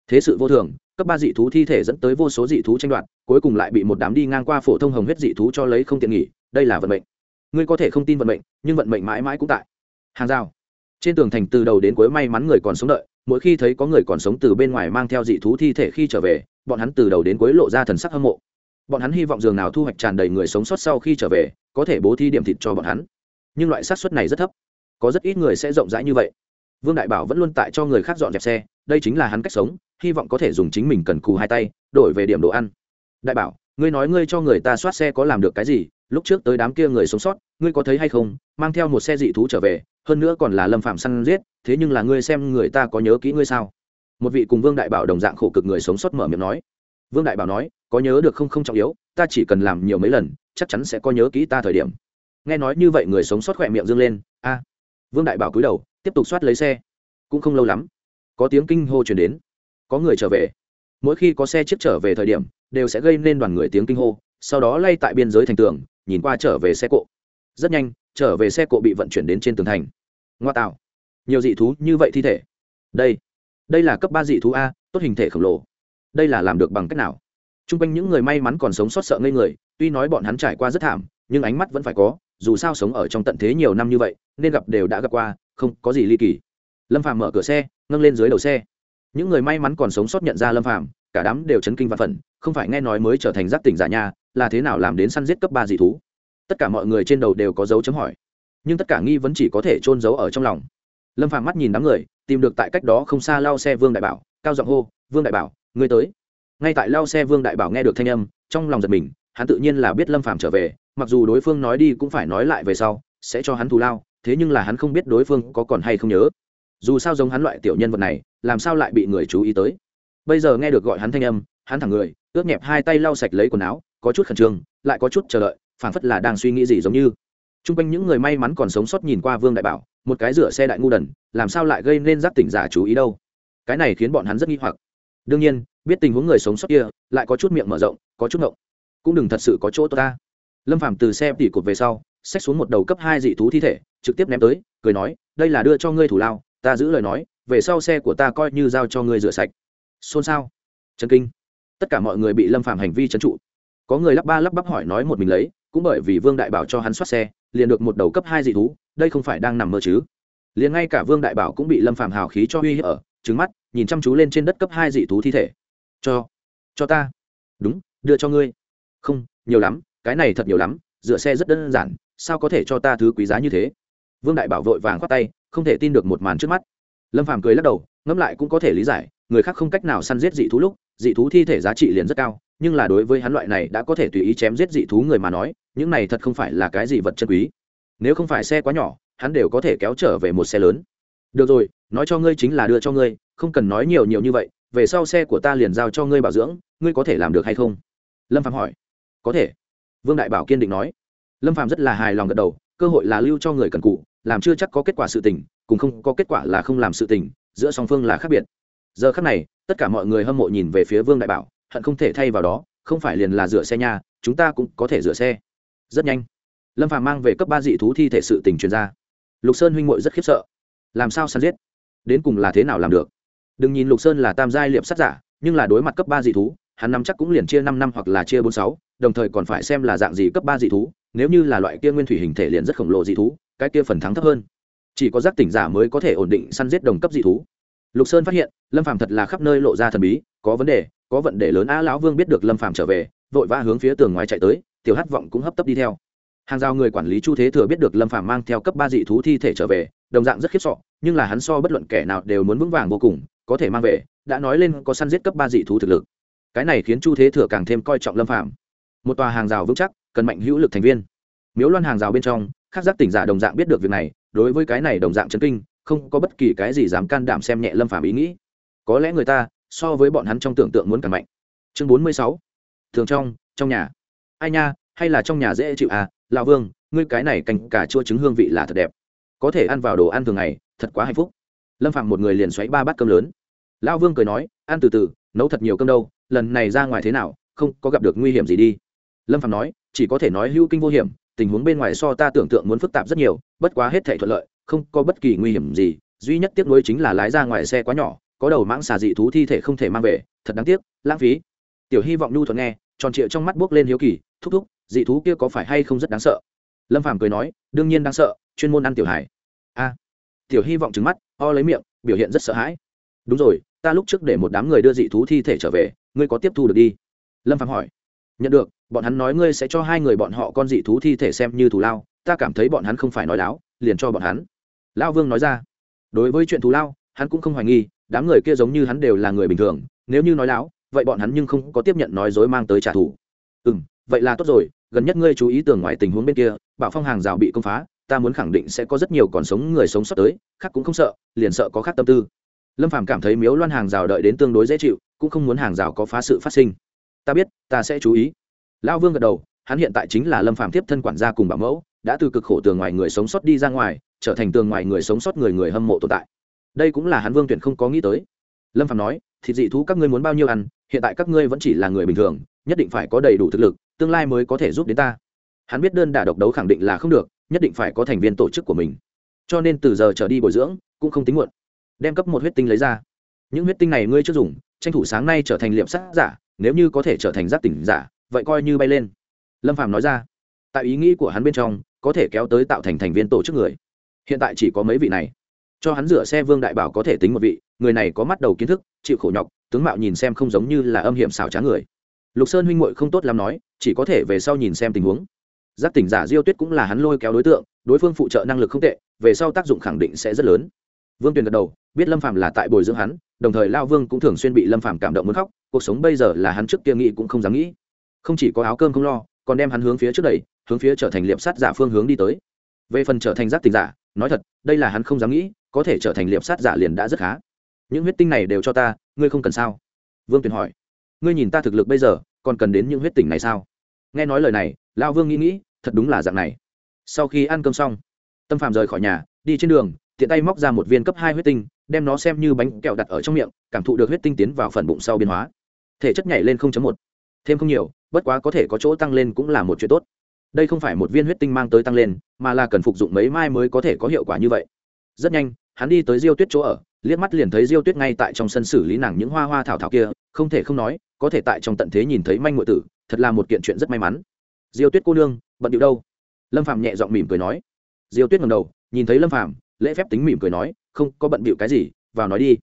thế sự vô thường, cấp ba dị thú thi thể dẫn tới vô số dị thú tranh đoạt, cuối cùng lại bị một đám đi ngang qua phổ thông hồng huyết dị thú cho lấy không tiện nghỉ, đây là vận mệnh. Ngươi có thể không tin vận mệnh, nhưng vận mệnh mãi mãi cũng tại. Hàng rào trên tường thành từ đầu đến cuối may mắn người còn sống đợi, mỗi khi thấy có người còn sống từ bên ngoài mang theo dị thú thi thể khi trở về, bọn hắn từ đầu đến cuối lộ ra thần sắc hâm mộ. Bọn hắn hy vọng dường nào thu hoạch tràn đầy người sống sót sau khi trở về, có thể bố thi điểm thịt cho bọn hắn. Nhưng loại xác suất này rất thấp. Có rất ít người sẽ rộng rãi như vậy. Vương đại bảo vẫn luôn tại cho người khác dọn dẹp xe, đây chính là hắn cách sống, hy vọng có thể dùng chính mình cần cù hai tay, đổi về điểm đồ ăn. Đại bảo, ngươi nói ngươi cho người ta soát xe có làm được cái gì lúc trước tới đám kia người sống sót, ngươi có thấy hay không, mang theo một xe dị thú trở về, hơn nữa còn là lâm phạm săn giết, thế nhưng là ngươi xem người ta có nhớ kỹ ngươi sao? Một vị cùng vương đại bảo đồng dạng khổ cực người sống sót mở miệng nói. Vương đại bảo nói, có nhớ được không không trọng yếu, ta chỉ cần làm nhiều mấy lần, chắc chắn sẽ có nhớ kỹ ta thời điểm. Nghe nói như vậy người sống sót khỏe miệng dâng lên, a. Vương đại bảo cúi đầu, tiếp tục soát lấy xe. Cũng không lâu lắm, có tiếng kinh hô chuyển đến. Có người trở về. Mỗi khi có xe chiếc trở về thời điểm, đều sẽ gây nên đoàn người tiếng kinh hô sau đó lay tại biên giới thành tường, nhìn qua trở về xe cộ. Rất nhanh, trở về xe cộ bị vận chuyển đến trên tường thành. Ngoa tạo. Nhiều dị thú như vậy thi thể. Đây. Đây là cấp ba dị thú a, tốt hình thể khổng lồ. Đây là làm được bằng cách nào? T r u n g quanh những người may mắn còn sống sót sợ ngây người, tuy nói bọn hắn trải qua rất thảm, nhưng ánh mắt vẫn phải có, dù sao sống ở trong tận thế nhiều năm như vậy, nên gặp đều đã gặp qua, không có gì ly kỳ. Lâm phàm mở cửa xe, nâng lên dưới đầu xe. Những người may mắn còn sống sót nhận ra lâm phàm, cả đám đều chấn kinh và phần, không phải nghe nói mới trở thành giác tỉnh giả nhà là thế nào làm đến săn giết cấp ba dị thú? Tất cả mọi người trên đầu đều có dấu chấm hỏi. Nhưng tất cả nghi vấn chỉ có thể trôn giấu ở trong lòng. Lâm phàm mắt nhìn đám người, tìm được tại cách đó không xa lao xe vương đại bảo, cao giọng hô, vương đại bảo, ngươi tới. Ngay tại lao xe vương đại bảo nghe được thanh âm, trong lòng giật mình, hắn tự nhiên là biết lâm phàm trở về, mặc dù đối phương nói đi cũng phải nói lại về sau, sẽ cho hắn thù lao, thế nhưng là hắn không biết đối phương có còn hay không nhớ. Dù sao giống hắn loại tiểu nhân vật này, làm sao lại bị người chú ý tới? Bây giờ nghe được gọi hắn thanh âm, hắn thẳng người, ướt nhẹp hai tay lau sạch lấy quần áo có chút khẩn trương, lại có chút chờ đợi, phảng phất là đang suy nghĩ gì giống như. T r u n g quanh những người may mắn còn sống sót nhìn qua vương đại bảo, một cái rửa xe đại ngu đần, làm sao lại gây nên giác tỉnh giả chú ý đâu? Cái này khiến bọn hắn rất nghi hoặc. Đương nhiên, biết tình huống người sống sót kia, lại có chút miệng mở rộng, có chút ngộng. Cũng đừng thật sự có chỗ tốt ta. Lâm phàm từ xe tỉ cột về sau, xách xuống một đầu cấp hai dị thú thi thể, trực tiếp ném tới, cười nói, đây là đưa cho ngươi thủ lao, ta giữ lời nói, về sau xe của ta coi như giao cho ngươi rửa sạch. Xôn xao. Chân kinh. Tất cả mọi người bị lâm phàm hành vi trấn trụ có người lắp ba lắp bắp hỏi nói một mình lấy, cũng bởi vì vương đại bảo cho hắn soát xe, liền được một đầu cấp hai dị thú, đây không phải đang nằm mơ chứ? Liền ngay cả vương đại bảo cũng bị lâm phàm hào khí cho uy hiếp ở trứng mắt, nhìn chăm chú lên trên đất cấp hai dị thú thi thể. Cho cho ta. Đúng, đưa cho ngươi. Không, nhiều lắm, cái này thật nhiều lắm dựa xe rất đơn giản, sao có thể cho ta thứ quý giá như thế? Vương đại bảo vội vàng khoát tay, không thể tin được một màn trước mắt. Lâm phàm cười lắc đầu, ngẫm lại cũng có thể lý giải, người khác không cách nào săn giết dị thú lúc, dị thú thi thể giá trị liền rất cao nhưng là đối với hắn loại này đã có thể tùy ý chém giết dị thú người mà nói, những này thật không phải là cái gì vật chân quý. Nếu không phải xe quá nhỏ, hắn đều có thể kéo trở về một xe lớn. Được rồi, nói cho ngươi chính là đưa cho ngươi, không cần nói nhiều nhiều như vậy, về sau xe của ta liền giao cho ngươi bảo dưỡng, ngươi có thể làm được hay không? Lâm phạm hỏi. Có thể. Vương đại bảo kiên định nói. Lâm phạm rất là hài lòng gật đầu, cơ hội là lưu cho người cần cụ, làm chưa chắc có kết quả sự tình, cùng không có kết quả là không làm sự tình, giữa song phương là khác biệt. Giờ khác này, tất cả mọi người hâm mộ nhìn về phía vương đại bảo hận không thể thay vào đó, không phải liền là rửa xe nha, chúng ta cũng có thể rửa xe. Rất nhanh. Lâm phàm mang về cấp ba dị thú thi thể sự tình truyền ra. Lục sơn huynh muội rất khiếp sợ. Làm sao săn giết? Đến cùng là thế nào làm được? Đừng nhìn lục sơn là tam giai liệp sát giả, nhưng là đối mặt cấp ba dị thú, hắn năm chắc cũng liền chia năm năm hoặc là chia bốn sáu, đồng thời còn phải xem là dạng gì cấp ba dị thú, nếu như là loại kia nguyên thủy hình thể liền rất khổng lồ dị thú, cái kia phần thắng thấp hơn. Chỉ có giác tỉnh giả mới có thể ổn định săn giết đồng cấp dị thú. Lục sơn phát hiện, lâm phàm thật là khắp nơi lộ ra thần bí, có vấn đề có vận để lớn a lão vương biết được lâm phàm trở về, vội vã hướng phía tường ngoài chạy tới, tiểu hát vọng cũng hấp tấp đi theo. Hàng rào người quản lý chu thế thừa biết được lâm phàm mang theo cấp ba dị thú thi thể trở về, đồng dạng rất khiếp sọ nhưng là hắn so bất luận kẻ nào đều muốn vững vàng vô cùng, có thể mang về, đã nói lên có săn giết cấp ba dị thú thực lực. Cái này khiến chu thế thừa càng thêm coi trọng lâm phàm. Một tòa hàng rào vững chắc, cần mạnh hữu lực thành viên. Miếu loan hàng rào bên trong khắc giác tỉnh giả đồng dạng biết được việc này, đối với cái này đồng dạng chấn kinh, không có bất kỳ cái gì dám can đảm xem nhẹ lâm phàm ý nghĩ. Có lẽ người ta so với bọn hắn trong tưởng tượng muốn càng mạnh. Chương bốn mươi sáu. Thường trong trong nhà. Ai nha, hay là trong nhà dễ chịu à? Lão vương, ngươi cái này cảnh cả chua trứng hương vị là thật đẹp. Có thể ăn vào đồ ăn thường ngày, thật quá hạnh phúc. Lâm phạm một người liền xoáy ba bát cơm lớn. Lão vương cười nói, ăn từ từ, nấu thật nhiều cơm đâu, lần này ra ngoài thế nào, không có gặp được nguy hiểm gì đi. Lâm phạm nói, chỉ có thể nói hữu kinh vô hiểm, tình huống bên ngoài so ta tưởng tượng muốn phức tạp rất nhiều, bất quá hết thể thuận lợi, không có bất kỳ nguy hiểm gì, duy nhất tiếc nuối chính là lái ra ngoài xe quá nhỏ có đầu mãng xà dị thú thi thể không thể mang về, thật đáng tiếc, lãng phí. Tiểu hy vọng nhu thuận nghe, tròn trịa trong mắt buốc lên hiếu kỳ, thúc thúc, dị thú kia có phải hay không rất đáng sợ? Lâm phàm cười nói, đương nhiên đáng sợ, chuyên môn ăn tiểu hải a. Tiểu hy vọng trứng mắt, o lấy miệng, biểu hiện rất sợ hãi. Đúng rồi, ta lúc trước để một đám người đưa dị thú thi thể trở về, ngươi có tiếp thu được đi? Lâm phàm hỏi. Nhận được, bọn hắn nói ngươi sẽ cho hai người bọn họ con dị thú thi thể xem như thù lao, ta cảm thấy bọn hắn không phải nói láo, liền cho bọn hắn. Lão vương nói ra. Đối với chuyện thù lao, hắn cũng không hoài nghi đám người kia giống như hắn đều là người bình thường, nếu như nói láo, vậy bọn hắn nhưng không có tiếp nhận nói dối mang tới trả thù. Ừ m vậy là tốt rồi, gần nhất ngươi chú ý tường ngoài tình huống bên kia bảo phong hàng rào bị công phá, ta muốn khẳng định sẽ có rất nhiều còn sống người sống sót tới, khác cũng không sợ, liền sợ có khác tâm tư. Lâm phàm cảm thấy miếu loan hàng rào đợi đến tương đối dễ chịu, cũng không muốn hàng rào có phá sự phát sinh. Ta biết, ta sẽ chú ý. Lão vương gật đầu, hắn hiện tại chính là lâm phàm tiếp thân quản gia cùng bảo mẫu, đã từ cực khổ tường ngoài người sống sót đi ra ngoài, trở thành tường ngoài người sống sót người người hâm mộ tồn tại đây cũng là hắn vương tuyển không có nghĩ tới. Lâm phạm nói, thịt dị thú các ngươi muốn bao nhiêu ăn, hiện tại các ngươi vẫn chỉ là người bình thường, nhất định phải có đầy đủ thực lực, tương lai mới có thể giúp đến ta. Hắn biết đơn đả độc đấu khẳng định là không được, nhất định phải có thành viên tổ chức của mình. Cho nên từ giờ trở đi bồi dưỡng, cũng không tính muộn. Đem cấp một huyết tinh lấy ra. Những huyết tinh này ngươi chưa dùng, tranh thủ sáng nay trở thành liệm sát giả, nếu như có thể trở thành giác tỉnh giả, vậy coi như bay lên. Lâm phạm nói ra. Tại ý nghĩ của hắn bên trong, có thể kéo tới tạo thành thành viên tổ chức người. Hiện tại chỉ có mấy vị này cho hắn rửa xe vương đại bảo có thể tính một vị, người này có mắt đầu kiến thức, chịu khổ nhọc, tướng mạo nhìn xem không giống như là âm hiểm xảo trá người. Lục sơn huynh muội không tốt làm nói, chỉ có thể về sau nhìn xem tình huống. Giác tỉnh giả diêu tuyết cũng là hắn lôi kéo đối tượng, đối phương phụ trợ năng lực không tệ, về sau tác dụng khẳng định sẽ rất lớn. Vương tuyền gật đầu, biết lâm phạm là tại bồi dưỡng hắn, đồng thời lao vương cũng thường xuyên bị lâm phạm cảm động muốn khóc, cuộc sống bây giờ là hắn trước kia nghĩ cũng không dám nghĩ. Không chỉ có áo cơm không lo, còn đem hắn hướng phía trước đẩy, hướng phía trở thành liệp sát giả phương hướng đi tới. Về phần trở thành giác tỉnh giả, nói thật, đây là hắn không dám nghĩ có thể trở thành liệp sát giả liền đã rất khá. Những huyết tinh này đều cho ta, ngươi không cần sao? Vương tuyền hỏi. Ngươi nhìn ta thực lực bây giờ, còn cần đến những huyết tinh này sao? Nghe nói lời này lao vương nghĩ nghĩ, thật đúng là dạng này. Sau khi ăn cơm xong, tâm phạm rời khỏi nhà, đi trên đường, tiện tay móc ra một viên cấp hai huyết tinh, đem nó xem như bánh kẹo đặt ở trong miệng, cảm thụ được huyết tinh tiến vào phần bụng sau biến hóa. Thể chất nhảy lên một. Thêm không nhiều, bất quá có thể có chỗ tăng lên cũng là một chuyện tốt. Đây không phải một viên huyết tinh mang tới tăng lên, mà là cần phục dụng mấy mai mới có thể có hiệu quả như vậy rất nhanh, hắn đi tới diêu tuyết chỗ ở, liếc mắt liền thấy diêu tuyết ngay tại trong sân xử lý nàng những hoa hoa thảo thảo kia, không thể không nói, có thể tại trong tận thế nhìn thấy manh ngụy tử, thật là một kiện chuyện rất may mắn. Diêu tuyết cô nương, bận điệu đâu? Lâm phạm nhẹ giọng mỉm cười nói. Diêu tuyết ngầm đầu, nhìn thấy lâm phạm lễ phép tính mỉm cười nói, không, có bận bịu cái gì, vào nói đi.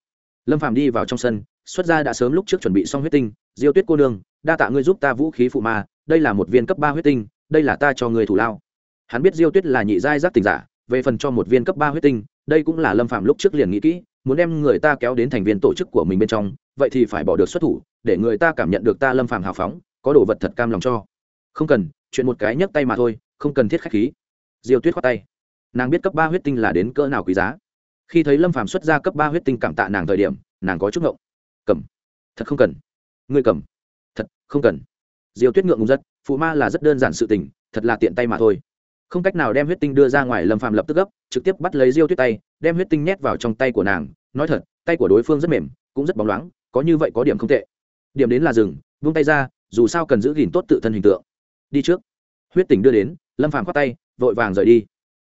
Lâm phạm đi vào trong sân, xuất ra đã sớm lúc trước chuẩn bị xong huyết tinh, diêu tuyết cô nương, đa tạ ngươi giúp ta vũ khí phụ ma, đây là một viên cấp ba huyết tinh, đây là ta cho người thủ lao. Hắn biết diêu tuyết là nhị giai giác tình giả về phần cho một viên cấp ba huyết tinh, đây cũng là lâm phạm lúc trước liền nghĩ kỹ, muốn đem người ta kéo đến thành viên tổ chức của mình bên trong, vậy thì phải bỏ được xuất thủ, để người ta cảm nhận được ta lâm phạm hào phóng, có đồ vật thật cam lòng cho. Không cần, chuyện một cái nhấc tay mà thôi, không cần thiết khách khí. Diêu tuyết khoát tay. Nàng biết cấp ba huyết tinh là đến cỡ nào quý giá. Khi thấy lâm phạm xuất ra cấp ba huyết tinh cảm tạ nàng thời điểm, nàng có chút ngộng. Cầm. Thật không cần. Ngươi cầm. Thật không cần. Diêu tuyết ngượng ngùng rất, phụ ma là rất đơn giản sự tình, thật là tiện tay mà thôi không cách nào đem huyết tinh đưa ra ngoài, lâm phạm lập tức gấp, trực tiếp bắt lấy diêu tuyết tay, đem huyết tinh nhét vào trong tay của nàng. Nói thật, tay của đối phương rất mềm, cũng rất bóng loáng, có như vậy có điểm không tệ. Điểm đến là rừng vung tay ra, dù sao cần giữ gìn tốt tự thân hình tượng. Đi trước. Huyết tình đưa đến, lâm phạm khoát tay, vội vàng rời đi.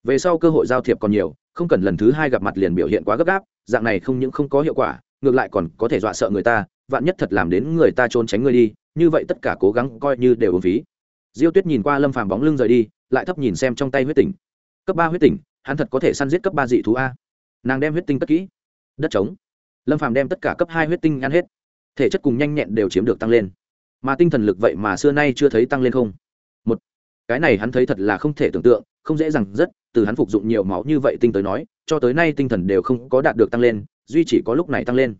Về sau cơ hội giao thiệp còn nhiều, không cần lần thứ hai gặp mặt liền biểu hiện quá gấp gáp, dạng này không những không có hiệu quả, ngược lại còn có thể dọa sợ người ta, vạn nhất thật làm đến người ta trốn tránh người đi, như vậy tất cả cố gắng coi như đều uổng phí. Diêu tuyết nhìn qua lâm phàm bóng lưng rời đi lại thấp nhìn xem trong tay huyết tỉnh. Cấp ba huyết tỉnh, hắn thật có thể săn giết cấp ba dị thú a. Nàng đem huyết tinh cất kỹ. Đất trống. Lâm phàm đem tất cả cấp hai huyết tinh ăn hết. Thể chất cùng nhanh nhẹn đều chiếm được tăng lên. Mà tinh thần lực vậy mà xưa nay chưa thấy tăng lên không? Một, cái này hắn thấy thật là không thể tưởng tượng, không dễ dàng rất, từ hắn phục dụng nhiều máu như vậy tinh tới nói, cho tới nay tinh thần đều không có đạt được tăng lên, duy chỉ có lúc này tăng lên.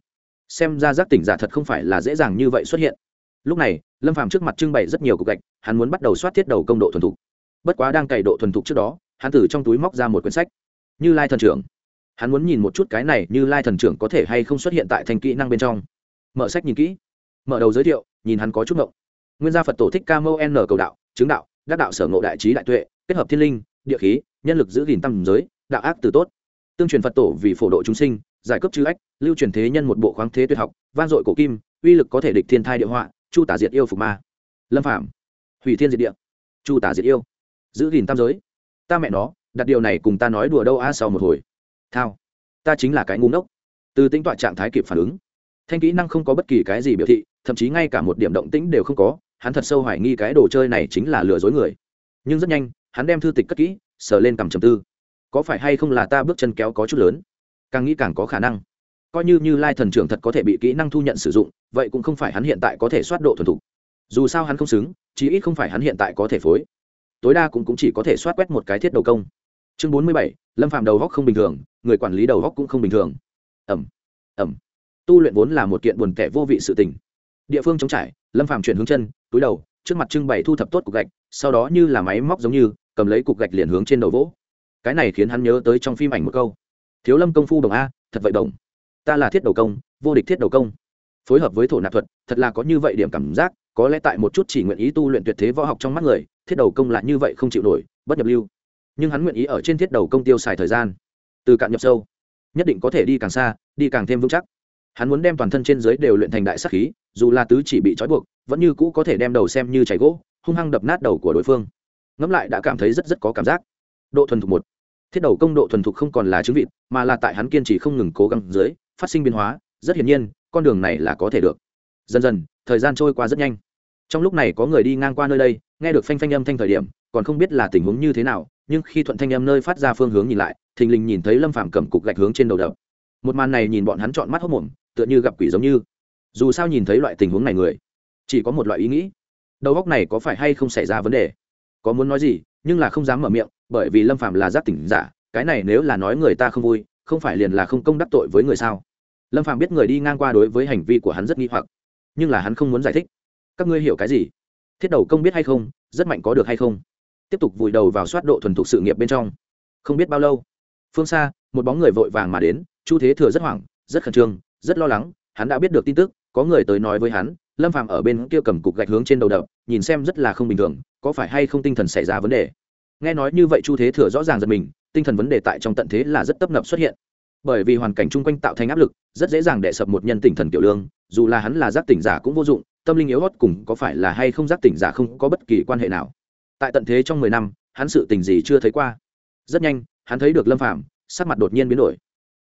Xem ra giác tỉnh giả thật không phải là dễ dàng như vậy xuất hiện. Lúc này, lâm phàm trước mặt trưng bày rất nhiều cục gạch, hắn muốn bắt đầu soát thiết đầu công độ thuần thục bất quá đang cày độ thuần thục trước đó, hắn từ trong túi móc ra một quyển sách. Như lai thần trưởng. Hắn muốn nhìn một chút cái này như lai thần trưởng có thể hay không xuất hiện tại thành kỹ năng bên trong. Mở sách nhìn kỹ. Mở đầu giới thiệu, nhìn hắn có chút ngộng. Nguyên gia phật tổ thích ca mâu n cầu đạo, chứng đạo, đắc đạo sở ngộ đại trí đại tuệ, kết hợp thiên linh, địa khí, nhân lực giữ gìn tâm giới, đạo ác từ tốt. Tương truyền phật tổ vì phổ độ chúng sinh, giải cấp chư ách, lưu truyền thế nhân một bộ khoáng thế tuyệt học van dội cổ kim, uy lực có thể địch thiên thai địa họa, chu tả diệt yêu phục ma. Lâm phạm hủy thiên diệt địa. Chu tả diệt yêu giữ gìn tam giới. Ta mẹ nó, đặt điều này cùng ta nói đùa đâu a sau một hồi. Thao, ta chính là cái ngu ngốc. Từ tính tọa trạng thái kịp phản ứng. Thanh kỹ năng không có bất kỳ cái gì biểu thị, thậm chí ngay cả một điểm động tĩnh đều không có, hắn thật sâu hoài nghi cái đồ chơi này chính là lừa dối người. Nhưng rất nhanh, hắn đem thư tịch cất kỹ, sờ lên cầm trầm tư. Có phải hay không là ta bước chân kéo có chút lớn? Càng nghĩ càng có khả năng. Coi như như lai thần trưởng thật có thể bị kỹ năng thu nhận sử dụng, vậy cũng không phải hắn hiện tại có thể soát độ thuần thục. Dù sao hắn không xứng, chí ít không phải hắn hiện tại có thể phối tối đa cũng, cũng chỉ có thể soát quét một cái thiết đầu công. Chương bốn mươi bảy lâm phạm đầu góc không bình thường người quản lý đầu góc cũng không bình thường. Ẩm ẩm. Tu luyện vốn là một kiện buồn tẻ vô vị sự tình. Địa phương chống trải lâm phạm chuyển hướng chân túi đầu trước mặt trưng bày thu thập tốt cục gạch sau đó như là máy móc giống như cầm lấy cục gạch liền hướng trên đầu vỗ. Cái này khiến hắn nhớ tới trong phim ảnh một câu. Thiếu lâm công phu đồng a thật vậy đồng. Ta là thiết đầu công vô địch thiết đầu công. Phối hợp với thổ nạp thuật thật là có như vậy điểm cảm giác có lẽ tại một chút chỉ nguyện ý tu luyện tuyệt thế võ học trong mắt người, thiết đầu công lại như vậy không chịu nổi, bất nhập lưu. Nhưng hắn nguyện ý ở trên thiết đầu công tiêu xài thời gian, từ cạn nhập sâu, nhất định có thể đi càng xa, đi càng thêm vững chắc. Hắn muốn đem toàn thân trên dưới đều luyện thành đại sắc khí, dù là tứ chỉ bị trói buộc, vẫn như cũ có thể đem đầu xem như chảy gỗ, hung hăng đập nát đầu của đối phương. Ngẫm lại đã cảm thấy rất rất có cảm giác. Độ thuần thục một. Thiết đầu công độ thuần thục không còn là chứng vịt, mà là tại hắn kiên trì không ngừng cố gắng dưới, phát sinh biến hóa, rất hiển nhiên, con đường này là có thể được. Dần dần thời gian trôi qua rất nhanh. Trong lúc này có người đi ngang qua nơi đây, nghe được phanh phanh âm thanh thời điểm, còn không biết là tình huống như thế nào, nhưng khi thuận thanh âm nơi phát ra phương hướng nhìn lại, thình lình nhìn thấy lâm phàm cầm cục gạch hướng trên đầu đập. Một màn này nhìn bọn hắn chọn mắt hốc mồm tựa như gặp quỷ giống như. Dù sao nhìn thấy loại tình huống này người, chỉ có một loại ý nghĩ. Đầu góc này có phải hay không xảy ra vấn đề? Có muốn nói gì, nhưng là không dám mở miệng, bởi vì lâm phàm là giác tỉnh giả, cái này nếu là nói người ta không vui, không phải liền là không công đắc tội với người sao? Lâm phàm biết người đi ngang qua đối với hành vi của hắn rất nghi hoặc nhưng là hắn không muốn giải thích. Các ngươi hiểu cái gì? Thiết đầu công biết hay không? Rất mạnh có được hay không? Tiếp tục vùi đầu vào soát độ thuần thục sự nghiệp bên trong. Không biết bao lâu. Phương xa, một bóng người vội vàng mà đến, chu thế thừa rất hoảng, rất khẩn trương, rất lo lắng. Hắn đã biết được tin tức, có người tới nói với hắn, lâm phàm ở bên kia cầm cục gạch hướng trên đầu đập, nhìn xem rất là không bình thường, có phải hay không tinh thần xảy ra vấn đề? Nghe nói như vậy chu thế thừa rõ ràng giật mình, tinh thần vấn đề tại trong tận thế là rất tấp nập xuất hiện. Bởi vì hoàn cảnh chung quanh tạo thành áp lực, rất dễ dàng đè sập một nhân tỉnh thần kiểu lương dù là hắn là giác tỉnh giả cũng vô dụng, tâm linh yếu hót cùng có phải là hay không giác tỉnh giả không có bất kỳ quan hệ nào. Tại tận thế trong mười năm, hắn sự tình gì chưa thấy qua. Rất nhanh, hắn thấy được lâm phạm sắc mặt đột nhiên biến đổi.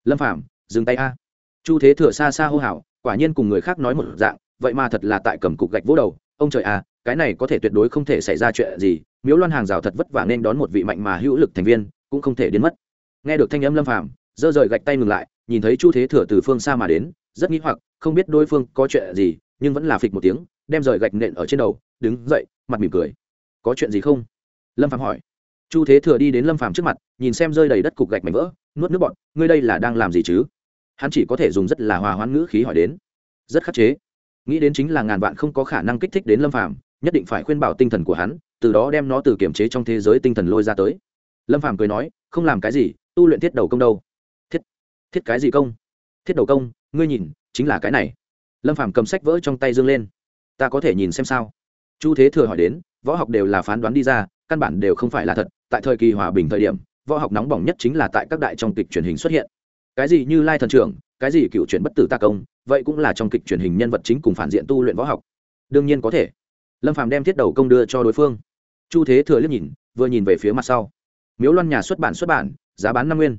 Lâm phạm dừng tay a. Chu thế thừa xa xa hô hào, quả nhiên cùng người khác nói một dạng, vậy mà thật là tại cầm cục gạch vỗ đầu. Ông trời à cái này có thể tuyệt đối không thể xảy ra chuyện gì, miếu loan hàng rào thật vất vả nên đón một vị mạnh mà hữu lực thành viên, cũng không thể đến mất. Nghe được thanh âm lâm phàm dơ rời gạch tay ngừng lại, nhìn thấy chu thế thừa từ phương xa mà đến, rất nghĩ hoặc không biết đối phương có chuyện gì, nhưng vẫn là phịch một tiếng, đem rời gạch nện ở trên đầu, đứng dậy, mặt mỉm cười. Có chuyện gì không? Lâm phàm hỏi. Chu thế thừa đi đến lâm phàm trước mặt, nhìn xem rơi đầy đất cục gạch mảnh vỡ, nuốt nước bọn ngươi đây là đang làm gì chứ? Hắn chỉ có thể dùng rất là hòa hoãn ngữ khí hỏi đến. Rất khắc chế. Nghĩ đến chính là ngàn vạn không có khả năng kích thích đến lâm phàm, nhất định phải khuyên bảo tinh thần của hắn, từ đó đem nó từ kiểm chế trong thế giới tinh thần lôi ra tới. Lâm phàm cười nói, không làm cái gì, tu luyện thiết đầu công đâu? Thiết thiết cái gì công? Thiết đầu công, ngươi nhìn chính là cái này. Lâm phàm cầm sách vỡ trong tay dương lên. Ta có thể nhìn xem sao? Chu thế thừa hỏi đến, võ học đều là phán đoán đi ra, căn bản đều không phải là thật. Tại thời kỳ hòa bình thời điểm, võ học nóng bỏng nhất chính là tại các đại trong kịch truyền hình xuất hiện. Cái gì như lai thần trưởng, cái gì cựu truyền bất tử ta công, vậy cũng là trong kịch truyền hình nhân vật chính cùng phản diện tu luyện võ học. Đương nhiên có thể. Lâm phàm đem thiết đầu công đưa cho đối phương. Chu thế thừa liếc nhìn, vừa nhìn về phía mặt sau. Miếu loan nhà xuất bản xuất bản, giá bán năm nguyên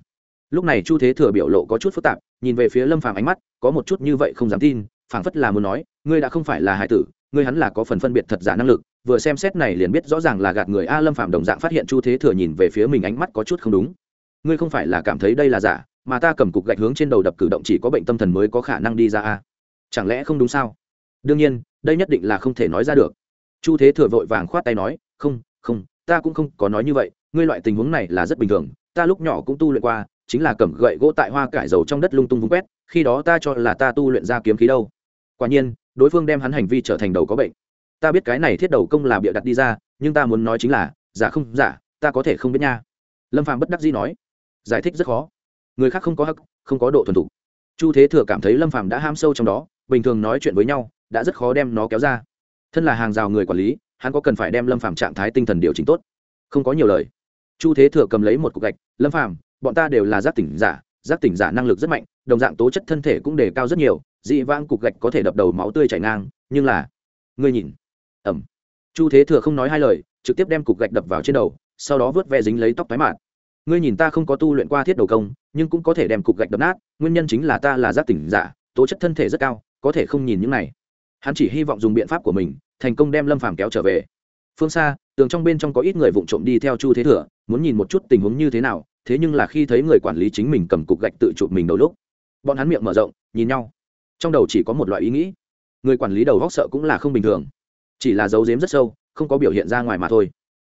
lúc này chu thế thừa biểu lộ có chút phức tạp, nhìn về phía lâm phàm ánh mắt, có một chút như vậy không dám tin, phảng phất là muốn nói, ngươi đã không phải là hải tử, ngươi hắn là có phần phân biệt thật giả năng lực, vừa xem xét này liền biết rõ ràng là gạt người a lâm phàm đồng dạng phát hiện chu thế thừa nhìn về phía mình ánh mắt có chút không đúng. Ngươi không phải là cảm thấy đây là giả, mà ta cầm cục gạch hướng trên đầu đập cử động chỉ có bệnh tâm thần mới có khả năng đi ra a. Chẳng lẽ không đúng sao? Đương nhiên, đây nhất định là không thể nói ra được. Chu thế thừa vội vàng khoát tay nói, không không, ta cũng không có nói như vậy, ngươi loại tình huống này là rất bình thường, ta lúc nhỏ cũng tu luyện qua chính là cầm gậy gỗ tại hoa cải dầu trong đất lung tung vung quét, khi đó ta cho là ta tu luyện ra kiếm khí đâu. Quả nhiên, đối phương đem hắn hành vi trở thành đầu có bệnh. Ta biết cái này thiết đầu công là bịa đặt đi ra, nhưng ta muốn nói chính là, giả không giả, ta có thể không biết nha. Lâm phàm bất đắc dĩ nói. Giải thích rất khó. Người khác không có hắc, không có độ thuần thục. Chu thế thừa cảm thấy lâm phàm đã ham sâu trong đó, bình thường nói chuyện với nhau, đã rất khó đem nó kéo ra. Thân là hàng rào người quản lý, hắn có cần phải đem lâm phàm trạng thái tinh thần điều chỉnh tốt? Không có nhiều lời. Chu thế thừa cầm lấy một cục gạch, lâm phàm bọn ta đều là giác tỉnh giả, giác tỉnh giả năng lực rất mạnh, đồng dạng tố chất thân thể cũng đề cao rất nhiều, dị vãng cục gạch có thể đập đầu máu tươi chảy ngang, nhưng là, ngươi nhìn ẩm chu thế thừa không nói hai lời, trực tiếp đem cục gạch đập vào trên đầu, sau đó vớt ve dính lấy tóc tái mạt ngươi nhìn ta không có tu luyện qua thiết đầu công, nhưng cũng có thể đem cục gạch đập nát, nguyên nhân chính là ta là giác tỉnh giả, tố chất thân thể rất cao, có thể không nhìn những này. Hắn chỉ hy vọng dùng biện pháp của mình, thành công đem lâm phàm kéo trở về. Phương xa, tường trong bên trong có ít người vụng trộm đi theo chu thế thừa, muốn nhìn một chút tình huống như thế nào thế nhưng là khi thấy người quản lý chính mình cầm cục gạch tự chụp mình đầu lúc, bọn hắn miệng mở rộng, nhìn nhau. Trong đầu chỉ có một loại ý nghĩ. Người quản lý đầu góc sợ cũng là không bình thường. Chỉ là dấu dếm rất sâu, không có biểu hiện ra ngoài mà thôi.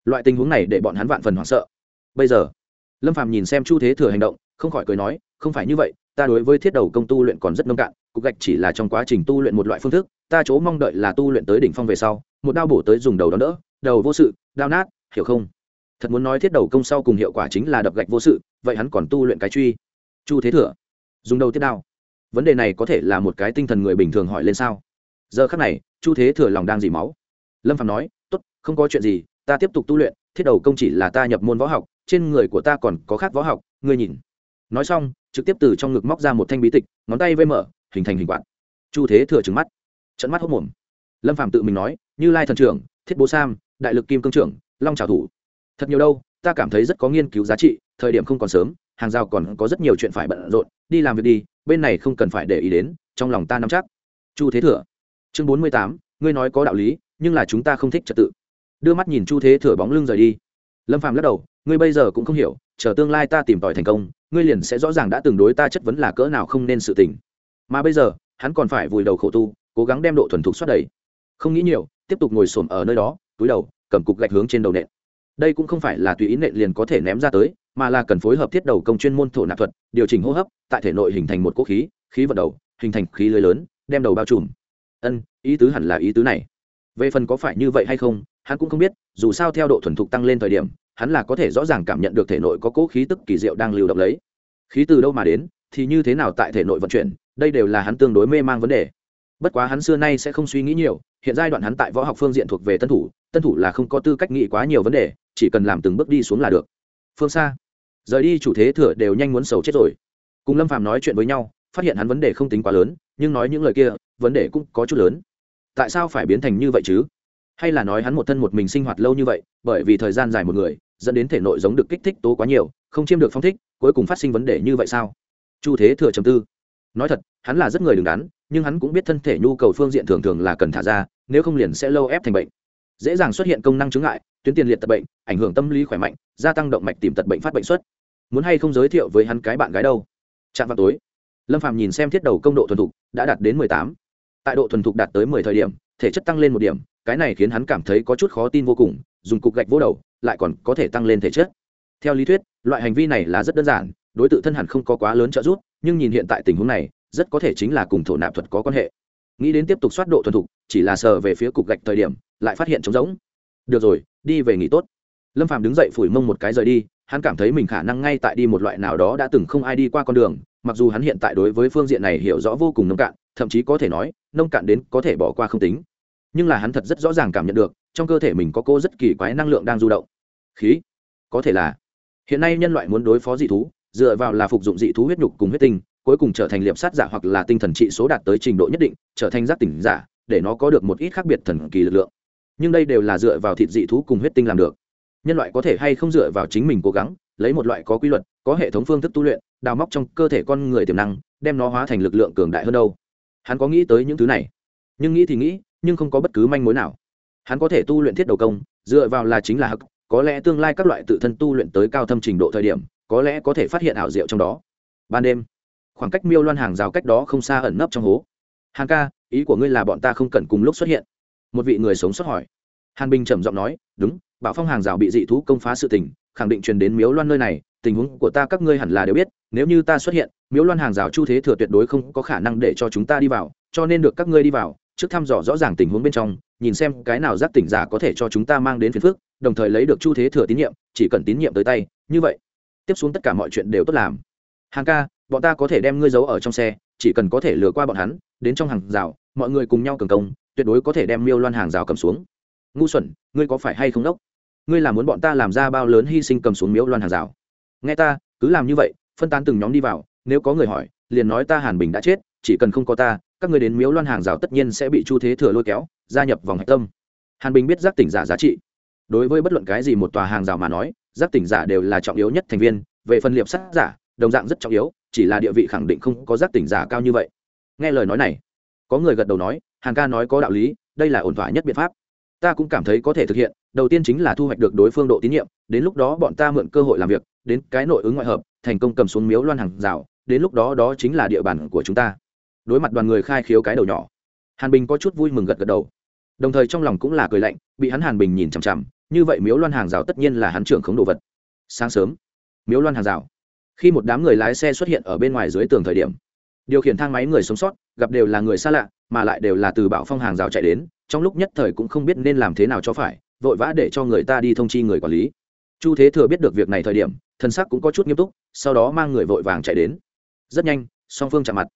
Loại tình huống này để bọn hắn vạn phần hoảng sợ. Bây giờ, lâm phàm nhìn xem chu thế thừa hành động, không khỏi cười nói, không phải như vậy, ta đối với thiết đầu công tu luyện còn rất nông cạn, cục gạch chỉ là trong quá trình tu luyện một loại phương thức, ta chỗ mong đợi là tu luyện tới đỉnh phong về sau, một đao bổ tới dùng đầu đó đỡ, đầu vô sự, đao nát, hiểu không? Thật muốn nói thiết đầu công sau cùng hiệu quả chính là đập gạch vô sự, vậy hắn còn tu luyện cái truy. Chu thế thừa, dùng đầu tiết đao. Vấn đề này có thể là một cái tinh thần người bình thường hỏi lên sao? Giờ khắc này, chu thế thừa lòng đang dì máu. Lâm phạm nói, tốt, không có chuyện gì, ta tiếp tục tu luyện, thiết đầu công chỉ là ta nhập môn võ học, trên người của ta còn có khác võ học, ngươi nhìn. Nói xong, trực tiếp từ trong ngực móc ra một thanh bí tịch, ngón tay vây mở, hình thành hình quạt. Chu thế thừa trứng mắt trận mắt hốc mồm. Lâm phạm tự mình nói, như lai thần trưởng, thiết bố sam, đại lực kim cương trưởng, long trào thủ thật nhiều đâu, ta cảm thấy rất có nghiên cứu giá trị, thời điểm không còn sớm, hàng rào còn có rất nhiều chuyện phải bận rộn, đi làm việc đi, bên này không cần phải để ý đến, trong lòng ta nắm chắc. Chu thế thừa. Chương bốn mươi tám, ngươi nói có đạo lý, nhưng là chúng ta không thích trật tự. Đưa mắt nhìn chu thế thừa bóng lưng rời đi. Lâm phàm lắc đầu, ngươi bây giờ cũng không hiểu, chờ tương lai ta tìm tòi thành công, ngươi liền sẽ rõ ràng đã từng đối ta chất vấn là cỡ nào không nên sự tình. Mà bây giờ, hắn còn phải vùi đầu khổ tu, cố gắng đem độ thuần thục xoát đầy. Không nghĩ nhiều, tiếp tục ngồi xổm ở nơi đó, túi đầu, cầm cục gạch hướng trên đầu nện đây cũng không phải là tùy ý nện liền có thể ném ra tới, mà là cần phối hợp thiết đầu công chuyên môn thổ nạp thuật, điều chỉnh hô hấp, tại thể nội hình thành một cỗ khí khí vận đầu, hình thành khí lưới lớn, đem đầu bao trùm. Ân, ý tứ hẳn là ý tứ này. Về phần có phải như vậy hay không, hắn cũng không biết, dù sao theo độ thuần thục tăng lên thời điểm, hắn là có thể rõ ràng cảm nhận được thể nội có cỗ khí tức kỳ diệu đang lưu động lấy. Khí từ đâu mà đến, thì như thế nào tại thể nội vận chuyển, đây đều là hắn tương đối mê mang vấn đề. Bất quá hắn xưa nay sẽ không suy nghĩ nhiều, hiện giai đoạn hắn tại võ học phương diện thuộc về tân thủ tân thủ là không có tư cách nghĩ quá nhiều vấn đề, chỉ cần làm từng bước đi xuống là được. Phương xa rời đi chủ thế thừa đều nhanh muốn sầu chết rồi. Cùng lâm phàm nói chuyện với nhau, phát hiện hắn vấn đề không tính quá lớn, nhưng nói những lời kia, vấn đề cũng có chút lớn. Tại sao phải biến thành như vậy chứ? Hay là nói hắn một thân một mình sinh hoạt lâu như vậy, bởi vì thời gian dài một người, dẫn đến thể nội giống được kích thích tố quá nhiều, không chiêm được phong thích, cuối cùng phát sinh vấn đề như vậy sao? Chu thế thừa trầm tư. Nói thật, hắn là rất người đứng đắn, nhưng hắn cũng biết thân thể nhu cầu phương diện thường thường là cần thả ra, nếu không liền sẽ lâu ép thành bệnh dễ dàng xuất hiện công năng chứng ngại, tuyến tiền liệt tật bệnh, ảnh hưởng tâm lý khỏe mạnh, gia tăng động mạch tìm tật bệnh phát bệnh xuất muốn hay không giới thiệu với hắn cái bạn gái đâu? Chạm vào tối, lâm phạm nhìn xem thiết đầu công độ thuần thục, đã đạt đến mười tám. Tại độ thuần thục đạt tới mười thời điểm, thể chất tăng lên một điểm, cái này khiến hắn cảm thấy có chút khó tin vô cùng, dùng cục gạch vô đầu, lại còn có thể tăng lên thể chất. Theo lý thuyết, loại hành vi này là rất đơn giản, đối tượng thân hẳn không có quá lớn trợ giúp, nhưng nhìn hiện tại tình huống này, rất có thể chính là cùng thổ nạp thuật có quan hệ. Nghĩ đến tiếp tục soát độ thuần thục, chỉ là sờ về phía cục gạch thời điểm lại phát hiện trống rỗng. Được rồi, đi về nghỉ tốt. Lâm Phàm đứng dậy phủi mông một cái rời đi, hắn cảm thấy mình khả năng ngay tại đi một loại nào đó đã từng không ai đi qua con đường, mặc dù hắn hiện tại đối với phương diện này hiểu rõ vô cùng nông cạn, thậm chí có thể nói, nông cạn đến có thể bỏ qua không tính. Nhưng là hắn thật rất rõ ràng cảm nhận được, trong cơ thể mình có cô rất kỳ quái năng lượng đang du động. Khí? Có thể là. Hiện nay nhân loại muốn đối phó dị thú, dựa vào là phục dụng dị thú huyết nhục cùng huyết tinh, cuối cùng trở thành liệp sát giả hoặc là tinh thần trị số đạt tới trình độ nhất định, trở thành giác tỉnh giả, để nó có được một ít khác biệt thần kỳ lực lượng nhưng đây đều là dựa vào thịt dị thú cùng huyết tinh làm được. Nhân loại có thể hay không dựa vào chính mình cố gắng, lấy một loại có quy luật, có hệ thống phương thức tu luyện, đào móc trong cơ thể con người tiềm năng, đem nó hóa thành lực lượng cường đại hơn đâu. Hắn có nghĩ tới những thứ này, nhưng nghĩ thì nghĩ, nhưng không có bất cứ manh mối nào. Hắn có thể tu luyện thiết đầu công, dựa vào là chính là hắc, có lẽ tương lai các loại tự thân tu luyện tới cao thâm trình độ thời điểm, có lẽ có thể phát hiện ảo diệu trong đó. Ban đêm, khoảng cách miêu loan hàng rào cách đó không xa ẩn nấp trong hố. Hàng ca, ý của ngươi là bọn ta không cần cùng lúc xuất hiện một vị người sống sót hỏi. Hàn bình trầm giọng nói, đúng, bảo phong hàng rào bị dị thú công phá sự tình, khẳng định truyền đến miếu loan nơi này, tình huống của ta các ngươi hẳn là đều biết, nếu như ta xuất hiện, miếu loan hàng rào chu thế thừa tuyệt đối không có khả năng để cho chúng ta đi vào, cho nên được các ngươi đi vào, trước thăm dò rõ ràng tình huống bên trong, nhìn xem cái nào giác tỉnh giả có thể cho chúng ta mang đến phiền phức, đồng thời lấy được chu thế thừa tín nhiệm, chỉ cần tín nhiệm tới tay, như vậy, tiếp xuống tất cả mọi chuyện đều tốt làm. Hàng ca, bọn ta có thể đem ngươi giấu ở trong xe, chỉ cần có thể lừa qua bọn hắn, đến trong hàng rào, mọi người cùng nhau cường công tuyệt đối có thể đem miêu loan hàng rào cầm xuống. Ngu xuẩn, ngươi có phải hay không đốc? Ngươi là muốn bọn ta làm ra bao lớn hy sinh cầm xuống miêu loan hàng rào? Nghe ta, cứ làm như vậy, phân tán từng nhóm đi vào, nếu có người hỏi, liền nói ta hàn bình đã chết, chỉ cần không có ta, các người đến miếu loan hàng rào tất nhiên sẽ bị chu thế thừa lôi kéo, gia nhập vòng hạch tâm. Hàn bình biết giác tỉnh giả giá trị. Đối với bất luận cái gì một tòa hàng rào mà nói, giác tỉnh giả đều là trọng yếu nhất thành viên, về phần liệp sát giả, đồng dạng rất trọng yếu, chỉ là địa vị khẳng định không có giác tỉnh giả cao như vậy. Nghe lời nói này, có người gật đầu nói hàng ca nói có đạo lý, đây là ổn thỏa nhất biện pháp. Ta cũng cảm thấy có thể thực hiện, đầu tiên chính là thu hoạch được đối phương độ tín nhiệm, đến lúc đó bọn ta mượn cơ hội làm việc, đến cái nội ứng ngoại hợp, thành công cầm xuống miếu loan hàng rào, đến lúc đó đó chính là địa bàn của chúng ta. Đối mặt đoàn người khai khiếu cái đầu nhỏ, hàn bình có chút vui mừng gật gật đầu. Đồng thời trong lòng cũng là cười lạnh, bị hắn hàn bình nhìn chằm chằm, như vậy miếu loan hàng rào tất nhiên là hắn trưởng khống đồ vật. Sáng sớm, miếu loan hàng rào. Khi một đám người lái xe xuất hiện ở bên ngoài dưới tường thời điểm điều khiển thang máy người sống sót, gặp đều là người xa lạ, mà lại đều là từ bảo phong hàng rào chạy đến, trong lúc nhất thời cũng không biết nên làm thế nào cho phải, vội vã để cho người ta đi thông chi người quản lý. Chu thế thừa biết được việc này thời điểm, thân sắc cũng có chút nghiêm túc, sau đó mang người vội vàng chạy đến. Rất nhanh, song phương chạm mặt.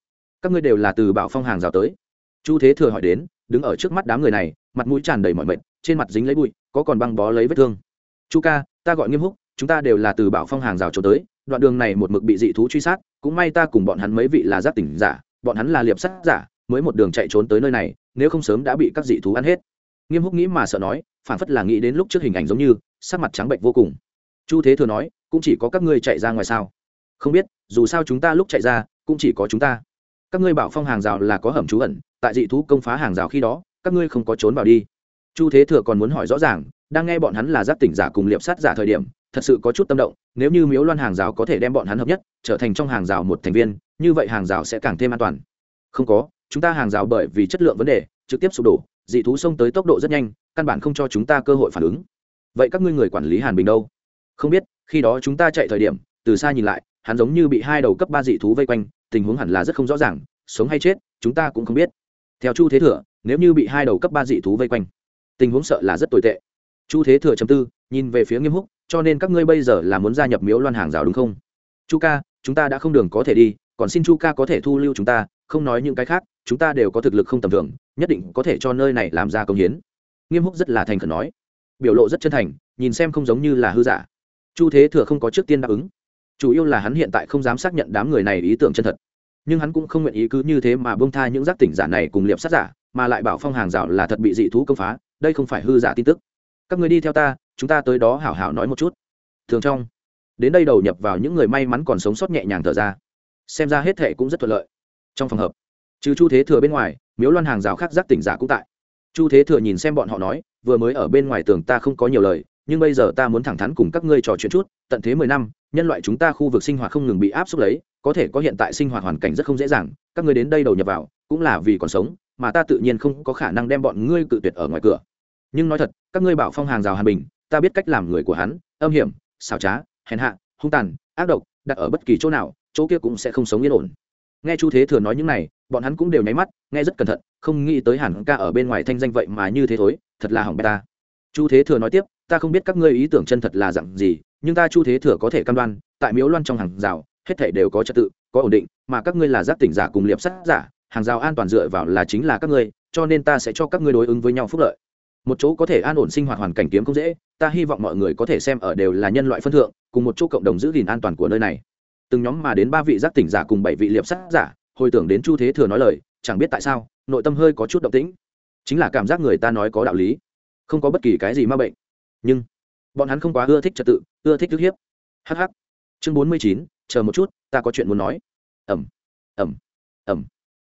Các ngươi đều là từ bảo phong hàng rào tới. Chu thế thừa hỏi đến, đứng ở trước mắt đám người này, mặt mũi tràn đầy mọi mệt, trên mặt dính lấy bụi, có còn băng bó lấy vết thương. Chu ca, ta gọi nghiêm húc, chúng ta đều là từ bảo phong hàng rào trốn tới đoạn đường này một mực bị dị thú truy sát, cũng may ta cùng bọn hắn mấy vị là giác tỉnh giả, bọn hắn là liệp sắt giả, mới một đường chạy trốn tới nơi này, nếu không sớm đã bị các dị thú ăn hết. Nghiêm húc nghĩ mà sợ nói, phản phất là nghĩ đến lúc trước hình ảnh giống như, sắc mặt trắng bệnh vô cùng. Chu thế thừa nói, cũng chỉ có các ngươi chạy ra ngoài sao? Không biết, dù sao chúng ta lúc chạy ra, cũng chỉ có chúng ta. Các ngươi bảo phong hàng rào là có hầm trú ẩn, tại dị thú công phá hàng rào khi đó, các ngươi không có trốn vào đi. Chu thế thừa còn muốn hỏi rõ ràng, đang nghe bọn hắn là giáp tỉnh giả cùng liệp sát giả thời điểm thật sự có chút tâm động, nếu như miếu loan hàng rào có thể đem bọn hắn hợp nhất, trở thành trong hàng rào một thành viên, như vậy hàng rào sẽ càng thêm an toàn. Không có, chúng ta hàng rào bởi vì chất lượng vấn đề, trực tiếp sụp đổ, dị thú xông tới tốc độ rất nhanh, căn bản không cho chúng ta cơ hội phản ứng. Vậy các ngươi người quản lý hàn bình đâu? Không biết, khi đó chúng ta chạy thời điểm, từ xa nhìn lại, hắn giống như bị hai đầu cấp ba dị thú vây quanh, tình huống hẳn là rất không rõ ràng, sống hay chết, chúng ta cũng không biết. Theo chu thế thừa, nếu như bị hai đầu cấp ba dị thú vây quanh, tình huống sợ là rất tồi tệ. Chu thế thừa chấm tư, nhìn về phía nghiêm húc cho nên các ngươi bây giờ là muốn gia nhập miếu loan hàng rào đúng không? Chu ca, chúng ta đã không đường có thể đi, còn xin chu ca có thể thu lưu chúng ta, không nói những cái khác, chúng ta đều có thực lực không tầm thường, nhất định có thể cho nơi này làm ra công hiến. Nghiêm húc rất là thành khẩn nói. Biểu lộ rất chân thành, nhìn xem không giống như là hư giả. Chu thế thừa không có trước tiên đáp ứng. Chủ yếu là hắn hiện tại không dám xác nhận đám người này ý tưởng chân thật. Nhưng hắn cũng không nguyện ý cứ như thế mà bông tha những giác tỉnh giả này cùng liệp sát giả, mà lại bảo phong hàng rào là thật bị dị thú công phá, đây không phải hư giả tin tức. Các người đi theo ta chúng ta tới đó hảo hảo nói một chút. Thường trong, đến đây đầu nhập vào những người may mắn còn sống sót nhẹ nhàng thở ra. Xem ra hết thệ cũng rất thuận lợi. Trong phòng hợp trừ chu thế thừa bên ngoài, miếu loan hàng rào khác giác tỉnh giả cũng tại. Chu thế thừa nhìn xem bọn họ nói, vừa mới ở bên ngoài tường ta không có nhiều lời, nhưng bây giờ ta muốn thẳng thắn cùng các ngươi trò chuyện chút, tận thế mười năm, nhân loại chúng ta khu vực sinh hoạt không ngừng bị áp suất lấy, có thể có hiện tại sinh hoạt hoàn cảnh rất không dễ dàng, các ngươi đến đây đầu nhập vào, cũng là vì còn sống, mà ta tự nhiên không có khả năng đem bọn ngươi cự tuyệt ở ngoài cửa. Nhưng nói thật, các ngươi bảo phong hàng rào hàn bình ta biết cách làm người của hắn, âm hiểm, xảo trá, hèn hạ, hung tàn, ác độc, đặt ở bất kỳ chỗ nào, chỗ kia cũng sẽ không sống yên ổn. Nghe chu thế thừa nói những này, bọn hắn cũng đều nháy mắt, nghe rất cẩn thận, không nghĩ tới hẳn ca ở bên ngoài thanh danh vậy mà như thế thối, thật là hỏng bét ta. Chu thế thừa nói tiếp, ta không biết các ngươi ý tưởng chân thật là dặn gì, nhưng ta chu thế thừa có thể cam đoan, tại miếu loan trong hàng rào, hết thể đều có trật tự, có ổn định, mà các ngươi là giác tỉnh giả cùng liệp sát giả, hàng rào an toàn dựa vào là chính là các ngươi, cho nên ta sẽ cho các ngươi đối ứng với nhau phúc lợi một chỗ có thể an ổn sinh hoạt hoàn cảnh kiếm không dễ, ta hy vọng mọi người có thể xem ở đều là nhân loại phân thượng, cùng một chỗ cộng đồng giữ gìn an toàn của nơi này. Từng nhóm mà đến ba vị giác tỉnh giả cùng bảy vị liệp sát giả, hồi tưởng đến chu thế thừa nói lời, chẳng biết tại sao, nội tâm hơi có chút động tĩnh. Chính là cảm giác người ta nói có đạo lý, không có bất kỳ cái gì ma bệnh. Nhưng, bọn hắn không quá ưa thích trật tự, ưa thích thức hiếp. Hh chương bốn mươi chín, chờ một chút, ta có chuyện muốn nói. Ẩm ẩm ẩm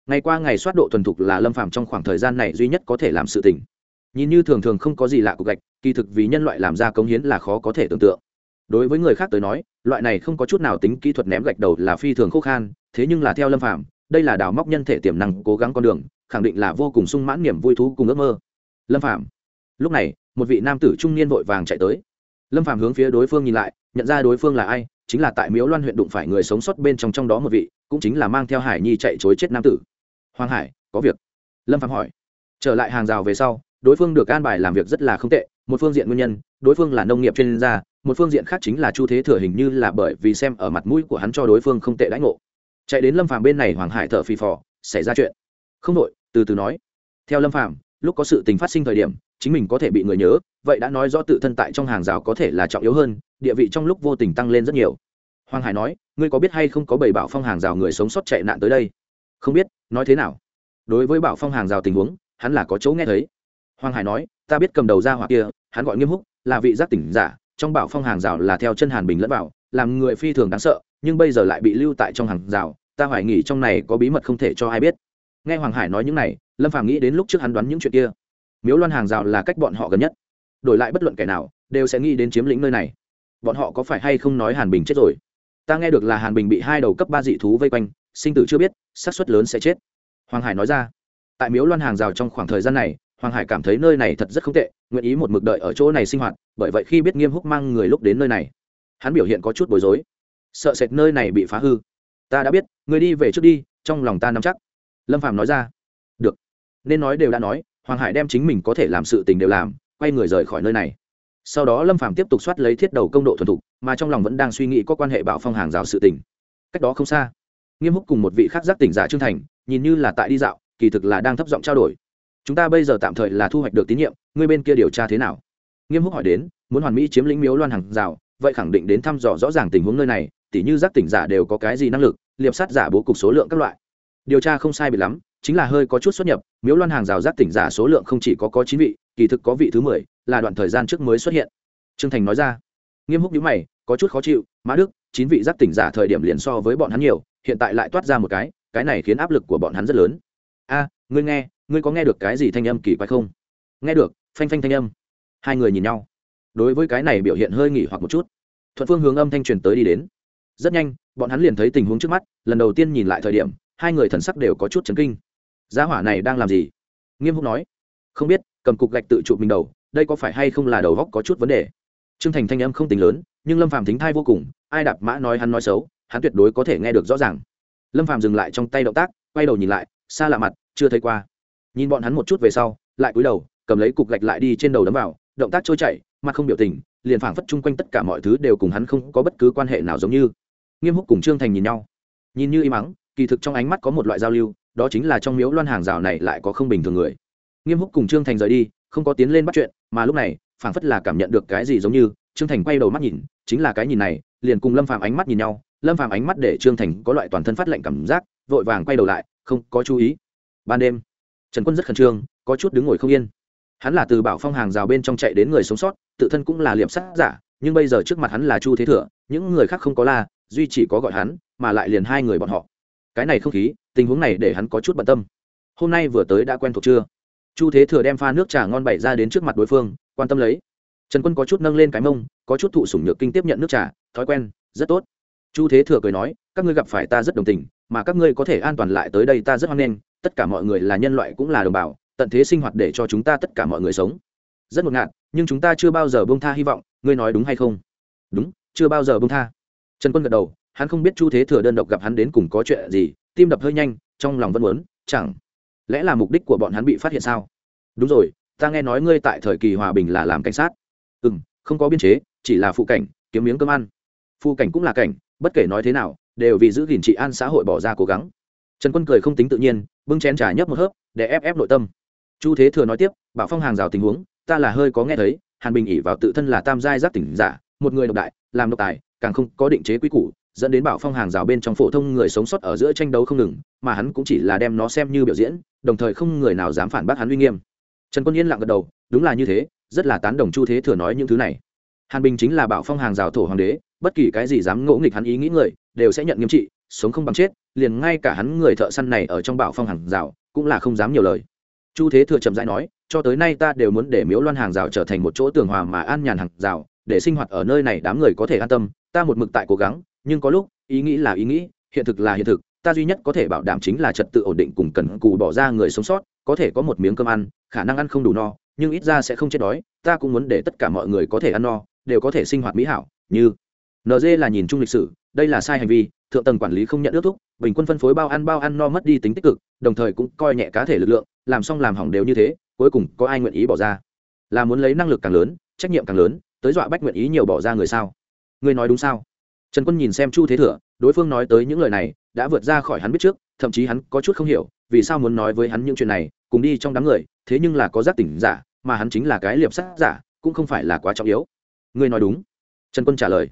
ngày qua ngày soát độ thuần thục là lâm phàm trong khoảng thời gian này duy nhất có thể làm sự tình nhìn như thường thường không có gì lạ cục gạch, kỳ thực vì nhân loại làm ra công hiến là khó có thể tưởng tượng. Đối với người khác tới nói, loại này không có chút nào tính kỹ thuật ném gạch đầu là phi thường khô khan, thế nhưng là theo lâm Phạm đây là đào móc nhân thể tiềm năng cố gắng con đường, khẳng định là vô cùng sung mãn niềm vui thú cùng ước mơ. Lâm phạm lúc này, một vị nam tử trung niên vội vàng chạy tới. Lâm phạm hướng phía đối phương nhìn lại, nhận ra đối phương là ai, chính là tại miếu loan huyện đụng phải người sống sót bên trong trong đó một vị, cũng chính là mang theo hải nhi chạy chối chết nam tử. Hoàng hải, có việc. Lâm phạm hỏi. Trở lại hàng rào về sau đối phương được an bài làm việc rất là không tệ, một phương diện nguyên nhân, đối phương là nông nghiệp chuyên gia, một phương diện khác chính là chu thế thừa hình như là bởi vì xem ở mặt mũi của hắn cho đối phương không tệ đãi ngộ. Chạy đến lâm phàm bên này hoàng hải thở phì phò, xảy ra chuyện. Không đội từ từ nói. Theo lâm phàm, lúc có sự tình phát sinh thời điểm, chính mình có thể bị người nhớ, vậy đã nói rõ tự thân tại trong hàng rào có thể là trọng yếu hơn, địa vị trong lúc vô tình tăng lên rất nhiều. Hoàng hải nói, ngươi có biết hay không có bảy bảo phong hàng rào người sống sót chạy nạn tới đây? Không biết, nói thế nào? Đối với bảo phong hàng rào tình huống, hắn là có chỗ nghe thấy hoàng hải nói, ta biết cầm đầu ra hỏa kia, hắn gọi nghiêm húc, là vị giác tỉnh giả, trong bảo phong hàng rào là theo chân hàn bình lẫn vào, làm người phi thường đáng sợ, nhưng bây giờ lại bị lưu tại trong hàng rào, ta hoài nghỉ trong này có bí mật không thể cho ai biết. Nghe hoàng hải nói những này, lâm phàm nghĩ đến lúc trước hắn đoán những chuyện kia. Miếu loan hàng rào là cách bọn họ gần nhất. Đổi lại bất luận kẻ nào, đều sẽ nghĩ đến chiếm lĩnh nơi này. Bọn họ có phải hay không nói hàn bình chết rồi? Ta nghe được là hàn bình bị hai đầu cấp ba dị thú vây quanh, sinh tử chưa biết, xác suất lớn sẽ chết. Hoàng hải nói ra. Tại miếu loan hàng rào trong khoảng thời gian này hoàng hải cảm thấy nơi này thật rất không tệ, nguyện ý một mực đợi ở chỗ này sinh hoạt, bởi vậy khi biết nghiêm húc mang người lúc đến nơi này, hắn biểu hiện có chút bối rối. Sợ sệt nơi này bị phá hư. Ta đã biết, người đi về trước đi, trong lòng ta nắm chắc. Lâm phàm nói ra. Được. Nên nói đều đã nói, hoàng hải đem chính mình có thể làm sự tình đều làm, quay người rời khỏi nơi này. Sau đó lâm phàm tiếp tục soát lấy thiết đầu công độ thuần thục, mà trong lòng vẫn đang suy nghĩ có quan hệ bảo phong hàng rào sự tình. Cách đó không xa, nghiêm húc cùng một vị khác giác tỉnh giả trương thành, nhìn như là tại đi dạo, kỳ thực là đang thấp giọng trao đổi chúng ta bây giờ tạm thời là thu hoạch được tín nhiệm, ngươi bên kia điều tra thế nào? Nghiêm húc hỏi đến, muốn hoàn mỹ chiếm lĩnh miếu loan hàng rào vậy khẳng định đến thăm dò rõ ràng tình huống nơi này, tỉ như giác tỉnh giả đều có cái gì năng lực, liệp sát giả bố cục số lượng các loại. Điều tra không sai bị lắm, chính là hơi có chút xuất nhập, miếu loan hàng rào giác tỉnh giả số lượng không chỉ có có chín vị, kỳ thực có vị thứ mười, là đoạn thời gian trước mới xuất hiện. Trương thành nói ra. Nghiêm húc nhíu mày, có chút khó chịu, mã đức, chín vị giác tỉnh giả thời điểm liền so với bọn hắn nhiều, hiện tại lại toát ra một cái cái này khiến áp lực của bọn hắn rất lớn. A, ngươi nghe ngươi có nghe được cái gì thanh âm kỳ quái không? Nghe được, phanh phanh thanh âm. Hai người nhìn nhau. Đối với cái này biểu hiện hơi nghỉ hoặc một chút. Thuận phương hướng âm thanh truyền tới đi đến. Rất nhanh, bọn hắn liền thấy tình huống trước mắt, lần đầu tiên nhìn lại thời điểm, hai người thần sắc đều có chút chấn kinh. Giá hỏa này đang làm gì? Nghiêm húc nói. Không biết, cầm cục gạch tự trụ mình đầu, đây có phải hay không là đầu góc có chút vấn đề? Trương thành thanh âm không tính lớn, nhưng lâm phàm thính thai vô cùng, ai đạp mã nói hắn nói xấu, hắn tuyệt đối có thể nghe được rõ ràng. Lâm phàm dừng lại trong tay động tác, quay đầu nhìn lại, xa lạ mặt, chưa thấy qua nhìn bọn hắn một chút về sau, lại cúi đầu, cầm lấy cục gạch lại đi trên đầu đấm vào, động tác trôi chảy, mặt không biểu tình, liền phảng phất chung quanh tất cả mọi thứ đều cùng hắn không có bất cứ quan hệ nào giống như. Nghiêm húc cùng trương thành nhìn nhau. Nhìn như im mắng kỳ thực trong ánh mắt có một loại giao lưu, đó chính là trong miếu loan hàng rào này lại có không bình thường người. Nghiêm húc cùng trương thành rời đi, không có tiến lên bắt chuyện, mà lúc này, phảng phất là cảm nhận được cái gì giống như, trương thành quay đầu mắt nhìn, chính là cái nhìn này, liền cùng lâm phàm ánh mắt nhìn nhau, lâm phàm ánh mắt để trương thành có loại toàn thân phát lệnh cảm giác, vội vàng quay đầu lại, không có chú ý. Ban đêm trần quân rất khẩn trương, có chút đứng ngồi không yên. Hắn là từ bảo phong hàng rào bên trong chạy đến người sống sót, tự thân cũng là liệp sát giả, nhưng bây giờ trước mặt hắn là chu thế thừa những người khác không có la, duy chỉ có gọi hắn, mà lại liền hai người bọn họ. Cái này không khí, tình huống này để hắn có chút bận tâm. Hôm nay vừa tới đã quen thuộc chưa? Chu thế thừa đem pha nước trà ngon bày ra đến trước mặt đối phương, quan tâm lấy. Trần quân có chút nâng lên cái mông, có chút thụ sủng nhược kinh tiếp nhận nước trà, thói quen, rất tốt. Chu thế thừa cười nói, các ngươi gặp phải ta rất đồng tình mà các ngươi có thể an toàn lại tới đây ta rất hoan nghênh, tất cả mọi người là nhân loại cũng là đồng bào, tận thế sinh hoạt để cho chúng ta tất cả mọi người sống. Rất ngột ngạt, nhưng chúng ta chưa bao giờ bông tha hy vọng, ngươi nói đúng hay không? Đúng, chưa bao giờ bông tha. Trần quân gật đầu, hắn không biết chu thế thừa đơn độc gặp hắn đến cùng có chuyện gì, tim đập hơi nhanh, trong lòng vẫn muốn, chẳng lẽ là mục đích của bọn hắn bị phát hiện sao? Đúng rồi, ta nghe nói ngươi tại thời kỳ hòa bình là làm cảnh sát. Ừ m không có biên chế, chỉ là phụ cảnh, kiếm miếng cơm ăn. Phụ cảnh cũng là cảnh, bất kể nói thế nào đều vì giữ gìn trị an xã hội bỏ ra cố gắng. Trần quân cười không tính tự nhiên, bưng chén trà nhấp một hớp, để ép ép nội tâm. Chu thế thừa nói tiếp, bảo phong hàng rào tình huống, ta là hơi có nghe thấy, hàn bình ỉ vào tự thân là tam giai giác tỉnh giả, một người độc đại, làm độc tài, càng không có định chế quy củ, dẫn đến bảo phong hàng rào bên trong phổ thông người sống sót ở giữa tranh đấu không ngừng, mà hắn cũng chỉ là đem nó xem như biểu diễn, đồng thời không người nào dám phản bác hắn uy nghiêm. Trần quân yên lặng gật đầu, đúng là như thế, rất là tán đồng chu thế thừa nói những thứ này. Hàn bình chính là bảo phong hàng rào thổ hoàng đế, bất kỳ cái gì dám ngỗ nghịch hắn ý nghĩ người đều sẽ nhận nghiêm trị, sống không bằng chết, liền ngay cả hắn người thợ săn này ở trong bảo phong hàng rào cũng là không dám nhiều lời. Chu thế thừa trầm rãi nói, cho tới nay ta đều muốn để miếu loan hàng rào trở thành một chỗ tường hòa mà an nhàn hàng rào, để sinh hoạt ở nơi này đám người có thể an tâm, ta một mực tại cố gắng, nhưng có lúc, ý nghĩ là ý nghĩ, hiện thực là hiện thực, ta duy nhất có thể bảo đảm chính là trật tự ổn định cùng cần cù bỏ ra người sống sót, có thể có một miếng cơm ăn, khả năng ăn không đủ no, nhưng ít ra sẽ không chết đói, ta cũng muốn để tất cả mọi người có thể ăn no, đều có thể sinh hoạt mỹ hảo, như nd là nhìn chung lịch sử, đây là sai hành vi, thượng tầng quản lý không nhận ước thúc, bình quân phân phối bao ăn bao ăn no mất đi tính tích cực, đồng thời cũng coi nhẹ cá thể lực lượng, làm xong làm hỏng đều như thế, cuối cùng có ai nguyện ý bỏ ra? Là muốn lấy năng lực càng lớn, trách nhiệm càng lớn, tới dọa bách nguyện ý nhiều bỏ ra người sao? Người nói đúng sao? Trần quân nhìn xem chu thế thừa, đối phương nói tới những lời này, đã vượt ra khỏi hắn biết trước, thậm chí hắn có chút không hiểu, vì sao muốn nói với hắn những chuyện này, cùng đi trong đám người, thế nhưng là có giác tỉnh giả, mà hắn chính là cái liệp sát giả, cũng không phải là quá trọng yếu. Ngươi nói đúng. Trần quân trả lời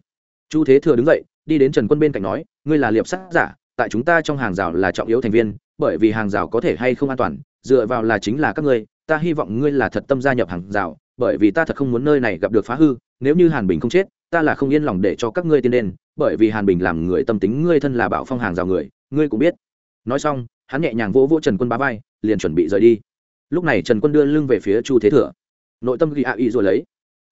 chu thế thừa đứng dậy, đi đến trần quân bên cạnh nói, ngươi là liệp sát giả, tại chúng ta trong hàng rào là trọng yếu thành viên, bởi vì hàng rào có thể hay không an toàn, dựa vào là chính là các ngươi, ta hy vọng ngươi là thật tâm gia nhập hàng rào, bởi vì ta thật không muốn nơi này gặp được phá hư, nếu như hàn bình không chết, ta là không yên lòng để cho các ngươi tiến lên, bởi vì hàn bình làm người tâm tính ngươi thân là bảo phong hàng rào người, ngươi cũng biết. Nói xong, hắn nhẹ nhàng vỗ vỗ trần quân bá vai, liền chuẩn bị rời đi. Lúc này trần quân đưa lưng về phía chu thế thừa. Nội tâm ghi ạ ý rồi lấy.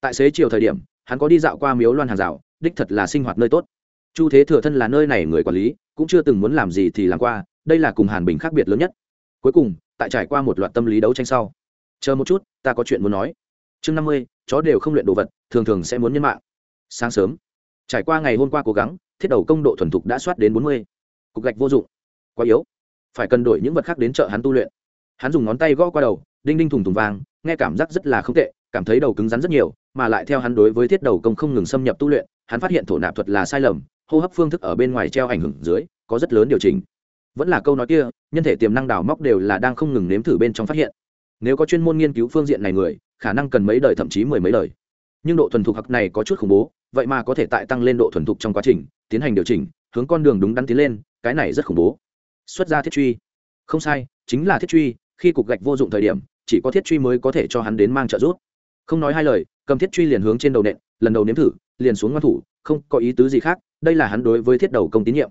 Tại xế chiều thời điểm, hắn có đi dạo qua miếu loan hàng rào đích thật là sinh hoạt nơi tốt. Chu thế thừa thân là nơi này người quản lý, cũng chưa từng muốn làm gì thì làm qua, đây là cùng hàn bình khác biệt lớn nhất. Cuối cùng, tại trải qua một loạt tâm lý đấu tranh sau. Chờ một chút, ta có chuyện muốn nói. Chương năm mươi, chó đều không luyện đồ vật, thường thường sẽ muốn nhân mạng. Sáng sớm, trải qua ngày hôm qua cố gắng, thiết đầu công độ thuần thục đã soát đến bốn mươi. Cục gạch vô dụng. Quá yếu. Phải cần đổi những vật khác đến chợ hắn tu luyện. Hắn dùng ngón tay gõ qua đầu, đinh đinh thùng thùng vàng nghe cảm giác rất là không tệ, cảm thấy đầu cứng rắn rất nhiều, mà lại theo hắn đối với thiết đầu công không ngừng xâm nhập tu luyện hắn phát hiện thổ nạp thuật là sai lầm, hô hấp phương thức ở bên ngoài treo ảnh hưởng dưới, có rất lớn điều chỉnh. Vẫn là câu nói kia, nhân thể tiềm năng đào móc đều là đang không ngừng nếm thử bên trong phát hiện. Nếu có chuyên môn nghiên cứu phương diện này người, khả năng cần mấy đời thậm chí mười mấy đời. Nhưng độ thuần thục học này có chút khủng bố, vậy mà có thể tại tăng lên độ thuần thục trong quá trình, tiến hành điều chỉnh, hướng con đường đúng đắn tiến lên, cái này rất khủng bố. Xuất ra thiết truy. Không sai, chính là thiết truy, khi cục gạch vô dụng thời điểm, chỉ có thiết truy mới có thể cho hắn đến mang trợ giúp. Không nói hai lời, cầm thiết truy liền hướng trên đầu nện lần đầu nếm thử, liền xuống ngoan thủ, không có ý tứ gì khác, đây là hắn đối với thiết đầu công tín nhiệm.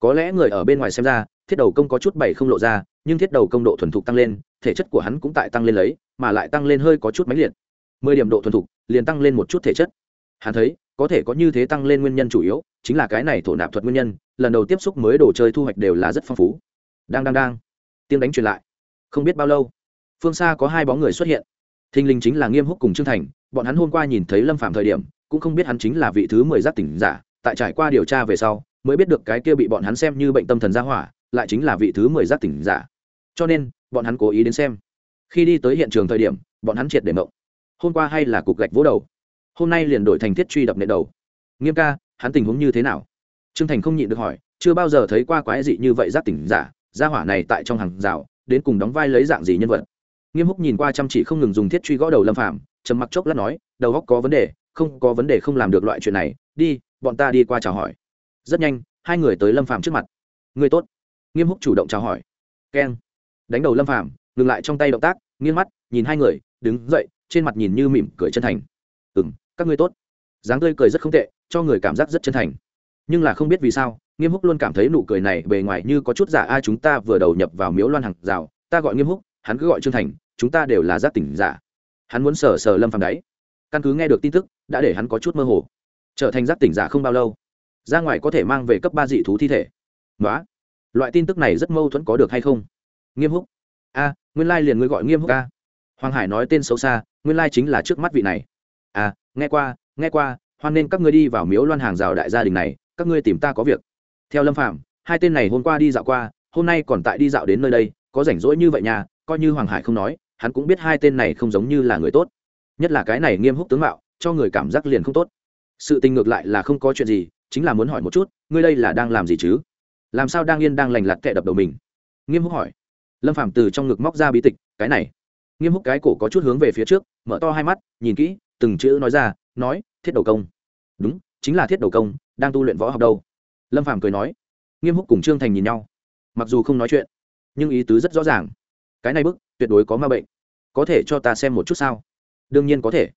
Có lẽ người ở bên ngoài xem ra, thiết đầu công có chút bảy không lộ ra, nhưng thiết đầu công độ thuần thục tăng lên, thể chất của hắn cũng tại tăng lên lấy, mà lại tăng lên hơi có chút máy liệt. Mười điểm độ thuần thục, liền tăng lên một chút thể chất. Hắn thấy, có thể có như thế tăng lên nguyên nhân chủ yếu, chính là cái này thổ nạp thuật nguyên nhân, lần đầu tiếp xúc mới đồ chơi thu hoạch đều là rất phong phú. Đang đang đang. Tiếng đánh truyền lại. Không biết bao lâu, phương xa có hai bóng người xuất hiện. Thình linh chính là nghiêm húc cùng trương thành bọn hắn hôm qua nhìn thấy lâm phạm thời điểm, cũng không biết hắn chính là vị thứ mười giác tỉnh giả, tại trải qua điều tra về sau, mới biết được cái kia bị bọn hắn xem như bệnh tâm thần gia hỏa, lại chính là vị thứ mười giác tỉnh giả. Cho nên, bọn hắn cố ý đến xem. Khi đi tới hiện trường thời điểm, bọn hắn triệt để mộng. Hôm qua hay là cục gạch vỗ đầu? Hôm nay liền đổi thành thiết truy đập nệ đầu. Nghiêm ca, hắn tình huống như thế nào? Trương thành không nhịn được hỏi, chưa bao giờ thấy qua quái dị như vậy giác tỉnh giả, gia hỏa này tại trong hàng rào, đến cùng đóng vai lấy dạng gì nhân vật? Nghiêm húc nhìn qua chăm chỉ không ngừng dùng thiết truy gõ đầu lâm phạm trầm mặc chốc lát nói, đầu góc có vấn đề, không có vấn đề không làm được loại chuyện này, đi, bọn ta đi qua chào hỏi. Rất nhanh, hai người tới lâm phạm trước mặt. Người tốt. Nghiêm húc chủ động chào hỏi. Keng. Đánh đầu lâm phạm ngừng lại trong tay động tác, nghiêng mắt, nhìn hai người, đứng dậy, trên mặt nhìn như mỉm cười chân thành. Ừ m các ngươi tốt. Dáng tươi cười rất không tệ, cho người cảm giác rất chân thành. Nhưng là không biết vì sao, nghiêm húc luôn cảm thấy nụ cười này bề ngoài như có chút giả ai chúng ta vừa đầu nhập vào miếu loan hàng rào, ta gọi nghiêm húc, hắn cứ gọi trương thành, chúng ta đều là giác tỉnh giả hắn muốn sờ sờ lâm phàm đáy. Căn cứ nghe được tin tức, đã để hắn có chút mơ hồ. Trở thành giác tỉnh giả không bao lâu, ra ngoài có thể mang về cấp ba dị thú thi thể. Nói loại tin tức này rất mâu thuẫn có được hay không? Nghiêm húc. A, nguyên lai liền ngươi gọi nghiêm húc a. Hoàng hải nói tên xấu xa, nguyên lai chính là trước mắt vị này. À nghe qua nghe qua, hoan nên các ngươi đi vào miếu loan hàng rào đại gia đình này, các ngươi tìm ta có việc. Theo lâm phạm hai tên này hôm qua đi dạo qua, hôm nay còn tại đi dạo đến nơi đây, có rảnh rỗi như vậy nhà coi như hoàng hải không nói hắn cũng biết hai tên này không giống như là người tốt. Nhất là cái này nghiêm húc tướng mạo, cho người cảm giác liền không tốt. Sự tình ngược lại là không có chuyện gì, chính là muốn hỏi một chút, ngươi đây là đang làm gì chứ? Làm sao đang yên đang lành lặt kệ đập đầu mình? Nghiêm húc hỏi. Lâm phạm từ trong ngực móc ra bí tịch, cái này. Nghiêm húc cái cổ có chút hướng về phía trước, mở to hai mắt, nhìn kỹ, từng chữ nói ra, nói, thiết đầu công. Đúng, chính là thiết đầu công, đang tu luyện võ học đâu. Lâm phàm cười nói. Nghiêm húc cùng trương thành nhìn nhau. Mặc dù không nói chuyện, nhưng ý tứ rất rõ ràng. Cái này bức tuyệt đối có ma bệnh. Có thể cho ta xem một chút sao? Đương nhiên có thể.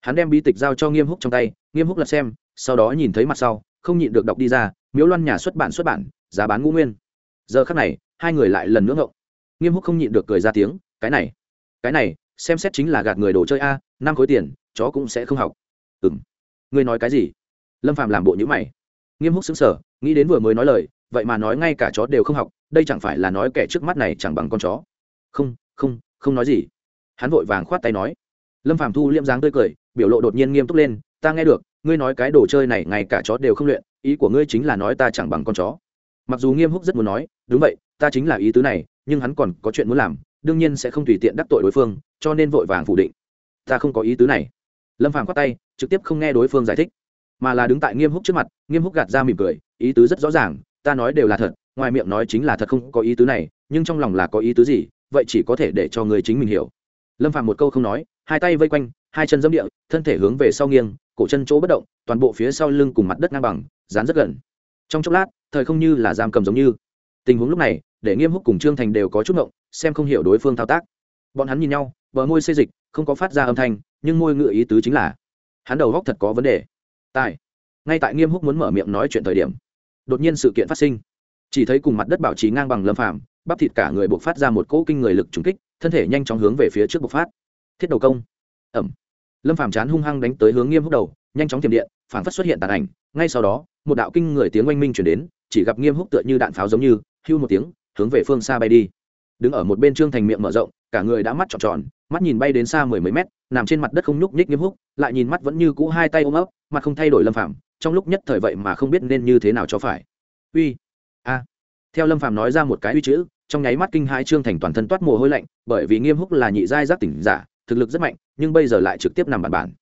Hắn đem bi tịch giao cho nghiêm húc trong tay, nghiêm húc lật xem, sau đó nhìn thấy mặt sau, không nhịn được đọc đi ra, miếu loan nhà xuất bản xuất bản, giá bán ngũ nguyên. Giờ khắc này, hai người lại lần nữa ngộng. Nghiêm húc không nhịn được cười ra tiếng, cái này cái này, xem xét chính là gạt người đồ chơi a, năm khối tiền, chó cũng sẽ không học. Ừng ngươi nói cái gì? Lâm phạm làm bộ nhữ mày. Nghiêm húc xứng sở nghĩ đến vừa mới nói lời, vậy mà nói ngay cả chó đều không học, đây chẳng phải là nói kẻ trước mắt này chẳng bằng con chó. Không không không nói gì. Hắn vội vàng khoát tay nói. Lâm Phạm thu liêm dáng tươi cười, biểu lộ đột nhiên nghiêm túc lên, ta nghe được, ngươi nói cái đồ chơi này ngay cả chó đều không luyện, ý của ngươi chính là nói ta chẳng bằng con chó. Mặc dù nghiêm húc rất muốn nói, đúng vậy, ta chính là ý tứ này, nhưng hắn còn có chuyện muốn làm, đương nhiên sẽ không tùy tiện đắc tội đối phương, cho nên vội vàng phủ định. Ta không có ý tứ này. Lâm phàm khoát tay, trực tiếp không nghe đối phương giải thích, mà là đứng tại nghiêm húc trước mặt, nghiêm húc gạt ra mỉm cười, ý tứ rất rõ ràng, ta nói đều là thật, ngoài miệng nói chính là thật không có ý tứ này, nhưng trong lòng là có ý tứ gì vậy chỉ có thể để cho người chính mình hiểu. Lâm phạm một câu không nói, hai tay vây quanh, hai chân dẫm địa, thân thể hướng về sau nghiêng, cổ chân chỗ bất động, toàn bộ phía sau lưng cùng mặt đất ngang bằng, dán rất gần. Trong chốc lát, thời không như là giam cầm giống như. Tình huống lúc này, để nghiêm húc cùng trương thành đều có chút ngộng, xem không hiểu đối phương thao tác. Bọn hắn nhìn nhau, bờ môi xê dịch, không có phát ra âm thanh, nhưng môi ngựa ý tứ chính là, hắn đầu góc thật có vấn đề. Tại ngay tại nghiêm húc muốn mở miệng nói chuyện thời điểm, đột nhiên sự kiện phát sinh. Chỉ thấy cùng mặt đất bảo trì ngang bằng lâm phàm bắp thịt cả người buộc phát ra một cỗ kinh người lực trùng kích, thân thể nhanh chóng hướng về phía trước bộc phát. Thiết đầu công. Ẩm. Lâm phàm chán hung hăng đánh tới hướng nghiêm húc đầu, nhanh chóng tiềm điện, phản phất xuất hiện tàn ảnh. Ngay sau đó, một đạo kinh người tiếng oanh minh chuyển đến, chỉ gặp nghiêm húc tựa như đạn pháo giống như, hưu một tiếng, hướng về phương xa bay đi. Đứng ở một bên trương thành miệng mở rộng, cả người đã mắt tròn tròn, mắt nhìn bay đến xa mười mấy mét, nằm trên mặt đất không nhúc nhích nghiêm húc, lại nhìn mắt vẫn như cũ hai tay ôm ấp, mặt không thay đổi lâm phàm, trong lúc nhất thời vậy mà không biết nên như thế nào cho phải. Uy. A theo lâm phàm nói ra một cái uy chữ, trong nháy mắt kinh hai trương thành toàn thân toát mồ hôi lạnh, bởi vì nghiêm húc là nhị giai giác tỉnh giả, thực lực rất mạnh, nhưng bây giờ lại trực tiếp nằm bản bản.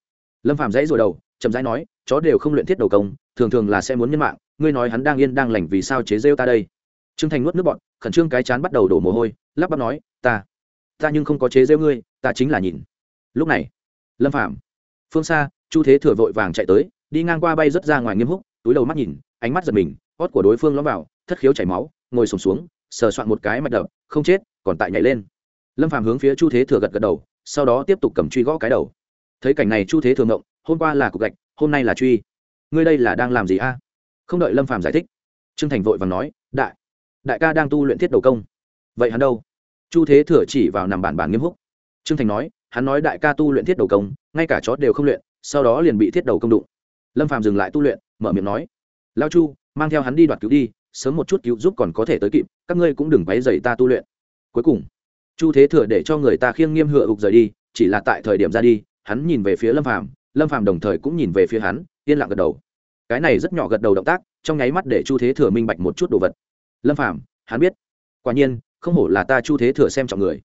Lâm phàm dãy rồi đầu, chậm rãi nói, chó đều không luyện thiết đầu công, thường thường là sẽ muốn nhân mạng, ngươi nói hắn đang yên đang lành vì sao chế rêu ta đây? Trương thành nuốt nước bọn khẩn trương cái chán bắt đầu đổ mồ hôi, lắp bắp nói, ta ta nhưng không có chế rêu ngươi, ta chính là nhìn. Lúc này, lâm phạm phương xa, chu thế thừa vội vàng chạy tới, đi ngang qua bay rất ra ngoài nghiêm húc, túi đầu mắt nhìn, ánh mắt giật mình, hót của đối phương lõm vào thất khiếu chảy máu ngồi sùng xuống, xuống sờ soạn một cái mạch đập không chết còn tại nhảy lên. Lâm phàm hướng phía chu thế thừa gật gật đầu sau đó tiếp tục cầm truy gõ cái đầu. Thấy cảnh này chu thế thừa ngộng hôm qua là cục gạch hôm nay là truy. Ngươi đây là đang làm gì a? Không đợi lâm phàm giải thích trương thành vội và nói đại đại ca đang tu luyện thiết đầu công. Vậy hắn đâu? Chu thế thừa chỉ vào nằm bản bản nghiêm húc. Trương thành nói hắn nói đại ca tu luyện thiết đầu công ngay cả chó đều không luyện sau đó liền bị thiết đầu công đụng. Lâm phàm dừng lại tu luyện mở miệng nói lao chu mang theo hắn đi đoạt cứu đi sớm một chút cứu giúp còn có thể tới kịp, các ngươi cũng đừng váy dày ta tu luyện. Cuối cùng, chu thế thừa để cho người ta khiêng nghiêm hựa ục rời đi, chỉ là tại thời điểm ra đi, hắn nhìn về phía lâm phàm lâm phàm đồng thời cũng nhìn về phía hắn, yên lặng gật đầu. Cái này rất nhỏ gật đầu động tác, trong nháy mắt để chu thế thừa minh bạch một chút đồ vật. Lâm phàm, hắn biết. Quả nhiên, không hổ là ta chu thế thừa xem trọng người.